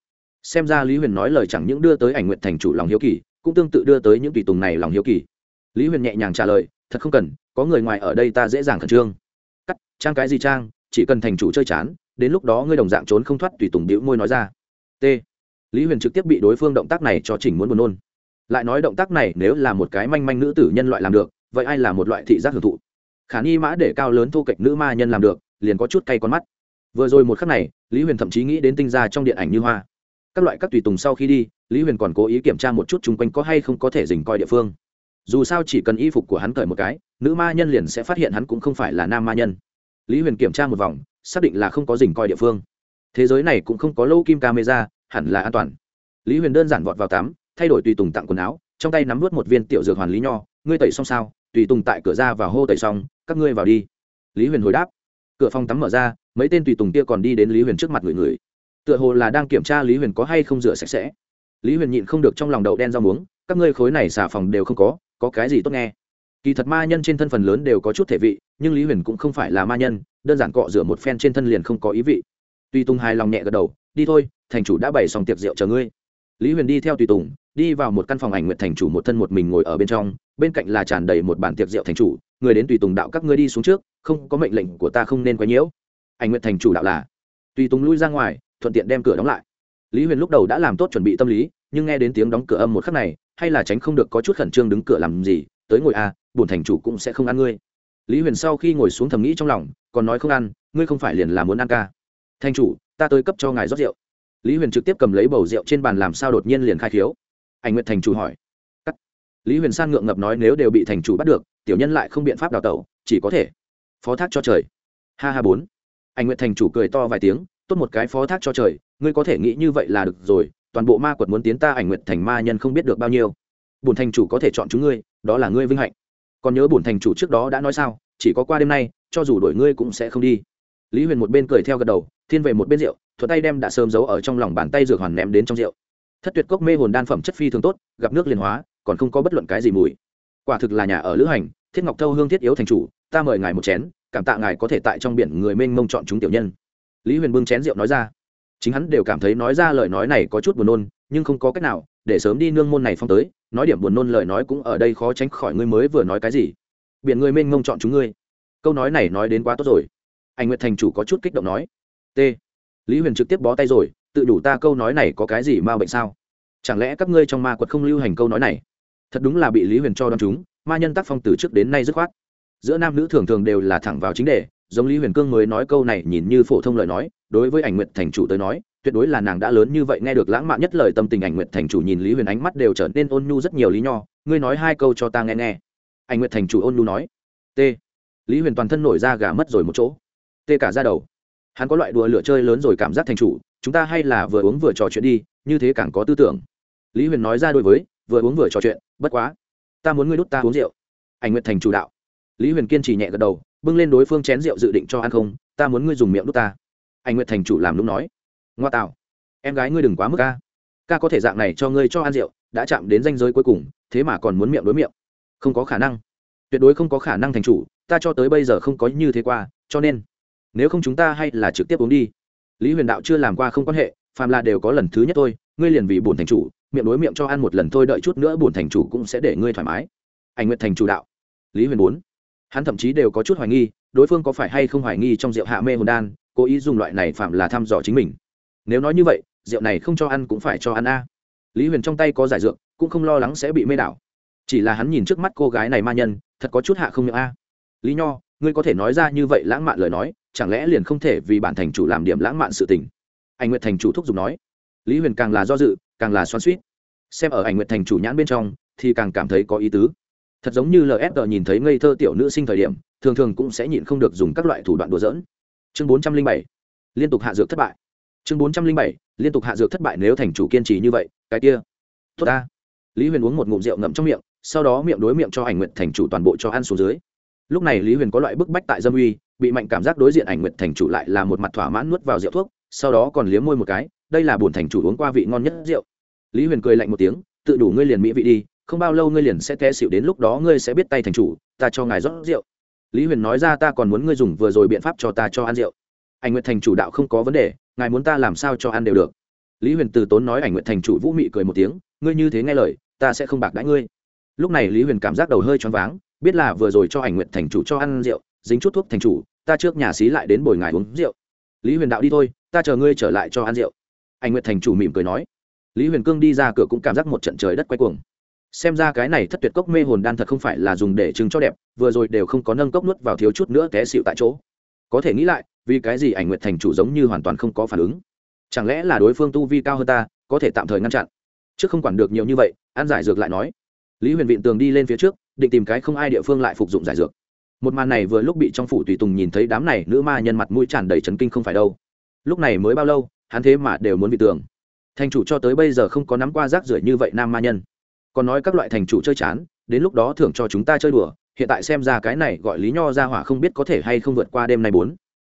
Xem ra lý huyền nói lời chẳng những đưa tới ảnh nguyện thành chủ lòng hiếu kỳ, cũng tương tự đưa tới những tùy tùng này lòng hiếu kỳ. Lý huyền nhẹ nhàng trả lời, thật không cần, có người ngoài ở đây ta dễ dàng khẩn trương. Cắt, trang cái gì trang, chỉ cần thành chủ chơi chán, đến lúc đó ngươi đồng dạng trốn không thoát, tùy tùng đĩu môi nói ra. T. Lý huyền trực tiếp bị đối phương động tác này cho chỉnh muốn buồn nôn. Lại nói động tác này nếu là một cái manh manh nữ tử nhân loại làm được vậy ai là một loại thị giác hưởng thụ? Khả ni mã để cao lớn thu kệch nữ ma nhân làm được, liền có chút cay con mắt. Vừa rồi một khắc này, lý huyền thậm chí nghĩ đến tinh ra trong điện ảnh như hoa. Các loại các tùy tùng sau khi đi, lý huyền còn cố ý kiểm tra một chút chung quanh có hay không có thể dình coi địa phương. Dù sao chỉ cần y phục của hắn cởi một cái, nữ ma nhân liền sẽ phát hiện hắn cũng không phải là nam ma nhân. Lý huyền kiểm tra một vòng, xác định là không có dình coi địa phương. Thế giới này cũng không có lâu kim camera, hẳn là an toàn. Lý huyền đơn giản vọt vào tắm, thay đổi tùy tùng tặng quần áo, trong tay nắm vớt một viên tiểu dược hoàn lý nho ngươi tẩy xong sao? Tùy tùng tại cửa ra và hô tẩy xong, các ngươi vào đi. Lý huyền hồi đáp. Cửa phòng tắm mở ra, mấy tên tùy tùng kia còn đi đến lý huyền trước mặt người người tựa hồ là đang kiểm tra lý huyền có hay không rửa sạch sẽ. Lý huyền nhịn không được trong lòng đậu đen rau muống, các ngươi khối này xả phòng đều không có có cái gì tốt nghe? Kỳ thật ma nhân trên thân phần lớn đều có chút thể vị, nhưng lý huyền cũng không phải là ma nhân, đơn giản cọ rửa một phen trên thân liền không có ý vị. Tùy tùng hài lòng nhẹ gật đầu, đi thôi, thành chủ đã bày xong tiệc rượu chờ ngươi. Lý huyền đi theo tùy tùng đi vào một căn phòng ảnh nguyện thành chủ một thân một mình ngồi ở bên trong bên cạnh là tràn đầy một bàn tiệc rượu thành chủ người đến tùy tùng đạo các ngươi đi xuống trước không có mệnh lệnh của ta không nên quấy nhiễu. Ảnh nguyện thành chủ đạo là tùy tùng lui ra ngoài thuận tiện đem cửa đóng lại. Lý huyền lúc đầu đã làm tốt chuẩn bị tâm lý nhưng nghe đến tiếng đóng cửa âm một khắc này hay là tránh không được có chút khẩn trương đứng cửa làm gì tới ngồi a à, bổn thành chủ cũng sẽ không ăn ngươi. Lý huyền sau khi ngồi xuống thầm nghĩ trong lòng còn nói không ăn ngươi không phải liền là muốn ăn ca. Thành chủ ta tới cấp cho ngài rót rượu. Lý huyền trực tiếp cầm lấy bầu rượu trên bàn làm sao đột nhiên liền khai khiếu ảnh Nguyệt thành chủ hỏi. Cắt. lý huyền san ngượng ngập nói nếu đều bị thành chủ bắt được, tiểu nhân lại không biện pháp đào tẩu, chỉ có thể phó thác cho trời. Ha ha bốn. Ảnh Nguyệt thành chủ cười to vài tiếng, tốt một cái phó thác cho trời, ngươi có thể nghĩ như vậy là được rồi, toàn bộ ma quật muốn tiến ta ảnh Nguyệt thành ma nhân không biết được bao nhiêu. Bổn thành chủ có thể chọn chúng ngươi, đó là ngươi vinh hạnh. Còn nhớ bổn thành chủ trước đó đã nói sao, chỉ có qua đêm nay, cho dù đổi ngươi cũng sẽ không đi. Lý huyền một bên cười theo gật đầu, thiên về một bên rượu thuật tay đem đã sớm giấu ở trong lòng bàn tay dược hoàn ném đến trong rượu thất tuyệt cốc mê hồn đan phẩm chất phi thường tốt, gặp nước liền hóa, còn không có bất luận cái gì mùi. Quả thực là nhà ở lữ hành, thiết ngọc thâu hương thiết yếu thành chủ, ta mời ngài một chén, cảm tạ ngài có thể tại trong biển người mênh mông chọn chúng tiểu nhân. Lý huyền bưng chén rượu nói ra. Chính hắn đều cảm thấy nói ra lời nói này có chút buồn nôn, nhưng không có cách nào, để sớm đi nương môn này phong tới, nói điểm buồn nôn lời nói cũng ở đây khó tránh khỏi ngươi mới vừa nói cái gì. Biển người mênh mông chọn chúng ngươi. Câu nói này nói đến quá tốt rồi. Anh nguyệt thành chủ có chút kích động nói. T. Lý huyền trực tiếp bó tay rồi tự đủ ta câu nói này có cái gì ma bệnh sao? Chẳng lẽ các ngươi trong ma quật không lưu hành câu nói này? Thật đúng là bị lý huyền cho đ o á n chúng, ma nhân tác phong từ trước đến nay dứt khoát. Giữa nam nữ thường thường đều là thẳng vào chính đề, giống lý huyền cương mới nói câu này nhìn như phổ thông lời nói, đối với ảnh nguyện thành chủ tới nói, tuyệt đối là nàng đã lớn như vậy nghe được lãng mạn nhất lời tâm tình ảnh nguyện thành chủ nhìn lý huyền ánh mắt đều trở nên ôn nhu rất nhiều lý nho, ngươi nói hai câu cho ta nghe nghe. Ảnh nguyện thành chủ ôn nhu nói, t. Lý huyền toàn thân nổi ra gà mất rồi một chỗ. T cả ra đầu hắn có loại đùa lửa chơi lớn rồi cảm giác thành chủ, chúng ta hay là vừa uống vừa trò chuyện đi, như thế càng có tư tưởng. Lý huyền nói ra đối với, vừa uống vừa trò chuyện, bất quá, ta muốn ngươi đút ta uống rượu. Ảnh nguyện thành chủ đạo. Lý huyền kiên trì nhẹ gật đầu, bưng lên đối phương chén rượu dự định cho ăn không, ta muốn ngươi dùng miệng đút ta. Anh nguyện thành chủ làm lúc nói. Ngoa tạo, em gái ngươi đừng quá mức ca. Ca có thể dạng này cho ngươi cho ăn rượu, đã chạm đến danh giới cuối cùng, thế mà còn muốn miệng đối miệng. Không có khả năng. Tuyệt đối không có khả năng thành chủ, ta cho tới bây giờ không có như thế qua, cho nên nếu không chúng ta hay là trực tiếp uống đi. Lý huyền đạo chưa làm qua không quan hệ, phàm là đều có lần thứ nhất thôi, ngươi liền vì bổn thành chủ, miệng đối miệng cho ăn một lần thôi đợi chút nữa bổn thành chủ cũng sẽ để ngươi thoải mái. Ảnh nguyện thành chủ đạo. Lý huyền bốn. Hắn thậm chí đều có chút hoài nghi, đối phương có phải hay không hoài nghi trong rượu hạ mê hồn đan, cố ý dùng loại này phạm là thăm dò chính mình. Nếu nói như vậy, rượu này không cho ăn cũng phải cho ăn a. Lý huyền trong tay có giải dược, cũng không lo lắng sẽ bị mê đảo. Chỉ là hắn nhìn trước mắt cô gái này ma nhân, thật có chút hạ không miệng a. Lý nho, ngươi có thể nói ra như vậy lãng mạn lời nói chẳng lẽ liền không thể vì bản thành chủ làm điểm lãng mạn sự tình? Anh nguyệt thành chủ thúc giục nói. Lý huyền càng là do dự, càng là xoan suýt xem ở ảnh nguyệt thành chủ nhãn bên trong, thì càng cảm thấy có ý tứ. Thật giống như lfg nhìn thấy ngây thơ tiểu nữ sinh thời điểm, thường thường cũng sẽ nhịn không được dùng các loại thủ đoạn đùa dỡn chương bốn trăm linh bảy, liên tục hạ dược thất bại. Chương bốn trăm linh bảy, liên tục hạ dược thất bại nếu thành chủ kiên trì như vậy, cái kia. Tốt ta. Lý huyền uống một ngụm rượu ngậm trong miệng, sau đó miệng đối miệng cho ảnh nguyện thành chủ toàn bộ cho ăn xuống dưới lúc này lý huyền có loại bức bách tại dâm uy, bị mạnh cảm giác đối diện ảnh nguyện thành chủ lại là một mặt thỏa mãn nuốt vào rượu thuốc, sau đó còn liếm môi một cái, đây là bổn thành chủ uống qua vị ngon nhất rượu. Lý huyền cười lạnh một tiếng, tự đủ ngươi liền mỹ vị đi, không bao lâu ngươi liền sẽ té xịu đến lúc đó ngươi sẽ biết tay thành chủ, ta cho ngài rót rượu. Lý huyền nói ra, ta còn muốn ngươi dùng vừa rồi biện pháp cho ta cho ăn rượu. Ảnh nguyện thành chủ đạo, không có vấn đề, ngài muốn ta làm sao cho ăn đều được. Lý huyền từ tốn nói, ảnh nguyện thành chủ vũ mị cười một tiếng, ngươi như thế nghe lời, ta sẽ không bạc đãi ngươi. Lúc này lý huyền cảm giác đầu hơi choáng váng biết là vừa rồi cho ảnh nguyện thành chủ cho ăn rượu, dính chút thuốc thành chủ, ta trước nhà xí lại đến bồi ngài uống rượu. Lý huyền đạo đi thôi, ta chờ ngươi trở lại cho ăn rượu. Ảnh nguyện thành chủ mỉm cười nói. Lý huyền cương đi ra cửa cũng cảm giác một trận trời đất quay cuồng. Xem ra cái này thất tuyệt cốc mê hồn đan thật không phải là dùng để trưng cho đẹp, vừa rồi đều không có nâng cốc nuốt vào thiếu chút nữa té xịu tại chỗ. Có thể nghĩ lại, vì cái gì ảnh nguyện thành chủ giống như hoàn toàn không có phản ứng? Chẳng lẽ là đối phương tu vi cao hơn ta, có thể tạm thời ngăn chặn? Trước không quản được nhiều như vậy, an giải dược lại nói. Lý huyền vịn tường đi lên phía trước định tìm cái không ai địa phương lại phục dụng giải dược. Một màn này vừa lúc bị trong phủ tùy tùng nhìn thấy đám này nữ ma nhân mặt mũi tràn đầy chấn kinh không phải đâu. Lúc này mới bao lâu, hắn thế mà đều muốn bị tường thành chủ cho tới bây giờ không có nắm qua rác rưởi như vậy nam ma nhân. Còn nói các loại thành chủ chơi chán, đến lúc đó thưởng cho chúng ta chơi đùa, hiện tại xem ra cái này gọi lý nho ra hỏa không biết có thể hay không vượt qua đêm nay bốn.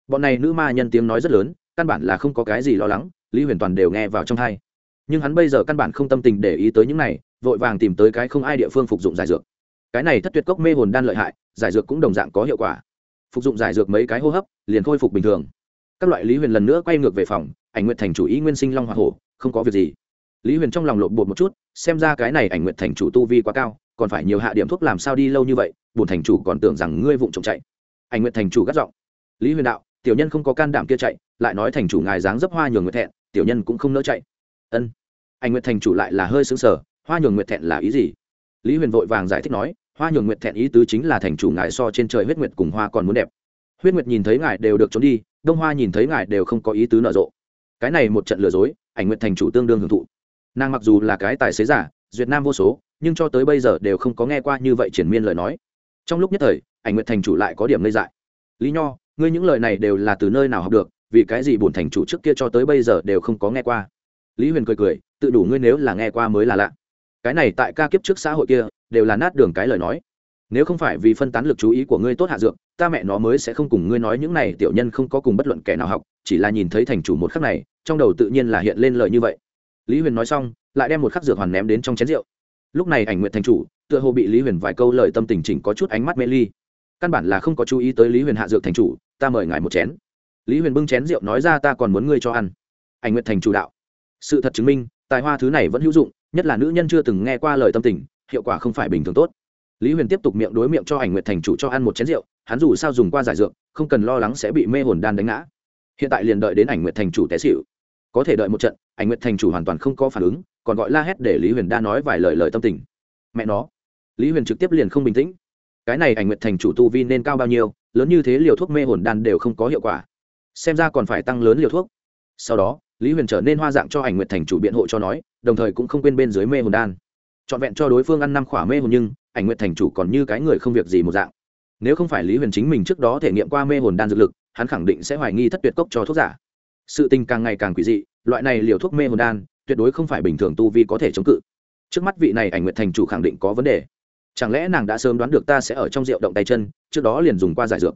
Bọn này nữ ma nhân tiếng nói rất lớn, căn bản là không có cái gì lo lắng, lý huyền toàn đều nghe vào trong thai nhưng hắn bây giờ căn bản không tâm tình để ý tới những này, vội vàng tìm tới cái không ai địa phương phục dụng giải dược cái này thất tuyệt cốc mê hồn đan lợi hại, giải dược cũng đồng dạng có hiệu quả. Phục dụng giải dược mấy cái hô hấp, liền khôi phục bình thường. Các loại lý huyền lần nữa quay ngược về phòng, ảnh nguyện thành chủ ý nguyên sinh long hoa hổ, không có việc gì. Lý huyền trong lòng lộn bột một chút, xem ra cái này ảnh nguyện thành chủ tu vi quá cao, còn phải nhiều hạ điểm thuốc làm sao đi lâu như vậy bùn thành chủ còn tưởng rằng ngươi vụng trộm chạy. Ảnh nguyện thành chủ gắt giọng, lý huyền đạo, tiểu nhân không có can đảm kia chạy, lại nói thành chủ ngài dáng dấp hoa nhường nguyệt thẹn, tiểu nhân cũng không nỡ chạy. Ân. Ảnh nguyệt thành chủ lại là hơi xứng sở hoa nhường nguyệt thẹn là ý gì? Lý huyền vội vàng giải thích nói, hoa nhường nguyệt thẹn ý tứ chính là thành chủ ngài so trên trời huyết nguyệt cùng hoa còn muốn đẹp. Huyết nguyệt nhìn thấy ngài đều được trốn đi, đông hoa nhìn thấy ngài đều không có ý tứ nở rộ. Cái này một trận lừa dối, ảnh nguyệt thành chủ tương đương hưởng thụ. Nàng mặc dù là cái tài xế giả, duyệt nam vô số, nhưng cho tới bây giờ đều không có nghe qua như vậy triển miên lời nói. Trong lúc nhất thời, ảnh nguyệt thành chủ lại có điểm ngây dại. Lý nho, ngươi những lời này đều là từ nơi nào học được, vì cái gì bổn thành chủ trước kia cho tới bây giờ đều không có nghe qua? Lý huyền cười cười, tự đủ ngươi nếu là nghe qua mới là lạ cái này tại ca kiếp trước xã hội kia, đều là nát đường cái lời nói. Nếu không phải vì phân tán lực chú ý của ngươi tốt hạ dược, ta mẹ nó mới sẽ không cùng ngươi nói những này tiểu nhân không có cùng bất luận kẻ nào học, chỉ là nhìn thấy thành chủ một khắc này, trong đầu tự nhiên là hiện lên lời như vậy. Lý huyền nói xong, lại đem một khắc dược hoàn ném đến trong chén rượu. Lúc này ảnh nguyện thành chủ, tựa hồ bị lý huyền vài câu lời tâm tình chỉnh có chút ánh mắt mê ly. Căn bản là không có chú ý tới lý huyền hạ dược thành chủ, ta mời ngài một chén. Lý huyền bưng chén rượu nói ra ta còn muốn ngươi cho ăn. Ảnh nguyện thành chủ đạo. Sự thật chứng minh, tài hoa thứ này vẫn hữu dụng nhất là nữ nhân chưa từng nghe qua lời tâm tình, hiệu quả không phải bình thường tốt. Lý huyền tiếp tục miệng đối miệng cho ảnh nguyện thành chủ cho ăn một chén rượu, hắn dù sao dùng qua giải dược, không cần lo lắng sẽ bị mê hồn đan đánh ngã. Hiện tại liền đợi đến ảnh nguyện thành chủ té xịu có thể đợi một trận, ảnh nguyện thành chủ hoàn toàn không có phản ứng, còn gọi la hét để lý huyền đa nói vài lời lời tâm tình. Mẹ nó. Lý huyền trực tiếp liền không bình tĩnh. Cái này ảnh nguyện thành chủ tu vi nên cao bao nhiêu, lớn như thế liều thuốc mê hồn đan đều không có hiệu quả. Xem ra còn phải tăng lớn liều thuốc. Sau đó, lý huyền trở nên hoa dạng cho ảnh nguyện thành chủ biện hộ cho nói đồng thời cũng không quên bên dưới mê hồn đan. Trọn vẹn cho đối phương ăn năm khỏa mê hồn nhưng, ảnh nguyện thành chủ còn như cái người không việc gì một dạng. Nếu không phải lý huyền chính mình trước đó thể nghiệm qua mê hồn đan dược lực, hắn khẳng định sẽ hoài nghi thất tuyệt cốc cho thuốc giả. Sự tình càng ngày càng quỷ dị, loại này liều thuốc mê hồn đan, tuyệt đối không phải bình thường tu vi có thể chống cự. Trước mắt vị này ảnh nguyện thành chủ khẳng định có vấn đề. Chẳng lẽ nàng đã sớm đoán được ta sẽ ở trong rượu động tay chân, trước đó liền dùng qua giải dược?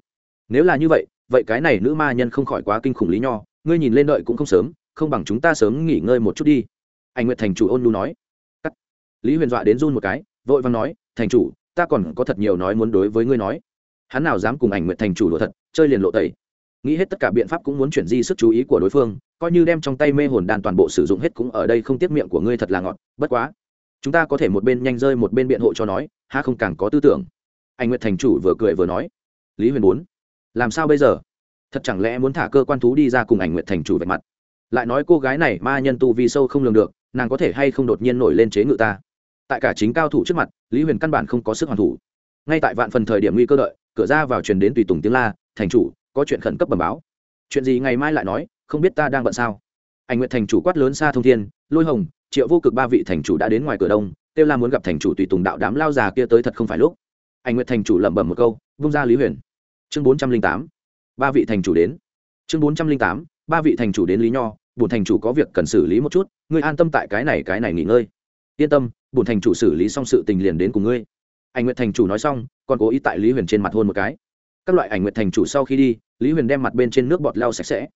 Nếu là như vậy vậy cái này nữ ma nhân không khỏi quá kinh khủng lý nho, ngươi nhìn lên đợi cũng không sớm, không bằng chúng ta sớm nghỉ ngơi một chút đi anh nguyệt thành chủ ôn lu nói. Cắt. lý huyền dọa đến run một cái, vội vàng nói, thành chủ, ta còn có thật nhiều nói muốn đối với ngươi nói. Hắn nào dám cùng ảnh nguyệt thành chủ đùa thật, chơi liền lộ tẩy. Nghĩ hết tất cả biện pháp cũng muốn chuyển di sức chú ý của đối phương, coi như đem trong tay mê hồn đàn toàn bộ sử dụng hết cũng ở đây không tiếp miệng của ngươi thật là ngọt, bất quá. Chúng ta có thể một bên nhanh rơi một bên biện hộ cho nói, ha không càng có tư tưởng. Anh nguyệt thành chủ vừa cười vừa nói. Lý huyền bốn làm sao bây giờ? Thật chẳng lẽ muốn thả cơ quan thú đi ra cùng ảnh nguyệt thành chủ vạch mặt? Lại nói cô gái này ma nhân tu vi sâu không lường được nàng có thể hay không đột nhiên nổi lên chế ngự ta? Tại cả chính cao thủ trước mặt, lý huyền căn bản không có sức hoàn thủ. Ngay tại vạn phần thời điểm nguy cơ đợi, cửa ra vào truyền đến tùy tùng tiếng la, thành chủ, có chuyện khẩn cấp bẩm báo. Chuyện gì ngày mai lại nói, không biết ta đang bận sao? Ảnh nguyện thành chủ quát lớn xa thông thiên, lôi hồng, triệu vô cực ba vị thành chủ đã đến ngoài cửa đông, kêu la muốn gặp thành chủ tùy tùng đạo đám lao già kia tới thật không phải lúc. Anh nguyệt thành chủ lẩm bẩm một câu, vung ra lý huyền. Chương bốn trăm linh tám, ba vị thành chủ đến. Chương bốn trăm linh tám, ba vị thành chủ đến lý nho. Bổn thành chủ có việc cần xử lý một chút, ngươi an tâm tại cái này cái này nghỉ ngơi. Yên tâm, bổn thành chủ xử lý xong sự tình liền đến cùng ngươi. Anh nguyệt thành chủ nói xong, còn cố ý tại lý huyền trên mặt hôn một cái. Các loại ảnh nguyệt thành chủ sau khi đi, lý huyền đem mặt bên trên nước bọt lau sạch sẽ.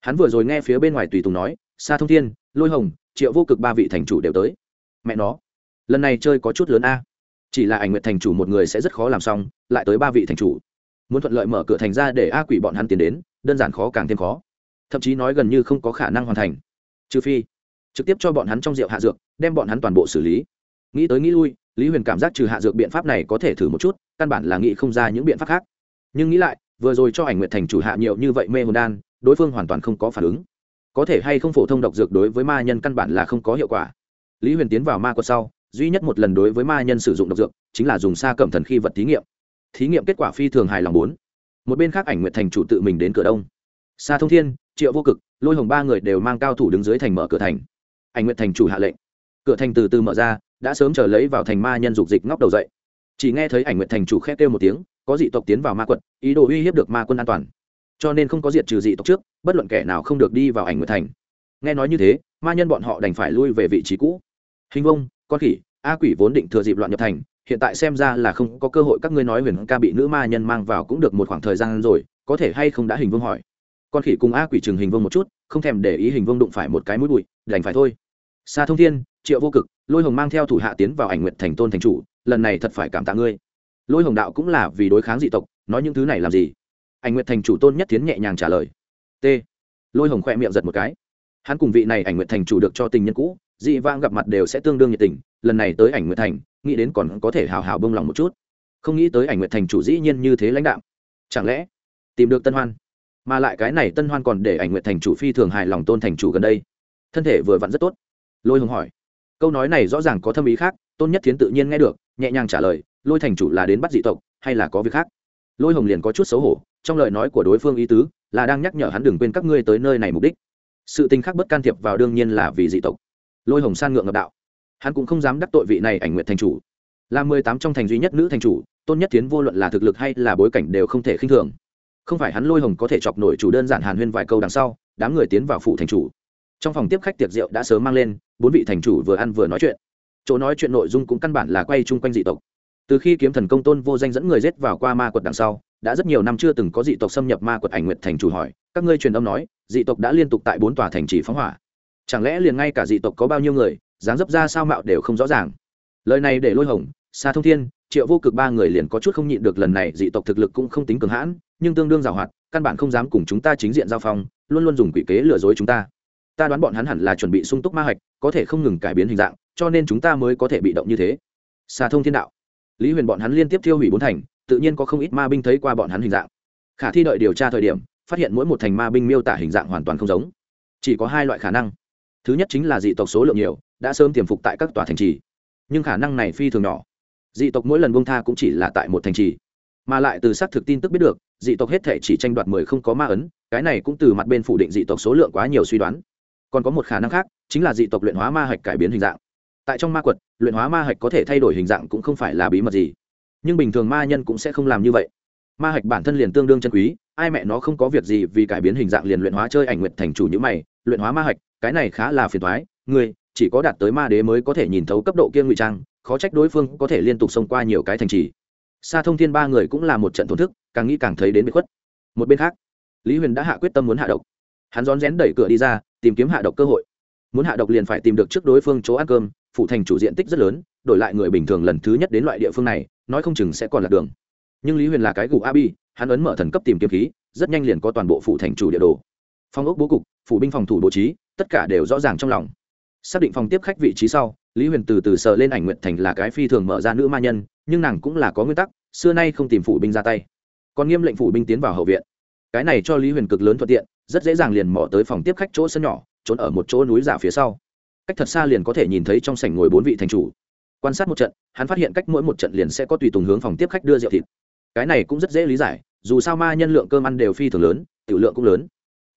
Hắn vừa rồi nghe phía bên ngoài tùy tùng nói xa thông thiên, lôi hồng, triệu vô cực ba vị thành chủ đều tới. Mẹ nó, lần này chơi có chút lớn a. Chỉ là ảnh Nguyệt thành chủ một người sẽ rất khó làm xong, lại tới ba vị thành chủ. Muốn thuận lợi mở cửa thành ra để a quỷ bọn hắn tiến đến, đơn giản khó càng thêm khó thậm chí nói gần như không có khả năng hoàn thành. Trừ phi, trực tiếp cho bọn hắn trong rượu hạ dược, đem bọn hắn toàn bộ xử lý. Nghĩ tới nghĩ lui, lý huyền cảm giác trừ hạ dược biện pháp này có thể thử một chút, căn bản là nghĩ không ra những biện pháp khác. Nhưng nghĩ lại, vừa rồi cho ảnh nguyện thành chủ hạ nhiều như vậy mê hồn đan, đối phương hoàn toàn không có phản ứng. Có thể hay không phổ thông độc dược đối với ma nhân căn bản là không có hiệu quả. Lý huyền tiến vào ma quật sau, duy nhất một lần đối với ma nhân sử dụng độc dược, chính là dùng xa cẩm thần khi vật thí nghiệm. Thí nghiệm kết quả phi thường hài lòng bốn. Một bên khác ảnh nguyện thành chủ tự mình đến cửa đông. Xa thông thiên triệu vô cực, lôi hồng ba người đều mang cao thủ đứng dưới thành mở cửa thành. Ảnh nguyện thành chủ hạ lệnh. Cửa thành từ từ mở ra, đã sớm chờ lấy vào thành ma nhân dục dịch ngóc đầu dậy. Chỉ nghe thấy ảnh nguyện thành chủ khét kêu một tiếng, có dị tộc tiến vào ma quật, ý đồ uy hiếp được ma quân an toàn. Cho nên không có diệt trừ dị tộc trước, bất luận kẻ nào không được đi vào ảnh nguyện thành. Nghe nói như thế, ma nhân bọn họ đành phải lui về vị trí cũ. Hình vông, con khỉ, a quỷ vốn định thừa dịp loạn nhập thành, hiện tại xem ra là không có cơ hội các ngươi nói huyền ca bị nữ ma nhân mang vào cũng được một khoảng thời gian rồi, có thể hay không đã hình vương hỏi con khỉ cùng a quỷ chừng hình vương một chút, không thèm để ý hình vương đụng phải một cái mũi bụi, đành phải thôi. Xa thông thiên, triệu vô cực, lôi hồng mang theo thủ hạ tiến vào ảnh nguyện thành tôn thành chủ, lần này thật phải cảm tạ ngươi. Lôi hồng đạo cũng là vì đối kháng dị tộc, nói những thứ này làm gì? Ảnh nguyện thành chủ tôn nhất tiến nhẹ nhàng trả lời. T. Lôi hồng khoe miệng giật một cái. Hắn cùng vị này ảnh nguyện thành chủ được cho tình nhân cũ, dị vang gặp mặt đều sẽ tương đương nhiệt tình, lần này tới ảnh nguyện thành, nghĩ đến còn có thể hào hào bông lòng một chút. Không nghĩ tới ảnh nguyện thành chủ dĩ nhiên như thế lãnh đạo chẳng lẽ tìm được tân hoan? Mà lại cái này tân hoan còn để ảnh nguyện thành chủ phi thường hài lòng tôn thành chủ gần đây. Thân thể vừa vặn rất tốt. Lôi hồng hỏi. Câu nói này rõ ràng có thâm ý khác, tôn nhất thiến tự nhiên nghe được, nhẹ nhàng trả lời, lôi thành chủ là đến bắt dị tộc, hay là có việc khác? Lôi hồng liền có chút xấu hổ, trong lời nói của đối phương ý tứ là đang nhắc nhở hắn đừng quên các ngươi tới nơi này mục đích. Sự tình khác bất can thiệp vào đương nhiên là vì dị tộc. Lôi hồng san ngượng ngập đạo. Hắn cũng không dám đắc tội vị này ảnh nguyện thành chủ. Là mười tám trong thành duy nhất nữ thành chủ, tôn nhất tiến vô luận là thực lực hay là bối cảnh đều không thể khinh thường không phải hắn lôi hồng có thể chọc nổi chủ đơn giản hàn huyên vài câu đằng sau, đám người tiến vào phủ thành chủ. Trong phòng tiếp khách tiệc rượu đã sớm mang lên, bốn vị thành chủ vừa ăn vừa nói chuyện. Chỗ nói chuyện nội dung cũng căn bản là quay chung quanh dị tộc. Từ khi kiếm thần công tôn vô danh dẫn người rết vào qua ma quật đằng sau, đã rất nhiều năm chưa từng có dị tộc xâm nhập ma quật ảnh nguyệt thành chủ hỏi, các ngươi truyền âm nói, dị tộc đã liên tục tại bốn tòa thành trì phóng hỏa. Chẳng lẽ liền ngay cả dị tộc có bao nhiêu người, dáng dấp ra sao mạo đều không rõ ràng? Lời này để lôi hồng xa thông thiên triệu vô cực ba người liền có chút không nhịn được lần này, dị tộc thực lực cũng không tính cường hãn, nhưng tương đương giàu hoạt, căn bản không dám cùng chúng ta chính diện giao phong, luôn luôn dùng quỷ kế lừa dối chúng ta. Ta đoán bọn hắn hẳn là chuẩn bị sung túc ma hạch, có thể không ngừng cải biến hình dạng, cho nên chúng ta mới có thể bị động như thế. Xa thông thiên đạo. Lý huyền bọn hắn liên tiếp thiêu hủy bốn thành, tự nhiên có không ít ma binh thấy qua bọn hắn hình dạng. Khả thi đợi điều tra thời điểm, phát hiện mỗi một thành ma binh miêu tả hình dạng hoàn toàn không giống. Chỉ có hai loại khả năng. Thứ nhất chính là dị tộc số lượng nhiều, đã sớm tiềm phục tại các tòa thành trì. Nhưng khả năng này phi thường nhỏ dị tộc mỗi lần buông tha cũng chỉ là tại một thành trì. Mà lại từ xác thực tin tức biết được, dị tộc hết thể chỉ tranh đoạt mười không có ma ấn, cái này cũng từ mặt bên phủ định dị tộc số lượng quá nhiều suy đoán. Còn có một khả năng khác, chính là dị tộc luyện hóa ma hạch cải biến hình dạng. Tại trong ma quật, luyện hóa ma hạch có thể thay đổi hình dạng cũng không phải là bí mật gì. Nhưng bình thường ma nhân cũng sẽ không làm như vậy. Ma hạch bản thân liền tương đương chân quý, ai mẹ nó không có việc gì vì cải biến hình dạng liền luyện hóa chơi ảnh nguyện thành chủ như mày, luyện hóa ma hạch, cái này khá là phiền thoái người chỉ có đạt tới ma đế mới có thể nhìn thấu cấp độ kia ngụy trang khó trách đối phương có thể liên tục xông qua nhiều cái thành trì. Xa thông thiên ba người cũng là một trận thổn thức, càng nghĩ càng thấy đến bị khuất. Một bên khác, lý huyền đã hạ quyết tâm muốn hạ độc. Hắn rón rén đẩy cửa đi ra, tìm kiếm hạ độc cơ hội. Muốn hạ độc liền phải tìm được trước đối phương chỗ ăn cơm phụ thành chủ diện tích rất lớn, đổi lại người bình thường lần thứ nhất đến loại địa phương này, nói không chừng sẽ còn lạc đường. Nhưng lý huyền là cái gù a bi hắn ấn mở thần cấp tìm kiếm khí, rất nhanh liền có toàn bộ phụ thành chủ địa đồ. Phong ốc bố cục, phủ binh phòng thủ bố trí, tất cả đều rõ ràng trong lòng. Xác định phòng tiếp khách vị trí sau lý huyền từ từ sờ lên ảnh nguyện thành là cái phi thường mở ra nữ ma nhân, nhưng nàng cũng là có nguyên tắc, xưa nay không tìm phủ binh ra tay. Còn nghiêm lệnh phủ binh tiến vào hậu viện. Cái này cho lý huyền cực lớn thuận tiện, rất dễ dàng liền mò tới phòng tiếp khách chỗ sân nhỏ, trốn ở một chỗ núi giả phía sau. Cách thật xa liền có thể nhìn thấy trong sảnh ngồi bốn vị thành chủ. Quan sát một trận, hắn phát hiện cách mỗi một trận liền sẽ có tùy tùng hướng phòng tiếp khách đưa rượu thịt. Cái này cũng rất dễ lý giải, dù sao ma nhân lượng cơm ăn đều phi thường lớn, tiểu lượng cũng lớn.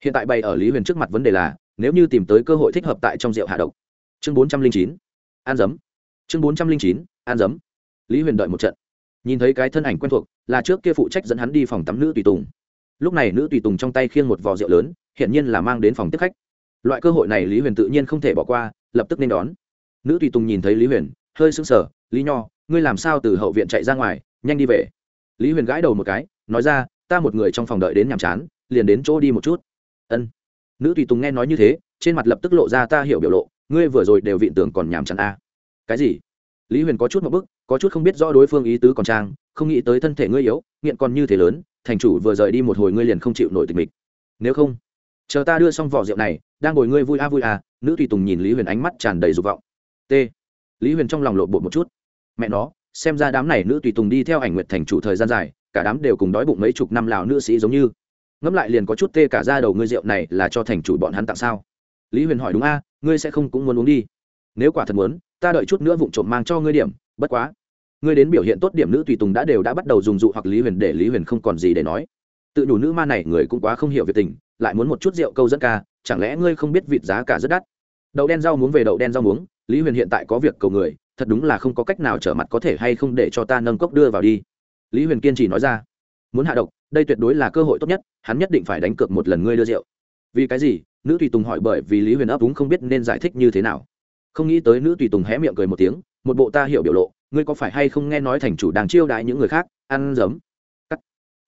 Hiện tại bày ở lý huyền trước mặt vấn đề là, nếu như tìm tới cơ hội thích hợp tại trong rượu hạ độc. Chương bốn trăm linh chín an dấm. Chương bốn trăm linh chín, an dấm. Lý huyền đợi một trận. Nhìn thấy cái thân ảnh quen thuộc, là trước kia phụ trách dẫn hắn đi phòng tắm nữ tùy tùng. Lúc này nữ tùy tùng trong tay khiêng một vò rượu lớn hiện nhiên là mang đến phòng tiếp khách. Loại cơ hội này lý huyền tự nhiên không thể bỏ qua, lập tức nên đón. Nữ tùy tùng nhìn thấy lý huyền, hơi sững sờ, lý nho, ngươi làm sao từ hậu viện chạy ra ngoài, nhanh đi về. Lý huyền gãi đầu một cái, nói ra, ta một người trong phòng đợi đến nhàm chán, liền đến chỗ đi một chút. Ân. Nữ tùy tùng nghe nói như thế, trên mặt lập tức lộ ra ta hiểu biểu lộ ngươi vừa rồi đều vịn tưởng còn nhàm chán a à. cái gì? Lý huyền có chút một bức, có chút không biết rõ đối phương ý tứ còn trang, không nghĩ tới thân thể ngươi yếu, nghiện còn như thế lớn, thành chủ vừa rời đi một hồi ngươi liền không chịu nổi tình mình nếu không, chờ ta đưa xong vỏ rượu này, đang ngồi ngươi vui a vui a, nữ tùy tùng nhìn lý huyền ánh mắt tràn đầy dục vọng. T. Lý huyền trong lòng lộ bộ một chút. Mẹ nó, xem ra đám này nữ tùy tùng đi theo ảnh nguyệt thành chủ thời gian dài, cả đám đều cùng đói bụng mấy chục năm lào nữ sĩ giống như. Ngẫm lại liền có chút tê cả ra đầu ngươi rượu này là cho thành chủ bọn hắn tặng sao? Lý huyền hỏi đúng a, ngươi sẽ không cũng muốn uống đi. Nếu quả thật muốn, ta đợi chút nữa vụng trộm mang cho ngươi điểm, bất quá. Ngươi đến biểu hiện tốt điểm nữ tùy tùng đã đều đã bắt đầu dùng dụ hoặc lý huyền để lý huyền không còn gì để nói. Tự đủ nữ ma này người cũng quá không hiểu việc tình, lại muốn một chút rượu câu dẫn ca, chẳng lẽ ngươi không biết vịt giá cả rất đắt? Đậu đen rau muốn về đậu đen rau muống, lý huyền hiện tại có việc cầu người, thật đúng là không có cách nào trở mặt có thể hay không để cho ta nâng cốc đưa vào đi. Lý huyền kiên trì nói ra, muốn hạ độc, đây tuyệt đối là cơ hội tốt nhất, hắn nhất định phải đánh cược một lần ngươi đưa rượu vì cái gì? Nữ tùy tùng hỏi bởi vì lý huyền ấp úng không biết nên giải thích như thế nào. Không nghĩ tới nữ tùy tùng hé miệng cười một tiếng, một bộ ta hiểu biểu lộ, ngươi có phải hay không nghe nói thành chủ đang chiêu đãi những người khác, ăn giấm? Cắt.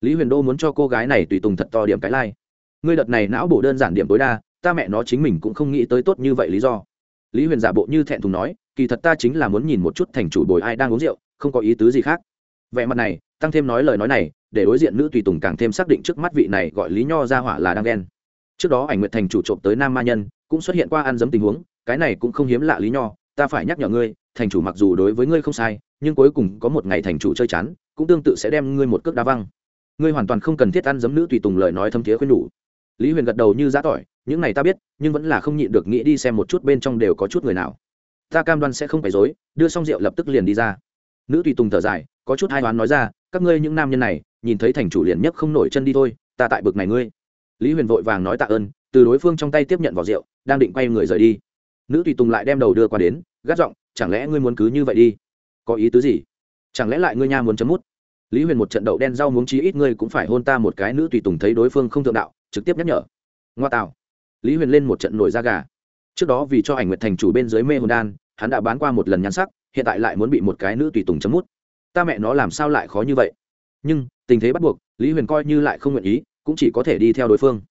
Lý huyền đô muốn cho cô gái này tùy tùng thật to điểm cái lai、like. ngươi đợt này não bổ đơn giản điểm tối đa, ta mẹ nó chính mình cũng không nghĩ tới tốt như vậy lý do. Lý huyền giả bộ như thẹn thùng nói, kỳ thật ta chính là muốn nhìn một chút thành chủ bồi ai đang uống rượu, không có ý tứ gì khác. Vẻ mặt này, tăng thêm nói lời nói này, để đối diện nữ tùy tùng càng thêm xác định trước mắt vị này gọi lý nho ra hỏa là đang ghen trước đó ảnh nguyệt thành chủ trộm tới nam ma nhân, cũng xuất hiện qua ăn dấm tình huống, cái này cũng không hiếm lạ lý nho, ta phải nhắc nhở ngươi, thành chủ mặc dù đối với ngươi không sai, nhưng cuối cùng có một ngày thành chủ chơi chán, cũng tương tự sẽ đem ngươi một cước đá văng. Ngươi hoàn toàn không cần thiết ăn dấm nữ tùy tùng lời nói thâm thiế khuyên nhủ. Lý huyền gật đầu như giã tỏi, những này ta biết, nhưng vẫn là không nhịn được nghĩ đi xem một chút bên trong đều có chút người nào. Ta cam đoan sẽ không phải dối đưa xong rượu lập tức liền đi ra. Nữ tùy tùng thở dài, có chút hai đoán nói ra, các ngươi những nam nhân này, nhìn thấy thành chủ liền nhất không nổi chân đi thôi, ta tại bực này ngươi lý huyền vội vàng nói tạ ơn, từ đối phương trong tay tiếp nhận vỏ rượu, đang định quay người rời đi. Nữ tùy tùng lại đem đầu đưa qua đến, gắt giọng, chẳng lẽ ngươi muốn cứ như vậy đi? Có ý tứ gì? Chẳng lẽ lại ngươi nha muốn chấm mút? Lý huyền một trận đậu đen rau muống chí ít ngươi cũng phải hôn ta một cái, nữ tùy tùng thấy đối phương không thượng đạo, trực tiếp nhắc nhở. Ngoa tạo. Lý huyền lên một trận nổi da gà. Trước đó vì cho ảnh nguyệt thành chủ bên dưới mê hồn đan, hắn đã bán qua một lần nhắn sắc, hiện tại lại muốn bị một cái nữ tùy tùng chấm mút. Ta mẹ nó làm sao lại khó như vậy? Nhưng, tình thế bắt buộc, lý huyền coi như lại không nguyện ý cũng chỉ có thể đi theo đối phương.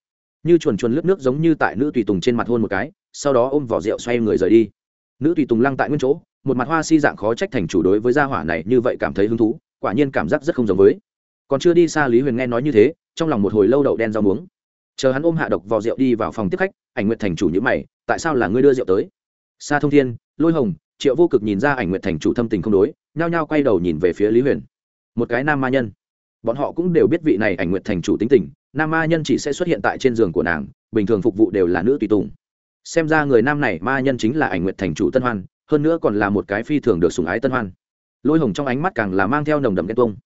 Như chuồn chuồn lướt nước giống như tại nữ tùy tùng trên mặt hôn một cái, sau đó ôm vỏ rượu xoay người rời đi. Nữ tùy tùng lăng tại nguyên chỗ, một mặt hoa si dạng khó trách thành chủ đối với gia hỏa này như vậy cảm thấy hứng thú, quả nhiên cảm giác rất không giống với. Còn chưa đi xa lý huyền nghe nói như thế, trong lòng một hồi lâu đậu đen rau muống. Chờ hắn ôm hạ độc vò rượu đi vào phòng tiếp khách, ảnh nguyệt thành chủ nhữ mày, tại sao là ngươi đưa rượu tới? Xa thông thiên, lôi hồng, triệu vô cực nhìn ra ảnh nguyệt thành chủ thâm tình không đối, nhao nhao quay đầu nhìn về phía lý huyền. Một cái nam ma nhân bọn họ cũng đều biết vị này ảnh nguyện thành chủ tính tình, nam ma nhân chỉ sẽ xuất hiện tại trên giường của nàng, bình thường phục vụ đều là nữ tùy tùng. Xem ra người nam này ma nhân chính là ảnh nguyện thành chủ tân hoan, hơn nữa còn là một cái phi thường được sùng ái tân hoan. Lôi hồng trong ánh mắt càng là mang theo nồng đậm ghen tuông.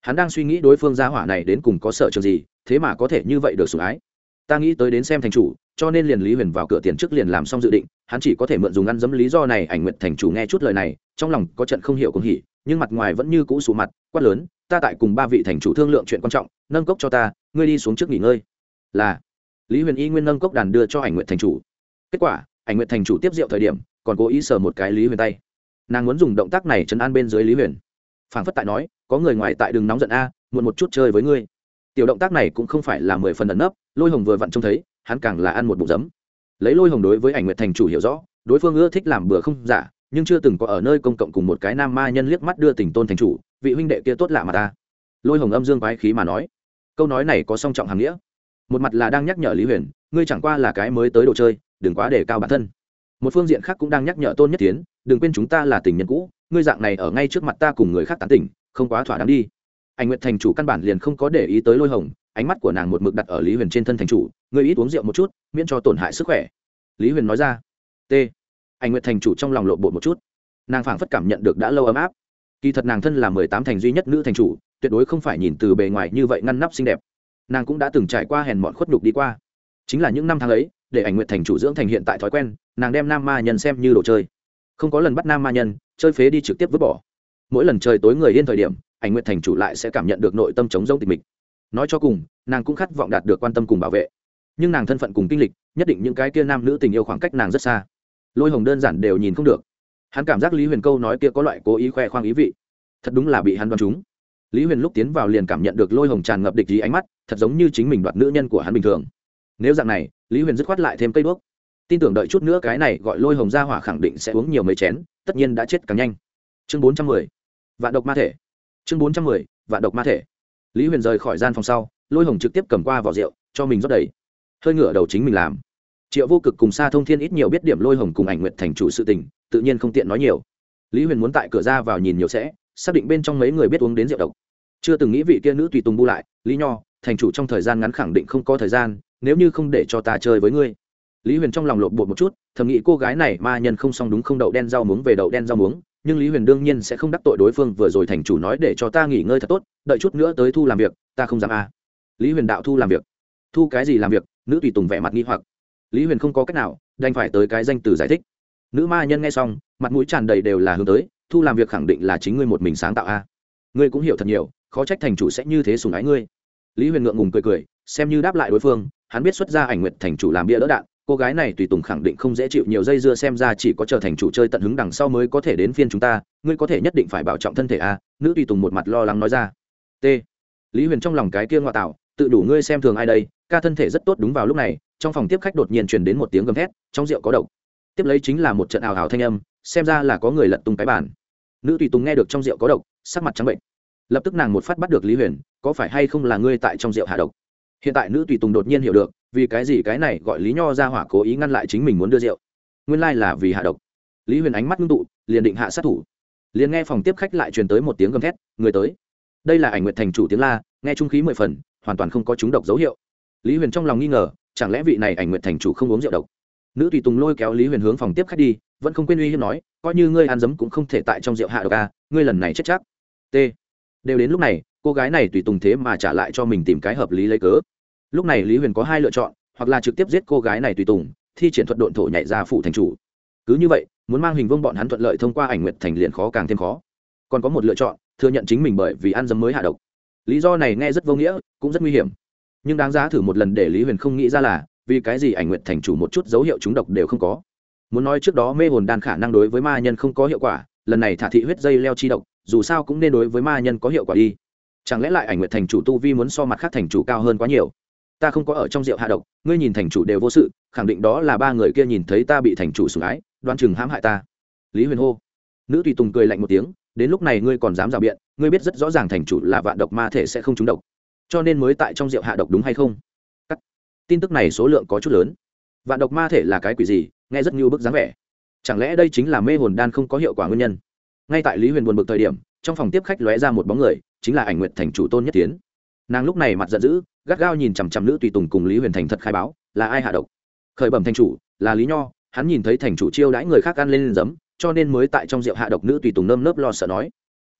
Hắn đang suy nghĩ đối phương gia hỏa này đến cùng có sợ trường gì, thế mà có thể như vậy được sủng ái. Ta nghĩ tới đến xem thành chủ, cho nên liền lý huyền vào cửa tiền trước liền làm xong dự định, hắn chỉ có thể mượn dùng ăn dấm lý do này, ảnh nguyện thành chủ nghe chút lời này, trong lòng có trận không hiểu cũng hỉ, nhưng mặt ngoài vẫn như cũ sụ mặt, quát lớn ta tại cùng ba vị thành chủ thương lượng chuyện quan trọng, nâng cốc cho ta, ngươi đi xuống trước nghỉ ngơi. Là. Lý huyền y nguyên nâng cốc đàn đưa cho ảnh nguyện thành chủ. Kết quả, ảnh nguyện thành chủ tiếp rượu thời điểm, còn cố ý sờ một cái lý huyền tay. Nàng muốn dùng động tác này chấn an bên dưới lý huyền. Phảng phất tại nói, có người ngoài tại đừng nóng giận a, muộn một chút chơi với ngươi. Tiểu động tác này cũng không phải là mười phần ẩn nấp, lôi hồng vừa vặn trông thấy, hắn càng là ăn một bụng giấm. Lấy lôi hồng đối với ảnh nguyệt thành chủ hiểu rõ, đối phương ưa thích làm bừa không giả, nhưng chưa từng có ở nơi công cộng cùng một cái nam ma nhân liếc mắt đưa tình tôn thành chủ vị huynh đệ kia tốt lạ mà ta. Lôi hồng âm dương quái khí mà nói. Câu nói này có song trọng hàng nghĩa. Một mặt là đang nhắc nhở lý huyền, ngươi chẳng qua là cái mới tới đồ chơi, đừng quá để cao bản thân. Một phương diện khác cũng đang nhắc nhở tôn nhất tiến, đừng quên chúng ta là tình nhân cũ, ngươi dạng này ở ngay trước mặt ta cùng người khác tán tỉnh, không quá thỏa đáng đi. Anh nguyệt thành chủ căn bản liền không có để ý tới lôi hồng, ánh mắt của nàng một mực đặt ở lý huyền trên thân thành chủ, ngươi ít uống rượu một chút, miễn cho tổn hại sức khỏe. Lý huyền nói ra. T. Anh nguyệt thành chủ trong lòng lộ bột một chút. Nàng phảng phất cảm nhận được đã lâu ấm áp kỳ thật nàng thân là mười tám thành duy nhất nữ thành chủ, tuyệt đối không phải nhìn từ bề ngoài như vậy ngăn nắp xinh đẹp. Nàng cũng đã từng trải qua hèn mọn khuất nhục đi qua. Chính là những năm tháng ấy, để ảnh nguyện thành chủ dưỡng thành hiện tại thói quen, nàng đem nam ma nhân xem như đồ chơi. Không có lần bắt nam ma nhân, chơi phế đi trực tiếp vứt bỏ. Mỗi lần trời tối người yên thời điểm, ảnh nguyện thành chủ lại sẽ cảm nhận được nội tâm chống rông tịch mịch. Nói cho cùng, nàng cũng khát vọng đạt được quan tâm cùng bảo vệ. Nhưng nàng thân phận cùng kinh lịch, nhất định những cái kia nam nữ tình yêu khoảng cách nàng rất xa. Lôi hồng đơn giản đều nhìn không được hắn cảm giác lý huyền câu nói kia có loại cố ý khoe khoang ý vị. Thật đúng là bị hắn đoán trúng. Lý huyền lúc tiến vào liền cảm nhận được lôi hồng tràn ngập địch ý ánh mắt, thật giống như chính mình đoạt nữ nhân của hắn bình thường. Nếu dạng này, lý huyền dứt khoát lại thêm cây đuốc. Tin tưởng đợi chút nữa cái này gọi lôi hồng ra hỏa khẳng định sẽ uống nhiều mấy chén, tất nhiên đã chết càng nhanh. Chương bốn trăm mười, vạn độc ma thể. Chương bốn trăm mười, vạn độc ma thể. Lý huyền rời khỏi gian phòng sau, lôi hồng trực tiếp cầm qua vỏ rượu, cho mình rót đầy. Hơi ngửa đầu chính mình làm triệu vô cực cùng xa thông thiên ít nhiều biết điểm lôi hồng cùng ảnh nguyện thành chủ sự tình, tự nhiên không tiện nói nhiều. Lý huyền muốn tại cửa ra vào nhìn nhiều sẽ, xác định bên trong mấy người biết uống đến rượu độc. Chưa từng nghĩ vị kia nữ tùy tùng bu lại, lý nho, thành chủ trong thời gian ngắn khẳng định không có thời gian, nếu như không để cho ta chơi với ngươi. Lý huyền trong lòng lộn bột một chút, thầm nghĩ cô gái này ma nhân không xong đúng không đậu đen rau muống về đậu đen rau muống, nhưng lý huyền đương nhiên sẽ không đắc tội đối phương, vừa rồi thành chủ nói để cho ta nghỉ ngơi thật tốt, đợi chút nữa tới thu làm việc, ta không dám a. À. lý huyền đạo thu làm việc. Thu cái gì làm việc? Nữ tùy tùng vẻ mặt nghi hoặc lý huyền không có cách nào, đành phải tới cái danh từ giải thích. Nữ ma nhân nghe xong, mặt mũi tràn đầy đều là hướng tới, thu làm việc khẳng định là chính ngươi một mình sáng tạo a. Ngươi cũng hiểu thật nhiều, khó trách thành chủ sẽ như thế sùng ái ngươi. Lý huyền ngượng ngùng cười cười, xem như đáp lại đối phương, hắn biết xuất ra ảnh nguyện thành chủ làm bia đỡ đạn, cô gái này tùy tùng khẳng định không dễ chịu nhiều dây dưa xem ra chỉ có trở thành chủ chơi tận hứng đằng sau mới có thể đến phiên chúng ta, ngươi có thể nhất định phải bảo trọng thân thể a, nữ tùy tùng một mặt lo lắng nói ra. T. Lý huyền trong lòng cái kia ngoại tạo tự đủ ngươi xem thường ai đây, ca thân thể rất tốt đúng vào lúc này, trong phòng tiếp khách đột nhiên truyền đến một tiếng gầm thét, trong rượu có độc. Tiếp lấy chính là một trận ảo ảo thanh âm, xem ra là có người lật tung cái bàn. Nữ tùy tùng nghe được trong rượu có độc, sắc mặt trắng bệnh. Lập tức nàng một phát bắt được lý huyền, có phải hay không là ngươi tại trong rượu hạ độc? Hiện tại nữ tùy tùng đột nhiên hiểu được, vì cái gì cái này gọi lý nho ra hỏa cố ý ngăn lại chính mình muốn đưa rượu. Nguyên lai là vì hạ độc. Lý huyền ánh mắt ngưng tụ, liền định hạ sát thủ. Liền nghe phòng tiếp khách lại truyền tới một tiếng gầm thét, người tới. Đây là ảnh nguyệt thành chủ tiếng la, nghe trung khí mười phần hoàn toàn không có chúng độc dấu hiệu. Lý huyền trong lòng nghi ngờ, chẳng lẽ vị này ảnh nguyệt thành chủ không uống rượu độc? Nữ tùy tùng lôi kéo lý huyền hướng phòng tiếp khách đi, vẫn không quên uy hiếp nói, coi như ngươi ăn dấm cũng không thể tại trong rượu hạ độc a ngươi lần này chết chắc. T. Đều đến lúc này, cô gái này tùy tùng thế mà trả lại cho mình tìm cái hợp lý lấy cớ. Lúc này lý huyền có hai lựa chọn, hoặc là trực tiếp giết cô gái này tùy tùng, thi triển thuật độn thổ nhảy ra phụ thành chủ. Cứ như vậy, muốn mang hình vương bọn hắn thuận lợi thông qua ảnh nguyệt thành liền khó càng thêm khó. Còn có một lựa chọn, thừa nhận chính mình bởi vì ăn dấm mới hạ độc lý do này nghe rất vô nghĩa, cũng rất nguy hiểm. Nhưng đáng giá thử một lần để lý huyền không nghĩ ra là, vì cái gì ảnh nguyện thành chủ một chút dấu hiệu chúng độc đều không có. Muốn nói trước đó mê hồn đan khả năng đối với ma nhân không có hiệu quả, lần này thả thị huyết dây leo chi độc, dù sao cũng nên đối với ma nhân có hiệu quả đi. Chẳng lẽ lại ảnh nguyện thành chủ tu vi muốn so mặt khác thành chủ cao hơn quá nhiều? Ta không có ở trong rượu hạ độc, ngươi nhìn thành chủ đều vô sự, khẳng định đó là ba người kia nhìn thấy ta bị thành chủ sủng ái đoan chừng hãm hại ta. Lý huyền hô. Nữ tùy tùng cười lạnh một tiếng, đến lúc này ngươi còn dám rào biện ngươi biết rất rõ ràng thành chủ là vạn độc ma thể sẽ không trúng độc, cho nên mới tại trong rượu hạ độc đúng hay không? Cắt. tin tức này số lượng có chút lớn. Vạn độc ma thể là cái quỷ gì, nghe rất như bức dáng vẻ. Chẳng lẽ đây chính là mê hồn đan không có hiệu quả nguyên nhân? Ngay tại lý huyền buồn bực thời điểm, trong phòng tiếp khách lóe ra một bóng người, chính là ảnh nguyện thành chủ tôn nhất tiến. Nàng lúc này mặt giận dữ, gắt gao nhìn chằm chằm nữ tùy tùng cùng lý huyền thành thật khai báo, là ai hạ độc? Khởi bẩm thành chủ, là lý nho, hắn nhìn thấy thành chủ chiêu đãi người khác ăn lên giấm, cho nên mới tại trong rượu hạ độc nữ tùy tùng nơm nớp lo sợ nói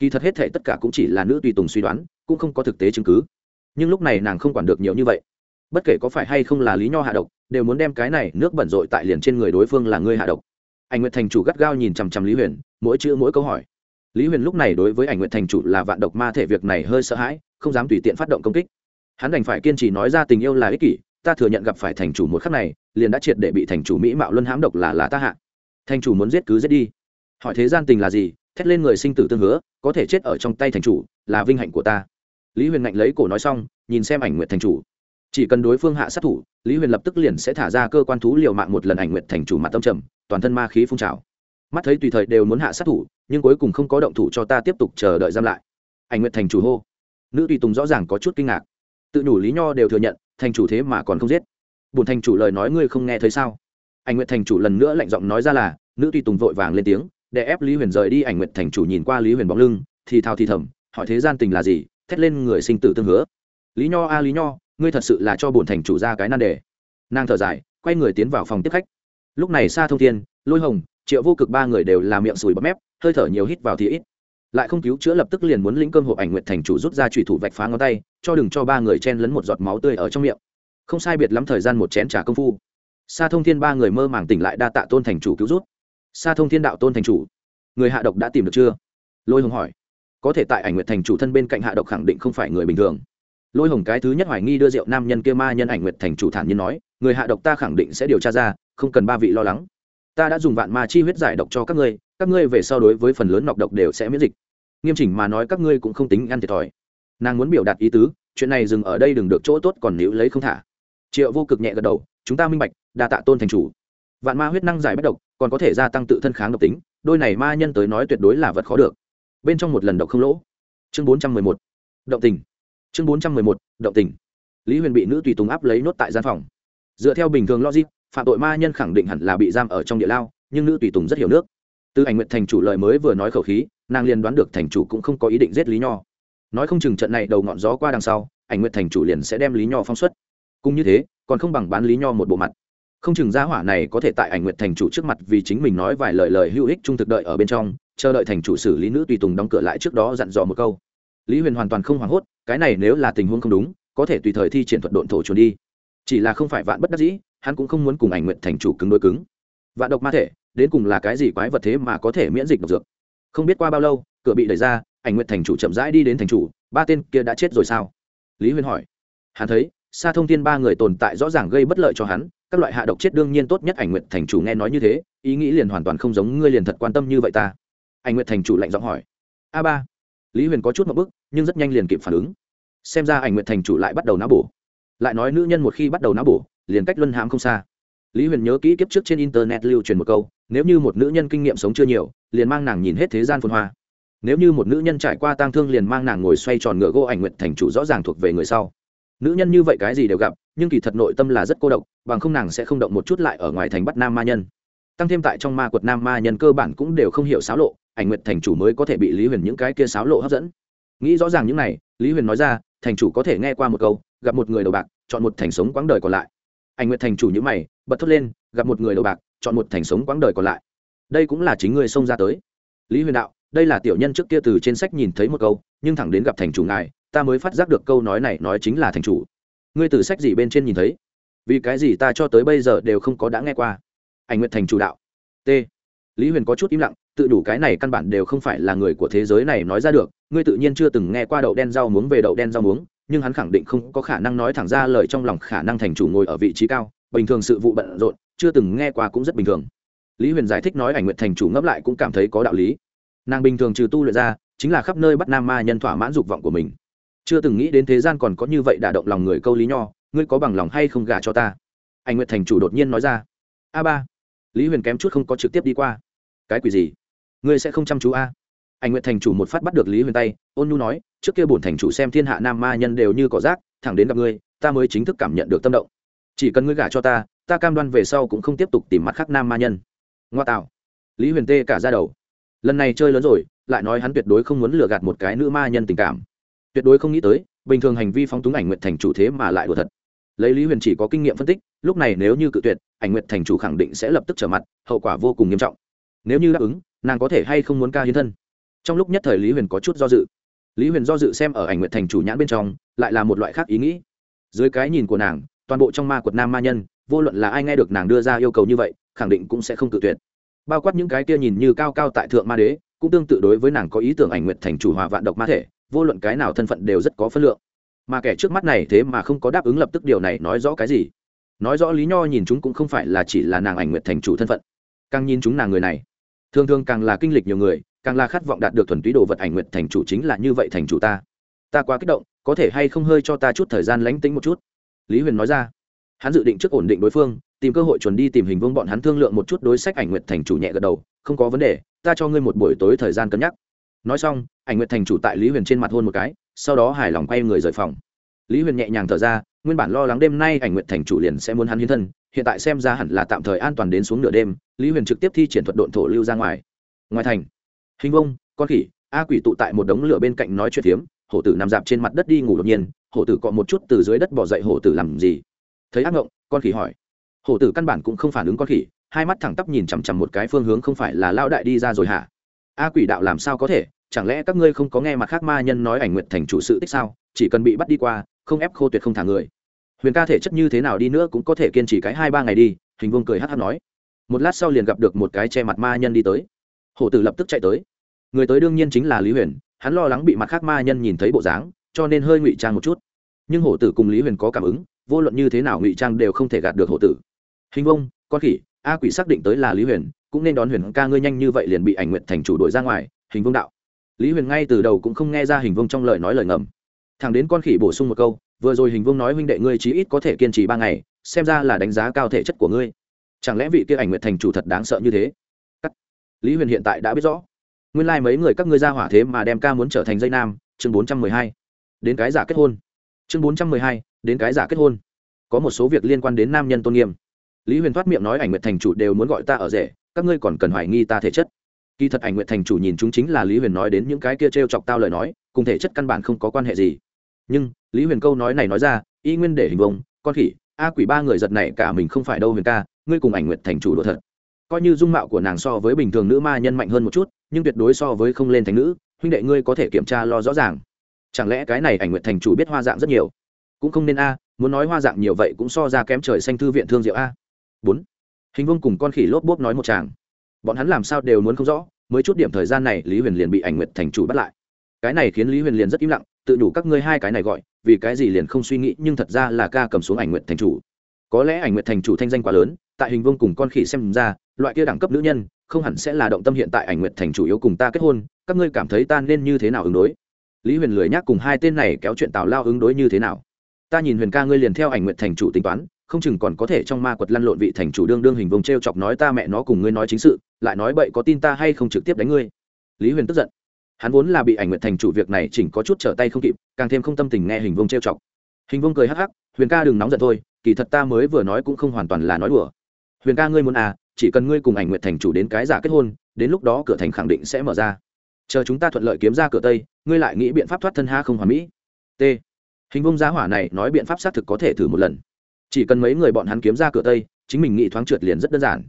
kỳ thật hết thể tất cả cũng chỉ là nữ tùy tùng suy đoán, cũng không có thực tế chứng cứ. Nhưng lúc này nàng không quản được nhiều như vậy. Bất kể có phải hay không là lý nho hạ độc, đều muốn đem cái này nước bẩn rội tại liền trên người đối phương là ngươi hạ độc. Ảnh nguyện thành chủ gắt gao nhìn chằm chằm lý huyền, mỗi chữ mỗi câu hỏi. Lý huyền lúc này đối với ảnh nguyện thành chủ là vạn độc ma thể việc này hơi sợ hãi, không dám tùy tiện phát động công kích. Hắn đành phải kiên trì nói ra tình yêu là ích kỷ, ta thừa nhận gặp phải thành chủ một khắc này, liền đã triệt để bị thành chủ mỹ mạo luân hãm độc là là ta hạ. Thành chủ muốn giết cứ giết đi. Hỏi thế gian tình là gì thét lên người sinh tử tương hứa, có thể chết ở trong tay thành chủ, là vinh hạnh của ta. Lý huyền ngạnh lấy cổ nói xong, nhìn xem ảnh nguyện thành chủ. Chỉ cần đối phương hạ sát thủ, lý huyền lập tức liền sẽ thả ra cơ quan thú liều mạng một lần ảnh nguyện thành chủ mặt tâm trầm, toàn thân ma khí phun trào. Mắt thấy tùy thời đều muốn hạ sát thủ, nhưng cuối cùng không có động thủ cho ta tiếp tục chờ đợi giam lại. Ảnh nguyện thành chủ hô. Nữ tùy tùng rõ ràng có chút kinh ngạc. Tự nhủ lý nho đều thừa nhận, thành chủ thế mà còn không giết. Bùn thành chủ lời nói ngươi không nghe thấy sao? Ảnh nguyện thành chủ lần nữa lạnh giọng nói ra là, nữ tùy tùng vội vàng lên tiếng để ép lý huyền rời đi ảnh nguyện thành chủ nhìn qua lý huyền bóng lưng, thì thào thì thầm, hỏi thế gian tình là gì, thét lên người sinh tử tương hứa. Lý nho a, lý nho, ngươi thật sự là cho bổn thành chủ ra cái nan đề. Nàng thở dài, quay người tiến vào phòng tiếp khách. Lúc này xa thông thiên, lôi hồng, triệu vô cực ba người đều là miệng sùi bấm mép, hơi thở nhiều hít vào thì ít. Lại không cứu chữa lập tức liền muốn lĩnh cơm hộp ảnh nguyện thành chủ rút ra trùy thủ vạch phá ngón tay, cho đừng cho ba người chen lấn một giọt máu tươi ở trong miệng. Không sai biệt lắm thời gian một chén trả công phu. Xa thông thiên ba người mơ màng tỉnh lại đa tạ tôn thành chủ cứu rút. Sa thông thiên đạo tôn thành chủ. Người hạ độc đã tìm được chưa? Lôi hồng hỏi. Có thể tại ảnh Nguyệt thành chủ thân bên cạnh hạ độc khẳng định không phải người bình thường. Lôi hồng cái thứ nhất hoài nghi đưa rượu nam nhân kia ma nhân ảnh nguyệt thành chủ thản nhiên nói, người hạ độc ta khẳng định sẽ điều tra ra, không cần ba vị lo lắng. Ta đã dùng vạn ma chi huyết giải độc cho các ngươi các ngươi về sau đối với phần lớn nọc độc đều sẽ miễn dịch. Nghiêm chỉnh mà nói các ngươi cũng không tính ăn thiệt thòi. Nàng muốn biểu đạt ý tứ, chuyện này dừng ở đây đừng được chỗ tốt còn níu lấy không thả. Triệu vô cực nhẹ gật đầu, chúng ta minh bạch, đa tạ tôn thành chủ vạn ma huyết năng giải bất độc, còn có thể gia tăng tự thân kháng độc tính, đôi này ma nhân tới nói tuyệt đối là vật khó được. Bên trong một lần độc không lỗ. Chương bốn trăm mười một. Động tình. Chương bốn trăm mười một. Động tình. Lý huyền bị nữ tùy tùng áp lấy nốt tại gian phòng. Dựa theo bình thường logic, phạm tội ma nhân khẳng định hẳn là bị giam ở trong địa lao, nhưng nữ tùy tùng rất hiểu nước. Từ ảnh nguyện thành chủ lời mới vừa nói khẩu khí, nàng liền đoán được thành chủ cũng không có ý định giết lý nho. Nói không chừng trận này đầu ngọn gió qua đằng sau, ảnh nguyện thành chủ liền sẽ đem lý nho phong xuất. Cũng như thế, còn không bằng bán lý nho một bộ mặt không chừng gia hỏa này có thể tại ảnh nguyện thành chủ trước mặt vì chính mình nói vài lời lời hữu ích trung thực đợi ở bên trong, chờ đợi thành chủ xử lý nữ tùy tùng đóng cửa lại trước đó dặn dò một câu. Lý huyền hoàn toàn không hoảng hốt, cái này nếu là tình huống không đúng, có thể tùy thời thi triển thuật độn thổ trốn đi. Chỉ là không phải vạn bất đắc dĩ, hắn cũng không muốn cùng ảnh nguyện thành chủ cứng đối cứng. Vạn độc ma thể, đến cùng là cái gì quái vật thế mà có thể miễn dịch độc dược? Không biết qua bao lâu, cửa bị đẩy ra, ảnh nguyện thành chủ chậm rãi đi đến thành chủ, ba tên kia đã chết rồi sao? Lý huyền hỏi. Hắn thấy xa thông tin ba người tồn tại rõ ràng gây bất lợi cho hắn các loại hạ độc chết đương nhiên tốt nhất ảnh nguyện thành chủ nghe nói như thế, ý nghĩ liền hoàn toàn không giống ngươi liền thật quan tâm như vậy ta. Ảnh nguyện thành chủ lạnh giọng hỏi. A ba. Lý huyền có chút một bức, nhưng rất nhanh liền kịp phản ứng. Xem ra ảnh nguyện thành chủ lại bắt đầu náo bổ. Lại nói nữ nhân một khi bắt đầu náo bổ, liền cách luân hãm không xa. Lý huyền nhớ kỹ kiếp trước trên internet lưu truyền một câu, nếu như một nữ nhân kinh nghiệm sống chưa nhiều, liền mang nàng nhìn hết thế gian phồn hoa. Nếu như một nữ nhân trải qua tang thương liền mang nàng ngồi xoay tròn ngựa gỗ ảnh nguyện thành chủ rõ ràng thuộc về người sau. Nữ nhân như vậy cái gì đều gặp nhưng kỳ thật nội tâm là rất cô độc, bằng không nàng sẽ không động một chút lại ở ngoài thành bắt nam ma nhân. Tăng thêm tại trong ma quật nam ma nhân cơ bản cũng đều không hiểu xáo lộ, ảnh nguyện thành chủ mới có thể bị lý huyền những cái kia xáo lộ hấp dẫn. Nghĩ rõ ràng những này, lý huyền nói ra, thành chủ có thể nghe qua một câu, gặp một người đầu bạc, chọn một thành sống quãng đời còn lại. Ảnh nguyện thành chủ như mày, bật thốt lên, gặp một người đầu bạc, chọn một thành sống quãng đời còn lại. Đây cũng là chính người xông ra tới. Lý huyền đạo, đây là tiểu nhân trước kia từ trên sách nhìn thấy một câu, nhưng thẳng đến gặp thành chủ ngài, ta mới phát giác được câu nói này nói chính là thành chủ ngươi từ sách gì bên trên nhìn thấy? Vì cái gì ta cho tới bây giờ đều không có đã nghe qua? Ảnh nguyện thành chủ đạo. T. Lý huyền có chút im lặng, tự đủ cái này căn bản đều không phải là người của thế giới này nói ra được, ngươi tự nhiên chưa từng nghe qua đậu đen rau muống về đậu đen rau muống, nhưng hắn khẳng định không có khả năng nói thẳng ra lời trong lòng khả năng thành chủ ngồi ở vị trí cao, bình thường sự vụ bận rộn, chưa từng nghe qua cũng rất bình thường. Lý huyền giải thích nói ảnh nguyện thành chủ ngẫm lại cũng cảm thấy có đạo lý. Nàng bình thường trừ tu luyện ra, chính là khắp nơi bắt nam ma nhân thỏa mãn dục vọng của mình chưa từng nghĩ đến thế gian còn có như vậy đả động lòng người câu lý nho, ngươi có bằng lòng hay không gả cho ta? Anh nguyệt thành chủ đột nhiên nói ra. A ba. Lý huyền kém chút không có trực tiếp đi qua. Cái quỷ gì? Ngươi sẽ không chăm chú a? Anh nguyệt thành chủ một phát bắt được lý huyền tay, ôn nhu nói, trước kia bổn thành chủ xem thiên hạ nam ma nhân đều như cỏ rác, thẳng đến gặp ngươi, ta mới chính thức cảm nhận được tâm động. Chỉ cần ngươi gả cho ta ta cam đoan về sau cũng không tiếp tục tìm mặt khác nam ma nhân. Ngoa tạo. Lý huyền tê cả ra đầu. Lần này chơi lớn rồi, lại nói hắn tuyệt đối không muốn lừa gạt một cái nữ ma nhân tình cảm tuyệt đối không nghĩ tới, bình thường hành vi phóng túng ảnh nguyện thành chủ thế mà lại đùa thật. Lấy lý huyền chỉ có kinh nghiệm phân tích, lúc này nếu như cự tuyệt, ảnh nguyện thành chủ khẳng định sẽ lập tức trở mặt, hậu quả vô cùng nghiêm trọng. Nếu như đáp ứng, nàng có thể hay không muốn ca hiến thân? Trong lúc nhất thời lý huyền có chút do dự. Lý huyền do dự xem ở ảnh nguyện thành chủ nhãn bên trong, lại là một loại khác ý nghĩ. Dưới cái nhìn của nàng, toàn bộ trong ma quật nam ma nhân, vô luận là ai nghe được nàng đưa ra yêu cầu như vậy, khẳng định cũng sẽ không cự tuyệt. Bao quát những cái kia nhìn như cao cao tại thượng ma đế, cũng tương tự đối với nàng có ý tưởng ảnh nguyện thành chủ hòa vạn độc ma thể vô luận cái nào thân phận đều rất có phân lượng. Mà kẻ trước mắt này thế mà không có đáp ứng lập tức điều này nói rõ cái gì? Nói rõ lý nho nhìn chúng cũng không phải là chỉ là nàng ảnh nguyện thành chủ thân phận. Càng nhìn chúng nàng người này, thường thường càng là kinh lịch nhiều người, càng là khát vọng đạt được thuần túy đồ vật ảnh nguyện thành chủ chính là như vậy thành chủ ta. Ta quá kích động, có thể hay không hơi cho ta chút thời gian lánh tính một chút? Lý huyền nói ra. Hắn dự định trước ổn định đối phương, tìm cơ hội chuẩn đi tìm hình vương bọn hắn thương lượng một chút đối sách ảnh nguyện thành chủ nhẹ gật đầu, không có vấn đề, ta cho ngươi một buổi tối thời gian cân nhắc nói xong, ảnh nguyện thành chủ tại lý huyền trên mặt hôn một cái, sau đó hài lòng quay người rời phòng. Lý huyền nhẹ nhàng thở ra, nguyên bản lo lắng đêm nay ảnh nguyện thành chủ liền sẽ muốn hắn hiến thân, hiện tại xem ra hẳn là tạm thời an toàn đến xuống nửa đêm, lý huyền trực tiếp thi triển thuật độn thổ lưu ra ngoài. Ngoài thành, hình vông, con khỉ, a quỷ tụ tại một đống lửa bên cạnh nói chuyện phiếm, hổ tử nằm dạp trên mặt đất đi ngủ đột nhiên, hổ tử cọ một chút từ dưới đất bỏ dậy hổ tử làm gì? Thấy ác ngộng, con khỉ hỏi. Hổ tử căn bản cũng không phản ứng con khỉ, hai mắt thẳng tắp nhìn chằm chằm một cái phương hướng không phải là lao đại đi ra rồi hả? A quỷ đạo làm sao có thể? Chẳng lẽ các ngươi không có nghe mặt khác ma nhân nói ảnh nguyện thành chủ sự tích sao? Chỉ cần bị bắt đi qua, không ép khô tuyệt không thả người. Huyền ca thể chất như thế nào đi nữa cũng có thể kiên trì cái hai ba ngày đi, hình vương cười hát hát nói. Một lát sau liền gặp được một cái che mặt ma nhân đi tới. Hổ tử lập tức chạy tới. Người tới đương nhiên chính là lý huyền, hắn lo lắng bị mặt khác ma nhân nhìn thấy bộ dáng, cho nên hơi ngụy trang một chút. Nhưng hổ tử cùng lý huyền có cảm ứng, vô luận như thế nào ngụy trang đều không thể gạt được hổ tử. Hình vông con khỉ, a quỷ xác định tới là lý huyền cũng nên đón huyền ca ngươi nhanh như vậy liền bị ảnh nguyện thành chủ đội ra ngoài, hình vương đạo. Lý huyền ngay từ đầu cũng không nghe ra hình vương trong lời nói lời ngầm. Thằng đến con khỉ bổ sung một câu, vừa rồi hình vương nói huynh đệ ngươi chí ít có thể kiên trì ba ngày, xem ra là đánh giá cao thể chất của ngươi. Chẳng lẽ vị kia ảnh nguyện thành chủ thật đáng sợ như thế? Cắt. lý huyền hiện tại đã biết rõ. Nguyên lai、like、mấy người các ngươi ra hỏa thế mà đem ca muốn trở thành dây nam, chương bốn trăm mười hai. Đến cái giả kết hôn. Chương bốn trăm mười hai, đến cái giả kết hôn. Có một số việc liên quan đến nam nhân tôn nghiêm. Lý huyền thoát miệng nói ảnh nguyện thành chủ đều muốn gọi ta ở rể các ngươi còn cần hoài nghi ta thể chất. Kỳ thật ảnh nguyện thành chủ nhìn chúng chính là lý huyền nói đến những cái kia t r e o chọc tao lời nói, cùng thể chất căn bản không có quan hệ gì. Nhưng, lý huyền câu nói này nói ra, y nguyên để hình vông, con khỉ, a quỷ ba người giật này cả mình không phải đâu huyền ca, ngươi cùng ảnh nguyện thành chủ đồ thật. Coi như dung mạo của nàng so với bình thường nữ ma nhân mạnh hơn một chút, nhưng tuyệt đối so với không lên thành nữ, huynh đệ ngươi có thể kiểm tra lo rõ ràng. Chẳng lẽ cái này ảnh nguyện thành chủ biết hoa dạng rất nhiều? Cũng không nên a, muốn nói hoa dạng nhiều vậy cũng so ra kém trời xanh thư viện thương diệu a. Bốn hình vương cùng con khỉ lốp bốp nói một chàng bọn hắn làm sao đều muốn không rõ, mới chút điểm thời gian này lý huyền liền bị ảnh nguyệt thành chủ bắt lại. Cái này khiến lý huyền liền rất im lặng, tự đủ các ngươi hai cái này gọi, vì cái gì liền không suy nghĩ, nhưng thật ra là ca cầm xuống ảnh nguyệt thành chủ. Có lẽ ảnh nguyệt thành chủ thanh danh quá lớn, tại hình vương cùng con khỉ xem ra, loại kia đẳng cấp nữ nhân, không hẳn sẽ là động tâm hiện tại ảnh nguyệt thành chủ yếu cùng ta kết hôn, các ngươi cảm thấy ta nên như thế nào ứng đối? Lý huyền lười nhắc cùng hai tên này kéo chuyện tào lao ứng đối như thế nào? Ta nhìn huyền ca ngươi liền theo ảnh nguyệt thành chủ tính toán không chừng còn có thể trong ma quật lăn lộn vị thành chủ đương đương hình vùng t r e o chọc nói ta mẹ nó cùng ngươi nói chính sự, lại nói bậy có tin ta hay không trực tiếp đánh ngươi. Lý huyền tức giận. Hắn vốn là bị ảnh nguyện thành chủ việc này chỉnh có chút trở tay không kịp, càng thêm không tâm tình nghe hình vông trêu chọc. Hình vùng cười hắc hắc, huyền ca đừng nóng giận thôi, kỳ thật ta mới vừa nói cũng không hoàn toàn là nói đùa. Huyền ca ngươi muốn à chỉ cần ngươi cùng ảnh nguyện thành chủ đến cái giả kết hôn, đến lúc đó cửa thành khẳng định sẽ mở ra. Chờ chúng ta thuận lợi kiếm ra cửa tây, ngươi lại nghĩ biện pháp thoát thân ha không hoàn mỹ. T. Hình vông giá hỏa này nói biện pháp xác thực có thể thử một lần chỉ cần mấy người bọn hắn kiếm ra cửa tây, chính mình nghĩ thoáng trượt liền rất đơn giản.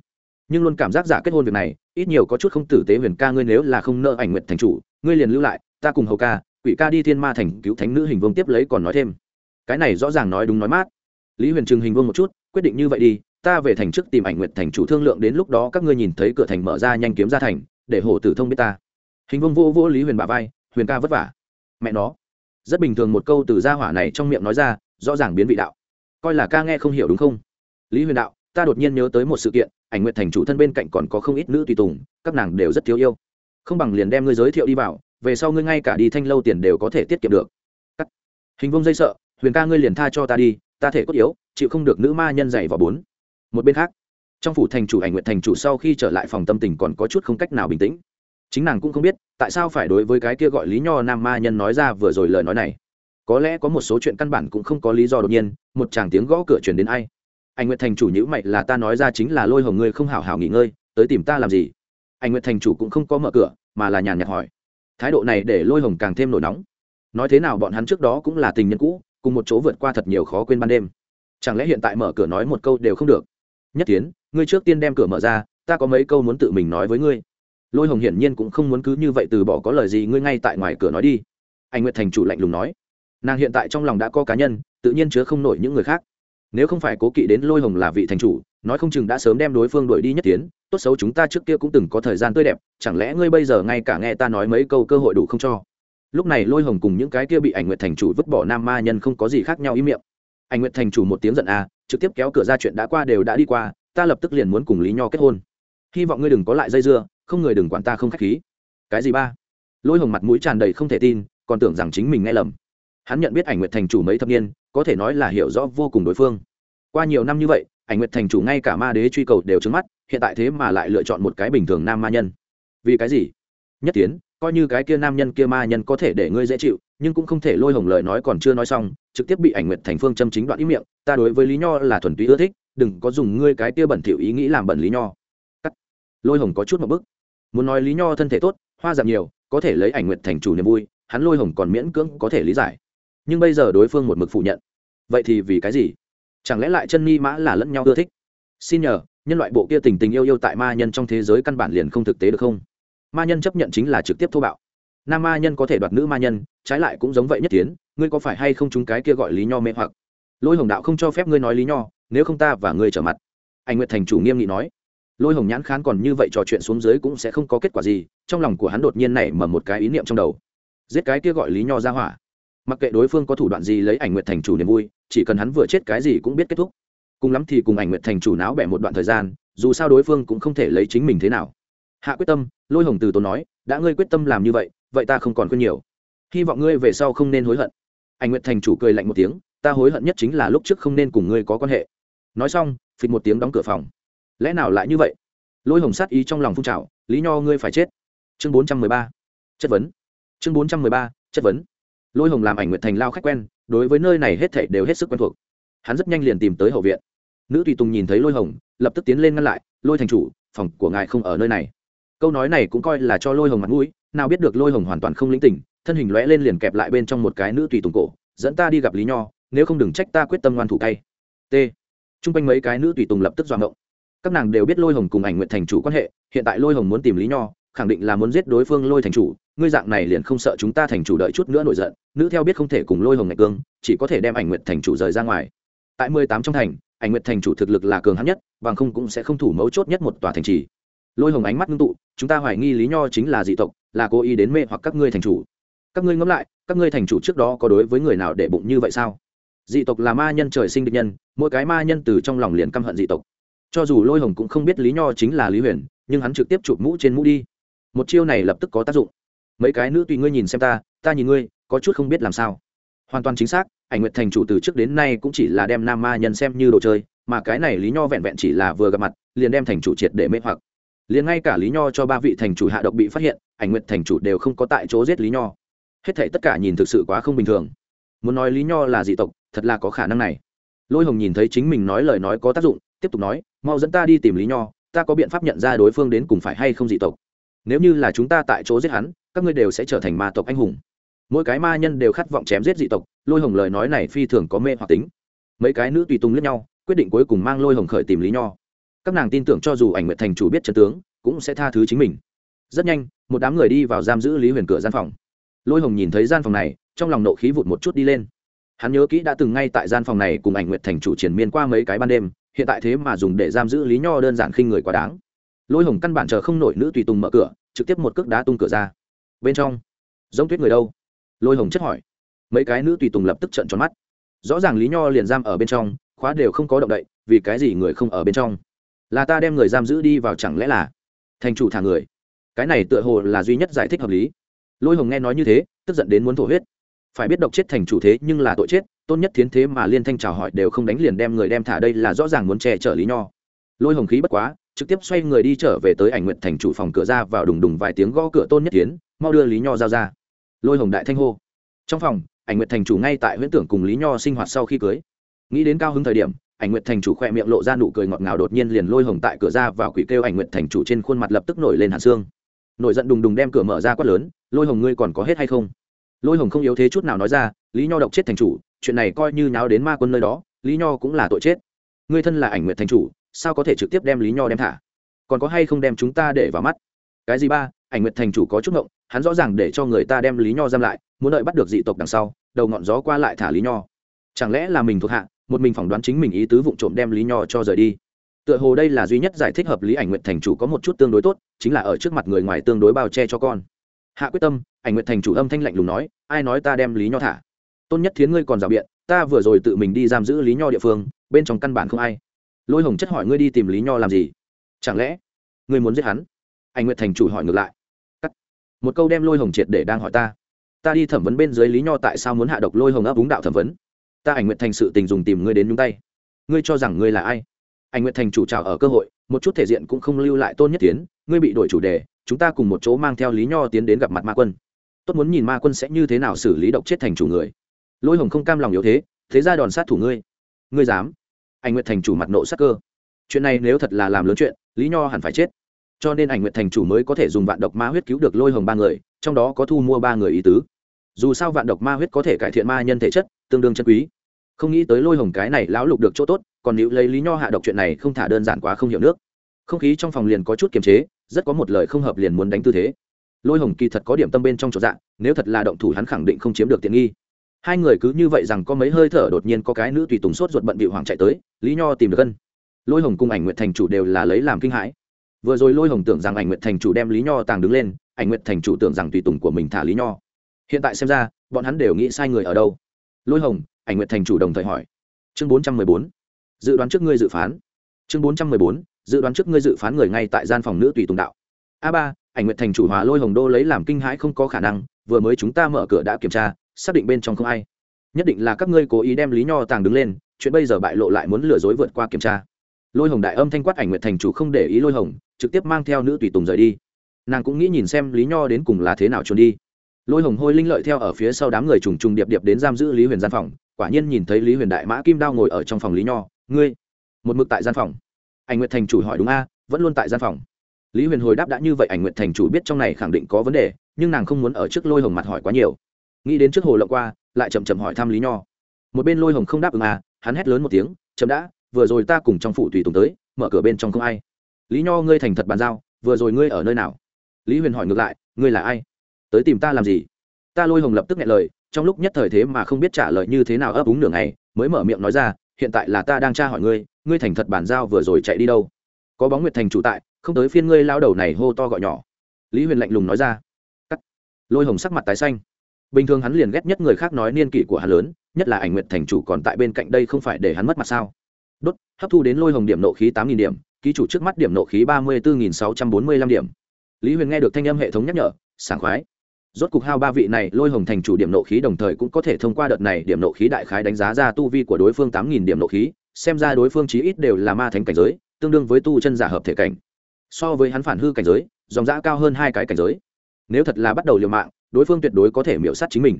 Nhưng luôn cảm giác giả kết hôn việc này, ít nhiều có chút không tử tế huyền ca ngươi nếu là không nợ ảnh nguyện thành chủ, ngươi liền lưu lại, ta cùng hầu ca, quỷ ca đi thiên ma thành cứu thánh nữ hình vương tiếp lấy còn nói thêm. Cái này rõ ràng nói đúng nói mát. Lý huyền trừng hình vương một chút, quyết định như vậy đi, ta về thành trước tìm ảnh nguyện thành chủ thương lượng đến lúc đó các ngươi nhìn thấy cửa thành mở ra nhanh kiếm ra thành, để hổ tử thông biết ta. Hình vương vô vô lý huyền bà vai, huyền ca vất vả. Mẹ nó. Rất bình thường một câu từ gia hỏa này trong miệng nói ra, rõ ràng biến vị đạo coi là ca nghe không hiểu đúng không? Lý huyền đạo, ta đột nhiên nhớ tới một sự kiện, ảnh nguyện thành chủ thân bên cạnh còn có không ít nữ tùy tùng, các nàng đều rất thiếu yêu. Không bằng liền đem ngươi giới thiệu đi vào, về sau ngươi ngay cả đi thanh lâu tiền đều có thể tiết kiệm được. Cắt. hình vông dây sợ, huyền ca ngươi liền tha cho ta đi, ta thể cốt yếu, chịu không được nữ ma nhân dạy vào bốn. Một bên khác, trong phủ thành chủ ảnh nguyện thành chủ sau khi trở lại phòng tâm tình còn có chút không cách nào bình tĩnh. Chính nàng cũng không biết, tại sao phải đối với cái kia gọi lý nho nam ma nhân nói ra vừa rồi lời nói này có lẽ có một số chuyện căn bản cũng không có lý do đột nhiên, một chàng tiếng gõ cửa chuyển đến ai? Anh nguyệt thành chủ nhữ mày là ta nói ra chính là lôi hồng ngươi không hảo hảo nghỉ ngơi, tới tìm ta làm gì? Anh nguyệt thành chủ cũng không có mở cửa, mà là nhàn nhạt hỏi. Thái độ này để lôi hồng càng thêm nổi nóng. Nói thế nào bọn hắn trước đó cũng là tình nhân cũ, cùng một chỗ vượt qua thật nhiều khó quên ban đêm. Chẳng lẽ hiện tại mở cửa nói một câu đều không được? Nhất tiến, ngươi trước tiên đem cửa mở ra, ta có mấy câu muốn tự mình nói với ngươi. Lôi hồng hiển nhiên cũng không muốn cứ như vậy từ bỏ có lời gì, ngươi ngay tại ngoài cửa nói đi. Anh nguyệt thành chủ lạnh lùng nói nàng hiện tại trong lòng đã có cá nhân, tự nhiên chứa không nổi những người khác. Nếu không phải cố kỵ đến lôi hồng là vị thành chủ, nói không chừng đã sớm đem đối phương đuổi đi nhất tiến. Tốt xấu chúng ta trước kia cũng từng có thời gian tươi đẹp, chẳng lẽ ngươi bây giờ ngay cả nghe ta nói mấy câu cơ hội đủ không cho? Lúc này lôi hồng cùng những cái kia bị ảnh nguyệt thành chủ vứt bỏ nam ma nhân không có gì khác nhau ý miệng. Ảnh nguyệt thành chủ một tiếng giận à trực tiếp kéo cửa ra chuyện đã qua đều đã đi qua, ta lập tức liền muốn cùng lý nho kết hôn. Hy vọng ngươi đừng có lại dây dưa, không người đừng quản ta không k h á c h khí. Cái gì ba? Lôi hồng mặt mũi tràn đầy không thể tin, còn tưởng rằng chính mình nghe lầm hắn nhận biết ảnh nguyệt thành chủ mấy thập niên, có thể nói là hiểu rõ vô cùng đối phương. Qua nhiều năm như vậy, ảnh nguyệt thành chủ ngay cả ma đế truy cầu đều trứng mắt, hiện tại thế mà lại lựa chọn một cái bình thường nam ma nhân. Vì cái gì? Nhất tiến coi như cái kia nam nhân kia ma nhân có thể để ngươi dễ chịu, nhưng cũng không thể lôi hồng lời nói còn chưa nói xong, trực tiếp bị ảnh nguyệt thành phương châm chính đoạn ý miệng, ta đối với lý nho là thuần túy ưa thích, đừng có dùng ngươi cái kia bẩn thỉu ý nghĩ làm bẩn lý nho. Cắt. lôi hồng có chút một bức. Muốn nói lý nho thân thể tốt, hoa giảm nhiều, có thể lấy ảnh nguyệt thành chủ niềm vui, hắn lôi hồng còn miễn cưỡng có thể lý giải nhưng bây giờ đối phương một mực phủ nhận. Vậy thì vì cái gì? Chẳng lẽ lại chân ni mã là lẫn nhau ưa thích? Xin nhờ, nhân loại bộ kia tình tình yêu yêu tại ma nhân trong thế giới căn bản liền không thực tế được không? Ma nhân chấp nhận chính là trực tiếp thô bạo. Nam ma nhân có thể đoạt nữ ma nhân, trái lại cũng giống vậy nhất tiến, ngươi có phải hay không chúng cái kia gọi lý nho mê hoặc? Lôi hồng đạo không cho phép ngươi nói lý nho, nếu không ta và ngươi trở mặt. Anh nguyệt thành chủ nghiêm nghị nói. Lôi hồng nhãn khán còn như vậy trò chuyện xuống dưới cũng sẽ không có kết quả gì, trong lòng của hắn đột nhiên nảy mở một cái ý niệm trong đầu. Giết cái kia gọi lý nho ra hỏa mặc kệ đối phương có thủ đoạn gì lấy ảnh nguyệt thành chủ niềm vui, chỉ cần hắn vừa chết cái gì cũng biết kết thúc. Cùng lắm thì cùng ảnh nguyệt thành chủ náo bẻ một đoạn thời gian, dù sao đối phương cũng không thể lấy chính mình thế nào. Hạ quyết tâm, lôi hồng từ tốn nói, đã ngươi quyết tâm làm như vậy vậy ta không còn khuyên nhiều. Hy vọng ngươi về sau không nên hối hận. Ảnh nguyệt thành chủ cười lạnh một tiếng, ta hối hận nhất chính là lúc trước không nên cùng ngươi có quan hệ. Nói xong, phịch một tiếng đóng cửa phòng. Lẽ nào lại như vậy? Lôi hồng sát ý trong lòng phun trào, lý nho ngươi phải chết. Chương bốn trăm mười ba, chất vấn. Chương bốn trăm mười ba, chất vấn lôi hồng làm ảnh nguyệt thành lao khách quen, đối với nơi này hết thảy đều hết sức quen thuộc. Hắn rất nhanh liền tìm tới hậu viện. Nữ tùy tùng nhìn thấy lôi hồng, lập tức tiến lên ngăn lại, lôi thành chủ, phòng của ngài không ở nơi này. Câu nói này cũng coi là cho lôi hồng mặt mũi, nào biết được lôi hồng hoàn toàn không lĩnh tỉnh thân hình lóe lên liền kẹp lại bên trong một cái nữ tùy tùng cổ, dẫn ta đi gặp lý nho, nếu không đừng trách ta quyết tâm ngoan thủ tay t. T r u n g quanh mấy cái nữ tùy tùng lập tức doạng động. Các nàng đều biết lôi hồng cùng ảnh nguyện thành chủ quan hệ, hiện tại lôi hồng muốn tìm lý nho khẳng định là muốn giết đối phương lôi thành chủ, ngươi dạng này liền không sợ chúng ta thành chủ đợi chút nữa nổi giận, nữ theo biết không thể cùng lôi hồng ngạch cương, chỉ có thể đem ảnh nguyệt thành chủ rời ra ngoài. Tại mười tám trong thành, ảnh nguyệt thành chủ thực lực là cường hắn nhất, bằng không cũng sẽ không thủ mấu chốt nhất một tòa thành trì. Lôi hồng ánh mắt ngưng tụ, chúng ta hoài nghi lý nho chính là dị tộc, là cố ý đến mê hoặc các ngươi thành chủ. Các ngươi ngẫm lại, các ngươi thành chủ trước đó có đối với người nào để bụng như vậy sao? Dị tộc là ma nhân trời sinh địch nhân, mỗi cái ma nhân từ trong lòng liền căm hận dị tộc. Cho dù lôi hồng cũng không biết lý nho chính là lý huyền, nhưng hắn trực tiếp chụp mũ trên mũ đi một chiêu này lập tức có tác dụng. Mấy cái nữ tùy ngươi nhìn xem ta ta nhìn ngươi, có chút không biết làm sao. Hoàn toàn chính xác, ảnh nguyệt thành chủ từ trước đến nay cũng chỉ là đem nam ma nhân xem như đồ chơi, mà cái này lý nho vẹn vẹn chỉ là vừa gặp mặt, liền đem thành chủ triệt để mê hoặc. Liền ngay cả lý nho cho ba vị thành chủ hạ độc bị phát hiện, ảnh nguyện thành chủ đều không có tại chỗ giết lý nho. Hết thể tất cả nhìn thực sự quá không bình thường. Muốn nói lý nho là dị tộc, thật là có khả năng này. Lôi hồng nhìn thấy chính mình nói lời nói có tác dụng, tiếp tục nói, mau dẫn ta đi tìm lý nho, ta có biện pháp nhận ra đối phương đến cùng phải hay không dị tộc nếu như là chúng ta tại chỗ giết hắn, các ngươi đều sẽ trở thành ma tộc anh hùng. Mỗi cái ma nhân đều khát vọng chém giết dị tộc, lôi hồng lời nói này phi thường có mê hoặc tính. Mấy cái nữ tùy tùng lẫn nhau, quyết định cuối cùng mang lôi hồng khởi tìm lý nho. Các nàng tin tưởng cho dù ảnh nguyện thành chủ biết chân tướng, cũng sẽ tha thứ chính mình. Rất nhanh, một đám người đi vào giam giữ lý huyền cửa gian phòng. Lôi hồng nhìn thấy gian phòng này, trong lòng nộ khí vụt một chút đi lên. Hắn nhớ kỹ đã từng ngay tại gian phòng này cùng ảnh nguyện thành chủ triển miên qua mấy cái ban đêm, hiện tại thế mà dùng để giam giữ lý nho đơn giản khinh người quá đáng lôi hồng căn bản chờ không nổi nữ tùy tùng mở cửa, trực tiếp một cước đá tung cửa ra. Bên trong, giống tuyết người đâu? Lôi hồng chất hỏi. Mấy cái nữ tùy tùng lập tức trận tròn mắt. Rõ ràng lý nho liền giam ở bên trong, khóa đều không có động đậy, vì cái gì người không ở bên trong? Là ta đem người giam giữ đi vào chẳng lẽ là? Thành chủ thả người. Cái này tựa hồ là duy nhất giải thích hợp lý. Lôi hồng nghe nói như thế, tức giận đến muốn thổ huyết. Phải biết độc chết thành chủ thế nhưng là tội chết, tôn nhất thiến thế mà liên thanh chào hỏi đều không đánh liền đem người đem thả đây là rõ ràng muốn che chở lý nho. Lôi hồng khí bất quá trực tiếp xoay người đi trở về tới ảnh nguyện thành chủ phòng cửa ra vào đùng đùng vài tiếng gõ cửa tôn nhất tiến, mau đưa lý nho giao ra. Lôi hồng đại thanh hô. Trong phòng, ảnh nguyện thành chủ ngay tại huyễn tưởng cùng lý nho sinh hoạt sau khi cưới. Nghĩ đến cao hứng thời điểm, ảnh nguyện thành chủ khoe miệng lộ ra nụ cười ngọt ngào đột nhiên liền lôi hồng tại cửa ra vào quỷ kêu ảnh nguyện thành chủ trên khuôn mặt lập tức nổi lên hàn xương. Nổi giận đùng đùng đem cửa mở ra quát lớn, lôi hồng ngươi còn có hết hay không? Lôi hồng không yếu thế chút nào nói ra, lý nho độc chết thành chủ, chuyện này coi như nháo đến ma quân nơi đó, lý nho cũng là tội chết. Ngươi thân là ảnh nguyện thành chủ sao có thể trực tiếp đem lý nho đem thả? Còn có hay không đem chúng ta để vào mắt? Cái gì ba, ảnh nguyệt thành chủ có chút ngộng, hắn rõ ràng để cho người ta đem lý nho giam lại, muốn đợi bắt được dị tộc đằng sau, đầu ngọn gió qua lại thả lý nho. Chẳng lẽ là mình thuộc hạ, một mình phỏng đoán chính mình ý tứ vụng trộm đem lý nho cho rời đi? Tựa hồ đây là duy nhất giải thích hợp lý ảnh nguyện thành chủ có một chút tương đối tốt, chính là ở trước mặt người ngoài tương đối bao che cho con. Hạ quyết tâm, ảnh nguyện thành chủ âm thanh lạnh lùng nói, ai nói ta đem lý nho thả? Tôn nhất thiến ngươi còn rào biện, ta vừa rồi tự mình đi giam giữ lý nho địa phương, bên trong căn bản không ai lôi hồng chất hỏi ngươi đi tìm lý nho làm gì? Chẳng lẽ ngươi muốn giết hắn? Anh nguyệt thành chủ hỏi ngược lại. Cắt. một câu đem lôi hồng triệt để đang hỏi ta. Ta đi thẩm vấn bên dưới lý nho tại sao muốn hạ độc lôi hồng ấp úng đạo thẩm vấn? Ta ảnh nguyệt thành sự tình dùng tìm ngươi đến nhúng tay. Ngươi cho rằng ngươi là ai? Anh nguyệt thành chủ trào ở cơ hội, một chút thể diện cũng không lưu lại tôn nhất tiến, ngươi bị đổi chủ đề, chúng ta cùng một chỗ mang theo lý nho tiến đến gặp mặt ma quân. Tốt muốn nhìn ma quân sẽ như thế nào xử lý độc chết thành chủ người. Lôi hồng không cam lòng yếu thế thế ra đòn sát thủ ngươi. Ngươi dám? Anh nguyệt thành chủ mặt nộ sắc cơ. Chuyện này nếu thật là làm lớn chuyện, lý nho hẳn phải chết. Cho nên ảnh nguyệt thành chủ mới có thể dùng vạn độc ma huyết cứu được lôi hồng ba người, trong đó có thu mua ba người ý tứ. Dù sao vạn độc ma huyết có thể cải thiện ma nhân thể chất, tương đương chân quý. Không nghĩ tới lôi hồng cái này lão lục được chỗ tốt, còn nếu lấy lý nho hạ độc chuyện này không thả đơn giản quá không hiểu nước. Không khí trong phòng liền có chút kiềm chế, rất có một lời không hợp liền muốn đánh tư thế. Lôi hồng kỳ thật có điểm tâm bên trong chỗ dạng, nếu thật là động thủ hắn khẳng định không chiếm được tiện nghi hai người cứ như vậy rằng có mấy hơi thở đột nhiên có cái nữ tùy tùng sốt ruột bận bị hoàng chạy tới, lý nho tìm được cân lôi hồng cùng ảnh nguyện thành chủ đều là lấy làm kinh hãi. Vừa rồi lôi hồng tưởng rằng ảnh nguyện thành chủ đem lý nho tàng đứng lên, ảnh nguyện thành chủ tưởng rằng tùy tùng của mình thả lý nho. Hiện tại xem ra, bọn hắn đều nghĩ sai người ở đâu. Lôi hồng, ảnh nguyện thành chủ đồng thời hỏi. Chương bốn trăm mười bốn. Dự đoán trước ngươi dự phán. Chương bốn trăm mười bốn. Dự đoán trước ngươi dự phán người ngay tại gian phòng nữ tùy tùng đạo. A ba, ảnh nguyện thành chủ hòa lôi hồng đô lấy làm kinh hãi không có khả năng, vừa mới chúng ta mở cửa đã kiểm tra xác định bên trong không ai. Nhất định là các ngươi cố ý đem lý nho tàng đứng lên, chuyện bây giờ bại lộ lại muốn lừa dối vượt qua kiểm tra. Lôi hồng đại âm thanh quát ảnh nguyện thành chủ không để ý lôi hồng, trực tiếp mang theo nữ tùy tùng rời đi. Nàng cũng nghĩ nhìn xem lý nho đến cùng là thế nào trốn đi. Lôi hồng hôi linh lợi theo ở phía sau đám người trùng trùng điệp điệp đến giam giữ lý huyền gian phòng, quả nhiên nhìn thấy lý huyền đại mã kim đao ngồi ở trong phòng lý nho, ngươi, một mực tại gian phòng? Ảnh nguyện thành chủ hỏi, đúng a, vẫn luôn tại gian phòng. Lý huyền hồi đáp, đã như vậy, ảnh nguyện thành chủ biết trong này khẳng định có vấn đề, nhưng nàng không muốn ở trước lôi hồng mặt hỏi quá nhiều nghĩ đến trước hồ lộng qua, lại chậm chậm hỏi thăm lý nho. Một bên lôi hồng không đáp ứng à hắn hét lớn một tiếng, chậm đã, vừa rồi ta cùng trong phụ tùy tùng tới, mở cửa bên trong không ai. Lý nho, ngươi thành thật bàn giao, vừa rồi ngươi ở nơi nào? Lý huyền hỏi ngược lại, ngươi là ai? Tới tìm ta làm gì? Ta lôi hồng lập tức nghe lời, trong lúc nhất thời thế mà không biết trả lời như thế nào ấp úng nửa ngày, mới mở miệng nói ra, hiện tại là ta đang tra hỏi ngươi ngươi thành thật bàn giao vừa rồi chạy đi đâu? Có bóng nguyệt thành chủ tại, không tới phiên ngươi lao đầu này hô to gọi nhỏ. Lý huyền lạnh lùng nói ra. Cắt. Lôi hồng sắc mặt tái xanh bình thường hắn liền ghét nhất người khác nói niên kỷ của hắn lớn, nhất là ảnh nguyện thành chủ còn tại bên cạnh đây không phải để hắn mất mặt sao? Đốt, hấp thu đến lôi hồng điểm nộ khí tám nghìn điểm, ký chủ trước mắt điểm nộ khí ba mươi bốn sáu trăm bốn mươi lăm điểm. Lý huyền nghe được thanh âm hệ thống nhắc nhở, sảng khoái. Rốt cục hao ba vị này lôi hồng thành chủ điểm nộ khí đồng thời cũng có thể thông qua đợt này điểm nộ khí đại khái đánh giá ra tu vi của đối phương tám nghìn điểm nộ khí, xem ra đối phương chí ít đều là ma thánh cảnh giới, tương đương với tu chân giả hợp thể cảnh. So với hắn phản hư cảnh giới, dòng giã cao hơn hai cái cảnh giới. Nếu thật là bắt đầu liều mạng đối phương tuyệt đối có thể miễu sát chính mình.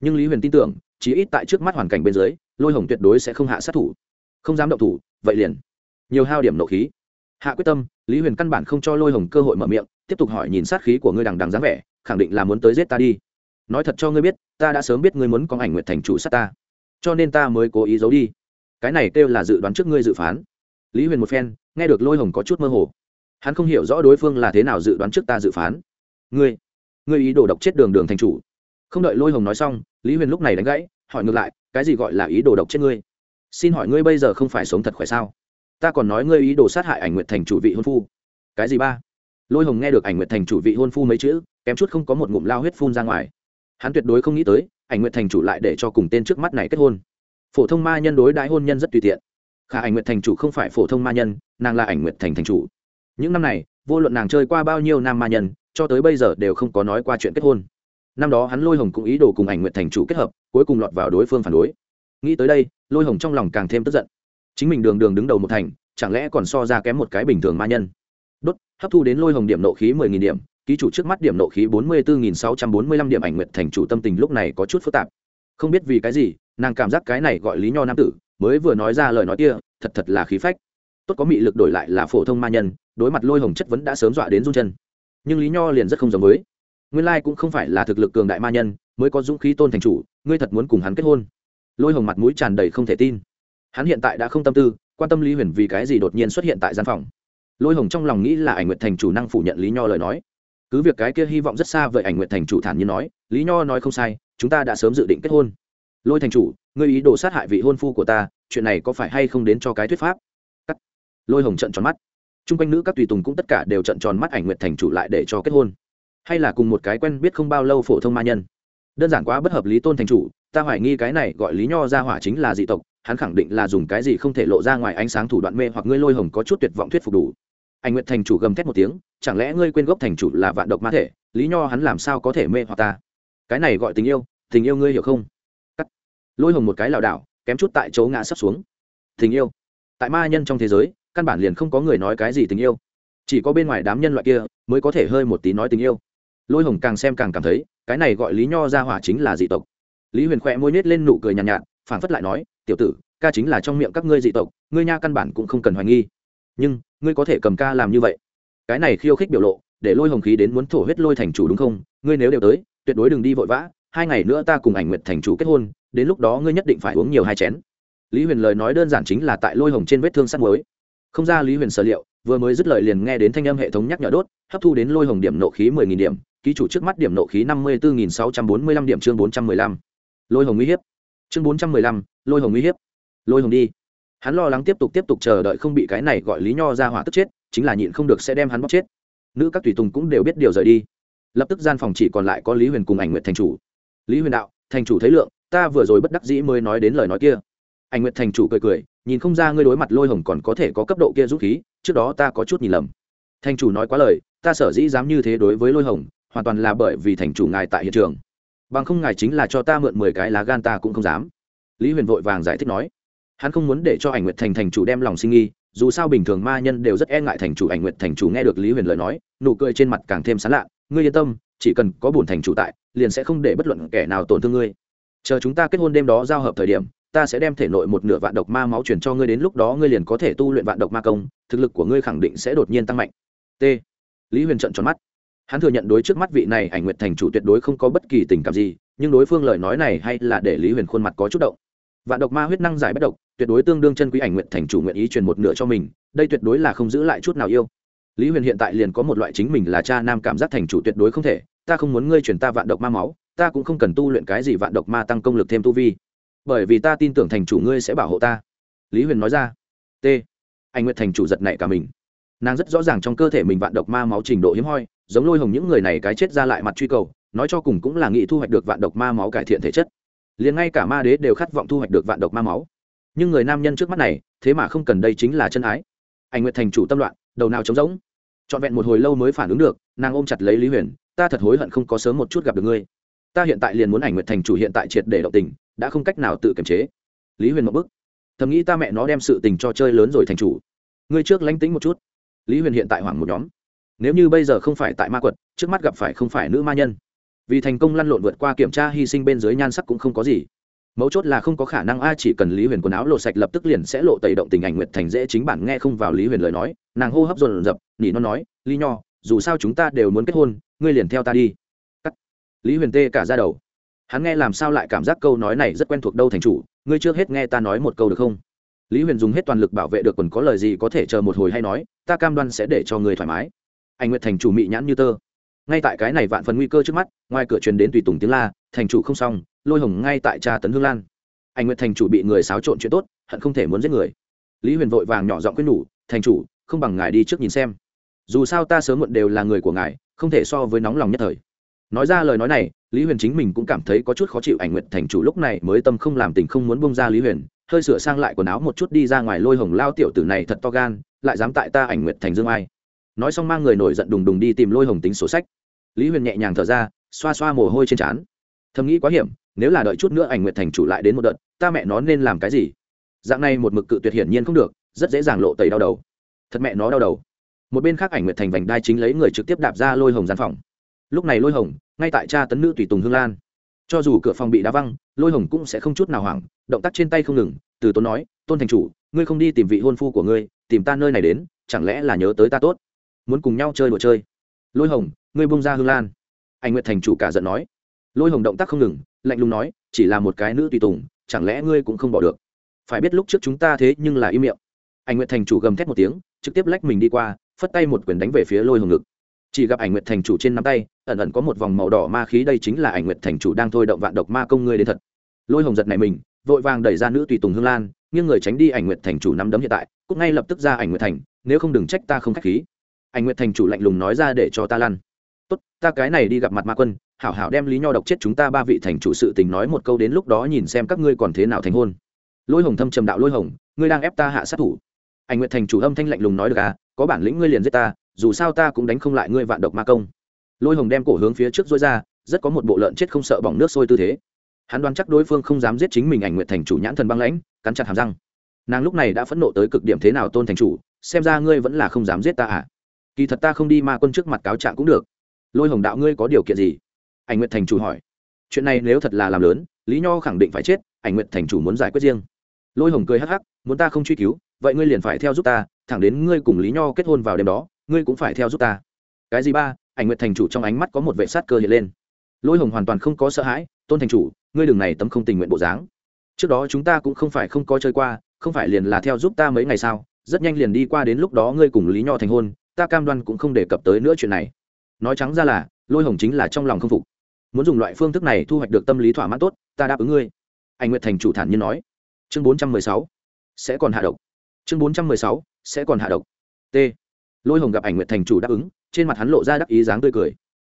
Nhưng lý huyền tin tưởng chỉ ít tại trước mắt hoàn cảnh bên dưới, lôi hồng tuyệt đối sẽ không hạ sát thủ. Không dám động thủ, vậy liền. Nhiều hao điểm nộ khí. Hạ quyết tâm, lý huyền căn bản không cho lôi hồng cơ hội mở miệng, tiếp tục hỏi nhìn sát khí của ngươi đằng đằng dáng vẻ, khẳng định là muốn tới giết ta đi. Nói thật cho ngươi biết, ta đã sớm biết ngươi muốn có ảnh nguyện thành chủ sát ta. Cho nên ta mới cố ý giấu đi. Cái này kêu là dự đoán trước ngươi dự phán. Lý huyền một phen, nghe được lôi hồng có chút mơ hồ. Hắn không hiểu rõ đối phương là thế nào dự đoán trước ta dự phán. Ngươi ngươi ý đồ độc chết đường đường thành chủ. Không đợi lôi hồng nói xong, lý huyền lúc này đánh gãy, hỏi ngược lại, cái gì gọi là ý đồ độc chết ngươi? Xin hỏi ngươi bây giờ không phải sống thật khỏe sao? Ta còn nói ngươi ý đồ sát hại ảnh Nguyệt thành chủ vị hôn phu. Cái gì ba? Lôi hồng nghe được ảnh Nguyệt thành chủ vị hôn phu mấy chữ, kém chút không có một ngụm lao huyết phun ra ngoài. Hắn tuyệt đối không nghĩ tới, ảnh Nguyệt thành chủ lại để cho cùng tên trước mắt này kết hôn. Phổ thông ma nhân đối đãi hôn nhân rất tùy tiện. Khả ảnh Nguyệt thành chủ không phải phổ thông ma nhân, nàng là ảnh Nguyệt thành thành chủ. Những năm này vô luận nàng chơi qua bao nhiêu nam ma nhân, cho tới bây giờ đều không có nói qua chuyện kết hôn. Năm đó hắn lôi hồng cũng ý đồ cùng ảnh nguyện thành chủ kết hợp, cuối cùng lọt vào đối phương phản đối. Nghĩ tới đây, lôi hồng trong lòng càng thêm tức giận. Chính mình đường đường đứng đầu một thành, chẳng lẽ còn so ra kém một cái bình thường ma nhân? Đốt, hấp thu đến lôi hồng điểm nộ khí mười nghìn điểm, ký chủ trước mắt điểm nộ khí bốn mươi bốn nghìn sáu trăm bốn mươi lăm điểm ảnh nguyện thành chủ tâm tình lúc này có chút phức tạp. Không biết vì cái gì, nàng cảm giác cái này gọi lý nho nam tử, mới vừa nói ra lời nói kia, thật thật là khí phách. Tốt có mị lực đổi lại là phổ thông ma nhân đối mặt lôi hồng chất vấn đã sớm dọa đến run chân. Nhưng lý nho liền rất không giống với. Nguyên lai cũng không phải là thực lực cường đại ma nhân, mới có dũng khí tôn thành chủ, ngươi thật muốn cùng hắn kết hôn. Lôi hồng mặt mũi tràn đầy không thể tin. Hắn hiện tại đã không tâm tư, quan tâm lý huyền vì cái gì đột nhiên xuất hiện tại gian phòng. Lôi hồng trong lòng nghĩ là ảnh nguyện thành chủ năng phủ nhận lý nho lời nói. Cứ việc cái kia hy vọng rất xa vậy ảnh nguyện thành chủ thản nhiên nói, lý nho nói không sai, chúng ta đã sớm dự định kết hôn. Lôi thành chủ, ngươi ý đồ sát hại vị hôn phu của ta, chuyện này có phải hay không đến cho cái thuyết pháp? Cắt. Lôi hồng trận tròn mắt chung quanh nữ các tùy tùng cũng tất cả đều trận tròn mắt ảnh Nguyệt thành chủ lại để cho kết hôn. Hay là cùng một cái quen biết không bao lâu phổ thông ma nhân. Đơn giản quá bất hợp lý tôn thành chủ, ta hoài nghi cái này gọi lý nho ra hỏa chính là dị tộc, hắn khẳng định là dùng cái gì không thể lộ ra ngoài ánh sáng thủ đoạn mê hoặc ngươi lôi hồng có chút tuyệt vọng thuyết phục đủ. Anh Nguyệt thành chủ gầm thét một tiếng, chẳng lẽ ngươi quên gốc thành chủ là vạn độc ma thể, lý nho hắn làm sao có thể mê hoặc ta? Cái này gọi tình yêu tình yêu ngươi hiểu không? Cắt. Lôi hồng một cái lảo đảo, kém chút tại chỗ ngã sắp xuống. Tình yêu. Tại ma nhân trong thế giới căn bản liền không có người nói cái gì tình yêu. Chỉ có bên ngoài đám nhân loại kia mới có thể hơi một tí nói tình yêu. Lôi hồng càng xem càng cảm thấy cái này gọi lý nho ra hỏa chính là dị tộc. Lý huyền khỏe môi nết lên nụ cười nhàn nhạt, nhạt phản phất lại nói tiểu tử ca chính là trong miệng các ngươi dị tộc ngươi nha căn bản cũng không cần hoài nghi. Nhưng ngươi có thể cầm ca làm như vậy. Cái này khiêu khích biểu lộ để lôi hồng khí đến muốn thổ huyết lôi thành chủ đúng không? Ngươi nếu đều tới tuyệt đối đừng đi vội vã hai ngày nữa ta cùng ảnh nguyệt thành chủ kết hôn đến lúc đó ngươi nhất định phải uống nhiều hai chén. Lý huyền lời nói đơn giản chính là tại lôi hồng trên vết thương sắt mới không ra lý huyền sở liệu, vừa mới dứt lời liền nghe đến thanh âm hệ thống nhắc nhở đốt, hấp thu đến lôi hồng điểm nộ khí mười nghìn điểm, ký chủ trước mắt điểm nộ khí năm mươi bốn nghìn sáu trăm bốn mươi lăm điểm chương bốn trăm mười lăm. Lôi hồng uy hiếp. Chương bốn trăm mười lăm, lôi hồng uy hiếp. Lôi hồng đi. Hắn lo lắng tiếp tục tiếp tục chờ đợi không bị cái này gọi lý nho ra hỏa tức chết, chính là nhịn không được sẽ đem hắn bóc chết. Nữ các tùy tùng cũng đều biết điều rời đi. Lập tức gian phòng chỉ còn lại có lý huyền cùng ảnh nguyện thành chủ. Lý huyền đạo, thành chủ thấy lượng, ta vừa rồi bất đắc dĩ mới nói đến lời nói kia ảnh Nguyệt thành chủ cười cười, nhìn không ra ngươi đối mặt lôi hồng còn có thể có cấp độ kia rút khí, trước đó ta có chút nhìn lầm. Thành chủ nói quá lời, ta sở dĩ dám như thế đối với lôi hồng, hoàn toàn là bởi vì thành chủ ngài tại hiện trường. Bằng không ngài chính là cho ta mượn mười cái lá gan ta cũng không dám. Lý huyền vội vàng giải thích nói. Hắn không muốn để cho ảnh nguyệt thành thành chủ đem lòng sinh nghi, dù sao bình thường ma nhân đều rất e ngại thành chủ. Ảnh nguyệt thành chủ nghe được lý huyền lời nói, nụ cười trên mặt càng thêm sán lạ. Ngươi yên tâm, chỉ cần có bổn thành chủ tại, liền sẽ không để bất luận kẻ nào tổn thương ngươi. Chờ chúng ta kết hôn đêm đó giao hợp thời điểm ta sẽ đem thể nội một nửa vạn độc ma máu truyền cho ngươi đến lúc đó ngươi liền có thể tu luyện vạn độc ma công, thực lực của ngươi khẳng định sẽ đột nhiên tăng mạnh. T. Lý huyền trận tròn mắt. Hắn thừa nhận đối trước mắt vị này ảnh nguyệt thành chủ tuyệt đối không có bất kỳ tình cảm gì, nhưng đối phương lời nói này hay là để lý huyền khuôn mặt có chút động. Vạn độc ma huyết năng giải bất độc, tuyệt đối tương đương chân quý ảnh nguyện thành chủ nguyện ý truyền một nửa cho mình, đây tuyệt đối là không giữ lại chút nào yêu. Lý huyền hiện tại liền có một loại chính mình là cha nam cảm giác thành chủ tuyệt đối không thể, ta không muốn ngươi truyền ta vạn độc ma máu, ta cũng không cần tu luyện cái gì vạn độc ma tăng công lực thêm tu vi bởi vì ta tin tưởng thành chủ ngươi sẽ bảo hộ ta. Lý huyền nói ra. T. Anh Nguyệt thành chủ giật nảy cả mình. Nàng rất rõ ràng trong cơ thể mình vạn độc ma máu trình độ hiếm hoi, giống lôi hồng những người này cái chết ra lại mặt truy cầu, nói cho cùng cũng là nghị thu hoạch được vạn độc ma máu cải thiện thể chất. Liền ngay cả ma đế đều khát vọng thu hoạch được vạn độc ma máu. Nhưng người nam nhân trước mắt này, thế mà không cần đây chính là chân ái. Anh nguyệt thành chủ tâm loạn, đầu nào trống rỗng. Trọn vẹn một hồi lâu mới phản ứng được, nàng ôm chặt lấy lý huyền, ta thật hối hận không có sớm một chút gặp được ngươi ta hiện tại liền muốn ảnh nguyệt thành chủ hiện tại triệt để động tình, đã không cách nào tự kiềm chế. Lý huyền một bức thầm nghĩ ta mẹ nó đem sự tình cho chơi lớn rồi thành chủ. Ngươi trước lánh tính một chút. Lý huyền hiện tại hoảng một nhóm. Nếu như bây giờ không phải tại ma quật, trước mắt gặp phải không phải nữ ma nhân. Vì thành công lăn lộn vượt qua kiểm tra hy sinh bên dưới nhan sắc cũng không có gì. Mấu chốt là không có khả năng ai chỉ cần lý huyền quần áo lộ sạch lập tức liền sẽ lộ tẩy động tình ảnh nguyệt thành dễ chính bản nghe không vào lý huyền lời nói. Nàng hô hấp dồn dập, nỉ nó nói, lý nho, dù sao chúng ta đều muốn kết hôn, ngươi liền theo ta đi lý huyền tê cả ra đầu. Hắn nghe làm sao lại cảm giác câu nói này rất quen thuộc đâu thành chủ, ngươi trước hết nghe ta nói một câu được không? Lý huyền dùng hết toàn lực bảo vệ được còn có lời gì có thể chờ một hồi hay nói, ta cam đoan sẽ để cho người thoải mái. Anh nguyệt thành chủ mị nhãn như tơ. Ngay tại cái này vạn phần nguy cơ trước mắt, ngoài cửa truyền đến tùy tùng tiếng la, thành chủ không xong, lôi hồng ngay tại Cha tấn hương lan. Anh nguyệt thành chủ bị người xáo trộn chuyện tốt, hận không thể muốn giết người. Lý huyền vội vàng nhỏ giọng quyết nhủ, thành chủ, không bằng ngài đi trước nhìn xem. Dù sao ta sớm muộn đều là người của ngài, không thể so với nóng lòng nhất thời nói ra lời nói này, lý huyền chính mình cũng cảm thấy có chút khó chịu. Ảnh nguyệt thành chủ lúc này mới tâm không làm tình không muốn bông ra lý huyền, hơi sửa sang lại quần áo một chút đi ra ngoài lôi hồng lao tiểu tử này thật to gan, lại dám tại ta ảnh nguyệt thành dương ai. Nói xong mang người nổi giận đùng đùng đi tìm lôi hồng tính sổ sách. Lý huyền nhẹ nhàng thở ra, xoa xoa mồ hôi trên trán. Thầm nghĩ quá hiểm, nếu là đợi chút nữa ảnh nguyệt thành chủ lại đến một đợt, ta mẹ nó nên làm cái gì? Dạng này một mực cự tuyệt hiển nhiên không được, rất dễ dàng lộ tẩy đau đầu. Thật mẹ nó đau đầu. Một bên khác ảnh nguyệt thành vành đai chính lấy người trực tiếp đạp ra lôi hồng gian phòng lúc này lôi hồng, ngay tại cha tấn nữ tùy tùng hương lan. Cho dù cửa phòng bị đá văng, lôi hồng cũng sẽ không chút nào hoảng, động tác trên tay không ngừng, từ tốn nói, tôn thành chủ, ngươi không đi tìm vị hôn phu của ngươi, tìm ta nơi này đến, chẳng lẽ là nhớ tới ta tốt? Muốn cùng nhau chơi đùa chơi. Lôi hồng, ngươi bung ra hương lan. Anh nguyệt thành chủ cả giận nói. Lôi hồng động tác không ngừng, lạnh lùng nói, chỉ là một cái nữ tùy tùng, chẳng lẽ ngươi cũng không bỏ được? Phải biết lúc trước chúng ta thế nhưng là im miệng. Anh nguyệt thành chủ gầm thét một tiếng, trực tiếp lách mình đi qua, phất tay một quyền đánh về phía lôi hồng ngực chỉ gặp ảnh nguyệt thành chủ trên nắm tay, ẩn ẩn có một vòng màu đỏ ma khí, đây chính là ảnh nguyệt thành chủ đang thôi động vạn độc ma công ngươi đến thật. Lôi hồng giật này mình, vội vàng đẩy ra nữ tùy tùng hương lan, nghiêng người tránh đi ảnh nguyệt thành chủ nắm đấm hiện tại cũng ngay lập tức ra ảnh nguyệt thành, nếu không đừng trách ta không khách khí. Ảnh nguyệt thành chủ lạnh lùng nói ra để cho ta lăn. Tốt, ta cái này đi gặp mặt ma quân, hảo hảo đem lý nho độc chết chúng ta ba vị thành chủ sự tình nói một câu đến lúc đó nhìn xem các ngươi còn thế nào thành hôn. Lôi hồng thâm trầm đạo lôi hồng, ngươi đang ép ta hạ sát thủ. Ảnh nguyệt thành chủ âm thanh lạnh lùng nói được à có bản lĩnh ngươi liền giết ta dù sao ta cũng đánh không lại ngươi vạn độc ma công. Lôi hồng đem cổ hướng phía trước dối ra, rất có một bộ lợn chết không sợ bỏng nước sôi tư thế. Hắn đoán chắc đối phương không dám giết chính mình ảnh nguyện thành chủ nhãn thần băng lãnh, cắn chặt hàm răng. Nàng lúc này đã phẫn nộ tới cực điểm thế nào tôn thành chủ, xem ra ngươi vẫn là không dám giết ta à? Kỳ thật ta không đi ma quân trước mặt cáo trạng cũng được. Lôi hồng đạo ngươi có điều kiện gì? Ảnh nguyện thành chủ hỏi. Chuyện này nếu thật là làm lớn, lý nho khẳng định phải chết, ảnh nguyện thành chủ muốn giải quyết riêng. Lôi hồng cười hắc hắc, muốn ta không truy cứu, vậy ngươi liền phải theo giúp ta, thẳng đến ngươi cùng lý nho kết hôn vào đêm đó ngươi cũng phải theo giúp ta. Cái gì ba? Ảnh nguyệt thành chủ trong ánh mắt có một vệ sát cơ hiện lên. Lôi hồng hoàn toàn không có sợ hãi, tôn thành chủ, ngươi đường này tấm không tình nguyện bộ dáng. Trước đó chúng ta cũng không phải không có chơi qua, không phải liền là theo giúp ta mấy ngày sao? Rất nhanh liền đi qua đến lúc đó ngươi cùng lý nho thành hôn, ta cam đoan cũng không đề cập tới nữa chuyện này. Nói trắng ra là, lôi hồng chính là trong lòng không phục. Muốn dùng loại phương thức này thu hoạch được tâm lý thỏa mãn tốt, ta đáp ứng ngươi. Anh nguyệt thành chủ thản nhiên nói. Chương bốn trăm mười sáu. Sẽ còn hạ độc. Chương bốn trăm mười sáu. Sẽ còn hạ độc. T lôi hồng gặp ảnh nguyệt thành chủ đáp ứng, trên mặt hắn lộ ra đắc ý dáng tươi cười.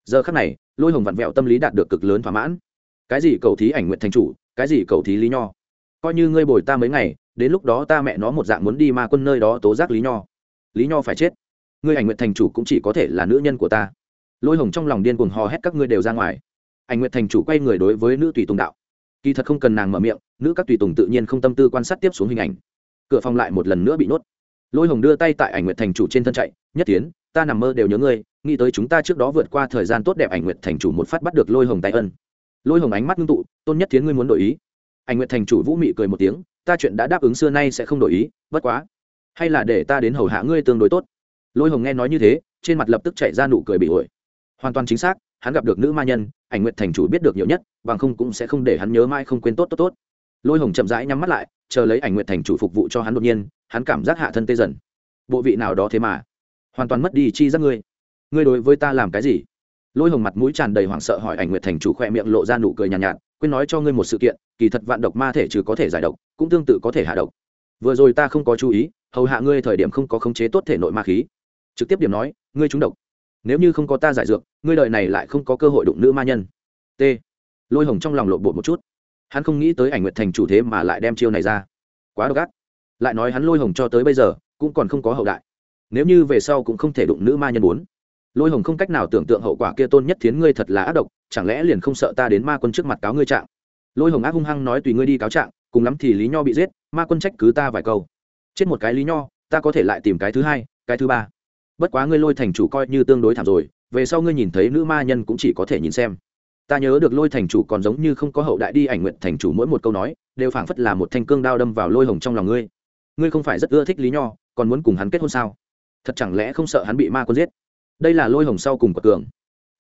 Giờ khắc này, lôi hồng vặn vẹo tâm lý đạt được cực lớn thỏa mãn. Cái gì cầu thí ảnh nguyệt thành chủ, cái gì cầu thí lý nho? Coi như ngươi bồi ta mấy ngày, đến lúc đó ta mẹ nó một dạng muốn đi ma quân nơi đó tố giác lý nho. Lý nho phải chết. Ngươi ảnh nguyệt thành chủ cũng chỉ có thể là nữ nhân của ta. Lôi hồng trong lòng điên cuồng hò hét các ngươi đều ra ngoài. Ảnh nguyệt thành chủ quay người đối với nữ tùy tùng đạo. Kỳ thật không cần nàng mở miệng, nữ các tùy tùng tự nhiên không tâm tư quan sát tiếp xuống hình ảnh. Cửa phòng lại một lần nữa bị nuốt lôi hồng đưa tay tại ảnh nguyệt thành chủ trên thân chạy, nhất tiến ta nằm mơ đều nhớ ngươi, nghĩ tới chúng ta trước đó vượt qua thời gian tốt đẹp ảnh nguyệt thành chủ một phát bắt được lôi hồng tay ân. Lôi hồng ánh mắt ngưng tụ, tôn nhất tiến ngươi muốn đổi ý? Ảnh nguyệt thành chủ vũ mị cười một tiếng, ta chuyện đã đáp ứng xưa nay sẽ không đổi ý, bất quá, hay là để ta đến hầu hạ ngươi tương đối tốt. Lôi hồng nghe nói như thế, trên mặt lập tức chạy ra nụ cười bị ổi. Hoàn toàn chính xác, hắn gặp được nữ ma nhân, ảnh nguyệt thành chủ biết được nhiều nhất, bằng không cũng sẽ không để hắn nhớ mãi không quên tốt tốt tốt. Lôi hồng chậm rãi nhắm mắt lại, chờ lấy ảnh nguyệt thành chủ phục vụ cho hắn đột nhiên hắn cảm giác hạ thân tê dần. Bộ vị nào đó thế mà hoàn toàn mất đi chi giác ngươi. Ngươi đối với ta làm cái gì? Lôi hồng mặt mũi tràn đầy hoảng sợ hỏi ảnh nguyệt thành chủ khoe miệng lộ ra nụ cười nhàn nhạt, nhạt quên nói cho ngươi một sự kiện kỳ thật vạn độc ma thể trừ có thể giải độc cũng tương tự có thể hạ độc. Vừa rồi ta không có chú ý hầu hạ ngươi thời điểm không có khống chế tốt thể nội ma khí. Trực tiếp điểm nói ngươi trúng độc. Nếu như không có ta giải dược ngươi đời này lại không có cơ hội đụng nữ ma nhân. T. Lôi hồng trong lòng lộn bột một chút. Hắn không nghĩ tới ảnh nguyệt thành chủ thế mà lại đem chiêu này ra. Quá độc ác lại nói hắn lôi hồng cho tới bây giờ, cũng còn không có hậu đại. Nếu như về sau cũng không thể đụng nữ ma nhân muốn lôi hồng không cách nào tưởng tượng hậu quả kia tôn nhất thiến ngươi thật là ác độc, chẳng lẽ liền không sợ ta đến ma quân trước mặt cáo ngươi trạng? Lôi hồng ác hung hăng nói tùy ngươi đi cáo trạng, cùng lắm thì lý nho bị giết, ma quân trách cứ ta vài câu. Chết một cái lý nho, ta có thể lại tìm cái thứ hai, cái thứ ba. Bất quá ngươi lôi thành chủ coi như tương đối thảm rồi, về sau ngươi nhìn thấy nữ ma nhân cũng chỉ có thể nhìn xem. Ta nhớ được lôi thành chủ còn giống như không có hậu đại đi ảnh nguyện thành chủ mỗi một câu nói, đều phảng phất là một thanh cương đao đâm vào lôi hồng trong lòng ngươi ngươi không phải rất ưa thích lý nho, còn muốn cùng hắn kết hôn sao? Thật chẳng lẽ không sợ hắn bị ma quân giết? Đây là lôi hồng sau cùng của cường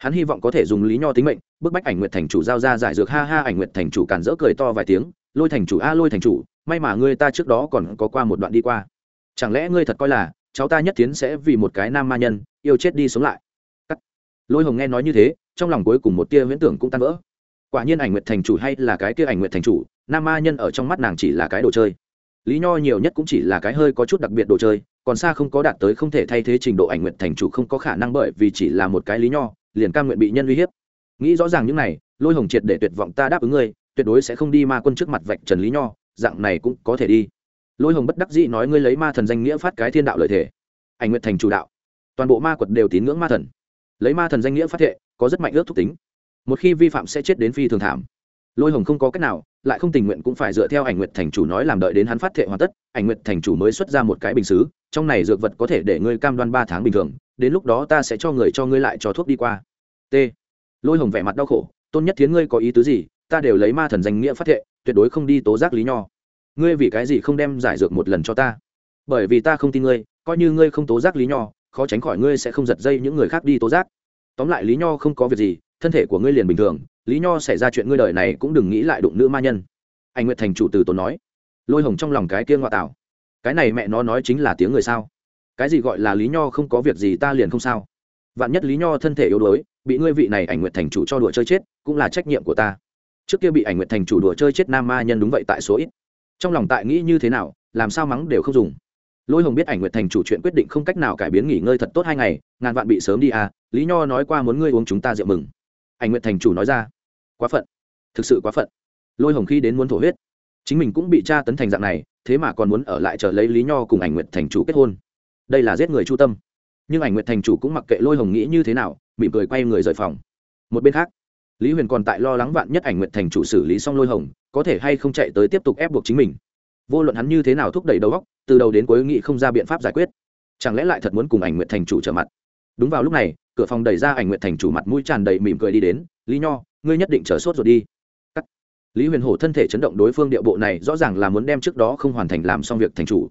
hắn hy vọng có thể dùng lý nho tính mệnh, bức bách ảnh nguyệt thành chủ giao ra giải dược, ha ha, ảnh nguyệt thành chủ càn rỡ cười to vài tiếng, lôi thành chủ, a, lôi thành chủ, may mà ngươi ta trước đó còn có qua một đoạn đi qua. Chẳng lẽ ngươi thật coi là, cháu ta nhất tiến sẽ vì một cái nam ma nhân, yêu chết đi sống lại? Cắt. lôi hồng nghe nói như thế, trong lòng cuối cùng một tia huyễn tưởng cũng tan vỡ. Quả nhiên ảnh nguyệt thành chủ hay là cái kia ảnh nguyệt thành chủ, nam ma nhân ở trong mắt nàng chỉ là cái đồ chơi lý nho nhiều nhất cũng chỉ là cái hơi có chút đặc biệt đồ chơi, còn xa không có đạt tới không thể thay thế trình độ ảnh nguyện thành chủ không có khả năng bởi vì chỉ là một cái lý nho, liền cam nguyện bị nhân uy hiếp. Nghĩ rõ ràng những này, lôi hồng triệt để tuyệt vọng ta đáp ứng ngươi, tuyệt đối sẽ không đi ma quân trước mặt vạch trần lý nho, dạng này cũng có thể đi. Lôi hồng bất đắc dĩ nói ngươi lấy ma thần danh nghĩa phát cái thiên đạo lợi thể ảnh nguyện thành chủ đạo. Toàn bộ ma quật đều tín ngưỡng ma thần. Lấy ma thần danh nghĩa phát thệ, có rất mạnh ước thúc tính. Một khi vi phạm sẽ chết đến phi thường thảm lôi hồng không có cách nào, lại không tình nguyện cũng phải dựa theo ảnh nguyệt thành chủ nói làm đợi đến hắn phát thệ hoàn tất, ảnh nguyệt thành chủ mới xuất ra một cái bình xứ, trong này dược vật có thể để ngươi cam đoan ba tháng bình thường, đến lúc đó ta sẽ cho người cho ngươi lại cho thuốc đi qua. T. Lôi hồng vẻ mặt đau khổ, tôn nhất thiến ngươi có ý tứ gì? Ta đều lấy ma thần danh nghĩa phát thệ, tuyệt đối không đi tố giác lý nho. Ngươi vì cái gì không đem giải dược một lần cho ta? Bởi vì ta không tin ngươi, coi như ngươi không tố giác lý nho, khó tránh khỏi ngươi sẽ không giật dây những người khác đi tố giác. Tóm lại lý nho không có việc gì, thân thể của ngươi liền bình thường lý nho xảy ra chuyện ngươi đời này cũng đừng nghĩ lại đụng nữ ma nhân. Anh nguyệt thành chủ từ tốn nói. Lôi hồng trong lòng cái kia ngoại tạo cái này mẹ nó nói chính là tiếng người sao? Cái gì gọi là lý nho không có việc gì ta liền không sao? Vạn nhất lý nho thân thể yếu đuối, bị ngươi vị này ảnh nguyệt thành chủ cho đùa chơi chết, cũng là trách nhiệm của ta. Trước kia bị ảnh nguyệt thành chủ đùa chơi chết nam ma nhân đúng vậy tại số ít. Trong lòng tại nghĩ như thế nào, làm sao mắng đều không dùng. Lôi hồng biết ảnh nguyệt thành chủ chuyện quyết định không cách nào cải biến nghỉ ngơi thật tốt hai ngày, ngàn vạn bị sớm đi à lý nho nói qua muốn ngươi uống chúng ta rượu mừng. Ảnh nguyệt thành chủ nói ra quá phận. Thực sự quá phận. Lôi hồng khi đến muốn thổ huyết. Chính mình cũng bị tra tấn thành dạng này, thế mà còn muốn ở lại chờ lấy lý nho cùng ảnh nguyệt thành chủ kết hôn. Đây là giết người chu tâm. Nhưng ảnh nguyệt thành chủ cũng mặc kệ lôi hồng nghĩ như thế nào, mỉm cười quay người rời phòng. Một bên khác, lý huyền còn tại lo lắng vạn nhất ảnh nguyệt thành chủ xử lý xong lôi hồng, có thể hay không chạy tới tiếp tục ép buộc chính mình. Vô luận hắn như thế nào thúc đẩy đầu góc từ đầu đến cuối nghị không ra biện pháp giải quyết. Chẳng lẽ lại thật muốn cùng ảnh nguyệt thành chủ trở mặt? Đúng vào lúc này, cửa phòng đẩy ra ảnh nguyệt thành chủ mặt mũi tràn đầy mỉm cười đi đến lý nho, ngươi nhất định trở sốt rồi đi. Cắt. lý huyền hổ thân thể chấn động đối phương địa bộ này rõ ràng là muốn đem trước đó không hoàn thành làm xong việc thành chủ.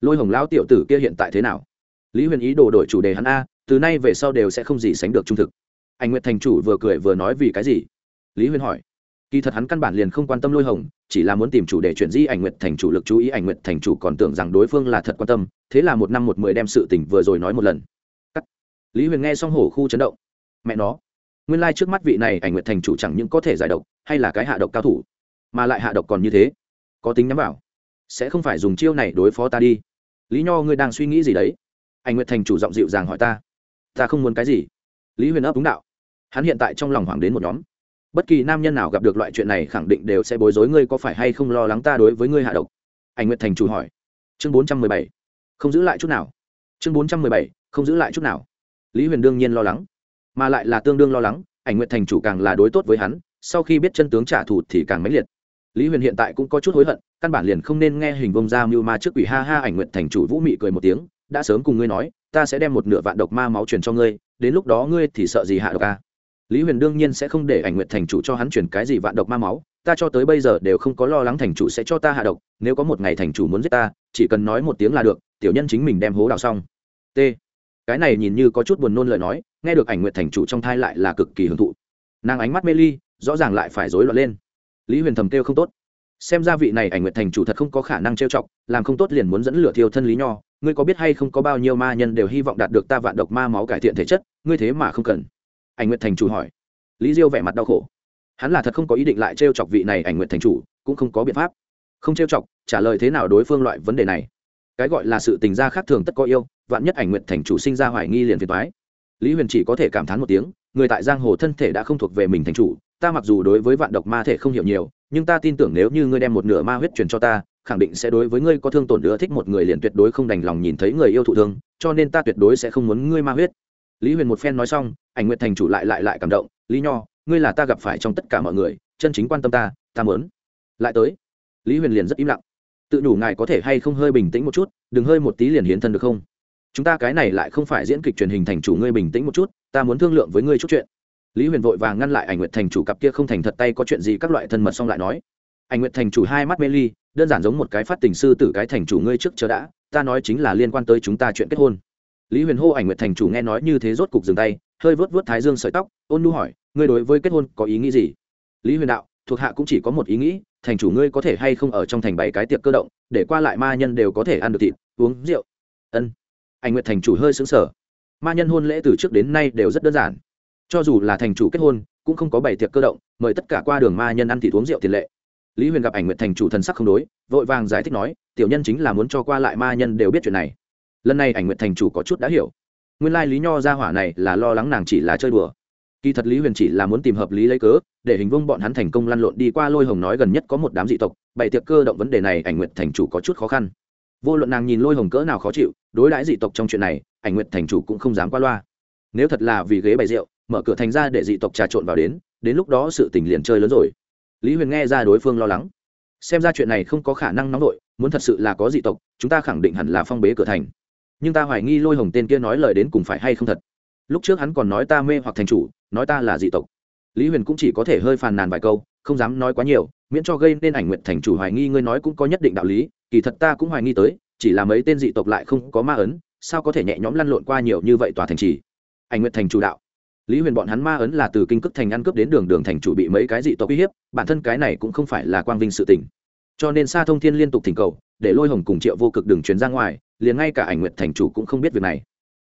Lôi hồng lão tiểu tử kia hiện tại thế nào? Lý huyền ý đồ đổi chủ đề hắn a, từ nay về sau đều sẽ không gì sánh được trung thực. Anh nguyệt thành chủ vừa cười vừa nói vì cái gì? Lý huyền hỏi. Kỳ thật hắn căn bản liền không quan tâm lôi hồng, chỉ là muốn tìm chủ đề chuyển di ảnh nguyệt thành chủ lực chú ý ảnh nguyệt thành chủ còn tưởng rằng đối phương là thật quan tâm, thế là một năm một mười đem sự tình vừa rồi nói một lần. Cắt. lý huyền nghe xong hổ khu chấn động. Mẹ nó nguyên lai trước mắt vị này ảnh nguyện thành chủ chẳng những có thể giải độc, hay là cái hạ độc cao thủ, mà lại hạ độc còn như thế, có tính nhắm vào, sẽ không phải dùng chiêu này đối phó ta đi. Lý nho, ngươi đang suy nghĩ gì đấy? Ảnh nguyện thành chủ giọng dịu dàng hỏi ta. Ta không muốn cái gì. Lý huyền ấp đúng đạo. Hắn hiện tại trong lòng hoảng đến một nhóm. Bất kỳ nam nhân nào gặp được loại chuyện này khẳng định đều sẽ bối rối, ngươi có phải hay không lo lắng ta đối với ngươi hạ độc? Ảnh nguyện thành chủ hỏi. Chương bốn trăm mười bảy. Không giữ lại chút nào. Chương bốn trăm mười bảy. Không giữ lại chút nào. Lý huyền đương nhiên lo lắng mà lại là tương đương lo lắng, ảnh nguyện thành chủ càng là đối tốt với hắn, sau khi biết chân tướng trả thù thì càng mãnh liệt. Lý huyền hiện tại cũng có chút hối hận, căn bản liền không nên nghe hình vông ra mưu ma trước quỷ ha ha ảnh nguyện thành chủ vũ mị cười một tiếng, đã sớm cùng ngươi nói, ta sẽ đem một nửa vạn độc ma máu truyền cho ngươi, đến lúc đó ngươi thì sợ gì hạ độc a? Lý huyền đương nhiên sẽ không để ảnh nguyện thành chủ cho hắn truyền cái gì vạn độc ma máu, ta cho tới bây giờ đều không có lo lắng thành chủ sẽ cho ta hạ độc, nếu có một ngày thành chủ muốn giết ta, chỉ cần nói một tiếng là được, tiểu nhân chính mình đem hố đào xong. T cái này nhìn như có chút buồn nôn lời nói, nghe được ảnh nguyệt thành chủ trong thai lại là cực kỳ hưởng thụ. Nàng ánh mắt mê ly, rõ ràng lại phải rối loạn lên. Lý huyền thầm kêu không tốt. Xem ra vị này ảnh nguyệt thành chủ thật không có khả năng trêu chọc, làm không tốt liền muốn dẫn lửa thiêu thân lý nho. Ngươi có biết hay không có bao nhiêu ma nhân đều hy vọng đạt được ta vạn độc ma máu cải thiện thể chất, ngươi thế mà không cần. Ảnh nguyệt thành chủ hỏi. Lý diêu vẻ mặt đau khổ. Hắn là thật không có ý định lại trêu chọc vị này ảnh nguyệt thành chủ, cũng không có biện pháp. Không trêu chọc, trả lời thế nào đối phương loại vấn đề này? Cái gọi là sự tình gia khác thường tất có yêu, vạn nhất ảnh nguyện thành chủ sinh ra hoài nghi liền phiền toái. Lý huyền chỉ có thể cảm thán một tiếng, người tại giang hồ thân thể đã không thuộc về mình thành chủ, ta mặc dù đối với vạn độc ma thể không hiểu nhiều, nhưng ta tin tưởng nếu như ngươi đem một nửa ma huyết truyền cho ta, khẳng định sẽ đối với ngươi có thương tổn nữa, thích một người liền tuyệt đối không đành lòng nhìn thấy người yêu thụ thương, cho nên ta tuyệt đối sẽ không muốn ngươi ma huyết. Lý huyền một phen nói xong, ảnh nguyện thành chủ lại lại lại cảm động, lý nho, ngươi là ta gặp phải trong tất cả mọi người, chân chính quan tâm ta ta muốn. Lại tới, lý huyền liền rất im lặng tự đủ ngài có thể hay không hơi bình tĩnh một chút, đừng hơi một tí liền hiến thân được không? Chúng ta cái này lại không phải diễn kịch truyền hình thành chủ ngươi bình tĩnh một chút, ta muốn thương lượng với ngươi chút chuyện. Lý huyền vội vàng ngăn lại ảnh nguyệt thành chủ cặp kia không thành thật tay có chuyện gì các loại thân mật xong lại nói, ảnh nguyệt thành chủ hai mắt mê ly, đơn giản giống một cái phát tình sư tử cái thành chủ ngươi trước chờ đã, ta nói chính là liên quan tới chúng ta chuyện kết hôn. Lý huyền hô ảnh nguyệt thành chủ nghe nói như thế rốt cục dừng tay, hơi vớt vớt thái dương sợi tóc, ôn nu hỏi, ngươi đối với kết hôn có ý nghĩ gì? Lý huyền đạo, thuộc hạ cũng chỉ có một ý nghĩ thành chủ ngươi có thể hay không ở trong thành bảy cái tiệc cơ động, để qua lại ma nhân đều có thể ăn được thịt, uống rượu. Ân. Anh nguyệt thành chủ hơi xứng sở ma nhân hôn lễ từ trước đến nay đều rất đơn giản. Cho dù là thành chủ kết hôn, cũng không có bảy tiệc cơ động, mời tất cả qua đường ma nhân ăn thịt uống rượu tiền lệ. Lý huyền gặp ảnh nguyệt thành chủ thần sắc không đối, vội vàng giải thích nói, tiểu nhân chính là muốn cho qua lại ma nhân đều biết chuyện này. Lần này ảnh nguyệt thành chủ có chút đã hiểu. Nguyên lai lý nho ra hỏa này là lo lắng nàng chỉ là chơi đùa kỳ thật lý huyền chỉ là muốn tìm hợp lý lấy cớ, để hình vung bọn hắn thành công lăn lộn đi qua lôi hồng nói gần nhất có một đám dị tộc bày tiệc cơ động vấn đề này ảnh nguyệt thành chủ có chút khó khăn. Vô luận nàng nhìn lôi hồng cỡ nào khó chịu, đối đãi dị tộc trong chuyện này, ảnh nguyệt thành chủ cũng không dám qua loa. Nếu thật là vì ghế bày rượu, mở cửa thành ra để dị tộc trà trộn vào đến đến lúc đó sự tình liền chơi lớn rồi. Lý huyền nghe ra đối phương lo lắng. Xem ra chuyện này không có khả năng nóng nổi muốn thật sự là có dị tộc, chúng ta khẳng định hẳn là phong bế cửa thành. Nhưng ta hoài nghi lôi hồng tên kia nói lời đến cùng phải hay không thật. Lúc trước hắn còn nói ta mê hoặc thành chủ nói ta là dị tộc. Lý huyền cũng chỉ có thể hơi phàn nàn vài câu, không dám nói quá nhiều, miễn cho gây nên ảnh nguyện thành chủ hoài nghi ngươi nói cũng có nhất định đạo lý, kỳ thật ta cũng hoài nghi tới, chỉ là mấy tên dị tộc lại không có ma ấn, sao có thể nhẹ nhõm lăn lộn qua nhiều như vậy tòa thành trì? Ảnh nguyện thành chủ đạo. Lý huyền bọn hắn ma ấn là từ kinh cước thành ăn cướp đến đường đường thành chủ bị mấy cái dị tộc uy hiếp, bản thân cái này cũng không phải là quang vinh sự tình. Cho nên sa thông thiên liên tục thỉnh cầu, để lôi hồng cùng triệu vô cực đừng chuyển ra ngoài, liền ngay cả ảnh nguyện thành chủ cũng không biết việc này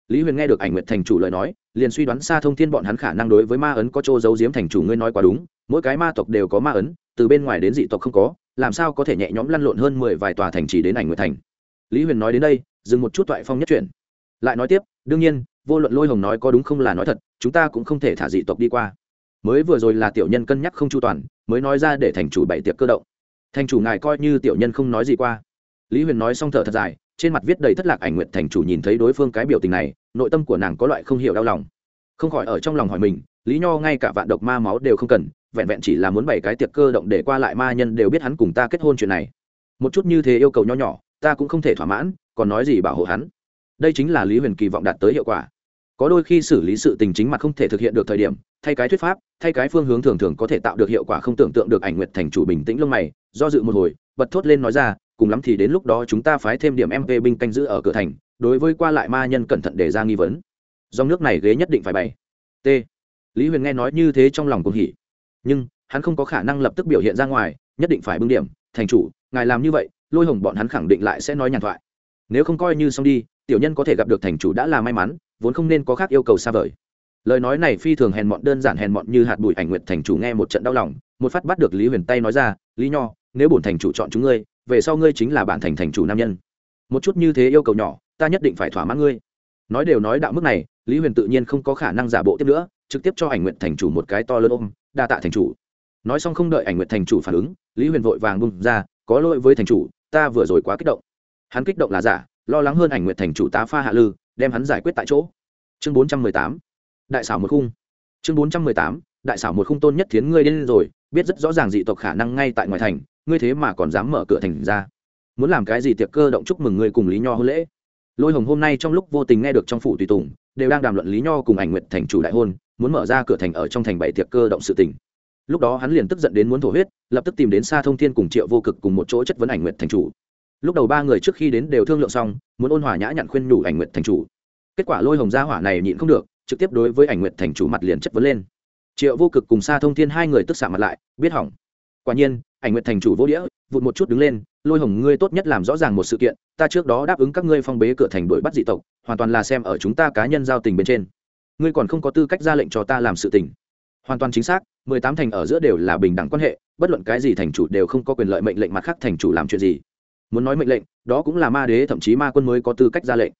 lý huyền nghe được ảnh nguyện thành chủ lời nói, liền suy đoán xa thông thiên bọn hắn khả năng đối với ma ấn có chỗ giấu giếm thành chủ ngươi nói quá đúng, mỗi cái ma tộc đều có ma ấn, từ bên ngoài đến dị tộc không có, làm sao có thể nhẹ nhõm lăn lộn hơn mười vài tòa thành chỉ đến ảnh nguyện thành? Lý huyền nói đến đây, dừng một chút toại phong nhất chuyển. Lại nói tiếp, đương nhiên, vô luận lôi hồng nói có đúng không là nói thật, chúng ta cũng không thể thả dị tộc đi qua. Mới vừa rồi là tiểu nhân cân nhắc không chu toàn, mới nói ra để thành chủ bảy tiệc cơ động. Thành chủ ngài coi như tiểu nhân không nói gì qua. Lý huyền nói xong thở thật dài trên mặt viết đầy thất lạc ảnh nguyện thành chủ nhìn thấy đối phương cái biểu tình này, nội tâm của nàng có loại không hiểu đau lòng. Không khỏi ở trong lòng hỏi mình, lý nho ngay cả vạn độc ma máu đều không cần, vẹn vẹn chỉ là muốn bày cái tiệc cơ động để qua lại ma nhân đều biết hắn cùng ta kết hôn chuyện này. Một chút như thế yêu cầu nho nhỏ, ta cũng không thể thỏa mãn, còn nói gì bảo hộ hắn? Đây chính là lý huyền kỳ vọng đạt tới hiệu quả. Có đôi khi xử lý sự tình chính mặt không thể thực hiện được thời điểm, thay cái thuyết pháp, thay cái phương hướng thường thường có thể tạo được hiệu quả không tưởng tượng được ảnh nguyệt thành chủ bình tĩnh lông mày, do dự một hồi, bật thốt lên nói ra cùng lắm thì đến lúc đó chúng ta phái thêm điểm mp binh canh giữ ở cửa thành, đối với qua lại ma nhân cẩn thận để ra nghi vấn. Dòng nước này ghế nhất định phải bày. T. Lý huyền nghe nói như thế trong lòng cũng hỉ. Nhưng, hắn không có khả năng lập tức biểu hiện ra ngoài, nhất định phải bưng điểm, thành chủ, ngài làm như vậy, lôi hồng bọn hắn khẳng định lại sẽ nói nhàn thoại. Nếu không coi như xong đi, tiểu nhân có thể gặp được thành chủ đã là may mắn, vốn không nên có khác yêu cầu xa vời. Lời nói này phi thường hèn mọn, đơn giản hèn mọn như hạt bụi ảnh nguyện thành chủ nghe một trận đau lòng, một phát bắt được lý huyền tay nói ra, lý nho, nếu bổn thành chủ chọn chúng ngươi về sau ngươi chính là bản thành thành chủ nam nhân. Một chút như thế yêu cầu nhỏ, ta nhất định phải thỏa mãn ngươi. Nói đều nói đạo mức này, lý huyền tự nhiên không có khả năng giả bộ tiếp nữa, trực tiếp cho ảnh nguyện thành chủ một cái to lớn ôm, đa tạ thành chủ. Nói xong không đợi ảnh nguyện thành chủ phản ứng, lý huyền vội vàng bung ra, có lỗi với thành chủ, ta vừa rồi quá kích động. Hắn kích động là giả, lo lắng hơn ảnh nguyện thành chủ tá pha hạ lư, đem hắn giải quyết tại chỗ. Chương bốn trăm mười tám, đại xảo một khung. Chương bốn trăm mười tám, đại xảo một khung tôn nhất thiến ngươi đến rồi, biết rất rõ ràng dị tộc khả năng ngay tại ngoài thành ngươi thế mà còn dám mở cửa thành ra. Muốn làm cái gì tiệc cơ động chúc mừng ngươi cùng lý nho hôn lễ. Lôi hồng hôm nay trong lúc vô tình nghe được trong phủ tùy tùng, đều đang đàm luận lý nho cùng ảnh nguyện thành chủ đại hôn, muốn mở ra cửa thành ở trong thành bảy tiệc cơ động sự tình. Lúc đó hắn liền tức giận đến muốn thổ huyết, lập tức tìm đến xa thông thiên cùng triệu vô cực cùng một chỗ chất vấn ảnh nguyện thành chủ. Lúc đầu ba người trước khi đến đều thương lượng xong, muốn ôn hòa nhã nhặn khuyên nhủ ảnh nguyện thành chủ. Kết quả lôi hồng gia hỏa này nhịn không được, trực tiếp đối với ảnh nguyện thành chủ mặt liền chất vấn lên. Triệu vô cực cùng xa thông thiên hai người tức xạ mặt lại, biết hỏng. Quả nhiên ảnh nguyện thành chủ vô đĩa, vụt một chút đứng lên, lôi hồng, ngươi tốt nhất làm rõ ràng một sự kiện, ta trước đó đáp ứng các ngươi phong bế cửa thành đuổi bắt dị tộc, hoàn toàn là xem ở chúng ta cá nhân giao tình bên trên. Ngươi còn không có tư cách ra lệnh cho ta làm sự tình. Hoàn toàn chính xác, mười tám thành ở giữa đều là bình đẳng quan hệ, bất luận cái gì thành chủ đều không có quyền lợi mệnh lệnh mặt khác thành chủ làm chuyện gì. Muốn nói mệnh lệnh, đó cũng là ma đế, thậm chí ma quân mới có tư cách ra lệnh.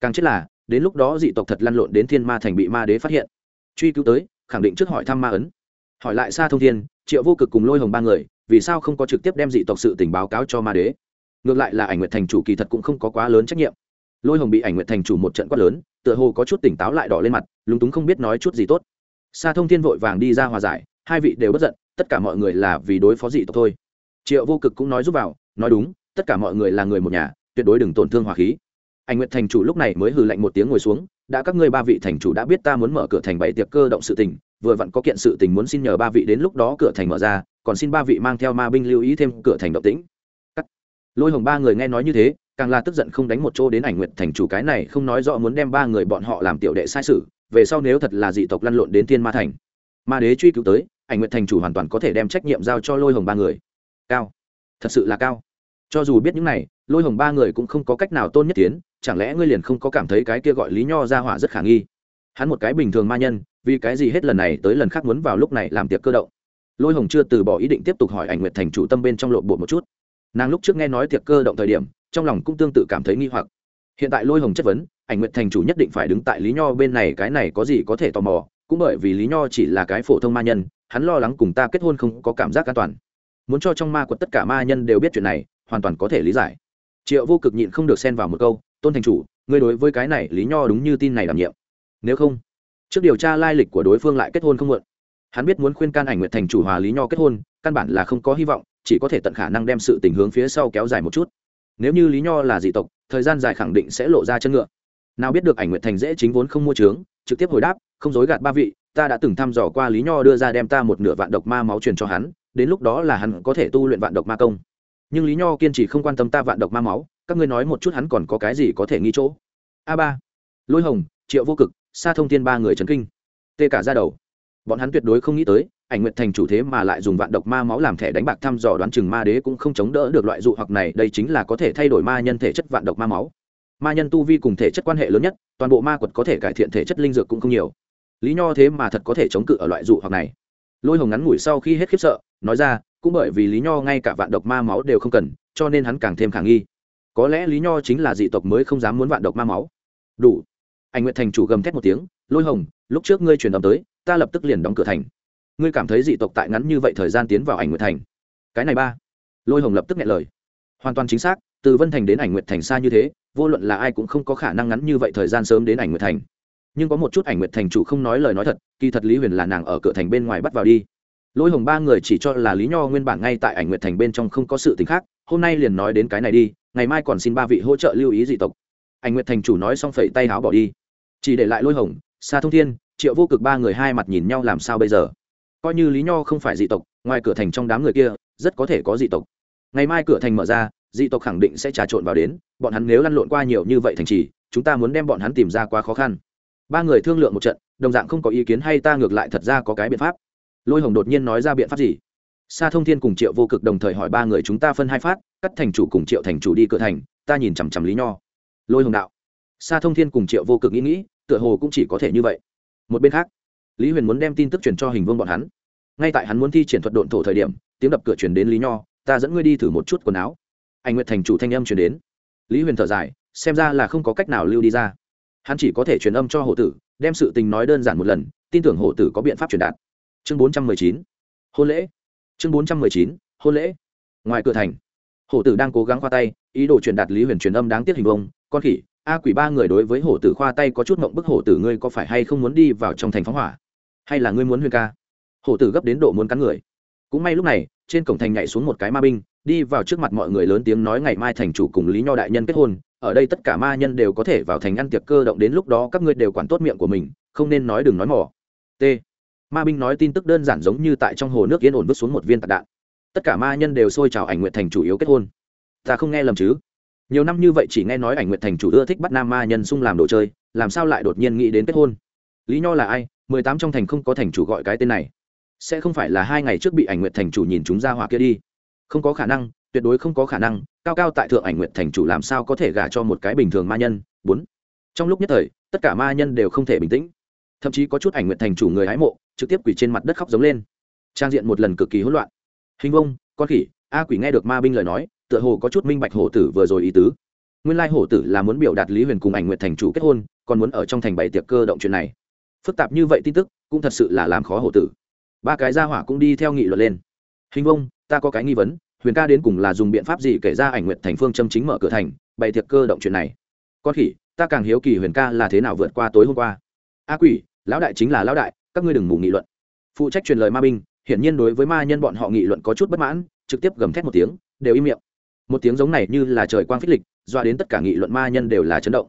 Càng chết là, đến lúc đó dị tộc thật lăn lộn đến thiên ma thành bị ma đế phát hiện. Truy cứu tới, khẳng định trước hỏi thăm ma ấn. Hỏi lại xa thông thiên, triệu vô cực cùng lôi hồng ba người vì sao không có trực tiếp đem dị tộc sự tình báo cáo cho ma đế? Ngược lại là ảnh nguyệt thành chủ kỳ thật cũng không có quá lớn trách nhiệm. Lôi hồng bị ảnh nguyệt thành chủ một trận quát lớn, tựa hồ có chút tỉnh táo lại đỏ lên mặt, lúng túng không biết nói chút gì tốt. Xa thông thiên vội vàng đi ra hòa giải, hai vị đều bất giận, tất cả mọi người là vì đối phó dị tộc thôi. Triệu vô cực cũng nói giúp vào, nói đúng, tất cả mọi người là người một nhà, tuyệt đối đừng tổn thương hòa khí. Anh nguyệt thành chủ lúc này mới hừ lạnh một tiếng ngồi xuống, đã các ngươi ba vị thành chủ đã biết ta muốn mở cửa thành bảy tiệc cơ động sự tình, vừa vặn có kiện sự tình muốn xin nhờ ba vị đến lúc đó cửa thành mở ra còn xin ba vị mang theo ma binh lưu ý thêm cửa thành động tĩnh. Cắt. lôi hồng ba người nghe nói như thế, càng là tức giận không đánh một chỗ đến ảnh nguyện thành chủ cái này không nói rõ muốn đem ba người bọn họ làm tiểu đệ sai sự, về sau nếu thật là dị tộc lăn lộn đến thiên ma thành. Ma đế truy cứu tới, ảnh nguyện thành chủ hoàn toàn có thể đem trách nhiệm giao cho lôi hồng ba người. Cao. Thật sự là cao. Cho dù biết những này, lôi hồng ba người cũng không có cách nào tôn nhất tiến, chẳng lẽ ngươi liền không có cảm thấy cái kia gọi lý nho ra hỏa rất khả nghi? Hắn một cái bình thường ma nhân, vì cái gì hết lần này tới lần khác muốn vào lúc này làm tiệc cơ động? Lôi hồng chưa từ bỏ ý định tiếp tục hỏi ảnh nguyệt thành chủ tâm bên trong lộn bộ một chút. Nàng lúc trước nghe nói tiệc cơ động thời điểm, trong lòng cũng tương tự cảm thấy nghi hoặc. Hiện tại lôi hồng chất vấn, ảnh nguyệt thành chủ nhất định phải đứng tại lý nho bên này, cái này có gì có thể tò mò, cũng bởi vì lý nho chỉ là cái phổ thông ma nhân, hắn lo lắng cùng ta kết hôn không có cảm giác an toàn. Muốn cho trong ma quật tất cả ma nhân đều biết chuyện này, hoàn toàn có thể lý giải. Triệu vô cực nhịn không được xen vào một câu, tôn thành chủ, ngươi đối với cái này lý nho đúng như tin này đảm nhiệm. Nếu không, trước điều tra lai lịch của đối phương lại kết hôn không muộn hắn biết muốn khuyên can ảnh nguyện thành chủ hòa lý nho kết hôn, căn bản là không có hy vọng, chỉ có thể tận khả năng đem sự tình hướng phía sau kéo dài một chút. Nếu như lý nho là dị tộc, thời gian dài khẳng định sẽ lộ ra chân ngựa. Nào biết được ảnh nguyện thành dễ chính vốn không mua trướng, trực tiếp hồi đáp, không dối gạt ba vị, ta đã từng thăm dò qua lý nho đưa ra đem ta một nửa vạn độc ma máu truyền cho hắn, đến lúc đó là hắn có thể tu luyện vạn độc ma công. Nhưng lý nho kiên trì không quan tâm ta vạn độc ma máu, các ngươi nói một chút hắn còn có cái gì có thể nghi chỗ? A ba. Lôi hồng, triệu vô cực xa thông tin ba người trấn kinh. Tê cả ra đầu bọn hắn tuyệt đối không nghĩ tới, ảnh nguyện thành chủ thế mà lại dùng vạn độc ma máu làm thẻ đánh bạc thăm dò đoán chừng ma đế cũng không chống đỡ được loại dụ hoặc này, đây chính là có thể thay đổi ma nhân thể chất vạn độc ma máu. Ma nhân tu vi cùng thể chất quan hệ lớn nhất, toàn bộ ma quật có thể cải thiện thể chất linh dược cũng không nhiều. Lý nho thế mà thật có thể chống cự ở loại dụ hoặc này. Lôi hồng ngắn ngủi sau khi hết khiếp sợ, nói ra, cũng bởi vì lý nho ngay cả vạn độc ma máu đều không cần, cho nên hắn càng thêm khả nghi. Có lẽ lý nho chính là dị tộc mới không dám muốn vạn độc ma máu. Đủ. Ảnh nguyện thành chủ gầm thét một tiếng, lôi hồng, lúc trước ngươi truyền đ tới ta lập tức liền đóng cửa thành. Ngươi cảm thấy dị tộc tại ngắn như vậy thời gian tiến vào ảnh nguyện thành? Cái này ba. Lôi hồng lập tức nghe lời. Hoàn toàn chính xác, từ vân thành đến ảnh nguyện thành xa như thế, vô luận là ai cũng không có khả năng ngắn như vậy thời gian sớm đến ảnh nguyện thành. Nhưng có một chút ảnh nguyện thành chủ không nói lời nói thật, kỳ thật lý huyền là nàng ở cửa thành bên ngoài bắt vào đi. Lôi hồng ba người chỉ cho là lý nho nguyên bản ngay tại ảnh nguyện thành bên trong không có sự t ì n h khác, hôm nay liền nói đến cái này đi, ngày mai còn xin ba vị hỗ trợ lưu ý dị tộc. Ảnh nguyện thành chủ nói xong phẩy tay háo bỏ đi. Chỉ để lại lôi hồng xa thông thiên triệu vô cực ba người hai mặt nhìn nhau làm sao bây giờ? Coi như lý nho không phải dị tộc, ngoài cửa thành trong đám người kia, rất có thể có dị tộc. Ngày mai cửa thành mở ra, dị tộc khẳng định sẽ trà trộn vào đến, bọn hắn nếu lăn lộn qua nhiều như vậy thành trì, chúng ta muốn đem bọn hắn tìm ra quá khó khăn. Ba người thương lượng một trận, đồng dạng không có ý kiến hay ta ngược lại thật ra có cái biện pháp. Lôi hồng đột nhiên nói ra biện pháp gì? Sa thông thiên cùng triệu vô cực đồng thời hỏi ba người chúng ta phân hai phát, cắt thành chủ cùng triệu thành chủ đi cửa thành, ta nhìn chằm chằm lý nho. Lôi hồng đạo. Sa thông thiên cùng triệu vô cực nghĩ nghĩ, tựa hồ cũng chỉ có thể như vậy một bên khác, lý huyền muốn đem tin tức truyền cho hình vương bọn hắn. Ngay tại hắn muốn thi triển thuật độn thổ thời điểm, tiếng đập cửa chuyển đến lý nho, ta dẫn ngươi đi thử một chút quần áo. Anh nguyệt thành chủ thanh âm chuyển đến. Lý huyền thở dài, xem ra là không có cách nào lưu đi ra. Hắn chỉ có thể truyền âm cho hộ tử, đem sự tình nói đơn giản một lần, tin tưởng hộ tử có biện pháp truyền đạt. Chương bốn trăm mười chín, hôn lễ. Chương bốn trăm mười chín, hôn lễ. Ngoài cửa thành, hổ tử đang cố gắng khoa tay, ý đồ truyền đạt lý huyền truyền âm đáng tiếc hình vông con khỉ a quỷ ba người đối với hổ tử khoa tay có chút mộng bức hổ tử ngươi có phải hay không muốn đi vào trong thành phóng hỏa? Hay là ngươi muốn huyền ca? Hổ tử gấp đến độ muốn cắn người. Cũng may lúc này, trên cổng thành nhảy xuống một cái ma binh, đi vào trước mặt mọi người lớn tiếng nói ngày mai thành chủ cùng lý nho đại nhân kết hôn, ở đây tất cả ma nhân đều có thể vào thành ăn tiệc cơ động đến lúc đó các ngươi đều quản tốt miệng của mình, không nên nói đừng nói mỏ t. Ma binh nói tin tức đơn giản giống như tại trong hồ nước yên ổn vứt xuống một viên tạc đạn. Tất cả ma nhân đều xôi trào ảnh nguyện thành chủ yếu kết hôn. Ta không nghe lầm chứ? Nhiều năm như vậy chỉ nghe nói ảnh nguyện thành chủ ưa thích bắt nam ma nhân sung làm đồ chơi, làm sao lại đột nhiên nghĩ đến kết hôn? Lý nho là ai? Mười tám trong thành không có thành chủ gọi cái tên này. Sẽ không phải là hai ngày trước bị ảnh nguyện thành chủ nhìn chúng ra hỏa kia đi. Không có khả năng, tuyệt đối không có khả năng, cao cao tại thượng ảnh nguyện thành chủ làm sao có thể gả cho một cái bình thường ma nhân? Bốn. Trong lúc nhất thời, tất cả ma nhân đều không thể bình tĩnh. Thậm chí có chút ảnh nguyện thành chủ người hái mộ, trực tiếp quỷ trên mặt đất khóc giống lên. Trang diện một lần cực kỳ hỗn loạn. Hình vông, con khỉ, a quỷ nghe được ma binh lời nói tựa hồ có chút minh bạch hổ tử vừa rồi ý tứ. Nguyên lai hổ tử là muốn biểu đạt lý huyền cùng ảnh nguyện thành chủ kết hôn, còn muốn ở trong thành bảy tiệc cơ động chuyện này. Phức tạp như vậy tin tức, cũng thật sự là làm khó hổ tử. Ba cái gia hỏa cũng đi theo nghị luận lên. Hình vông, ta có cái nghi vấn, huyền ca đến cùng là dùng biện pháp gì kể ra ảnh nguyện thành phương châm chính mở cửa thành, bày tiệc cơ động chuyện này? Con khỉ, ta càng hiếu kỳ huyền ca là thế nào vượt qua tối hôm qua. A quỷ, lão đại chính là lão đại, các ngươi đừng mù nghị luận. Phụ trách truyền lời ma binh, hiển nhiên đối với ma nhân bọn họ nghị luận có chút bất mãn, trực tiếp gầm thét một tiếng, đều im miệng một tiếng giống này như là trời quang phích lịch, doa đến tất cả nghị luận ma nhân đều là chấn động.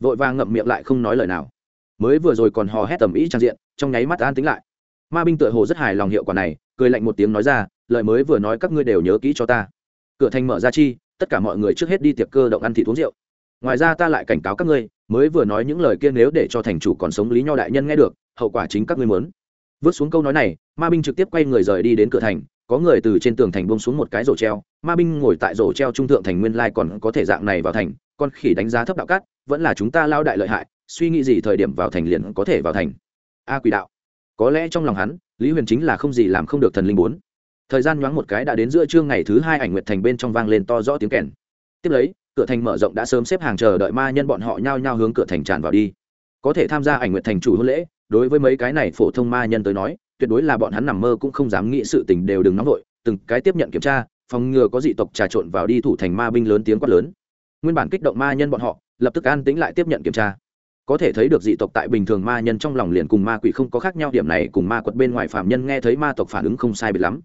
Vội vàng ngậm miệng lại không nói lời nào. Mới vừa rồi còn hò hét tầm ý trang diện, trong nháy mắt an tính lại. Ma binh tựa hồ rất hài lòng hiệu quả này, cười lạnh một tiếng nói ra, lời mới vừa nói các ngươi đều nhớ kỹ cho ta. Cửa thành mở ra chi, tất cả mọi người trước hết đi tiệc cơ động ăn thịt uống rượu. Ngoài ra ta lại cảnh cáo các ngươi, mới vừa nói những lời kia nếu để cho thành chủ còn sống lý nho đại nhân nghe được, hậu quả chính các ngươi muốn. Vứt xuống câu nói này, ma binh trực tiếp quay người rời đi đến cửa thành có người từ trên tường thành bông xuống một cái rổ treo, ma binh ngồi tại rổ treo trung thượng thành nguyên lai còn có thể dạng này vào thành, con khỉ đánh giá thấp đạo cát, vẫn là chúng ta lao đại lợi hại, suy nghĩ gì thời điểm vào thành liền có thể vào thành. A quỷ đạo. Có lẽ trong lòng hắn, lý huyền chính là không gì làm không được thần linh bốn. Thời gian nhoáng một cái đã đến giữa trưa ngày thứ hai ảnh nguyệt thành bên trong vang lên to rõ tiếng kèn. Tiếp lấy, cửa thành mở rộng đã sớm xếp hàng chờ đợi ma nhân bọn họ nhao nhao hướng cửa thành tràn vào đi. Có thể tham gia ảnh nguyệt thành chủ hôn lễ, đối với mấy cái này phổ thông ma nhân tới nói tuyệt đối là bọn hắn nằm mơ cũng không dám nghĩ sự tình đều đừng nóng vội, từng cái tiếp nhận kiểm tra, phòng ngừa có dị tộc trà trộn vào đi thủ thành ma binh lớn tiếng quát lớn. Nguyên bản kích động ma nhân bọn họ, lập tức an tĩnh lại tiếp nhận kiểm tra. Có thể thấy được dị tộc tại bình thường ma nhân trong lòng liền cùng ma quỷ không có khác nhau, điểm này cùng ma quật bên ngoài phạm nhân nghe thấy ma tộc phản ứng không sai biệt lắm.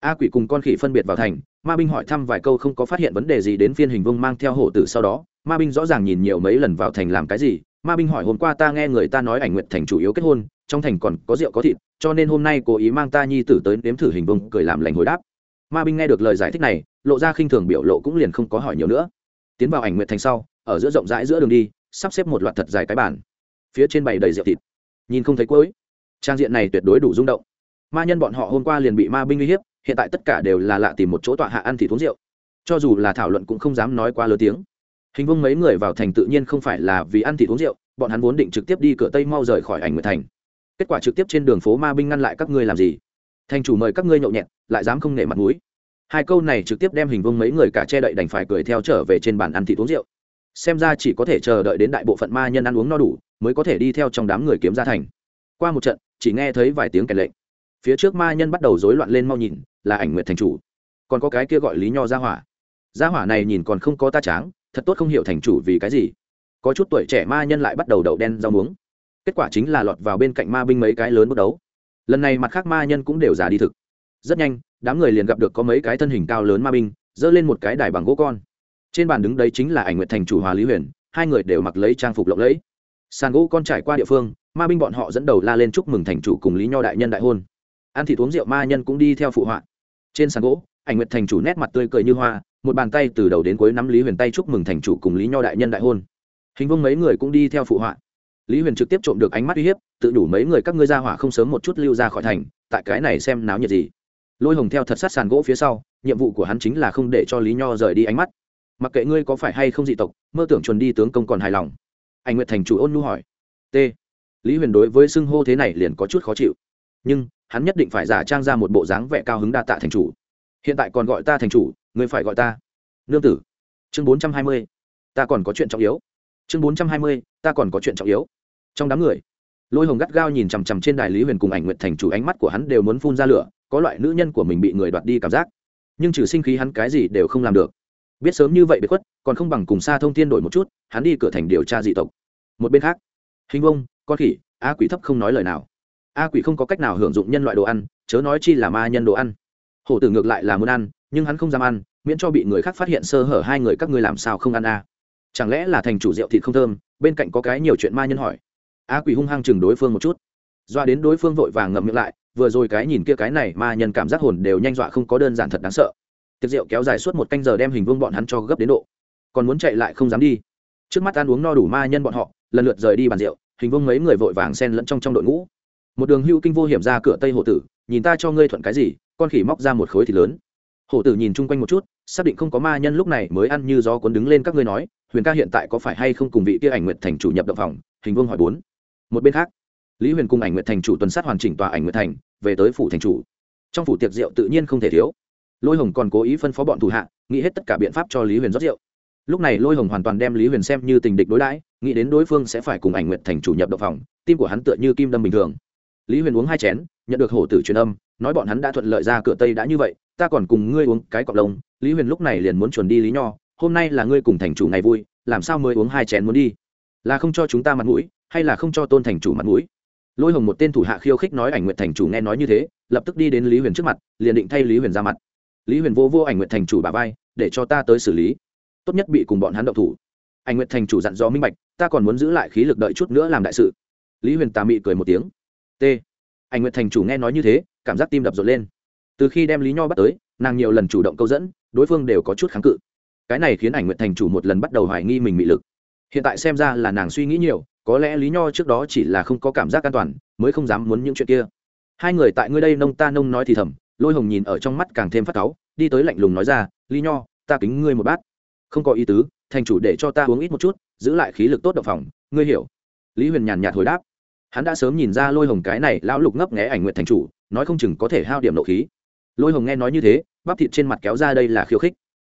A quỷ cùng con khỉ phân biệt vào thành, ma binh hỏi thăm vài câu không có phát hiện vấn đề gì đến phiên hình vông mang theo hổ tử sau đó, ma binh rõ ràng nhìn nhiều mấy lần vào thành làm cái gì ma binh hỏi hôm qua ta nghe người ta nói ảnh nguyện thành chủ yếu kết hôn, trong thành còn có rượu có thịt, cho nên hôm nay cố ý mang ta nhi tử tới nếm thử hình vông cười làm lành hồi đáp. Ma binh nghe được lời giải thích này, lộ ra khinh thường biểu lộ cũng liền không có hỏi nhiều nữa. Tiến vào ảnh nguyện thành sau, ở giữa rộng rãi giữa đường đi, sắp xếp một loạt thật dài cái bàn. Phía trên bày đầy rượu thịt. Nhìn không thấy cuối. Trang diện này tuyệt đối đủ rung động. Ma nhân bọn họ hôm qua liền bị ma binh uy hiếp, hiện tại tất cả đều là lạ tìm một chỗ tọa hạ ăn thịt uống rượu. Cho dù là thảo luận cũng không dám nói quá lớn tiếng hình vương mấy người vào thành tự nhiên không phải là vì ăn thịt uống rượu, bọn hắn vốn định trực tiếp đi cửa tây mau rời khỏi ảnh nguyệt thành. Kết quả trực tiếp trên đường phố ma binh ngăn lại các ngươi làm gì? Thành chủ mời các ngươi nhậu nhẹt, lại dám không nể mặt mũi. Hai câu này trực tiếp đem hình vương mấy người cả che đậy đành phải cười theo trở về trên bàn ăn thịt uống rượu. Xem ra chỉ có thể chờ đợi đến đại bộ phận ma nhân ăn uống no đủ, mới có thể đi theo trong đám người kiếm ra thành. Qua một trận, chỉ nghe thấy vài tiếng kèn lệnh. Phía trước ma nhân bắt đầu rối loạn lên mau nhìn, là ảnh nguyệt thành chủ. Còn có cái kia gọi lý nho gia hỏa. Gia hỏa này nhìn còn không có ta tráng thật tốt không hiểu thành chủ vì cái gì. Có chút tuổi trẻ ma nhân lại bắt đầu đậu đen rau muống. Kết quả chính là lọt vào bên cạnh ma binh mấy cái lớn bước đấu. Lần này mặt khác ma nhân cũng đều già đi thực. Rất nhanh, đám người liền gặp được có mấy cái thân hình cao lớn ma binh dơ lên một cái đài bằng gỗ con. Trên bàn đứng đấy chính là ảnh nguyệt thành chủ hòa lý huyền, hai người đều mặc lấy trang phục lộng lẫy. Sàn gỗ con trải qua địa phương, ma binh bọn họ dẫn đầu la lên chúc mừng thành chủ cùng lý nho đại nhân đại hôn. Ăn thịt uống rượu ma nhân cũng đi theo phụ họa. Trên sàn gỗ, ảnh nguyệt thành chủ nét mặt tươi cười như hoa một bàn tay từ đầu đến cuối nắm lý huyền tay chúc mừng thành chủ cùng lý nho đại nhân đại hôn. Hình vương mấy người cũng đi theo phụ họa. Lý huyền trực tiếp trộm được ánh mắt uy hiếp, tự đủ mấy người các ngươi ra hỏa không sớm một chút lưu ra khỏi thành, tại cái này xem náo nhiệt gì. Lôi hồng theo thật sát sàn gỗ phía sau, nhiệm vụ của hắn chính là không để cho lý nho rời đi ánh mắt. Mặc kệ ngươi có phải hay không dị tộc, mơ tưởng chuẩn đi tướng công còn hài lòng. Anh nguyệt thành chủ ôn nhu hỏi. T. Lý huyền đối với xưng hô thế này liền có chút khó chịu. Nhưng, hắn nhất định phải giả trang ra một bộ dáng vẻ cao hứng đa tạ thành chủ. Hiện tại còn gọi ta thành chủ ngươi phải gọi ta. Nương tử. Chương bốn trăm hai mươi. Ta còn có chuyện trọng yếu. Chương bốn trăm hai mươi, ta còn có chuyện trọng yếu. Trong đám người, lôi hồng gắt gao nhìn chằm chằm trên đài lý huyền cùng ảnh nguyện thành chủ ánh mắt của hắn đều muốn phun ra lửa, có loại nữ nhân của mình bị người đoạt đi cảm giác. Nhưng trừ sinh khí hắn cái gì đều không làm được. Biết sớm như vậy bị khuất, còn không bằng cùng xa thông tiên đổi một chút, hắn đi cửa thành điều tra dị tộc. Một bên khác, hình vông, con khỉ, a quỷ thấp không nói lời nào. A quỷ không có cách nào hưởng dụng nhân loại đồ ăn, chớ nói chi là ma nhân đồ ăn. Hổ tử ngược lại là muốn ăn nhưng hắn không dám ăn, miễn cho bị người khác phát hiện sơ hở hai người các ngươi làm sao không ăn a chẳng lẽ là thành chủ rượu thịt không thơm? Bên cạnh có cái nhiều chuyện ma nhân hỏi. A quỷ hung hăng chừng đối phương một chút. Doa đến đối phương vội vàng ngậm miệng lại, vừa rồi cái nhìn kia cái này ma nhân cảm giác hồn đều nhanh dọa không có đơn giản thật đáng sợ. Tiệc rượu kéo dài suốt một canh giờ đem hình vương bọn hắn cho gấp đến độ. Còn muốn chạy lại không dám đi. Trước mắt ăn uống no đủ ma nhân bọn họ, lần lượt rời đi bàn rượu, hình vương mấy người vội vàng xen lẫn trong trong đội ngũ. Một đường hưu kinh vô hiểm ra cửa tây hồ tử, nhìn ta cho ngươi thuận cái gì, con khỉ móc ra một khối thịt lớn hổ tử nhìn chung quanh một chút, xác định không có ma nhân lúc này mới ăn như gió cuốn đứng lên các ngươi nói, huyền ca hiện tại có phải hay không cùng vị kia ảnh nguyện thành chủ nhập động phòng? Hình vương hỏi bốn. Một bên khác, lý huyền cùng ảnh nguyện thành chủ tuần sát hoàn chỉnh tòa ảnh nguyện thành, về tới phủ thành chủ. Trong phủ tiệc rượu tự nhiên không thể thiếu. Lôi hồng còn cố ý phân phó bọn thủ hạ, nghĩ hết tất cả biện pháp cho lý huyền rót rượu. Lúc này lôi hồng hoàn toàn đem lý huyền xem như tình địch đối đãi, nghĩ đến đối phương sẽ phải cùng ảnh nguyện thành chủ nhập động phòng, tim của hắn tựa như kim đâm bình thường. Lý huyền uống hai chén, nhận được hổ tử truyền âm, nói bọn hắn đã thuận lợi ra cửa tây đã như vậy ta còn cùng ngươi uống cái cọc lông, lý huyền lúc này liền muốn chuẩn đi lý nho, hôm nay là ngươi cùng thành chủ ngày vui, làm sao mới uống hai chén muốn đi? Là không cho chúng ta mặt mũi, hay là không cho tôn thành chủ mặt mũi? Lôi hồng một tên thủ hạ khiêu khích nói ảnh nguyện thành chủ nghe nói như thế, lập tức đi đến lý huyền trước mặt, liền định thay lý huyền ra mặt. Lý huyền vô vô ảnh nguyện thành chủ bà vai, để cho ta tới xử lý. Tốt nhất bị cùng bọn hắn động thủ. Ảnh nguyện thành chủ dặn dò minh bạch, ta còn muốn giữ lại khí lực đợi chút nữa làm đại sự. Lý huyền tà mị cười một tiếng. T. Ảnh nguyện thành chủ nghe nói như thế, cảm giác tim đập rộn lên từ khi đem lý nho bắt tới, nàng nhiều lần chủ động câu dẫn, đối phương đều có chút kháng cự. Cái này khiến ảnh nguyện thành chủ một lần bắt đầu hoài nghi mình bị lực. Hiện tại xem ra là nàng suy nghĩ nhiều, có lẽ lý nho trước đó chỉ là không có cảm giác an toàn, mới không dám muốn những chuyện kia. Hai người tại ngươi đây nông ta nông nói thì thầm, lôi hồng nhìn ở trong mắt càng thêm phát cáu, đi tới lạnh lùng nói ra, lý nho, ta kính ngươi một bát. Không có ý tứ, thành chủ để cho ta uống ít một chút, giữ lại khí lực tốt độc phòng, ngươi hiểu. Lý huyền nhàn nhạt hồi đáp. Hắn đã sớm nhìn ra lôi hồng cái này lão lục ngấp nghé ảnh nguyện thành chủ, nói không chừng có thể hao điểm nộ khí lôi hồng nghe nói như thế, bắp thịt trên mặt kéo ra đây là khiêu khích.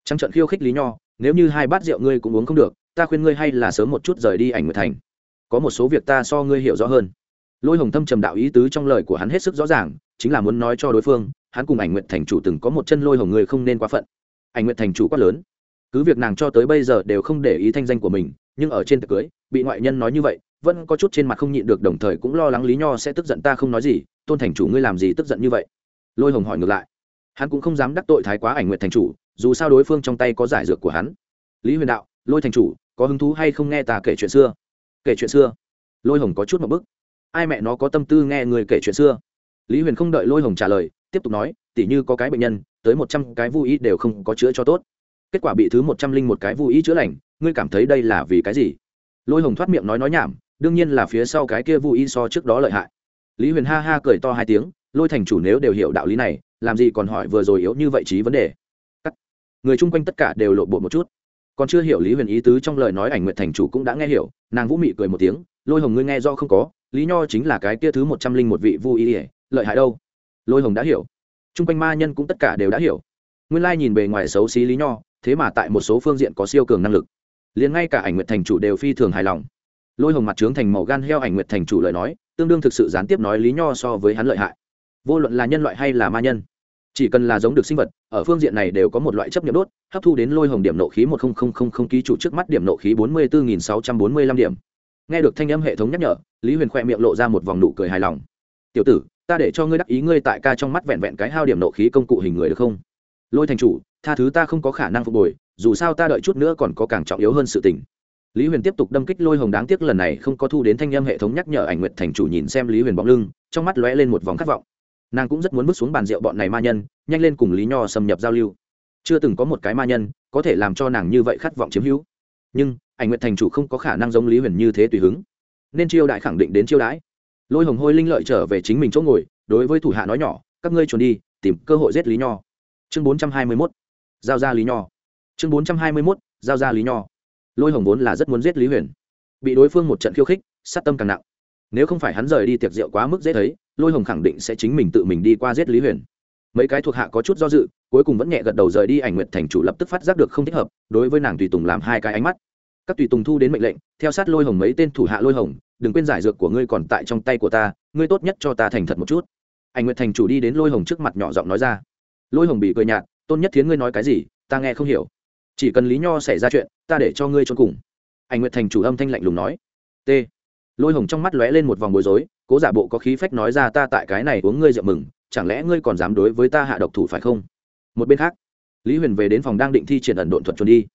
Trắng trận khiêu khích lý nho, nếu như hai bát rượu ngươi cũng uống không được, ta khuyên ngươi hay là sớm một chút rời đi ảnh nguyệt thành. Có một số việc ta so ngươi hiểu rõ hơn. Lôi hồng thâm trầm đạo ý tứ trong lời của hắn hết sức rõ ràng, chính là muốn nói cho đối phương, hắn cùng ảnh nguyệt thành chủ từng có một chân lôi hồng người không nên quá phận. Ảnh nguyệt thành chủ quá lớn. Cứ việc nàng cho tới bây giờ đều không để ý thanh danh của mình, nhưng ở trên tiệc cưới, bị ngoại nhân nói như vậy, vẫn có chút trên mặt không nhịn được, đồng thời cũng lo lắng lý nho sẽ tức giận ta không nói gì, tôn thành chủ ngươi làm gì tức giận như vậy? Lôi hồng hỏi ngược lại. Hắn cũng không dám đắc tội thái quá ảnh nguyện thành chủ, dù sao đối phương trong tay có giải dược của hắn. Lý huyền đạo, lôi thành chủ, có hứng thú hay không nghe ta kể chuyện xưa? Kể chuyện xưa? Lôi hồng có chút một bức. Ai mẹ nó có tâm tư nghe người kể chuyện xưa? Lý huyền không đợi lôi hồng trả lời, tiếp tục nói, tỉ như có cái bệnh nhân, tới một trăm cái vô ý đều không có chữa cho tốt. Kết quả bị thứ một trăm linh một cái vô ý chữa lành, ngươi cảm thấy đây là vì cái gì? Lôi hồng thoát miệng nói nói nhảm, đương nhiên là phía sau cái kia vô ý so trước đó lợi hại. Lý huyền ha ha cười to hai tiếng lôi thành chủ nếu đều hiểu đạo lý này, làm gì còn hỏi vừa rồi yếu như vậy trí vấn đề? Cắt. người chung quanh tất cả đều lộ bộ một chút. Còn chưa hiểu lý huyền ý tứ trong lời nói ảnh nguyện thành chủ cũng đã nghe hiểu, nàng vũ mị cười một tiếng, lôi hồng ngươi nghe do không có, lý nho chính là cái kia thứ một trăm linh một vị vô ý ỉa lợi hại đâu? Lôi hồng đã hiểu. Chung quanh ma nhân cũng tất cả đều đã hiểu. Nguyên lai nhìn bề ngoài xấu xí lý nho, thế mà tại một số phương diện có siêu cường năng lực. Liền ngay cả ảnh nguyện thành chủ đều phi thường hài lòng. Lôi hồng mặt trướng thành màu gan heo ảnh nguyện thành chủ lời nói, tương đương thực sự gián tiếp nói lý nho so với hắn lợi hại vô luận là nhân loại hay là ma nhân, chỉ cần là giống được sinh vật, ở phương diện này đều có một loại chấp nhận đốt, hấp thu đến lôi hồng điểm nộ khí một ký chủ trước mắt điểm nộ khí bốn mươi bốn sáu trăm bốn mươi lăm điểm. Nghe được thanh âm hệ thống nhắc nhở, lý huyền khoe miệng lộ ra một vòng nụ cười hài lòng. Tiểu tử, ta để cho ngươi đắc ý ngươi tại ca trong mắt vẹn vẹn cái hao điểm nộ khí công cụ hình người được không? Lôi thành chủ, tha thứ ta không có khả năng phục hồi, dù sao ta đợi chút nữa còn có càng trọng yếu hơn sự tình. Lý huyền tiếp tục đâm kích lôi hồng đáng tiếc lần này không có thu đến thanh âm hệ thống nhắc nhở, ảnh nguyện thành chủ nhìn xem lý huyền bóng lưng, trong mắt lóe lên một vòng khát vọng nàng cũng rất muốn bước xuống bàn rượu bọn này ma nhân, nhanh lên cùng lý nho xâm nhập giao lưu. Chưa từng có một cái ma nhân có thể làm cho nàng như vậy khát vọng chiếm hữu. Nhưng, ảnh nguyện thành chủ không có khả năng giống lý huyền như thế tùy hứng. Nên chiêu đại khẳng định đến chiêu đãi. Lôi hồng hôi linh lợi trở về chính mình chỗ ngồi, đối với thủ hạ nói nhỏ, các ngươi chuẩn đi, tìm cơ hội giết lý nho. Chương bốn trăm hai mươi mốt. Giao ra lý nho. Chương bốn trăm hai mươi mốt. Giao ra lý nho. Lôi hồng vốn là rất muốn giết lý huyền. Bị đối phương một trận khiêu khích, sát tâm càng nặng nếu không phải hắn rời đi tiệc rượu quá mức dễ thấy, lôi hồng khẳng định sẽ chính mình tự mình đi qua giết lý huyền. Mấy cái thuộc hạ có chút do dự, cuối cùng vẫn nhẹ gật đầu rời đi, ảnh nguyện thành chủ lập tức phát giác được không thích hợp, đối với nàng tùy tùng làm hai cái ánh mắt. Các tùy tùng thu đến mệnh lệnh, theo sát lôi hồng mấy tên thủ hạ lôi hồng, đừng quên giải dược của ngươi còn tại trong tay của ta, ngươi tốt nhất cho ta thành thật một chút. Ảnh nguyện thành chủ đi đến lôi hồng trước mặt nhỏ giọng nói ra. Lôi hồng bị cười nhạt, tôn nhất thiến ngươi nói cái gì, ta nghe không hiểu. Chỉ cần lý nho xảy ra chuyện, ta để cho ngươi cho cùng. Ảnh nguyện thành chủ âm thanh lạnh lùng nói. T lôi hồng trong mắt lóe lên một vòng bối rối, cố giả bộ có khí phách nói ra ta tại cái này uống ngươi rượu mừng, chẳng lẽ ngươi còn dám đối với ta hạ độc thủ phải không? Một bên khác, lý huyền về đến phòng đang định thi triển ẩn độn thuật trốn đi.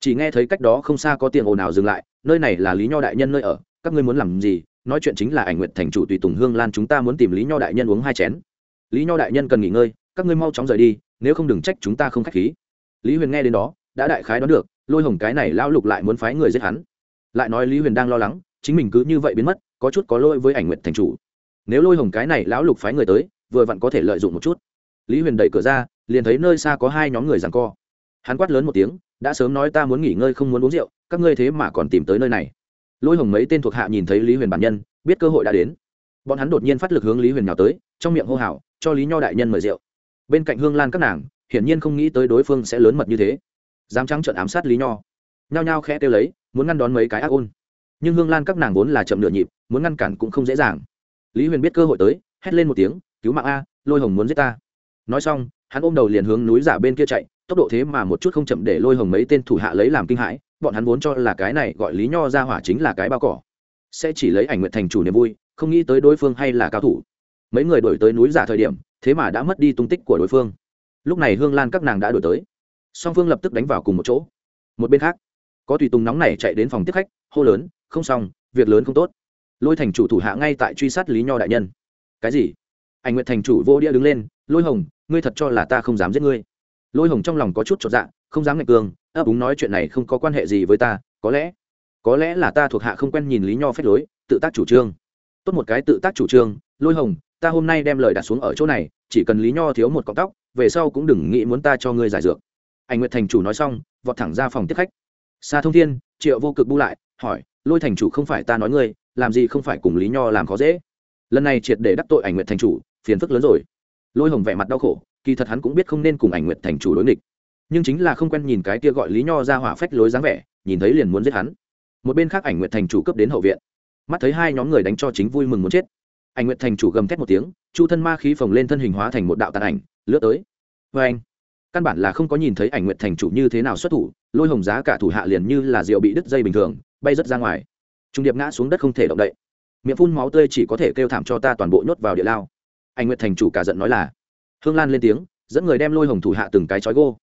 Chỉ nghe thấy cách đó không xa có tiền ồn nào dừng lại, nơi này là lý nho đại nhân nơi ở, các ngươi muốn làm gì? Nói chuyện chính là ảnh nguyện thành chủ tùy tùng hương lan chúng ta muốn tìm lý nho đại nhân uống hai chén. Lý nho đại nhân cần nghỉ ngơi, các ngươi mau chóng rời đi, nếu không đừng trách chúng ta không k h á c h khí. Lý huyền nghe đến đó, đã đại khái đoán được, lôi hồng cái này lao lục lại muốn phái người giết hắn. Lại nói lý huyền đang lo lắng chính mình cứ như vậy biến mất, có chút có lỗi với ảnh nguyện thành chủ. Nếu lôi hồng cái này lão lục phái người tới, vừa vặn có thể lợi dụng một chút. Lý huyền đẩy cửa ra, liền thấy nơi xa có hai nhóm người rằng co. Hắn quát lớn một tiếng, đã sớm nói ta muốn nghỉ ngơi không muốn uống rượu, các ngươi thế mà còn tìm tới nơi này. Lôi hồng mấy tên thuộc hạ nhìn thấy lý huyền bản nhân, biết cơ hội đã đến. Bọn hắn đột nhiên phát lực hướng lý huyền nào tới, trong miệng hô hào, cho lý nho đại nhân mời rượu. Bên cạnh hương lan các nàng, hiển nhiên không nghĩ tới đối phương sẽ lớn mật như thế. Dám trắng trợn ám sát lý nho. Nhao nhao khẽ kêu lấy, muốn ngăn đón mấy cái ác ôn nhưng hương lan các nàng vốn là chậm nửa nhịp, muốn ngăn cản cũng không dễ dàng. Lý huyền biết cơ hội tới, hét lên một tiếng, cứu mạng a, lôi hồng muốn giết ta. Nói xong, hắn ôm đầu liền hướng núi giả bên kia chạy, tốc độ thế mà một chút không chậm để lôi hồng mấy tên thủ hạ lấy làm kinh hãi, bọn hắn vốn cho là cái này gọi lý nho ra hỏa chính là cái bao cỏ. Sẽ chỉ lấy ảnh nguyện thành chủ niềm vui, không nghĩ tới đối phương hay là cao thủ. Mấy người đổi tới núi giả thời điểm, thế mà đã mất đi tung tích của đối phương. Lúc này hương lan các nàng đã đổi tới. Song phương lập tức đánh vào cùng một chỗ. Một bên khác, có tùy tùng nóng này chạy đến phòng tiếp khách, hô lớn không xong, việc lớn không tốt. Lôi thành chủ thủ hạ ngay tại truy sát lý nho đại nhân. Cái gì? Anh nguyện thành chủ vô đĩa đứng lên, lôi hồng, ngươi thật cho là ta không dám giết ngươi? Lôi hồng trong lòng có chút chột dạ không dám ngạch cường, ấp úng nói chuyện này không có quan hệ gì với ta, có lẽ có lẽ là ta thuộc hạ không quen nhìn lý nho phép lối, tự tác chủ trương. Tốt một cái tự tác chủ trương, lôi hồng, ta hôm nay đem lời đặt xuống ở chỗ này, chỉ cần lý nho thiếu một cọng tóc, về sau cũng đừng nghĩ muốn ta cho ngươi giải dược. Anh nguyệt thành chủ nói xong, vọt thẳng ra phòng tiếp khách. Xa thông thiên, triệu vô cực bu lại, hỏi lôi thành chủ không phải ta nói ngươi, làm gì không phải cùng lý nho làm khó dễ. Lần này triệt để đắc tội ảnh nguyệt thành chủ, phiền phức lớn rồi. Lôi hồng vẻ mặt đau khổ, kỳ thật hắn cũng biết không nên cùng ảnh nguyệt thành chủ đối nghịch. Nhưng chính là không quen nhìn cái kia gọi lý nho ra hỏa phách lối dáng vẻ, nhìn thấy liền muốn giết hắn. Một bên khác ảnh nguyệt thành chủ cấp đến hậu viện. Mắt thấy hai nhóm người đánh cho chính vui mừng muốn chết. Ảnh nguyệt thành chủ gầm thét một tiếng, chu thân ma khí phồng lên thân hình hóa thành một đạo tàn ảnh, lướt tới. Vê anh, căn bản là không có nhìn thấy ảnh nguyệt thành chủ như thế nào xuất thủ, lôi hồng giá cả thủ hạ liền như là rượu bị đứt dây bình thường bay rớt ra ngoài. Trung điệp ngã xuống đất không thể động đậy. Miệng phun máu tươi chỉ có thể kêu thảm cho ta toàn bộ nhốt vào địa lao. Anh nguyệt thành chủ cả giận nói là, hương lan lên tiếng, dẫn người đem lôi hồng thủ hạ từng cái chói gô.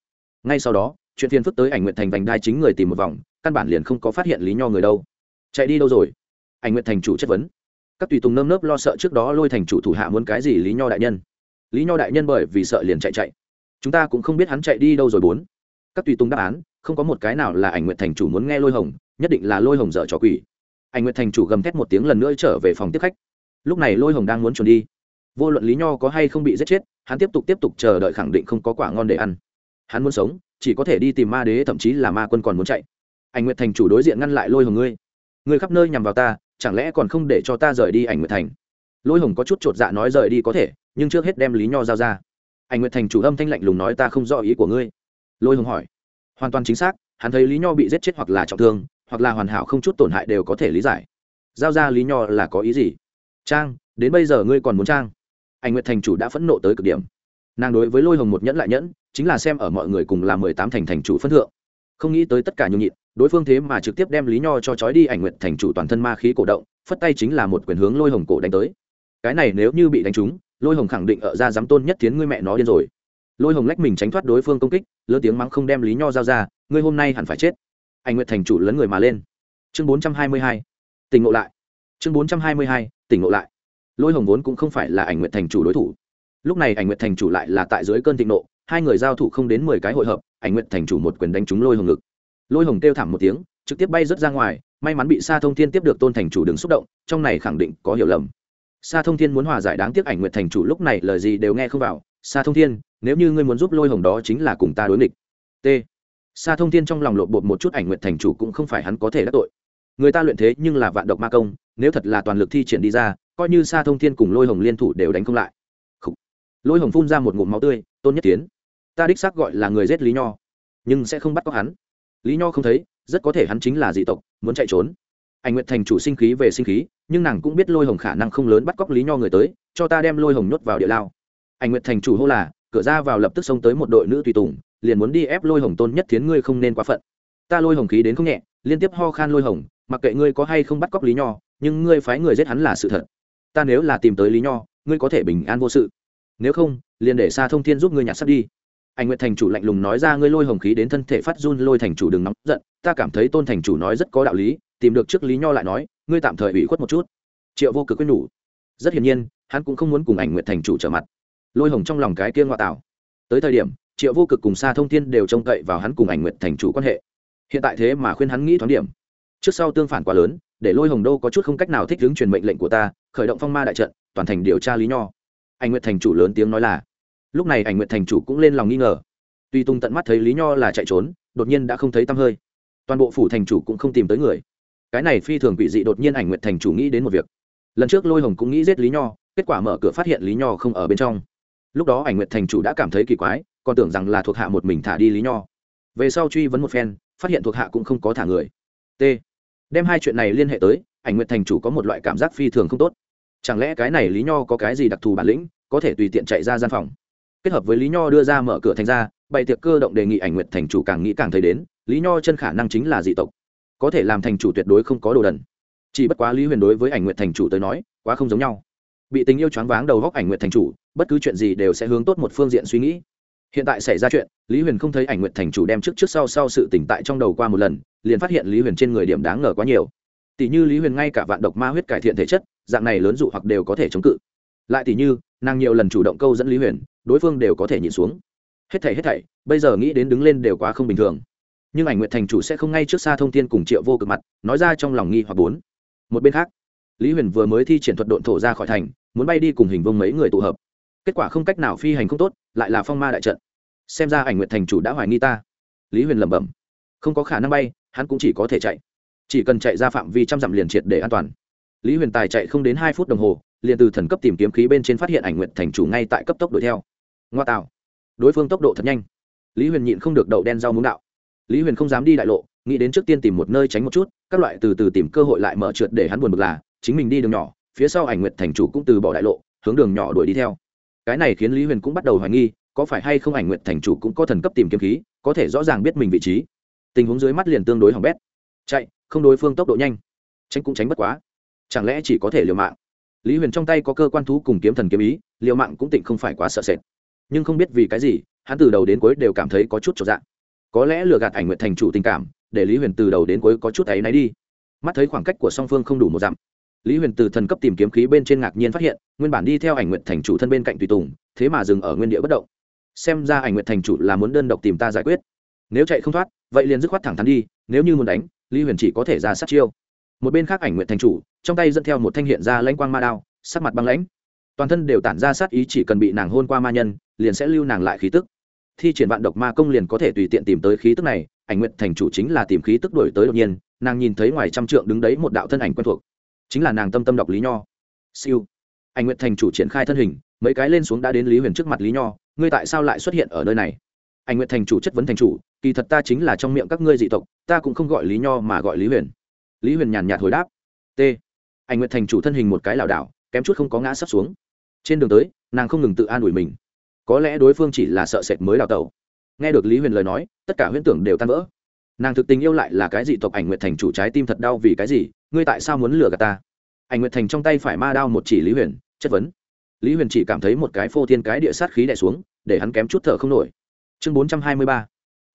Ngay sau đó, chuyện phiền phức tới ảnh nguyệt thành vành đai chính người tìm một vòng, căn bản liền không có phát hiện lý nho người đâu. Chạy đi đâu rồi? Ảnh nguyệt thành chủ chất vấn. Các tùy tùng nơm nớp lo sợ trước đó lôi thành chủ thủ hạ muốn cái gì lý nho đại nhân? Lý nho đại nhân bởi vì sợ liền chạy chạy. Chúng ta cũng không biết hắn chạy đi đâu rồi bốn. Các tùy tùng đáp án, không có một cái nào là ảnh nguyệt thành chủ muốn nghe lôi hồng nhất định là lôi hồng dở trò quỷ. Anh nguyệt thành chủ gầm thét một tiếng lần nữa trở về phòng tiếp khách. Lúc này lôi hồng đang muốn chuẩn đi. Vô luận lý nho có hay không bị giết chết, hắn tiếp tục tiếp tục chờ đợi khẳng định không có quả ngon để ăn. Hắn muốn sống, chỉ có thể đi tìm ma đế, thậm chí là ma quân còn muốn chạy. Anh nguyệt thành chủ đối diện ngăn lại lôi hồng ngươi. Ngươi khắp nơi nhằm vào ta, chẳng lẽ còn không để cho ta rời đi ảnh nguyệt thành? Lôi hồng có chút chột dạ nói rời đi có thể, nhưng trước hết đem lý nho giao ra. Ảnh nguyệt thành chủ âm thanh lạnh lùng nói ta không rõ ý của ngươi. Lôi hồng hỏi. Hoàn toàn chính xác, hắn thấy lý nho bị giết chết hoặc là trọng thương hoặc là hoàn hảo không chút tổn hại đều có thể lý giải. Giao ra lý nho là có ý gì? Trang, đến bây giờ ngươi còn muốn trang? Anh nguyệt thành chủ đã phẫn nộ tới cực điểm. Nàng đối với lôi hồng một nhẫn lại nhẫn, chính là xem ở mọi người cùng là mười tám thành thành chủ phân thượng. Không nghĩ tới tất cả nhung nhịn, đối phương thế mà trực tiếp đem lý nho cho trói đi ảnh nguyệt thành chủ toàn thân ma khí cổ động, phất tay chính là một quyền hướng lôi hồng cổ đánh tới. Cái này nếu như bị đánh trúng, lôi hồng khẳng định ở ra dám tôn nhất tiến ngươi mẹ nó điên rồi. Lôi hồng lách mình tránh thoát đối phương công kích, lớn tiếng mắng không đem lý nho giao ra, ngươi hôm nay hẳn phải chết. Ảnh nguyệt thành chủ lấn người mà lên. Chương bốn trăm hai mươi hai, tỉnh ngộ lại. Chương bốn trăm hai mươi hai, tỉnh ngộ lại. Lôi hồng vốn cũng không phải là ảnh nguyệt thành chủ đối thủ. Lúc này ảnh nguyệt thành chủ lại là tại dưới cơn thịnh nộ, hai người giao thủ không đến mười cái hội hợp, ảnh nguyệt thành chủ một quyền đánh trúng lôi hồng ngực. Lôi hồng kêu thảm một tiếng, trực tiếp bay rớt ra ngoài, may mắn bị sa thông thiên tiếp được tôn thành chủ đừng xúc động, trong này khẳng định có hiểu lầm. Sa thông thiên muốn hòa giải đáng tiếc ảnh nguyệt thành chủ, lúc này lời gì đều nghe không vào. Sa thông thiên, nếu như ngươi muốn giúp lôi hồng đó chính là cùng ta đối nghịch. T. Sa Thông Thiên trong lòng lộn bột một chút ảnh nguyện thành chủ cũng không phải hắn có thể đắc tội. Người ta luyện thế nhưng là vạn độc ma công, nếu thật là toàn lực thi triển đi ra, coi như Sa Thông Thiên cùng Lôi Hồng liên thủ đều đánh không lại. Khủ. Lôi Hồng phun ra một ngụm máu tươi, Tôn Nhất Tiến, ta đích xác gọi là người giết Lý Nho, nhưng sẽ không bắt có hắn. Lý Nho không thấy, rất có thể hắn chính là dị tộc, muốn chạy trốn. Ảnh Nguyệt thành chủ sinh khí về sinh khí, nhưng nàng cũng biết Lôi Hồng khả năng không lớn bắt cóc Lý Nho người tới, cho ta đem Lôi Hồng nhốt vào địa lao. Ảnh Nguyệt thành chủ hô là, cửa ra vào lập tức xông tới một đội nữ tùy tùng, liền muốn đi ép lôi hồng tôn nhất thiến ngươi không nên quá phận. Ta lôi hồng khí đến không nhẹ, liên tiếp ho khan lôi hồng, mặc kệ ngươi có hay không bắt cóc lý nho, nhưng ngươi phái người giết hắn là sự thật. Ta nếu là tìm tới lý nho, ngươi có thể bình an vô sự. Nếu không, liền để xa thông thiên giúp ngươi nhặt sắp đi. Anh nguyệt thành chủ lạnh lùng nói ra, ngươi lôi hồng khí đến thân thể phát run, lôi thành chủ đừng nóng giận, ta cảm thấy tôn thành chủ nói rất có đạo lý, tìm được trước lý nho lại nói, ngươi tạm thời ủy khuất một chút. Triệu vô cực quyết nhủ. Rất hiển nhiên, hắn cũng không muốn cùng ảnh nguyệt thành chủ trở mặt. Lôi hồng trong lòng cái kia ngoại tạo tới thời điểm triệu vô cực cùng xa thông thiên đều trông cậy vào hắn cùng ảnh nguyện thành chủ quan hệ. Hiện tại thế mà khuyên hắn nghĩ thoáng điểm. Trước sau tương phản quá lớn, để lôi hồng đô có chút không cách nào thích ứng truyền mệnh lệnh của ta, khởi động phong ma đại trận, toàn thành điều tra lý nho. Ảnh nguyện thành chủ lớn tiếng nói là. Lúc này ảnh nguyện thành chủ cũng lên lòng nghi ngờ. Tuy tung tận mắt thấy lý nho là chạy trốn, đột nhiên đã không thấy tăm hơi. Toàn bộ phủ thành chủ cũng không tìm tới người. Cái này phi thường quỷ dị đột nhiên ảnh nguyện thành chủ nghĩ đến một việc. Lần trước lôi hồng cũng nghĩ giết lý nho, kết quả mở cửa phát hiện lý nho không ở bên trong. Lúc đó ảnh nguyện thành chủ đã cảm thấy kỳ quái còn tưởng rằng là thuộc hạ một mình thả đi lý nho. Về sau truy vấn một phen, phát hiện thuộc hạ cũng không có thả người. T. Đem hai chuyện này liên hệ tới, ảnh nguyện thành chủ có một loại cảm giác phi thường không tốt. Chẳng lẽ cái này lý nho có cái gì đặc thù bản lĩnh, có thể tùy tiện chạy ra gian phòng? Kết hợp với lý nho đưa ra mở cửa thành ra, bày tiệc cơ động đề nghị ảnh nguyện thành chủ càng nghĩ càng thấy đến, lý nho chân khả năng chính là dị tộc. Có thể làm thành chủ tuyệt đối không có đồ đần. Chỉ bất quá lý huyền đối với ảnh nguyện thành chủ tới nói, quá không giống nhau. Bị tình yêu choáng váng đầu góc ảnh nguyện thành chủ, bất cứ chuyện gì đều sẽ hướng tốt một phương diện suy nghĩ hiện tại xảy ra chuyện, lý huyền không thấy ảnh nguyện thành chủ đem trước trước sau sau sự tỉnh tại trong đầu qua một lần, liền phát hiện lý huyền trên người điểm đáng ngờ quá nhiều. Tỷ như lý huyền ngay cả vạn độc ma huyết cải thiện thể chất, dạng này lớn dụ hoặc đều có thể chống cự. Lại tỷ như, nàng nhiều lần chủ động câu dẫn lý huyền, đối phương đều có thể nhịn xuống. Hết thảy hết thảy, bây giờ nghĩ đến đứng lên đều quá không bình thường. Nhưng ảnh nguyện thành chủ sẽ không ngay trước xa thông tin cùng triệu vô cực mặt, nói ra trong lòng nghi hoặc bốn. Một bên khác, lý huyền vừa mới thi triển thuật độn thổ ra khỏi thành, muốn bay đi cùng hình vông mấy người tụ hợp kết quả không cách nào phi hành không tốt, lại là phong ma đại trận. Xem ra ảnh nguyện thành chủ đã hoài nghi ta. Lý huyền lẩm bẩm. Không có khả năng bay, hắn cũng chỉ có thể chạy. Chỉ cần chạy ra phạm vi trăm dặm liền triệt để an toàn. Lý huyền tài chạy không đến hai phút đồng hồ, liền từ thần cấp tìm kiếm khí bên trên phát hiện ảnh nguyện thành chủ ngay tại cấp tốc đuổi theo. Ngoa tạo. Đối phương tốc độ thật nhanh. Lý huyền nhịn không được đậu đen rau muống đạo. Lý huyền không dám đi đại lộ, nghĩ đến trước tiên tìm một nơi tránh một chút, các loại từ từ tìm cơ hội lại mở trượt để hắn buồn bực là, chính mình đi đường nhỏ, phía sau ảnh nguyện thành chủ cũng từ bỏ đại lộ, hướng đường nhỏ đuổi đi theo cái này khiến lý huyền cũng bắt đầu hoài nghi, có phải hay không ảnh nguyện thành chủ cũng có thần cấp tìm kiếm khí, có thể rõ ràng biết mình vị trí. Tình huống dưới mắt liền tương đối hỏng bét. Chạy, không đối phương tốc độ nhanh. Tránh cũng tránh bất quá. Chẳng lẽ chỉ có thể liều mạng? Lý huyền trong tay có cơ quan thú cùng kiếm thần kiếm ý, liều mạng cũng tịnh không phải quá sợ sệt. Nhưng không biết vì cái gì, hắn từ đầu đến cuối đều cảm thấy có chút trọn dạng có lẽ lừa gạt ảnh nguyện thành chủ tình cảm, để lý huyền từ đầu đến cuối có chút ấy náy đi. Mắt thấy khoảng cách của song phương không đủ một dặm lý huyền từ thần cấp tìm kiếm khí bên trên ngạc nhiên phát hiện, nguyên bản đi theo ảnh nguyện thành chủ thân bên cạnh tùy tùng, thế mà dừng ở nguyên địa bất động. Xem ra ảnh nguyện thành chủ là muốn đơn độc tìm ta giải quyết. Nếu chạy không thoát, vậy liền dứt khoát thẳng thắn đi, nếu như muốn đánh, lý huyền chỉ có thể ra sát chiêu. Một bên khác ảnh nguyện thành chủ, trong tay dẫn theo một thanh hiện ra lãnh quang ma đao, sắc mặt băng lãnh. Toàn thân đều tản ra sát ý chỉ cần bị nàng hôn qua ma nhân, liền sẽ lưu nàng lại khí tức. Thi triển vạn độc ma công liền có thể tùy tiện tìm tới khí tức này, ảnh nguyện thành chủ chính là tìm khí tức đổi tới đột nhiên, nàng nhìn thấy ngoài trăm trượng đứng đấy một đạo thân ảnh quen thuộc chính là nàng tâm tâm đọc lý nho. Siêu. Anh nguyện thành chủ triển khai thân hình, mấy cái lên xuống đã đến lý huyền trước mặt lý nho, ngươi tại sao lại xuất hiện ở nơi này? Anh nguyện thành chủ chất vấn thành chủ, kỳ thật ta chính là trong miệng các ngươi dị tộc, ta cũng không gọi lý nho mà gọi lý huyền. Lý huyền nhàn nhạt hồi đáp, t. Anh nguyện thành chủ thân hình một cái lảo đảo, kém chút không có ngã sắp xuống. Trên đường tới, nàng không ngừng tự an ủi mình. Có lẽ đối phương chỉ là sợ sệt mới đào tẩu. Nghe được lý huyền lời nói, tất cả huyễn tưởng đều tan vỡ nàng thực tình yêu lại là cái gì? tộc ảnh nguyệt thành chủ trái tim thật đau vì cái gì ngươi tại sao muốn lừa gạt ta ảnh nguyệt thành trong tay phải ma đao một chỉ lý huyền chất vấn lý huyền chỉ cảm thấy một cái phô thiên cái địa sát khí đẻ xuống để hắn kém chút thở không nổi chương bốn trăm hai mươi ba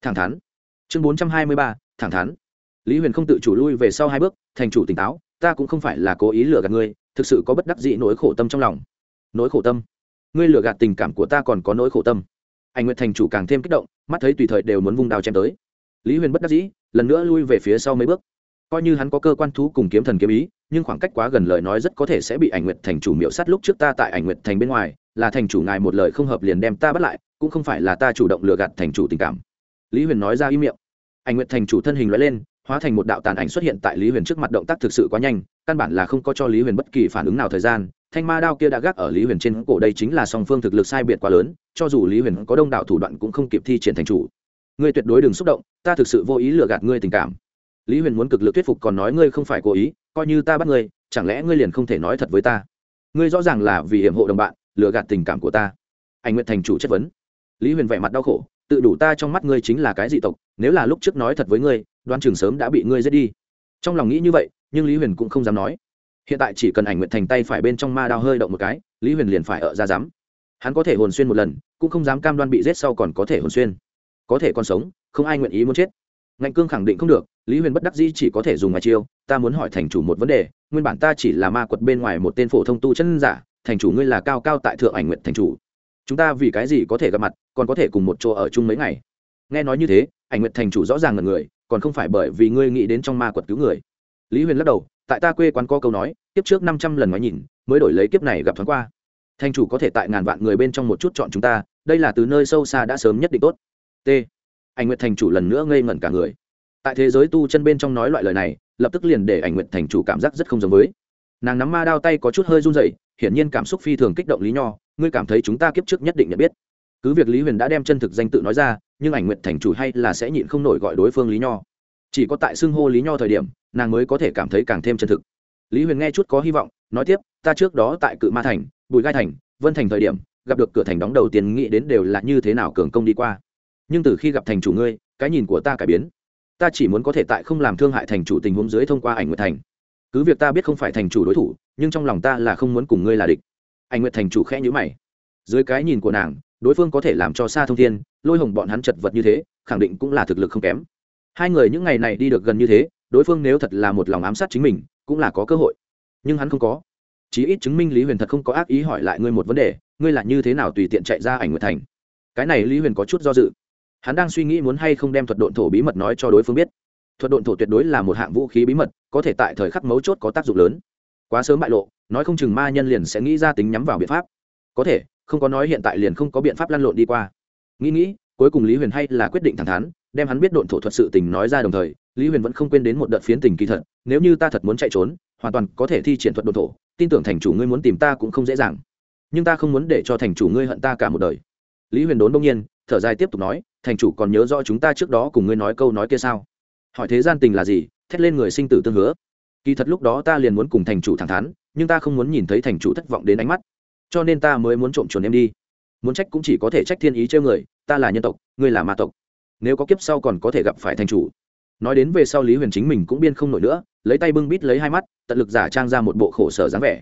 thẳng thắn chương bốn trăm hai mươi ba thẳng thắn lý huyền không tự chủ lui về sau hai bước thành chủ tỉnh táo ta cũng không phải là cố ý lừa gạt ngươi thực sự có bất đắc dĩ nỗi khổ tâm trong lòng nỗi khổ tâm ngươi lừa gạt tình cảm của ta còn có nỗi khổ tâm anh nguyệt thành chủ càng thêm kích động mắt thấy tùy thời đều muốn vung đao chém tới lý huyền bất đắc dĩ, lần nữa lui về phía sau mấy bước. Coi như hắn có cơ quan thú cùng kiếm thần kiếm ý, nhưng khoảng cách quá gần lời nói rất có thể sẽ bị ảnh nguyệt thành chủ miễu sát lúc trước ta tại ảnh nguyệt thành bên ngoài, là thành chủ ngài một lời không hợp liền đem ta bắt lại, cũng không phải là ta chủ động lừa gạt thành chủ tình cảm. Lý huyền nói ra ý miệng. Ảnh nguyệt thành chủ thân hình loại lên, hóa thành một đạo tàn ảnh xuất hiện tại lý huyền trước mặt động tác thực sự quá nhanh, căn bản là không có cho lý huyền bất kỳ phản ứng nào thời gian, thanh ma đao kia đã gác ở lý huyền trên cổ, đây chính là song phương thực lực sai biệt quá lớn, cho dù lý huyền có đông đảo thủ đoạn cũng không kịp thi triển thành chủ ngươi tuyệt đối đừng xúc động, ta thực sự vô ý lừa gạt ngươi tình cảm. Lý huyền muốn cực lực thuyết phục còn nói ngươi không phải cố ý, coi như ta bắt ngươi, chẳng lẽ ngươi liền không thể nói thật với ta? Ngươi rõ ràng là vì hiểm hộ đồng bạn, lừa gạt tình cảm của ta. Anh nguyện thành chủ chất vấn. Lý huyền vẻ mặt đau khổ, tự đủ ta trong mắt ngươi chính là cái dị tộc, nếu là lúc trước nói thật với ngươi đoan trường sớm đã bị ngươi giết đi. Trong lòng nghĩ như vậy, nhưng lý huyền cũng không dám nói. Hiện tại chỉ cần ảnh nguyện thành tay phải bên trong ma đao hơi động một cái, lý huyền liền phải ở ra dám hắn có thể hồn xuyên một lần, cũng không dám cam đoan bị giết sau còn có thể hồn xuyên có thể còn sống, không ai nguyện ý muốn chết. Ngạnh cương khẳng định không được, lý huyền bất đắc dĩ chỉ có thể dùng ngoài chiêu, ta muốn hỏi thành chủ một vấn đề, nguyên bản ta chỉ là ma quật bên ngoài một tên phổ thông tu chân giả, thành chủ ngươi là cao cao tại thượng ảnh nguyện thành chủ. Chúng ta vì cái gì có thể gặp mặt, còn có thể cùng một chỗ ở chung mấy ngày? Nghe nói như thế, ảnh nguyện thành chủ rõ ràng là người, còn không phải bởi vì ngươi nghĩ đến trong ma quật cứu người. Lý huyền lắc đầu, tại ta quê quán có câu nói, kiếp trước năm trăm lần ngoái nhìn, mới đổi lấy kiếp này gặp thoáng qua. Thành chủ có thể tại ngàn vạn người bên trong một chút chọn chúng ta, đây là từ nơi sâu xa đã sớm nhất định tốt t. Ảnh nguyệt thành chủ lần nữa ngây ngẩn cả người. Tại thế giới tu chân bên trong nói loại lời này, lập tức liền để ảnh nguyệt thành chủ cảm giác rất không giống với. Nàng nắm ma đao tay có chút hơi run rẩy, hiển nhiên cảm xúc phi thường kích động lý nho, ngươi cảm thấy chúng ta kiếp trước nhất định nhận biết. Cứ việc lý huyền đã đem chân thực danh tự nói ra, nhưng ảnh nguyệt thành chủ hay là sẽ nhịn không nổi gọi đối phương lý nho. Chỉ có tại xưng hô lý nho thời điểm, nàng mới có thể cảm thấy càng thêm chân thực. Lý huyền nghe chút có hy vọng, nói tiếp, ta trước đó tại cự ma thành, bùi gai thành, vân thành thời điểm, gặp được cửa thành đóng đầu tiên, nghĩ đến đều là như thế nào cường công đi qua nhưng từ khi gặp thành chủ ngươi, cái nhìn của ta cải biến. Ta chỉ muốn có thể tại không làm thương hại thành chủ tình huống dưới thông qua ảnh nguyệt thành. Cứ việc ta biết không phải thành chủ đối thủ, nhưng trong lòng ta là không muốn cùng ngươi là địch. Ảnh nguyệt thành chủ khẽ nhữ mày. Dưới cái nhìn của nàng, đối phương có thể làm cho xa thông thiên, lôi hồng bọn hắn chật vật như thế, khẳng định cũng là thực lực không kém. Hai người những ngày này đi được gần như thế, đối phương nếu thật là một lòng ám sát chính mình, cũng là có cơ hội. Nhưng hắn không có. Chí ít chứng minh lý huyền thật không có ác ý hỏi lại ngươi một vấn đề, ngươi là như thế nào tùy tiện chạy ra ảnh nguyệt thành? Cái này lý huyền có chút do dự hắn đang suy nghĩ muốn hay không đem thuật độn thổ bí mật nói cho đối phương biết. Thuật độn thổ tuyệt đối là một hạng vũ khí bí mật, có thể tại thời khắc mấu chốt có tác dụng lớn. Quá sớm bại lộ, nói không chừng ma nhân liền sẽ nghĩ ra tính nhắm vào biện pháp. Có thể, không có nói hiện tại liền không có biện pháp lăn lộn đi qua. Nghĩ nghĩ, cuối cùng lý huyền hay là quyết định thẳng thắn, đem hắn biết độn thổ thuật sự tình nói ra đồng thời, lý huyền vẫn không quên đến một đợt phiến tình kỳ thật, nếu như ta thật muốn chạy trốn, hoàn toàn có thể thi triển thuật độn thổ, tin tưởng thành chủ ngươi muốn tìm ta cũng không dễ dàng. Nhưng ta không muốn để cho thành chủ ngươi hận ta cả một đời. Lý huyền đốn đông nhiên, thở dài tiếp tục nói thành chủ còn nhớ rõ chúng ta trước đó cùng ngươi nói câu nói kia sao? Hỏi thế gian tình là gì, thét lên người sinh tử tương hứa. Kỳ thật lúc đó ta liền muốn cùng thành chủ thẳng thắn, nhưng ta không muốn nhìn thấy thành chủ thất vọng đến ánh mắt. Cho nên ta mới muốn trộm chuồn em đi. Muốn trách cũng chỉ có thể trách thiên ý trêu người, ta là nhân tộc, ngươi là ma tộc. Nếu có kiếp sau còn có thể gặp phải thành chủ. Nói đến về sau lý huyền chính mình cũng biên không nổi nữa, lấy tay bưng bít lấy hai mắt, tận lực giả trang ra một bộ khổ sở dáng vẻ.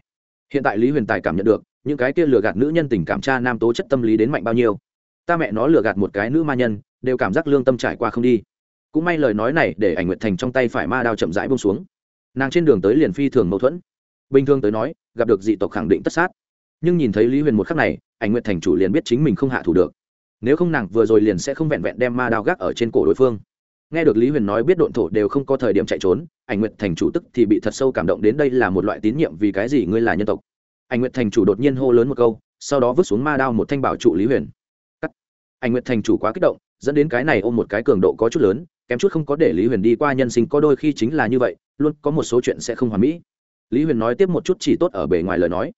Hiện tại lý huyền tài cảm nhận được, những cái kia lừa gạt nữ nhân tình cảm cha nam tố chất tâm lý đến mạnh bao nhiêu ta mẹ nó lừa gạt một cái nữ ma nhân, đều cảm giác lương tâm trải qua không đi. Cũng may lời nói này để ảnh nguyệt thành trong tay phải ma đao chậm rãi bông xuống. Nàng trên đường tới liền phi thường mâu thuẫn. Bình thường tới nói, gặp được dị tộc khẳng định tất sát. Nhưng nhìn thấy lý huyền một khắc này, ảnh nguyệt thành chủ liền biết chính mình không hạ thủ được. Nếu không nàng vừa rồi liền sẽ không vẹn vẹn đem ma đao gác ở trên cổ đối phương. Nghe được lý huyền nói biết độn thổ đều không có thời điểm chạy trốn, ảnh nguyệt thành chủ tức thì bị thật sâu cảm động đến đây là một loại tín nhiệm vì cái gì ngươi là nhân tộc. Ảnh nguyệt thành chủ đột nhiên hô lớn một câu, sau đó vứt xuống ma đao một thanh bảo trụ lý huyền. Ảnh nguyệt thành chủ quá kích động, dẫn đến cái này ôm một cái cường độ có chút lớn, kém chút không có để lý huyền đi qua nhân sinh, có đôi khi chính là như vậy, luôn có một số chuyện sẽ không hoàn mỹ. Lý huyền nói tiếp một chút chỉ tốt ở bề ngoài lời nói.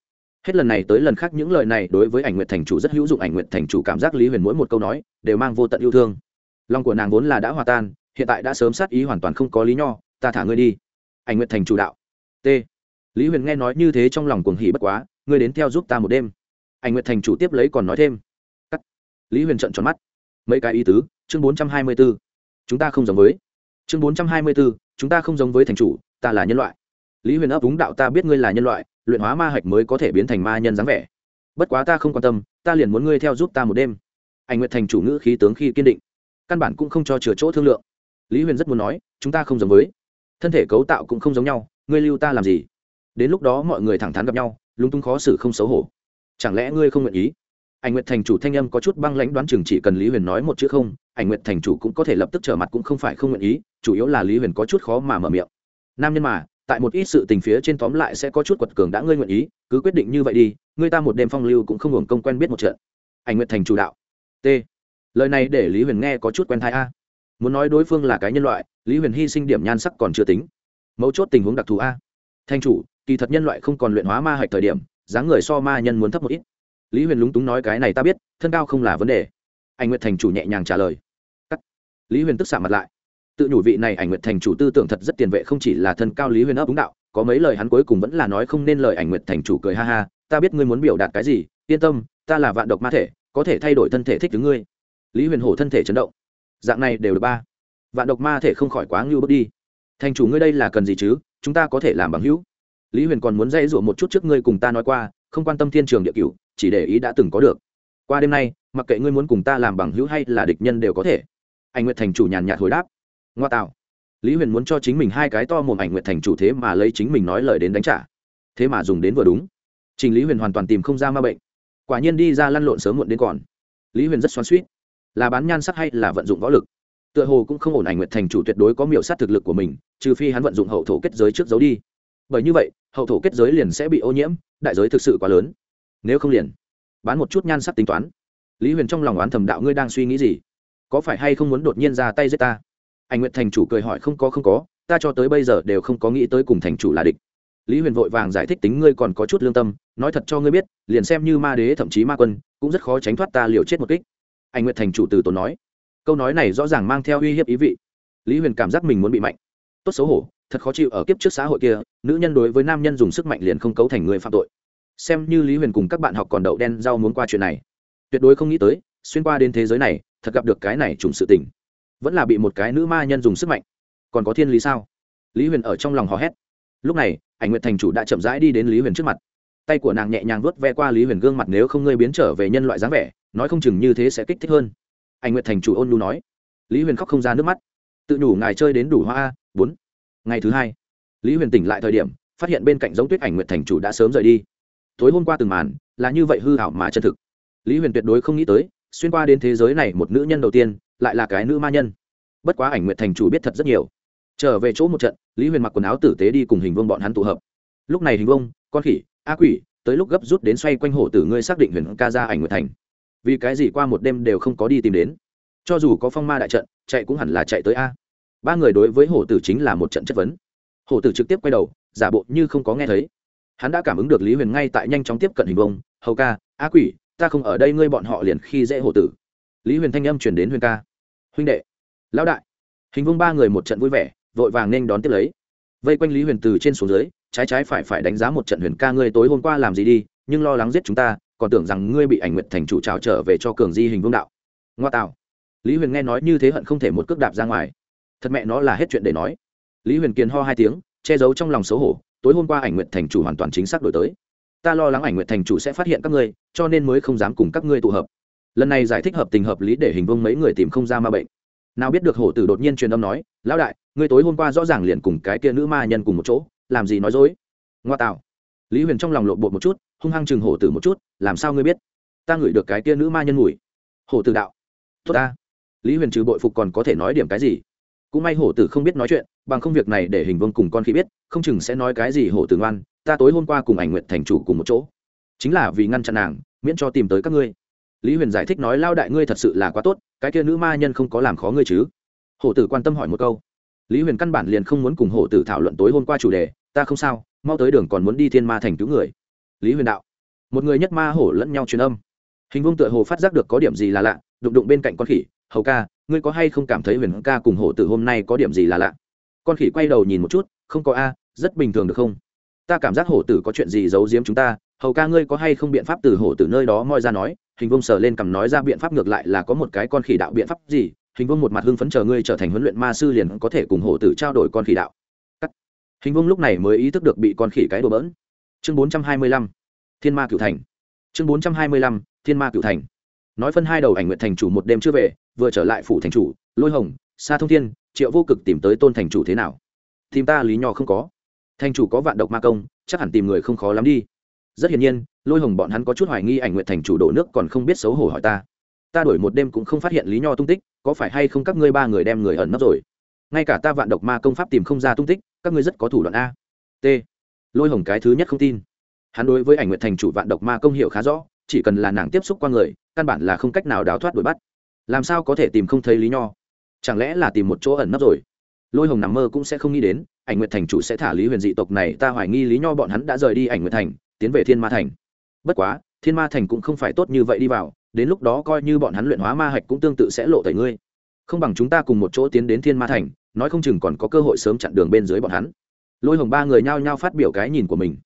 Hết lần này tới lần khác những lời này đối với ảnh nguyệt thành chủ rất hữu dụng, ảnh nguyệt thành chủ cảm giác lý huyền mỗi một câu nói đều mang vô tận yêu thương. Lòng của nàng vốn là đã hòa tan, hiện tại đã sớm sát ý hoàn toàn không có lý nho, ta thả ngươi đi. Ảnh nguyệt thành chủ đạo. T. Lý huyền nghe nói như thế trong lòng cuồng hỉ bất quá, ngươi đến theo giúp ta một đêm. Ảnh nguyệt thành chủ tiếp lấy còn nói thêm lý huyền trận tròn mắt. Mấy cái ý tứ, chương bốn trăm hai mươi b ố chúng ta không giống với. Chương bốn trăm hai mươi b ố chúng ta không giống với thành chủ, ta là nhân loại. Lý huyền ấp đúng đạo ta biết ngươi là nhân loại, luyện hóa ma hạch mới có thể biến thành ma nhân dáng vẻ. Bất quá ta không quan tâm, ta liền muốn ngươi theo giúp ta một đêm. Ảnh nguyệt thành chủ ngữ khí tướng khi kiên định. Căn bản cũng không cho chừa chỗ thương lượng. Lý huyền rất muốn nói, chúng ta không giống với. Thân thể cấu tạo cũng không giống nhau, ngươi lưu ta làm gì? Đến lúc đó mọi người thẳng thắn gặp nhau lúng túng khó xử không xấu hổ. Chẳng lẽ ngươi không nguyện ý? Ảnh nguyệt thành chủ thanh âm có chút băng lãnh đoán chừng chỉ cần lý huyền nói một chữ không, ảnh nguyệt thành chủ cũng có thể lập tức trở mặt cũng không phải không nguyện ý, chủ yếu là lý huyền có chút khó mà mở miệng. Nam nhân mà, tại một ít sự tình phía trên tóm lại sẽ có chút quật cường đã ngươi nguyện ý, cứ quyết định như vậy đi, ngươi ta một đêm phong lưu cũng không hưởng công quen biết một trận. Ảnh nguyệt thành chủ đạo. T. Lời này để lý huyền nghe có chút quen thai a. Muốn nói đối phương là cái nhân loại, lý huyền hy sinh điểm nhan sắc còn chưa tính. Mấu chốt tình huống đặc thù a. Thanh chủ, kỳ thật nhân loại không còn luyện hóa ma hạch thời điểm, dáng người so ma nhân muốn thấp một ít lý huyền lúng túng nói cái này ta biết, thân cao không là vấn đề. Anh nguyệt thành chủ nhẹ nhàng trả lời. Cắt. lý huyền tức xạ mặt lại. Tự nhủ vị này ảnh nguyệt thành chủ tư tưởng thật rất tiền vệ không chỉ là thân cao lý huyền ấp đúng đạo, có mấy lời hắn cuối cùng vẫn là nói không nên lời ảnh nguyệt thành chủ cười ha ha, ta biết ngươi muốn biểu đạt cái gì, yên tâm, ta là vạn độc ma thể, có thể thay đổi thân thể thích thứ ngươi. Lý huyền hổ thân thể chấn động. Dạng này đều được ba. Vạn độc ma thể không khỏi quá ngưu bước đi. Thành chủ ngươi đây là cần gì chứ, chúng ta có thể làm bằng hữu. Lý huyền còn muốn dây dụa một chút trước ngươi cùng ta nói qua, không quan tâm thiên trường địa cửu chỉ để ý đã từng có được. Qua đêm nay, mặc kệ ngươi muốn cùng ta làm bằng hữu hay là địch nhân đều có thể. Anh nguyệt thành chủ nhàn nhạt hồi đáp. Ngoa tạo. Lý huyền muốn cho chính mình hai cái to mồm ảnh nguyệt thành chủ thế mà lấy chính mình nói lời đến đánh trả. Thế mà dùng đến vừa đúng. Trình lý huyền hoàn toàn tìm không ra ma bệnh. Quả nhiên đi ra lăn lộn sớm muộn đến còn. Lý huyền rất xoắn suýt là bán nhan sắc hay là vận dụng võ lực? Tựa hồ cũng không ổn ảnh nguyệt thành chủ tuyệt đối có miểu sát thực lực của mình, trừ phi hắn vận dụng hậu thổ kết giới trước giấu đi. Bởi như vậy, hậu thổ kết giới liền sẽ bị ô nhiễm, đại giới thực sự quá lớn nếu không liền bán một chút nhan sắc tính toán. Lý huyền trong lòng oán thầm đạo ngươi đang suy nghĩ gì? Có phải hay không muốn đột nhiên ra tay giết ta? Anh nguyệt thành chủ cười hỏi không có không có, ta cho tới bây giờ đều không có nghĩ tới cùng thành chủ là địch. Lý huyền vội vàng giải thích tính ngươi còn có chút lương tâm, nói thật cho ngươi biết, liền xem như ma đế thậm chí ma quân, cũng rất khó tránh thoát ta liều chết một kích. Anh nguyệt thành chủ từ tốn nói. Câu nói này rõ ràng mang theo uy hiếp ý vị. Lý huyền cảm giác mình muốn bị mạnh. Tốt xấu hổ, thật khó chịu ở kiếp trước xã hội kia, nữ nhân đối với nam nhân dùng sức mạnh liền không cấu thành người phạm tội xem như lý huyền cùng các bạn học còn đậu đen rau muốn qua chuyện này. Tuyệt đối không nghĩ tới, xuyên qua đến thế giới này, thật gặp được cái này trùng sự tình. Vẫn là bị một cái nữ ma nhân dùng sức mạnh. Còn có thiên lý sao? Lý huyền ở trong lòng hò hét. Lúc này, ảnh nguyệt thành chủ đã chậm rãi đi đến lý huyền trước mặt. Tay của nàng nhẹ nhàng vuốt ve qua lý huyền gương mặt nếu không ngươi biến trở về nhân loại dáng vẻ, nói không chừng như thế sẽ kích thích hơn. Ảnh nguyệt thành chủ ôn nhu nói. Lý huyền khóc không ra nước mắt. Tự đủ ngài chơi đến đủ hoa a, bốn. Ngày thứ hai, lý huyền tỉnh lại thời điểm, phát hiện bên cạnh giống tuyết ảnh nguyệt thành chủ đã sớm rời đi tối hôm qua từng màn, là như vậy hư hảo mà chân thực. Lý huyền tuyệt đối không nghĩ tới, xuyên qua đến thế giới này một nữ nhân đầu tiên, lại là cái nữ ma nhân. Bất quá ảnh nguyện thành chủ biết thật rất nhiều. Trở về chỗ một trận, lý huyền mặc quần áo tử tế đi cùng hình vương bọn hắn tụ hợp. Lúc này hình vương con khỉ, a quỷ, tới lúc gấp rút đến xoay quanh hổ tử ngươi xác định huyền ca ra ảnh nguyệt thành. Vì cái gì qua một đêm đều không có đi tìm đến. Cho dù có phong ma đại trận, chạy cũng hẳn là chạy tới a. Ba người đối với hổ tử chính là một trận chất vấn. Hổ tử trực tiếp quay đầu, giả bộ như không có nghe thấy hắn đã cảm ứng được lý huyền ngay tại nhanh chóng tiếp cận hình bông hầu ca á quỷ, ta không ở đây, ngươi bọn họ liền khi dễ hổ tử. Lý huyền thanh âm chuyển đến huyền ca. Huynh đệ, lão đại. Hình vông ba người một trận vui vẻ, vội vàng nên đón tiếp lấy. Vây quanh lý huyền từ trên xuống dưới, trái trái phải phải đánh giá một trận huyền ca, ngươi tối hôm qua làm gì đi, nhưng lo lắng giết chúng ta, còn tưởng rằng ngươi bị ảnh nguyện thành chủ trào trở về cho cường di hình vương đạo. Ngoa tạo. Lý huyền nghe nói như thế hận không thể một cước đạp ra ngoài. Thật mẹ nó là hết chuyện để nói. Lý huyền kiên ho hai tiếng, che giấu trong lòng xấu hổ tối hôm qua ảnh nguyện thành chủ hoàn toàn chính xác đổi tới. Ta lo lắng ảnh nguyện thành chủ sẽ phát hiện các ngươi, cho nên mới không dám cùng các ngươi tụ hợp. Lần này giải thích hợp tình hợp lý để hình vông mấy người tìm không ra ma bệnh. Nào biết được hổ tử đột nhiên truyền âm nói, lão đại, ngươi tối hôm qua rõ ràng liền cùng cái kia nữ ma nhân cùng một chỗ, làm gì nói dối? Ngoa tạo. Lý huyền trong lòng lộn bột một chút, hung hăng chừng hổ tử một chút, làm sao ngươi biết? Ta ngửi được cái kia nữ ma nhân ngủi hổ tử đạo. Tốt ta. Lý huyền trừ bội phục còn có thể nói điểm cái gì? Cũng may hổ tử không biết nói chuyện, bằng không việc này để hình vương cùng con khi biết, không chừng sẽ nói cái gì hổ tử ngoan, ta tối hôm qua cùng ảnh nguyện thành chủ cùng một chỗ. Chính là vì ngăn chặn nàng, miễn cho tìm tới các ngươi. Lý huyền giải thích nói, lao đại ngươi thật sự là quá tốt, cái kia nữ ma nhân không có làm khó ngươi chứ? Hổ tử quan tâm hỏi một câu. Lý huyền căn bản liền không muốn cùng hổ tử thảo luận tối hôm qua chủ đề, ta không sao, mau tới đường còn muốn đi thiên ma thành cứu người. Lý huyền đạo. Một người nhất ma hổ lẫn nhau truyền âm. Hình vương tựa hồ phát giác được có điểm gì là lạ, đụng đụng bên cạnh con khỉ hầu ca, ngươi có hay không cảm thấy huyền ca cùng hổ tử hôm nay có điểm gì là lạ? Con khỉ quay đầu nhìn một chút, không có a, rất bình thường được không? Ta cảm giác hổ tử có chuyện gì giấu giếm chúng ta, hầu ca ngươi có hay không biện pháp từ hổ tử nơi đó moi ra nói? Hình vông sờ lên cầm nói ra biện pháp ngược lại là có một cái con khỉ đạo biện pháp gì? Hình vông một mặt hưng phấn chờ ngươi trở thành huấn luyện ma sư liền có thể cùng hổ tử trao đổi con khỉ đạo. Cắt. hình vông lúc này mới ý thức được bị con khỉ cái đồ bỡn. Chương bốn trăm hai mươi lăm, thiên ma cựu thành. Chương bốn trăm hai mươi lăm, thiên ma cựu thành nói phân hai đầu ảnh nguyện thành chủ một đêm chưa về, vừa trở lại phủ thành chủ, lôi hồng, sa thông thiên, triệu vô cực tìm tới tôn thành chủ thế nào? Tìm ta lý nho không có. Thành chủ có vạn độc ma công, chắc hẳn tìm người không khó lắm đi. Rất hiển nhiên, lôi hồng bọn hắn có chút hoài nghi ảnh nguyện thành chủ đổ nước còn không biết xấu hổ hỏi ta. Ta đổi một đêm cũng không phát hiện lý nho tung tích, có phải hay không các ngươi ba người đem người ẩn nấp rồi? Ngay cả ta vạn độc ma công pháp tìm không ra tung tích, các ngươi rất có thủ đoạn a. T. Lôi hồng cái thứ nhất không tin. Hắn đối với ảnh nguyện thành chủ vạn độc ma công hiệu khá rõ, chỉ cần là nàng tiếp xúc qua người căn bản là không cách nào đào thoát đuổi bắt. Làm sao có thể tìm không thấy lý nho? Chẳng lẽ là tìm một chỗ ẩn nấp rồi? Lôi hồng nằm mơ cũng sẽ không nghĩ đến, ảnh nguyệt thành chủ sẽ thả lý huyền dị tộc này, ta hoài nghi lý nho bọn hắn đã rời đi ảnh nguyệt thành, tiến về thiên ma thành. Bất quá, thiên ma thành cũng không phải tốt như vậy đi vào, đến lúc đó coi như bọn hắn luyện hóa ma hạch cũng tương tự sẽ lộ tẩy ngươi. Không bằng chúng ta cùng một chỗ tiến đến thiên ma thành, nói không chừng còn có cơ hội sớm chặn đường bên dưới bọn hắn. Lôi hồng ba người nhao nhao phát biểu cái nhìn của mình.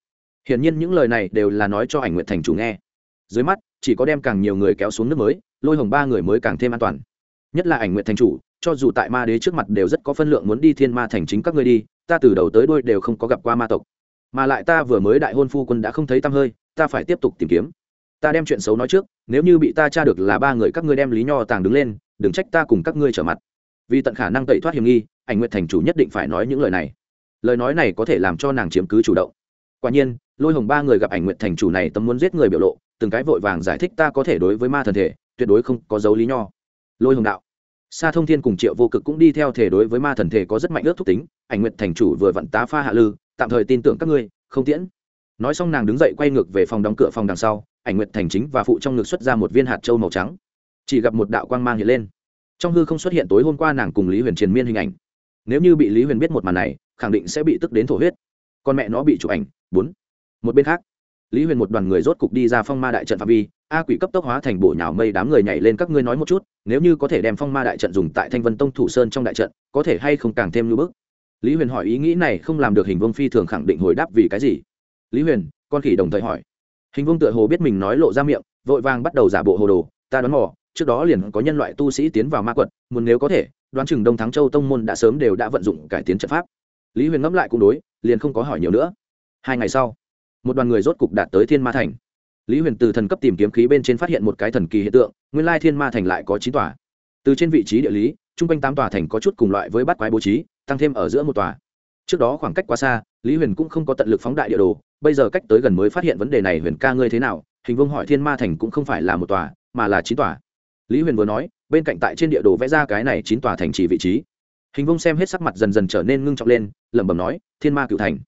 Hiển nhiên những lời này đều là nói cho ảnh nguyện thành chủ nghe. Dưới mắt chỉ có đem càng nhiều người kéo xuống nước mới, lôi hồng ba người mới càng thêm an toàn. Nhất là ảnh nguyện thành chủ, cho dù tại ma đế trước mặt đều rất có phân lượng muốn đi thiên ma thành chính các ngươi đi, ta từ đầu tới đôi đều không có gặp qua ma tộc. Mà lại ta vừa mới đại hôn phu quân đã không thấy tăm hơi, ta phải tiếp tục tìm kiếm. Ta đem chuyện xấu nói trước, nếu như bị ta tra được là ba người các ngươi đem lý nho tàng đứng lên, đừng trách ta cùng các ngươi trở mặt. Vì tận khả năng tẩy thoát hiểm nghi, ảnh nguyện thành chủ nhất định phải nói những lời này. Lời nói này có thể làm cho nàng chiếm cứ chủ động. Quả nhiên, lôi hồng ba người gặp ảnh nguyện thành chủ này tâm muốn giết người biểu lộ từng cái vội vàng giải thích ta có thể đối với ma thần thể, tuyệt đối không có dấu lý nho. Lôi hồng đạo. Sa thông thiên cùng triệu vô cực cũng đi theo thể đối với ma thần thể có rất mạnh ước thúc tính, ảnh nguyện thành chủ vừa vặn tá pha hạ lư, tạm thời tin tưởng các ngươi, không tiễn. Nói xong nàng đứng dậy quay ngược về phòng đóng cửa phòng đằng sau, ảnh nguyệt thành chính và phụ trong ngực xuất ra một viên hạt trâu màu trắng. Chỉ gặp một đạo quang mang hiện lên. Trong hư không xuất hiện tối hôm qua nàng cùng lý huyền triền miên hình ảnh. Nếu như bị lý huyền biết một màn này, khẳng định sẽ bị tức đến thổ huyết. Con mẹ nó bị chụp ảnh. Bốn. Một bên khác lý huyền một đoàn người rốt cục đi ra phong ma đại trận phạm vi, a quỷ cấp tốc hóa thành bổ nhào mây đám người nhảy lên các ngươi nói một chút, nếu như có thể đem phong ma đại trận dùng tại thanh vân tông thủ sơn trong đại trận, có thể hay không càng thêm lưu bức? Lý huyền hỏi ý nghĩ này không làm được hình vương phi thường khẳng định hồi đáp vì cái gì? Lý huyền, con khỉ đồng thời hỏi. Hình vương tựa hồ biết mình nói lộ ra miệng, vội vàng bắt đầu giả bộ hồ đồ, ta đoán mò, trước đó liền có nhân loại tu sĩ tiến vào ma quật, muốn nếu có thể, đoán chừng đông thắng châu tông môn đã sớm đều đã vận dụng cải tiến trận pháp. Lý huyền ngẫm lại cũng đối, liền không có hỏi nhiều nữa. Hai ngày sau một đoàn người rốt cục đạt tới thiên ma thành. Lý huyền từ thần cấp tìm kiếm khí bên trên phát hiện một cái thần kỳ hiện tượng, nguyên lai thiên ma thành lại có chín tòa. Từ trên vị trí địa lý chung quanh tám tòa thành có chút cùng loại với bát quái bố trí, tăng thêm ở giữa một tòa. Trước đó khoảng cách quá xa, lý huyền cũng không có tận lực phóng đại địa đồ, bây giờ cách tới gần mới phát hiện vấn đề này huyền ca ngươi thế nào, hình vương hỏi thiên ma thành cũng không phải là một tòa, mà là chín tòa. Lý huyền vừa nói, bên cạnh tại trên địa đồ vẽ ra cái này chín tòa thành chỉ vị trí. Hình vông xem hết sắc mặt dần dần trở nên ngưng trọng lên, lẩm bẩm nói, thiên ma cựu thành.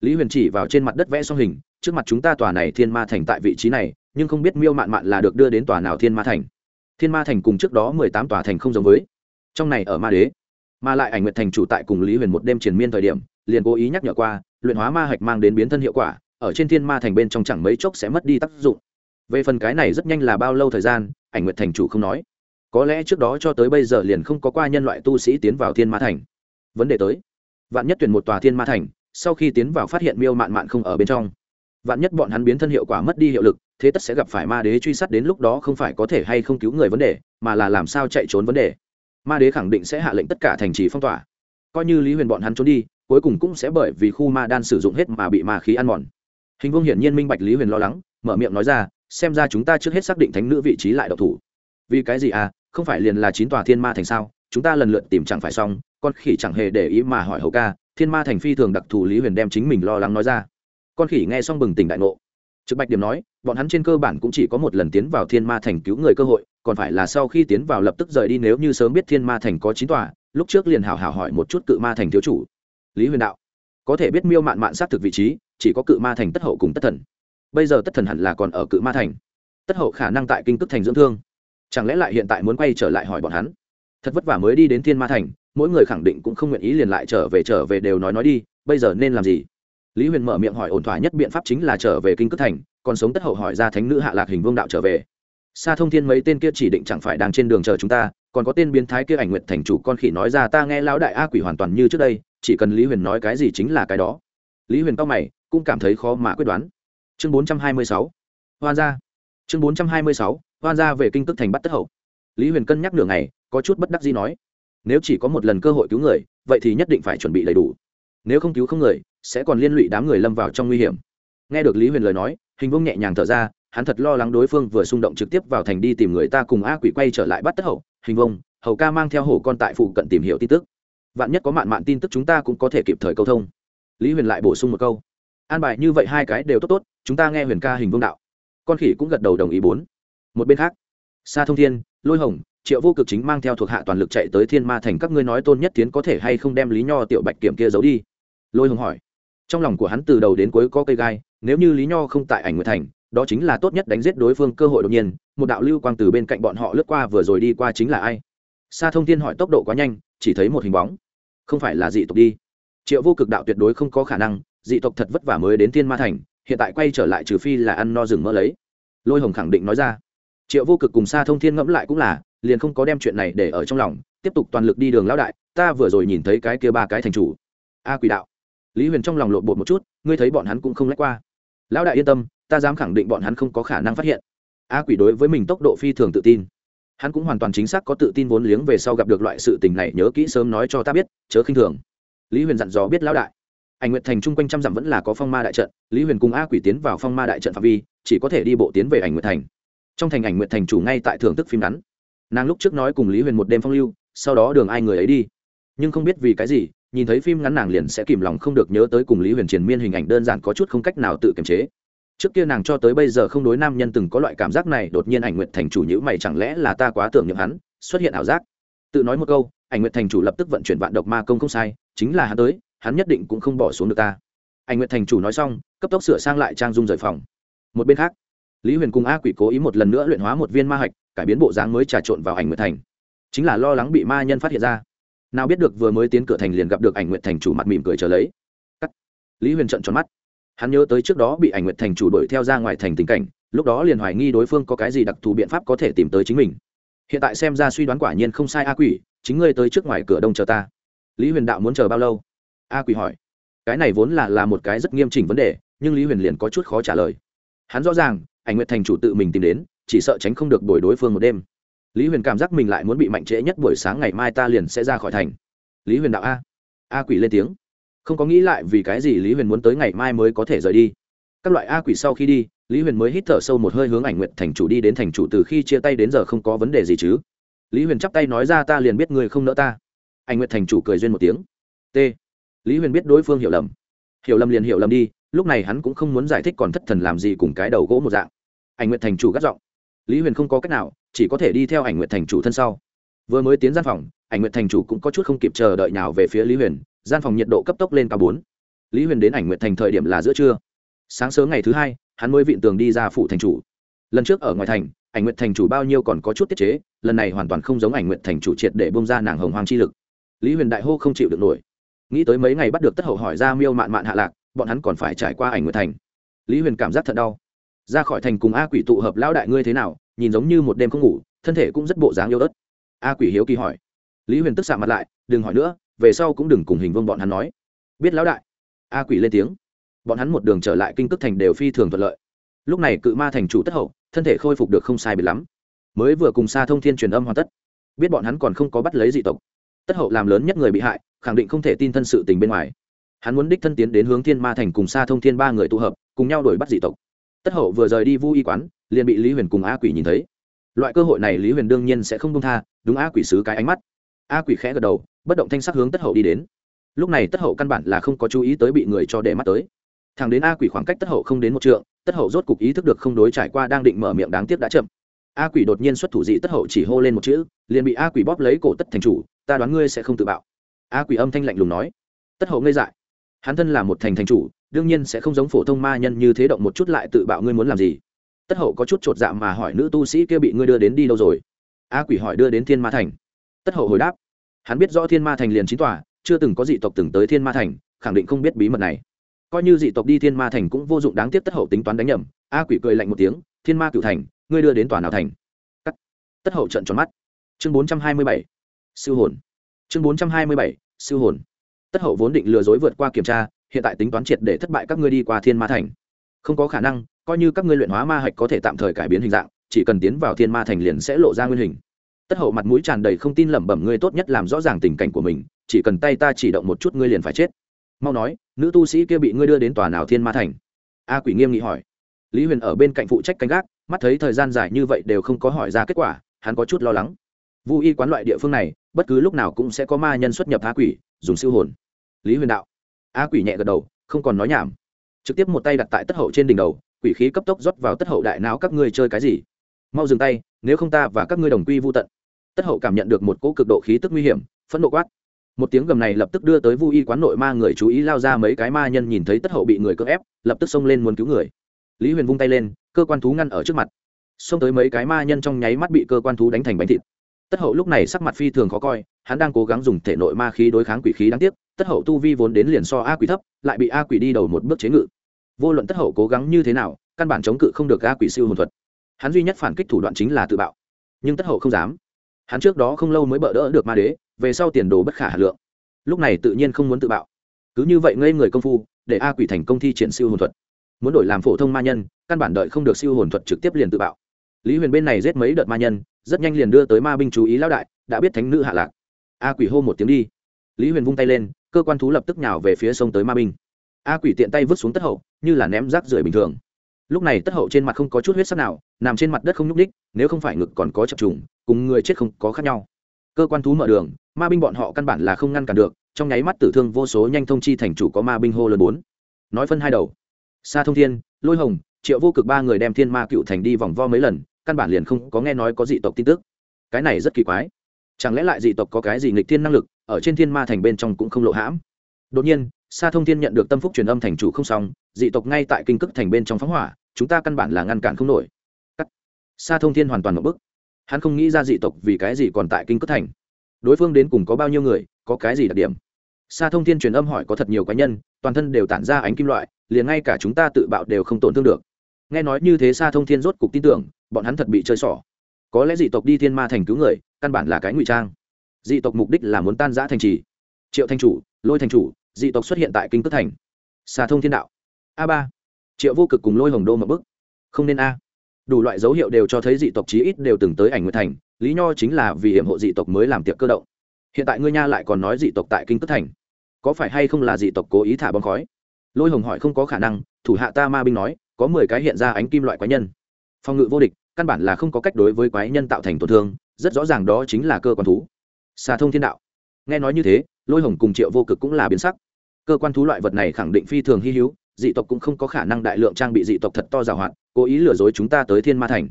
Lý huyền chỉ vào trên mặt đất vẽ xong hình trước mặt chúng ta tòa này thiên ma thành tại vị trí này, nhưng không biết miêu mạn mạn là được đưa đến tòa nào thiên ma thành. Thiên ma thành cùng trước đó mười tám tòa thành không giống với. Trong này ở ma đế, mà lại ảnh nguyệt thành chủ tại cùng lý huyền một đêm triền miên thời điểm, liền cố ý nhắc nhở qua, luyện hóa ma hạch mang đến biến thân hiệu quả, ở trên thiên ma thành bên trong chẳng mấy chốc sẽ mất đi tác dụng. Về phần cái này rất nhanh là bao lâu thời gian, ảnh nguyệt thành chủ không nói. Có lẽ trước đó cho tới bây giờ liền không có qua nhân loại tu sĩ tiến vào thiên ma thành. Vấn đề tới. Vạn nhất tuyển một tòa thiên ma thành, sau khi tiến vào phát hiện miêu mạn mạn không ở bên trong vạn nhất bọn hắn biến thân hiệu quả mất đi hiệu lực, thế tất sẽ gặp phải ma đế truy sát đến lúc đó không phải có thể hay không cứu người vấn đề, mà là làm sao chạy trốn vấn đề. Ma đế khẳng định sẽ hạ lệnh tất cả thành trì phong tỏa. Coi như lý huyền bọn hắn trốn đi, cuối cùng cũng sẽ bởi vì khu ma đan sử dụng hết mà bị ma khí ăn mòn. Hình vương hiển nhiên minh bạch lý huyền lo lắng, mở miệng nói ra, xem ra chúng ta trước hết xác định thánh nữ vị trí lại độc thủ. Vì cái gì à không phải liền là chín tòa thiên ma thành sao, chúng ta lần lượt tìm chẳng phải xong, con khỉ chẳng hề để ý mà hỏi hầu ca, thiên ma thành phi thường đặc thù lý huyền đem chính mình lo lắng nói ra con khỉ nghe xong bừng tỉnh đại ngộ. Trực bạch điểm nói, bọn hắn trên cơ bản cũng chỉ có một lần tiến vào thiên ma thành cứu người cơ hội, còn phải là sau khi tiến vào lập tức rời đi nếu như sớm biết thiên ma thành có chín tòa, lúc trước liền hào hào hỏi một chút cự ma thành thiếu chủ. Lý huyền đạo, có thể biết miêu mạn mạn xác thực vị trí, chỉ có cự ma thành tất hậu cùng tất thần. Bây giờ tất thần hẳn là còn ở cự ma thành. Tất hậu khả năng tại kinh tức thành dưỡng thương. Chẳng lẽ lại hiện tại muốn quay trở lại hỏi bọn hắn? Thật vất vả mới đi đến thiên ma thành, mỗi người khẳng định cũng không nguyện ý liền lại trở về trở về đều nói nói đi, bây giờ nên làm gì? Lý huyền mở miệng hỏi ổn thỏa nhất biện pháp chính là trở về kinh cất thành, còn sống tất hậu hỏi ra thánh nữ hạ lạc hình vương đạo trở về. Xa thông thiên mấy tên kia chỉ định chẳng phải đang trên đường chờ chúng ta, còn có tên biến thái kia ảnh nguyệt thành chủ con khỉ nói ra ta nghe lão đại a quỷ hoàn toàn như trước đây, chỉ cần lý huyền nói cái gì chính là cái đó. Lý huyền cao mày, cũng cảm thấy khó mà quyết đoán. Chương bốn trăm hai mươi sáu, hoan gia. Chương bốn trăm hai mươi sáu, hoan gia về kinh tức thành bắt tất hậu. Lý huyền cân nhắc nửa ngày, có chút bất đắc gì nói, nếu chỉ có một lần cơ hội cứu người, vậy thì nhất định phải chuẩn bị đầy đủ nếu không cứu không người, sẽ còn liên lụy đám người lâm vào trong nguy hiểm. Nghe được lý huyền lời nói, hình vông nhẹ nhàng thở ra, hắn thật lo lắng đối phương vừa xung động trực tiếp vào thành đi tìm người ta cùng a quỷ quay trở lại bắt tất hậu. Hình vông hầu ca mang theo hổ con tại phụ cận tìm hiểu tin tức. Vạn nhất có mạn mạn tin tức chúng ta cũng có thể kịp thời câu thông. Lý huyền lại bổ sung một câu. An bài như vậy hai cái đều tốt tốt, chúng ta nghe huyền ca hình vương đạo. Con khỉ cũng gật đầu đồng ý bốn. Một bên khác xa thông thiên, lôi hồng, triệu vô cực chính mang theo thuộc hạ toàn lực chạy tới thiên ma thành, các ngươi nói tôn nhất tiến có thể hay không đem lý nho tiểu bạch kiểm kia giấu đi? Lôi hồng hỏi. Trong lòng của hắn từ đầu đến cuối có cây gai, nếu như lý nho không tại ảnh nguyệt thành, đó chính là tốt nhất đánh giết đối phương cơ hội đột nhiên. Một đạo lưu quang từ bên cạnh bọn họ lướt qua vừa rồi đi qua chính là ai? Sa thông thiên hỏi tốc độ quá nhanh, chỉ thấy một hình bóng. Không phải là dị tộc đi. Triệu vô cực đạo tuyệt đối không có khả năng, dị tộc thật vất vả mới đến thiên ma thành, hiện tại quay trở lại trừ phi là ăn no rừng mỡ lấy. Lôi hồng khẳng định nói ra. Triệu vô cực cùng sa thông thiên ngẫm lại cũng là, liền không có đem chuyện này để ở trong lòng, tiếp tục toàn lực đi đường lão đại, ta vừa rồi nhìn thấy cái kia ba cái thành chủ. A quỷ đạo lý huyền trong lòng lộn bột một chút, ngươi thấy bọn hắn cũng không lách qua. Lão đại yên tâm, ta dám khẳng định bọn hắn không có khả năng phát hiện. A quỷ đối với mình tốc độ phi thường tự tin. Hắn cũng hoàn toàn chính xác có tự tin vốn liếng về sau gặp được loại sự tình này, nhớ kỹ sớm nói cho ta biết, chớ khinh thường. Lý huyền dặn dò biết lão đại. Ảnh nguyệt thành chung quanh trăm dặm vẫn là có phong ma đại trận, lý huyền cùng a quỷ tiến vào phong ma đại trận phạm vi, chỉ có thể đi bộ tiến về ảnh nguyệt thành. Trong thành ảnh nguyệt thành chủ ngay tại thưởng thức phim ngắn. Nàng lúc trước nói cùng lý huyền một đêm phong lưu, sau đó đường ai người ấy đi. Nhưng không biết vì cái gì nhìn thấy phim ngắn nàng liền sẽ kìm lòng không được nhớ tới cùng lý huyền triền miên hình ảnh đơn giản có chút không cách nào tự kiềm chế. Trước kia nàng cho tới bây giờ không đối nam nhân từng có loại cảm giác này, đột nhiên ảnh nguyệt thành chủ nhữ mày chẳng lẽ là ta quá tưởng nhậm hắn, xuất hiện ảo giác. Tự nói một câu, ảnh nguyệt thành chủ lập tức vận chuyển vạn độc ma công không sai, chính là hắn tới, hắn nhất định cũng không bỏ xuống được ta. Ảnh nguyệt thành chủ nói xong, cấp tốc sửa sang lại trang dung rời phòng. Một bên khác, lý huyền cùng a quỷ cố ý một lần nữa luyện hóa một viên ma hạch, cải biến bộ dáng mới trà trộn vào ảnh nguyệt thành. Chính là lo lắng bị ma nhân phát hiện ra nào biết được vừa mới tiến cửa thành liền gặp được ảnh nguyệt thành chủ mặt mỉm cười trở lấy. Cắt. lý huyền trận tròn mắt. Hắn nhớ tới trước đó bị ảnh nguyệt thành chủ đuổi theo ra ngoài thành tình cảnh, lúc đó liền hoài nghi đối phương có cái gì đặc thù biện pháp có thể tìm tới chính mình. Hiện tại xem ra suy đoán quả nhiên không sai a quỷ, chính ngươi tới trước ngoài cửa đông chờ ta. Lý huyền đạo muốn chờ bao lâu? A quỷ hỏi. Cái này vốn là là một cái rất nghiêm chỉnh vấn đề, nhưng lý huyền liền có chút khó trả lời. Hắn rõ ràng, ảnh nguyệt thành chủ tự mình tìm đến, chỉ sợ tránh không được đổi đối phương một đêm lý huyền cảm giác mình lại muốn bị mạnh trễ nhất buổi sáng ngày mai ta liền sẽ ra khỏi thành. Lý huyền đạo a. A quỷ lên tiếng. Không có nghĩ lại vì cái gì lý huyền muốn tới ngày mai mới có thể rời đi. Các loại a quỷ sau khi đi, lý huyền mới hít thở sâu một hơi hướng ảnh nguyện thành chủ đi đến thành chủ từ khi chia tay đến giờ không có vấn đề gì chứ. Lý huyền chắp tay nói ra ta liền biết người không nỡ ta. Ảnh nguyện thành chủ cười duyên một tiếng. T. Lý huyền biết đối phương hiểu lầm. Hiểu lầm liền hiểu lầm đi, lúc này hắn cũng không muốn giải thích còn thất thần làm gì cùng cái đầu gỗ một dạng. Ảnh nguyện thành chủ gắt giọng lý huyền không có cách nào, chỉ có thể đi theo ảnh nguyện thành chủ thân sau. Vừa mới tiến gian phòng, ảnh nguyện thành chủ cũng có chút không kịp chờ đợi nào về phía lý huyền, gian phòng nhiệt độ cấp tốc lên cao bốn. Lý huyền đến ảnh nguyện thành thời điểm là giữa trưa. Sáng sớm ngày thứ hai, hắn mới vịn tường đi ra phủ thành chủ. Lần trước ở ngoài thành, ảnh nguyện thành chủ bao nhiêu còn có chút tiết chế, lần này hoàn toàn không giống ảnh nguyện thành chủ triệt để bông ra nàng hồng hoàng chi lực. Lý huyền đại hô không chịu được nổi. Nghĩ tới mấy ngày bắt được tất hậu hỏi ra miêu mạn mạn hạ lạc, bọn hắn còn phải trải qua ảnh nguyện thành. Lý huyền cảm giác thật đau ra khỏi thành cùng a quỷ tụ hợp lão đại ngươi thế nào, nhìn giống như một đêm không ngủ, thân thể cũng rất bộ dáng yêu ớt. A quỷ hiếu kỳ hỏi. Lý huyền tức xạ mặt lại, đừng hỏi nữa, về sau cũng đừng cùng hình vương bọn hắn nói. Biết lão đại. A quỷ lên tiếng. Bọn hắn một đường trở lại kinh tức thành đều phi thường thuận lợi. Lúc này cự ma thành chủ tất hậu, thân thể khôi phục được không sai bị lắm. Mới vừa cùng xa thông thiên truyền âm hoàn tất. Biết bọn hắn còn không có bắt lấy dị tộc. Tất hậu làm lớn nhất người bị hại, khẳng định không thể tin thân sự tình bên ngoài. Hắn muốn đích thân tiến đến hướng thiên ma thành cùng xa thông thiên ba người tụ hợp, cùng nhau đuổi bắt dị tộc tất hậu vừa rời đi vu y quán, liền bị lý huyền cùng a quỷ nhìn thấy. Loại cơ hội này lý huyền đương nhiên sẽ không công tha, đúng a quỷ xứ cái ánh mắt. A quỷ khẽ gật đầu, bất động thanh sắc hướng tất hậu đi đến. Lúc này tất hậu căn bản là không có chú ý tới bị người cho để mắt tới. Thằng đến a quỷ khoảng cách tất hậu không đến một trượng, tất hậu rốt cục ý thức được không đối trải qua đang định mở miệng đáng tiếc đã chậm. A quỷ đột nhiên xuất thủ dị tất hậu chỉ hô lên một chữ, liền bị a quỷ bóp lấy cổ tất thành chủ, ta đoán ngươi sẽ không tự bạo. A quỷ âm thanh lạnh lùng nói. Tất hậu ngây dại. Hắn thân là một thành thành chủ đương nhiên sẽ không giống phổ thông ma nhân như thế động một chút lại tự bạo ngươi muốn làm gì. Tất hậu có chút chột dạ mà hỏi nữ tu sĩ kia bị ngươi đưa đến đi đâu rồi? A quỷ hỏi đưa đến thiên ma thành. Tất hậu hồi đáp, hắn biết rõ thiên ma thành liền chín tòa, chưa từng có dị tộc từng tới thiên ma thành, khẳng định không biết bí mật này. Coi như dị tộc đi thiên ma thành cũng vô dụng đáng tiếc tất hậu tính toán đánh nhầm. A quỷ cười lạnh một tiếng, thiên ma cửu thành, ngươi đưa đến tòa nào thành? Cắt. Tất hậu trận tròn mắt. Chương bốn trăm hai mươi bảy, siêu hồn. Chương bốn trăm hai mươi bảy, siêu hồn. Tất hậu vốn định lừa dối vượt qua kiểm tra hiện tại tính toán triệt để thất bại các ngươi đi qua thiên ma thành. Không có khả năng, coi như các ngươi luyện hóa ma hạch có thể tạm thời cải biến hình dạng, chỉ cần tiến vào thiên ma thành liền sẽ lộ ra nguyên hình. Tất hậu mặt mũi tràn đầy không tin lẩm bẩm ngươi tốt nhất làm rõ ràng tình cảnh của mình, chỉ cần tay ta chỉ động một chút ngươi liền phải chết. Mau nói, nữ tu sĩ kia bị ngươi đưa đến tòa nào thiên ma thành? A quỷ nghiêm nghị hỏi. Lý huyền ở bên cạnh phụ trách canh gác, mắt thấy thời gian dài như vậy đều không có hỏi ra kết quả, hắn có chút lo lắng. Vu y quán loại địa phương này, bất cứ lúc nào cũng sẽ có ma nhân xuất nhập tha quỷ, dùng siêu hồn. Lý huyền đạo. Á quỷ nhẹ gật đầu, không còn nói nhảm. Trực tiếp một tay đặt tại tất hậu trên đỉnh đầu, quỷ khí cấp tốc rót vào tất hậu đại não các ngươi chơi cái gì? Mau dừng tay, nếu không ta và các ngươi đồng quy vô tận. Tất hậu cảm nhận được một cỗ cực độ khí tức nguy hiểm, phẫn nộ quát. Một tiếng gầm này lập tức đưa tới vu y quán nội ma người chú ý lao ra mấy cái ma nhân nhìn thấy tất hậu bị người cưỡng ép, lập tức xông lên muốn cứu người. Lý huyền vung tay lên, cơ quan thú ngăn ở trước mặt. Xông tới mấy cái ma nhân trong nháy mắt bị cơ quan thú đánh thành bánh thịt. Tất hậu lúc này sắc mặt phi thường khó coi hắn đang cố gắng dùng thể nội ma khí đối kháng quỷ khí đáng tiếc, tất hậu tu vi vốn đến liền so a quỷ thấp, lại bị a quỷ đi đầu một bước chế ngự. Vô luận tất hậu cố gắng như thế nào, căn bản chống cự không được a quỷ siêu hồn thuật. Hắn duy nhất phản kích thủ đoạn chính là tự bạo. Nhưng tất hậu không dám. Hắn trước đó không lâu mới bỡ đỡ được ma đế, về sau tiền đồ bất khả hà lượng. Lúc này tự nhiên không muốn tự bạo. Cứ như vậy ngây người công phu, để a quỷ thành công thi triển siêu hồn thuật. Muốn đổi làm phổ thông ma nhân, căn bản đợi không được siêu hồn thuật trực tiếp liền tự bạo. Lý huyền bên này giết mấy đợt ma nhân, rất nhanh liền đưa tới ma binh chú ý lão đại, đã biết thánh nữ hạ lạc a quỷ hô một tiếng đi. Lý huyền vung tay lên, cơ quan thú lập tức nhào về phía sông tới ma binh. A quỷ tiện tay vứt xuống tất hậu, như là ném rác rưởi bình thường. Lúc này tất hậu trên mặt không có chút huyết sắc nào, nằm trên mặt đất không nhúc ních nếu không phải ngực còn có chập trùng, cùng người chết không có khác nhau. Cơ quan thú mở đường, ma binh bọn họ căn bản là không ngăn cản được, trong nháy mắt tử thương vô số nhanh thông chi thành chủ có ma binh hô lớn bốn. Nói phân hai đầu. Xa thông thiên, lôi hồng, triệu vô cực ba người đem thiên ma cựu thành đi vòng vo mấy lần, căn bản liền không có nghe nói có dị tộc tin tức. Cái này rất kỳ quái chẳng lẽ lại dị tộc có cái gì nghịch thiên năng lực, ở trên thiên ma thành bên trong cũng không lộ hãm? Đột nhiên, sa thông thiên nhận được tâm phúc truyền âm thành chủ không xong, dị tộc ngay tại kinh cức thành bên trong phóng hỏa, chúng ta căn bản là ngăn cản không nổi. Cắt. sa thông thiên hoàn toàn một bức. Hắn không nghĩ ra dị tộc vì cái gì còn tại kinh cức thành. Đối phương đến cùng có bao nhiêu người, có cái gì đặc điểm? Sa thông thiên truyền âm hỏi có thật nhiều cá nhân, toàn thân đều tản ra ánh kim loại, liền ngay cả chúng ta tự bạo đều không tổn thương được. Nghe nói như thế sa thông thiên rốt cục tin tưởng, bọn hắn thật bị chơi xỏ. Có lẽ dị tộc đi thiên ma thành cứu người căn bản là cái ngụy trang. Dị tộc mục đích là muốn tan giã thành trì. Triệu thanh chủ, lôi thanh chủ, dị tộc xuất hiện tại kinh tức thành. Xà thông thiên đạo. A ba. Triệu vô cực cùng lôi hồng đô mập bức không nên a. Đủ loại dấu hiệu đều cho thấy dị tộc chí ít đều từng tới ảnh nguyệt thành, lý nho chính là vì hiểm hộ dị tộc mới làm tiệc cơ động. Hiện tại ngươi nha lại còn nói dị tộc tại kinh tức thành. Có phải hay không là dị tộc cố ý thả bom khói? Lôi hồng hỏi không có khả năng, thủ hạ ta ma binh nói, có mười cái hiện ra ánh kim loại quái nhân. Phòng ngự vô địch căn bản là không có cách đối với quái nhân tạo thành tổn thương, rất rõ ràng đó chính là cơ quan thú. Xà thông thiên đạo. Nghe nói như thế, lôi hồng cùng triệu vô cực cũng là biến sắc. Cơ quan thú loại vật này khẳng định phi thường hy hữu, dị tộc cũng không có khả năng đại lượng trang bị dị tộc thật to giàu hạn cố ý lừa dối chúng ta tới thiên ma thành.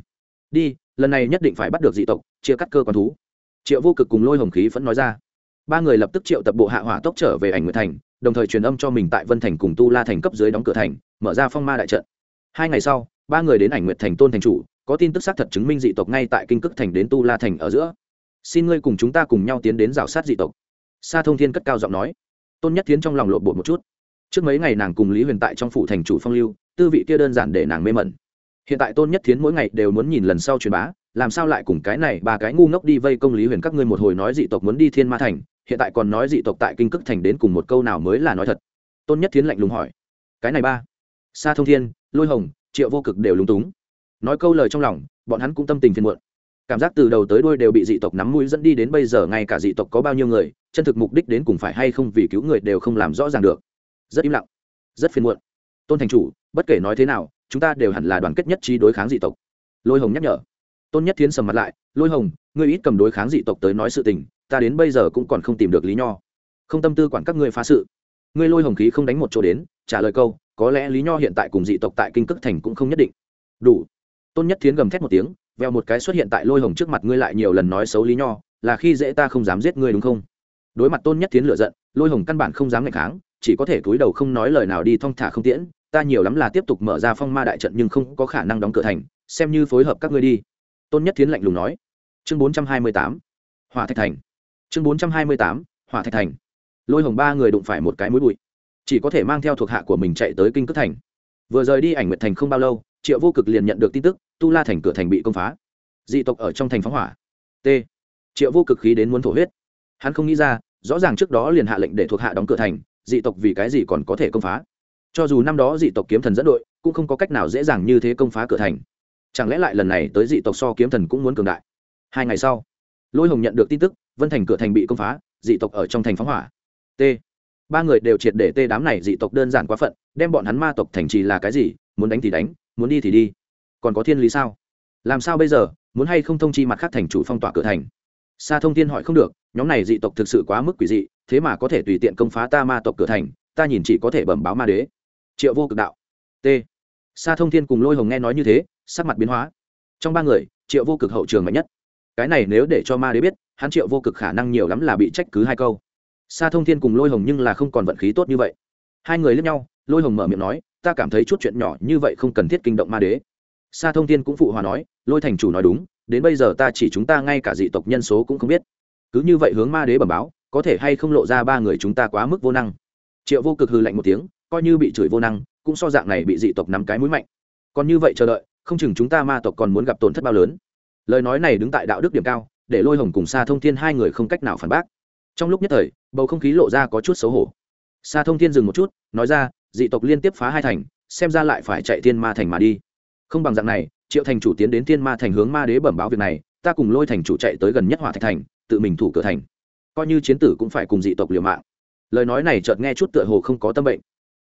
Đi, lần này nhất định phải bắt được dị tộc, chia cắt cơ quan thú. Triệu vô cực cùng lôi hồng khí vẫn nói ra. Ba người lập tức triệu tập bộ hạ hỏa tốc trở về ảnh nguyệt thành, đồng thời truyền âm cho mình tại vân thành cùng tu la thành cấp dưới đóng cửa thành, mở ra phong ma đại trận. Hai ngày sau, ba người đến ảnh nguyệt thành tôn thành chủ có tin tức xác thật chứng minh dị tộc ngay tại kinh cức thành đến tu la thành ở giữa. Xin ngươi cùng chúng ta cùng nhau tiến đến rào sát dị tộc. Sa thông thiên cất cao giọng nói. Tôn nhất Thiến trong lòng lộn bột một chút. Trước mấy ngày nàng cùng lý huyền tại trong phủ thành chủ phong lưu, tư vị kia đơn giản để nàng mê mẩn. Hiện tại tôn nhất Thiến mỗi ngày đều muốn nhìn lần sau truyền bá, làm sao lại cùng cái này ba cái ngu ngốc đi vây công lý huyền các ngươi một hồi nói dị tộc muốn đi thiên ma thành, hiện tại còn nói dị tộc tại kinh cức thành đến cùng một câu nào mới là nói thật? Tôn nhất Thiến lạnh lùng hỏi. Cái này ba. Sa thông thiên, lôi hồng, triệu vô cực đều lúng túng nói câu lời trong lòng, bọn hắn cũng tâm tình phiền muộn. Cảm giác từ đầu tới đuôi đều bị dị tộc nắm mũi dẫn đi đến bây giờ ngay cả dị tộc có bao nhiêu người, chân thực mục đích đến cùng phải hay không vì cứu người đều không làm rõ ràng được. Rất im lặng, rất phiền muộn. Tôn thành chủ, bất kể nói thế nào, chúng ta đều hẳn là đoàn kết nhất trí đối kháng dị tộc. Lôi hồng nhắc nhở. Tôn nhất thiến sầm mặt lại, lôi hồng, ngươi ít cầm đối kháng dị tộc tới nói sự tình, ta đến bây giờ cũng còn không tìm được lý nho. Không tâm tư quản các ngươi phá sự. Ngươi lôi hồng khí không đánh một chỗ đến, trả lời câu, có lẽ lý nho hiện tại cùng dị tộc tại kinh cức thành cũng không nhất định. Đủ tôn nhất thiến gầm thét một tiếng veo một cái xuất hiện tại lôi hồng trước mặt ngươi lại nhiều lần nói xấu lý nho, là khi dễ ta không dám giết ngươi đúng không? Đối mặt tôn nhất thiến lựa giận, lôi hồng căn bản không dám ngạch kháng, chỉ có thể cúi đầu không nói lời nào đi thong thả không tiễn, ta nhiều lắm là tiếp tục mở ra phong ma đại trận nhưng không có khả năng đóng cửa thành, xem như phối hợp các ngươi đi. Tôn nhất thiến lạnh lùng nói. Chương bốn trăm hai mươi tám, hỏa thạch thành. Chương bốn trăm hai mươi tám, hỏa thạch thành. Lôi hồng ba người đụng phải một cái mũi bụi, chỉ có thể mang theo thuộc hạ của mình chạy tới kinh cước thành. Vừa rời đi ảnh nguyệt thành không bao lâu, triệu vô cực liền nhận được tin tức tu la thành cửa thành bị công phá. Dị tộc ở trong thành phóng hỏa. T. Triệu vô cực khí đến muốn thổ huyết. Hắn không nghĩ ra, rõ ràng trước đó liền hạ lệnh để thuộc hạ đóng cửa thành, dị tộc vì cái gì còn có thể công phá? Cho dù năm đó dị tộc kiếm thần dẫn đội, cũng không có cách nào dễ dàng như thế công phá cửa thành. Chẳng lẽ lại lần này tới dị tộc so kiếm thần cũng muốn cường đại? Hai ngày sau, lôi hồng nhận được tin tức, vân thành cửa thành bị công phá, dị tộc ở trong thành phóng hỏa. T. Ba người đều triệt để tê đám này dị tộc đơn giản quá phận, đem bọn hắn ma tộc thành trì là cái gì, muốn đánh thì đánh, muốn đi thì đi còn có thiên lý sao? Làm sao bây giờ? Muốn hay không thông chi mặt khác thành chủ phong tỏa cửa thành? Sa thông thiên hỏi không được, nhóm này dị tộc thực sự quá mức quỷ dị, thế mà có thể tùy tiện công phá ta ma tộc cửa thành, ta nhìn chỉ có thể bẩm báo ma đế. Triệu vô cực đạo. T. Sa thông thiên cùng lôi hồng nghe nói như thế, sắc mặt biến hóa. Trong ba người, triệu vô cực hậu trường mạnh nhất. Cái này nếu để cho ma đế biết, hắn triệu vô cực khả năng nhiều lắm là bị trách cứ hai câu. Sa thông thiên cùng lôi hồng nhưng là không còn vận khí tốt như vậy. Hai người lướt nhau, lôi hồng mở miệng nói, ta cảm thấy chút chuyện nhỏ như vậy không cần thiết kinh động ma đế sa thông thiên cũng phụ hòa nói, lôi thành chủ nói đúng, đến bây giờ ta chỉ chúng ta ngay cả dị tộc nhân số cũng không biết. Cứ như vậy hướng ma đế bẩm báo, có thể hay không lộ ra ba người chúng ta quá mức vô năng. Triệu vô cực hư lạnh một tiếng, coi như bị chửi vô năng, cũng so dạng này bị dị tộc nắm cái mũi mạnh. Còn như vậy chờ đợi, không chừng chúng ta ma tộc còn muốn gặp tổn thất bao lớn. Lời nói này đứng tại đạo đức điểm cao, để lôi hồng cùng sa thông thiên hai người không cách nào phản bác. Trong lúc nhất thời, bầu không khí lộ ra có chút xấu hổ. Sa thông thiên dừng một chút, nói ra, dị tộc liên tiếp phá hai thành, xem ra lại phải chạy thiên ma thành mà đi không bằng dạng này, triệu thành chủ tiến đến thiên ma thành hướng ma đế bẩm báo việc này, ta cùng lôi thành chủ chạy tới gần nhất hỏa thạch thành, tự mình thủ cửa thành. Coi như chiến tử cũng phải cùng dị tộc liều mạng. Lời nói này chợt nghe chút tựa hồ không có tâm bệnh.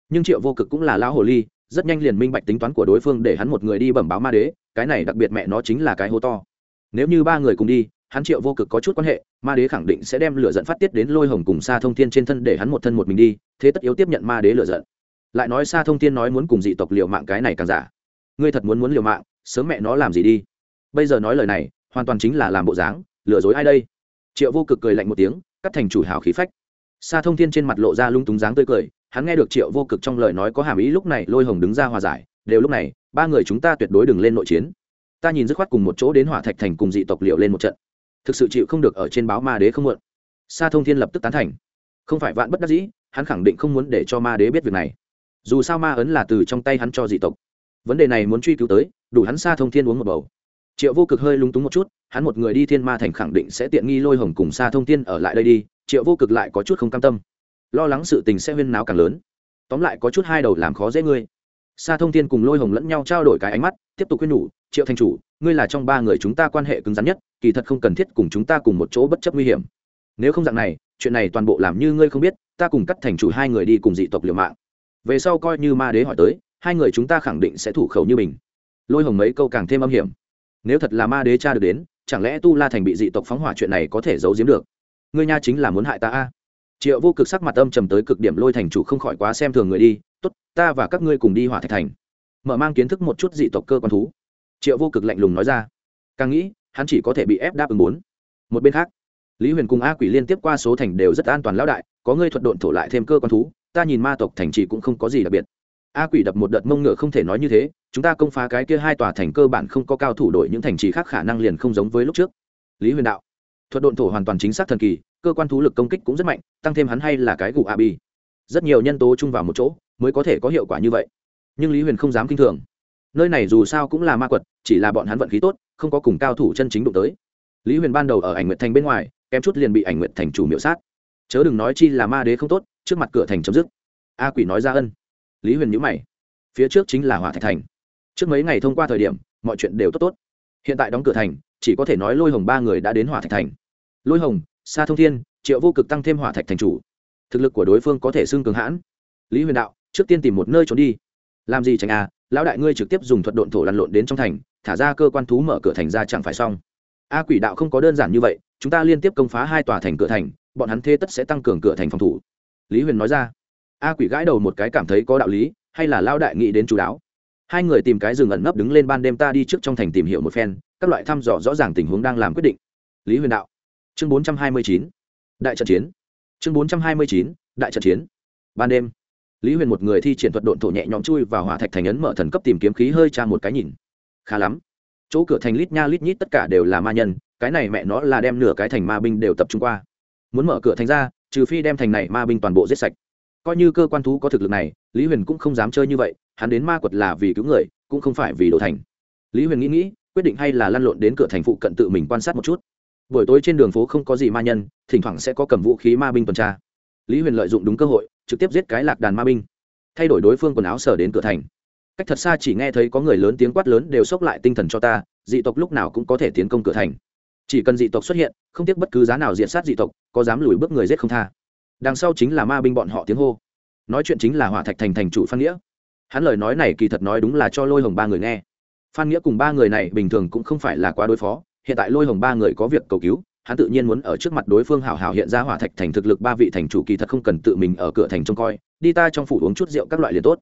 Nhưng triệu vô cực cũng là lão hồ ly, rất nhanh liền minh bạch tính toán của đối phương để hắn một người đi bẩm báo ma đế, cái này đặc biệt mẹ nó chính là cái hô to. Nếu như ba người cùng đi, hắn triệu vô cực có chút quan hệ, ma đế khẳng định sẽ đem lửa giận phát tiết đến lôi hồng cùng xa thông thiên trên thân để hắn một thân một mình đi, thế tất yếu tiếp nhận ma đế lửa giận. Lại nói xa thông thiên nói muốn cùng dị tộc liều mạng cái này càng giả ngươi thật muốn muốn liều mạng, sớm mẹ nó làm gì đi. Bây giờ nói lời này, hoàn toàn chính là làm bộ dáng, lừa dối ai đây? Triệu vô cực cười lạnh một tiếng, cắt thành chủ hào khí phách. Xa thông thiên trên mặt lộ ra lung túng dáng tươi cười, hắn nghe được triệu vô cực trong lời nói có hàm ý lúc này lôi hồng đứng ra hòa giải, đều lúc này, ba người chúng ta tuyệt đối đừng lên nội chiến. Ta nhìn dứt khoát cùng một chỗ đến hỏa thạch thành cùng dị tộc liệu lên một trận. Thực sự chịu không được ở trên báo ma đế không muộn. Sa thông thiên lập tức tán thành. Không phải vạn bất đắc dĩ, hắn khẳng định không muốn để cho ma đế biết việc này. Dù sao ma ấn là từ trong tay hắn cho dị tộc vấn đề này muốn truy cứu tới, đủ hắn sa thông thiên uống một bầu. Triệu vô cực hơi lung túng một chút, hắn một người đi thiên ma thành khẳng định sẽ tiện nghi lôi hồng cùng sa thông thiên ở lại đây đi, triệu vô cực lại có chút không cam tâm. Lo lắng sự tình sẽ huyên náo càng lớn. Tóm lại có chút hai đầu làm khó dễ ngươi. Sa thông thiên cùng lôi hồng lẫn nhau trao đổi cái ánh mắt, tiếp tục khuyên nhủ, triệu thành chủ, ngươi là trong ba người chúng ta quan hệ cứng rắn nhất, kỳ thật không cần thiết cùng chúng ta cùng một chỗ bất chấp nguy hiểm. Nếu không dạng này, chuyện này toàn bộ làm như ngươi không biết, ta cùng cắt thành chủ hai người đi cùng dị tộc liều mạng. Về sau coi như ma đế hỏi tới hai người chúng ta khẳng định sẽ thủ khẩu như mình. Lôi hồng mấy câu càng thêm âm hiểm. Nếu thật là ma đế cha được đến, chẳng lẽ tu la thành bị dị tộc phóng hỏa chuyện này có thể giấu giếm được? Ngươi nha chính là muốn hại ta a. Triệu vô cực sắc mặt âm trầm tới cực điểm lôi thành chủ không khỏi quá xem thường người đi. Tốt, ta và các ngươi cùng đi hỏa thạch thành. Mở mang kiến thức một chút dị tộc cơ quan thú. Triệu vô cực lạnh lùng nói ra. Càng nghĩ, hắn chỉ có thể bị ép đáp ứng bốn một bên khác, lý huyền cùng a quỷ liên tiếp qua số thành đều rất an toàn lão đại, có ngươi thuật độn thổ lại thêm cơ quan thú, ta nhìn ma tộc thành trì cũng không có gì đặc biệt a quỷ đập một đợt mông ngựa không thể nói như thế, chúng ta công phá cái kia hai tòa thành cơ bản không có cao thủ đội những thành trì khác khả năng liền không giống với lúc trước. Lý huyền đạo, thuật độn thổ hoàn toàn chính xác thần kỳ, cơ quan thú lực công kích cũng rất mạnh, tăng thêm hắn hay là cái gù a bi. Rất nhiều nhân tố chung vào một chỗ, mới có thể có hiệu quả như vậy. Nhưng lý huyền không dám kinh thường. Nơi này dù sao cũng là ma quật, chỉ là bọn hắn vận khí tốt, không có cùng cao thủ chân chính đụng tới. Lý huyền ban đầu ở ảnh nguyệt thành bên ngoài, kém chút liền bị ảnh nguyệt thành chủ miệu sát. Chớ đừng nói chi là ma đế không tốt, trước mặt cửa thành chấm dứt. A quỷ nói ra ân lý huyền nhữ mày. Phía trước chính là hỏa thạch thành. Trước mấy ngày thông qua thời điểm, mọi chuyện đều tốt tốt. Hiện tại đóng cửa thành, chỉ có thể nói lôi hồng ba người đã đến hỏa thạch thành. Lôi hồng, sa thông thiên, triệu vô cực tăng thêm hỏa thạch thành chủ. Thực lực của đối phương có thể xưng cường hãn. Lý huyền đạo, trước tiên tìm một nơi trốn đi. Làm gì tránh à lão đại ngươi trực tiếp dùng thuật độn thổ lăn lộn đến trong thành, thả ra cơ quan thú mở cửa thành ra chẳng phải xong. A quỷ đạo không có đơn giản như vậy, chúng ta liên tiếp công phá hai tòa thành cửa thành, bọn hắn thế tất sẽ tăng cường cửa thành phòng thủ. Lý huyền nói ra a quỷ gãi đầu một cái cảm thấy có đạo lý, hay là lao đại nghĩ đến chú đáo. Hai người tìm cái rừng ẩn nấp đứng lên ban đêm ta đi trước trong thành tìm hiểu một phen, các loại thăm dò rõ ràng tình huống đang làm quyết định. Lý huyền đạo. Chương bốn trăm hai mươi chín. Đại trận chiến. Chương bốn trăm hai mươi chín. Đại trận chiến. Ban đêm, lý huyền một người thi triển thuật độn thổ nhẹ nhõm chui vào hỏa thạch thành ấn mở thần cấp tìm kiếm khí hơi tra một cái nhìn. Khá lắm. Chỗ cửa thành lít nha lít nhít tất cả đều là ma nhân, cái này mẹ nó là đem nửa cái thành ma binh đều tập trung qua. Muốn mở cửa thành ra, trừ phi đem thành này ma binh toàn bộ giết sạch coi như cơ quan thú có thực lực này, lý huyền cũng không dám chơi như vậy, hắn đến ma quật là vì cứu người, cũng không phải vì đồ thành. Lý huyền nghĩ nghĩ, quyết định hay là lăn lộn đến cửa thành phụ cận tự mình quan sát một chút. Buổi tối trên đường phố không có gì ma nhân, thỉnh thoảng sẽ có cầm vũ khí ma binh tuần tra. Lý huyền lợi dụng đúng cơ hội, trực tiếp giết cái lạc đàn ma binh, thay đổi đối phương quần áo sở đến cửa thành. Cách thật xa chỉ nghe thấy có người lớn tiếng quát lớn đều xốc lại tinh thần cho ta, dị tộc lúc nào cũng có thể tiến công cửa thành. Chỉ cần dị tộc xuất hiện, không tiếc bất cứ giá nào diện sát dị tộc, có dám lùi bước người giết không tha đằng sau chính là ma binh bọn họ tiếng hô. Nói chuyện chính là hỏa thạch thành thành chủ phan nghĩa. Hắn lời nói này kỳ thật nói đúng là cho lôi hồng ba người nghe. Phan nghĩa cùng ba người này bình thường cũng không phải là quá đối phó, hiện tại lôi hồng ba người có việc cầu cứu, hắn tự nhiên muốn ở trước mặt đối phương hảo hảo hiện ra hỏa thạch thành thực lực ba vị thành chủ kỳ thật không cần tự mình ở cửa thành trông coi, đi ta trong phủ uống chút rượu các loại liền tốt.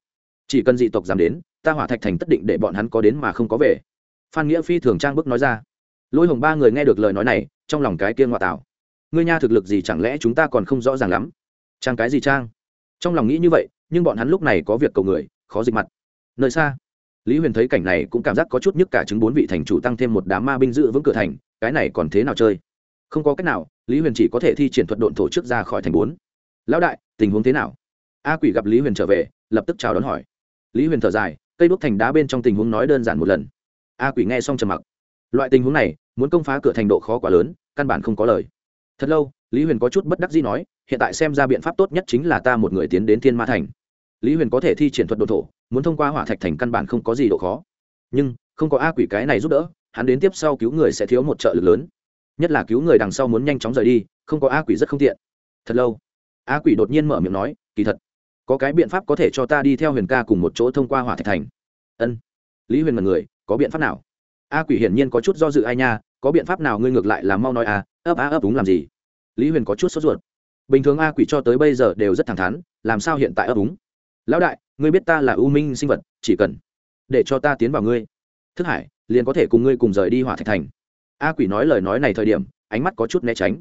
Chỉ cần dị tộc dám đến, ta hỏa thạch thành tất định để bọn hắn có đến mà không có về. Phan nghĩa phi thường trang bức nói ra. Lôi hồng ba người nghe được lời nói này, trong lòng cái kia ngoại tạo ngươi nha thực lực gì chẳng lẽ chúng ta còn không rõ ràng lắm? Trang cái gì trang? Trong lòng nghĩ như vậy, nhưng bọn hắn lúc này có việc cầu người, khó dịch mặt. Nơi xa, lý huyền thấy cảnh này cũng cảm giác có chút nhức cả chứng bốn vị thành chủ tăng thêm một đám ma binh dự vững cửa thành, cái này còn thế nào chơi? Không có cách nào, lý huyền chỉ có thể thi triển thuật độn thổ trước ra khỏi thành bốn. Lão đại, tình huống thế nào? A quỷ gặp lý huyền trở về, lập tức chào đón hỏi. Lý huyền thở dài, cây đúc thành đá bên trong tình huống nói đơn giản một lần. A quỷ nghe xong trầm mặc. Loại tình huống này, muốn công phá cửa thành độ khó quá lớn, căn bản không có lời thật lâu, lý huyền có chút bất đắc gì nói, hiện tại xem ra biện pháp tốt nhất chính là ta một người tiến đến thiên ma thành. Lý huyền có thể thi triển thuật độ thổ, muốn thông qua hỏa thạch thành căn bản không có gì độ khó. Nhưng, không có a quỷ cái này giúp đỡ, hắn đến tiếp sau cứu người sẽ thiếu một trợ lực lớn. Nhất là cứu người đằng sau muốn nhanh chóng rời đi, không có a quỷ rất không tiện. Thật lâu, a quỷ đột nhiên mở miệng nói, kỳ thật, có cái biện pháp có thể cho ta đi theo huyền ca cùng một chỗ thông qua hỏa thạch thành. Ân. Lý huyền mật người, có biện pháp nào? A quỷ hiển nhiên có chút do dự ai nha, có biện pháp nào ngươi ngược lại là mau nói à ấp á ấp đúng làm gì? Lý huyền có chút sốt ruột. Bình thường a quỷ cho tới bây giờ đều rất thẳng thắn, làm sao hiện tại ấp úng? Lão đại, ngươi biết ta là ưu minh sinh vật, chỉ cần để cho ta tiến vào ngươi. Thức hải, liền có thể cùng ngươi cùng rời đi hỏa thạch thành. A quỷ nói lời nói này thời điểm, ánh mắt có chút né tránh.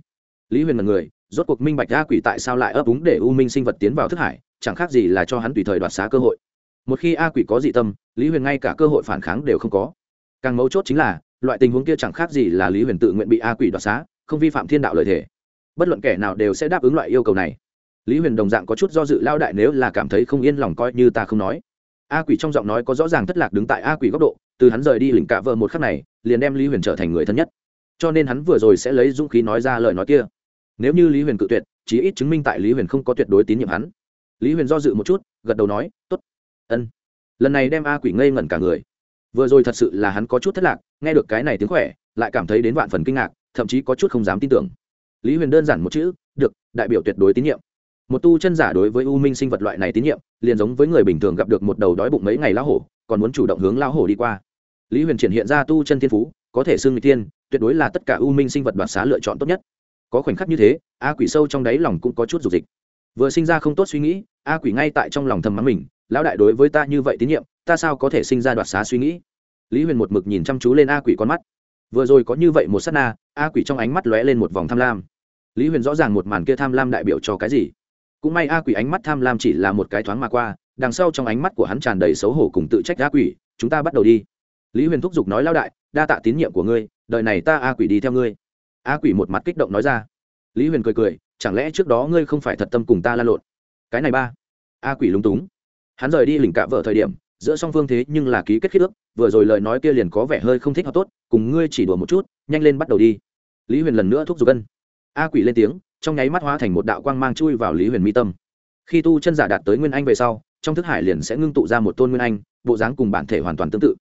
Lý huyền mật người, rốt cuộc minh bạch a quỷ tại sao lại ấp úng để u minh sinh vật tiến vào thức hải, chẳng khác gì là cho hắn tùy thời đoạt xá cơ hội. Một khi a quỷ có dị tâm, lý huyền ngay cả cơ hội phản kháng đều không có. Càng mấu chốt chính là, loại tình huống kia chẳng khác gì là lý huyền tự nguyện bị a quỷ đoạt xá không vi phạm thiên đạo lợi thể bất luận kẻ nào đều sẽ đáp ứng loại yêu cầu này. Lý huyền đồng dạng có chút do dự lao đại nếu là cảm thấy không yên lòng coi như ta không nói. A quỷ trong giọng nói có rõ ràng thất lạc đứng tại a quỷ góc độ, từ hắn rời đi lỉnh cạ vợ một khắc này, liền đem lý huyền trở thành người thân nhất. Cho nên hắn vừa rồi sẽ lấy dũng khí nói ra lời nói kia. Nếu như lý huyền cự tuyệt, chí ít chứng minh tại lý huyền không có tuyệt đối tín nhiệm hắn. Lý huyền do dự một chút, gật đầu nói t ố t ân. Lần này đem a quỷ ngây ngẩn cả người. Vừa rồi thật sự là hắn có chút thất lạc, nghe được cái này tiếng khỏe, lại cảm thấy đến vạn phần kinh ngạc thậm chí có chút không dám tin tưởng. Lý huyền đơn giản một chữ, được, đại biểu tuyệt đối tín nhiệm. Một tu chân giả đối với u minh sinh vật loại này tín nhiệm, liền giống với người bình thường gặp được một đầu đói bụng mấy ngày lão hổ, còn muốn chủ động hướng lão hổ đi qua. Lý huyền triển hiện ra tu chân thiên phú, có thể xưng người tiên, tuyệt đối là tất cả u minh sinh vật đoạt xá lựa chọn tốt nhất. Có khoảnh khắc như thế, a quỷ sâu trong đáy lòng cũng có chút dục dịch. Vừa sinh ra không tốt suy nghĩ, a quỷ ngay tại trong lòng thầm mắng mình, lão đại đối với ta như vậy tín nhiệm, ta sao có thể sinh ra đoạt xá suy nghĩ? Lý huyền một mực nhìn chăm chú lên a quỷ con mắt vừa rồi có như vậy một s á t na, a quỷ trong ánh mắt lóe lên một vòng tham lam. Lý huyền rõ ràng một màn kia tham lam đại biểu cho cái gì? Cũng may a quỷ ánh mắt tham lam chỉ là một cái thoáng mà qua, đằng sau trong ánh mắt của hắn tràn đầy xấu hổ cùng tự trách a quỷ, chúng ta bắt đầu đi. Lý huyền thúc giục nói lao đại, đa tạ tín nhiệm của ngươi đợi này ta a quỷ đi theo ngươi. A quỷ một mặt kích động nói ra. Lý huyền cười cười, chẳng lẽ trước đó ngươi không phải thật tâm cùng ta la lộn? Cái này ba. A quỷ lúng túng. Hắn rời đi lỉnh cạ vợ thời điểm giữa song phương thế nhưng là ký kết khít ước, vừa rồi lời nói kia liền có vẻ hơi không thích hợp tốt, cùng ngươi chỉ đùa một chút, nhanh lên bắt đầu đi. Lý huyền lần nữa thúc giục ân. A quỷ lên tiếng, trong nháy mắt hóa thành một đạo quang mang chui vào lý huyền mi tâm. Khi tu chân giả đạt tới nguyên anh về sau, trong thức hải liền sẽ ngưng tụ ra một tôn nguyên anh, bộ dáng cùng bản thể hoàn toàn tương tự.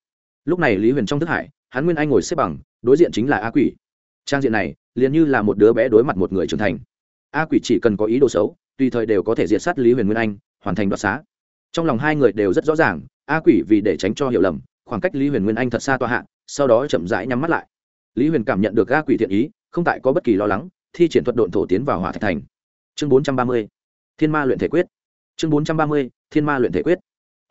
Lúc này lý huyền trong thức hải, hắn nguyên anh ngồi xếp bằng, đối diện chính là a quỷ. Trang diện này, liền như là một đứa bé đối mặt một người trưởng thành. A quỷ chỉ cần có ý đồ xấu, tùy thời đều có thể diệt sát lý huyền nguyên anh, hoàn thành đoạt xá. Trong lòng hai người đều rất rõ ràng a quỷ vì để tránh cho hiểu lầm, khoảng cách lý huyền nguyên anh thật xa tòa hạ, sau đó chậm rãi nhắm mắt lại. Lý huyền cảm nhận được a quỷ thiện ý, không tại có bất kỳ lo lắng, thi triển thuật độn thổ tiến vào hỏa thạch thành. Chương bốn trăm ba mươi, thiên ma luyện thể quyết. Chương bốn trăm ba mươi, thiên ma luyện thể quyết.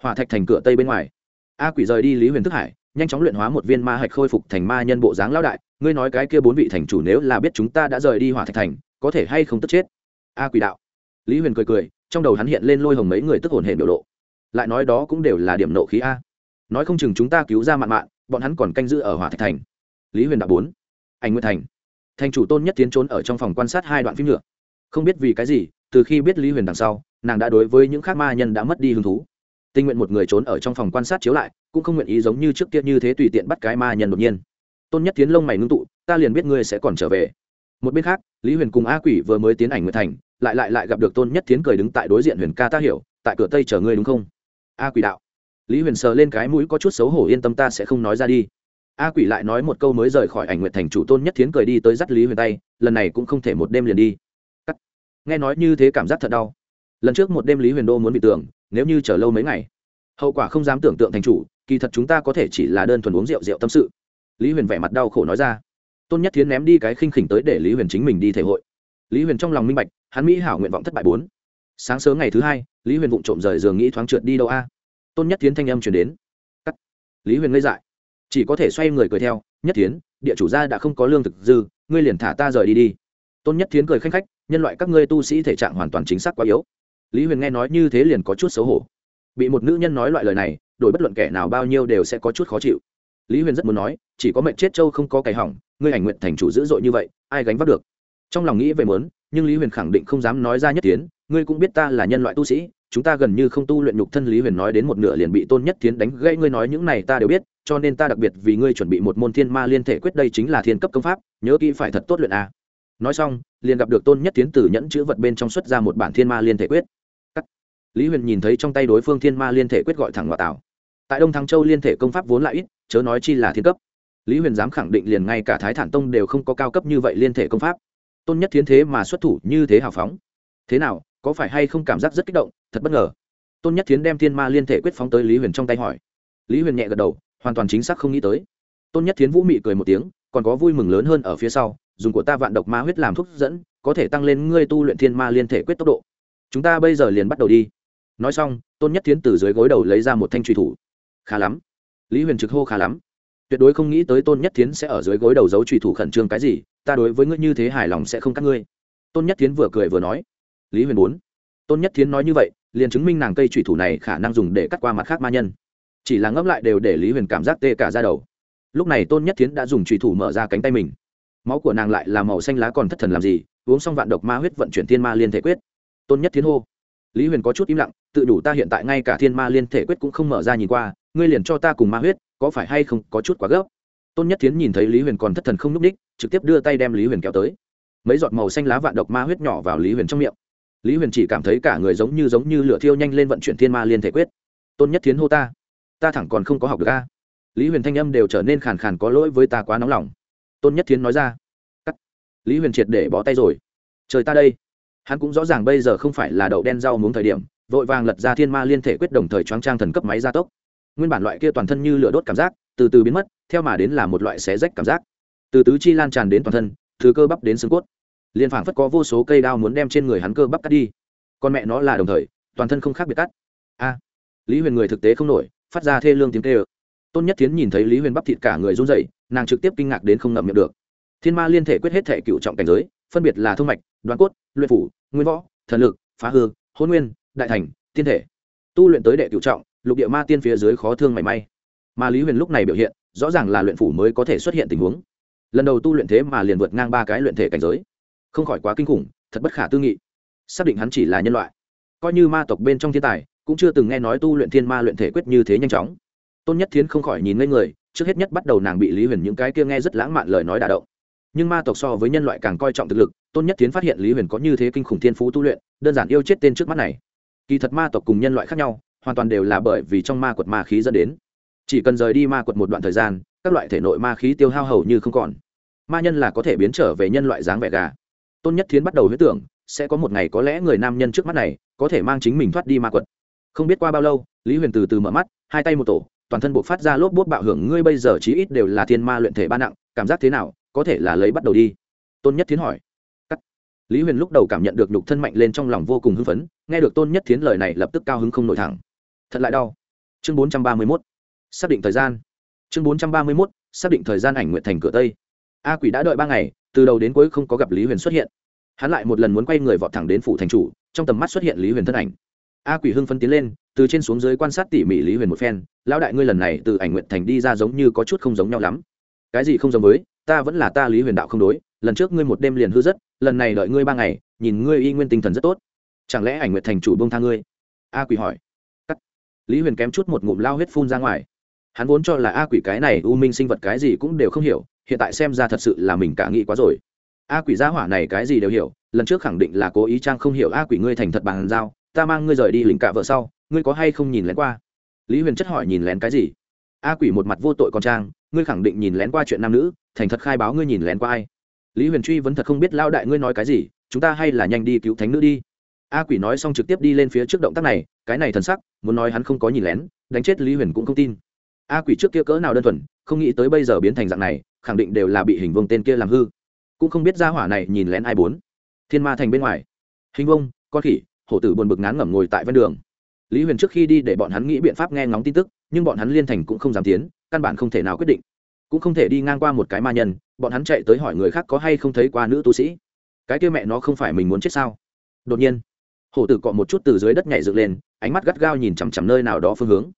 Hỏa thạch thành cửa tây bên ngoài. A quỷ rời đi lý huyền thức hải, nhanh chóng luyện hóa một viên ma hạch khôi phục thành ma nhân bộ dáng lão đại. Ngươi nói cái kia bốn vị thành chủ nếu là biết chúng ta đã rời đi hỏa thạch thành, có thể hay không tức chết? A quỷ đạo. Lý huyền cười cười, trong đầu hắn hiện lên lôi hồng mấy người tức hồn hệ biểu lộ lại nói đó cũng đều là điểm nộ khí a. Nói không chừng chúng ta cứu ra mạn mạn, bọn hắn còn canh giữ ở hỏa thạch thành. Lý huyền đạo bốn, anh nguyễn thành. Thành chủ tôn nhất tiến trốn ở trong phòng quan sát hai đoạn phim nhựa không biết vì cái gì, từ khi biết lý huyền đằng sau, nàng đã đối với những khác ma nhân đã mất đi hứng thú. Tình nguyện một người trốn ở trong phòng quan sát chiếu lại, cũng không nguyện ý giống như trước kia như thế tùy tiện bắt cái ma nhân đột nhiên. Tôn nhất tiến lông mày ngưng tụ, ta liền biết ngươi sẽ còn trở về. Một bên khác, lý huyền cùng a quỷ vừa mới tiến ảnh nguyệt thành, lại lại lại gặp được tôn nhất tiến cười đứng tại đối diện huyền ca ta hiểu, tại cửa tây chờ ngươi đúng không? A quỷ đạo. Lý huyền sờ lên cái mũi có chút xấu hổ, yên tâm ta sẽ không nói ra đi. A quỷ lại nói một câu mới rời khỏi ảnh nguyện thành chủ tôn nhất thiến cười đi tới dắt lý huyền tay, lần này cũng không thể một đêm liền đi. Cắt. nghe nói như thế cảm giác thật đau. Lần trước một đêm lý huyền đô muốn bị tưởng, nếu như chờ lâu mấy ngày. Hậu quả không dám tưởng tượng thành chủ, kỳ thật chúng ta có thể chỉ là đơn thuần uống rượu rượu tâm sự. Lý huyền vẻ mặt đau khổ nói ra. Tôn nhất thiến ném đi cái khinh khỉnh tới để lý huyền chính mình đi thể hội. Lý huyền trong lòng minh bạch, hắn mỹ hảo nguyện vọng thất bại bốn. Sáng sớm ngày thứ hai lý huyền vụng trộm rời giường nghĩ thoáng trượt đi đâu a? Tôn nhất Tiến thanh âm chuyển đến. Cắt. Lý huyền ngây dại. Chỉ có thể xoay người cười theo nhất Tiến, địa chủ gia đã không có lương thực dư ngươi liền thả ta rời đi đi. Tôn nhất Tiến cười khanh khách nhân loại các ngươi tu sĩ thể trạng hoàn toàn chính xác quá yếu. Lý huyền nghe nói như thế liền có chút xấu hổ. Bị một nữ nhân nói loại lời này đổi bất luận kẻ nào bao nhiêu đều sẽ có chút khó chịu. Lý huyền rất muốn nói chỉ có mệnh chết châu không có cày hỏng ngươi ảnh nguyện thành chủ dữ dội như vậy ai gánh vác được? Trong lòng nghĩ về mớn nhưng lý huyền khẳng định không dám nói ra nhất tiến ngươi cũng biết ta là nhân loại tu sĩ, chúng ta gần như không tu luyện nhục thân lý huyền nói đến một nửa liền bị tôn nhất tiến đánh gãy, ngươi nói những này ta đều biết, cho nên ta đặc biệt vì ngươi chuẩn bị một môn thiên ma liên thể quyết đây chính là thiên cấp công pháp, nhớ kỹ phải thật tốt luyện a. Nói xong, liền gặp được tôn nhất tiến từ nhẫn chữ vật bên trong xuất ra một bản thiên ma liên thể quyết. Lý huyền nhìn thấy trong tay đối phương thiên ma liên thể quyết gọi thẳng ngoại tảo. Tại đông thăng châu liên thể công pháp vốn lại ít, chớ nói chi là thiên cấp. Lý huyền dám khẳng định liền ngay cả thái thản tông đều không có cao cấp như vậy liên thể công pháp. Tôn nhất thiến thế mà xuất thủ như thế hào phóng. Thế nào có phải hay không cảm giác rất kích động, thật bất ngờ. Tôn nhất thiến đem thiên ma liên thể quyết phóng tới lý huyền trong tay hỏi. Lý huyền nhẹ gật đầu, hoàn toàn chính xác không nghĩ tới. Tôn nhất thiến vũ mị cười một tiếng, còn có vui mừng lớn hơn ở phía sau, dùng của ta vạn độc ma huyết làm thuốc dẫn, có thể tăng lên ngươi tu luyện thiên ma liên thể quyết tốc độ. Chúng ta bây giờ liền bắt đầu đi. Nói xong, tôn nhất Thiến từ dưới gối đầu lấy ra một thanh truy thủ. Khá lắm. Lý huyền trực hô khá lắm. Tuyệt đối không nghĩ tới tôn nhất Thiến sẽ ở dưới gối đầu giấu truy thủ khẩn trương cái gì, ta đối với ngươi như thế hài lòng sẽ không cắt ngươi. Tôn nhất Thiến vừa cười vừa nói lý huyền bốn tôn nhất Thiến nói như vậy, liền chứng minh nàng cây thủy thủ này khả năng dùng để cắt qua mặt khác ma nhân. Chỉ là ngẫm lại đều để lý huyền cảm giác tê cả ra đầu. Lúc này tôn nhất Thiến đã dùng thủy thủ mở ra cánh tay mình. Máu của nàng lại là màu xanh lá còn thất thần làm gì, uống xong vạn độc ma huyết vận chuyển thiên ma liên thể quyết. Tôn nhất Thiến hô. Lý huyền có chút im lặng, tự đủ ta hiện tại ngay cả thiên ma liên thể quyết cũng không mở ra nhìn qua, ngươi liền cho ta cùng ma huyết, có phải hay không có chút quá gấp? Tôn nhất Thiến nhìn thấy lý huyền còn thất thần không n ú c ních trực tiếp đưa tay đem lý huyền kéo tới. Mấy giọt màu xanh lá vạn độc ma huyết nhỏ vào lý huyền trong miệng lý huyền chỉ cảm thấy cả người giống như giống như lửa thiêu nhanh lên vận chuyển thiên ma liên thể quyết. Tôn nhất Thiến hô ta ta thẳng còn không có học được ca lý huyền thanh âm đều trở nên khàn khàn có lỗi với ta quá nóng lòng. Tôn nhất Thiến nói ra, cắt. Lý huyền triệt để bó tay rồi. Trời ta đây. Hắn cũng rõ ràng bây giờ không phải là đậu đen rau muống thời điểm, vội vàng lật ra thiên ma liên thể quyết đồng thời choáng trang thần cấp máy gia tốc. Nguyên bản loại kia toàn thân như lửa đốt cảm giác, từ từ biến mất, theo mà đến là một loại xé rách cảm giác. Từ tứ chi lan tràn đến toàn thân, từ cơ bắp đến xương cốt liền phảng phất có vô số cây đao muốn đem trên người hắn cơ bắp cắt đi. Con mẹ nó là đồng thời, toàn thân không khác biệt cắt. A. Lý huyền người thực tế không nổi, phát ra thê lương tiếng tê ơ tôn nhất thiến nhìn thấy lý huyền bắp thịt cả người run dậy nàng trực tiếp kinh ngạc đến không ngậm miệng được. Thiên ma liên thể quyết hết thể cựu trọng cảnh giới, phân biệt là thông mạch đoán cốt, luyện phủ, nguyên võ, thần lực, phá hư, hôn nguyên, đại thành, tiên thể. Tu luyện tới đệ cựu trọng, lục địa ma tiên phía dưới khó thương mảy may. Mà lý huyền lúc này biểu hiện, rõ ràng là luyện phủ mới có thể xuất hiện tình huống. Lần đầu tu luyện thế mà liền vượt ngang ba cái luyện thể cảnh giới không khỏi quá kinh khủng, thật bất khả tư nghị. Xác định hắn chỉ là nhân loại. Coi như ma tộc bên trong thiên tài, cũng chưa từng nghe nói tu luyện thiên ma luyện thể quyết như thế nhanh chóng. Tôn nhất thiến không khỏi nhìn ngây người, trước hết nhất bắt đầu nàng bị lý huyền những cái kia nghe rất lãng mạn lời nói đả động. Nhưng ma tộc so với nhân loại càng coi trọng thực lực, tôn nhất tiến phát hiện lý huyền có như thế kinh khủng thiên phú tu luyện, đơn giản yêu chết tên trước mắt này. Kỳ thật ma tộc cùng nhân loại khác nhau, hoàn toàn đều là bởi vì trong ma quật ma khí dẫn đến. Chỉ cần rời đi ma quật một đoạn thời gian, các loại thể nội ma khí tiêu hao hầu như không còn. Ma nhân là có thể biến trở về nhân loại dáng vẻ gà tôn nhất thiến bắt đầu huyết tưởng, sẽ có một ngày có lẽ người nam nhân trước mắt này có thể mang chính mình thoát đi ma quật. Không biết qua bao lâu, lý huyền từ từ mở mắt, hai tay một tổ, toàn thân buộc phát ra lốp bút bạo hưởng, ngươi bây giờ chí ít đều là thiên ma luyện thể ba nặng, cảm giác thế nào, có thể là lấy bắt đầu đi? Tôn nhất thiến hỏi. Cắt. lý huyền lúc đầu cảm nhận được nhục thân mạnh lên trong lòng vô cùng hưng phấn, nghe được tôn nhất thiến lời này lập tức cao hứng không nổi thẳng. Thật lại đau. Chương bốn trăm ba mươi mốt. Xác định thời gian. Chương bốn trăm ba mươi mốt, xác định thời gian ảnh nguyện thành cửa tây. A quỷ đã đợi ba ngày từ đầu đến cuối không có gặp lý huyền xuất hiện. Hắn lại một lần muốn quay người vọt thẳng đến phủ thành chủ, trong tầm mắt xuất hiện lý huyền thân ảnh. A quỷ hưng phân tiến lên, từ trên xuống dưới quan sát tỉ mỉ lý huyền một phen, lão đại ngươi lần này từ ảnh nguyện thành đi ra giống như có chút không giống nhau lắm. Cái gì không giống với, ta vẫn là ta lý huyền đạo không đối, lần trước ngươi một đêm liền hư rất, lần này đợi ngươi ba ngày, nhìn ngươi y nguyên tinh thần rất tốt. Chẳng lẽ ảnh nguyện thành chủ bông tha ngươi? A quỷ hỏi. Cắt. Lý huyền kém chút một ngụm lao huyết phun ra ngoài. Hắn vốn cho là a quỷ cái này u minh sinh vật cái gì cũng đều không hiểu hiện tại xem ra thật sự là mình cả nghĩ quá rồi. A quỷ gia hỏa này cái gì đều hiểu, lần trước khẳng định là cố ý trang không hiểu a quỷ ngươi thành thật bằng giao, ta mang ngươi rời đi lĩnh cả vợ sau, ngươi có hay không nhìn lén qua? Lý huyền chất hỏi nhìn lén cái gì? A quỷ một mặt vô tội con trang, ngươi khẳng định nhìn lén qua chuyện nam nữ, thành thật khai báo ngươi nhìn lén qua ai? Lý huyền truy vẫn thật không biết lao đại ngươi nói cái gì, chúng ta hay là nhanh đi cứu thánh nữ đi. A quỷ nói xong trực tiếp đi lên phía trước động tác này, cái này thần sắc, muốn nói hắn không có nhìn lén, đánh chết lý huyền cũng không tin a quỷ trước kia cỡ nào đơn thuần, không nghĩ tới bây giờ biến thành dạng này, khẳng định đều là bị hình vông tên kia làm hư. Cũng không biết ra hỏa này nhìn lén ai bốn. Thiên ma thành bên ngoài. Hình vông con khỉ, hổ tử buồn bực ngán ngẩm ngồi tại ven đường. Lý huyền trước khi đi để bọn hắn nghĩ biện pháp nghe ngóng tin tức, nhưng bọn hắn liên thành cũng không dám tiến, căn bản không thể nào quyết định. Cũng không thể đi ngang qua một cái ma nhân, bọn hắn chạy tới hỏi người khác có hay không thấy qua nữ tu sĩ. Cái kia mẹ nó không phải mình muốn chết sao? Đột nhiên, hổ tử cọ một chút từ dưới đất nhảy dựng lên, ánh mắt gắt gao nhìn chằm chằm nơi nào đó phương hướng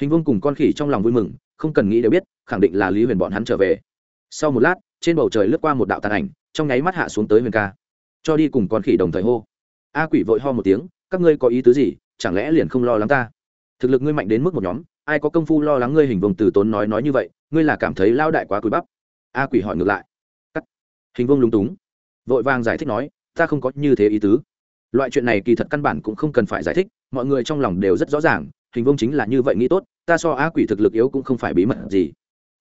hình Vương cùng con khỉ trong lòng vui mừng, không cần nghĩ đều biết, khẳng định là lý huyền bọn hắn trở về. Sau một lát, trên bầu trời lướt qua một đạo tàn ảnh, trong nháy mắt hạ xuống tới huyền ca. Cho đi cùng con khỉ đồng thời hô. A quỷ vội ho một tiếng, các ngươi có ý tứ gì, chẳng lẽ liền không lo lắng ta? Thực lực ngươi mạnh đến mức một nhóm, ai có công phu lo lắng ngươi hình Vương từ tốn nói nói như vậy, ngươi là cảm thấy lao đại quá cúi bắp. A quỷ hỏi ngược lại. Cắt. Hình Vương lúng túng. Vội vàng giải thích nói, ta không có như thế ý tứ. Loại chuyện này kỳ thật căn bản cũng không cần phải giải thích, mọi người trong lòng đều rất rõ ràng hình vông chính là như vậy nghĩ tốt, ta so á quỷ thực lực yếu cũng không phải bí mật gì.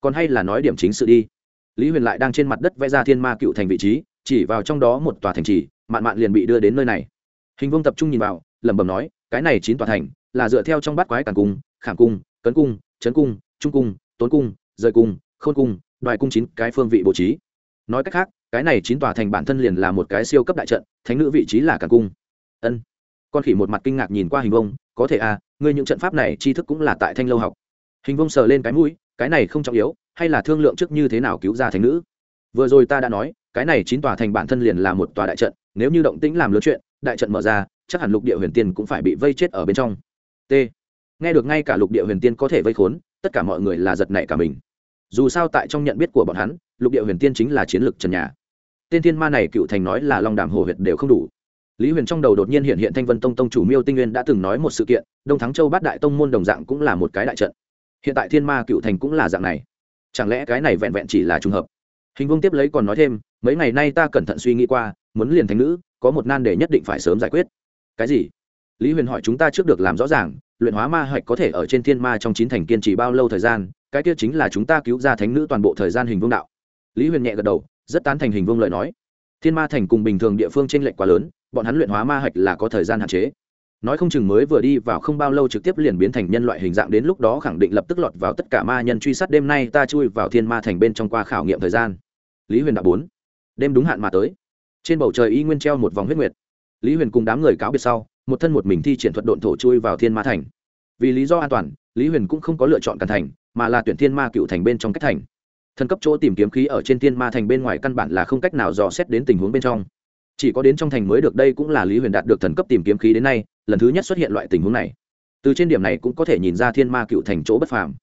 Còn hay là nói điểm chính sự đi. Lý huyền lại đang trên mặt đất vẽ ra thiên ma cựu thành vị trí, chỉ vào trong đó một tòa thành trì, mạn mạn liền bị đưa đến nơi này. Hình vông tập trung nhìn vào, lẩm bẩm nói, cái này chín tòa thành là dựa theo trong bát quái càn cung, khảm cung, cấn cung trấn cung, trung cung, tốn cung, rời cung, khôn cung, đoài cung chín cái phương vị bố trí. Nói cách khác, cái này chín tòa thành bản thân liền là một cái siêu cấp đại trận, thánh nữ vị trí là cản cung. Ân con khỉ một mặt kinh ngạc nhìn qua hình vông, có thể à ngươi những trận pháp này tri thức cũng là tại thanh lâu học. Hình vông sờ lên cái mũi, cái này không trọng yếu, hay là thương lượng trước như thế nào cứu ra thành nữ? Vừa rồi ta đã nói, cái này chín tòa thành bản thân liền là một tòa đại trận, nếu như động tĩnh làm lớn chuyện, đại trận mở ra, chắc hẳn lục địa huyền tiên cũng phải bị vây chết ở bên trong. T. Nghe được ngay cả lục địa huyền tiên có thể vây khốn, tất cả mọi người là giật nảy cả mình. Dù sao tại trong nhận biết của bọn hắn, lục địa huyền tiên chính là chiến lược trần nhà. Tên thiên ma này cựu thành nói là long đàm hồ huyệt đều không đủ lý huyền trong đầu đột nhiên hiện hiện thanh vân tông tông chủ miêu tinh nguyên đã từng nói một sự kiện, đông thắng châu bát đại tông môn đồng dạng cũng là một cái đại trận. Hiện tại thiên ma cựu thành cũng là dạng này. Chẳng lẽ cái này vẹn vẹn chỉ là trùng hợp? Hình Vương tiếp lấy còn nói thêm, mấy ngày nay ta cẩn thận suy nghĩ qua, muốn liền thành nữ, có một nan đề nhất định phải sớm giải quyết. Cái gì? Lý huyền hỏi chúng ta trước được làm rõ ràng, luyện hóa ma hạch có thể ở trên thiên ma trong chín thành kiên trì bao lâu thời gian, cái kia chính là chúng ta cứu ra thánh nữ toàn bộ thời gian hình vương đạo. Lý huyền nhẹ gật đầu, rất tán thành hình vương lời nói thiên ma thành cùng bình thường địa phương t r ê n lệch quá lớn, bọn hắn luyện hóa ma hạch là có thời gian hạn chế. Nói không chừng mới vừa đi vào không bao lâu trực tiếp liền biến thành nhân loại hình dạng, đến lúc đó khẳng định lập tức lọt vào tất cả ma nhân truy sát. Đêm nay ta chui vào thiên ma thành bên trong qua khảo nghiệm thời gian. Lý huyền đã bốn. Đêm đúng hạn mà tới. Trên bầu trời y nguyên treo một vòng huyết nguyệt. Lý huyền cùng đám người cáo biệt sau, một thân một mình thi triển thuật độn thổ chui vào thiên ma thành. Vì lý do an toàn, lý huyền cũng không có lựa chọn càn thành, mà là tuyển thiên ma cựu thành bên trong cách thành thần cấp chỗ tìm kiếm khí ở trên thiên ma thành bên ngoài căn bản là không cách nào dò xét đến tình huống bên trong. Chỉ có đến trong thành mới được, đây cũng là lý huyền đạt được thần cấp tìm kiếm khí đến nay, lần thứ nhất xuất hiện loại tình huống này. Từ trên điểm này cũng có thể nhìn ra thiên ma cựu thành chỗ bất phàm.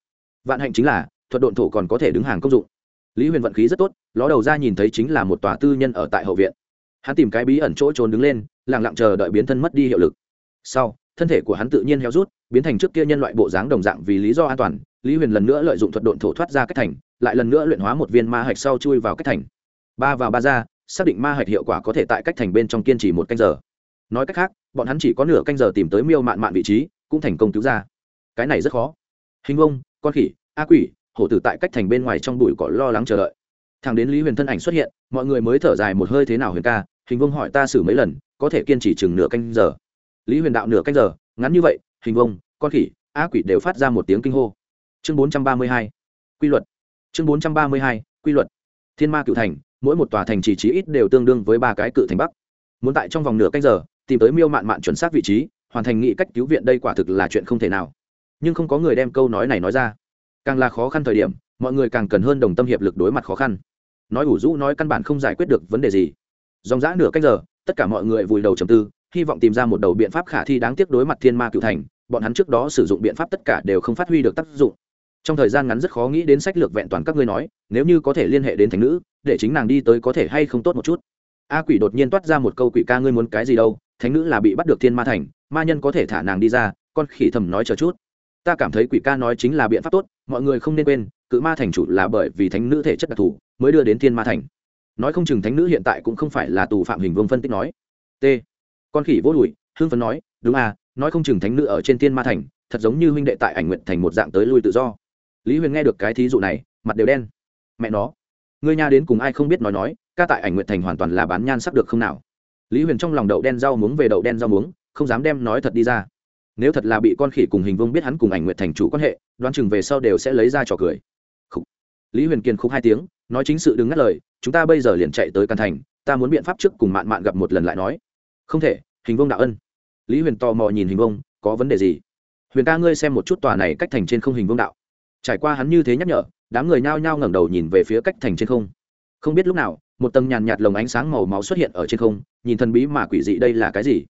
Vạn hạnh chính là, thuật độn thổ còn có thể đứng hàng công dụng. Lý huyền vận khí rất tốt, ló đầu ra nhìn thấy chính là một tòa tư nhân ở tại hậu viện. Hắn tìm cái bí ẩn chỗ trốn đứng lên lẳng lặng chờ đợi biến thân mất đi hiệu lực. Sau, thân thể của hắn tự nhiên heo rút, biến thành trước kia nhân loại bộ dáng đồng dạng vì lý do an toàn lý huyền lần nữa lợi dụng thuật độn thổ thoát ra cách thành, lại lần nữa luyện hóa một viên ma hạch sau chui vào cách thành. Ba vào ba ra, xác định ma hạch hiệu quả có thể tại cách thành bên trong kiên trì một canh giờ. Nói cách khác, bọn hắn chỉ có nửa canh giờ tìm tới miêu mạn mạn vị trí, cũng thành công cứu ra. Cái này rất khó. Hình ông con khỉ, a quỷ, hổ tử tại cách thành bên ngoài trong bụi cỏ lo lắng chờ đợi. Thằng đến lý huyền thân ảnh xuất hiện, mọi người mới thở dài một hơi thế nào huyền ca? Hình vông hỏi ta xử mấy lần, có thể kiên trì chừng nửa canh giờ. Lý huyền đạo nửa canh giờ, ngắn như vậy, hình vông, con khỉ, a quỷ đều phát ra một tiếng kinh hô chương bốn trăm ba mươi hai, quy luật. Chương bốn trăm ba mươi hai, quy luật. Thiên ma cựu thành, mỗi một tòa thành chỉ trí ít đều tương đương với ba cái cự thành bắc. Muốn tại trong vòng nửa canh giờ, tìm tới miêu mạn mạn chuẩn xác vị trí, hoàn thành nghị cách cứu viện đây quả thực là chuyện không thể nào. Nhưng không có người đem câu nói này nói ra. Càng là khó khăn thời điểm, mọi người càng cần hơn đồng tâm hiệp lực đối mặt khó khăn. Nói ủ rũ, nói căn bản không giải quyết được vấn đề gì. Dòng dã nửa cách giờ, tất cả mọi người vùi đầu trầm tư, hy vọng tìm ra một đầu biện pháp khả thi đáng tiếc đối mặt thiên ma cựu thành. Bọn hắn trước đó sử dụng biện pháp tất cả đều không phát huy được tác dụng trong thời gian ngắn rất khó nghĩ đến sách lược vẹn toàn các ngươi nói, nếu như có thể liên hệ đến thành nữ, để chính nàng đi tới có thể hay không tốt một chút. A quỷ đột nhiên toát ra một câu quỷ ca ngươi muốn cái gì đâu, thánh nữ là bị bắt được thiên ma thành, ma nhân có thể thả nàng đi ra, con khỉ thầm nói chờ chút. Ta cảm thấy quỷ ca nói chính là biện pháp tốt, mọi người không nên quên, cự ma thành chủ là bởi vì thánh nữ thể chất đặc thù, mới đưa đến thiên ma thành. Nói không chừng thánh nữ hiện tại cũng không phải là tù phạm hình vương phân tích nói. T. Con khỉ vô đùi hương phấn nói, đúng à nói không chừng thánh nữ ở trên thiên ma thành, thật giống như huynh đệ tại ảnh nguyện thành một dạng tới lui tự do lý huyền nghe được cái thí dụ này, mặt đều đen. Mẹ nó người nhà đến cùng ai không biết nói nói, ca tại ảnh nguyện thành hoàn toàn là bán nhan sắc được không nào? Lý huyền trong lòng đậu đen rau muống về đậu đen rau muống, không dám đem nói thật đi ra. Nếu thật là bị con khỉ cùng hình vương biết hắn cùng ảnh nguyện thành chủ quan hệ, đoán chừng về sau đều sẽ lấy ra trò cười. Lý huyền kiên khúc hai tiếng, nói chính sự đừng ngắt lời, chúng ta bây giờ liền chạy tới căn thành, ta muốn biện pháp trước cùng mạn mạn gặp một lần lại nói. Không thể, hình vông đạo ân. Lý huyền tò mò nhìn hình vông có vấn đề gì? Huyền ca ngươi xem một chút tòa này cách thành trên không hình vông đạo trải qua hắn như thế nhắc nhở, đám người nhao nhao ngẩng đầu nhìn về phía cách thành trên không. Không biết lúc nào, một tầng nhàn nhạt lồng ánh sáng màu máu xuất hiện ở trên không, nhìn thần bí mà quỷ dị đây là cái gì?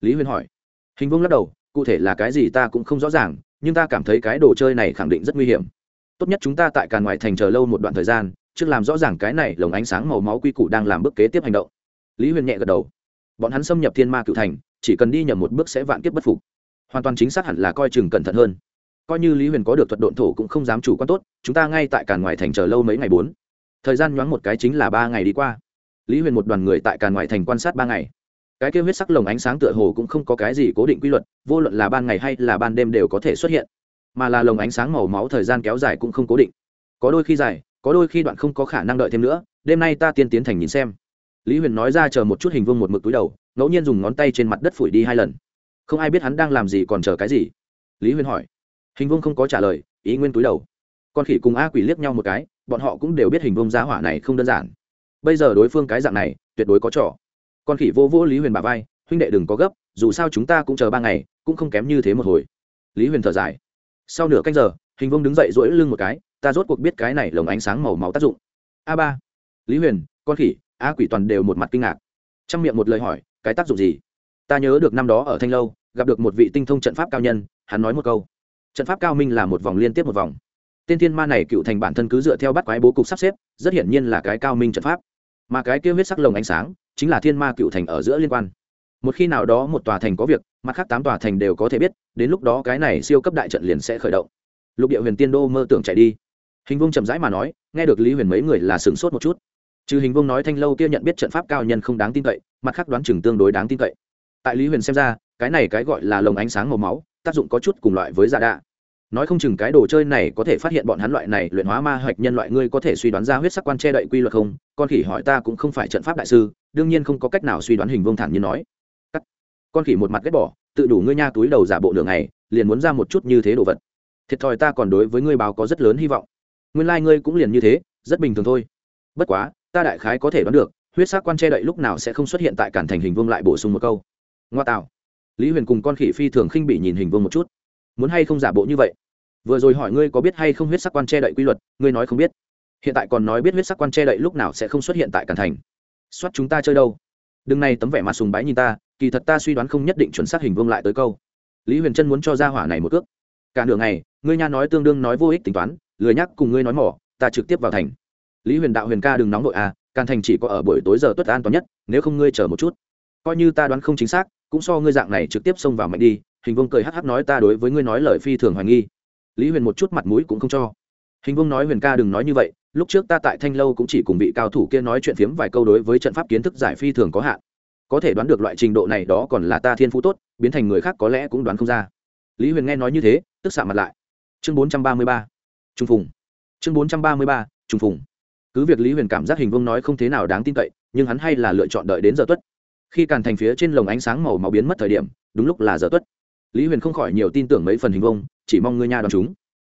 Lý Huyên hỏi. Hình Vương lắc đầu, cụ thể là cái gì ta cũng không rõ ràng, nhưng ta cảm thấy cái đồ chơi này khẳng định rất nguy hiểm. Tốt nhất chúng ta tại càn ngoài thành chờ lâu một đoạn thời gian, trước làm rõ ràng cái này lồng ánh sáng màu máu quy củ đang làm bước kế tiếp hành động. Lý huyền nhẹ gật đầu. Bọn hắn xâm nhập thiên ma cựu thành, chỉ cần đi nhầm một bước sẽ vạn kiếp bất phục. Hoàn toàn chính xác hẳn là coi chừng cẩn thận hơn coi như lý huyền có được thuật độn thổ cũng không dám chủ quan tốt, chúng ta ngay tại càn ngoài thành chờ lâu mấy ngày bốn. Thời gian nhoáng một cái chính là ba ngày đi qua. Lý huyền một đoàn người tại càn ngoài thành quan sát ba ngày. Cái kêu huyết sắc lồng ánh sáng tựa hồ cũng không có cái gì cố định quy luật, vô luận là ban ngày hay là ban đêm đều có thể xuất hiện. Mà là lồng ánh sáng màu máu thời gian kéo dài cũng không cố định. Có đôi khi dài, có đôi khi đoạn không có khả năng đợi thêm nữa, đêm nay ta tiên tiến thành nhìn xem. Lý huyền nói ra chờ một chút hình vương một mực túi đầu, ngẫu nhiên dùng ngón tay trên mặt đất phủi đi hai lần. Không ai biết hắn đang làm gì còn chờ cái gì. Lý huyền hỏi hình vương không có trả lời, ý nguyên túi đầu. Con khỉ cùng a quỷ liếc nhau một cái, bọn họ cũng đều biết hình vương giá hỏa này không đơn giản. Bây giờ đối phương cái dạng này, tuyệt đối có trò. Con khỉ vô vô lý huyền bà vai, huynh đệ đừng có gấp, dù sao chúng ta cũng chờ ba ngày, cũng không kém như thế một hồi. Lý huyền thở dài. Sau nửa canh giờ, hình vương đứng dậy dỗi lưng một cái, ta rốt cuộc biết cái này lồng ánh sáng màu máu tác dụng. A ba. Lý huyền, con khỉ, a quỷ toàn đều một mặt kinh ngạc. Trong miệng một lời hỏi, cái tác dụng gì? Ta nhớ được năm đó ở thanh lâu, gặp được một vị tinh thông trận pháp cao nhân, hắn nói một câu trận pháp cao minh là một vòng liên tiếp một vòng. Tên thiên ma này cựu thành bản thân cứ dựa theo bắt quái bố cục sắp xếp, rất hiển nhiên là cái cao minh trận pháp. Mà cái kêu huyết sắc lồng ánh sáng, chính là thiên ma cựu thành ở giữa liên quan. Một khi nào đó một tòa thành có việc, mặt khác tám tòa thành đều có thể biết, đến lúc đó cái này siêu cấp đại trận liền sẽ khởi động. Lục địa huyền tiên đô mơ tưởng chạy đi. Hình vông chậm rãi mà nói, nghe được lý huyền mấy người là sửng sốt một chút. Trừ hình vông nói thanh lâu kia nhận biết trận pháp cao nhân không đáng tin cậy, mặt khác đoán chừng tương đối đáng tin cậy. Tại lý huyền xem ra, cái này cái gọi là lồng ánh sáng màu máu tác dụng có chút cùng loại với giả đạ. Nói không chừng cái đồ chơi này có thể phát hiện bọn hắn loại này luyện hóa ma hạch nhân loại, ngươi có thể suy đoán ra huyết sắc quan che đậy quy luật không? Con khỉ hỏi ta cũng không phải trận pháp đại sư, đương nhiên không có cách nào suy đoán hình vông thản như nói. Cắt. con khỉ một mặt ghét bỏ, tự đủ ngươi nha túi đầu giả bộ đường này liền muốn ra một chút như thế đồ vật. Thiệt thòi ta còn đối với ngươi báo có rất lớn hy vọng. Nguyên lai、like、ngươi cũng liền như thế, rất bình thường thôi. Bất quá, ta đại khái có thể đoán được, huyết sắc quan che đậy lúc nào sẽ không xuất hiện tại cản thành hình vương lại bổ sung một câu. Ngoa tạo lý huyền cùng con khỉ phi thường khinh bị nhìn hình vương một chút. Muốn hay không giả bộ như vậy? Vừa rồi hỏi ngươi có biết hay không huyết sắc quan che đậy quy luật, ngươi nói không biết. Hiện tại còn nói biết huyết sắc quan che đậy lúc nào sẽ không xuất hiện tại cản thành. Soát chúng ta chơi đâu? Đừng này tấm vẻ mặt sùng bái nhìn ta, kỳ thật ta suy đoán không nhất định chuẩn xác hình vương lại tới câu. Lý huyền trân muốn cho ra hỏa này một cước. Cả nửa ngày, ngươi nha nói tương đương nói vô ích tính toán, lười nhắc cùng ngươi nói mỏ, ta trực tiếp vào thành. Lý huyền đạo huyền ca đừng nóng nội à càn thành chỉ có ở buổi tối giờ tuất an toàn nhất, nếu không ngươi chờ một chút. Coi như ta đoán không chính xác cũng so ngươi dạng này trực tiếp xông vào mạnh đi, hình vương cười hắc hắc nói ta đối với ngươi nói lời phi thường hoài nghi. Lý huyền một chút mặt mũi cũng không cho. Hình vương nói huyền ca đừng nói như vậy, lúc trước ta tại thanh lâu cũng chỉ cùng vị cao thủ kia nói chuyện phiếm vài câu đối với trận pháp kiến thức giải phi thường có hạn. Có thể đoán được loại trình độ này đó còn là ta thiên phú tốt, biến thành người khác có lẽ cũng đoán không ra. Lý huyền nghe nói như thế, tức xạ mặt lại. Chương bốn trăm ba mươi ba trung phùng. Chương bốn trăm ba mươi ba trung phùng. Cứ việc lý huyền cảm giác hình vương nói không thế nào đáng tin cậy, nhưng hắn hay là lựa chọn đợi đến giờ tuất khi càn thành phía trên lồng ánh sáng màu màu biến mất thời điểm, đúng lúc là giờ tuất. Lý huyền không khỏi nhiều tin tưởng mấy phần hình vông chỉ mong ngươi nha đón chúng.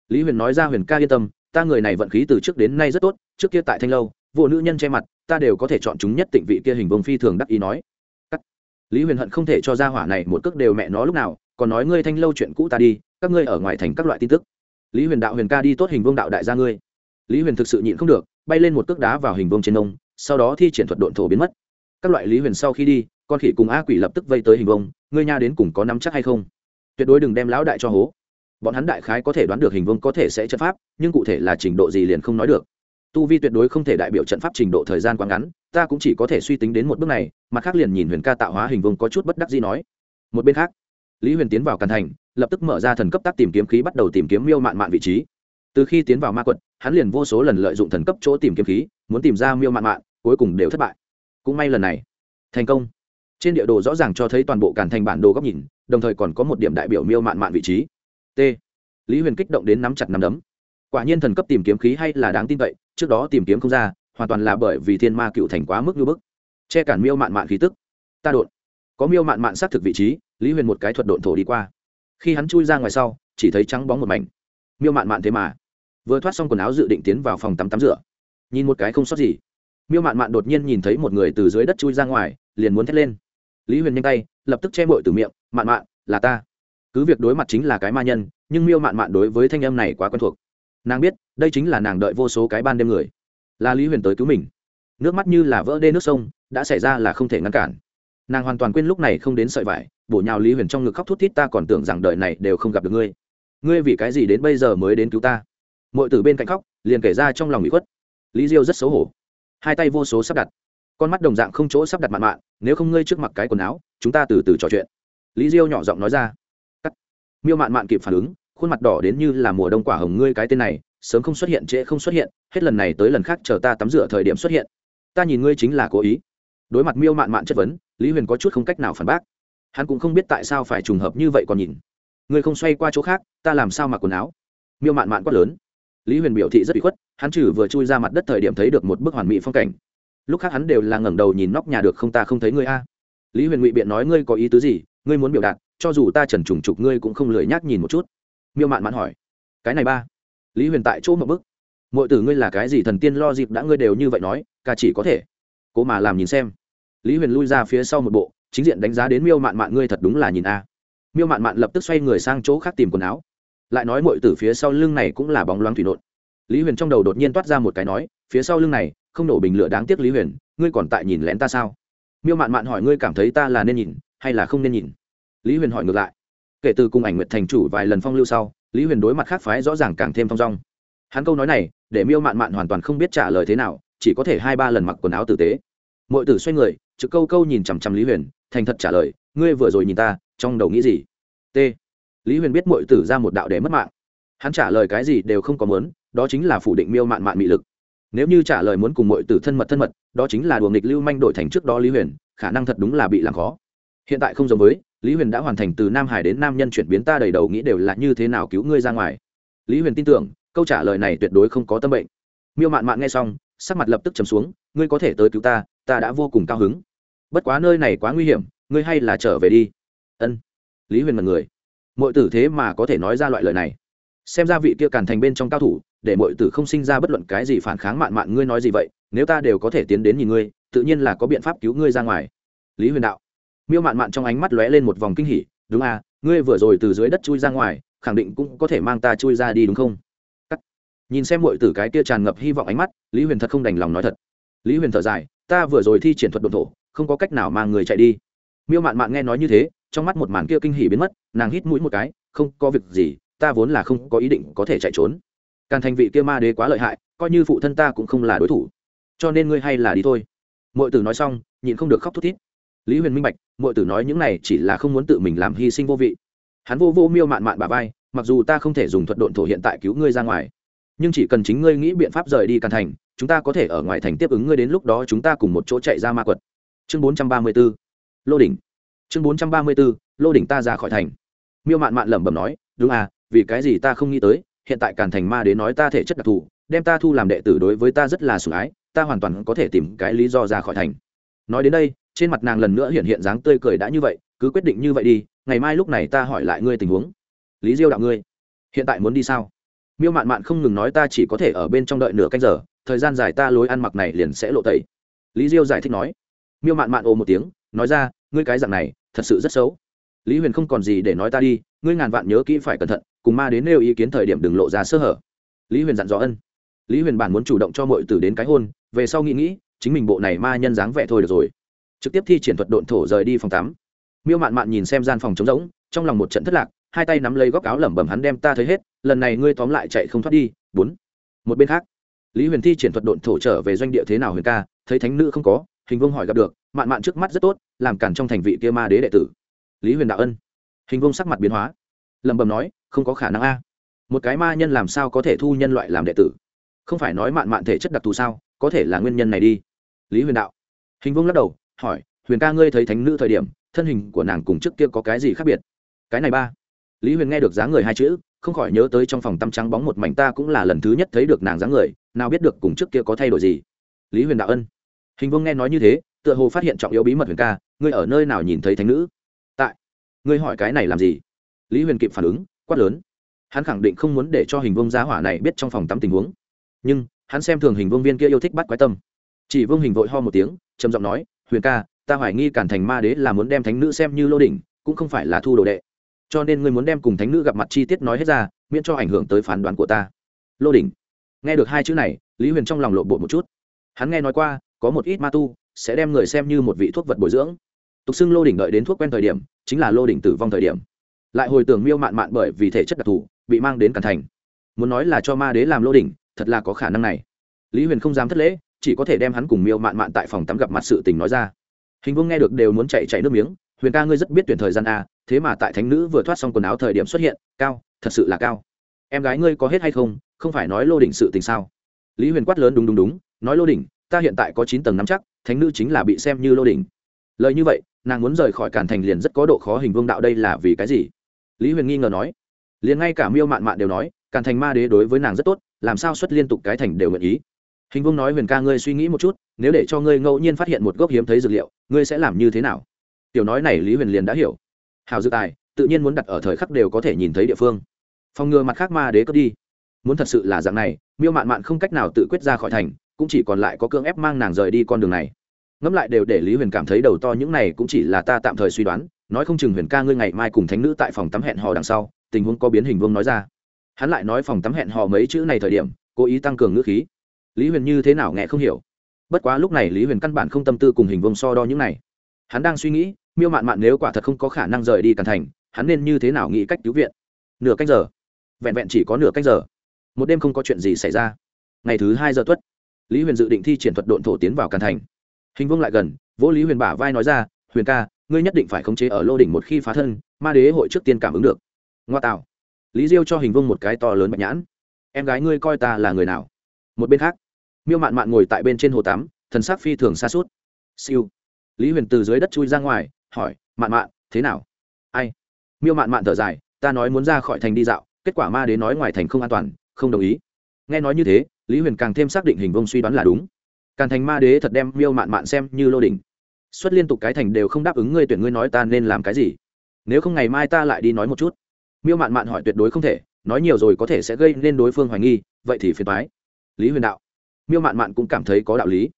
Lý huyền nói ra huyền ca yên tâm, ta người này vận khí từ trước đến nay rất tốt, trước kia tại thanh lâu, vụ nữ nhân che mặt, ta đều có thể chọn chúng nhất tịnh vị kia hình vông phi thường đắc ý nói. Cắt. lý huyền hận không thể cho ra hỏa này một cước đều mẹ nó lúc nào, còn nói ngươi thanh lâu chuyện cũ ta đi, các ngươi ở ngoài thành các loại tin tức. Lý huyền đạo huyền ca đi tốt hình vương đạo đại gia ngươi. Lý huyền thực sự nhịn không được, bay lên một cước đá vào hình vương trên nông, sau đó thi triển thuật độn thổ biến mất các loại lý huyền sau khi đi, con khỉ cùng a quỷ lập tức vây tới hình vông, ngươi nha đến cùng có nắm chắc hay không? Tuyệt đối đừng đem lão đại cho hố. Bọn hắn đại khái có thể đoán được hình vông có thể sẽ trận pháp, nhưng cụ thể là trình độ gì liền không nói được. Tu vi tuyệt đối không thể đại biểu trận pháp trình độ thời gian quá ngắn, ta cũng chỉ có thể suy tính đến một bước này, mặt khác liền nhìn huyền ca tạo hóa hình vông có chút bất đắc gì nói. Một bên khác, lý huyền tiến vào càn thành, lập tức mở ra thần cấp tác tìm kiếm khí bắt đầu tìm kiếm miêu mạn mạn vị trí. Từ khi tiến vào ma quật, hắn liền vô số lần lợi dụng thần cấp chỗ tìm kiếm khí, muốn tìm ra miêu mạn mạn, cuối cùng đều thất bại cũng may lần này, thành công. Trên địa đồ rõ ràng cho thấy toàn bộ cản thành bản đồ góc nhìn, đồng thời còn có một điểm đại biểu miêu mạn mạn vị trí. T. Lý huyền kích động đến nắm chặt nắm đấm. Quả nhiên thần cấp tìm kiếm khí hay là đáng tin cậy, trước đó tìm kiếm không ra, hoàn toàn là bởi vì thiên ma cựu thành quá mức như bức. Che cản miêu mạn mạn khí tức. Ta đột. Có miêu mạn mạn xác thực vị trí, lý huyền một cái thuật độn thổ đi qua. Khi hắn chui ra ngoài sau, chỉ thấy trắng bóng một mảnh. Miêu mạn mạn thế mà. Vừa thoát xong quần áo dự định tiến vào phòng tắm tắm rửa. Nhìn một cái không sót gì miêu mạn mạn đột nhiên nhìn thấy một người từ dưới đất chui ra ngoài, liền muốn thét lên. Lý huyền nhanh tay, lập tức che mội từ miệng, mạn mạn, là ta. Cứ việc đối mặt chính là cái ma nhân, nhưng miêu mạn mạn đối với thanh âm này quá quen thuộc. Nàng biết, đây chính là nàng đợi vô số cái ban đêm người. Là lý huyền tới cứu mình. Nước mắt như là vỡ đê nước sông, đã xảy ra là không thể ngăn cản. Nàng hoàn toàn quên lúc này không đến sợi vải, bổ nhào lý huyền trong ngực khóc thút thít, ta còn tưởng rằng đời này đều không gặp được ngươi. Ngươi vì cái gì đến bây giờ mới đến cứu ta? Mọi từ bên cạnh khóc, liền kể ra trong lòng bị khuất. Lý diêu rất xấu hổ hai tay vô số sắp đặt. Con mắt đồng dạng không chỗ sắp đặt mạn mạn, nếu không ngơi trước mặt cái quần áo, chúng ta từ từ trò chuyện. Lý diêu nhỏ giọng nói ra. Cắt. Miêu mạn mạn kịp phản ứng, khuôn mặt đỏ đến như là mùa đông quả hồng ngươi cái tên này, sớm không xuất hiện trễ không xuất hiện, hết lần này tới lần khác chờ ta tắm rửa thời điểm xuất hiện. Ta nhìn ngươi chính là cố ý. Đối mặt miêu mạn mạn chất vấn, lý huyền có chút không cách nào phản bác. Hắn cũng không biết tại sao phải trùng hợp như vậy còn nhìn. Ngươi không xoay qua chỗ khác, ta làm sao mặc quần áo? Miêu mạn mạn quát lớn lý huyền biểu thị rất bị khuất, hắn trừ vừa chui ra mặt đất thời điểm thấy được một bức hoàn mỹ phong cảnh. Lúc khác hắn đều là ngẩng đầu nhìn nóc nhà được không ta không thấy ngươi a. Lý huyền ngụy biện nói ngươi có ý tứ gì, ngươi muốn biểu đạt, cho dù ta trần trùng trục ngươi cũng không lười nhác nhìn một chút. Miêu mạn mạn hỏi. Cái này ba. Lý huyền tại chỗ một bức. Mọi từ ngươi là cái gì thần tiên lo dịp đã ngươi đều như vậy nói, ca chỉ có thể. Cố mà làm nhìn xem. Lý huyền lui ra phía sau một bộ, chính diện đánh giá đến miêu mạn mạn ngươi thật đúng là nhìn a. Miêu mạn mạn lập tức xoay người sang chỗ khác tìm quần áo lại nói mọi từ phía sau lưng này cũng là bóng loáng thủy nộn. Lý huyền trong đầu đột nhiên toát ra một cái nói, phía sau lưng này, không nổ bình lửa đáng tiếc lý huyền, ngươi còn tại nhìn lén ta sao? Miêu mạn mạn hỏi ngươi cảm thấy ta là nên nhìn, hay là không nên nhìn? Lý huyền hỏi ngược lại. Kể từ cùng ảnh nguyệt thành chủ vài lần phong lưu sau, lý huyền đối mặt khác phái rõ ràng càng thêm thong dong. Hắn câu nói này, để miêu mạn mạn hoàn toàn không biết trả lời thế nào, chỉ có thể hai ba lần mặc quần áo tử tế. Mọi tử xoay người, trực câu câu nhìn chằm chằm lý huyền, thành thật trả lời, ngươi vừa rồi nhìn ta, trong đầu nghĩ gì? T lý huyền biết mọi tử ra một đạo để mất mạng. Hắn trả lời cái gì đều không có muốn, đó chính là phủ định miêu mạn mạn mị lực. Nếu như trả lời muốn cùng mọi tử thân mật thân mật, đó chính là đùa nghịch lưu manh đổi thành trước đó lý huyền, khả năng thật đúng là bị làm khó. Hiện tại không giống với, lý huyền đã hoàn thành từ nam hải đến nam nhân chuyển biến ta đầy đầu nghĩ đều là như thế nào cứu ngươi ra ngoài. Lý huyền tin tưởng, câu trả lời này tuyệt đối không có tâm bệnh. Miêu mạn mạn nghe xong, sắc mặt lập tức chầm xuống, ngươi có thể tới cứu ta ta đã vô cùng cao hứng. Bất quá nơi này quá nguy hiểm, ngươi hay là trở về đi. Ân. Lý huyền mật người mọi tử thế mà có thể nói ra loại lời này. Xem ra vị kia càn thành bên trong cao thủ, để mọi tử không sinh ra bất luận cái gì phản kháng mạn mạn, ngươi nói gì vậy? Nếu ta đều có thể tiến đến nhìn ngươi, tự nhiên là có biện pháp cứu ngươi ra ngoài. Lý huyền đạo. Miêu mạn mạn trong ánh mắt lóe lên một vòng kinh hỉ, đúng à ngươi vừa rồi từ dưới đất chui ra ngoài, khẳng định cũng có thể mang ta chui ra đi đúng không? Cắt. nhìn xem mọi tử cái kia tràn ngập hy vọng ánh mắt, lý huyền thật không đành lòng nói thật. Lý huyền thở dài, ta vừa rồi thi triển thuật đồn thổ, không có cách nào mang người chạy đi. Miêu mạn mạn nghe nói như thế trong mắt một màn kia kinh hỉ biến mất, nàng hít mũi một cái, không có việc gì, ta vốn là không có ý định có thể chạy trốn. Càn thành vị kia ma đế quá lợi hại, coi như phụ thân ta cũng không là đối thủ. Cho nên ngươi hay là đi thôi. Mọi tử nói xong, nhịn không được khóc thút thít. Lý huyền minh bạch mọi tử nói những này chỉ là không muốn tự mình làm hy sinh vô vị. Hắn vô vô miêu mạn mạn bà vai, mặc dù ta không thể dùng thuật độn thổ hiện tại cứu ngươi ra ngoài, nhưng chỉ cần chính ngươi nghĩ biện pháp rời đi càn thành, chúng ta có thể ở ngoài thành tiếp ứng ngươi đến lúc đó chúng ta cùng một chỗ chạy ra ma quật. Chương bốn trăm ba mươi b ố lô đỉnh chương bốn trăm ba mươi b ố lô đỉnh ta ra khỏi thành. Miêu mạn mạn lẩm bẩm nói, đúng à vì cái gì ta không nghĩ tới, hiện tại càn thành ma đến nói ta thể chất đặc thù, đem ta thu làm đệ tử đối với ta rất là sủng ái, ta hoàn toàn có thể tìm cái lý do ra khỏi thành. Nói đến đây, trên mặt nàng lần nữa hiện hiện dáng tươi cười đã như vậy, cứ quyết định như vậy đi, ngày mai lúc này ta hỏi lại ngươi tình huống. Lý diêu đạo ngươi, hiện tại muốn đi sao? Miêu mạn mạn không ngừng nói ta chỉ có thể ở bên trong đợi nửa canh giờ, thời gian dài ta lối ăn mặc này liền sẽ lộ tẩy. Lý diêu giải thích nói. Miêu mạn mạn ồ một tiếng, nói ra, ngươi cái dạng này thật sự rất xấu. Lý huyền không còn gì để nói ta đi, ngươi ngàn vạn nhớ kỹ phải cẩn thận, cùng ma đến nêu ý kiến thời điểm đừng lộ ra sơ hở. Lý huyền dặn dò ân. Lý huyền bản muốn chủ động cho mọi tử đến cái hôn, về sau nghĩ nghĩ, chính mình bộ này ma nhân dáng vẻ thôi được rồi. Trực tiếp thi triển thuật độn thổ rời đi phòng tắm. Miêu mạn mạn nhìn xem gian phòng trống rỗng, trong lòng một trận thất lạc, hai tay nắm lấy góc áo lẩm bẩm hắn đem ta thấy hết, lần này ngươi tóm lại chạy không thoát đi, bốn. Một bên khác lý huyền thi triển thuật độn thổ trở về doanh địa thế nào huyền ca? Thấy thánh nữ không có, hình Vương hỏi gặp được, mạn mạn trước mắt rất tốt, làm cản trong thành vị kia ma đế đệ tử. Lý huyền đạo ân. Hình Vương sắc mặt biến hóa. Lẩm bẩm nói, không có khả năng a. Một cái ma nhân làm sao có thể thu nhân loại làm đệ tử? Không phải nói mạn mạn thể chất đặc thù sao, có thể là nguyên nhân này đi. Lý huyền đạo. Hình Vương lắc đầu, hỏi, huyền ca ngươi thấy thánh nữ thời điểm, thân hình của nàng cùng trước kia có cái gì khác biệt? Cái này ba lý huyền nghe được dáng người hai chữ, không khỏi nhớ tới trong phòng tăm trắng bóng một mảnh ta cũng là lần thứ nhất thấy được nàng dáng người, nào biết được cùng trước kia có thay đổi gì. Lý huyền đạo ân. Hình vương nghe nói như thế, tựa hồ phát hiện trọng yếu bí mật huyền ca, ngươi ở nơi nào nhìn thấy thánh nữ? Tại. Ngươi hỏi cái này làm gì? Lý huyền kịp phản ứng, quát lớn. Hắn khẳng định không muốn để cho hình vương giá hỏa này biết trong phòng tắm tình huống. Nhưng, hắn xem thường hình vương viên kia yêu thích bắt quái tâm. Chỉ vương hình vội ho một tiếng, trầm giọng nói, huyền ca, ta hoài nghi cản thành ma đế là muốn đem thánh nữ xem như lô đỉnh, cũng không phải là thu đồ đệ cho nên ngươi muốn đem cùng thánh nữ gặp mặt chi tiết nói hết ra, miễn cho ảnh hưởng tới phán đoán của ta. Lô đỉnh. Nghe được hai chữ này, lý huyền trong lòng lộ bộ một chút. Hắn nghe nói qua, có một ít ma tu sẽ đem người xem như một vị thuốc vật bồi dưỡng. Tục xưng lô đỉnh đợi đến thuốc quen thời điểm, chính là lô đỉnh tử vong thời điểm. Lại hồi tưởng miêu mạn mạn bởi vì thể chất đặc thù, bị mang đến càn thành. Muốn nói là cho ma đế làm lô đỉnh, thật là có khả năng này. Lý huyền không dám thất lễ, chỉ có thể đem hắn cùng miêu mạn mạn tại phòng tắm gặp mặt sự tình nói ra. Hình vương nghe được đều muốn chạy chạy nước miếng, huyền ca ngươi rất biết tuyển thời gian a thế mà tại thánh nữ vừa thoát xong quần áo thời điểm xuất hiện, cao, thật sự là cao. Em gái ngươi có hết hay không không phải nói lô đỉnh sự tình sao? Lý huyền quát lớn đúng đúng đúng, nói lô đỉnh, ta hiện tại có chín tầng nắm chắc, thánh nữ chính là bị xem như lô đỉnh. Lời như vậy, nàng muốn rời khỏi cản thành liền rất có độ khó hình vương đạo đây là vì cái gì? Lý huyền nghi ngờ nói. Liền ngay cả miêu mạn mạn đều nói cản thành ma đế đối với nàng rất tốt, làm sao xuất liên tục cái thành đều nguyện ý. Hình vương nói huyền ca ngươi suy nghĩ một chút, nếu để cho ngươi ngẫu nhiên phát hiện một gốc hiếm thấy dược liệu, ngươi sẽ làm như thế nào? Tiểu nói này lý huyền liền đã hiểu hào dự tài, tự nhiên muốn đặt ở thời khắc đều có thể nhìn thấy địa phương. Phòng ngừa mặt khác ma đế cướp đi. Muốn thật sự là dạng này, miêu mạn mạn không cách nào tự quyết ra khỏi thành, cũng chỉ còn lại có cưỡng ép mang nàng rời đi con đường này. Ngẫm lại đều để lý huyền cảm thấy đầu to, những này cũng chỉ là ta tạm thời suy đoán, nói không chừng huyền ca ngươi ngày mai cùng thánh nữ tại phòng tắm hẹn hò đằng sau, tình huống có biến hình vương nói ra. Hắn lại nói phòng tắm hẹn hò mấy chữ này thời điểm, cố ý tăng cường ngữ khí. Lý huyền như thế nào nghe không hiểu. Bất quá lúc này lý huyền căn bản không tâm tư cùng hình vương so đo những này. Hắn đang suy nghĩ miêu mạn mạn nếu quả thật không có khả năng rời đi càn thành, hắn nên như thế nào nghĩ cách cứu viện? Nửa cách giờ. Vẹn vẹn chỉ có nửa cách giờ. Một đêm không có chuyện gì xảy ra. Ngày thứ hai giờ tuất, lý huyền dự định thi triển thuật độn thổ tiến vào càn thành. Hình vương lại gần, vỗ lý huyền bả vai nói ra, huyền ca, ngươi nhất định phải khống chế ở lô đỉnh một khi phá thân, ma đế hội trước tiên cảm ứng được. Ngoa tạo. Lý diêu cho hình vương một cái to lớn bạch nhãn. Em gái ngươi coi ta là người nào? Một bên khác, miêu mạn mạn ngồi tại bên trên hồ tắm, thần sắc phi thường xa suốt. Siêu. Lý huyền từ dưới đất chui ra ngoài hỏi, mạn mạn, thế nào? Ai? Miêu mạn mạn thở dài, ta nói muốn ra khỏi thành đi dạo, kết quả ma đế nói ngoài thành không an toàn, không đồng ý. Nghe nói như thế, lý huyền càng thêm xác định hình vông suy đoán là đúng. Càn thành ma đế thật đem miêu mạn mạn xem như lô đỉnh. Xuất liên tục cái thành đều không đáp ứng ngươi tuyển ngươi nói ta nên làm cái gì. Nếu không ngày mai ta lại đi nói một chút. Miêu mạn mạn hỏi tuyệt đối không thể, nói nhiều rồi có thể sẽ gây nên đối phương hoài nghi, vậy thì phiền thoái lý huyền đạo. Miêu mạn mạn cũng cảm thấy có đạo lý.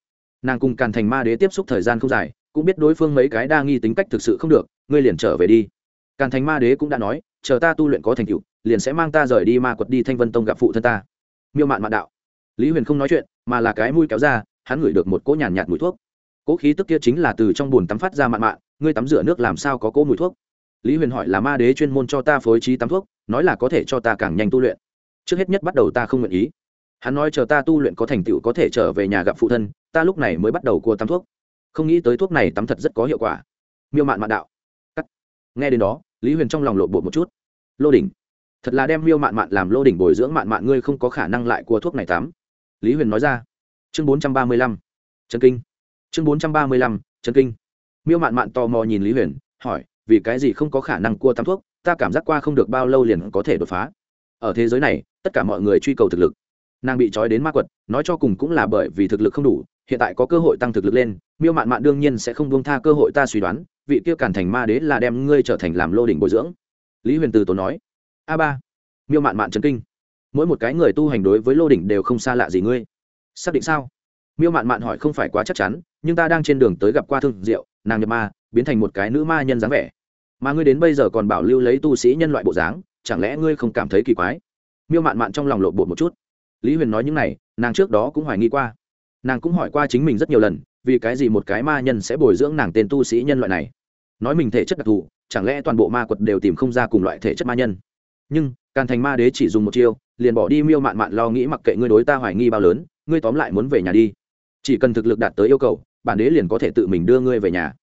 Nàng cùng càn thành ma đế tiếp xúc thời gian không dài cũng biết đối phương mấy cái đa nghi tính cách thực sự không được ngươi liền trở về đi. Càn thành ma đế cũng đã nói chờ ta tu luyện có thành tựu liền sẽ mang ta rời đi ma quật đi thanh vân tông gặp phụ thân ta. Miêu mạn mạn đạo. Lý huyền không nói chuyện mà là cái mũi kéo ra hắn ngửi được một cỗ nhàn nhạt, mùi thuốc. Cỗ khí tức kia chính là từ trong bùn tắm phát ra mạn mạn ngươi tắm rửa nước làm sao có cỗ mùi thuốc? Lý huyền hỏi là ma đế chuyên môn cho ta phối trí tắm thuốc nói là có thể cho ta càng nhanh tu luyện. Trước hết nhất bắt đầu ta không nguyện ý. Hắn nói chờ ta tu luyện có thành tựu có thể trở về nhà gặp phụ thân ta lúc này mới bắt đầu cua tắm thuốc không nghĩ tới thuốc này tắm thật rất có hiệu quả. Miêu mạn mạn đạo. Cắt. Nghe đến đó, lý huyền trong lòng lộ bột một chút. Lô đỉnh. Thật là đem miêu mạn mạn làm lô đỉnh bồi dưỡng mạn mạn, ngươi không có khả năng lại cua thuốc này tắm. Lý huyền nói ra. Chương bốn trăm ba mươi lăm. Trần kinh. Chương bốn trăm ba mươi lăm. Trần kinh. Miêu mạn mạn tò mò nhìn lý huyền, hỏi, vì cái gì không có khả năng cua tắm thuốc, ta cảm giác qua không được bao lâu liền có thể đột phá. Ở thế giới này, tất cả mọi người truy cầu thực lực. Nàng bị trói đến ma quật, nói cho cùng cũng là bởi vì thực lực không đủ hiện tại có cơ hội tăng thực lực lên, miêu mạn mạn đương nhiên sẽ không buông tha cơ hội ta suy đoán, vị kia cản thành ma đế là đem ngươi trở thành làm lô đỉnh bồi dưỡng. Lý huyền từ tốn nói. A ba. Miêu mạn mạn trấn kinh. Mỗi một cái người tu hành đối với lô đỉnh đều không xa lạ gì ngươi. Xác định sao? Miêu mạn mạn hỏi không phải quá chắc chắn, nhưng ta đang trên đường tới gặp qua thương diệu, nàng nhập ma, biến thành một cái nữ ma nhân dáng vẻ. Mà ngươi đến bây giờ còn bảo lưu lấy tu sĩ nhân loại bộ dáng, chẳng lẽ ngươi không cảm thấy kỳ quái? Miêu mạn mạn trong lòng lộn bột một chút. Lý huyền nói những này, nàng trước đó cũng hoài nghi qua nàng cũng hỏi qua chính mình rất nhiều lần, vì cái gì một cái ma nhân sẽ bồi dưỡng nàng tên tu sĩ nhân loại này? Nói mình thể chất đặc thù, chẳng lẽ toàn bộ ma quật đều tìm không ra cùng loại thể chất ma nhân? Nhưng, càn thành ma đế chỉ dùng một chiêu, liền bỏ đi miêu mạn mạn lo nghĩ mặc kệ ngươi đối ta hoài nghi bao lớn, ngươi tóm lại muốn về nhà đi. Chỉ cần thực lực đạt tới yêu cầu, bản đế liền có thể tự mình đưa ngươi về nhà.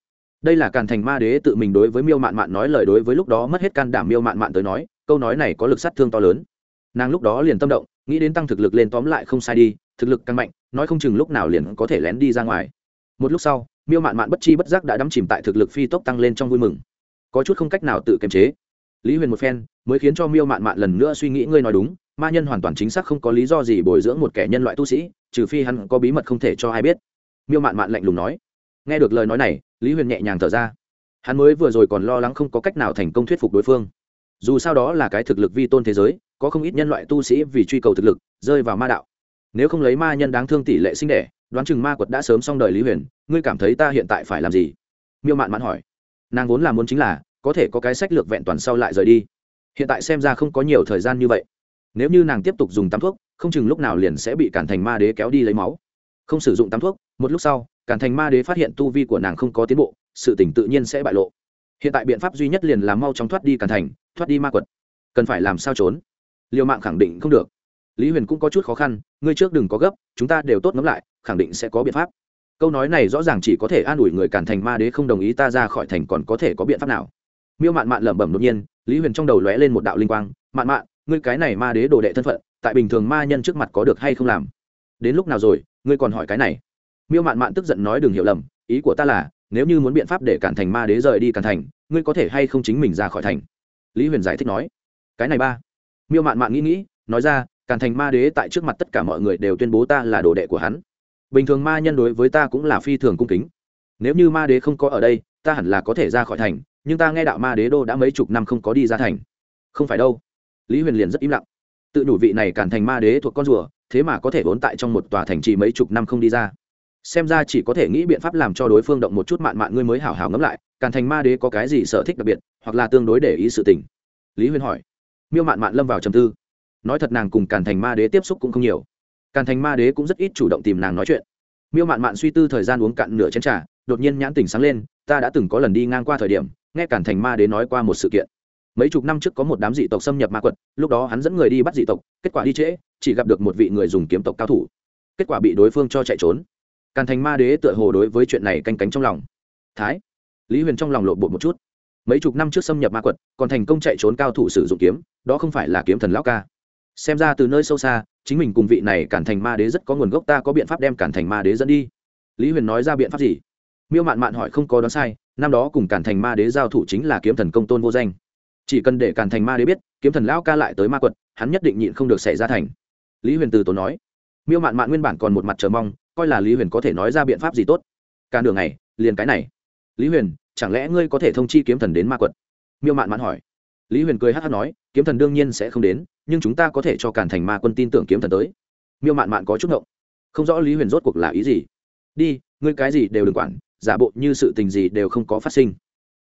Đây là càn thành ma đế tự mình đối với miêu mạn mạn nói lời đối với lúc đó mất hết can đảm miêu mạn mạn tới nói, câu nói này có lực sát thương to lớn. Nàng lúc đó liền tâm động, nghĩ đến tăng thực lực lên tóm lại không sai đi thực lực càng mạnh, nói không chừng lúc nào liền có thể lén đi ra ngoài. Một lúc sau, miêu mạn mạn bất chi bất giác đã đắm chìm tại thực lực phi tốc tăng lên trong vui mừng. Có chút không cách nào tự kiềm chế. Lý huyền một phen, mới khiến cho miêu mạn mạn lần nữa suy nghĩ ngươi nói đúng, ma nhân hoàn toàn chính xác không có lý do gì bồi dưỡng một kẻ nhân loại tu sĩ, trừ phi hắn có bí mật không thể cho ai biết. Miêu mạn mạn lạnh lùng nói. Nghe được lời nói này, lý huyền nhẹ nhàng thở ra. Hắn mới vừa rồi còn lo lắng không có cách nào thành công thuyết phục đối phương. Dù sao đó là cái thực lực vi tôn thế giới, có không ít nhân loại tu sĩ vì truy cầu thực lực, rơi vào ma đạo nếu không lấy ma nhân đáng thương tỷ lệ sinh đẻ, đoán chừng ma quật đã sớm xong đời lý huyền, ngươi cảm thấy ta hiện tại phải làm gì? Miêu mạn mạn hỏi. Nàng vốn là muốn chính là, có thể có cái sách lược vẹn toàn sau lại rời đi. Hiện tại xem ra không có nhiều thời gian như vậy. Nếu như nàng tiếp tục dùng tắm thuốc, không chừng lúc nào liền sẽ bị cản thành ma đế kéo đi lấy máu. Không sử dụng tắm thuốc, một lúc sau cản thành ma đế phát hiện tu vi của nàng không có tiến bộ, sự tỉnh tự nhiên sẽ bại lộ. Hiện tại biện pháp duy nhất liền là mau chóng thoát đi cản thành, thoát đi ma quật. Cần phải làm sao trốn? Liều mạng khẳng định không được lý huyền cũng có chút khó khăn, ngươi trước đừng có gấp, chúng ta đều tốt ngẫm lại, khẳng định sẽ có biện pháp. Câu nói này rõ ràng chỉ có thể an ủi người cản thành ma đế không đồng ý ta ra khỏi thành còn có thể có biện pháp nào. Miêu mạn mạn lẩm bẩm đột nhiên, lý huyền trong đầu lóe lên một đạo linh quang, mạn mạn, ngươi cái này ma đế đồ đệ thân phận, tại bình thường ma nhân trước mặt có được hay không làm? Đến lúc nào rồi, ngươi còn hỏi cái này? Miêu mạn mạn tức giận nói, đừng hiểu lầm, ý của ta là, nếu như muốn biện pháp để cản thành ma đế rời đi cản thành, ngươi có thể hay không chính mình ra khỏi thành? Lý huyền giải thích nói, cái này ba. Miêu mạn mạn nghĩ nghĩ, nói ra càn thành ma đế tại trước mặt tất cả mọi người đều tuyên bố ta là đồ đệ của hắn. Bình thường ma nhân đối với ta cũng là phi thường cung kính. Nếu như ma đế không có ở đây, ta hẳn là có thể ra khỏi thành, nhưng ta nghe đạo ma đế đô đã mấy chục năm không có đi ra thành. Không phải đâu. Lý huyền liền rất im lặng. Tự đủ vị này càn thành ma đế thuộc con rùa, thế mà có thể vốn tại trong một tòa thành trì mấy chục năm không đi ra. Xem ra chỉ có thể nghĩ biện pháp làm cho đối phương động một chút mạn mạn ngươi mới hảo hảo ngẫm lại, càn thành ma đế có cái gì sở thích đặc biệt, hoặc là tương đối để ý sự tình? Lý huyền hỏi. Miêu mạn mạn lâm vào trầm tư nói thật nàng cùng càn thành ma đế tiếp xúc cũng không nhiều. Càn thành ma đế cũng rất ít chủ động tìm nàng nói chuyện. Miêu mạn mạn suy tư thời gian uống cạn nửa chén t r à đột nhiên nhãn tỉnh sáng lên, ta đã từng có lần đi ngang qua thời điểm, nghe càn thành ma đế nói qua một sự kiện. Mấy chục năm trước có một đám dị tộc xâm nhập ma quật, lúc đó hắn dẫn người đi bắt dị tộc, kết quả đi trễ, chỉ gặp được một vị người dùng kiếm tộc cao thủ. Kết quả bị đối phương cho chạy trốn. Càn thành ma đế tựa hồ đối với chuyện này canh cánh trong lòng. Thái, lý huyền trong lòng lộ bộ một chút. Mấy chục năm trước xâm nhập ma quật, còn thành công chạy trốn cao thủ sử dụng kiếm, đó không phải là kiếm thần lão ca xem ra từ nơi sâu xa, chính mình cùng vị này cản thành ma đế rất có nguồn gốc, ta có biện pháp đem cản thành ma đế dẫn đi. Lý huyền nói ra biện pháp gì? Miêu mạn mạn hỏi không có đoán sai, năm đó cùng cản thành ma đế giao thủ chính là kiếm thần công tôn vô danh. Chỉ cần để cản thành ma đế biết, kiếm thần lão ca lại tới ma quật, hắn nhất định nhịn không được xảy ra thành. Lý huyền từ tốn nói. Miêu mạn mạn nguyên bản còn một mặt chờ mong, coi là lý huyền có thể nói ra biện pháp gì tốt. Cả đường này liền cái này. Lý huyền, chẳng lẽ ngươi có thể thông chi kiếm thần đến ma quật? Miêu mạn mạn hỏi. Lý huyền cười hát hát nói, kiếm thần đương nhiên sẽ không đến nhưng chúng ta có thể cho càn thành ma quân tin tưởng kiếm thần tới. Miêu mạn mạn có chút ngộng. Không rõ lý huyền rốt cuộc là ý gì. Đi, ngươi cái gì đều đừng quản, giả bộ như sự tình gì đều không có phát sinh.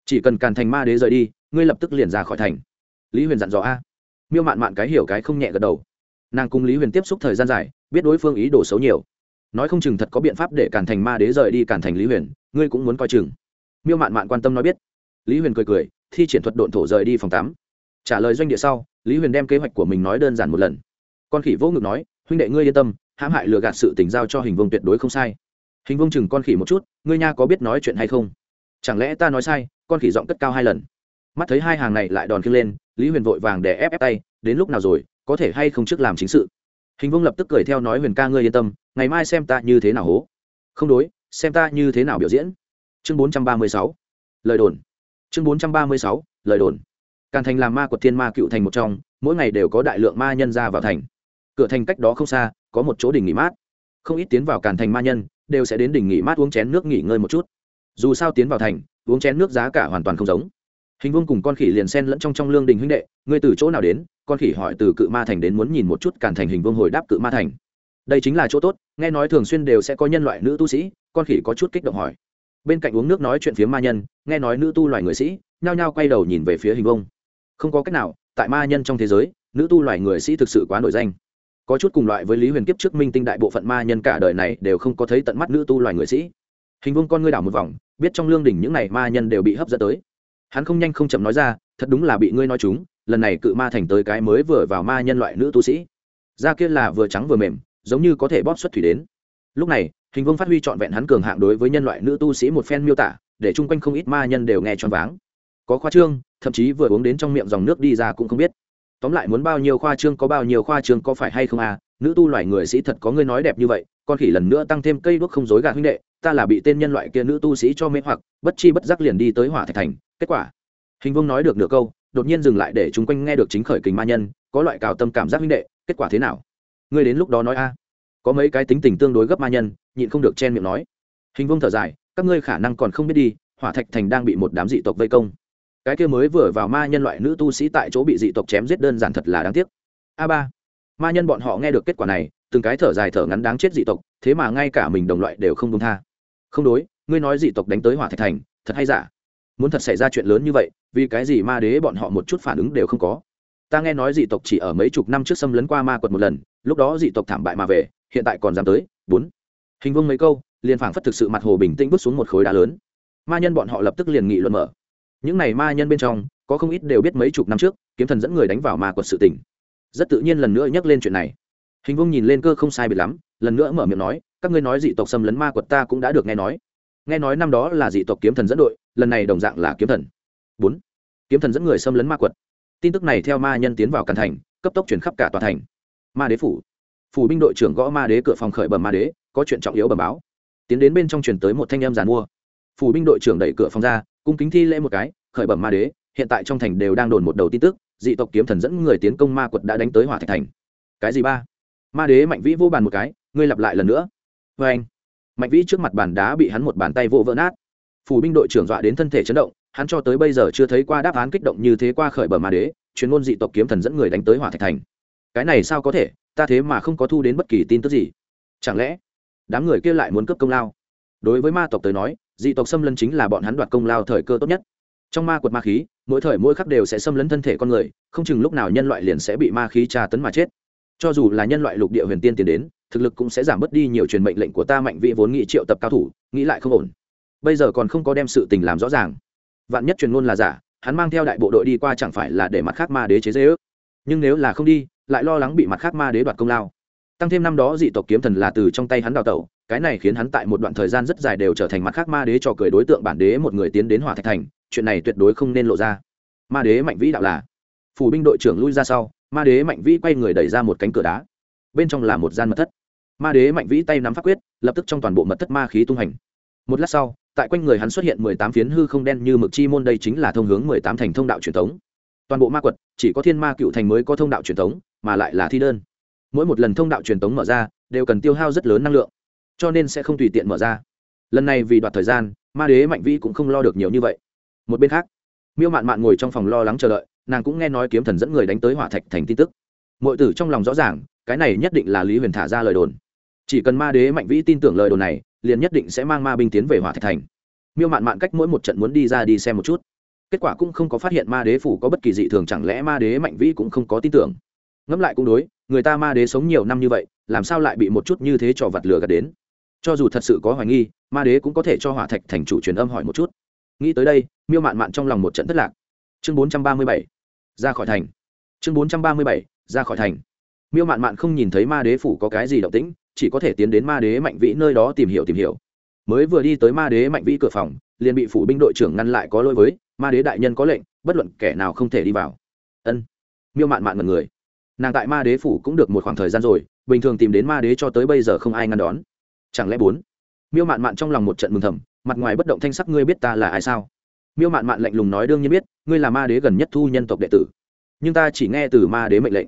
Chỉ cần càn thành ma đế rời đi, ngươi lập tức liền ra khỏi thành. Lý huyền dặn dò a. Miêu mạn mạn cái hiểu cái không nhẹ gật đầu. Nàng cùng lý huyền tiếp xúc thời gian dài, biết đối phương ý đồ xấu nhiều. Nói không chừng thật có biện pháp để càn thành ma đế rời đi càn thành lý huyền, ngươi cũng muốn coi chừng. Miêu mạn mạn quan tâm nói biết. Lý huyền cười cười, thi triển thuật độn thổ rời đi phòng tắm trả lời doanh địa sau, lý huyền đem kế hoạch của mình nói đơn giản một lần. Con khỉ vô ngực nói, huynh đệ ngươi yên tâm, hãm hại lừa gạt sự tình giao cho hình vông tuyệt đối không sai. Hình vông chừng con khỉ một chút, ngươi nha có biết nói chuyện hay không? Chẳng lẽ ta nói sai, con khỉ giọng cất cao hai lần? Mắt thấy hai hàng này lại đòn khiêng lên, lý huyền vội vàng để ép ép tay, đến lúc nào rồi, có thể hay không trước làm chính sự? Hình vông lập tức cười theo nói, huyền ca ngươi yên tâm, ngày mai xem ta như thế nào hố. Không đối, xem ta như thế nào biểu diễn. Chương bốn trăm ba mươi sáu, lời đồn. Chương bốn trăm ba mươi sáu, lời đồn càn thành làm ma của thiên ma cựu thành một trong, mỗi ngày đều có đại lượng ma nhân ra vào thành. Cửa thành cách đó không xa, có một chỗ đỉnh nghỉ mát. Không ít tiến vào càn thành ma nhân, đều sẽ đến đỉnh nghỉ mát uống chén nước nghỉ ngơi một chút. Dù sao tiến vào thành, uống chén nước giá cả hoàn toàn không giống. Hình vương cùng con khỉ liền sen lẫn trong trong lương đình huynh đệ, ngươi từ chỗ nào đến? Con khỉ hỏi từ cự ma thành đến muốn nhìn một chút càn thành hình vương hồi đáp cự ma thành. Đây chính là chỗ tốt, nghe nói thường xuyên đều sẽ có nhân loại nữ tu sĩ, con khỉ có chút kích động hỏi. Bên cạnh uống nước nói chuyện phía ma nhân, nghe nói nữ tu loài người sĩ, nhao nhao quay đầu nhìn về phía hình vông không có cách nào, tại ma nhân trong thế giới, nữ tu loài người sĩ thực sự quá nổi danh. Có chút cùng loại với lý huyền kiếp trước minh tinh đại bộ phận ma nhân cả đời này đều không có thấy tận mắt nữ tu loài người sĩ. Hình Vương con ngươi đảo một vòng, biết trong lương đỉnh những này ma nhân đều bị hấp dẫn tới. Hắn không nhanh không chậm nói ra, thật đúng là bị ngươi nói chúng, lần này cự ma thành tới cái mới vừa vào ma nhân loại nữ tu sĩ. Da kia là vừa trắng vừa mềm, giống như có thể bóp xuất thủy đến. Lúc này, hình vương phát huy trọn vẹn hắn cường hạng đối với nhân loại nữ tu sĩ một phen miêu tả, để chung quanh không ít ma nhân đều nghe choáng váng. Có khoa trương thậm chí vừa uống đến trong miệng dòng nước đi ra cũng không biết. Tóm lại muốn bao nhiêu khoa trương có bao nhiêu khoa trương có phải hay không à? Nữ tu loài người sĩ thật có ngươi nói đẹp như vậy, con khỉ lần nữa tăng thêm cây đuốc không dối gạt huynh đệ, ta là bị tên nhân loại kia nữ tu sĩ cho mê hoặc, bất chi bất giác liền đi tới hỏa thạch thành. Kết quả, hình vương nói được nửa câu, đột nhiên dừng lại để chúng quanh nghe được chính khởi kình ma nhân, có loại cào tâm cảm giác huynh đệ, kết quả thế nào? Ngươi đến lúc đó nói a. Có mấy cái tính tình tương đối gấp ma nhân, nhịn không được chen miệng nói. Hình vương thở dài, các ngươi khả năng còn không biết đi, hỏa thạch thành đang bị một đám dị tộc vây công cái kia mới vừa vào ma nhân loại nữ tu sĩ tại chỗ bị dị tộc chém giết đơn giản thật là đáng tiếc. A ba, ma nhân bọn họ nghe được kết quả này, từng cái thở dài thở ngắn đáng chết dị tộc, thế mà ngay cả mình đồng loại đều không công tha. Không đối, ngươi nói dị tộc đánh tới hỏa thạch thành, thật hay giả? Muốn thật xảy ra chuyện lớn như vậy, vì cái gì ma đế bọn họ một chút phản ứng đều không có? Ta nghe nói dị tộc chỉ ở mấy chục năm trước xâm lấn qua ma quật một lần, lúc đó dị tộc thảm bại mà về, hiện tại còn dám tới, bốn. Hình vương mấy câu, liền phảng phất thực sự mặt hồ bình tĩnh bước xuống một khối đá lớn. Ma nhân bọn họ lập tức liền nghị luận mở những này ma nhân bên trong, có không ít đều biết mấy chục năm trước, kiếm thần dẫn người đánh vào ma quật sự tỉnh rất tự nhiên lần nữa nhắc lên chuyện này. Hình vương nhìn lên cơ không sai biệt lắm, lần nữa mở miệng nói, các ngươi nói dị tộc xâm lấn ma quật ta cũng đã được nghe nói. Nghe nói năm đó là dị tộc kiếm thần dẫn đội, lần này đồng dạng là kiếm thần. Bốn. Kiếm thần dẫn người xâm lấn ma quật. Tin tức này theo ma nhân tiến vào càn thành, cấp tốc chuyển khắp cả tòa thành. Ma đế phủ. Phủ binh đội trưởng gõ ma đế cửa phòng khởi bẩm ma đế, có chuyện trọng yếu bẩm báo. Tiến đến bên trong chuyển tới một thanh em giàn mua. Phủ binh đội trưởng đẩy cửa phòng ra cung kính thi lễ một cái, khởi bẩm ma đế, hiện tại trong thành đều đang đồn một đầu tin tức, dị tộc kiếm thần dẫn người tiến công ma quật đã đánh tới hỏa thạch thành. Cái gì ba? Ma đế mạnh vĩ vô bàn một cái, ngươi lặp lại lần nữa. Vê anh, mạnh vĩ trước mặt bàn đá bị hắn một bàn tay vô vỡ nát. Phủ binh đội trưởng dọa đến thân thể chấn động, hắn cho tới bây giờ chưa thấy qua đáp án kích động như thế qua khởi bẩm ma đế, chuyên môn dị tộc kiếm thần dẫn người đánh tới hỏa thạch thành. Cái này sao có thể, ta thế mà không có thu đến bất kỳ tin tức gì. Chẳng lẽ, đám người kia lại muốn cướp công lao? Đối với ma tộc tới nói dị tộc xâm lấn chính là bọn hắn đoạt công lao thời cơ tốt nhất. Trong ma quật ma khí, mỗi thời mỗi khắc đều sẽ xâm lấn thân thể con người, không chừng lúc nào nhân loại liền sẽ bị ma khí tra tấn mà chết. Cho dù là nhân loại lục địa huyền tiên tiến đến, thực lực cũng sẽ giảm bớt đi nhiều truyền mệnh lệnh của ta mạnh vị vốn nghĩ triệu tập cao thủ, nghĩ lại không ổn. Bây giờ còn không có đem sự tình làm rõ ràng. Vạn nhất truyền ngôn là giả, hắn mang theo đại bộ đội đi qua chẳng phải là để mặt khác ma đế chế dễ ước nhưng nếu là không đi, lại lo lắng bị mặt khác ma đế đoạt công lao tăng thêm năm đó dị tộc kiếm thần là từ trong tay hắn đào tẩu, cái này khiến hắn tại một đoạn thời gian rất dài đều trở thành mặt khác ma đế cho cười đối tượng bản đế một người tiến đến hỏa thạch thành, chuyện này tuyệt đối không nên lộ ra. Ma đế mạnh vĩ đạo là, phủ binh đội trưởng lui ra sau, ma đế mạnh vĩ quay người đẩy ra một cánh cửa đá. Bên trong là một gian mật thất. Ma đế mạnh vĩ tay nắm pháp quyết, lập tức trong toàn bộ mật thất ma khí tung hành. Một lát sau, tại quanh người hắn xuất hiện mười tám phiến hư không đen như mực chi môn, đây chính là thông hướng mười tám thành thông đạo truyền thống. Toàn bộ ma quật, chỉ có thiên ma cựu thành mới có thông đạo truyền thống, mà lại là thi đơn mỗi một lần thông đạo truyền tống mở ra, đều cần tiêu hao rất lớn năng lượng, cho nên sẽ không tùy tiện mở ra. Lần này vì đoạt thời gian, ma đế mạnh vĩ cũng không lo được nhiều như vậy. Một bên khác, miêu mạn mạn ngồi trong phòng lo lắng chờ đợi, nàng cũng nghe nói kiếm thần dẫn người đánh tới hỏa thạch thành tin tức. Mọi tử trong lòng rõ ràng, cái này nhất định là lý huyền thả ra lời đồn. Chỉ cần ma đế mạnh vĩ tin tưởng lời đồn này, liền nhất định sẽ mang ma binh tiến về hỏa thạch thành. Miêu mạn mạn cách mỗi một trận muốn đi ra đi xem một chút. Kết quả cũng không có phát hiện ma đế phủ có bất kỳ dị thường, chẳng lẽ ma đế mạnh vĩ cũng không có tin tưởng ngẫm lại cũng đối, người ta ma đế sống nhiều năm như vậy, làm sao lại bị một chút như thế trò vặt lừa gạt đến? Cho dù thật sự có hoài nghi, ma đế cũng có thể cho hỏa thạch thành chủ truyền âm hỏi một chút. Nghĩ tới đây, miêu mạn mạn trong lòng một trận thất lạc. Chương bốn trăm ba mươi bảy, ra khỏi thành. Chương bốn trăm ba mươi bảy, ra khỏi thành. Miêu mạn mạn không nhìn thấy ma đế phủ có cái gì động tĩnh, chỉ có thể tiến đến ma đế mạnh vĩ nơi đó tìm hiểu tìm hiểu. Mới vừa đi tới ma đế mạnh vĩ cửa phòng, liền bị phủ binh đội trưởng ngăn lại có lỗi với, ma đế đại nhân có lệnh, bất luận kẻ nào không thể đi vào. Ân. Miêu mạn mạn mật người nàng tại ma đế phủ cũng được một khoảng thời gian rồi, bình thường tìm đến ma đế cho tới bây giờ không ai ngăn đón. Chẳng lẽ bốn? Miêu mạn mạn trong lòng một trận mừng thầm, mặt ngoài bất động thanh sắc, ngươi biết ta là ai sao? Miêu mạn mạn lạnh lùng nói, đương nhiên biết, ngươi là ma đế gần nhất thu nhân tộc đệ tử. Nhưng ta chỉ nghe từ ma đế mệnh lệnh.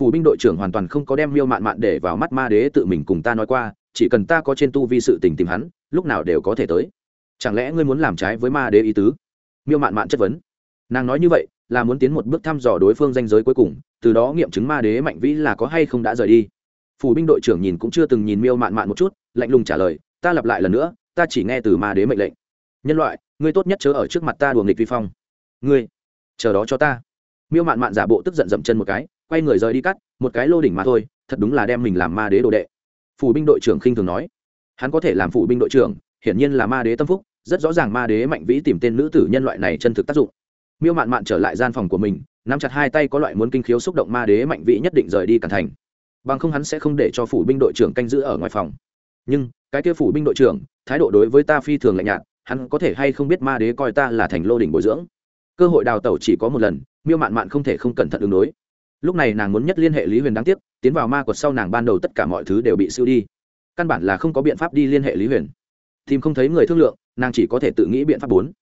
Phủ binh đội trưởng hoàn toàn không có đem miêu mạn mạn để vào mắt ma đế tự mình cùng ta nói qua, chỉ cần ta có trên tu vi sự tình tìm hắn, lúc nào đều có thể tới. Chẳng lẽ ngươi muốn làm trái với ma đế ý tứ? Miêu mạn mạn chất vấn. Nàng nói như vậy, là muốn tiến một bước thăm dò đối phương danh giới cuối cùng từ đó nghiệm chứng ma đế mạnh vĩ là có hay không đã rời đi. Phủ binh đội trưởng nhìn cũng chưa từng nhìn miêu mạn mạn một chút, lạnh lùng trả lời, ta lặp lại lần nữa, ta chỉ nghe từ ma đế mệnh lệnh. Nhân loại, ngươi tốt nhất chớ ở trước mặt ta đùa nghịch vi phong. Ngươi, chờ đó cho ta. Miêu mạn mạn giả bộ tức giận dậm chân một cái, quay người rời đi cắt, một cái lô đỉnh mà thôi, thật đúng là đem mình làm ma đế đồ đệ. Phủ binh đội trưởng khinh thường nói, hắn có thể làm phủ binh đội trưởng, hiển nhiên là ma đế tâm phúc, rất rõ ràng ma đế mạnh vĩ tìm tên nữ tử nhân loại này chân thực tác dụng. Miêu mạn mạn trở lại gian phòng của mình nắm chặt hai tay có loại muốn kinh khiếu xúc động ma đế mạnh vĩ nhất định rời đi cẩn thành. Bằng không hắn sẽ không để cho phủ binh đội trưởng canh giữ ở ngoài phòng. Nhưng, cái kia phủ binh đội trưởng, thái độ đối với ta phi thường lạnh nhạt, hắn có thể hay không biết ma đế coi ta là thành lô đỉnh bồi dưỡng? Cơ hội đào tẩu chỉ có một lần, miêu mạn mạn không thể không cẩn thận ứng đối. Lúc này nàng muốn nhất liên hệ lý huyền đáng tiếc, tiến vào ma quật sau nàng ban đầu tất cả mọi thứ đều bị siêu đi. Căn bản là không có biện pháp đi liên hệ lý huyền. Tìm không thấy người thương lượng, nàng chỉ có thể tự nghĩ biện pháp bốn.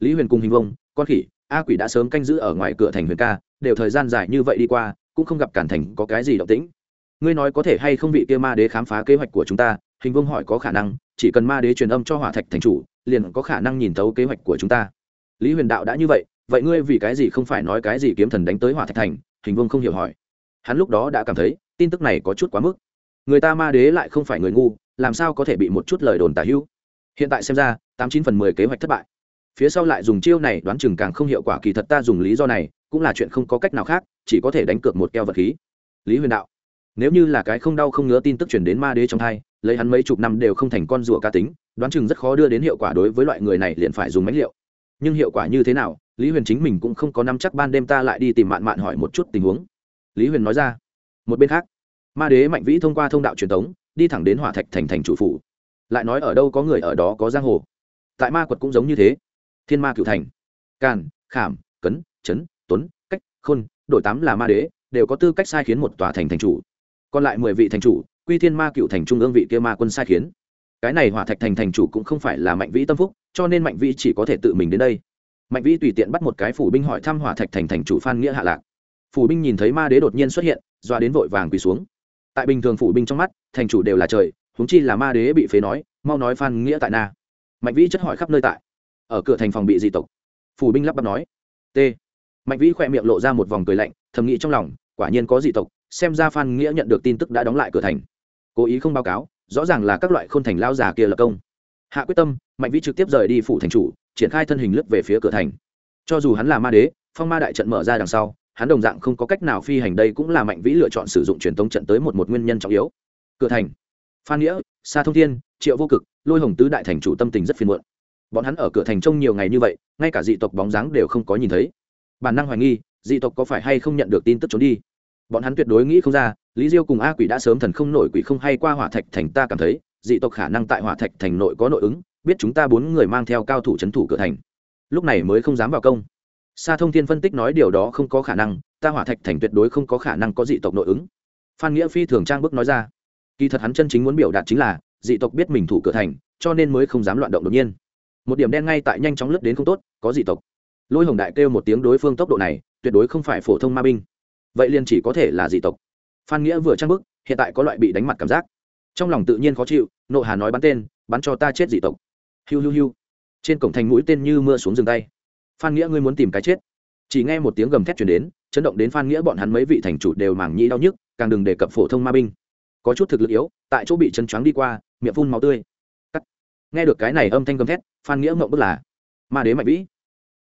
Lý huyền cùng hình vông, con khỉ a quỷ đã sớm canh giữ ở ngoài cửa thành huyền ca, đều thời gian dài như vậy đi qua, cũng không gặp cản thành có cái gì động tĩnh. Ngươi nói có thể hay không vị kia ma đế khám phá kế hoạch của chúng ta? Hình vương hỏi có khả năng, chỉ cần ma đế truyền âm cho hỏa thạch thành chủ, liền có khả năng nhìn thấu kế hoạch của chúng ta. Lý huyền đạo đã như vậy vậy ngươi vì cái gì không phải nói cái gì kiếm thần đánh tới hỏa thạch thành? Hình vương không hiểu hỏi. Hắn lúc đó đã cảm thấy, tin tức này có chút quá mức. Người ta ma đế lại không phải người ngu, làm sao có thể bị một chút lời đồn tả hữu? Hiện tại xem ra, tám chín phần mười kế hoạch thất bại phía sau lại dùng chiêu này đoán chừng càng không hiệu quả kỳ thật ta dùng lý do này, cũng là chuyện không có cách nào khác, chỉ có thể đánh cược một keo vật khí. Lý huyền đạo, nếu như là cái không đau không ngứa tin tức chuyển đến ma đế trong thai lấy hắn mấy chục năm đều không thành con rùa ca tính, đoán chừng rất khó đưa đến hiệu quả đối với loại người này liền phải dùng máy liệu. Nhưng hiệu quả như thế nào, lý huyền chính mình cũng không có nắm chắc ban đêm ta lại đi tìm mạn mạn hỏi một chút tình huống. Lý huyền nói ra, một bên khác, ma đế mạnh vĩ thông qua thông đạo truyền thống đi thẳng đến hỏa thạch thành thành chủ phủ. Lại nói ở đâu có người ở đó có giang hồ. Tại ma quật cũng giống như thế thiên ma cựu thành. Càn, khảm, cấn, chấn, tuấn, cách, khôn, đội tám là ma đế, đều có tư cách sai khiến một tòa thành thành chủ. Còn lại mười vị thành chủ, quy thiên ma cựu thành trung ương vị kia ma quân sai khiến. Cái này hỏa thạch thành thành chủ cũng không phải là mạnh vĩ tâm phúc, cho nên mạnh vĩ chỉ có thể tự mình đến đây. Mạnh vĩ tùy tiện bắt một cái phủ binh hỏi thăm hỏa thạch thành thành chủ phan nghĩa hạ lạc. Phủ binh nhìn thấy ma đế đột nhiên xuất hiện, doa đến vội vàng quỳ xuống. Tại bình thường phủ binh trong mắt, thành chủ đều là trời húng chi là ma đế bị phế nói, mau nói phan nghĩa tại na. Mạnh vĩ chất hỏi khắp nơi tại ở cửa thành phòng bị dị tộc. Phủ binh lắp bắp nói, t. Mạnh vĩ khỏe miệng lộ ra một vòng cười lạnh, thầm nghĩ trong lòng, quả nhiên có dị tộc, xem ra phan nghĩa nhận được tin tức đã đóng lại cửa thành. Cố ý không báo cáo, rõ ràng là các loại khôn thành lao già kia lập công. Hạ quyết tâm, mạnh vĩ trực tiếp rời đi phủ thành chủ, triển khai thân hình lướt về phía cửa thành. Cho dù hắn là ma đế, phong ma đại trận mở ra đằng sau, hắn đồng dạng không có cách nào phi hành đây cũng là mạnh vĩ lựa chọn sử dụng truyền thống trận tới một một nguyên nhân trọng yếu. Cửa thành. Phan nghĩa xa thông thiên, triệu vô cực, lôi hồng tứ đại thành chủ tâm tình rất phiền muộn bọn hắn ở cửa thành trông nhiều ngày như vậy, ngay cả dị tộc bóng dáng đều không có nhìn thấy. Bản năng hoài nghi, dị tộc có phải hay không nhận được tin tức trốn đi? Bọn hắn tuyệt đối nghĩ không ra, lý diêu cùng a quỷ đã sớm thần không nổi quỷ không hay qua hỏa thạch thành ta cảm thấy, dị tộc khả năng tại hỏa thạch thành nội có nội ứng, biết chúng ta bốn người mang theo cao thủ c h ấ n thủ cửa thành. Lúc này mới không dám vào công. Sa thông thiên phân tích nói điều đó không có khả năng, ta hỏa thạch thành tuyệt đối không có khả năng có dị tộc nội ứng. Phan nghĩa phi thường trang bức nói ra. Kỳ thật hắn chân chính muốn biểu đạt chính là, dị tộc biết mình thủ cửa thành, cho nên mới không dám loạn động đột nhiên một điểm đen ngay tại nhanh chóng lướt đến không tốt, có dị tộc. Lôi hồng đại kêu một tiếng đối phương tốc độ này, tuyệt đối không phải phổ thông ma binh. Vậy liền chỉ có thể là dị tộc. Phan nghĩa vừa trang bức, hiện tại có loại bị đánh mặt cảm giác. Trong lòng tự nhiên khó chịu, nộ hà nói bắn tên, bắn cho ta chết dị tộc. Hiu hiu hiu. Trên cổng thành mũi tên như mưa xuống rừng tay. Phan nghĩa ngươi muốn tìm cái chết. Chỉ nghe một tiếng gầm thét chuyển đến, chấn động đến phan nghĩa bọn hắn mấy vị thành chủ đều mảng nhĩ đau nhức, càng đừng đề cập phổ thông ma binh. Có chút thực lực yếu, tại chỗ bị chân choáng đi qua, miệng phun máu tươi nghe được cái này âm thanh gầm thét, phan nghĩa mộng bức là, ma đế mạnh vĩ.